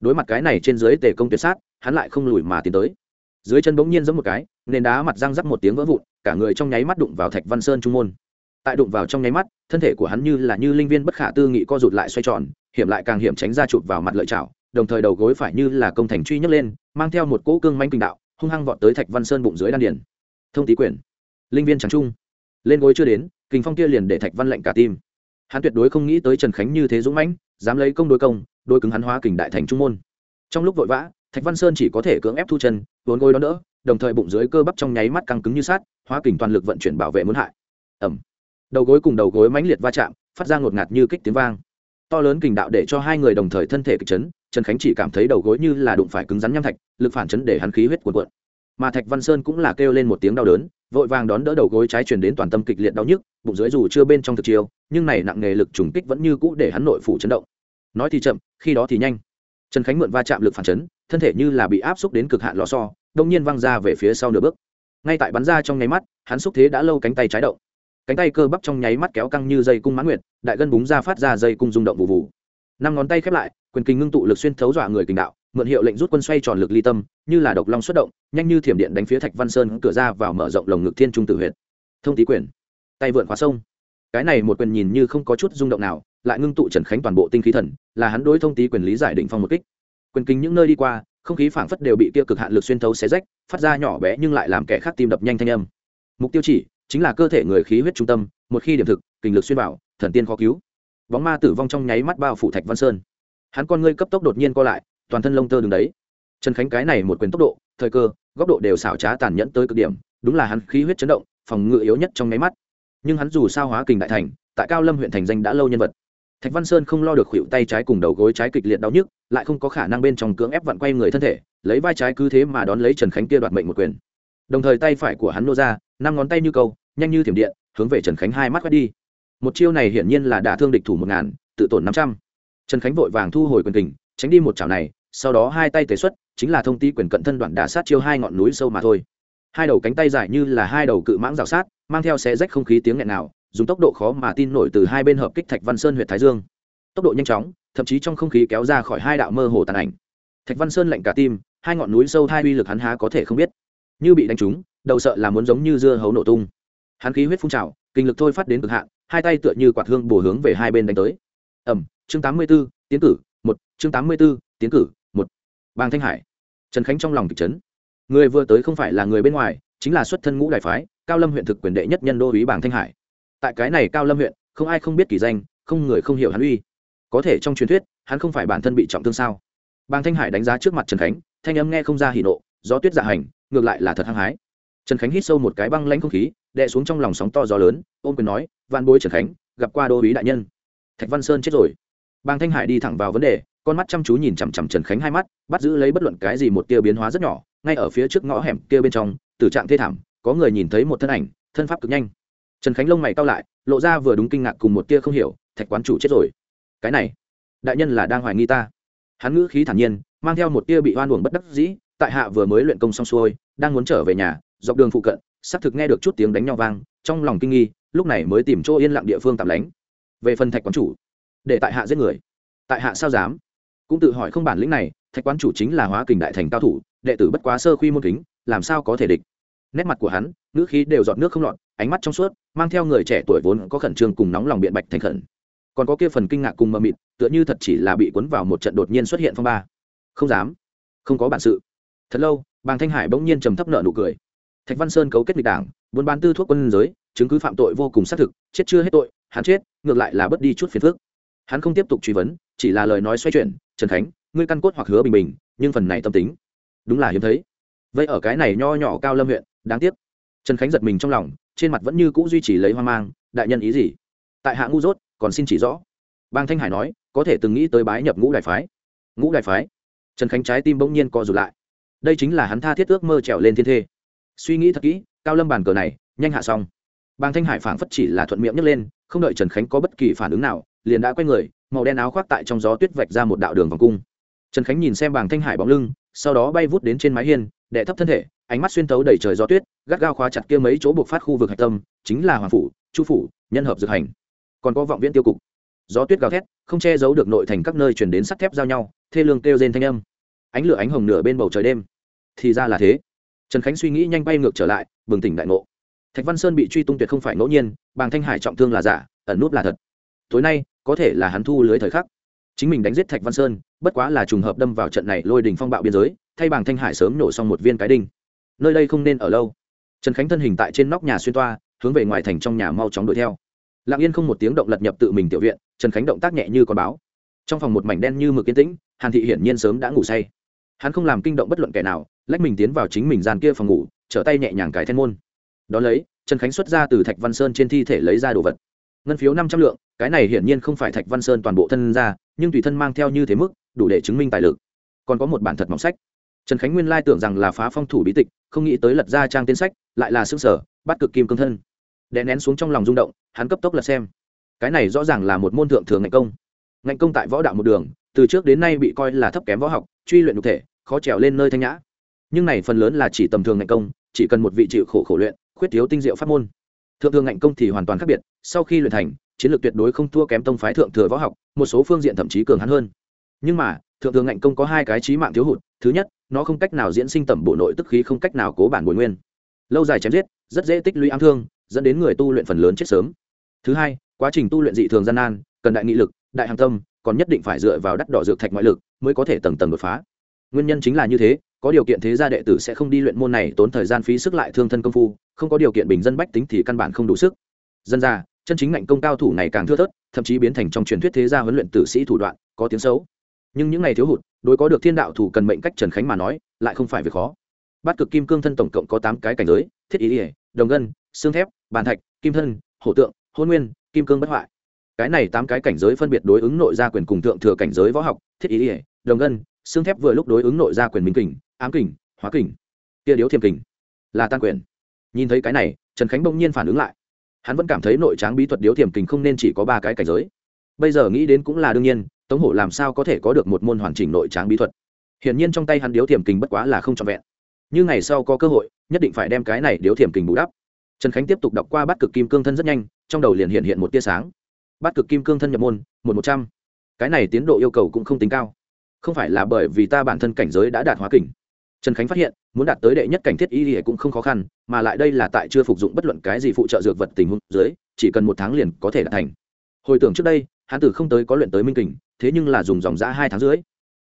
Đối mặt cái này trên dưới tề công tuyệt sát, hắn lại không lùi mà tiến tới. Dưới chân bỗng nhiên giống một cái, nền đá mặt răng rắc một tiếng vỡ vụn, cả người trong nháy mắt đụng vào thạch văn sơn trung môn tại đụng vào trong nháy mắt, thân thể của hắn như là như linh viên bất khả tư nghị co rụt lại xoay tròn, hiểm lại càng hiểm tránh ra chụp vào mặt lợi chảo, đồng thời đầu gối phải như là công thành truy nhấc lên, mang theo một cỗ cương manh kinh đạo, hung hăng vọt tới thạch văn sơn bụng dưới đan điền. thông tý quyền. Linh viên trắng trung. Lên gối chưa đến, kình phong kia liền để thạch văn lệnh cả tim. Hắn tuyệt đối không nghĩ tới trần khánh như thế dũng mãnh, dám lấy công đối công đôi cứng hắn hóa kình đại thành trung môn. Trong lúc vội vã, thạch văn sơn chỉ có thể cưỡng ép thu chân, vốn gối đó đỡ, đồng thời bụng dưới cơ bắp trong nháy mắt căng cứng như sát hóa kình toàn lực vận chuyển bảo vệ muốn hại. Ẩm đầu gối cùng đầu gối mãnh liệt va chạm phát ra ngột ngạt như kích tiếng vang. To lớn kình đạo để cho hai người đồng thời thân thể kịch chấn trần khánh chỉ cảm thấy đầu gối như là đụng phải cứng rắn nham thạch lực phản chấn để hắn khí huyết cuộn cuộn. Mà thạch văn sơn cũng là kêu lên một tiếng đau đớn vội vàng đón đỡ đầu gối trái truyền đến toàn tâm kịch liệt đau nhức bụng dưới dù chưa bên trong thực chiều, nhưng này nặng nghề lực trùng kích vẫn như cũ để hắn nội phủ chấn động. Nói thì chậm khi đó thì nhanh. Trần khánh mượn va chạm lực phản chấn thân thể như là bị áp xúc đến cực hạn lò so đông nhiên văng ra về phía sau nửa bước. Ngay tại bắn ra trong nháy mắt hắn xúc thế đã lâu cánh tay trái động cánh tay cơ bắp trong nháy mắt kéo căng như dây cung mãn nguyệt, đại gân búng ra phát ra dây cung rung động vụ vụ. Năm ngón tay khép lại, quyền kinh ngưng tụ lực xuyên thấu dọa người kình đạo, mượn hiệu lệnh rút quân xoay tròn lực ly tâm, như là độc long xuất động, nhanh như thiểm điện đánh phía thạch văn sơn, cửa ra vào mở rộng lồng ngực thiên trung tử huyệt. Thông tý quyền. Tay vượn khóa sông. Cái này một quyền nhìn như không có chút rung động nào, lại ngưng tụ trần khánh toàn bộ tinh khí thần, là hắn đối thông tý quyền lý giải định phong một kích. Quyền kinh những nơi đi qua, không khí phảng phất đều bị kia cực hạn lực xuyên thấu xé rách, phát ra nhỏ bé nhưng lại làm kẻ khác tim đập nhanh thanh âm. Mục tiêu chỉ chính là cơ thể người khí huyết trung tâm, một khi điểm thực, kinh lực xuyên bảo thần tiên khó cứu. Bóng ma tử vong trong nháy mắt bao phủ thạch văn sơn. Hắn con ngươi cấp tốc đột nhiên co lại, toàn thân lông tơ đứng đấy. Trần khánh cái này một quyền tốc độ, thời cơ, góc độ đều xảo trá tàn nhẫn tới cực điểm, đúng là hắn khí huyết chấn động, phòng ngự yếu nhất trong nháy mắt. Nhưng hắn dù sao hóa kình đại thành, tại cao lâm huyện thành danh đã lâu nhân vật. Thạch văn sơn không lo được khuỵu tay trái cùng đầu gối trái kịch liệt đau nhức, lại không có khả năng bên trong cưỡng ép vặn quay người thân thể, lấy vai trái cứ thế mà đón lấy trần khánh kia đoạt mệnh một quyền. Đồng thời tay phải của hắn nô ra, năm ngón tay như câu nhanh như thiểm điện hướng về trần khánh hai mắt quét đi. Một chiêu này hiển nhiên là đả thương địch thủ một ngàn tự tổn năm trăm. Trần khánh vội vàng thu hồi quyền tình, tránh đi một chảo này sau đó hai tay tế xuất chính là thông ti quyền cận thân đoạn đả sát chiêu hai ngọn núi sâu mà thôi. Hai đầu cánh tay dài như là hai đầu cự mãng rào sát mang theo xe rách không khí tiếng nghẹn nào dùng tốc độ khó mà tin nổi từ hai bên hợp kích thạch văn sơn huyện thái dương. Tốc độ nhanh chóng thậm chí trong không khí kéo ra khỏi hai đạo mơ hồ tàn ảnh. Thạch văn sơn lạnh cả tim hai ngọn núi sâu hai uy lực hắn há có thể không biết. Như bị đánh trúng đầu sợ là muốn giống như dưa hấu nổ tung hắn khí huyết phun trào kinh lực thôi phát đến cực hạn hai tay tựa như quạt hương bổ hướng về hai bên đánh tới. Ẩm chương tám mươi 84, tiến cử một chương tám mươi 84, tiến cử một. Bàng thanh hải. Trần khánh trong lòng kịch trấn người vừa tới không phải là người bên ngoài chính là xuất thân ngũ đại phái cao lâm huyện thực quyền đệ nhất nhân đô uý bàng thanh hải. Tại cái này cao lâm huyện không ai không biết kỳ danh không người không hiểu hắn uy. Có thể trong truyền thuyết hắn không phải bản thân bị trọng thương sao? Bàng thanh hải đánh giá trước mặt trần khánh thanh âm nghe không ra hỉ nộ gió tuyết dạ hành ngược lại là thật hăng hái trần khánh hít sâu một cái băng lãnh không khí, đè xuống trong lòng sóng to gió lớn, ôm quyền nói van bối trần khánh, gặp qua đô úy đại nhân. Thạch văn sơn chết rồi. Bàng thanh hải đi thẳng vào vấn đề, con mắt chăm chú nhìn chằm chằm trần khánh hai mắt, bắt giữ lấy bất luận cái gì một tia biến hóa rất nhỏ, ngay ở phía trước ngõ hẻm kia bên trong tử trạng thê thảm, có người nhìn thấy một thân ảnh, thân pháp cực nhanh. Trần khánh lông mày cao lại, lộ ra vừa đúng kinh ngạc cùng một tia không hiểu, thạch quán chủ chết rồi. Cái này, đại nhân là đang hoài nghi ta. Hắn ngữ khí thản nhiên, mang theo một tia bị oan uổng bất đắc dĩ, tại hạ vừa mới luyện công xong xuôi, đang muốn trở về nhà dọc đường phụ cận, xác thực nghe được chút tiếng đánh nhau vang, trong lòng kinh nghi, lúc này mới tìm chỗ yên lặng địa phương tạm lánh. Về phần thạch quán chủ, để tại hạ giết người. Tại hạ sao dám? Cũng tự hỏi không bản lĩnh này, thạch quán chủ chính là hóa kình đại thành cao thủ, đệ tử bất quá sơ khuy môn kính, làm sao có thể địch? Nét mặt của hắn, ngữ khí đều giọt nước không lọt, ánh mắt trong suốt, mang theo người trẻ tuổi vốn có khẩn trương cùng nóng lòng biện bạch thành khẩn. Còn có kia phần kinh ngạc cùng mờ mịt, tựa như thật chỉ là bị cuốn vào một trận đột nhiên xuất hiện phong ba. Không dám. Không có bản sự. Thật lâu, bàng thanh hải bỗng nhiên trầm thấp nợ nụ cười thạch văn sơn cấu kết nghịch đảng, buôn bán tư thuốc quân giới, chứng cứ phạm tội vô cùng xác thực, chết chưa hết tội, hắn chết, ngược lại là bớt đi chút phiền phức. Hắn không tiếp tục truy vấn, chỉ là lời nói xoay chuyển, trần khánh, ngươi căn cốt hoặc hứa bình bình, nhưng phần này tâm tính. Đúng là hiếm thấy. Vậy ở cái này nho nhỏ cao lâm huyện, đáng tiếc. Trần khánh giật mình trong lòng, trên mặt vẫn như cũ duy trì lấy hoang mang, đại nhân ý gì? Tại hạ ngu dốt, còn xin chỉ rõ. Bang thanh hải nói, có thể từng nghĩ tới bái nhập ngũ đại phái. Ngũ đại phái? Trần khánh trái tim bỗng nhiên co rụt lại. Đây chính là hắn tha thiết ước mơ trèo lên thiên thê suy nghĩ thật kỹ, cao lâm bàn cờ này, nhanh hạ xong. Bàng thanh hải phảng phất chỉ là thuận miệng nhấc lên, không đợi trần khánh có bất kỳ phản ứng nào, liền đã quay người, màu đen áo khoác tại trong gió tuyết vạch ra một đạo đường vòng cung. Trần khánh nhìn xem bàng thanh hải bóng lưng, sau đó bay vút đến trên mái hiên đệ thấp thân thể, ánh mắt xuyên tấu đầy trời gió tuyết, gắt gao khóa chặt kia mấy chỗ buộc phát khu vực hạch tâm, chính là hoàng phủ, chu phủ, nhân hợp dược hành. Còn có vọng viễn tiêu cục. Gió tuyết gào thét, không che giấu được nội thành các nơi chuyển đến sắt thép giao nhau, thê lương kêu rên thanh âm. Ánh lửa ánh hồng nửa bên bầu trời đêm. Thì ra là thế trần khánh suy nghĩ nhanh bay ngược trở lại, bừng tỉnh đại ngộ. Thạch văn sơn bị truy tung tuyệt không phải ngẫu nhiên, bàng thanh hải trọng thương là giả, ẩn núp là thật. Tối nay, có thể là hắn thu lưới thời khắc. Chính mình đánh giết thạch văn sơn, bất quá là trùng hợp đâm vào trận này lôi đình phong bạo biên giới, thay bàng thanh hải sớm nổ xong một viên cái đinh. Nơi đây không nên ở lâu. Trần khánh thân hình tại trên nóc nhà xuyên toa, hướng về ngoài thành trong nhà mau chóng đuổi theo. Lặng yên không một tiếng động lật nhập tự mình tiểu viện, trần khánh động tác nhẹ như con báo. Trong phòng một mảnh đen như mực yên tĩnh, hàn thị hiển nhiên sớm đã ngủ say. Hắn không làm kinh động bất luận kẻ nào lách mình tiến vào chính mình gian kia phòng ngủ, trở tay nhẹ nhàng cái then môn. Đón lấy, trần khánh xuất ra từ thạch văn sơn trên thi thể lấy ra đồ vật. Ngân phiếu năm trăm lượng, cái này hiển nhiên không phải thạch văn sơn toàn bộ thân ra, nhưng tùy thân mang theo như thế mức, đủ để chứng minh tài lực. Còn có một bản thật mỏng sách. Trần khánh nguyên lai tưởng rằng là phá phong thủ bí tịch, không nghĩ tới lật ra trang tên sách, lại là xương sở bắt cực kim cương thân. Đè nén xuống trong lòng rung động, hắn cấp tốc lật xem. Cái này rõ ràng là một môn thượng thường ngạnh công. Ngạnh công tại võ đạo một đường, từ trước đến nay bị coi là thấp kém võ học, truy luyện nhục thể, khó trèo lên nơi thanh nhã nhưng này phần lớn là chỉ tầm thường ngành công, chỉ cần một vị chịu khổ khổ luyện, khuyết thiếu tinh diệu pháp môn. Thượng thừa ngạnh công thì hoàn toàn khác biệt, sau khi luyện thành, chiến lược tuyệt đối không thua kém tông phái thượng thừa võ học, một số phương diện thậm chí cường hắn hơn. Nhưng mà, thượng thừa ngạnh công có hai cái trí mạng thiếu hụt, thứ nhất, nó không cách nào diễn sinh tẩm bộ nội tức khí không cách nào cố bản bồi nguyên. Lâu dài chém giết, rất dễ tích lũy ám thương, dẫn đến người tu luyện phần lớn chết sớm. Thứ hai, quá trình tu luyện dị thường gian nan, cần đại nghị lực, đại hàng tâm, còn nhất định phải dựa vào đắt đỏ dược thạch ngoại lực mới có thể tầng tầng đột phá. Nguyên nhân chính là như thế có điều kiện thế gia đệ tử sẽ không đi luyện môn này, tốn thời gian phí sức lại thương thân công phu, không có điều kiện bình dân bách tính thì căn bản không đủ sức. Dân ra chân chính ngạnh công cao thủ này càng thưa thớt, thậm chí biến thành trong truyền thuyết thế gia huấn luyện tử sĩ thủ đoạn, có tiếng xấu. Nhưng những ngày thiếu hụt, đối có được thiên đạo thủ cần mệnh cách trần khánh mà nói, lại không phải việc khó. Bát cực kim cương thân tổng cộng có tám cái cảnh giới, thiết ý ỉa đồng ngân, xương thép, bàn thạch, kim thân, hổ tượng, hôn nguyên, kim cương bất hoại. Cái này tám cái cảnh giới phân biệt đối ứng nội gia quyền cùng thượng thừa cảnh giới võ học, thiết ý ỉa đồng ngân, xương thép vừa lúc đối ứng nội gia quyền minh kình ám kình, hóa kình kia điếu thiềm kình, là tan quyền. Nhìn thấy cái này, trần khánh bỗng nhiên phản ứng lại. Hắn vẫn cảm thấy nội tráng bí thuật điếu thiềm kình không nên chỉ có ba cái cảnh giới. Bây giờ nghĩ đến cũng là đương nhiên, tống hổ làm sao có thể có được một môn hoàn chỉnh nội tráng bí thuật? Hiển nhiên trong tay hắn điếu thiềm kình bất quá là không trọn vẹn. Nhưng ngày sau có cơ hội, nhất định phải đem cái này điếu thiềm kình bù đắp. Trần khánh tiếp tục đọc qua bát cực kim cương thân rất nhanh, trong đầu liền hiện hiện một tia sáng. Bát cực kim cương thân nhập môn, một một trăm. Cái này tiến độ yêu cầu cũng không tính cao. Không phải là bởi vì ta bản thân cảnh giới đã đạt hóa kình trần khánh phát hiện, muốn đạt tới đệ nhất cảnh thiết y thì cũng không khó khăn, mà lại đây là tại chưa phục dụng bất luận cái gì phụ trợ dược vật tình huống dưới, chỉ cần một tháng liền có thể đạt thành. Hồi tưởng trước đây, hắn tử không tới có luyện tới minh kình, thế nhưng là dùng dòng giã hai tháng dưới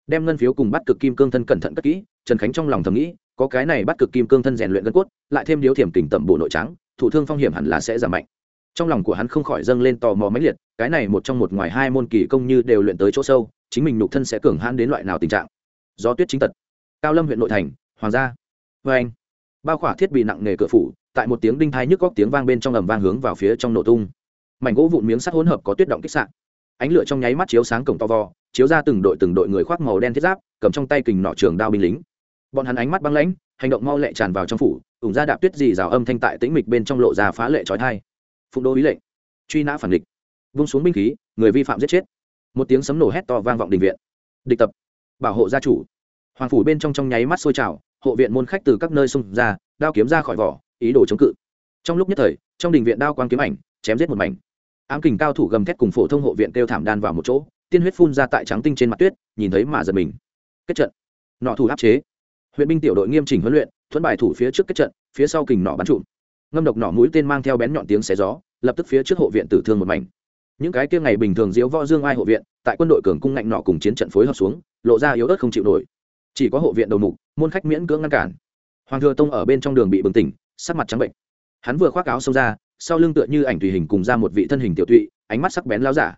đem ngân phiếu cùng bắt cực kim cương thân cẩn thận cất kỹ, trần khánh trong lòng thầm nghĩ, có cái này bắt cực kim cương thân rèn luyện gân cốt, lại thêm điếu thiểm kình tẩm bộ nội trắng thủ thương phong hiểm hẳn là sẽ giảm mạnh. Trong lòng của hắn không khỏi dâng lên tò mò mãnh liệt, cái này một trong một ngoài hai môn kỳ công như đều luyện tới chỗ sâu, chính mình nục thân sẽ cường hãn đến loại nào tình trạng? Do tuyết chính tật cao lâm huyện nội thành, hoàng gia. Vê anh. Bao khỏa thiết bị nặng nề cửa phủ, tại một tiếng đinh thai nhức góc tiếng vang bên trong ầm vang hướng vào phía trong nổ tung. Mảnh gỗ vụn miếng sắt hỗn hợp có tuyết động kích sạn ánh lửa trong nháy mắt chiếu sáng cổng to vò chiếu ra từng đội từng đội người khoác màu đen thiết giáp, cầm trong tay kình nọ trường đao binh lính. Bọn hắn ánh mắt băng lãnh, hành động mau lẹ tràn vào trong phủ, ủng ra đạp tuyết dì rào âm thanh tại tĩnh mịch bên trong lộ ra phá lệ trói thai phụng đô ý lệnh. Truy nã phản địch. Vung xuống binh khí, người vi phạm giết chết. Một tiếng sấm nổ hét to vang vọng đình viện. Địch tập. Bảo hộ gia chủ hoàng phủ bên trong trong nháy mắt sôi trào, hộ viện môn khách từ các nơi xung ra, đao kiếm ra khỏi vỏ, ý đồ chống cự. Trong lúc nhất thời, trong đình viện đao quang kiếm ảnh chém giết một mảnh. Ám kình cao thủ gầm thét cùng phổ thông hộ viện kêu thảm đan vào một chỗ, tiên huyết phun ra tại trắng tinh trên mặt tuyết, nhìn thấy mà giật mình. Kết trận. Nọ thủ áp chế. Huyện binh tiểu đội nghiêm chỉnh huấn luyện, thuẫn bài thủ phía trước kết trận, phía sau kình nọ bắn trụm. Ngâm độc nọ mũi tên mang theo bén nhọn tiếng xé gió, lập tức phía trước hộ viện tử thương một mảnh. Những cái kia ngày bình thường diễu võ dương ai hộ viện, tại quân đội cường cung ngạnh nọ cùng chiến trận phối hợp xuống, lộ ra yếu ớt không chịu nổi chỉ có hộ viện đầu mục, môn khách miễn cưỡng ngăn cản. Hoàng thừa tông ở bên trong đường bị bừng tỉnh, sắc mặt trắng bệnh. Hắn vừa khoác áo xông ra, sau lưng tựa như ảnh tùy hình cùng ra một vị thân hình tiểu tụy, ánh mắt sắc bén lao giả.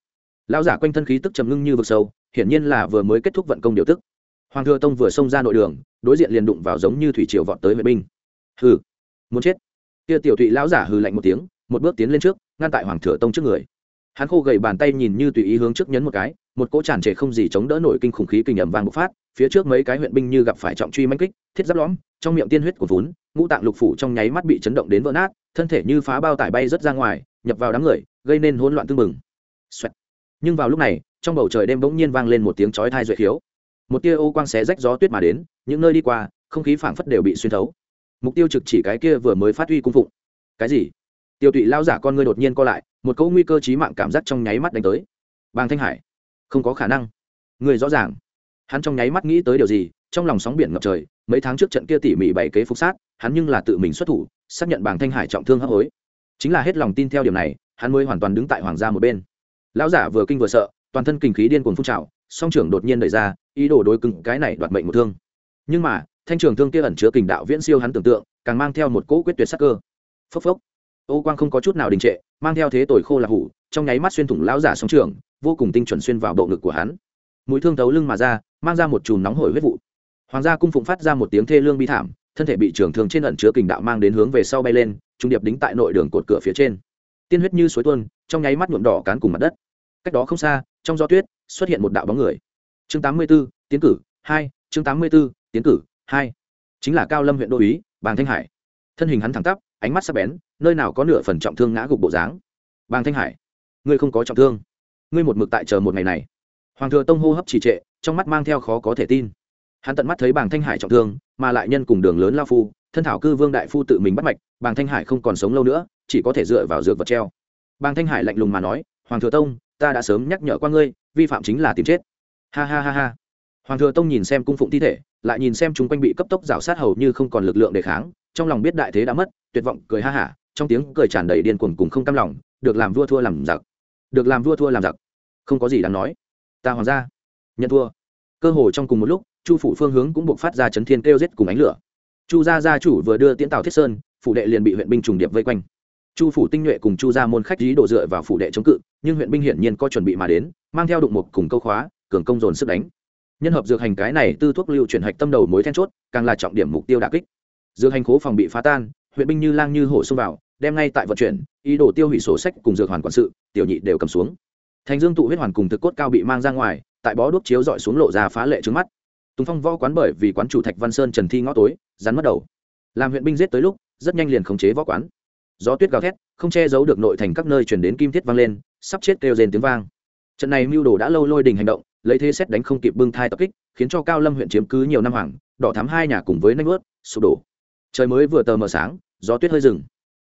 Lao giả quanh thân khí tức trầm ngưng như vực sâu, hiển nhiên là vừa mới kết thúc vận công điều tức. Hoàng thừa tông vừa xông ra nội đường, đối diện liền đụng vào giống như thủy triều vọt tới vệ binh. Hừ, muốn chết. Kia tiểu tụy lão giả hừ lạnh một tiếng, một bước tiến lên trước, ngăn tại hoàng thừa tông trước người hắn khô gầy bàn tay nhìn như tùy ý hướng trước nhấn một cái, một cỗ tràn trề không gì chống đỡ nổi kinh khủng khí kinh ẩm vàng bộc phát, phía trước mấy cái huyện binh như gặp phải trọng truy manh kích, thiết giáp lõm, trong miệng tiên huyết của vốn, ngũ tạng lục phủ trong nháy mắt bị chấn động đến vỡ nát, thân thể như phá bao tải bay rớt ra ngoài, nhập vào đám người, gây nên hỗn loạn tương mừng Xoẹt. nhưng vào lúc này, trong bầu trời đêm bỗng nhiên vang lên một tiếng chói thai duệ khiếu. Một tia ô quang xé rách gió tuyết mà đến, những nơi đi qua, không khí phảng phất đều bị xuyên thấu. Mục tiêu trực chỉ cái kia vừa mới phát huy cung phụng. Cái gì? Tiêu tụy lao giả con ngươi đột nhiên co lại, một cỗ nguy cơ chí mạng cảm giác trong nháy mắt đánh tới. Bàng thanh hải, không có khả năng. Người rõ ràng. Hắn trong nháy mắt nghĩ tới điều gì, trong lòng sóng biển ngập trời, mấy tháng trước trận kia tỉ mỉ bảy kế phục sát, hắn nhưng là tự mình xuất thủ, xác nhận bàng thanh hải trọng thương hấp hối. Chính là hết lòng tin theo điểm này, hắn mới hoàn toàn đứng tại hoàng gia một bên. Lão giả vừa kinh vừa sợ, toàn thân kinh khí điên cuồng phun trào, song trưởng đột nhiên đẩy ra, ý đồ đối cứng cái này đoạt mệnh một thương. Nhưng mà, thanh trường thương kia ẩn chứa kình đạo viễn siêu hắn tưởng tượng, càng mang theo một cỗ quyết tuyệt sắc cơ. Phốc phốc ô quang không có chút nào đình trệ mang theo thế tồi khô là hủ trong nháy mắt xuyên thủng lão giả song trường vô cùng tinh chuẩn xuyên vào bộ ngực của hắn. Mũi thương thấu lưng mà ra mang ra một chùm nóng hổi huyết vụ. Hoàng gia cung phụng phát ra một tiếng thê lương bi thảm thân thể bị trường thương trên ẩn chứa kình đạo mang đến hướng về sau bay lên trung điệp đính tại nội đường cột cửa phía trên. Tiên huyết như suối tuôn trong nháy mắt nhuộm đỏ cán cùng mặt đất. Cách đó không xa trong gió tuyết xuất hiện một đạo bóng người. Chương 84, tiến cử hai chương 84, tiến cử hai. Chính là cao lâm huyện đô úy bàng thanh hải. Thân hình hắn thẳng tắp ánh mắt sắc bén, nơi nào có nửa phần trọng thương ngã gục bộ dáng. Bàng thanh hải, ngươi không có trọng thương. Ngươi một mực tại chờ một ngày này. Hoàng thừa tông hô hấp trì trệ, trong mắt mang theo khó có thể tin. Hắn tận mắt thấy bàng thanh hải trọng thương, mà lại nhân cùng đường lớn lao phu, thân thảo cư vương đại phu tự mình bắt mạch, bàng thanh hải không còn sống lâu nữa, chỉ có thể dựa vào dược vật treo. Bàng thanh hải lạnh lùng mà nói, hoàng thừa tông, ta đã sớm nhắc nhở qua ngươi, vi phạm chính là tìm chết. Ha ha ha ha. Hoàng thừa tông nhìn xem cung phụng thi thể lại nhìn xem chúng quanh bị cấp tốc rào sát hầu như không còn lực lượng để kháng, trong lòng biết đại thế đã mất, tuyệt vọng, cười ha hả, trong tiếng cười tràn đầy điên cuồng cùng không cam lòng, được làm vua thua làm giặc, được làm vua thua làm giặc. Không có gì đáng nói. Ta hoàng gia, nhận thua. Cơ hồ trong cùng một lúc, chu phủ phương hướng cũng buộc phát ra chấn thiên kêu giết cùng ánh lửa. Chu gia gia chủ vừa đưa tiễn tàu thiết sơn, phủ đệ liền bị huyện binh trùng điệp vây quanh. Chu phủ tinh nhuệ cùng chu gia môn khách dí đổ dựa vào phủ đệ chống cự, nhưng huyện binh hiển nhiên có chuẩn bị mà đến, mang theo đụng một cùng câu khóa, cường công dồn sức đánh nhân hợp dược hành cái này tư thuốc lưu chuyển hạch tâm đầu mối then chốt, càng là trọng điểm mục tiêu đà kích. Dược hành khố phòng bị phá tan, huyện binh như lang như hổ xông vào, đem ngay tại vận chuyển, ý đồ tiêu hủy sổ sách cùng dược hoàn quản sự, tiểu nhị đều cầm xuống. Thành dương tụ huyết hoàn cùng thực cốt cao bị mang ra ngoài, tại bó đuốc chiếu dọi xuống lộ ra phá lệ trứng mắt. Tùng phong võ quán bởi vì quán chủ thạch văn sơn trần thi ngõ tối, rắn mất đầu. Làm huyện binh giết tới lúc, rất nhanh liền khống chế võ quán. Gió tuyết gào thét, không che giấu được nội thành các nơi chuyển đến kim thiết vang lên, sắp chết kêu rền tiếng vang trận này mưu đồ đã lâu lôi đình hành động, lấy thế xét đánh không kịp bưng thai tập kích, khiến cho cao lâm huyện chiếm cứ nhiều năm hoàng, đỏ thám hai nhà cùng với nanh ướt sụp đổ. Trời mới vừa tờ mờ sáng, gió tuyết hơi rừng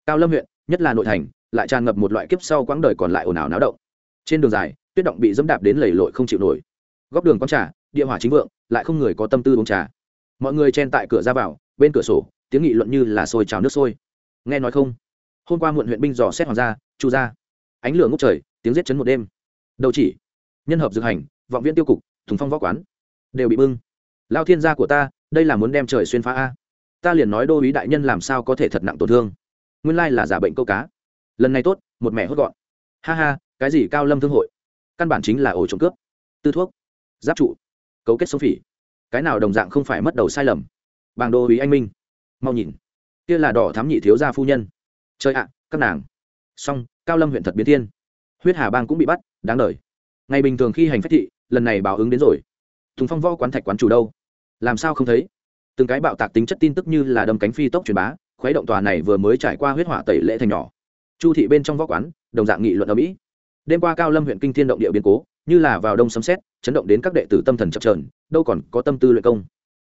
cao lâm huyện, nhất là nội thành, lại tràn ngập một loại kiếp sau quãng đời còn lại ồn ào náo động. Trên đường dài, tuyết động bị dẫm đạp đến lầy lội không chịu nổi. Góc đường con trà, địa hỏa chính vượng, lại không người có tâm tư uống trà. Mọi người chen tại cửa ra vào, bên cửa sổ, tiếng nghị luận như là sôi trào nước sôi. Nghe nói không? Hôm qua muộn huyện binh dò xét hoàng gia, chu gia. Ánh lửa ngốc trời, tiếng giết chấn một đêm đầu chỉ. Nhân hợp dược hành, vọng viễn tiêu cục, thùng phong võ quán. Đều bị bưng. Lao thiên gia của ta, đây là muốn đem trời xuyên phá a. Ta liền nói đô ý đại nhân làm sao có thể thật nặng tổn thương. Nguyên lai là giả bệnh câu cá. Lần này tốt, một mẹ hốt gọn. Ha ha, cái gì cao lâm thương hội? Căn bản chính là ổ trộm cướp. Tư thuốc. Giáp trụ. Cấu kết sống phỉ. Cái nào đồng dạng không phải mất đầu sai lầm. Bàng đô ý anh minh. Mau nhìn. Kia là đỏ thám nhị thiếu gia phu nhân. Chơi ạ, các nàng. Song cao lâm huyện thật biến thiên huyết hà bang cũng bị bắt, đáng đời. Ngày bình thường khi hành phách thị, lần này báo ứng đến rồi. Thùng phong võ quán thạch quán chủ đâu? Làm sao không thấy? Từng cái bạo tạc tính chất tin tức như là đâm cánh phi tốc truyền bá, khuấy động tòa này vừa mới trải qua huyết hỏa tẩy lễ thành nhỏ. Chu thị bên trong võ quán, đồng dạng nghị luận ở mỹ. Đêm qua cao lâm huyện kinh thiên động địa biến cố, như là vào đông sấm xét chấn động đến các đệ tử tâm thần chập trờn đâu còn có tâm tư luyện công.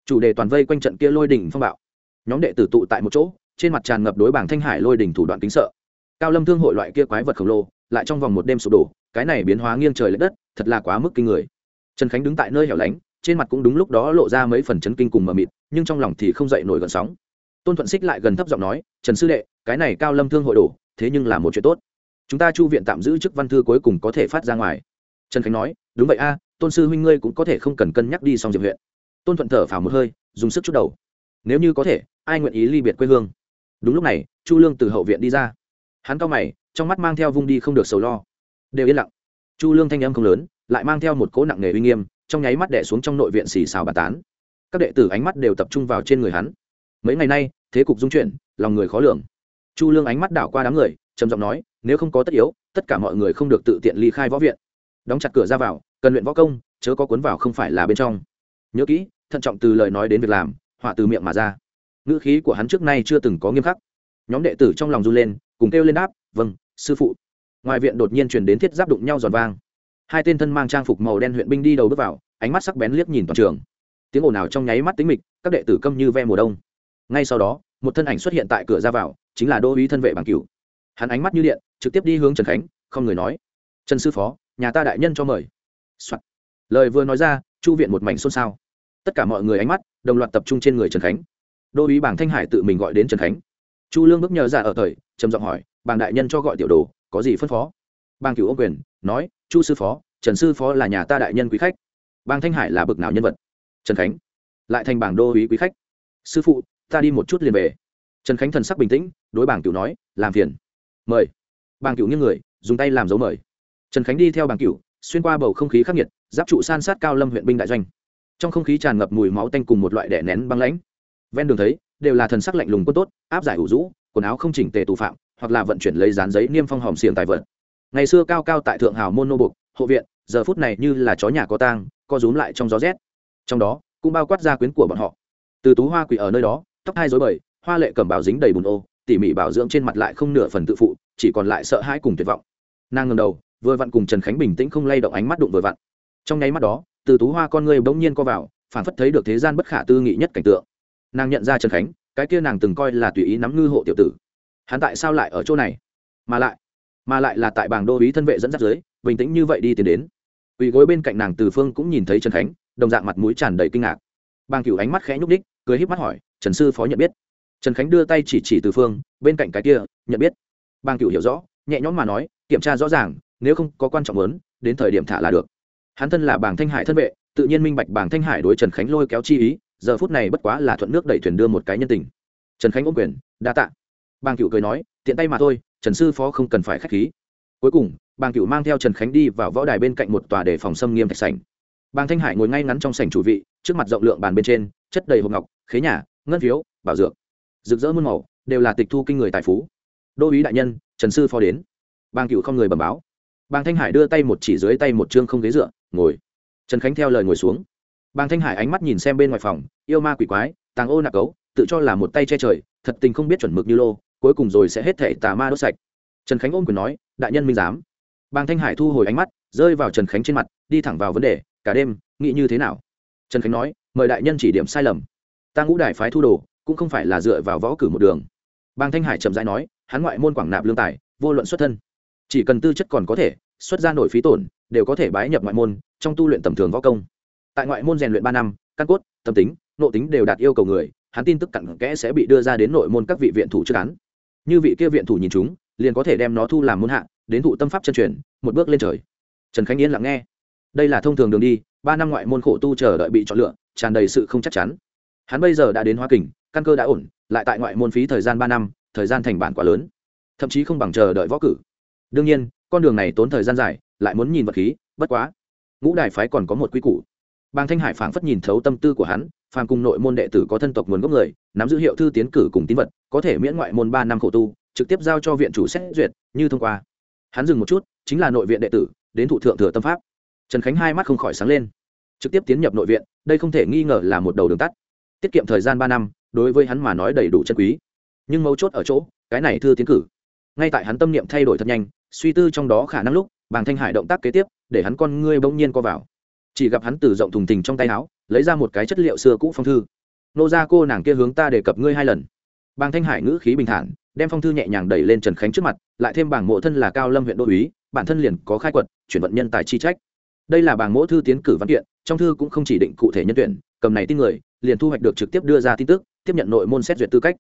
Chủ đề toàn vây quanh trận kia lôi đỉnh phong bạo. Nhóm đệ tử tụ tại một chỗ, trên mặt tràn ngập đối bảng thanh hải lôi đỉnh thủ đoạn kính sợ. Cao lâm thương hội loại kia quái vật khổng lồ lại trong vòng một đêm sụp đổ, cái này biến hóa nghiêng trời l ệ đất, thật là quá mức kinh người. Trần khánh đứng tại nơi hẻo lánh, trên mặt cũng đúng lúc đó lộ ra mấy phần chấn kinh cùng mờ mịt, nhưng trong lòng thì không dậy nổi gần sóng. Tôn thuận xích lại gần thấp giọng nói, trần sư đệ, cái này cao lâm thương hội đổ, thế nhưng là một chuyện tốt. Chúng ta chu viện tạm giữ chức văn thư cuối cùng có thể phát ra ngoài. Trần khánh nói, đúng vậy a, tôn sư huynh ngươi cũng có thể không cần cân nhắc đi xong diệp huyện. Tôn thuận thở phào một hơi, dùng sức chút đầu. Nếu như có thể, ai nguyện ý ly biệt quê hương? Đúng lúc này, chu lương từ hậu viện đi ra. Hắn cao mày trong mắt mang theo vung đi không được sầu lo. Đều yên lặng. Chu lương thanh âm không lớn, lại mang theo một cỗ nặng nề uy nghiêm, trong nháy mắt đẻ xuống trong nội viện xì xào bà tán. Các đệ tử ánh mắt đều tập trung vào trên người hắn. Mấy ngày nay, thế cục dung chuyển, lòng người khó lường. Chu lương ánh mắt đảo qua đám người, trầm giọng nói, nếu không có tất yếu, tất cả mọi người không được tự tiện ly khai võ viện. Đóng chặt cửa ra vào, cần luyện võ công, chớ có cuốn vào không phải là bên trong. Nhớ kỹ, thận trọng từ lời nói đến việc làm, họa từ miệng mà ra. Ngữ khí của hắn trước nay chưa từng có nghiêm khắc. Nhóm đệ tử trong lòng run lên, cùng kêu lên đáp vâng sư phụ. Ngoài viện đột nhiên truyền đến thiết giáp đụng nhau giòn vang. Hai tên thân mang trang phục màu đen huyện binh đi đầu bước vào, ánh mắt sắc bén liếc nhìn toàn trường. Tiếng ồn ào trong nháy mắt tính mịch, các đệ tử câm như ve mùa đông. Ngay sau đó, một thân ảnh xuất hiện tại cửa ra vào, chính là đô uý thân vệ bằng cửu. Hắn ánh mắt như điện, trực tiếp đi hướng trần khánh, không người nói. Trần sư phó, nhà ta đại nhân cho mời、Soạn. lời vừa nói ra, chu viện một mảnh xôn xao. Tất cả mọi người ánh mắt, đồng loạt tập trung trên người trần khánh. Đô uý bảng thanh hải tự mình gọi đến trần khánh. Chu lương bước nhờ ra ở thời, trầm giọng hỏi bàng đại nhân cho gọi tiểu đồ, có gì phân phó? Bàng cửu ô quyền, nói, chu sư phó, trần sư phó là nhà ta đại nhân quý khách. Bàng thanh hải là bực nào nhân vật? Trần khánh, lại thành bảng đô ý quý khách. Sư phụ, ta đi một chút liền về. Trần khánh thần sắc bình tĩnh, đối bảng cửu nói, làm phiền. Mời. Bàng cửu nghiêng người, dùng tay làm dấu mời. Trần khánh đi theo bàng cửu, xuyên qua bầu không khí khắc nghiệt, giáp trụ san sát cao lâm huyện binh đại doanh. Trong không khí tràn ngập mùi máu tanh cùng một loại đẻ nén băng lãnh. Ven đường thấy, đều là thần sắc lạnh lùng quân tốt, áp giải ủ rũ, quần áo không chỉnh tề tù phạm hoặc là vận chuyển lấy dán giấy niêm phong hòm xiềng tài vật. Ngày xưa cao cao tại thượng hào môn nô bục, hộ viện, giờ phút này như là chó nhà có tang, co rúm lại trong gió rét. Trong đó, cũng bao quát gia quyến của bọn họ. Từ tú hoa quỷ ở nơi đó, tóc hai dối bời, hoa lệ cầm bảo dính đầy bùn ô, tỉ mỉ bảo dưỡng trên mặt lại không nửa phần tự phụ, chỉ còn lại sợ hãi cùng tuyệt vọng. Nàng ngầm đầu, vừa vặn cùng trần khánh bình tĩnh không lay động ánh mắt đụng vừa vặn. Trong nháy mắt đó, từ tú hoa con người bỗng nhiên co vào phản phất thấy được thế gian bất khả tư nghị nhất cảnh tượng. Nàng nhận ra trần khánh, cái kia nàng từng coi là tùy ý nắm ngư hộ tiểu tử hắn tại sao lại ở chỗ này? Mà lại mà lại là tại bảng đô ý thân vệ dẫn dắt dưới, bình tĩnh như vậy đi tiến đến. Ủy gối bên cạnh nàng từ phương cũng nhìn thấy trần khánh, đồng dạng mặt mũi tràn đầy kinh ngạc. Bàng cửu ánh mắt khẽ nhúc ních cười híp mắt hỏi, trần sư phó nhận biết? Trần khánh đưa tay chỉ chỉ từ phương, bên cạnh cái kia, nhận biết. Bàng cửu hiểu rõ, nhẹ nhõm mà nói, kiểm tra rõ ràng, nếu không có quan trọng lớn đến thời điểm thả là được. Hắn thân là bảng thanh hải thân vệ, tự nhiên minh bạch bảng thanh hải đối trần khánh lôi kéo chi ý, giờ phút này bất quá là thuận nước đẩy thuyền đưa một cái nhân tình. Trần khánh ôm quyền, đa tạ bàng cựu cười nói, tiện tay mà thôi, trần sư phó không cần phải k h á c h khí. Cuối cùng, bàng cựu mang theo trần khánh đi vào võ đài bên cạnh một tòa để phòng xâm nghiêm thạch sảnh. Bàng thanh hải ngồi ngay ngắn trong sảnh chủ vị, trước mặt rộng lượng bàn bên trên, chất đầy hộp ngọc, khế nhà, ngân phiếu, bảo dược. Rực rỡ muôn màu, đều là tịch thu kinh người tài phú. Đô ý đại nhân, trần sư phó đến. Bàng cựu không người bẩm báo. Bàng thanh hải đưa tay một chỉ dưới tay một chương không ghế dựa, ngồi. Trần khánh theo lời ngồi xuống. Bàng thanh hải ánh mắt nhìn xem bên ngoài phòng, yêu ma quỷ quái, tàng ô nạc cấu, tự cho là một tay che trời, thật tình không biết chuẩn mực như lô cuối cùng rồi sẽ hết thể tà ma đốt sạch. Trần khánh ôm quyền nói, đại nhân minh giám. Bàng thanh hải thu hồi ánh mắt, rơi vào trần khánh trên mặt, đi thẳng vào vấn đề, cả đêm, nghĩ như thế nào? Trần khánh nói, mời đại nhân chỉ điểm sai lầm. Ta ngũ đại phái thu đồ, cũng không phải là dựa vào võ cử một đường. Bàng thanh hải chậm rãi nói, hắn ngoại môn quảng nạp lương tài, vô luận xuất thân, chỉ cần tư chất còn có thể, xuất ra nổi phí tổn, đều có thể bái nhập ngoại môn, trong tu luyện tầm thường võ công. Tại ngoại môn rèn luyện ba năm, căn cốt, tâm tính, nội tính đều đạt yêu cầu người, hắn tin tức cặn kẽ sẽ bị đưa ra đến nội môn các vị viện thủ trước án như vị kia viện thủ nhìn chúng, liền có thể đem nó thu làm môn hạ, đến thụ tâm pháp chân truyền, một bước lên trời. Trần khánh yên lặng nghe. Đây là thông thường đường đi, ba năm ngoại môn khổ tu chờ đợi bị chọn lựa, tràn đầy sự không chắc chắn. Hắn bây giờ đã đến hoa kình, căn cơ đã ổn, lại tại ngoại môn phí thời gian ba năm, thời gian thành bản quá lớn. Thậm chí không bằng chờ đợi võ cử. Đương nhiên, con đường này tốn thời gian dài, lại muốn nhìn vật khí, bất quá. Ngũ đại phái còn có một quy củ. Bàng thanh hải phảng phất nhìn thấu tâm tư của hắn phàm cùng nội môn đệ tử có thân tộc nguồn gốc người, nắm giữ hiệu thư tiến cử cùng tín vật, có thể miễn ngoại môn ba năm khổ tu, trực tiếp giao cho viện chủ xét duyệt, như thông qua. Hắn dừng một chút, chính là nội viện đệ tử, đến thụ thượng thừa tâm pháp. Trần khánh hai mắt không khỏi sáng lên. Trực tiếp tiến nhập nội viện, đây không thể nghi ngờ là một đầu đường tắt. Tiết kiệm thời gian ba năm, đối với hắn mà nói đầy đủ chân quý. Nhưng mấu chốt ở chỗ, cái này thư tiến cử. Ngay tại hắn tâm niệm thay đổi thật nhanh, suy tư trong đó khả năng lúc, bàng thanh hải động tác kế tiếp, để hắn con ngươi bỗng nhiên co vào. Chỉ gặp hắn từ rộng thùng thình trong tay áo lấy ra một cái chất liệu xưa cũ phong thư. Nô ra cô nàng kia hướng ta đề cập ngươi hai lần. Bàng thanh hải ngữ khí bình thản, đem phong thư nhẹ nhàng đẩy lên trần khánh trước mặt, lại thêm bảng mộ thân là cao lâm huyện đô uý bản thân liền có khai quật, chuyển vận nhân tài chi trách. Đây là bảng mộ thư tiến cử văn kiện, trong thư cũng không chỉ định cụ thể nhân tuyển, cầm này tin người, liền thu hoạch được trực tiếp đưa ra tin tức, tiếp nhận nội môn xét duyệt tư cách.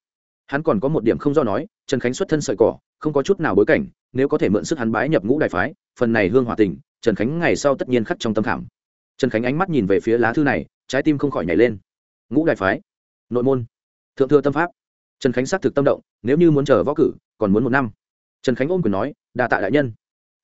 Hắn còn có một điểm không do nói, trần khánh xuất thân sợi cỏ, không có chút nào bối cảnh, nếu có thể mượn sức hắn bái nhập ngũ đại phái, phần này hương hòa tình, trần khánh ngày sau tất nhiên khắc trong tâm khảm. Trần khánh ánh mắt nhìn về phía lá thư này trái tim không khỏi nhảy lên. Ngũ đại phái, nội môn, thượng thừa tâm pháp. Trần khánh xác thực tâm động, nếu như muốn chờ võ cử, còn muốn một năm. Trần khánh ôm quyền nói đà tạ đại nhân.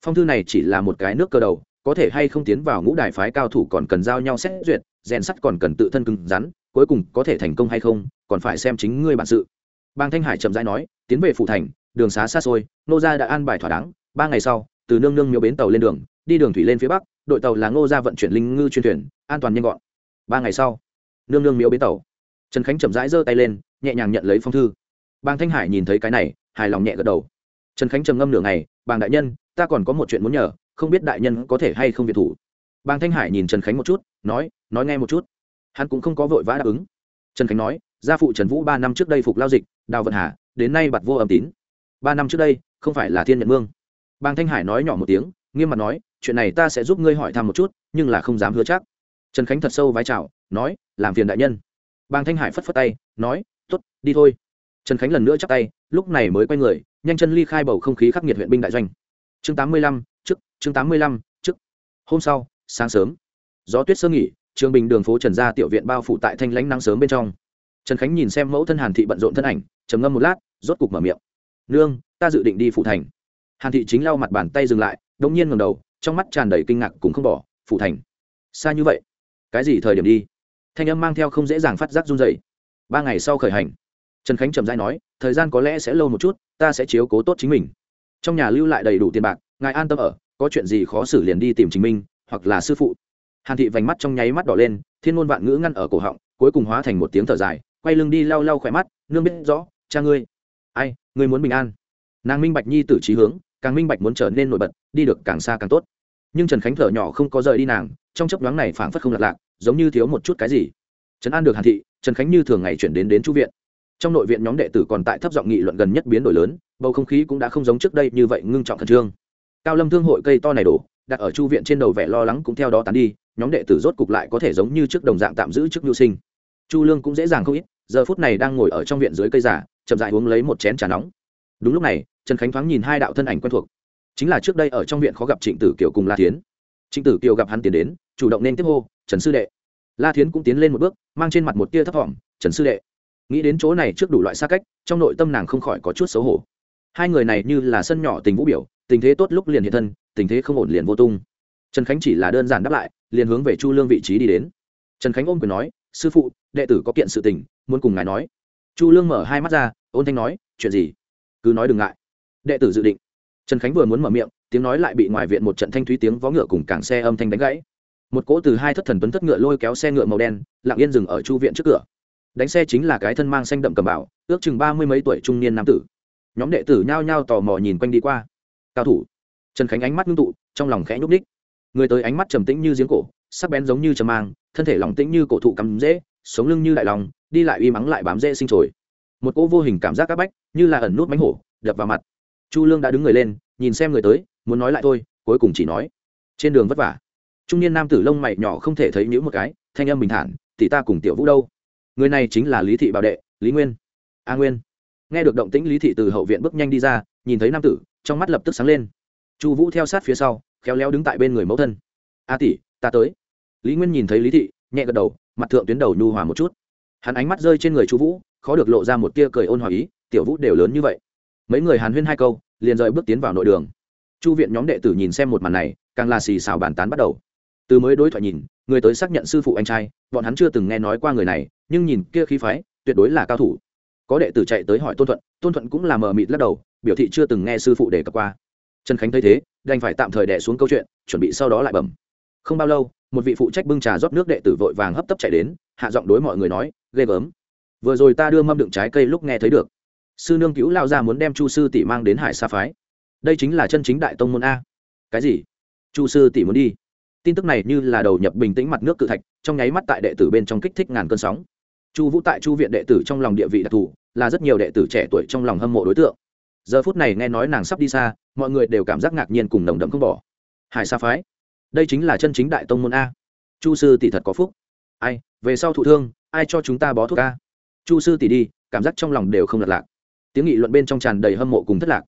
Phong thư này chỉ là một cái nước cơ đầu, có thể hay không tiến vào ngũ đại phái cao thủ còn cần giao nhau xét duyệt, rèn sắt còn cần tự thân cứng rắn, cuối cùng có thể thành công hay không, còn phải xem chính ngươi bản sự. Bang thanh hải chậm rãi nói, tiến về phủ thành, đường xá xa xôi nô gia đã an bài thỏa đáng, ba ngày sau, từ nương nương miếu bến tàu lên đường, đi đường thủy lên phía bắc, đội tàu là ngô gia vận chuyển linh ngư chuyên thuyền, an toàn nhanh gọn ba ngày sau, nương nương miếu bến tàu. Trần khánh chậm rãi giơ tay lên, nhẹ nhàng nhận lấy phong thư. Bang thanh hải nhìn thấy cái này, hài lòng nhẹ gật đầu. Trần khánh trầm ngâm nửa ngày, bàng đại nhân, ta còn có một chuyện muốn nhờ, không biết đại nhân có thể hay không việt thủ. Bang thanh hải nhìn trần khánh một chút, nói nói nghe một chút. Hắn cũng không có vội vã đáp ứng. Trần khánh nói, gia phụ trần vũ ba năm trước đây phục lao dịch, đào vận hà, đến nay bặt vô âm tín. Ba năm trước đây, không phải là thiên nhận mương. Bang thanh hải nói nhỏ một tiếng, nghiêm mặt nói, chuyện này ta sẽ giúp ngươi hỏi thăm một chút, nhưng là không dám hứa chắc trần khánh thật sâu vái chào, nói, làm phiền đại nhân. Bang thanh hải phất phất tay, nói t ố t đi thôi. Trần khánh lần nữa chắc tay, lúc này mới quay người, nhanh chân ly khai bầu không khí khắc nghiệt huyện binh đại doanh. Chương tám mươi lăm, trước, chương tám mươi lăm, trước. Hôm sau, sáng sớm. Gió tuyết sơ nghỉ, trường bình đường phố trần gia tiểu viện bao phủ tại thanh lãnh nắng sớm bên trong. Trần khánh nhìn xem mẫu thân hàn thị bận rộn thân ảnh, trầm ngâm một lát, rốt cục mở miệng. Nương, ta dự định đi phủ thành. Hàn thị chính lau mặt bàn tay dừng lại đông nhiên ngầm đầu, trong mắt tràn đầy kinh ngạc cùng không bỏ, phủ thành? Xa như vậy? Cái gì thời điểm đi? Thanh âm mang theo không dễ dàng phát giác run dày ba ngày sau khởi hành, trần khánh trầm dai nói, thời gian có lẽ sẽ lâu một chút, ta sẽ chiếu cố tốt chính mình. Trong nhà lưu lại đầy đủ tiền bạc, ngài an tâm ở, có chuyện gì khó xử liền đi tìm chính minh hoặc là sư phụ. Hàn thị vành mắt trong nháy mắt đỏ lên, thiên ngôn vạn ngữ ngăn ở cổ họng, cuối cùng hóa thành một tiếng thở dài, quay lưng đi lau lau khỏe mắt, nương biết rõ, cha ngươi. Ai, ngươi muốn bình an. Nàng minh bạch nhi tử trí hướng, càng minh bạch muốn trở nên nổi bật, đi được càng xa càng tốt. Nhưng trần khánh thở nhỏ không có rời đi nàng trong chấp nhoáng này phảng phất không lạc lạc, giống như thiếu một chút cái gì. Trấn an được hàn thị, trần khánh như thường ngày chuyển đến đến chu viện. Trong nội viện nhóm đệ tử còn tại thấp giọng nghị luận gần nhất biến đổi lớn, bầu không khí cũng đã không giống trước đây như vậy ngưng trọng khẩn trương. Cao lâm thương hội cây to này đổ, đặt ở chu viện trên đầu vẻ lo lắng cũng theo đó tán đi, nhóm đệ tử rốt cục lại có thể giống như trước đồng dạng tạm giữ chức nhu sinh. Chu lương cũng dễ dàng không ít, giờ phút này đang ngồi ở trong viện dưới cây giả, chậm dại uống lấy một chén trà nóng. Đúng lúc này, trần khánh thoáng nhìn hai đạo thân ảnh quen thuộc. Chính là trước đây ở trong viện khó gặp trịnh tử kiều cùng la thiến. Trịnh tử kiều gặp hắn tiến đến chủ động nên tiếp hô, trần sư đệ. La thiến cũng tiến lên một bước, mang trên mặt một tia thấp thỏm, trần sư đệ. Nghĩ đến chỗ này trước đủ loại xa cách, trong nội tâm nàng không khỏi có chút xấu hổ. Hai người này như là sân nhỏ tình vũ biểu, tình thế tốt lúc liền hiện thân, tình thế không ổn liền vô tung. Trần khánh chỉ là đơn giản đáp lại, liền hướng về chu lương vị trí đi đến. Trần khánh ôm quyền nói, sư phụ, đệ tử có kiện sự tình, muốn cùng ngài nói. Chu lương mở hai mắt ra, ôn thanh nói, chuyện gì? Cứ nói đừng ngại. Đệ tử dự định. Trần khánh vừa muốn mở miệng, tiếng nói lại bị ngoài viện một trận thanh thúy tiếng vó ngựa cùng cảng xe âm thanh đánh gãy một cỗ từ hai thất thần tuấn thất ngựa lôi kéo xe ngựa màu đen, lặng yên dừng ở chu viện trước cửa. Đánh xe chính là cái thân mang xanh đậm cầm bảo, ước chừng ba mươi mấy tuổi trung niên nam tử. Nhóm đệ tử nhao nhao tò mò nhìn quanh đi qua. Cao thủ. Trần khánh ánh mắt ngưng tụ, trong lòng khẽ nhúc ních người tới ánh mắt trầm tĩnh như giếng cổ, sắc bén giống như trầm mang, thân thể lỏng tĩnh như cổ thụ cắm dễ, sống lưng như đại lòng, đi lại uy mắng lại bám dễ sinh trồi. Một cỗ vô hình cảm giác áp bách, như là ẩn nút mánh hổ, đập vào mặt. Chu lương đã đứng người lên, nhìn xem người tới, muốn nói lại thôi, cuối cùng chỉ nói, trên đường vất vả trung niên nam tử lông mày nhỏ không thể thấy nhữ một cái, thanh âm bình thản thì ta cùng tiểu vũ đâu? Người này chính là lý thị bảo đệ, lý nguyên. A nguyên. Nghe được động tĩnh, lý thị từ hậu viện bước nhanh đi ra, nhìn thấy nam tử, trong mắt lập tức sáng lên. Chu vũ theo sát phía sau, khéo léo đứng tại bên người mẫu thân. A tỷ, ta tới. Lý nguyên nhìn thấy lý thị, nhẹ gật đầu, mặt thượng tuyến đầu nhu hòa một chút. Hắn ánh mắt rơi trên người chu vũ, khó được lộ ra một tia cười ôn hòa ý, tiểu vũ đều lớn như vậy. Mấy người hàn huyên hai câu, liền rời bước tiến vào nội đường. Chu viện nhóm đệ tử nhìn xem một màn này, càng là xì xào bàn tán bắt đầu từ mới đối thoại nhìn, người tới xác nhận sư phụ anh trai, bọn hắn chưa từng nghe nói qua người này, nhưng nhìn kia khí phái, tuyệt đối là cao thủ. Có đệ tử chạy tới hỏi tôn thuận tôn thuận cũng là mờ mịt lắc đầu, biểu thị chưa từng nghe sư phụ đề cập qua. Trần khánh thấy thế, đành phải tạm thời đẻ xuống câu chuyện, chuẩn bị sau đó lại bẩm. Không bao lâu, một vị phụ trách bưng trà rót nước đệ tử vội vàng hấp tấp chạy đến, hạ giọng đối mọi người nói, ghê gớm. Vừa rồi ta đưa mâm đựng trái cây lúc nghe thấy được. Sư nương cứu lao ra muốn đem chu sư tỷ mang đến hải sa phái. Đây chính là chân chính đại tông môn a. Cái gì? Chu sư tỷ muốn đi? Tin tức này như là đầu nhập bình tĩnh mặt nước cự thạch, trong nháy mắt tại đệ tử bên trong kích thích ngàn cơn sóng. Chu vũ tại chu viện đệ tử trong lòng địa vị đặc thù, là rất nhiều đệ tử trẻ tuổi trong lòng hâm mộ đối tượng. Giờ phút này nghe nói nàng sắp đi xa, mọi người đều cảm giác ngạc nhiên cùng nồng đậm không bỏ. Hải sa phái, đây chính là chân chính đại tông môn a. Chu sư tỷ thật có phúc. Ai, về sau thụ thương, ai cho chúng ta bó thuốc a? Chu sư tỷ đi, cảm giác trong lòng đều không lật lạc. Tiếng nghị luận bên trong tràn đầy hâm mộ cùng thất lạc.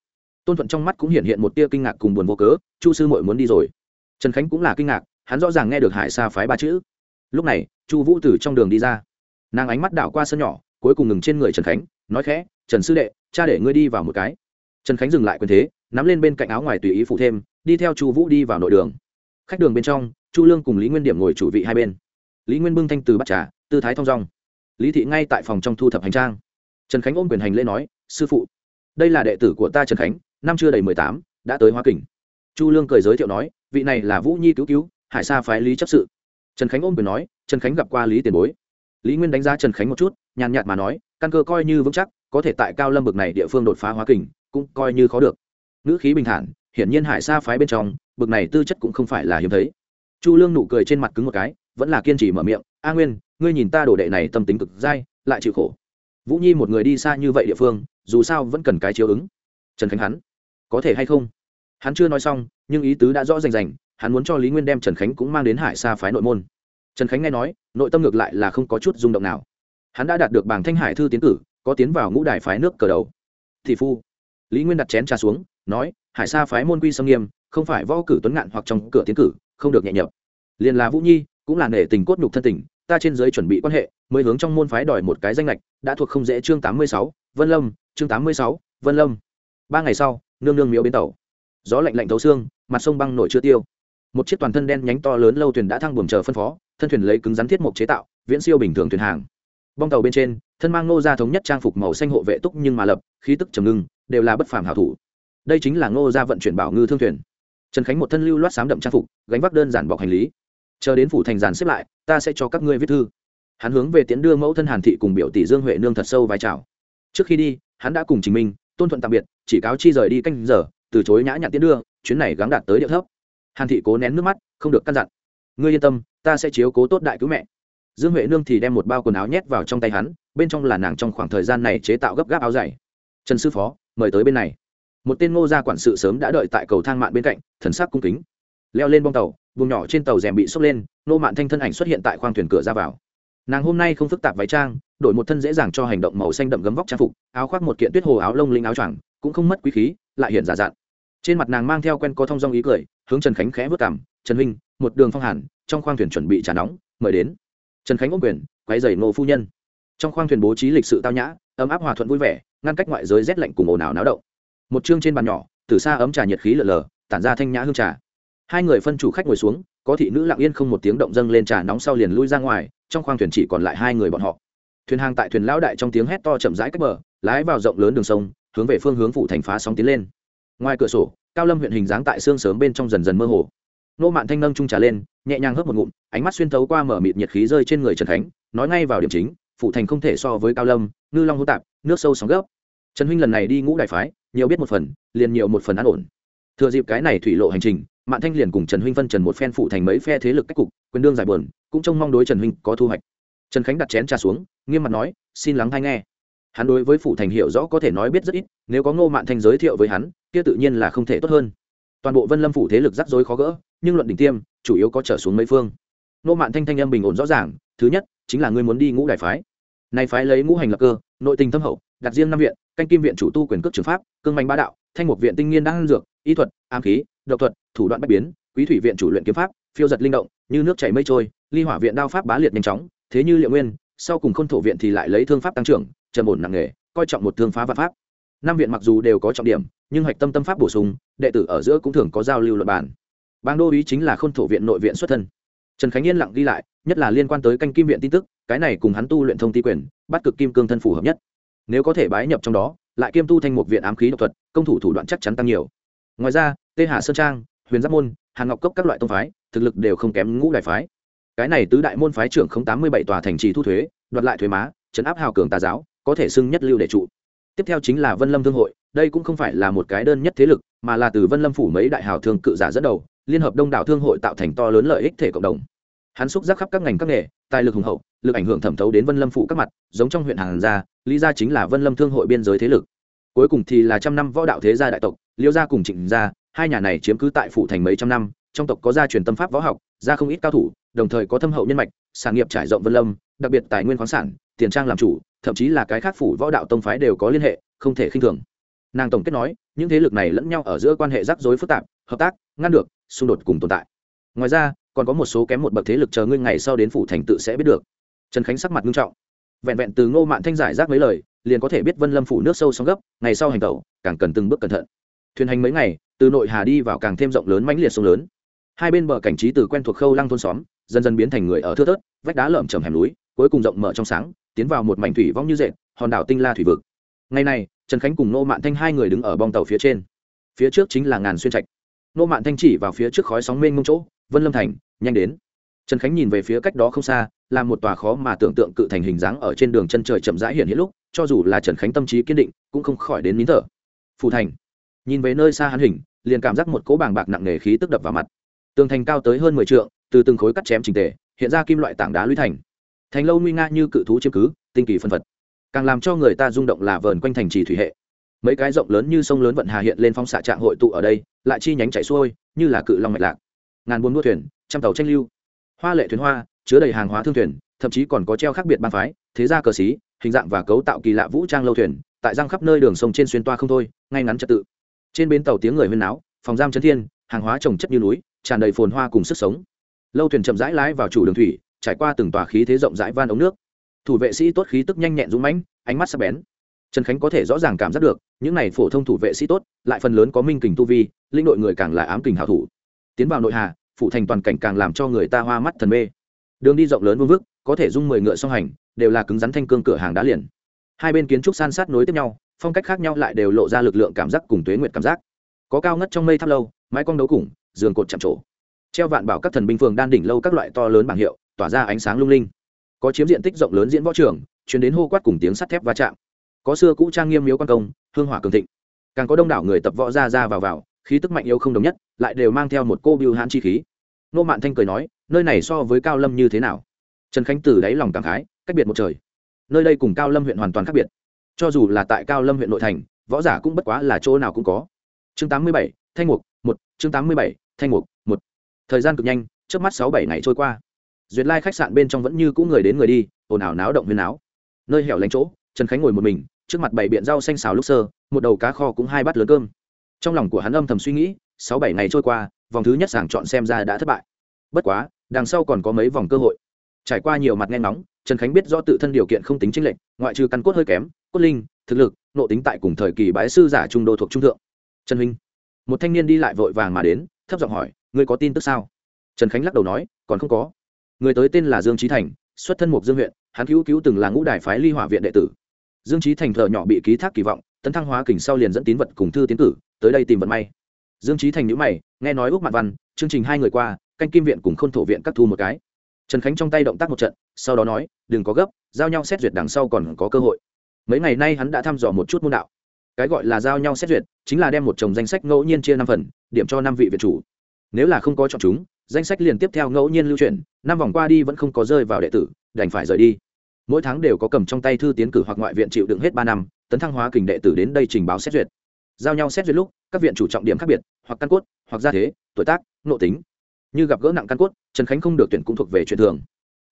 Tôn thuận trong mắt cũng hiện hiện một tia kinh ngạc cùng buồn vô cớ, chu sư mội muốn đi rồi trần khánh cũng là kinh ngạc, hắn rõ ràng nghe được hải sa phái ba chữ. Lúc này, chu vũ từ trong đường đi ra. Nàng ánh mắt đảo qua sân nhỏ, cuối cùng ngừng trên người trần khánh, nói khẽ, trần sư đệ, cha để ngươi đi vào một cái. Trần khánh dừng lại quyền thế, nắm lên bên cạnh áo ngoài tùy ý phụ thêm, đi theo chu vũ đi vào nội đường. Khách đường bên trong, chu lương cùng lý nguyên điểm ngồi chủ vị hai bên. Lý nguyên bưng thanh từ bắt trà, tư thái thong dong. Lý thị ngay tại phòng trong thu thập hành trang. Trần khánh ôm quyền hành lễ nói, sư phụ, đây là đệ tử của ta trần khánh, năm chưa đầy mười tám, đã tới hoa kình. Chu lương cười giới thiệu nói vị này là vũ nhi cứu cứu, hải sa phái lý chấp sự. Trần khánh ôm quyền nói, trần khánh gặp qua lý tiền bối. Lý nguyên đánh giá trần khánh một chút, nhàn nhạt mà nói, căn cơ coi như vững chắc, có thể tại cao lâm bực này địa phương đột phá hóa kình, cũng coi như khó được. Ngữ khí bình thản, hiển nhiên hải sa phái bên trong, bực này tư chất cũng không phải là hiếm thấy. Chu lương nụ cười trên mặt cứng một cái, vẫn là kiên trì mở miệng, a nguyên, ngươi nhìn ta đồ đệ này tâm tính cực dai, lại chịu khổ. Vũ nhi một người đi xa như vậy địa phương, dù sao vẫn cần cái chiếu ứng. Trần khánh hắn, có thể hay không? Hắn chưa nói xong nhưng ý tứ đã rõ rành rành, hắn muốn cho lý nguyên đem trần khánh cũng mang đến hải xa phái nội môn. Trần khánh nghe nói, nội tâm ngược lại là không có chút rung động nào. Hắn đã đạt được bảng thanh hải thư tiến cử, có tiến vào ngũ đài phái nước cờ đầu. Thị phu, lý nguyên đặt chén trà xuống, nói, hải sa phái môn quy sâm nghiêm, không phải võ cử tuấn ngạn hoặc trong cửa tiến cử, không được nhẹ nhập. Liền là vũ nhi, cũng là nể tình cốt nhục thân tình, ta trên giới chuẩn bị quan hệ, mới hướng trong môn phái đòi một cái danh lệch đã thuộc không dễ chương tám mươi sáu, vân lâm, chương tám mươi sáu, vân lâm. Ba ngày sau, nương nương miếu bến tàu. Gió lạnh lạnh thấu xương mặt sông băng nổi chưa tiêu. Một chiếc toàn thân đen nhánh to lớn lâu thuyền đã thăng buồm chờ phân phó, thân thuyền lấy cứng rắn thiết mộc chế tạo, viễn siêu bình thường thuyền hàng. Bong tàu bên trên, thân mang ngô gia thống nhất trang phục màu xanh hộ vệ túc nhưng mà lập, khí tức trầm ngưng, đều là bất phàm hảo thủ. Đây chính là ngô gia vận chuyển bảo ngư thương thuyền. Trần khánh một thân lưu loát sám đậm trang phục, gánh vác đơn giản bọc hành lý. Chờ đến phủ thành giàn xếp lại, ta sẽ cho các ngươi viết thư. Hắn hướng về tiến đưa mẫu thân hàn thị cùng biểu tỷ dương huệ nương thật sâu vai trào trước khi đi, hắn đã cùng trình minh, tôn thuận tạm biệt, chỉ cáo chi rời đi canh giờ, từ chối nhã nhặn tiến đưa chuyến này gắng đạt tới địa thấp. Hàn thị cố nén nước mắt, không được căn dặn. Ngươi yên tâm, ta sẽ chiếu cố tốt đại cứu mẹ. Dương huệ nương thì đem một bao quần áo nhét vào trong tay hắn, bên trong là nàng trong khoảng thời gian này chế tạo gấp gáp áo dày. Trần sư phó, mời tới bên này. Một tên ngô gia quản sự sớm đã đợi tại cầu thang mạn bên cạnh, thần sắc cung kính. Leo lên bong tàu, vùng nhỏ trên tàu rèm bị sốc lên, nô mạn thanh thân ảnh xuất hiện tại khoang thuyền cửa ra vào. Nàng hôm nay không phức tạp váy trang, đổi một thân dễ dàng cho hành động màu xanh đậm gấm vóc trang phục, áo khoác một kiện tuyết hồ áo lông linh áo choàng, cũng không mất quý khí, lại hiện giả dạn trên mặt nàng mang theo quen có thông dong ý cười, hướng trần khánh khẽ vất cảm trần huynh, một đường phong hàn, trong khoang thuyền chuẩn bị trà nóng, mời đến. Trần khánh ôm quyền, quay dày nô phu nhân. Trong khoang thuyền bố trí lịch sự tao nhã, ấm áp hòa thuận vui vẻ, ngăn cách ngoại giới rét lạnh cùng ồn ào náo động. Một chương trên bàn nhỏ, từ xa ấm trà nhiệt khí lờ lờ, tản ra thanh nhã hương trà. Hai người phân chủ khách ngồi xuống, có thị nữ lặng yên không một tiếng động dâng lên trà nóng sau liền lui ra ngoài, trong khoang thuyền chỉ còn lại hai người bọn họ. Thuyền hàng tại thuyền lão đại trong tiếng hét to chậm rãi cách bờ, lái vào rộng lớn đường sông, hướng về phương hướng phủ thành phá sóng tiến lên ngoài cửa sổ, cao lâm huyện hình dáng tại xương sớm bên trong dần dần mơ hồ. Nô mạn thanh nâng trung trà lên, nhẹ nhàng hớp một ngụm, ánh mắt xuyên thấu qua mở mịt nhiệt khí rơi trên người trần khánh, nói ngay vào điểm chính, phụ thành không thể so với cao lâm, ngư long hô tạp, nước sâu sóng gấp. Trần huynh lần này đi ngũ đại phái, nhiều biết một phần, liền nhiều một phần an ổn. Thừa dịp cái này thủy lộ hành trình, mạn thanh liền cùng trần huynh phân trần một phen phụ thành mấy phe thế lực cách cục, quyền đương giải bờn cũng trông mong đối trần huynh có thu hoạch. Trần khánh đặt chén trà xuống, nghiêm mặt nói, xin lắng hay nghe. Hắn đối với phụ thành hiểu rõ có thể nói biết rất ít, nếu có ngô mạn thanh giới thiệu với hắn kia tự nhiên là không thể tốt hơn. Toàn bộ vân lâm phủ thế lực rắc rối khó gỡ, nhưng luận đỉnh tiêm, chủ yếu có trở xuống mấy phương. Nô mạn thanh thanh âm bình ổn rõ ràng, thứ nhất, chính là ngươi muốn đi ngũ đại phái. Nay phái lấy ngũ hành lập cơ, nội tình thâm hậu, đặt riêng năm viện, canh kim viện chủ tu quyền cước trường pháp, cương manh bá đạo, thanh mục viện tinh nghiên đan dược, y thuật, ám khí, độc thuật, thủ đoạn bách biến, quý thủy viện chủ luyện kiếm pháp, phiêu giật linh động, như nước chảy mây trôi, ly hỏa viện đao pháp bá liệt nhanh chóng, thế như liệu nguyên, sau cùng khôn thổ viện thì lại lấy thương pháp tăng trưởng, trầm ổn nặng nghề, coi trọng một thương phá và pháp. Năm viện mặc dù đều có trọng điểm nhưng hạch tâm tâm pháp bổ sung, đệ tử ở giữa cũng thường có giao lưu luật bản bang đô ý chính là khôn thổ viện nội viện xuất thân. Trần khánh yên lặng ghi lại, nhất là liên quan tới canh kim viện tin tức, cái này cùng hắn tu luyện thông ti quyền, bắt cực kim cương thân phù hợp nhất. Nếu có thể bái nhập trong đó, lại kiêm tu thành một viện ám khí độc thuật, công thủ thủ đoạn chắc chắn tăng nhiều. Ngoài ra, tê hạ sơn trang, huyền giáp môn hàng ngọc cốc các loại tông phái, thực lực đều không kém ngũ đại phái. Cái này tứ đại môn phái trưởng không tám mươi bảy tòa thành trì thu thuế, đoạt lại thuế má chấn áp hào cường tà giáo, có thể xưng nhất lưu để trụ tiếp theo chính là vân lâm thương hội, đây cũng không phải là một cái đơn nhất thế lực, mà là từ vân lâm phủ mấy đại hào thương cự giả dẫn đầu, liên hợp đông đảo thương hội tạo thành to lớn lợi ích thể cộng đồng. Hắn xúc giác khắp các ngành các nghề, tài lực hùng hậu, lực ảnh hưởng thẩm thấu đến vân lâm phủ các mặt, giống trong huyện hàng gia, lý gia chính là vân lâm thương hội biên giới thế lực. Cuối cùng thì là trăm năm võ đạo thế gia đại tộc, liêu gia cùng trịnh gia, hai nhà này chiếm cứ tại phủ thành mấy trăm năm, trong tộc có gia truyền tâm pháp võ học, gia không ít cao thủ, đồng thời có thâm hậu nhân mạch, sản nghiệp trải rộng vân lâm, đặc biệt tài nguyên khoáng sản, tiền trang làm chủ thậm chí là cái khác phủ võ đạo tông phái đều có liên hệ, không thể khinh thường. Nàng tổng kết nói, những thế lực này lẫn nhau ở giữa quan hệ rắc rối phức tạp, hợp tác, ngăn được, xung đột cùng tồn tại. Ngoài ra, còn có một số kém một bậc thế lực chờ ngươi ngày sau đến phủ thành tự sẽ biết được. Trần khánh sắc mặt nghiêm trọng. Vẹn vẹn từ ngô mạn thanh giải rác mấy lời, liền có thể biết vân lâm phủ nước sâu sóng gấp, ngày sau hành tẩu, càng cần từng bước cẩn thận. Thuyền hành mấy ngày, từ nội hà đi vào càng thêm rộng lớn mãnh liệt sông lớn. Hai bên bờ cảnh trí từ quen thuộc khâu lăng thôn xóm, dần dần biến thành người ở thưa thớt, vách đá lởm chầm hẻm núi, cuối cùng rộng mở trong sáng tiến vào một mảnh thủy vong như dệt, hòn đảo tinh la thủy vực. Ngày này, trần khánh cùng nô mạn thanh hai người đứng ở bong tàu phía trên. Phía trước chính là ngàn xuyên trạch. Nô mạn thanh chỉ vào phía trước khói sóng mênh mông chỗ, vân lâm thành, nhanh đến. Trần khánh nhìn về phía cách đó không xa, là một tòa khó mà tưởng tượng cự thành hình dáng ở trên đường chân trời chậm rãi hiện hiện lúc, cho dù là trần khánh tâm trí kiên định, cũng không khỏi đến nín thở. Phù thành. Nhìn về nơi xa hắn hình, liền cảm giác một cỗ bàng bạc nặng nề khí tức đập vào mặt. Tường thành cao tới hơn mười t từ từng khối cắt chém trình tề, hiện ra kim loại tảng đá lũy thành thành lâu nguy nga như cự thú chiếm cứ, tinh kỳ phân phật. Càng làm cho người ta rung động là vờn quanh thành trì thủy hệ. Mấy cái rộng lớn như sông lớn vận hà hiện lên phong xạ trạng hội tụ ở đây, lại chi nhánh chảy xuôi, như là cự long mạch lạc. Ngàn buôn đua thuyền, trăm tàu tranh lưu. Hoa lệ thuyền hoa, chứa đầy hàng hóa thương thuyền, thậm chí còn có treo khác biệt ban phái, thế gia cờ xí, hình dạng và cấu tạo kỳ lạ vũ trang lâu thuyền, tại răng khắp nơi đường sông trên xuyên toa không thôi, ngay ngắn trật tự. Trên bến tàu tiếng người huyên náo, phòng giam chấn thiên, hàng hóa trồng chất như núi, tràn đầy phồn hoa cùng sức sống. Lâu thuyền chậm rãi lái vào chủ đường thủy trải qua từng tòa khí thế rộng rãi van ống nước. Thủ vệ sĩ tốt khí tức nhanh nhẹn dũng mãnh, ánh mắt sắc bén. Trần khánh có thể rõ ràng cảm giác được, những này phổ thông thủ vệ sĩ tốt, lại phần lớn có minh kình tu vi linh đội người càng là ám kình hảo thủ. Tiến vào nội hà phụ thành toàn cảnh càng làm cho người ta hoa mắt thần mê. Đường đi rộng lớn vương vức, có thể dung mười ngựa song hành, đều là cứng rắn thanh cương cửa hàng đá liền. Hai bên kiến trúc san sát nối tiếp nhau, phong cách khác nhau lại đều lộ ra lực lượng cảm giác cùng tuế nguyệt cảm giác. Có cao ngất trong mây tháp lâu, mái cong đấu củng giường cột chạm trổ. Treo vạn bảo các thần binh phường đan đỉnh lâu các loại to lớn bảng hiệu tỏa ra ánh sáng lung linh. Có chiếm diện tích rộng lớn diễn võ trường chuyển đến hô quát cùng tiếng sắt thép va chạm. Có xưa cũ trang nghiêm miếu quan công, hương hỏa cường thịnh. Càng có đông đảo người tập võ ra ra vào vào, khí tức mạnh yếu không đồng nhất, lại đều mang theo một cô biêu hãn chi khí. Nô mạn thanh cười nói, nơi này so với cao lâm như thế nào? Trần khánh từ đáy lòng cảm khái, cách biệt một trời. Nơi đây cùng cao lâm huyện hoàn toàn khác biệt. Cho dù là tại cao lâm huyện nội thành, võ giả cũng bất quá là chỗ nào cũng có. Chương tám mươi bảy, thanh mục, một, chương tám mươi bảy, thanh mục, một. Thời gian cực nhanh trước mắt sáu bảy ngày trôi qua duyệt lai khách sạn bên trong vẫn như cũ người đến người đi, ồn ào náo động huyên náo. Nơi hẻo lánh chỗ, trần khánh ngồi một mình, trước mặt bảy biện rau xanh xào lúc sơ, một đầu cá kho cũng hai bát lớn cơm. Trong lòng của hắn âm thầm suy nghĩ, sáu bảy ngày trôi qua, vòng thứ nhất sàng chọn xem ra đã thất bại. Bất quá, đằng sau còn có mấy vòng cơ hội. Trải qua nhiều mặt nghe ngóng, trần khánh biết do tự thân điều kiện không tính chênh lệch, ngoại trừ căn cốt hơi kém, cốt linh, thực lực nộ tính tại cùng thời kỳ bái sư giả trung đô thuộc trung thượng. Trần huynh, một thanh niên đi lại vội vàng mà đến, thấp giọng hỏi, ngươi có tin tức sao? Trần khánh lắc đầu nói, còn không có người tới tên là dương trí thành, xuất thân mục dương huyện, hắn cứu cứu từng là ngũ đài phái ly hỏa viện đệ tử. Dương trí thành thợ nhỏ bị ký thác kỳ vọng, tấn thăng hóa kình sau liền dẫn tín vật cùng thư tiến cử, tới đây tìm vận may. Dương trí thành nhữ mày, nghe nói úc mạn văn, chương trình hai người qua, canh kim viện cùng k h ô n thổ viện cắt thu một cái. Trần khánh trong tay động tác một trận, sau đó nói, đừng có gấp, giao nhau xét duyệt đằng sau còn có cơ hội. Mấy ngày nay hắn đã thăm dò một chút môn đạo. Cái gọi là giao nhau xét duyệt, chính là đem một chồng danh sách ngẫu nhiên chia năm phần, điểm cho năm vị viện chủ. Nếu là không có chọn chúng danh sách liền tiếp theo ngẫu nhiên lưu chuyển năm vòng qua đi vẫn không có rơi vào đệ tử, đành phải rời đi. Mỗi tháng đều có cầm trong tay thư tiến cử hoặc ngoại viện chịu đựng hết ba năm, tấn thăng hóa kình đệ tử đến đây trình báo xét duyệt. Giao nhau xét duyệt lúc, các viện chủ trọng điểm khác biệt, hoặc căn cốt, hoặc gia thế, tuổi tác, nội tính. Như gặp gỡ nặng căn cốt, trần khánh không được tuyển cũng thuộc về chuyện thường.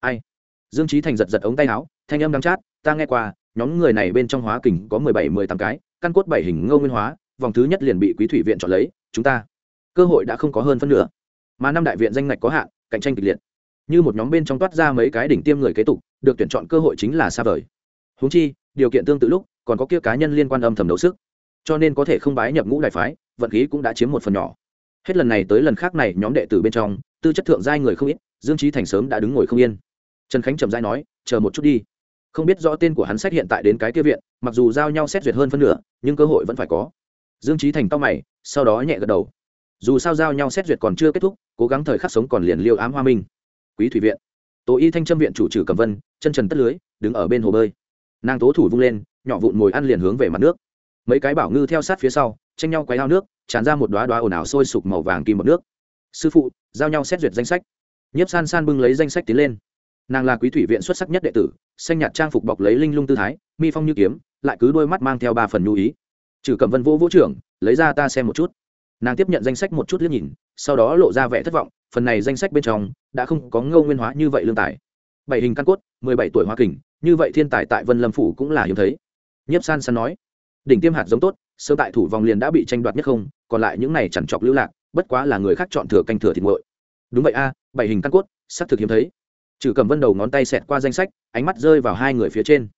Ai? Dương trí thành giật giật ống tay áo, thanh âm đắng chát, ta nghe qua, nhóm người này bên trong hóa kình có mười bảy, mười tám cái, căn cốt bảy hình ngô nguyên hóa, vòng thứ nhất liền bị quý thủy viện chọn lấy, chúng ta. Cơ hội đã không có hơn phân nửa mà năm đại viện danh ngạch có hạn, cạnh tranh kịch liệt. Như một nhóm bên trong toát ra mấy cái đỉnh tiêm người kế tục, được tuyển chọn cơ hội chính là xa vời. Húng chi, điều kiện tương tự lúc, còn có kia cá nhân liên quan âm thầm đấu sức. Cho nên có thể không bái nhập ngũ đại phái, vận khí cũng đã chiếm một phần nhỏ. Hết lần này tới lần khác này, nhóm đệ tử bên trong, tư chất thượng giai người không ít, dương trí thành sớm đã đứng ngồi không yên. Trần khánh trầm giai nói, chờ một chút đi. Không biết rõ tên của hắn sách hiện tại đến cái kia viện, mặc dù giao nhau xét duyệt hơn phân nửa, nhưng cơ hội vẫn phải có. Dương trí thành cao mày, sau đó nhẹ gật đầu dù sao giao nhau xét duyệt còn chưa kết thúc, cố gắng thời khắc sống còn liền liêu ám hoa minh. Quý thủy viện. Tố y thanh trâm viện chủ trừ cầm vân, chân trần tất lưới, đứng ở bên hồ bơi. Nàng tố thủ vung lên, nhỏ vụn mồi ăn liền hướng về mặt nước. Mấy cái bảo ngư theo sát phía sau, tranh nhau quấy ao nước, tràn ra một đoá đoá ồn ào sôi sục màu vàng kim bọc nước. Sư phụ, giao nhau xét duyệt danh sách. Nhiếp san san bưng lấy danh sách tiến lên. Nàng là quý thủy viện xuất sắc nhất đệ tử, xanh nhạt trang phục bọc lấy linh lung tư thái, mi phong như kiếm, lại cứ đôi mắt mang theo ba phần nhu ý. Trừ cầm vân vô vũ trưởng, lấy ra ta xem một chút nàng tiếp nhận danh sách một chút liếc nhìn, sau đó lộ ra vẻ thất vọng, phần này danh sách bên trong đã không có ngâu nguyên hóa như vậy lương tài. Bảy hình căn cốt, mười bảy tuổi hoa kình, như vậy thiên tài tại vân lâm phủ cũng là hiếm thấy. Nhiếp san san nói, đỉnh tiêm hạt giống tốt sơ tại thủ vòng liền đã bị tranh đoạt nhất không, còn lại những này chẳng chọc lưu lạc, bất quá là người khác chọn thừa canh thừa thịt nguội. Đúng vậy a, bảy hình căn cốt, xác thực hiếm thấy. Trừ cầm vân đầu ngón tay xẹt qua danh sách, ánh mắt rơi vào hai người phía trên.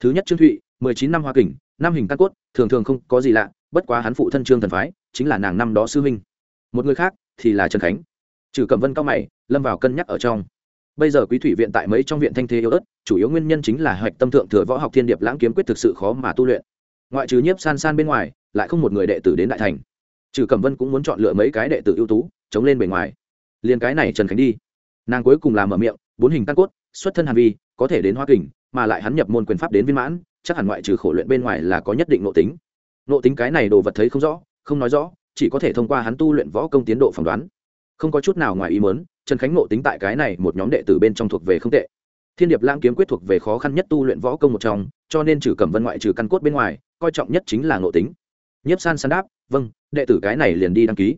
Thứ nhất trương thụy, mười chín năm hoa kình, năm hình căn cốt, thường thường không có gì lạ, bất quá hắn phụ thân trương thần phái chính là nàng năm đó sư huynh. Một người khác thì là trần khánh. Trừ cẩm vân cao mày, lâm vào cân nhắc ở trong. Bây giờ quý thủy viện tại mấy trong viện thanh thế yếu ớt, chủ yếu nguyên nhân chính là hạch tâm thượng thừa võ học thiên điệp lãng kiếm quyết thực sự khó mà tu luyện. Ngoại trừ nhiếp san san bên ngoài, lại không một người đệ tử đến đại thành. Trừ cẩm vân cũng muốn chọn lựa mấy cái đệ tử ưu tú, chống lên bề ngoài. Liền cái này trần khánh đi. Nàng cuối cùng làm mở miệng, bốn hình căn cốt, xuất thân hàn vi, có thể đến hoa kình, mà lại hắn nhập môn quyền pháp đến viên mãn, chắc hẳn ngoại trừ khổ luyện bên ngoài là có nhất định nội tính. Nội tính cái này đồ vật thấy không rõ không nói rõ, chỉ có thể thông qua hắn tu luyện võ công tiến độ phỏng đoán. Không có chút nào ngoài ý mớn trần khánh ngộ tính tại cái này một nhóm đệ tử bên trong thuộc về không tệ. Thiên điệp lãng kiếm quyết thuộc về khó khăn nhất tu luyện võ công một trong, cho nên trừ cẩm vân ngoại trừ căn cốt bên ngoài, coi trọng nhất chính là ngộ tính. Nhiếp san san đáp vâng đệ tử cái này liền đi đăng ký.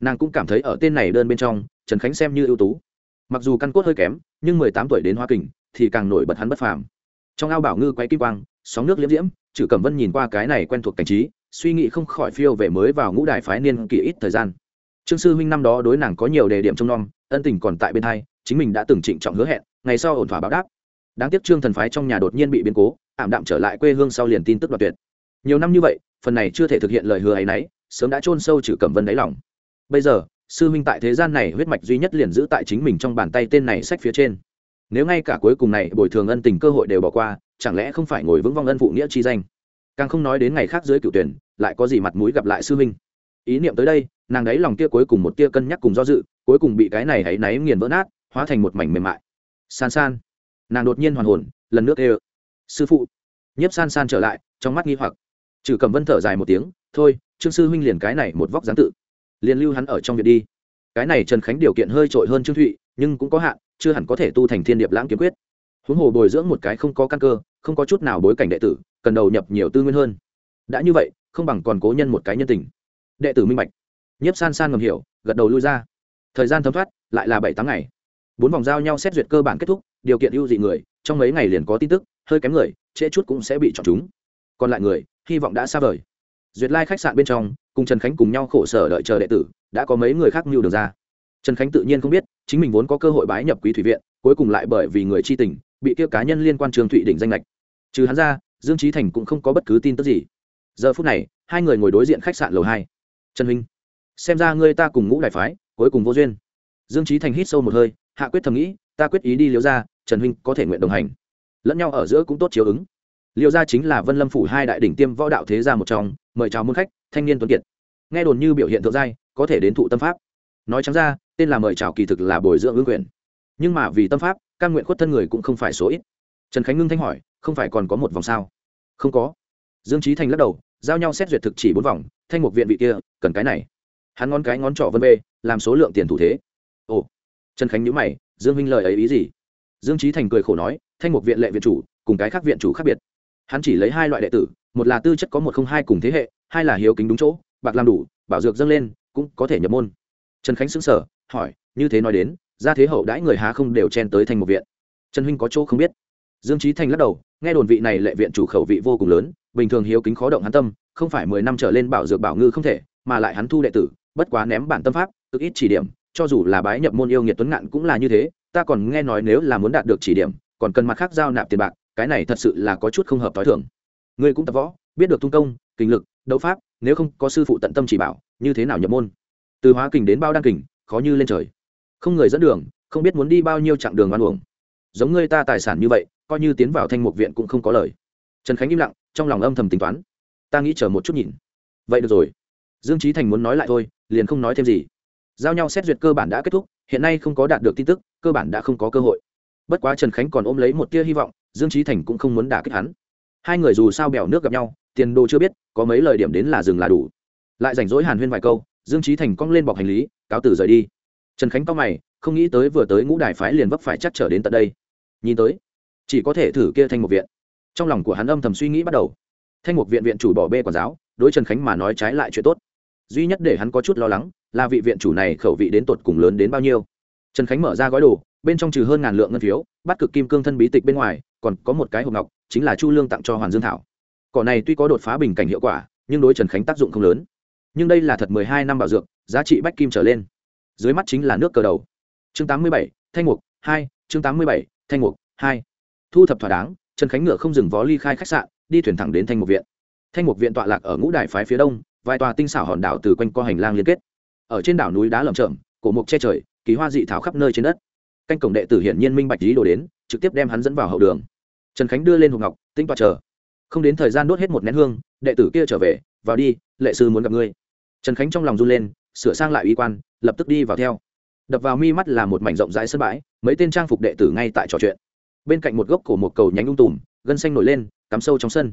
Nàng cũng cảm thấy ở tên này đơn bên trong, trần khánh xem như ưu tú. Mặc dù căn cốt hơi kém, nhưng mười tám tuổi đến hoa kình thì càng nổi bật hắn bất phàm. Trong ao bảo ngư quay kim quang, sóng nước liễm diễm, trừ cẩm vân nhìn qua cái này quen thuộc cảnh trí suy nghĩ không khỏi phiêu về mới vào ngũ đại phái niên kỳ ít thời gian. Trương sư huynh năm đó đối nàng có nhiều đề điểm trong nom, ân tình còn tại bên hai, chính mình đã từng trịnh trọng hứa hẹn, ngày sau ổn thỏa báo đáp. Đáng tiếc trương thần phái trong nhà đột nhiên bị biến cố, ảm đạm trở lại quê hương sau liền tin tức đoạt tuyệt. Nhiều năm như vậy, phần này chưa thể thực hiện lời hứa ấy nấy, sớm đã chôn sâu trừ cẩm vân đáy lòng. Bây giờ, sư huynh tại thế gian này huyết mạch duy nhất liền giữ tại chính mình trong bàn tay tên này sách phía trên. Nếu ngay cả cuối cùng này bồi thường ân tình cơ hội đều bỏ qua, chẳng lẽ không phải ngồi vững vong ân phụ nghĩa chi danh? Càng không nói đến ngày khác dưới cựu tuyển lại có gì mặt mũi gặp lại sư huynh. Ý niệm tới đây, nàng đấy lòng kia cuối cùng một tia cân nhắc cùng do dự, cuối cùng bị cái này hãy náy nghiền vỡ nát, hóa thành một mảnh mềm mại. San san. Nàng đột nhiên hoàn hồn, lần nước ê sư phụ. Nhiếp san san trở lại, trong mắt nghi hoặc. Trừ cầm vân thở dài một tiếng, thôi, trương sư huynh liền cái này một vóc dáng tự, liền lưu hắn ở trong viện đi. Cái này trần khánh điều kiện hơi trội hơn trương thụy, nhưng cũng có hạn, chưa hẳn có thể tu thành thiên điệp lãng kiếm quyết. Huống hồ bồi dưỡng một cái không có căn cơ, không có chút nào bối cảnh đệ tử, cần đầu nhập nhiều tư nguyên hơn. Đã như vậy không bằng còn cố nhân một cái nhân tình. Đệ tử minh bạch. Nhiếp san san ngầm hiểu, gật đầu lui ra. Thời gian thấm thoát, lại là bảy tháng ngày. Bốn vòng giao nhau xét duyệt cơ bản kết thúc, điều kiện ưu dị người, trong mấy ngày liền có tin tức, hơi kém người, trễ chút cũng sẽ bị chọn chúng. Còn lại người, hy vọng đã xa vời. Duyệt lai khách sạn bên trong, cùng trần khánh cùng nhau khổ sở đợi chờ đệ tử, đã có mấy người khác mưu được ra. Trần khánh tự nhiên không biết, chính mình vốn có cơ hội bái nhập quý thủy viện, cuối cùng lại bởi vì người chi tình, bị kia cá nhân liên quan trường thụy đỉnh danh lệch trừ hắn ra, dương trí thành cũng không có bất cứ tin tức gì giờ phút này, hai người ngồi đối diện khách sạn lầu hai. Trần huynh, xem ra ngươi ta cùng ngũ đại phái, cuối cùng vô duyên. Dương trí thành hít sâu một hơi, hạ quyết thầm nghĩ, ta quyết ý đi liễu ra trần huynh có thể nguyện đồng hành. Lẫn nhau ở giữa cũng tốt chiếu ứng. Liễu gia chính là vân lâm phủ hai đại đỉnh tiêm võ đạo thế gia một trong, mời chào môn khách, thanh niên tuấn kiệt. Nghe đồn như biểu hiện thượng giai, có thể đến thụ tâm pháp. Nói chẳng ra, tên là mời chào kỳ thực là bồi dưỡng ứng quyền nhưng mà vì tâm pháp căn nguyện khuất thân người cũng không phải số ít. Trần khánh ngưng thanh hỏi, không phải còn có một vòng sao? Không có. Dương trí thành lắc đầu giao nhau xét duyệt thực chỉ bốn vòng, thanh mục viện vị kia, cần cái này. Hắn ngón cái ngón trỏ vân bê, làm số lượng tiền thủ thế. Ồ. Trần khánh nhữ mày, dương huynh lời ấy ý gì? Dương trí thành cười khổ nói, thanh mục viện lệ viện chủ, cùng cái khác viện chủ khác biệt. Hắn chỉ lấy hai loại đệ tử, một là tư chất có một không hai cùng thế hệ, hai là hiếu kính đúng chỗ, bạc làm đủ, bảo dược dâng lên, cũng có thể nhập môn. Trần khánh xứng sở hỏi, như thế nói đến ra thế hậu đãi người há không đều chen tới thành một viện? Trần huynh có chỗ không biết. Dương trí thành lắc đầu nghe đồn vị này lệ viện chủ khẩu vị vô cùng lớn, bình thường hiếu kính khó động hắn tâm, không phải mười năm trở lên bảo dược bảo ngư không thể, mà lại hắn thu đệ tử, bất quá ném bản tâm pháp, cực ít chỉ điểm, cho dù là bái nhập môn yêu nghiệt tuấn ngạn cũng là như thế, ta còn nghe nói nếu là muốn đạt được chỉ điểm, còn cần mặt khác giao nạp tiền bạc, cái này thật sự là có chút không hợp t h o i thường. Ngươi cũng tập võ, biết được tung công, kinh lực, đấu pháp, nếu không có sư phụ tận tâm chỉ bảo, như thế nào nhập môn? Từ hóa kình đến bao đăng kình, khó như lên trời. Không người dẫn đường, không biết muốn đi bao nhiêu chặng đường oan uổng. Giống ngươi ta tài sản như vậy coi như tiến vào thanh mục viện cũng không có lời. Trần khánh im lặng, trong lòng âm thầm tính toán. Ta nghĩ chờ một chút nhìn. Vậy được rồi. Dương trí thành muốn nói lại thôi, liền không nói thêm gì. Giao nhau xét duyệt cơ bản đã kết thúc, hiện nay không có đạt được tin tức, cơ bản đã không có cơ hội. Bất quá trần khánh còn ôm lấy một tia hy vọng, dương trí thành cũng không muốn đả kích hắn. Hai người dù sao bèo nước gặp nhau, tiền đồ chưa biết, có mấy lời điểm đến là dừng là đủ. Lại rảnh rỗi hàn huyên vài câu, dương trí thành cong lên bọc hành lý, cáo tử rời đi. Trần khánh cao mày, không nghĩ tới vừa tới ngũ đài phái liền vấp phải chắc trở đến tận đây. Nhìn tới chỉ có thể thử kia thanh một viện. Trong lòng của hắn âm thầm suy nghĩ bắt đầu. Thanh một viện viện chủ bỏ bê quản giáo, đối trần khánh mà nói trái lại chuyện tốt. Duy nhất để hắn có chút lo lắng là vị viện chủ này khẩu vị đến tột cùng lớn đến bao nhiêu. Trần khánh mở ra gói đồ, bên trong trừ hơn ngàn lượng ngân phiếu, bắt cực kim cương thân bí tịch bên ngoài, còn có một cái hộp ngọc, chính là chu lương tặng cho hoàn dương thảo. Cỏ này tuy có đột phá bình cảnh hiệu quả, nhưng đối trần khánh tác dụng không lớn. Nhưng đây là thật mười hai năm bảo dược, giá trị bách kim trở lên. Dưới mắt chính là nước cờ đầu. Chương tám mươi bảy, thanh mục hai, chương tám mươi bảy, thanh mục hai thu thập thỏa đáng, trần khánh ngựa không dừng vó ly khai khách sạn, đi thuyền thẳng đến thanh mục viện. Thanh mục viện tọa lạc ở ngũ đài phái phía đông, vài tòa tinh xảo hòn đảo từ quanh co hành lang liên kết. Ở trên đảo núi đá lởm chởm, cổ mục che trời, kỳ hoa dị thảo khắp nơi trên đất. Canh cổng đệ tử hiển nhiên minh bạch lý đồ đến, trực tiếp đem hắn dẫn vào hậu đường. Trần khánh đưa lên hộp ngọc, tinh toa chờ. Không đến thời gian đốt hết một nén hương, đệ tử kia trở về, vào đi, lệ sư muốn gặp ngươi. Trần khánh trong lòng run lên, sửa sang lại uy quan, lập tức đi vào theo. Đập vào mi mắt là một mảnh rộng rãi sân bãi, mấy tên trang phục đệ tử ngay tại trò chuyện bên cạnh một gốc cổ một cầu nhánh ung tùm, gân xanh nổi lên, cắm sâu trong sân.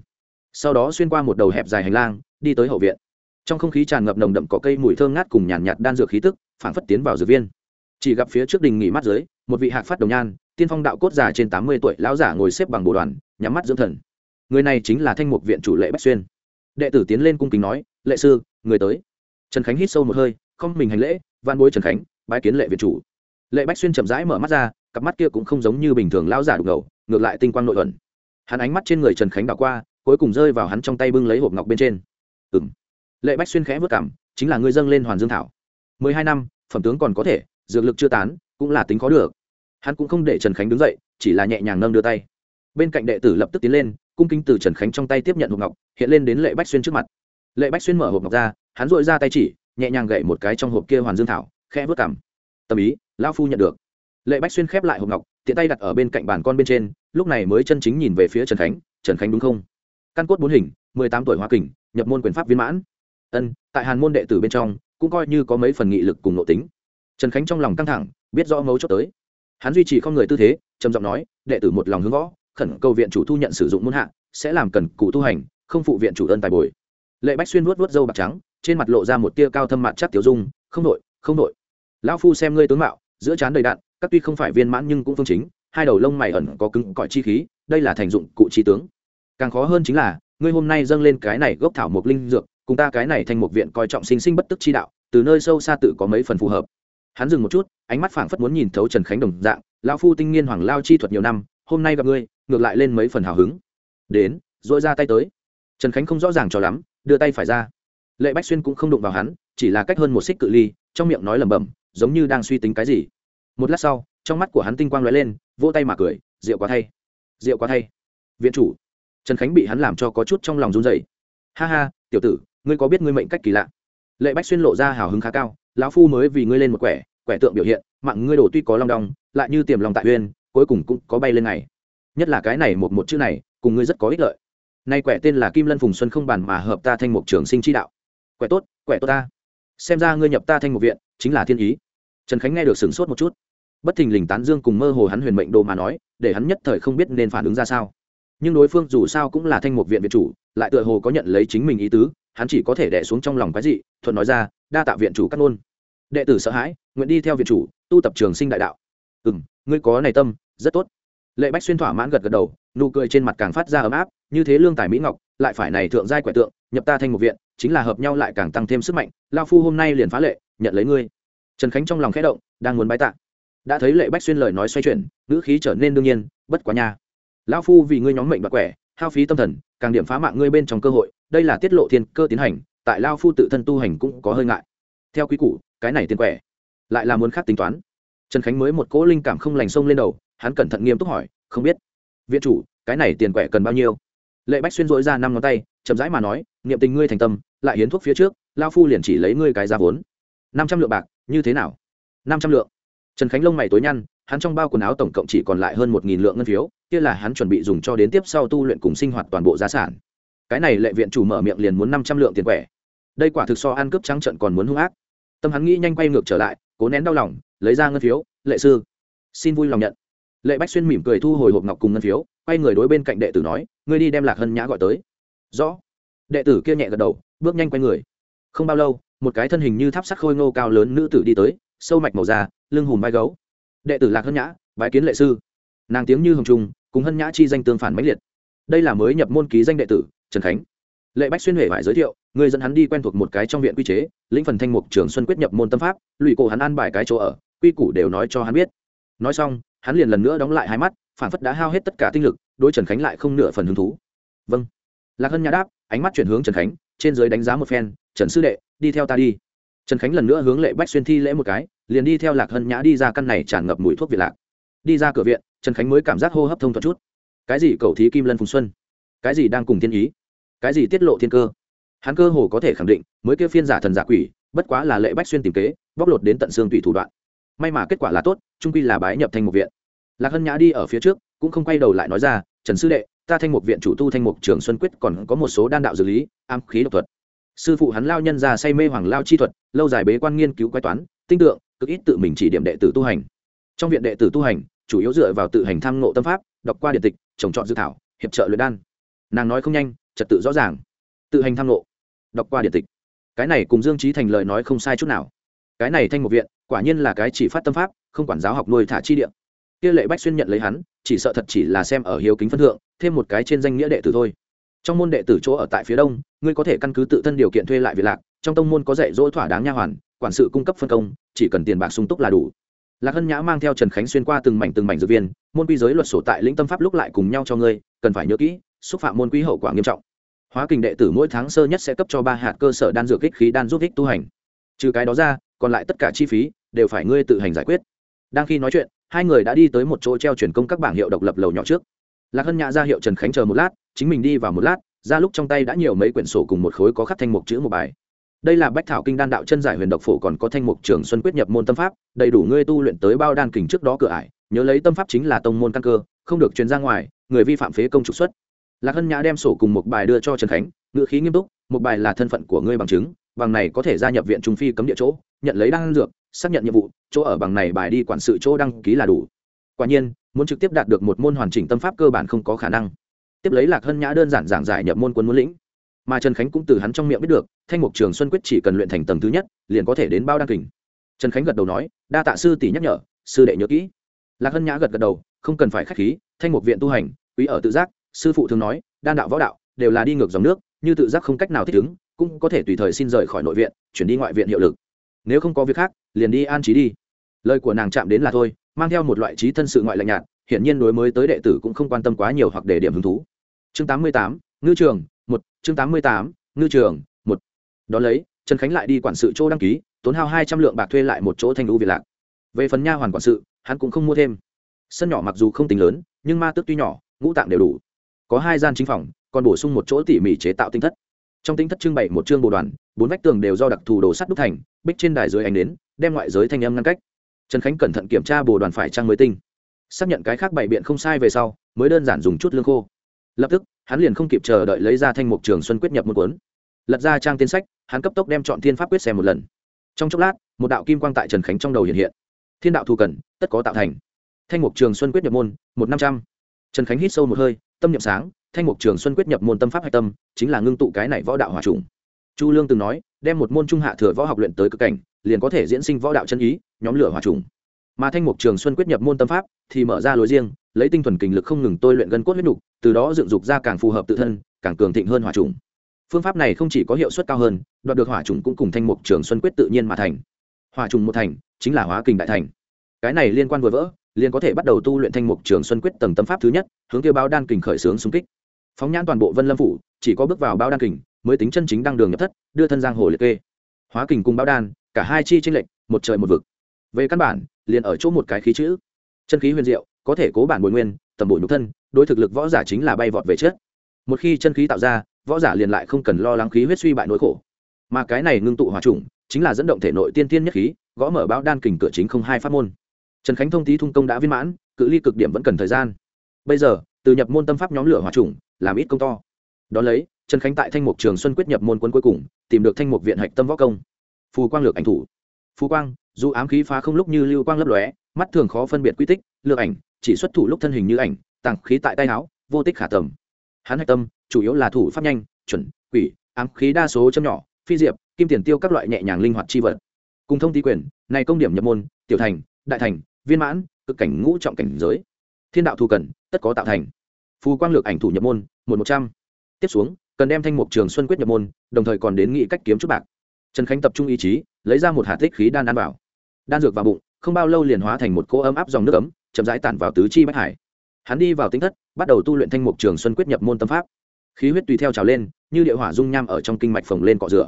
Sau đó xuyên qua một đầu hẹp dài hành lang, đi tới hậu viện. Trong không khí tràn ngập nồng đậm có cây mùi thơm ngát cùng nhàn nhạt đan dược khí tức, phảng phất tiến vào dược viên. Chỉ gặp phía trước đình nghỉ mắt dưới, một vị hạc phát đồng nhan, tiên phong đạo cốt già trên tám mươi tuổi lão giả ngồi xếp bằng bồ đoàn, nhắm mắt dưỡng thần. Người này chính là thanh mục viện chủ lệ bách xuyên. Đệ tử tiến lên cung kính nói, lệ sư, người tới. Trần khánh hít sâu một hơi, không mình hành lễ van bối trần khánh, bái kiến lệ viện chủ. Lệ bách xuyên chậm rãi mở mắt ra cặp mắt kia cũng không giống như bình thường lão giả đục ngầu, ngược lại tinh quang nội ẩn. Hắn ánh mắt trên người trần khánh đảo qua, cuối cùng rơi vào hắn trong tay bưng lấy hộp ngọc bên trên. Ừ m lệ bách xuyên khẽ vất cảm, chính là ngươi dâng lên hoàn dương thảo. Mười hai năm, phẩm tướng còn có thể, dược lực chưa tán, cũng là tính khó được. Hắn cũng không để trần khánh đứng dậy, chỉ là nhẹ nhàng nâng đưa tay. Bên cạnh đệ tử lập tức tiến lên, cung kính từ trần khánh trong tay tiếp nhận hộp ngọc, hiện lên đến lệ bách xuyên trước mặt. Lệ bách xuyên mở hộp ngọc ra, hắn dội ra tay chỉ, nhẹ nhàng gậy một cái trong hộp kia hoàn dương thảo, khẽ vớt cảm. Tâm ý, lão phu nhận được lệ bách xuyên khép lại hộp ngọc tiện tay đặt ở bên cạnh bàn con bên trên lúc này mới chân chính nhìn về phía trần khánh trần khánh đúng không căn cốt bốn hình mười tám tuổi hoa kình nhập môn quyền pháp viên mãn ân tại hàn môn đệ tử bên trong cũng coi như có mấy phần nghị lực cùng nội tính trần khánh trong lòng căng thẳng biết rõ mấu chốt tới hắn duy trì không người tư thế trầm giọng nói đệ tử một lòng hướng võ khẩn cầu viện chủ thu nhận sử dụng môn hạ sẽ làm cần cụ tu hành không phụ viện chủ ân tài bồi lệ bách xuyên vuốt vuốt râu bạc trắng trên mặt lộ ra một tia cao thâm mặt chắc tiểu dung không nội không nội lão phu xem ngươi tướng mạo giữa trán đầy đạn các tuy không phải viên mãn nhưng cũng phương chính, hai đầu lông mày ẩn có cứng cỏi chi khí, đây là thành dụng cụ chi tướng. Càng khó hơn chính là, ngươi hôm nay dâng lên cái này gốc thảo mộc linh dược, cùng ta cái này thành một viện coi trọng sinh sinh bất tức chi đạo, từ nơi sâu xa tự có mấy phần phù hợp. Hắn dừng một chút, ánh mắt phảng phất muốn nhìn thấu trần khánh đồng dạng, lão phu tinh nghiên hoàng lao chi thuật nhiều năm, hôm nay gặp ngươi, ngược lại lên mấy phần hào hứng. Đến dội ra tay tới. Trần khánh không rõ ràng cho lắm, đưa tay phải ra. Lệ bách xuyên cũng không đụng vào hắn, chỉ là cách hơn một xích cự ly, trong miệng nói lẩm bẩm, giống như đang suy tính cái gì một lát sau, trong mắt của hắn tinh quang lóe lên, vỗ tay mà cười rượu quá thay. Rượu quá thay. Viện chủ. Trần khánh bị hắn làm cho có chút trong lòng run dày ha ha, tiểu tử, ngươi có biết ngươi mệnh cách kỳ lạ? Lệ bách xuyên lộ ra hào hứng khá cao, lão phu mới vì ngươi lên một quẻ quẻ tượng biểu hiện, mạng ngươi đổ tuy có long đong, lại như tiềm lòng tại huyên cuối cùng cũng có bay lên ngày. Nhất là cái này một một chữ này, cùng ngươi rất có ích lợi. Nay quẻ tên là kim lân phùng xuân không bàn mà hợp ta thanh mục trường sinh chi đạo. Quẻ tốt quẻ tốt ta. Xem ra ngươi nhập ta thanh một viện, chính là thiên ý trần khánh nghe được sửng sốt một chút. Bất thình lình tán dương cùng mơ hồ hắn huyền mệnh đồ mà nói, để hắn nhất thời không biết nên phản ứng ra sao. Nhưng đối phương dù sao cũng là thanh mục viện viện chủ, lại tựa hồ có nhận lấy chính mình ý tứ, hắn chỉ có thể đẻ xuống trong lòng cái gì thuận nói ra, đa tạ viện chủ cắt ngôn. Đệ tử sợ hãi, nguyện đi theo viện chủ, tu tập trường sinh đại đạo. Ừ m ngươi có này tâm, rất tốt. Lệ bách xuyên thỏa mãn gật gật đầu, nụ cười trên mặt càng phát ra ấm áp, như thế lương tài mỹ ngọc, lại phải này thượng giai quẻ tượng, nhập ta thanh một viện, chính là hợp nhau lại càng tăng thêm sức mạnh lao phu hôm nay liền phá lệ, nhận lấy ngươi trần khánh trong lòng khẽ động, đang muốn bái tạ. Đã thấy lệ bách xuyên lời nói xoay chuyển, ngữ khí trở nên đương nhiên, bất quá nha. Lao phu vì ngươi nhóm mệnh bạc quẻ, hao phí tâm thần, càng điểm phá mạng ngươi bên trong cơ hội, đây là tiết lộ thiên cơ tiến hành, tại lao phu tự thân tu hành cũng có hơi ngại. Theo quý củ, cái này tiền quẻ lại là muốn khác tính toán. Trần khánh mới một cỗ linh cảm không lành sông lên đầu, hắn cẩn thận nghiêm túc hỏi, không biết, viện chủ, cái này tiền quẻ cần bao nhiêu? Lệ bách xuyên dội ra năm ngón tay, chậm rãi mà nói, niệm tình ngươi thành tâm, lại hiến thuốc phía trước lao phu liền chỉ lấy ngươi cái ra vốn. Năm trăm lượng bạc như thế nào? Năm trăm lượng. Trần khánh lông mày tối nhăn, hắn trong bao quần áo tổng cộng chỉ còn lại hơn một nghìn lượng ngân phiếu, kia là hắn chuẩn bị dùng cho đến tiếp sau tu luyện cùng sinh hoạt toàn bộ gia sản. Cái này lệ viện chủ mở miệng liền muốn năm trăm lượng tiền quẻ. Đây quả thực so ăn cướp trắng trận còn muốn hung ác. Tâm hắn nghĩ nhanh quay ngược trở lại, cố nén đau lòng, lấy ra ngân phiếu, lệ sư, xin vui lòng nhận. Lệ bách xuyên mỉm cười thu hồi hộp ngọc cùng ngân phiếu, quay người đối bên cạnh đệ tử nói, ngươi đi đem lạc hân nhã gọi tới. Rõ. Đệ tử kia nhẹ gật đầu, bước nhanh quay người. Không bao lâu một cái thân hình như tháp sắt khôi ngô cao lớn nữ tử đi tới, sâu mạch màu da, lưng hùm vai gấu. Đệ tử lạc hân nhã, bái kiến lệ sư. Nàng tiếng như hồng trung cùng hân nhã chi danh tương phản mãnh liệt. Đây là mới nhập môn ký danh đệ tử, trần khánh. Lệ bách xuyên huệ phải giới thiệu, người dẫn hắn đi quen thuộc một cái trong viện quy chế, lĩnh phần thanh mục trường xuân quyết nhập môn tâm pháp, lụy cổ hắn ăn bài cái chỗ ở, quy củ đều nói cho hắn biết. Nói xong, hắn liền lần nữa đóng lại hai mắt, phản phất đã hao hết tất cả tinh lực đôi trần khánh lại không nửa phần hứng thú. Vâng. Lạc hân nhã đáp, ánh mắt chuyển hướng trần khánh trên giới đánh giá một phen, trần sư đệ, đi theo ta đi. Trần khánh lần nữa hướng lệ bách xuyên thi lễ một cái, liền đi theo lạc hân nhã đi ra căn này tràn ngập mùi thuốc việt lạc. Đi ra cửa viện, trần khánh mới cảm giác hô hấp thông thoát chút. Cái gì cầu thí kim lân phùng xuân? Cái gì đang cùng thiên ý? Cái gì tiết lộ thiên cơ? Hắn cơ hồ có thể khẳng định, mới kêu phiên giả thần giả quỷ, bất quá là lệ bách xuyên tìm kế, bóc lột đến tận xương tùy thủ đoạn. May mà kết quả là tốt, trung quy là bái nhập thành một viện. Lạc hân nhã đi ở phía trước, cũng không quay đầu lại nói ra, trần sư đệ ta thanh mục viện chủ tu thanh mục trường xuân quyết còn có một số đan đạo dược lý, am khí độc thuật. Sư phụ hắn lao nhân ra say mê hoàng lao chi thuật, lâu dài bế quan nghiên cứu quái toán, tinh tượng, cực ít tự mình chỉ điểm đệ tử tu hành. Trong viện đệ tử tu hành, chủ yếu dựa vào tự hành tham ngộ tâm pháp, đọc qua điện tịch, trồng trọt dự thảo, hiệp trợ luyện đan. Nàng nói không nhanh, trật tự rõ ràng. Tự hành tham ngộ, đọc qua điện tịch. Cái này cùng dương trí thành lời nói không sai chút nào. Cái này thanh một viện, quả nhiên là cái chỉ phát tâm pháp, không quản giáo học nuôi thả chi điện kia lệ bách xuyên nhận lấy hắn, chỉ sợ thật chỉ là xem ở hiếu kính phân thượng, thêm một cái trên danh nghĩa đệ tử thôi. Trong môn đệ tử chỗ ở tại phía đông, ngươi có thể căn cứ tự thân điều kiện thuê lại việc lạc, trong tông môn có dạy dỗ thỏa đáng nha hoàn, quản sự cung cấp phân công, chỉ cần tiền bạc sung túc là đủ. Lạc hân nhã mang theo trần khánh xuyên qua từng mảnh từng mảnh dược viên, môn quy giới luật sổ tại lĩnh tâm pháp lúc lại cùng nhau cho ngươi, cần phải nhớ kỹ, xúc phạm môn quy hậu quả nghiêm trọng. Hóa kình đệ tử mỗi tháng sơ nhất sẽ cấp cho ba hạt cơ sở đan dược kích khí đan giúp ích tu hành. Trừ cái đó ra, còn lại tất cả chi phí, đều phải ngươi tự hành giải quyết. Đang khi nói chuyện hai người đã đi tới một chỗ treo truyền công các bảng hiệu độc lập lầu nhỏ trước. Lạc hân nhã ra hiệu trần khánh chờ một lát, chính mình đi vào một lát, ra lúc trong tay đã nhiều mấy quyển sổ cùng một khối có khắc thanh mục chữ một bài. Đây là bách thảo kinh đan đạo chân giải huyền độc phổ còn có thanh mục trường xuân quyết nhập môn tâm pháp, đầy đủ ngươi tu luyện tới bao đan kình trước đó cửa ải, nhớ lấy tâm pháp chính là tông môn căn cơ, không được truyền ra ngoài, người vi phạm phế công trục xuất. Lạc hân nhã đem sổ cùng một bài đưa cho trần khánh, ngữ khí nghiêm túc, một bài là thân phận của ngươi bằng chứng, bằng này có thể gia nhập viện trung phi cấm địa chỗ, nhận lấy đan dược xác nhận nhiệm vụ, chỗ ở bằng này bài đi quản sự chỗ đăng ký là đủ. Quả nhiên, muốn trực tiếp đạt được một môn hoàn chỉnh tâm pháp cơ bản không có khả năng. Tiếp lấy lạc hân nhã đơn giản giảng giải nhập môn quân muốn lĩnh. Mà trần khánh cũng từ hắn trong miệng biết được, thanh mục trường xuân quyết chỉ cần luyện thành tầng thứ nhất, liền có thể đến bao đăng kình. Trần khánh gật đầu nói, đa tạ sư tỷ nhắc nhở, sư đệ nhớ kỹ. Lạc hân nhã gật gật đầu, không cần phải k h á c h khí, thanh mục viện tu hành, quý ở tự giác, sư phụ thường nói, đan đạo võ đạo đều là đi ngược dòng nước, như tự giác không cách nào thích ứng, cũng có thể tùy thời xin rời khỏi nội viện, chuyển đi ngoại viện hiệu lực nếu không có việc khác liền đi an trí đi. Lời của nàng chạm đến là thôi mang theo một loại trí thân sự ngoại lạnh nhạt hiển nhiên đối mới tới đệ tử cũng không quan tâm quá nhiều hoặc để điểm hứng thú. Chương 88, ngư trường một chương 88, ngư trường một. Đ ó lấy trần khánh lại đi quản sự chỗ đăng ký tốn hao hai trăm lượng bạc thuê lại một chỗ thanh lũ việt lạc. Về phần nha hoàn quản sự hắn cũng không mua thêm. Sân nhỏ mặc dù không tính lớn nhưng ma tước tuy nhỏ ngũ tạng đều đủ. Có hai gian chính phòng còn bổ sung một chỗ tỉ mỉ chế tạo tinh thất. Trong tinh thất trưng bày một chương bồ đoàn bốn vách tường đều do đặc thù đồ sắt đúc thành, bích trên đài dưới ánh đến đem ngoại giới thanh âm ngăn cách. Trần khánh cẩn thận kiểm tra bồ đoàn phải trang mới tinh. Xác nhận cái khác bày biện không sai về sau, mới đơn giản dùng chút lương khô. Lập tức, hắn liền không kịp chờ đợi lấy ra thanh mục trường xuân quyết nhập một cuốn. Lật ra trang tiên sách, hắn cấp tốc đem chọn thiên pháp quyết xem một lần. Trong chốc lát, một đạo kim quang tại trần khánh trong đầu hiện hiện. Thiên đạo thù cần, tất có tạo thành. Thanh mục trường xuân quyết nhập môn, một năm trăm. Trần khánh hít sâu một hơi, tâm niệm sáng, thanh mục trường xuân quyết nhập môn tâm pháp hạch tâm, chính là ngưng tụ cái này võ đạo hòa trùng chu lương từng nói, đem một môn trung hạ thừa võ học luyện tới cực cảnh, liền có thể diễn sinh võ đạo chân ý, nhóm lửa hòa trùng. Mà thanh mục trường xuân quyết nhập môn tâm pháp, thì mở ra lối riêng, lấy tinh thuần kình lực không ngừng tôi luyện gân cốt huyết nhục từ đó dựng dục ra càng phù hợp tự thân, càng cường thịnh hơn hỏa trùng. Phương pháp này không chỉ có hiệu suất cao hơn, đoạt được hỏa trùng cũng cùng thanh mục trường xuân quyết tự nhiên mà thành. Hỏa trùng một thành, chính là hóa kình đại thành. Cái này liên quan vừa vỡ, liền có thể bắt đầu tu luyện thanh mục trường xuân quyết tầng tâm pháp thứ nhất, hướng tiêu báo đan kình khởi xướng xung kích. Phóng nhãn toàn bộ vân lâm phủ, chỉ có bước vào bao đan kình mới tính chân chính đăng đường nhập thất, đưa thân giang hồ liệt kê. Hóa kình cùng bao đan, cả hai chi tranh lệch, một trời một vực. Về căn bản, liền ở chỗ một cái khí chữ. Chân khí huyền diệu, có thể cố bản bồi nguyên, tầm bổ nhục thân, đối thực lực võ giả chính là bay vọt về chết một khi chân khí tạo ra, võ giả liền lại không cần lo lắng khí huyết suy bại nỗi khổ. Mà cái này ngưng tụ hòa trùng, chính là dẫn động thể nội tiên tiên nhất khí, gõ mở báo đan kình cửa chính không hai pháp môn. Trần khánh thông tý thung công đã viên mãn, cự ly cực điểm vẫn cần thời gian. Bây giờ, từ nhập môn tâm pháp nhóm lửa hòa trùng, làm ít công to. Đó lấy trần khánh tại thanh mục trường xuân quyết nhập môn quân cuối cùng, tìm được thanh mục viện hạch tâm võ công. Phù quang lược ảnh thủ. Phù quang, dù ám khí phá không lúc như lưu quang lấp lóe, mắt thường khó phân biệt quy tích, lược ảnh, chỉ xuất thủ lúc thân hình như ảnh tặng khí tại tay áo vô tích khả tầm. Hắn hạch tâm, chủ yếu là thủ pháp nhanh, chuẩn, quỷ, ám khí đa số châm nhỏ, phi diệp, kim tiền tiêu các loại nhẹ nhàng linh hoạt chi vật. Cùng thông tý quyền, này công điểm nhập môn, tiểu thành, đại thành, viên mãn, cực cảnh ngũ trọng cảnh giới. Thiên đạo thù cần, tất có tạo thành. Phù quang lược ảnh thủ nhập môn, một một trăm. Tiếp xuống cần đem thanh mục trường xuân quyết nhập môn, đồng thời còn đến nghị cách kiếm chút bạc. Trần khánh tập trung ý chí, lấy ra một hạt tích khí đan ăn vào. Đan dược vào bụng, không bao lâu liền hóa thành một cỗ ấm áp dòng nước ấm, chậm rãi tản vào tứ chi bách hải. Hắn đi vào tính thất, bắt đầu tu luyện thanh mục trường xuân quyết nhập môn tâm pháp. Khí huyết tùy theo trào lên, như địa hỏa dung nham ở trong kinh mạch phồng lên cọ rửa.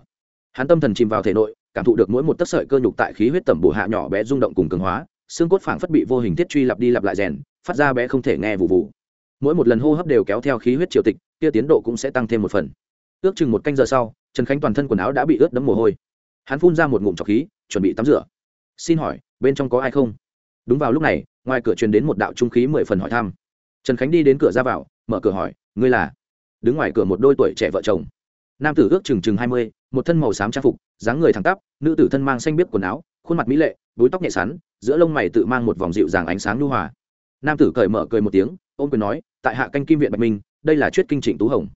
Hắn tâm thần chìm vào thể nội, cảm thụ được mỗi một tấc sợi cơ nhục tại khí huyết tẩm bổ hạ nhỏ bé rung động cùng cường hóa, xương cốt phảng phất bị vô hình thiết truy lặp đi lặp lại rèn, phát ra bé không thể nghe vụ vụ mỗi một lần hô hấp đều kéo theo khí huyết triều tịch, kia tiến độ cũng sẽ tăng thêm một phần. Ước chừng một canh giờ sau, trần khánh toàn thân quần áo đã bị ướt đẫm mồ hôi. Hắn phun ra một ngụm trọc khí, chuẩn bị tắm rửa. Xin hỏi, bên trong có ai không? Đúng vào lúc này, ngoài cửa truyền đến một đạo trung khí mười phần hỏi thăm. Trần khánh đi đến cửa ra vào, mở cửa hỏi, ngươi là? Đứng ngoài cửa một đôi tuổi trẻ vợ chồng. Nam tử ước chừng chừng hai mươi, một thân màu xám trang phục, dáng người thẳng tắp, nữ tử thân mang xanh biếc quần áo, khuôn mặt mỹ lệ, búi tóc nhẹ sắn, giữa lông mày tự mang một vòng dịu dàng ánh sáng nhu hòa. Nam tử cởi mở cười một tiếng ôm quyền nói, tại hạ canh kim viện bạch minh, đây là chuyết kinh trịnh tú hồng.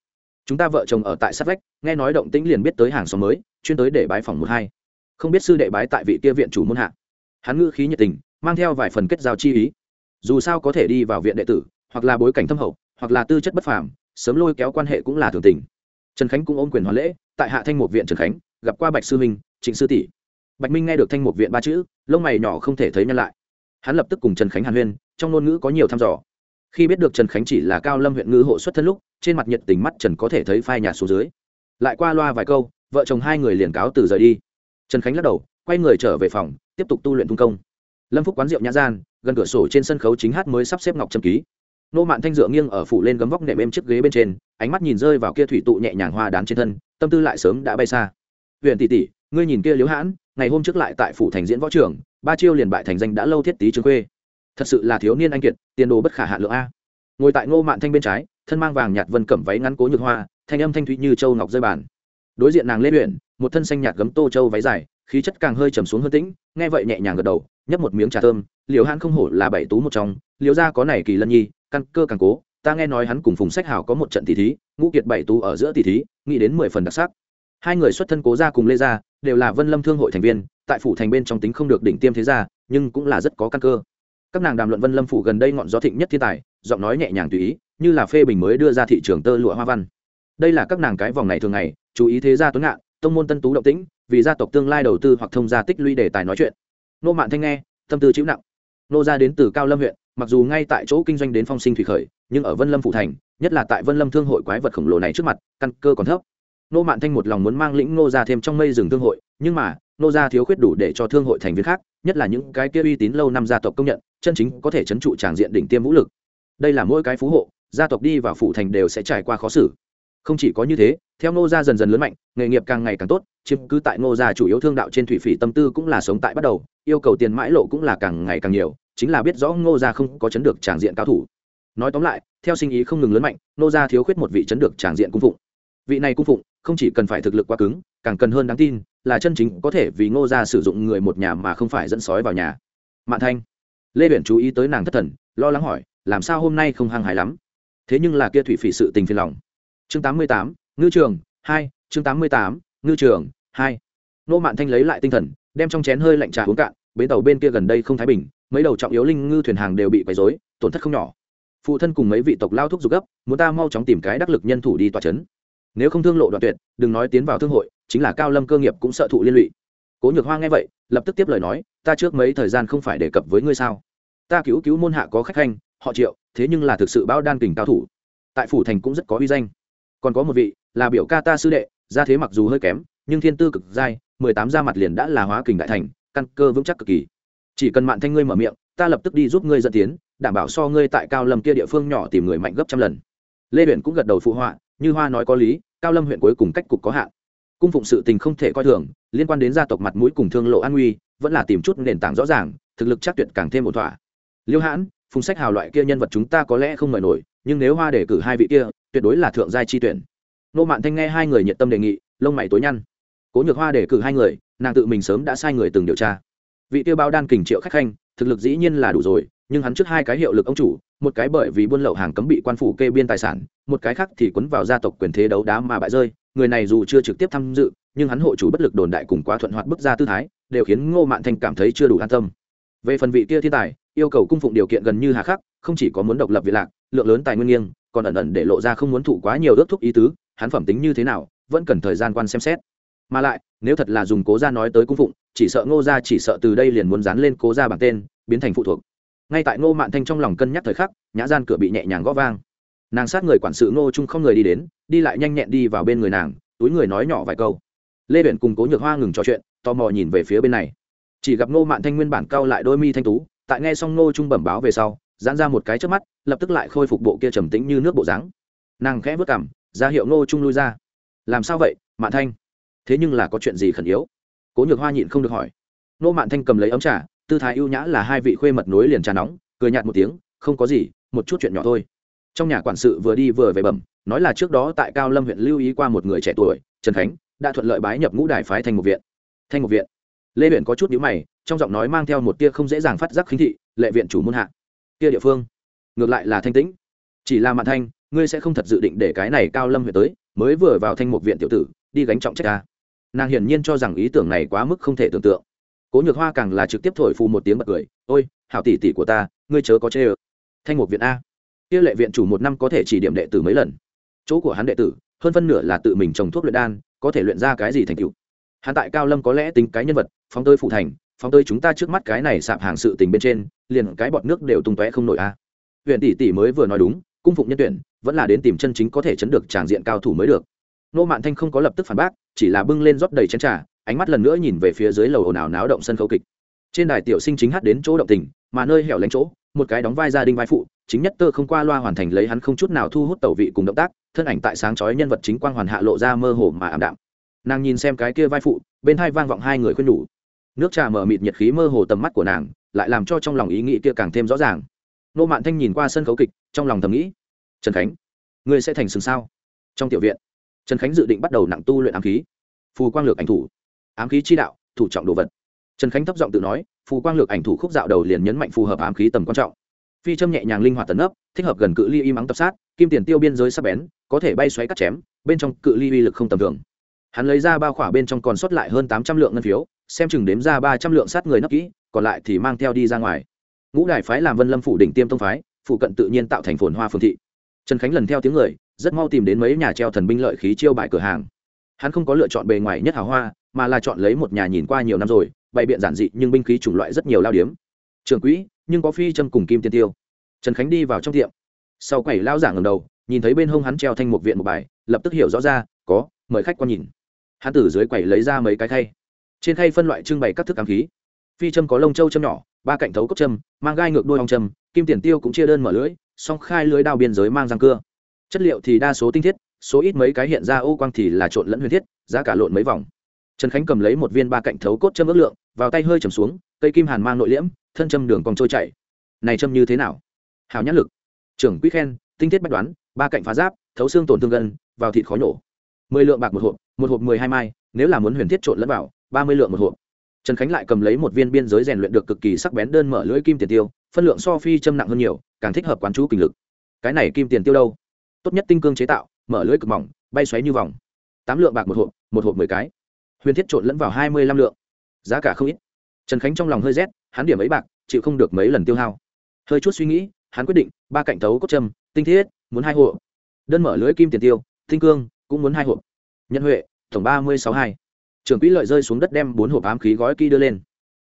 Chúng ta vợ chồng ở tại sát vách, nghe nói động tĩnh liền biết tới hàng xóm mới, chuyên tới để bái phòng một hai. Không biết sư đệ bái tại vị kia viện chủ môn hạ. Hắn ngữ khí nhiệt tình, mang theo vài phần kết giao chi ý. Dù sao có thể đi vào viện đệ tử, hoặc là bối cảnh thâm hậu, hoặc là tư chất bất phàm, sớm lôi kéo quan hệ cũng là thường tình. Trần khánh cũng ôm quyền hoàn lễ, tại hạ thanh một viện trần khánh, gặp qua bạch sư minh, trịnh sư tỷ. Bạch minh nghe được thanh một viện ba chữ, lông mày nhỏ không thể thấy nhân lại. Hắn lập tức cùng trần khánh hàn huyên, trong ngôn ngữ có nhiều thăm dò khi biết được trần khánh chỉ là cao lâm huyện ngư hộ xuất thân lúc, trên mặt nhiệt tình mắt trần có thể thấy phai nhạt xuống dưới. Lại qua loa vài câu, vợ chồng hai người liền cáo từ rời đi. Trần khánh lắc đầu, quay người trở về phòng, tiếp tục tu luyện thung công. Lâm phúc quán rượu nhã gian, gần cửa sổ trên sân khấu chính hát mới sắp xếp ngọc trầm ký. Nô mạn thanh dựa nghiêng ở phủ lên gấm vóc nệm êm chiếc ghế bên trên, ánh mắt nhìn rơi vào kia thủy tụ nhẹ nhàng hoa đán trên thân, tâm tư lại sớm đã bay xa. Huyện tỷ tỷ, ngươi nhìn kia liếu hãn, ngày hôm trước lại tại phủ thành diễn võ trường, ba chiêu liền bại thành danh đã lâu thiết tý trường khuê thật sự là thiếu niên anh kiệt, tiền đồ bất khả hạ lượng a. Ngồi tại ngô mạn thanh bên trái, thân mang vàng nhạt vân cẩm váy ngắn cố nhược hoa, thanh âm thanh thúy như châu ngọc rơi bàn. Đối diện nàng lê luyện một thân xanh nhạt gấm tô châu váy dài, khí chất càng hơi trầm xuống hơn tĩnh, nghe vậy nhẹ nhàng gật đầu, nhấp một miếng trà thơm liều hắn không hổ là bảy tú một trong liều ra có này kỳ lân nhi, căn cơ càng cố, ta nghe nói hắn cùng phùng sách hảo có một trận tỷ thí, ngũ kiệt bảy tú ở giữa tỷ thí, nghĩ đến mười phần đặc sắc. Hai người xuất thân cố gia cùng lê gia, đều là vân lâm thương hội thành viên, tại phủ thành bên trong tính không được đỉnh tiêm thế gia, nhưng cũng là rất có căn cơ các nàng đàm luận vân lâm phủ gần đây ngọn gió thịnh nhất thiên tài, giọng nói nhẹ nhàng tùy ý, như là phê bình mới đưa ra thị trường tơ lụa hoa văn. Đây là các nàng cái vòng này thường ngày, chú ý thế gia tuấn ngạn, tông môn tân tú động tĩnh, vì gia tộc tương lai đầu tư hoặc thông gia tích lũy đề tài nói chuyện. Nô mạn thanh nghe, tâm tư chịu nặng. Nô gia đến từ cao lâm huyện, mặc dù ngay tại chỗ kinh doanh đến phong sinh thủy khởi, nhưng ở vân lâm phủ thành, nhất là tại vân lâm thương hội quái vật khổng lồ này trước mặt, căn cơ còn thấp. Nô mạn thanh một lòng muốn mang lĩnh nô gia thêm trong mây rừng thương hội, nhưng mà, nô gia thiếu khuyết đủ để cho thương hội thành viên khác nhất là những cái kia uy tín lâu năm gia tộc công nhận, chân chính có thể chấn trụ tràng diện đỉnh tiêm vũ lực. Đây là mỗi cái phú hộ, gia tộc đi vào phủ thành đều sẽ trải qua khó xử. Không chỉ có như thế, theo Ngô gia dần dần lớn mạnh, nghề nghiệp càng ngày càng tốt, chiếm cứ tại Ngô gia chủ yếu thương đạo trên thủy phỉ tâm tư cũng là sống tại bắt đầu, yêu cầu tiền mãi lộ cũng là càng ngày càng nhiều, chính là biết rõ Ngô gia không có chấn được tràng diện cao thủ. Nói tóm lại, theo sinh ý không ngừng lớn mạnh, Ngô gia thiếu khuyết một vị chấn được tràng diện cung phụng. Vị này cung phụng, không chỉ cần phải thực lực quá cứng càng cần hơn đáng tin, là chân chính có thể vì ngô gia sử dụng người một nhà mà không phải dẫn sói vào nhà. Mạn thanh, lê biển chú ý tới nàng thất thần, lo lắng hỏi, làm sao hôm nay không hăng hài lắm? Thế nhưng là kia thủy phỉ sự tình phiền lòng. Chương tám mươi tám, ngư trường, hai, chương tám mươi tám, ngư trường, hai. Nô mạn thanh lấy lại tinh thần, đem trong chén hơi lạnh trà uống cạn, bến tàu bên kia gần đây không thái bình, mấy đầu trọng yếu linh ngư thuyền hàng đều bị quấy rối, tổn thất không nhỏ. Phụ thân cùng mấy vị tộc lao thúc giục gấp, muốn ta mau chóng tìm cái đắc lực nhân thủ đi tòa chấn. Nếu không thương lộ đoạn tuyệt, đừng nói tiến vào thương hội chính là cao lâm cơ nghiệp cũng sợ thụ liên lụy. Cố nhược hoa nghe vậy, lập tức tiếp lời nói, ta trước mấy thời gian không phải đề cập với ngươi sao? Ta cứu cứu môn hạ có khách khanh, họ triệu, thế nhưng là thực sự bao đan kình cao thủ. Tại phủ thành cũng rất có uy danh. Còn có một vị, là biểu ca ta sư đệ, gia thế mặc dù hơi kém, nhưng thiên tư cực giai mười tám ra mặt liền đã là hóa kình đại thành, căn cơ vững chắc cực kỳ. Chỉ cần mạn thanh ngươi mở miệng, ta lập tức đi giúp ngươi dẫn tiến, đảm bảo so ngươi tại cao lâm kia địa phương nhỏ tìm người mạnh gấp trăm lần. Lê huyện cũng gật đầu phụ họa, như hoa nói có lý, cao lâm huyện cuối cùng cách cục có hạn cung phụng sự tình không thể coi thường, liên quan đến gia tộc mặt mũi cùng thương lộ an nguy, vẫn là tìm chút nền tảng rõ ràng, thực lực chắc tuyệt càng thêm một thỏa. Liêu hãn, phùng sách hào loại kia nhân vật chúng ta có lẽ không mời nổi, nhưng nếu hoa để cử hai vị kia, tuyệt đối là thượng giai chi tuyển. Nô mạn thanh nghe hai người nhiệt tâm đề nghị, lông mày tối nhăn. Cố nhược hoa để cử hai người, nàng tự mình sớm đã sai người từng điều tra. Vị tiêu bao đan kình triệu khách khanh, thực lực dĩ nhiên là đủ rồi, nhưng hắn trước hai cái hiệu lực ông chủ, một cái bởi vì buôn lậu hàng cấm bị quan phủ kê biên tài sản, một cái khác thì quấn vào gia tộc quyền thế đấu đá mà bại rơi người này dù chưa trực tiếp tham dự, nhưng hắn hộ chủ bất lực đồn đại cùng quá thuận hoạt bức ra tư thái, đều khiến ngô mạn thanh cảm thấy chưa đủ an tâm. Về phần vị kia thiên tài, yêu cầu cung phụng điều kiện gần như hà khắc, không chỉ có muốn độc lập việt lạc, lượng lớn tài nguyên nghiêng, còn ẩn ẩn để lộ ra không muốn thụ quá nhiều ước thúc ý tứ, hắn phẩm tính như thế nào, vẫn cần thời gian quan xem xét. Mà lại, nếu thật là dùng cố gia nói tới cung phụng, chỉ sợ ngô gia chỉ sợ từ đây liền muốn dán lên cố gia bằng tên, biến thành phụ thuộc. Ngay tại ngô mạn thanh trong lòng cân nhắc thời khắc, nhã gian cửa bị nhẹ nhàng gõ vang nàng sát người quản sự ngô trung không người đi đến, đi lại nhanh nhẹn đi vào bên người nàng, túi người nói nhỏ vài câu. Lê huyện cùng cố nhược hoa ngừng trò chuyện, tò mò nhìn về phía bên này. Chỉ gặp ngô mạn thanh nguyên bản cao lại đôi mi thanh tú, tại nghe xong ngô trung bẩm báo về sau, giãn ra một cái trước mắt, lập tức lại khôi phục bộ kia trầm tĩnh như nước bộ dáng. Nàng khẽ vất cảm ra hiệu ngô trung lui ra. Làm sao vậy, mạn thanh? Thế nhưng là có chuyện gì khẩn yếu? Cố nhược hoa nhịn không được hỏi. Ngô mạn thanh cầm lấy ấm trà, tư thái ưu nhã là hai vị khuê mật nối liền trà nóng, cười nhạt một tiếng, không có gì, một chút chuyện nhỏ thôi trong nhà quản sự vừa đi vừa về bẩm, nói là trước đó tại cao lâm huyện lưu ý qua một người trẻ tuổi, trần khánh, đã thuận lợi bái nhập ngũ đài phái thành một viện. Thanh một viện. Lê huyện có chút nhíu mày, trong giọng nói mang theo một tia không dễ dàng phát giác khinh thị, lệ viện chủ môn hạ. Kia địa phương. Ngược lại là thanh tĩnh. Chỉ là mạn thanh, ngươi sẽ không thật dự định để cái này cao lâm huyện tới, mới vừa vào thanh một viện tiểu tử, đi gánh trọng trách ta. Nàng hiển nhiên cho rằng ý tưởng này quá mức không thể tưởng tượng. Cố nhược hoa càng là trực tiếp thổi phù một tiếng bật cười, ôi, hảo tỷ tỷ của ta, ngươi chớ có chê ơ. Thanh một viện a kia lệ viện chủ một năm có thể chỉ điểm đệ tử mấy lần. Chỗ của hắn đệ tử, hơn phân nửa là tự mình trồng thuốc luyện đan, có thể luyện ra cái gì thành tựu. Hắn tại cao lâm có lẽ tính cái nhân vật, phóng tơi phụ thành, phóng tơi chúng ta trước mắt cái này sạp hàng sự tình bên trên, liền cái bọt nước đều tung tóe không nổi a. Huyện tỷ tỷ mới vừa nói đúng, cung phụng nhân tuyển, vẫn là đến tìm chân chính có thể chấn được tràng diện cao thủ mới được. Nô mạn thanh không có lập tức phản bác, chỉ là bưng lên rót đầy chén trà, ánh mắt lần nữa nhìn về phía dưới lầu ồn ào náo động sân khấu kịch. Trên đài tiểu sinh chính hát đến chỗ động tình, mà nơi hẻo lánh chỗ, một cái đóng vai gia đình vai phụ chính nhất tơ không qua loa hoàn thành lấy hắn không chút nào thu hút tẩu vị cùng động tác, thân ảnh tại sáng chói nhân vật chính quang hoàn hạ lộ ra mơ hồ mà ảm đạm. Nàng nhìn xem cái kia vai phụ, bên hai vang vọng hai người khuyên nhủ. Nước trà mở mịt nhiệt khí mơ hồ tầm mắt của nàng, lại làm cho trong lòng ý nghĩ kia càng thêm rõ ràng. Nô mạn thanh nhìn qua sân khấu kịch, trong lòng thầm nghĩ, trần khánh, ngươi sẽ thành sừng sao? Trong tiểu viện, trần khánh dự định bắt đầu nặng tu luyện ám khí. Phù quang lược ảnh thủ, ám khí chi đạo, thủ trọng đồ vật. Trần khánh thấp giọng tự nói, phù quang lược ảnh thủ khúc dạo đầu liền nhấn mạnh phù hợp ám khí tầm quan trọng phi châm nhẹ nhàng linh hoạt tấn ấp, thích hợp gần cự ly im ắng tập sát, kim tiền tiêu biên giới sắp bén, có thể bay xoáy cắt chém, bên trong cự ly uy lực không tầm thường. Hắn lấy ra bao khỏa bên trong còn sót lại hơn tám trăm lượng ngân phiếu, xem chừng đếm ra ba trăm lượng sát người nấp kỹ, còn lại thì mang theo đi ra ngoài. Ngũ đại phái làm vân lâm phủ đỉnh tiêm tông phái, phụ cận tự nhiên tạo thành phồn hoa phương thị. Trần khánh lần theo tiếng người, rất mau tìm đến mấy nhà treo thần binh lợi khí chiêu bại cửa hàng. Hắn không có lựa chọn bề ngoài nhất hào hoa, mà là chọn lấy một nhà nhìn qua nhiều năm rồi, bày biện giản dị nhưng binh khí chủng loại rất nhiều lao điếm. Trường quỹ nhưng có phi châm cùng kim tiên tiêu. Trần khánh đi vào trong tiệm. Sau quầy lao giả ngầm đầu, nhìn thấy bên hông hắn treo thanh một viện một bài, lập tức hiểu rõ ra, có, mời khách quan nhìn. Hắn từ dưới quầy lấy ra mấy cái khay. Trên khay phân loại trưng bày các thức ám khí. Phi châm có lông châu châm nhỏ, ba cạnh thấu cốc châm, mang gai ngược đôi ong châm, kim tiền tiêu cũng chia đơn mở lưỡi, song khai lưới đao biên giới mang răng cưa. Chất liệu thì đa số tinh thiết, số ít mấy cái hiện ra ô quang thì là trộn lẫn huyền thiết, giá cả lộn mấy vòng. Trần khánh cầm lấy một viên ba cạnh thấu cốt châm ước lượng, vào tay hơi trầm xuống cây kim hàn mang nội liễm, thân châm đường còn trôi chảy. Này châm như thế nào? Hào nhãn lực. Trưởng quý khen, tinh thiết bách đoán, ba cạnh phá giáp, thấu xương tổn thương gân vào thịt khó nhổ. Mười lượng bạc một hộp một hộp mười hai mai, nếu là muốn huyền thiết trộn lẫn vào, ba mươi lượng một hộp. Trần khánh lại cầm lấy một viên biên giới rèn luyện được cực kỳ sắc bén đơn mở lưỡi kim tiền tiêu, phân lượng so phi châm nặng hơn nhiều, càng thích hợp quán chú kinh lực. Cái này kim tiền tiêu đâu? Tốt nhất tinh cương chế tạo, mở lưỡi cực mỏng, bay xoáy như vòng. Tám lượng bạc một hộp một hộp mười cái. Huyền thiết trộn lẫn vào hai mươi lăm lượng. Giá cả không ít trần khánh trong lòng hơi rét, hắn điểm ấy bạc, chịu không được mấy lần tiêu hao. Hơi chút suy nghĩ, hắn quyết định, ba cạnh tấu cốt châm, tinh thiết, muốn hai hộ đơn mở lưới kim tiền tiêu, tinh cương, cũng muốn hai hộ nhân huệ, tổng ba mươi sáu hai. Trưởng quỹ lợi rơi xuống đất đem bốn hộp ám khí gói kỹ đưa lên.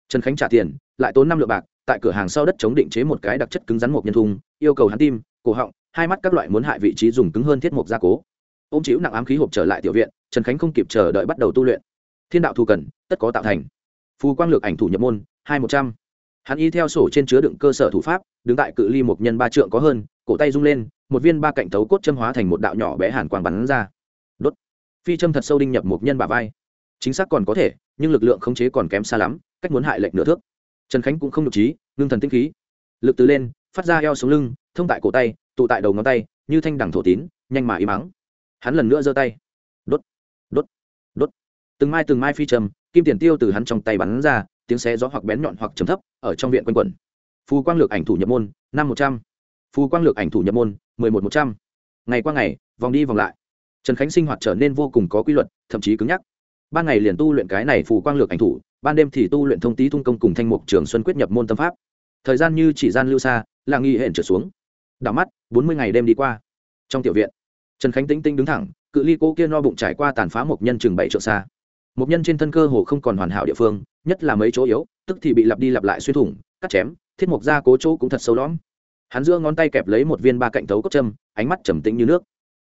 Trần khánh trả tiền, lại tốn năm lượng bạc, tại cửa hàng sau đất chống định chế một cái đặc chất cứng rắn một nhân thùng, yêu cầu hắn tim, cổ họng, hai mắt các loại muốn hại vị trí dùng cứng hơn thiết mục gia cố. Ô m chịu nặng ám khí hộp trở lại tiểu viện, trần khánh không kịp chờ đợi bắt đầu tu luyện. Thiên đạo thù cần, tất có tạo thành phù quang lược ảnh thủ nhập môn, hai một trăm. Hắn y theo sổ trên chứa đựng cơ sở thủ pháp, đứng tại cự ly một nhân ba trượng có hơn, cổ tay rung lên, một viên ba cạnh tấu cốt châm hóa thành một đạo nhỏ bé hàn quang bắn ra. Đốt. Phi châm thật sâu đinh nhập một nhân bà vai. Chính xác còn có thể, nhưng lực lượng khống chế còn kém xa lắm, cách muốn hại lệnh nửa thước. Trần khánh cũng không được trí, ngưng thần tinh khí. Lực từ lên, phát ra eo xuống lưng, thông tại cổ tay, tụ tại đầu ngón tay, như thanh đẳng thổ tín, nhanh mà im mắng hắn lần nữa giơ tay. Đốt. Đốt. Đốt. Từng mai từng mai phi trầm kim tiền tiêu từ hắn trong tay bắn ra, tiếng xé gió hoặc bén nhọn hoặc trầm thấp, ở trong viện quanh quẩn. Phù quang lược ảnh thủ nhập môn, năm một trăm. Phù quang lược ảnh thủ nhập môn, mười một một trăm. Ngày qua ngày, vòng đi vòng lại. Trần khánh sinh hoạt trở nên vô cùng có quy luật, thậm chí cứng nhắc. Ban ngày liền tu luyện cái này phù quang lược ảnh thủ, ban đêm thì tu luyện thông tý thung công cùng thanh mục trường xuân quyết nhập môn tâm pháp. Thời gian như chỉ gian lưu xa là nghi hẹn trở xuống. Đảo mắt, bốn mươi ngày đêm đi qua. Trong tiểu viện, trần khánh tĩnh tinh đứng thẳng, cự ly cô kia no bụng trải qua tàn phá một nhân chừng bảy trượng xa một nhân trên thân cơ hồ không còn hoàn hảo địa phương, nhất là mấy chỗ yếu, tức thì bị lặp đi lặp lại xuyên thủng, cắt chém, thiết mộc ra cố chỗ cũng thật sâu lõm. Hắn giữa ngón tay kẹp lấy một viên ba cạnh thấu cốc châm, ánh mắt trầm tĩnh như nước.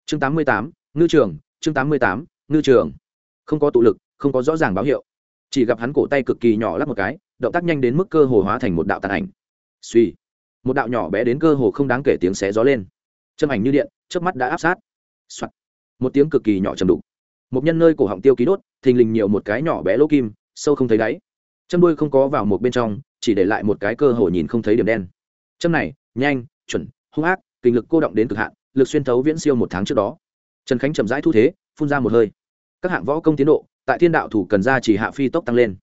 Chương tám mươi tám, ngư trường, chương tám mươi tám, ngư trường. Không có tụ lực, không có rõ ràng báo hiệu. Chỉ gặp hắn cổ tay cực kỳ nhỏ lắp một cái, động tác nhanh đến mức cơ hồ hóa thành một đạo tàn ảnh. Suy một đạo nhỏ bé đến cơ hồ không đáng kể tiếng xé gió lên. Châm ảnh như điện trước mắt đã áp sát、Soạn. một tiếng cực kỳ nhỏ chầm đục một nhân nơi cổ họng tiêu ký đốt, thình lình nhiều một cái nhỏ bé lỗ kim, sâu không thấy đáy. Châm đuôi không có vào một bên trong, chỉ để lại một cái cơ hồ nhìn không thấy điểm đen. Châm này, nhanh, chuẩn, hung ác, kinh lực cô động đến cực hạn, lực xuyên thấu viễn siêu một tháng trước đó. Trần khánh chậm rãi thu thế, phun ra một hơi. Các hạng võ công tiến độ, tại thiên đạo thủ cần ra chỉ hạ phi tốc tăng lên.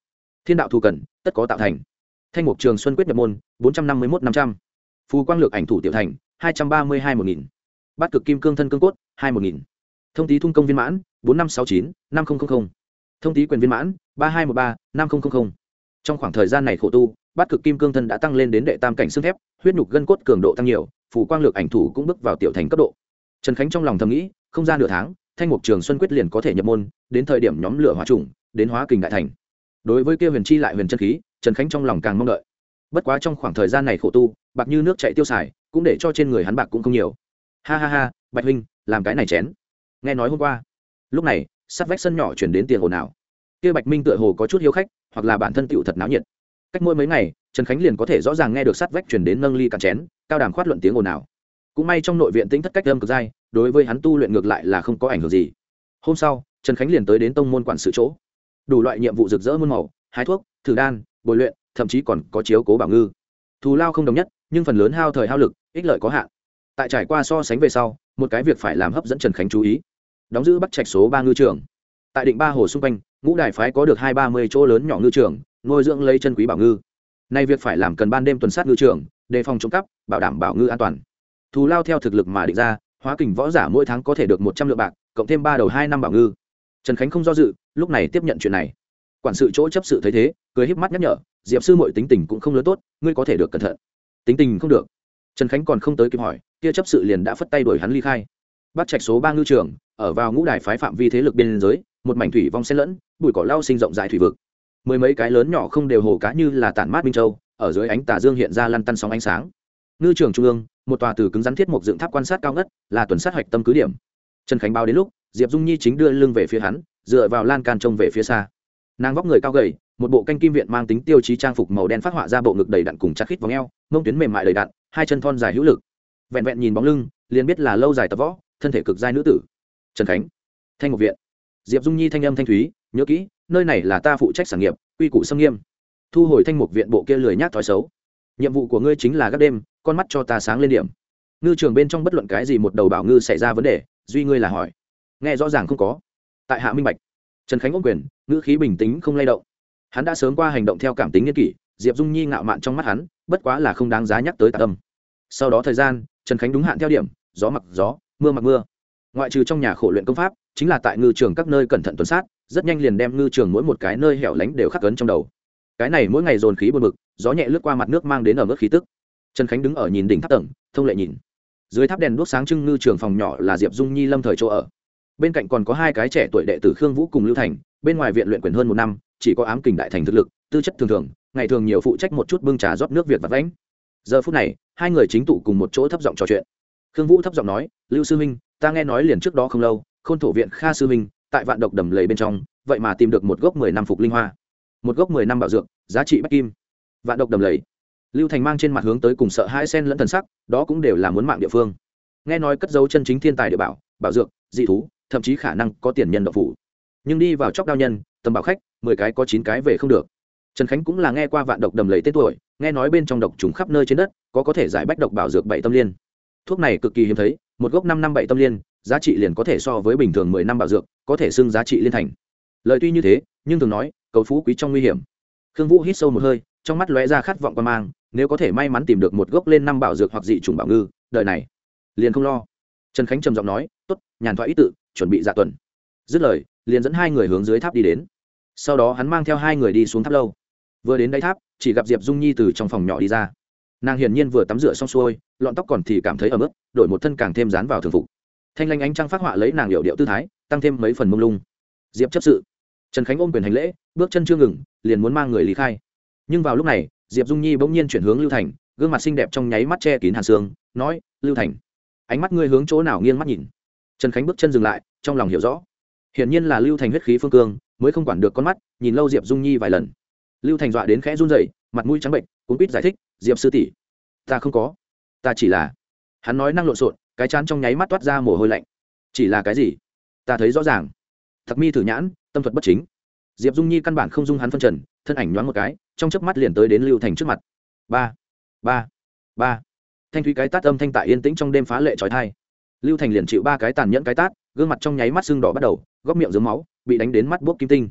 Thiên đạo thủ cần, tất có tạo thành. Thanh mục trường xuân quyết nhập môn, bốn trăm năm mươi một năm trăm. Phù quang lược ảnh thủ tiểu thành, hai trăm ba mươi hai một nghìn. Bát cực kim cương thân cương cốt, hai một nghìn. Thông tí thung công viên mãn bốn năm sáu chín, năm nghìn thông tý quyền viên mãn, ba hai một ba, năm nghìn trong khoảng thời gian này khổ tu, bát cực kim cương thân đã tăng lên đến đệ tam cảnh xương thép, huyết nhục gân cốt cường độ tăng nhiều phủ quang lược ảnh thủ cũng bước vào tiểu thành cấp độ. Trần khánh trong lòng thầm nghĩ, không ra nửa tháng, thanh mục trường xuân quyết liền có thể nhập môn, đến thời điểm nhóm lửa hóa trùng, đến hóa kình đại thành. Đối với kia huyền chi lại huyền chân khí, trần khánh trong lòng càng mong đợi. Bất quá trong khoảng thời gian này khổ tu, bạc như nước chạy tiêu xài, cũng để cho trên người hắn bạc cũng không nhiều. Ha ha ha, bạch huynh, làm cái này chén. Nghe nói hôm qua lúc này, sát vách sân nhỏ chuyển đến tiền ồn ào. Kia bạch minh tựa hồ có chút hiếu khách, hoặc là bản thân tựu thật náo nhiệt. Cách mỗi mấy ngày, trần khánh liền có thể rõ ràng nghe được sát vách chuyển đến nâng ly cạn chén, cao đàm khoát luận tiếng ồn ào. Cũng may trong nội viện tính thất cách âm cực dai, đối với hắn tu luyện ngược lại là không có ảnh hưởng gì. Hôm sau, trần khánh liền tới đến tông môn quản sự chỗ. Đủ loại nhiệm vụ rực rỡ muôn màu, hái thuốc, thử đan, bồi luyện, thậm chí còn có chiếu cố bảo ngư. Thù lao không đồng nhất, nhưng phần lớn hao thời hao lực, ích lợi có hạn. Tại trải qua so sánh về sau, một cái việc phải làm hấp dẫn trần khánh chú ý đóng giữ bắt trạch số ba ngư trường. Tại định ba hồ xung quanh, ngũ đại phái có được hai ba mươi chỗ lớn nhỏ ngư trường, nuôi dưỡng lấy chân quý bảo ngư. Nay việc phải làm cần ban đêm tuần sát ngư trường, đề phòng trộm cắp, bảo đảm bảo ngư an toàn. Thù lao theo thực lực mà định ra, hóa kình võ giả mỗi tháng có thể được một trăm lượng bạc, cộng thêm ba đầu hai năm bảo ngư. Trần khánh không do dự, lúc này tiếp nhận chuyện này. Quản sự chỗ chấp sự thấy thế, cười híp mắt nhắc nhở, diệp sư mọi tính tình cũng không lớn tốt, ngươi có thể được cẩn thận. Tính tình không được. Trần khánh còn không tới kịp hỏi, kia chấp sự liền đã phất tay đuổi hắn ly khai bắt trạch số ba ngư trường, ở vào ngũ đài phái phạm vi thế lực biên giới, một mảnh thủy vong xen lẫn, bụi cỏ lau sinh rộng dài thủy vực. Mười mấy cái lớn nhỏ không đều hồ cá như là tản mát minh châu, ở dưới ánh tà dương hiện ra lăn tăn sóng ánh sáng. Ngư trường trung ương, một tòa từ cứng rắn thiết một dựng tháp quan sát cao ngất, là tuần sát hoạch tâm cứ điểm. Trần khánh báo đến lúc, diệp dung nhi chính đưa lưng về phía hắn, dựa vào lan can trông về phía xa. Nàng vóc người cao gầy, một bộ canh kim viện mang tính tiêu chí trang phục màu đen phát họa ra bộ ngực đầy đặn cùng chặt khít vòng eo, mông tuyến mềm mại đầy đặn, hai chân thon dài hữu lực. Vẹn vẹn nhìn bóng lưng, liền biết là lâu dài tập võ thân thể cực giai nữ tử. Trần khánh, thanh ngọc viện. Diệp dung nhi thanh âm thanh thúy, nhớ kỹ, nơi này là ta phụ trách sản nghiệp, quy củ xâm nghiêm. Thu hồi thanh mục viện bộ kia lười nhác thói xấu. Nhiệm vụ của ngươi chính là gác đêm, con mắt cho ta sáng lên điểm. Ngư trường bên trong bất luận cái gì một đầu bảo ngư xảy ra vấn đề, duy ngươi là hỏi. Nghe rõ ràng không có. Tại hạ minh bạch, trần khánh ôm quyền, ngữ khí bình tĩnh không lay động. Hắn đã sớm qua hành động theo cảm tính nghiên kỷ, diệp dung nhi ngạo mạn trong mắt hắn, bất quá là không đáng giá nhắc tới tạ tâm. Sau đó thời gian, trần khánh đúng hạn theo điểm, gió mặc gió mưa mặc mưa. Ngoại trừ trong nhà khổ luyện công pháp, chính là tại ngư trường các nơi cẩn thận tuần sát, rất nhanh liền đem ngư trường mỗi một cái nơi hẻo lánh đều khắc cấn trong đầu. Cái này mỗi ngày dồn khí bờ bực, gió nhẹ lướt qua mặt nước mang đến ở mức khí tức. Trần khánh đứng ở nhìn đỉnh tháp tầng, thông lệ nhìn. Dưới tháp đèn đuốc sáng trưng ngư trường phòng nhỏ là diệp dung nhi lâm thời chỗ ở. Bên cạnh còn có hai cái trẻ tuổi đệ tử khương vũ cùng lưu thành, bên ngoài viện luyện quyền hơn một năm, chỉ có ám kình đại thành thực lực, tư chất thường thường, ngày thường nhiều phụ trách một chút bưng trà rót nước việc vặt vãnh. Giờ phút này, hai người chính tụ cùng một chỗ thấp giọng trò chuyện khương vũ thấp giọng nói, lưu sư minh ta nghe nói liền trước đó không lâu, khôn thổ viện kha sư minh tại vạn độc đầm lầy bên trong, vậy mà tìm được một gốc mười năm phục linh hoa. Một gốc mười năm bảo dược, giá trị bách kim. Vạn độc đầm lầy. Lưu thành mang trên mặt hướng tới cùng sợ hãi sen lẫn thần sắc, đó cũng đều là muốn mạng địa phương. Nghe nói cất dấu chân chính thiên tài địa bảo bảo dược, dị thú, thậm chí khả năng có tiền nhân độc phủ. Nhưng đi vào chóc đao nhân, tầm bảo khách, mười cái có chín cái về không được. Trần khánh cũng là nghe qua vạn độc đầm lầy tên tuổi, nghe nói bên trong độc trùng khắp nơi trên đất, có có thể giải bách độc bảo dược bảy tâm liên thuốc này cực kỳ hiếm thấy, một gốc năm năm bảy tâm liên, giá trị liền có thể so với bình thường mười năm bảo dược, có thể xưng giá trị liên thành. Lợi tuy như thế, nhưng thường nói, cầu phú quý trong nguy hiểm. Khương vũ hít sâu một hơi, trong mắt lóe ra khát vọng qua mang, nếu có thể may mắn tìm được một gốc lên năm bảo dược hoặc dị trùng bảo ngư, đời này, liền không lo. Trần khánh trầm giọng nói, tốt, nhàn thoại ý tự, chuẩn bị dạ tuần. Dứt lời, liền dẫn hai người hướng dưới tháp đi đến. Sau đó hắn mang theo hai người đi xuống tháp lâu. Vừa đến đáy tháp, chỉ gặp diệp dung nhi từ trong phòng nhỏ đi ra nàng hiển nhiên vừa tắm rửa xong xuôi, lọn tóc còn thì cảm thấy ấm ức đổi một thân càng thêm dán vào thường phục. Thanh lanh ánh trăng phát họa lấy nàng hiệu điệu tư thái, tăng thêm mấy phần mông lung. Diệp chấp sự. Trần khánh ôm quyền hành lễ, bước chân chưa ngừng, liền muốn mang người lý khai. Nhưng vào lúc này, diệp dung nhi bỗng nhiên chuyển hướng lưu thành, gương mặt xinh đẹp trong nháy mắt che kín hàn xương, nói, lưu thành, ánh mắt ngươi hướng chỗ nào nghiêng mắt nhìn? Trần khánh bước chân dừng lại, trong lòng hiểu rõ. Hiển nhiên là lưu thành huyết khí phương cương, mới không quản được con mắt, nhìn lâu diệp dung nhi vài lần. Lưu thành dọa đến khẽ run rẩy, mặt mũi trắng bệnh cuốn quýt giải thích diệp sư tỷ. Ta không có. Ta chỉ là. Hắn nói năng lộn xộn, cái chán trong nháy mắt toát ra mồ hôi lạnh. Chỉ là cái gì? Ta thấy rõ ràng. Thật mi thử nhãn, tâm thuật bất chính. Diệp dung nhi căn bản không dung hắn phân trần, thân ảnh nhoáng một cái, trong chớp mắt liền tới đến lưu thành trước mặt. Ba ba ba. Thanh thúy cái tát âm thanh tại yên tĩnh trong đêm phá lệ trói thai. Lưu thành liền chịu ba cái tàn nhẫn cái tát, gương mặt trong nháy mắt sưng đỏ bắt đầu, góc miệng dưới máu, bị đánh đến mắt bốc kim tinh.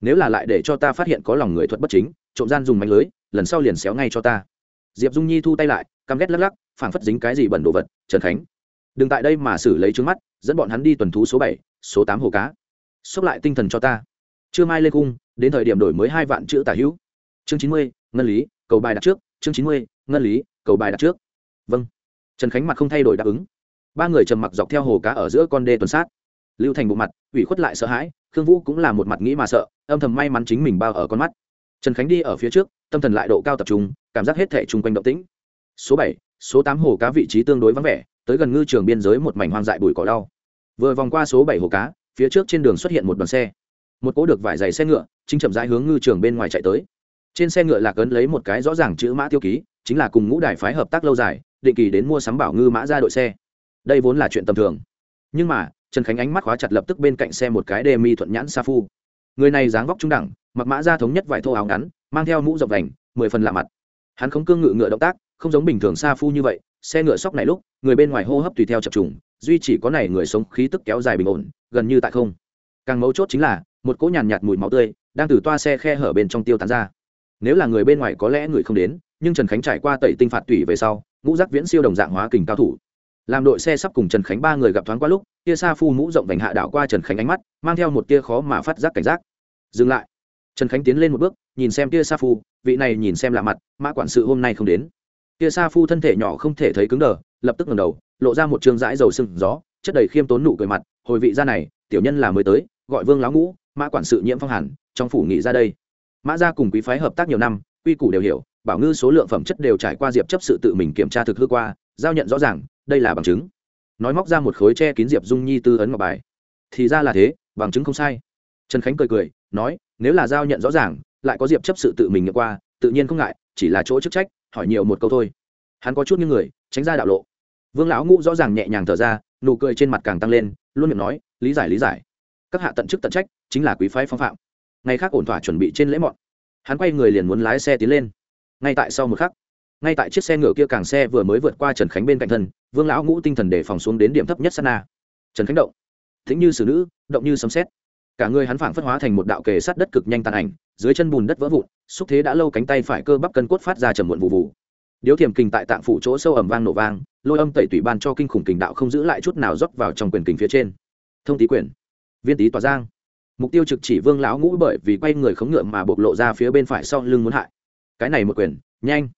Nếu là lại để cho ta phát hiện có lòng người thuật bất chính, trộm gian dùng mánh lưới, lần sau liền xéo ngay cho ta diệp dung nhi thu tay lại, căm ghét lắc lắc, phảng phất dính cái gì bẩn đồ vật, trần khánh. Đừng tại đây mà xử lấy trước mắt, dẫn bọn hắn đi tuần thú số bảy, số tám hồ cá. Xốc lại tinh thần cho ta. Chưa mai lên cung, đến thời điểm đổi mới hai vạn chữ tả hữu. Chương chín mươi, ngân lý, cầu bài đặt trước. Chương chín mươi, ngân lý, cầu bài đặt trước. Vâng. Trần khánh mặt không thay đổi đáp ứng. Ba người trầm mặc dọc theo hồ cá ở giữa con đê tuần sát. Lưu thành bộ mặt, ủy khuất lại sợ hãi, khương vũ cũng là một mặt nghĩ mà sợ, âm thầm may mắn chính mình bao ở con mắt trần khánh đi ở phía trước, tâm thần lại độ cao tập trung, cảm giác hết thảy chung quanh động tĩnh. Số bảy, số tám hồ cá vị trí tương đối vắng vẻ, tới gần ngư trường biên giới một mảnh hoang dại bụi cỏ đau. Vừa vòng qua số bảy hồ cá, phía trước trên đường xuất hiện một đoàn xe. Một cỗ được vải dày xe ngựa, chính chậm rãi hướng ngư trường bên ngoài chạy tới. Trên xe ngựa lạc ấn lấy một cái rõ ràng chữ mã tiêu ký, chính là cùng ngũ đài phái hợp tác lâu dài, định kỳ đến mua sắm bảo ngư mã ra đội xe. Đây vốn là chuyện tầm thường. Nhưng mà, trần khánh ánh mắt khóa chặt lập tức bên cạnh xe một cái demi mi thuận nhãn sa phu người này dáng vóc trung đẳng, mặc mã ra thống nhất vải thô áo ngắn, mang theo mũ rộng vành, mười phần lạ mặt. Hắn không cương ngự ngựa động tác, không giống bình thường xa phu như vậy, xe ngựa sóc này lúc, người bên ngoài hô hấp tùy theo chập trùng, duy chỉ có này người sống khí tức kéo dài bình ổn, gần như tại không. Càng mấu chốt chính là, một cỗ nhàn nhạt mùi máu tươi đang từ toa xe khe hở bên trong tiêu tán ra. Nếu là người bên ngoài có lẽ người không đến, nhưng trần khánh trải qua tẩy tinh phạt tủy về sau, ngũ giác viễn siêu đồng dạng hóa kình cao thủ làm đội xe sắp cùng trần khánh ba người gặp thoáng qua lúc tia sa phu mũ rộng vành hạ đảo qua trần khánh ánh mắt, mang theo một tia khó mà phát giác cảnh giác. Dừng lại. Trần khánh tiến lên một bước, nhìn xem tia sa phu, vị này nhìn xem lạ mặt, mã quản sự hôm nay không đến. Tia sa phu thân thể nhỏ không thể thấy cứng đờ, lập tức ngẩng đầu, lộ ra một trường dãi dầu sưng gió, chất đầy khiêm tốn nụ cười mặt, hồi vị ra này, tiểu nhân là mới tới, gọi vương láo ngũ, mã quản sự nhiễm phong hẳn trong phủ nghị ra đây. Mã gia cùng quý phái hợp tác nhiều năm, quy củ đều hiểu, bảo ngư số lượng phẩm chất đều trải qua diệp chấp sự tự mình kiểm tra thực hư qua, giao nhận rõ ràng đây là bằng chứng. Nói móc ra một khối che kín diệp dung nhi tư ấn ngọc bài. Thì ra là thế, bằng chứng không sai. Trần khánh cười cười, nói, nếu là giao nhận rõ ràng, lại có diệp chấp sự tự mình nghiệm qua, tự nhiên không ngại, chỉ là chỗ chức trách, hỏi nhiều một câu thôi. Hắn có chút như người, tránh ra đạo lộ. Vương lão ngũ rõ ràng nhẹ nhàng thở ra, nụ cười trên mặt càng tăng lên, luôn miệng nói, lý giải lý giải. Các hạ tận chức tận trách, chính là quý phái phong phạm. Ngày khác ổn thỏa chuẩn bị trên lễ mọn. Hắn quay người liền muốn lái xe tiến lên. Ngay tại sau một khắc ngay tại chiếc xe ngựa kia càng xe vừa mới vượt qua trần khánh bên cạnh thân, vương lão ngũ tinh thần để phòng xuống đến điểm thấp nhất sana trần khánh động. Thính như xử nữ, động như sấm xét cả người hắn phảng phất hóa thành một đạo kề sát đất cực nhanh tàn ảnh, dưới chân bùn đất vỡ vụn, xúc thế đã lâu cánh tay phải cơ bắp cân cốt phát ra trầm muộn vụ vụ điếu thiềm kình tại tạng phủ chỗ sâu ẩm vang nổ vang, lôi âm tẩy tủy ban cho kinh khủng kình đạo không giữ lại chút nào dốc vào trong quyền kình phía trên. Thông tý quyền. Viên tý tỏa giang. Mục tiêu trực chỉ vương lão ngũ bởi vì quay người khống ngựa mà bộc lộ ra phía bên phải sau lưng muốn hại. Cái này một quyền, nhanh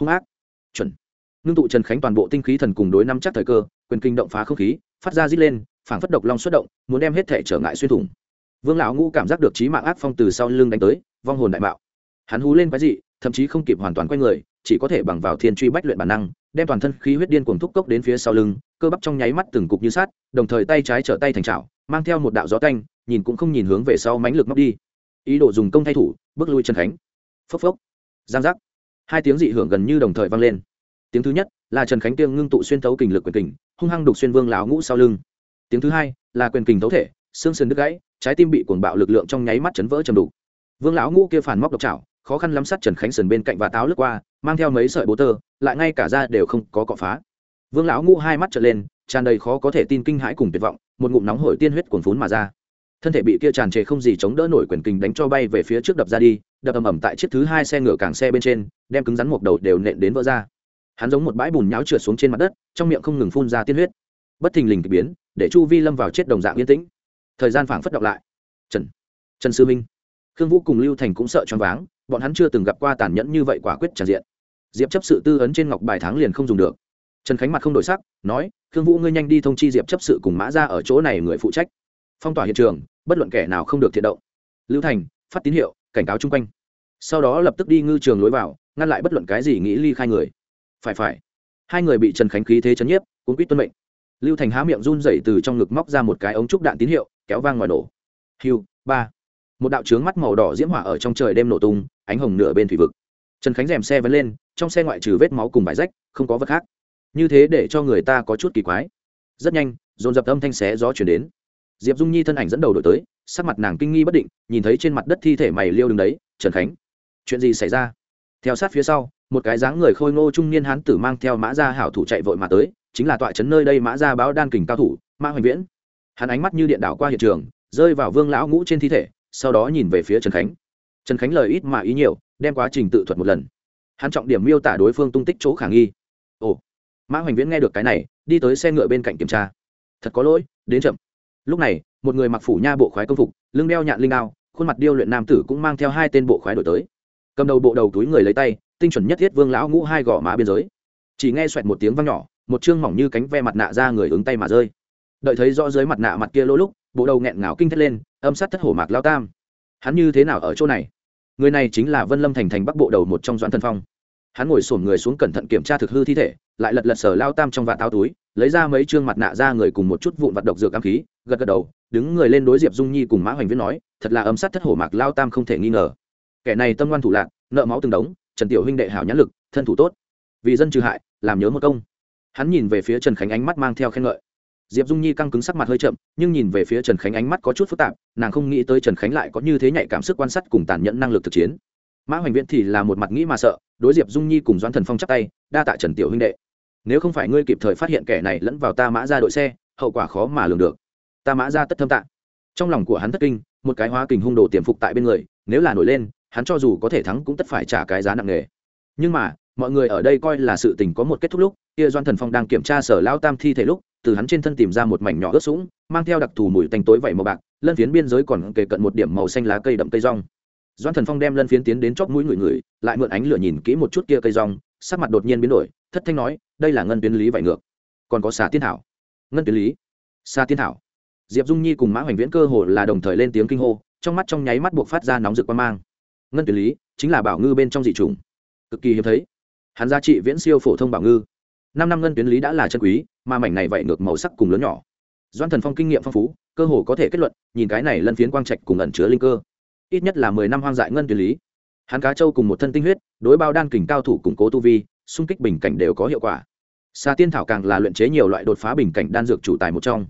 hung ác. Chuẩn. Ngưng tụ trần khánh toàn bộ tinh khí thần cùng đối năm chắc thời cơ, quyền kinh động phá không khí, phát ra rít lên, phảng phất độc long xuất động, muốn đem hết thể trở ngại xuyên thủng. Vương lão ngũ cảm giác được trí mạng ác phong từ sau lưng đánh tới, vong hồn đại bạo hắn hú lên quái dị, thậm chí không kịp hoàn toàn quay người, chỉ có thể bằng vào thiên truy bách luyện bản năng, đem toàn thân khí huyết điên cuồng thúc cốc đến phía sau lưng, cơ bắp trong nháy mắt từng cục như sát đồng thời tay trái trở tay thành chảo, mang theo một đạo gió canh nhìn cũng không nhìn hướng về sau mãnh lực móc đi. Ý đồ dùng công thay thủ, bước lui trần khánh. Phốc phốc. Giang giác hai tiếng dị hưởng gần như đồng thời vang lên. Tiếng thứ nhất là trần khánh tiêng ngưng tụ xuyên thấu kình lực quyền kình, hung hăng đục xuyên vương lão ngũ sau lưng. Tiếng thứ hai là quyền kình thấu thể, xương sườn đứt gãy, trái tim bị cuồng bạo lực lượng trong nháy mắt chấn vỡ chầm đủ vương lão ngũ kia phản móc độc chảo khó khăn lắm sát trần khánh sườn bên cạnh và táo lướt qua, mang theo mấy sợi bố tơ, lại ngay cả ra đều không có cọ phá. Vương lão ngũ hai mắt trở lên, tràn đầy khó có thể tin kinh hãi cùng tuyệt vọng, một ngụm nóng hổi tiên huyết cuồn phún mà ra thân thể bị kia tràn trề không gì chống đỡ nổi quyền kình đánh cho bay về phía trước đập ra đi, đập ầm ầm tại chiếc thứ hai xe ngựa càng xe bên trên, đem cứng rắn một đầu đều nện đến vỡ ra. Hắn giống một bãi bùn nháo trượt xuống trên mặt đất, trong miệng không ngừng phun ra tiên huyết. Bất thình lình k ỳ biến, để chu vi lâm vào chết đồng dạng yên tĩnh. Thời gian phảng phất động lại. Trần trần sư minh, khương vũ cùng lưu thành cũng sợ choáng váng, bọn hắn chưa từng gặp qua tàn nhẫn như vậy quả quyết tràn diện. Diệp chấp sự tư ấn trên ngọc bài tháng liền không dùng được. Trần khánh mặt không đổi sắc, nói, khương vũ ngươi nhanh đi thông chi diệp chấp sự cùng mã ra ở chỗ này người phụ trách phong tỏa hiện trường, bất luận kẻ nào không được thiện động. Lưu thành, phát tín hiệu, cảnh cáo chung quanh. Sau đó lập tức đi ngư trường lối vào, ngăn lại bất luận cái gì nghĩ ly khai người. Phải phải. Hai người bị trần khánh khí thế chấn nhiếp cũng quýt tuân mệnh. Lưu thành há miệng run rẩy từ trong ngực móc ra một cái ống trúc đạn tín hiệu, kéo vang ngoài nổ. Hiu ba. Một đạo trướng mắt màu đỏ diễm hỏa ở trong trời đêm nổ tung, ánh hồng nửa bên thủy vực. Trần khánh rèm xe vẫn lên, trong xe ngoại trừ vết máu cùng bãi rách, không có vật khác. Như thế để cho người ta có chút kỳ quái. Rất nhanh, dồn dập âm thanh xé gió chuyển đến diệp dung nhi thân ảnh dẫn đầu đổi tới, sắc mặt nàng kinh nghi bất định, nhìn thấy trên mặt đất thi thể mày liêu đứng đấy, trần khánh, chuyện gì xảy ra? Theo sát phía sau, một cái dáng người khôi ngô trung niên hán tử mang theo mã gia hảo thủ chạy vội mà tới, chính là tọa trấn nơi đây mã gia báo đan kình cao thủ, mã hoành viễn. Hắn ánh mắt như điện đảo qua hiện trường, rơi vào vương lão ngũ trên thi thể, sau đó nhìn về phía trần khánh. Trần khánh lời ít mà ý nhiều, đem quá trình tự thuật một lần. Hắn trọng điểm miêu tả đối phương tung tích chỗ khả nghi. Ồ, mã hoành viễn nghe được cái này, đi tới xe ngựa bên cạnh kiểm tra. Thật có lỗi, đến chậm lúc này, một người mặc phủ nha bộ khoái công phục, lưng đeo nhạn linh ao khuôn mặt điêu luyện nam tử cũng mang theo hai tên bộ khoái đổi tới. Cầm đầu bộ đầu túi người lấy tay, tinh chuẩn nhất thiết vương lão ngũ hai gò má biên giới. Chỉ nghe xoẹt một tiếng vang nhỏ, một chương mỏng như cánh ve mặt nạ ra người ứng tay mà rơi. Đợi thấy rõ dưới mặt nạ mặt kia lỗ lúc, bộ đầu nghẹn ngào kinh thét lên, âm sát thất hổ mạc lao tam. Hắn như thế nào ở chỗ này? Người này chính là vân lâm thành thành bắc bộ đầu một trong doãn thần phong. Hắn ngồi sổm người xuống cẩn thận kiểm tra thực hư thi thể, lại lật lật sở lao tam trong vạt táo túi, lấy ra mấy chương mặt nạ ra người cùng một chút vụn vặt độc dược am khí gật gật đầu, đứng người lên đối diệp dung nhi cùng mã hoành viễn nói, thật là âm sát thất hổ mạc lao tam không thể nghi ngờ. Kẻ này tâm ngoan thủ lạc, nợ máu từng đống, trần tiểu huynh đệ hảo nhãn lực, thân thủ tốt. Vì dân trừ hại, làm nhớ một công. Hắn nhìn về phía trần khánh ánh mắt mang theo khen ngợi. Diệp dung nhi căng cứng sắc mặt hơi chậm, nhưng nhìn về phía trần khánh ánh mắt có chút phức tạp, nàng không nghĩ tới trần khánh lại có như thế nhạy cảm sức quan sát cùng tàn nhẫn năng lực thực chiến. Mã hoành viễn thì là một mặt nghĩ mà sợ, đối diệp dung nhi cùng doãn thần phong chắp tay, đa tạ trần tiểu huynh đệ. Nếu không phải ngươi kịp thời phát hiện kẻ này lẫn vào ta mã ra đội xe, hậu quả khó mà lường được ta mã ra tất thâm tạ trong lòng của hắn thất kinh, một cái hóa kình hung đồ tiềm phục tại bên người, nếu là nổi lên, hắn cho dù có thể thắng cũng tất phải trả cái giá nặng nề. Nhưng mà, mọi người ở đây coi là sự tình có một kết thúc lúc, kia doan thần phong đang kiểm tra sở lao tam thi thể lúc, từ hắn trên thân tìm ra một mảnh nhỏ ướt sũng, mang theo đặc thù mùi tanh tối vẩy màu bạc, lân phiến biên giới còn kề cận một điểm màu xanh lá cây đậm cây rong. Doan thần phong đem lân phiến tiến đến chóp mũi người người, lại mượn ánh lửa nhìn kỹ một chút kia cây rong, sắc mặt đột nhiên biến đổi, thất thanh nói, đây là ngân tuyến lý vải ngược. Còn có xà tiên thảo. Ngân tuyến lý? Xà tiên thảo? Diệp dung nhi cùng mã hoành viễn cơ hồ là đồng thời lên tiếng kinh hô, trong mắt trong nháy mắt buộc phát ra nóng rực quan mang. Ngân tuyến lý chính là bảo ngư bên trong dị trùng cực kỳ hiếm thấy. Hắn giá trị viễn siêu phổ thông bảo ngư. Năm năm ngân tuyến lý đã là chân quý, mà mảnh này vậy ngược màu sắc cùng lớn nhỏ. Doan thần phong kinh nghiệm phong phú, cơ hồ có thể kết luận, nhìn cái này lân phiến quang trạch cùng ẩn chứa linh cơ. Ít nhất là mười năm hoang dại ngân tuyến lý. Hắn cá châu cùng một thân tinh huyết, đối bao đan kình cao thủ củng cố tu vi, xung kích bình cảnh đều có hiệu quả. Xa tiên thảo càng là luyện chế nhiều loại đột phá bình cảnh đan dược chủ tài một trong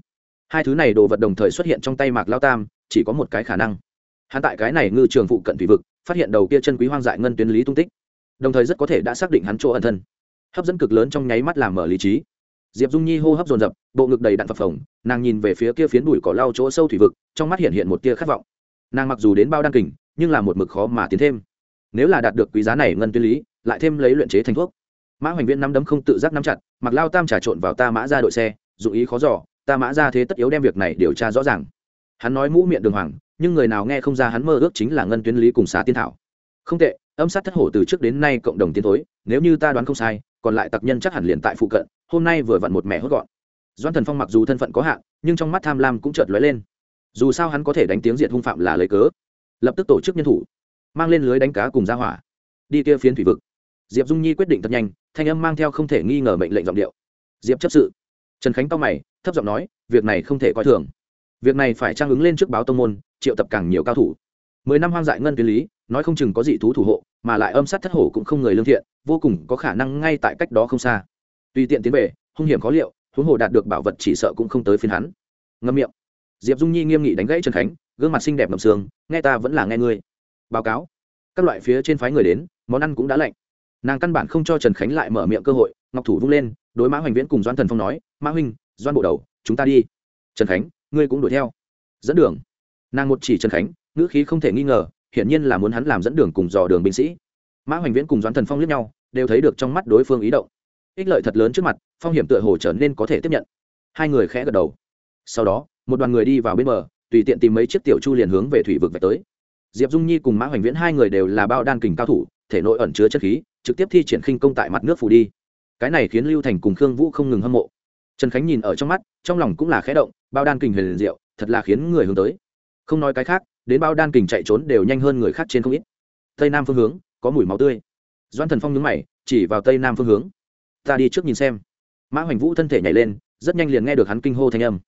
hai thứ này đồ vật đồng thời xuất hiện trong tay mạc lao tam, chỉ có một cái khả năng. Hắn tại cái này ngư trường phụ cận thủy vực, phát hiện đầu kia chân quý hoang dại ngân tuyến lý tung tích, đồng thời rất có thể đã xác định hắn chỗ ẩn thân. Hấp dẫn cực lớn trong nháy mắt làm mở lý trí. Diệp dung nhi hô hấp dồn dập, bộ ngực đầy đạn phập phồng, nàng nhìn về phía kia phiến bụi cỏ lau chỗ sâu thủy vực, trong mắt hiện hiện một tia khát vọng. Nàng mặc dù đến bao đăng kình, nhưng là một mực khó mà tiến thêm. Nếu là đạt được quý giá này ngân tuyến lý, lại thêm lấy luyện chế thành thuốc. Mã hoành viên nắm đấm không tự giác nắm chặt, mặc lao tam trà trộn vào ta mã ra đội xe, dụng ý khó giỏ ta mã ra thế tất yếu đem việc này điều tra rõ ràng. Hắn nói mũ miệng đường hoàng, nhưng người nào nghe không ra hắn mơ ước chính là ngân tuyến lý cùng xá tiên thảo. Không tệ, âm sát thất hổ từ trước đến nay cộng đồng tiến thối, nếu như ta đoán không sai, còn lại tặc nhân chắc hẳn liền tại phụ cận, hôm nay vừa vặn một mẹ hốt gọn. Doan thần phong mặc dù thân phận có hạn, nhưng trong mắt tham lam cũng chợt lóe lên. Dù sao hắn có thể đánh tiếng diệt hung phạm là lấy cớ. Lập tức tổ chức nhân thủ, mang lên lưới đánh cá cùng ra hỏa. Đi kia phiến thủy vực. Diệp dung nhi quyết định thật nhanh, thanh âm mang theo không thể nghi ngờ mệnh lệnh giọng điệu. Diệp chấp sự trần khánh to mày, thấp giọng nói, việc này không thể coi thường. Việc này phải trang ứng lên trước báo tông môn, triệu tập càng nhiều cao thủ. Mười năm hoang dại ngân tuyến lý, nói không chừng có dị thú thủ hộ, mà lại âm sát thất hổ cũng không người lương thiện, vô cùng có khả năng ngay tại cách đó không xa. Tùy tiện tiến về, hung hiểm khó liệu, huống hồ đạt được bảo vật chỉ sợ cũng không tới phiên hắn. Ngâm miệng. Diệp dung nhi nghiêm nghị đánh gãy trần khánh, gương mặt xinh đẹp ngầm sương, nghe ta vẫn là nghe ngươi. Báo cáo. Các loại phía trên phái người đến, món ăn cũng đã lạnh. Nàng căn bản không cho trần khánh lại mở miệng cơ hội, ngọc thủ vung lên đối mã hoành viễn cùng doan thần phong nói, mã huynh doan bộ đầu, chúng ta đi. Trần khánh, ngươi cũng đuổi theo. Dẫn đường. Nàng một chỉ trần khánh, ngữ khí không thể nghi ngờ, hiển nhiên là muốn hắn làm dẫn đường cùng dò đường binh sĩ. Mã hoành viễn cùng doan thần phong liếc nhau, đều thấy được trong mắt đối phương ý động. Ích lợi thật lớn trước mặt, phong hiểm tựa hồ trở nên có thể tiếp nhận. Hai người khẽ gật đầu. Sau đó, một đoàn người đi vào bên bờ, tùy tiện tìm mấy chiếc tiểu chu liền hướng về thủy vực về tới. Diệp dung nhi cùng mã hoành viễn hai người đều là bao đan kình cao thủ, thể nội ẩn chứa chất khí, trực tiếp thi triển khinh công tại mặt nước phủ đi cái này khiến lưu thành cùng khương vũ không ngừng hâm mộ. Trần khánh nhìn ở trong mắt, trong lòng cũng là khẽ động, bao đan kình huyền liền diệu, thật là khiến người hướng tới. Không nói cái khác, đến bao đan kình chạy trốn đều nhanh hơn người khác trên không ít. Tây nam phương hướng, có mùi máu tươi. Doan thần phong nhướng mày, chỉ vào tây nam phương hướng. Ta đi trước nhìn xem. Mã hoành vũ thân thể nhảy lên, rất nhanh liền nghe được hắn kinh hô thanh âm.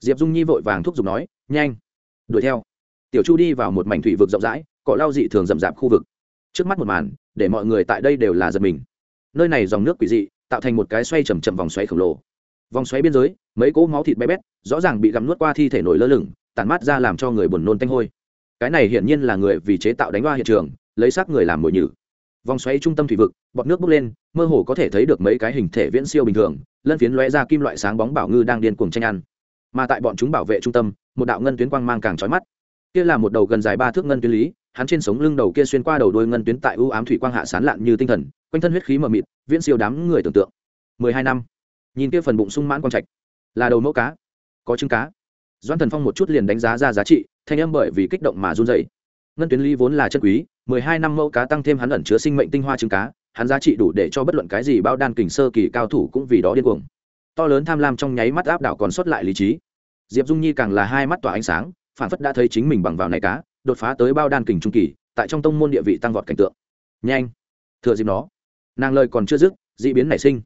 Diệp dung nhi vội vàng thúc giục nói, nhanh, đuổi theo. Tiểu chu đi vào một mảnh thủy vực rộng rãi, cỏ lau dị thường rậm rạp khu vực. Trước mắt một màn, để mọi người tại đây đều là giật mình. Nơi này dòng nước quỷ dị tạo thành một cái xoay chầm chậm vòng xoáy khổng lồ. Vòng xoáy biên giới, mấy cỗ máu thịt bé bét, rõ ràng bị gặm nuốt qua thi thể nổi lơ lửng tàn mát ra làm cho người buồn nôn tanh hôi. Cái này hiển nhiên là người vì chế tạo đánh hoa hiện trường, lấy xác người làm mồi nhử. Vòng xoáy trung tâm thủy vực, bọt nước bốc lên, mơ hồ có thể thấy được mấy cái hình thể viễn siêu bình thường, lân phiến lóe ra kim loại sáng bóng bảo ngư đang điên cuồng tranh ăn. Mà tại bọn chúng bảo vệ trung tâm, một đạo ngân tuyến quang mang càng trói mắt. Kia là một đầu gần dài ba thước ngân tuyến lý hắn trên sống lưng đầu kia xuyên qua đầu đôi ngân tuyến tại ưu ám thủy quang hạ sán lạn như tinh thần, quanh thân huyết khí mờ mịt, viễn siêu đám người tưởng tượng. Mười hai năm, nhìn kia phần bụng sung mãn quang trạch, là đầu mẫu cá, có trứng cá. Doan thần phong một chút liền đánh giá ra giá trị, thanh âm bởi vì kích động mà run dậy ngân tuyến ly vốn là chân quý, mười hai năm mẫu cá tăng thêm hắn ẩn chứa sinh mệnh tinh hoa trứng cá, hắn giá trị đủ để cho bất luận cái gì bao đan kình sơ kỳ cao thủ cũng vì đó điên cuồng. To lớn tham lam trong nháy mắt áp đảo còn sót lại lý trí. Diệp dung nhi càng là hai mắt tỏa ánh sáng, phản phất đã thấy chính mình bằng vào này cá đột phá tới bao đan kình trung kỳ, tại trong tông môn địa vị tăng vọt cảnh tượng. Nhanh. Thừa dịp nó. Nàng lời còn chưa dứt d ị biến nảy sinh.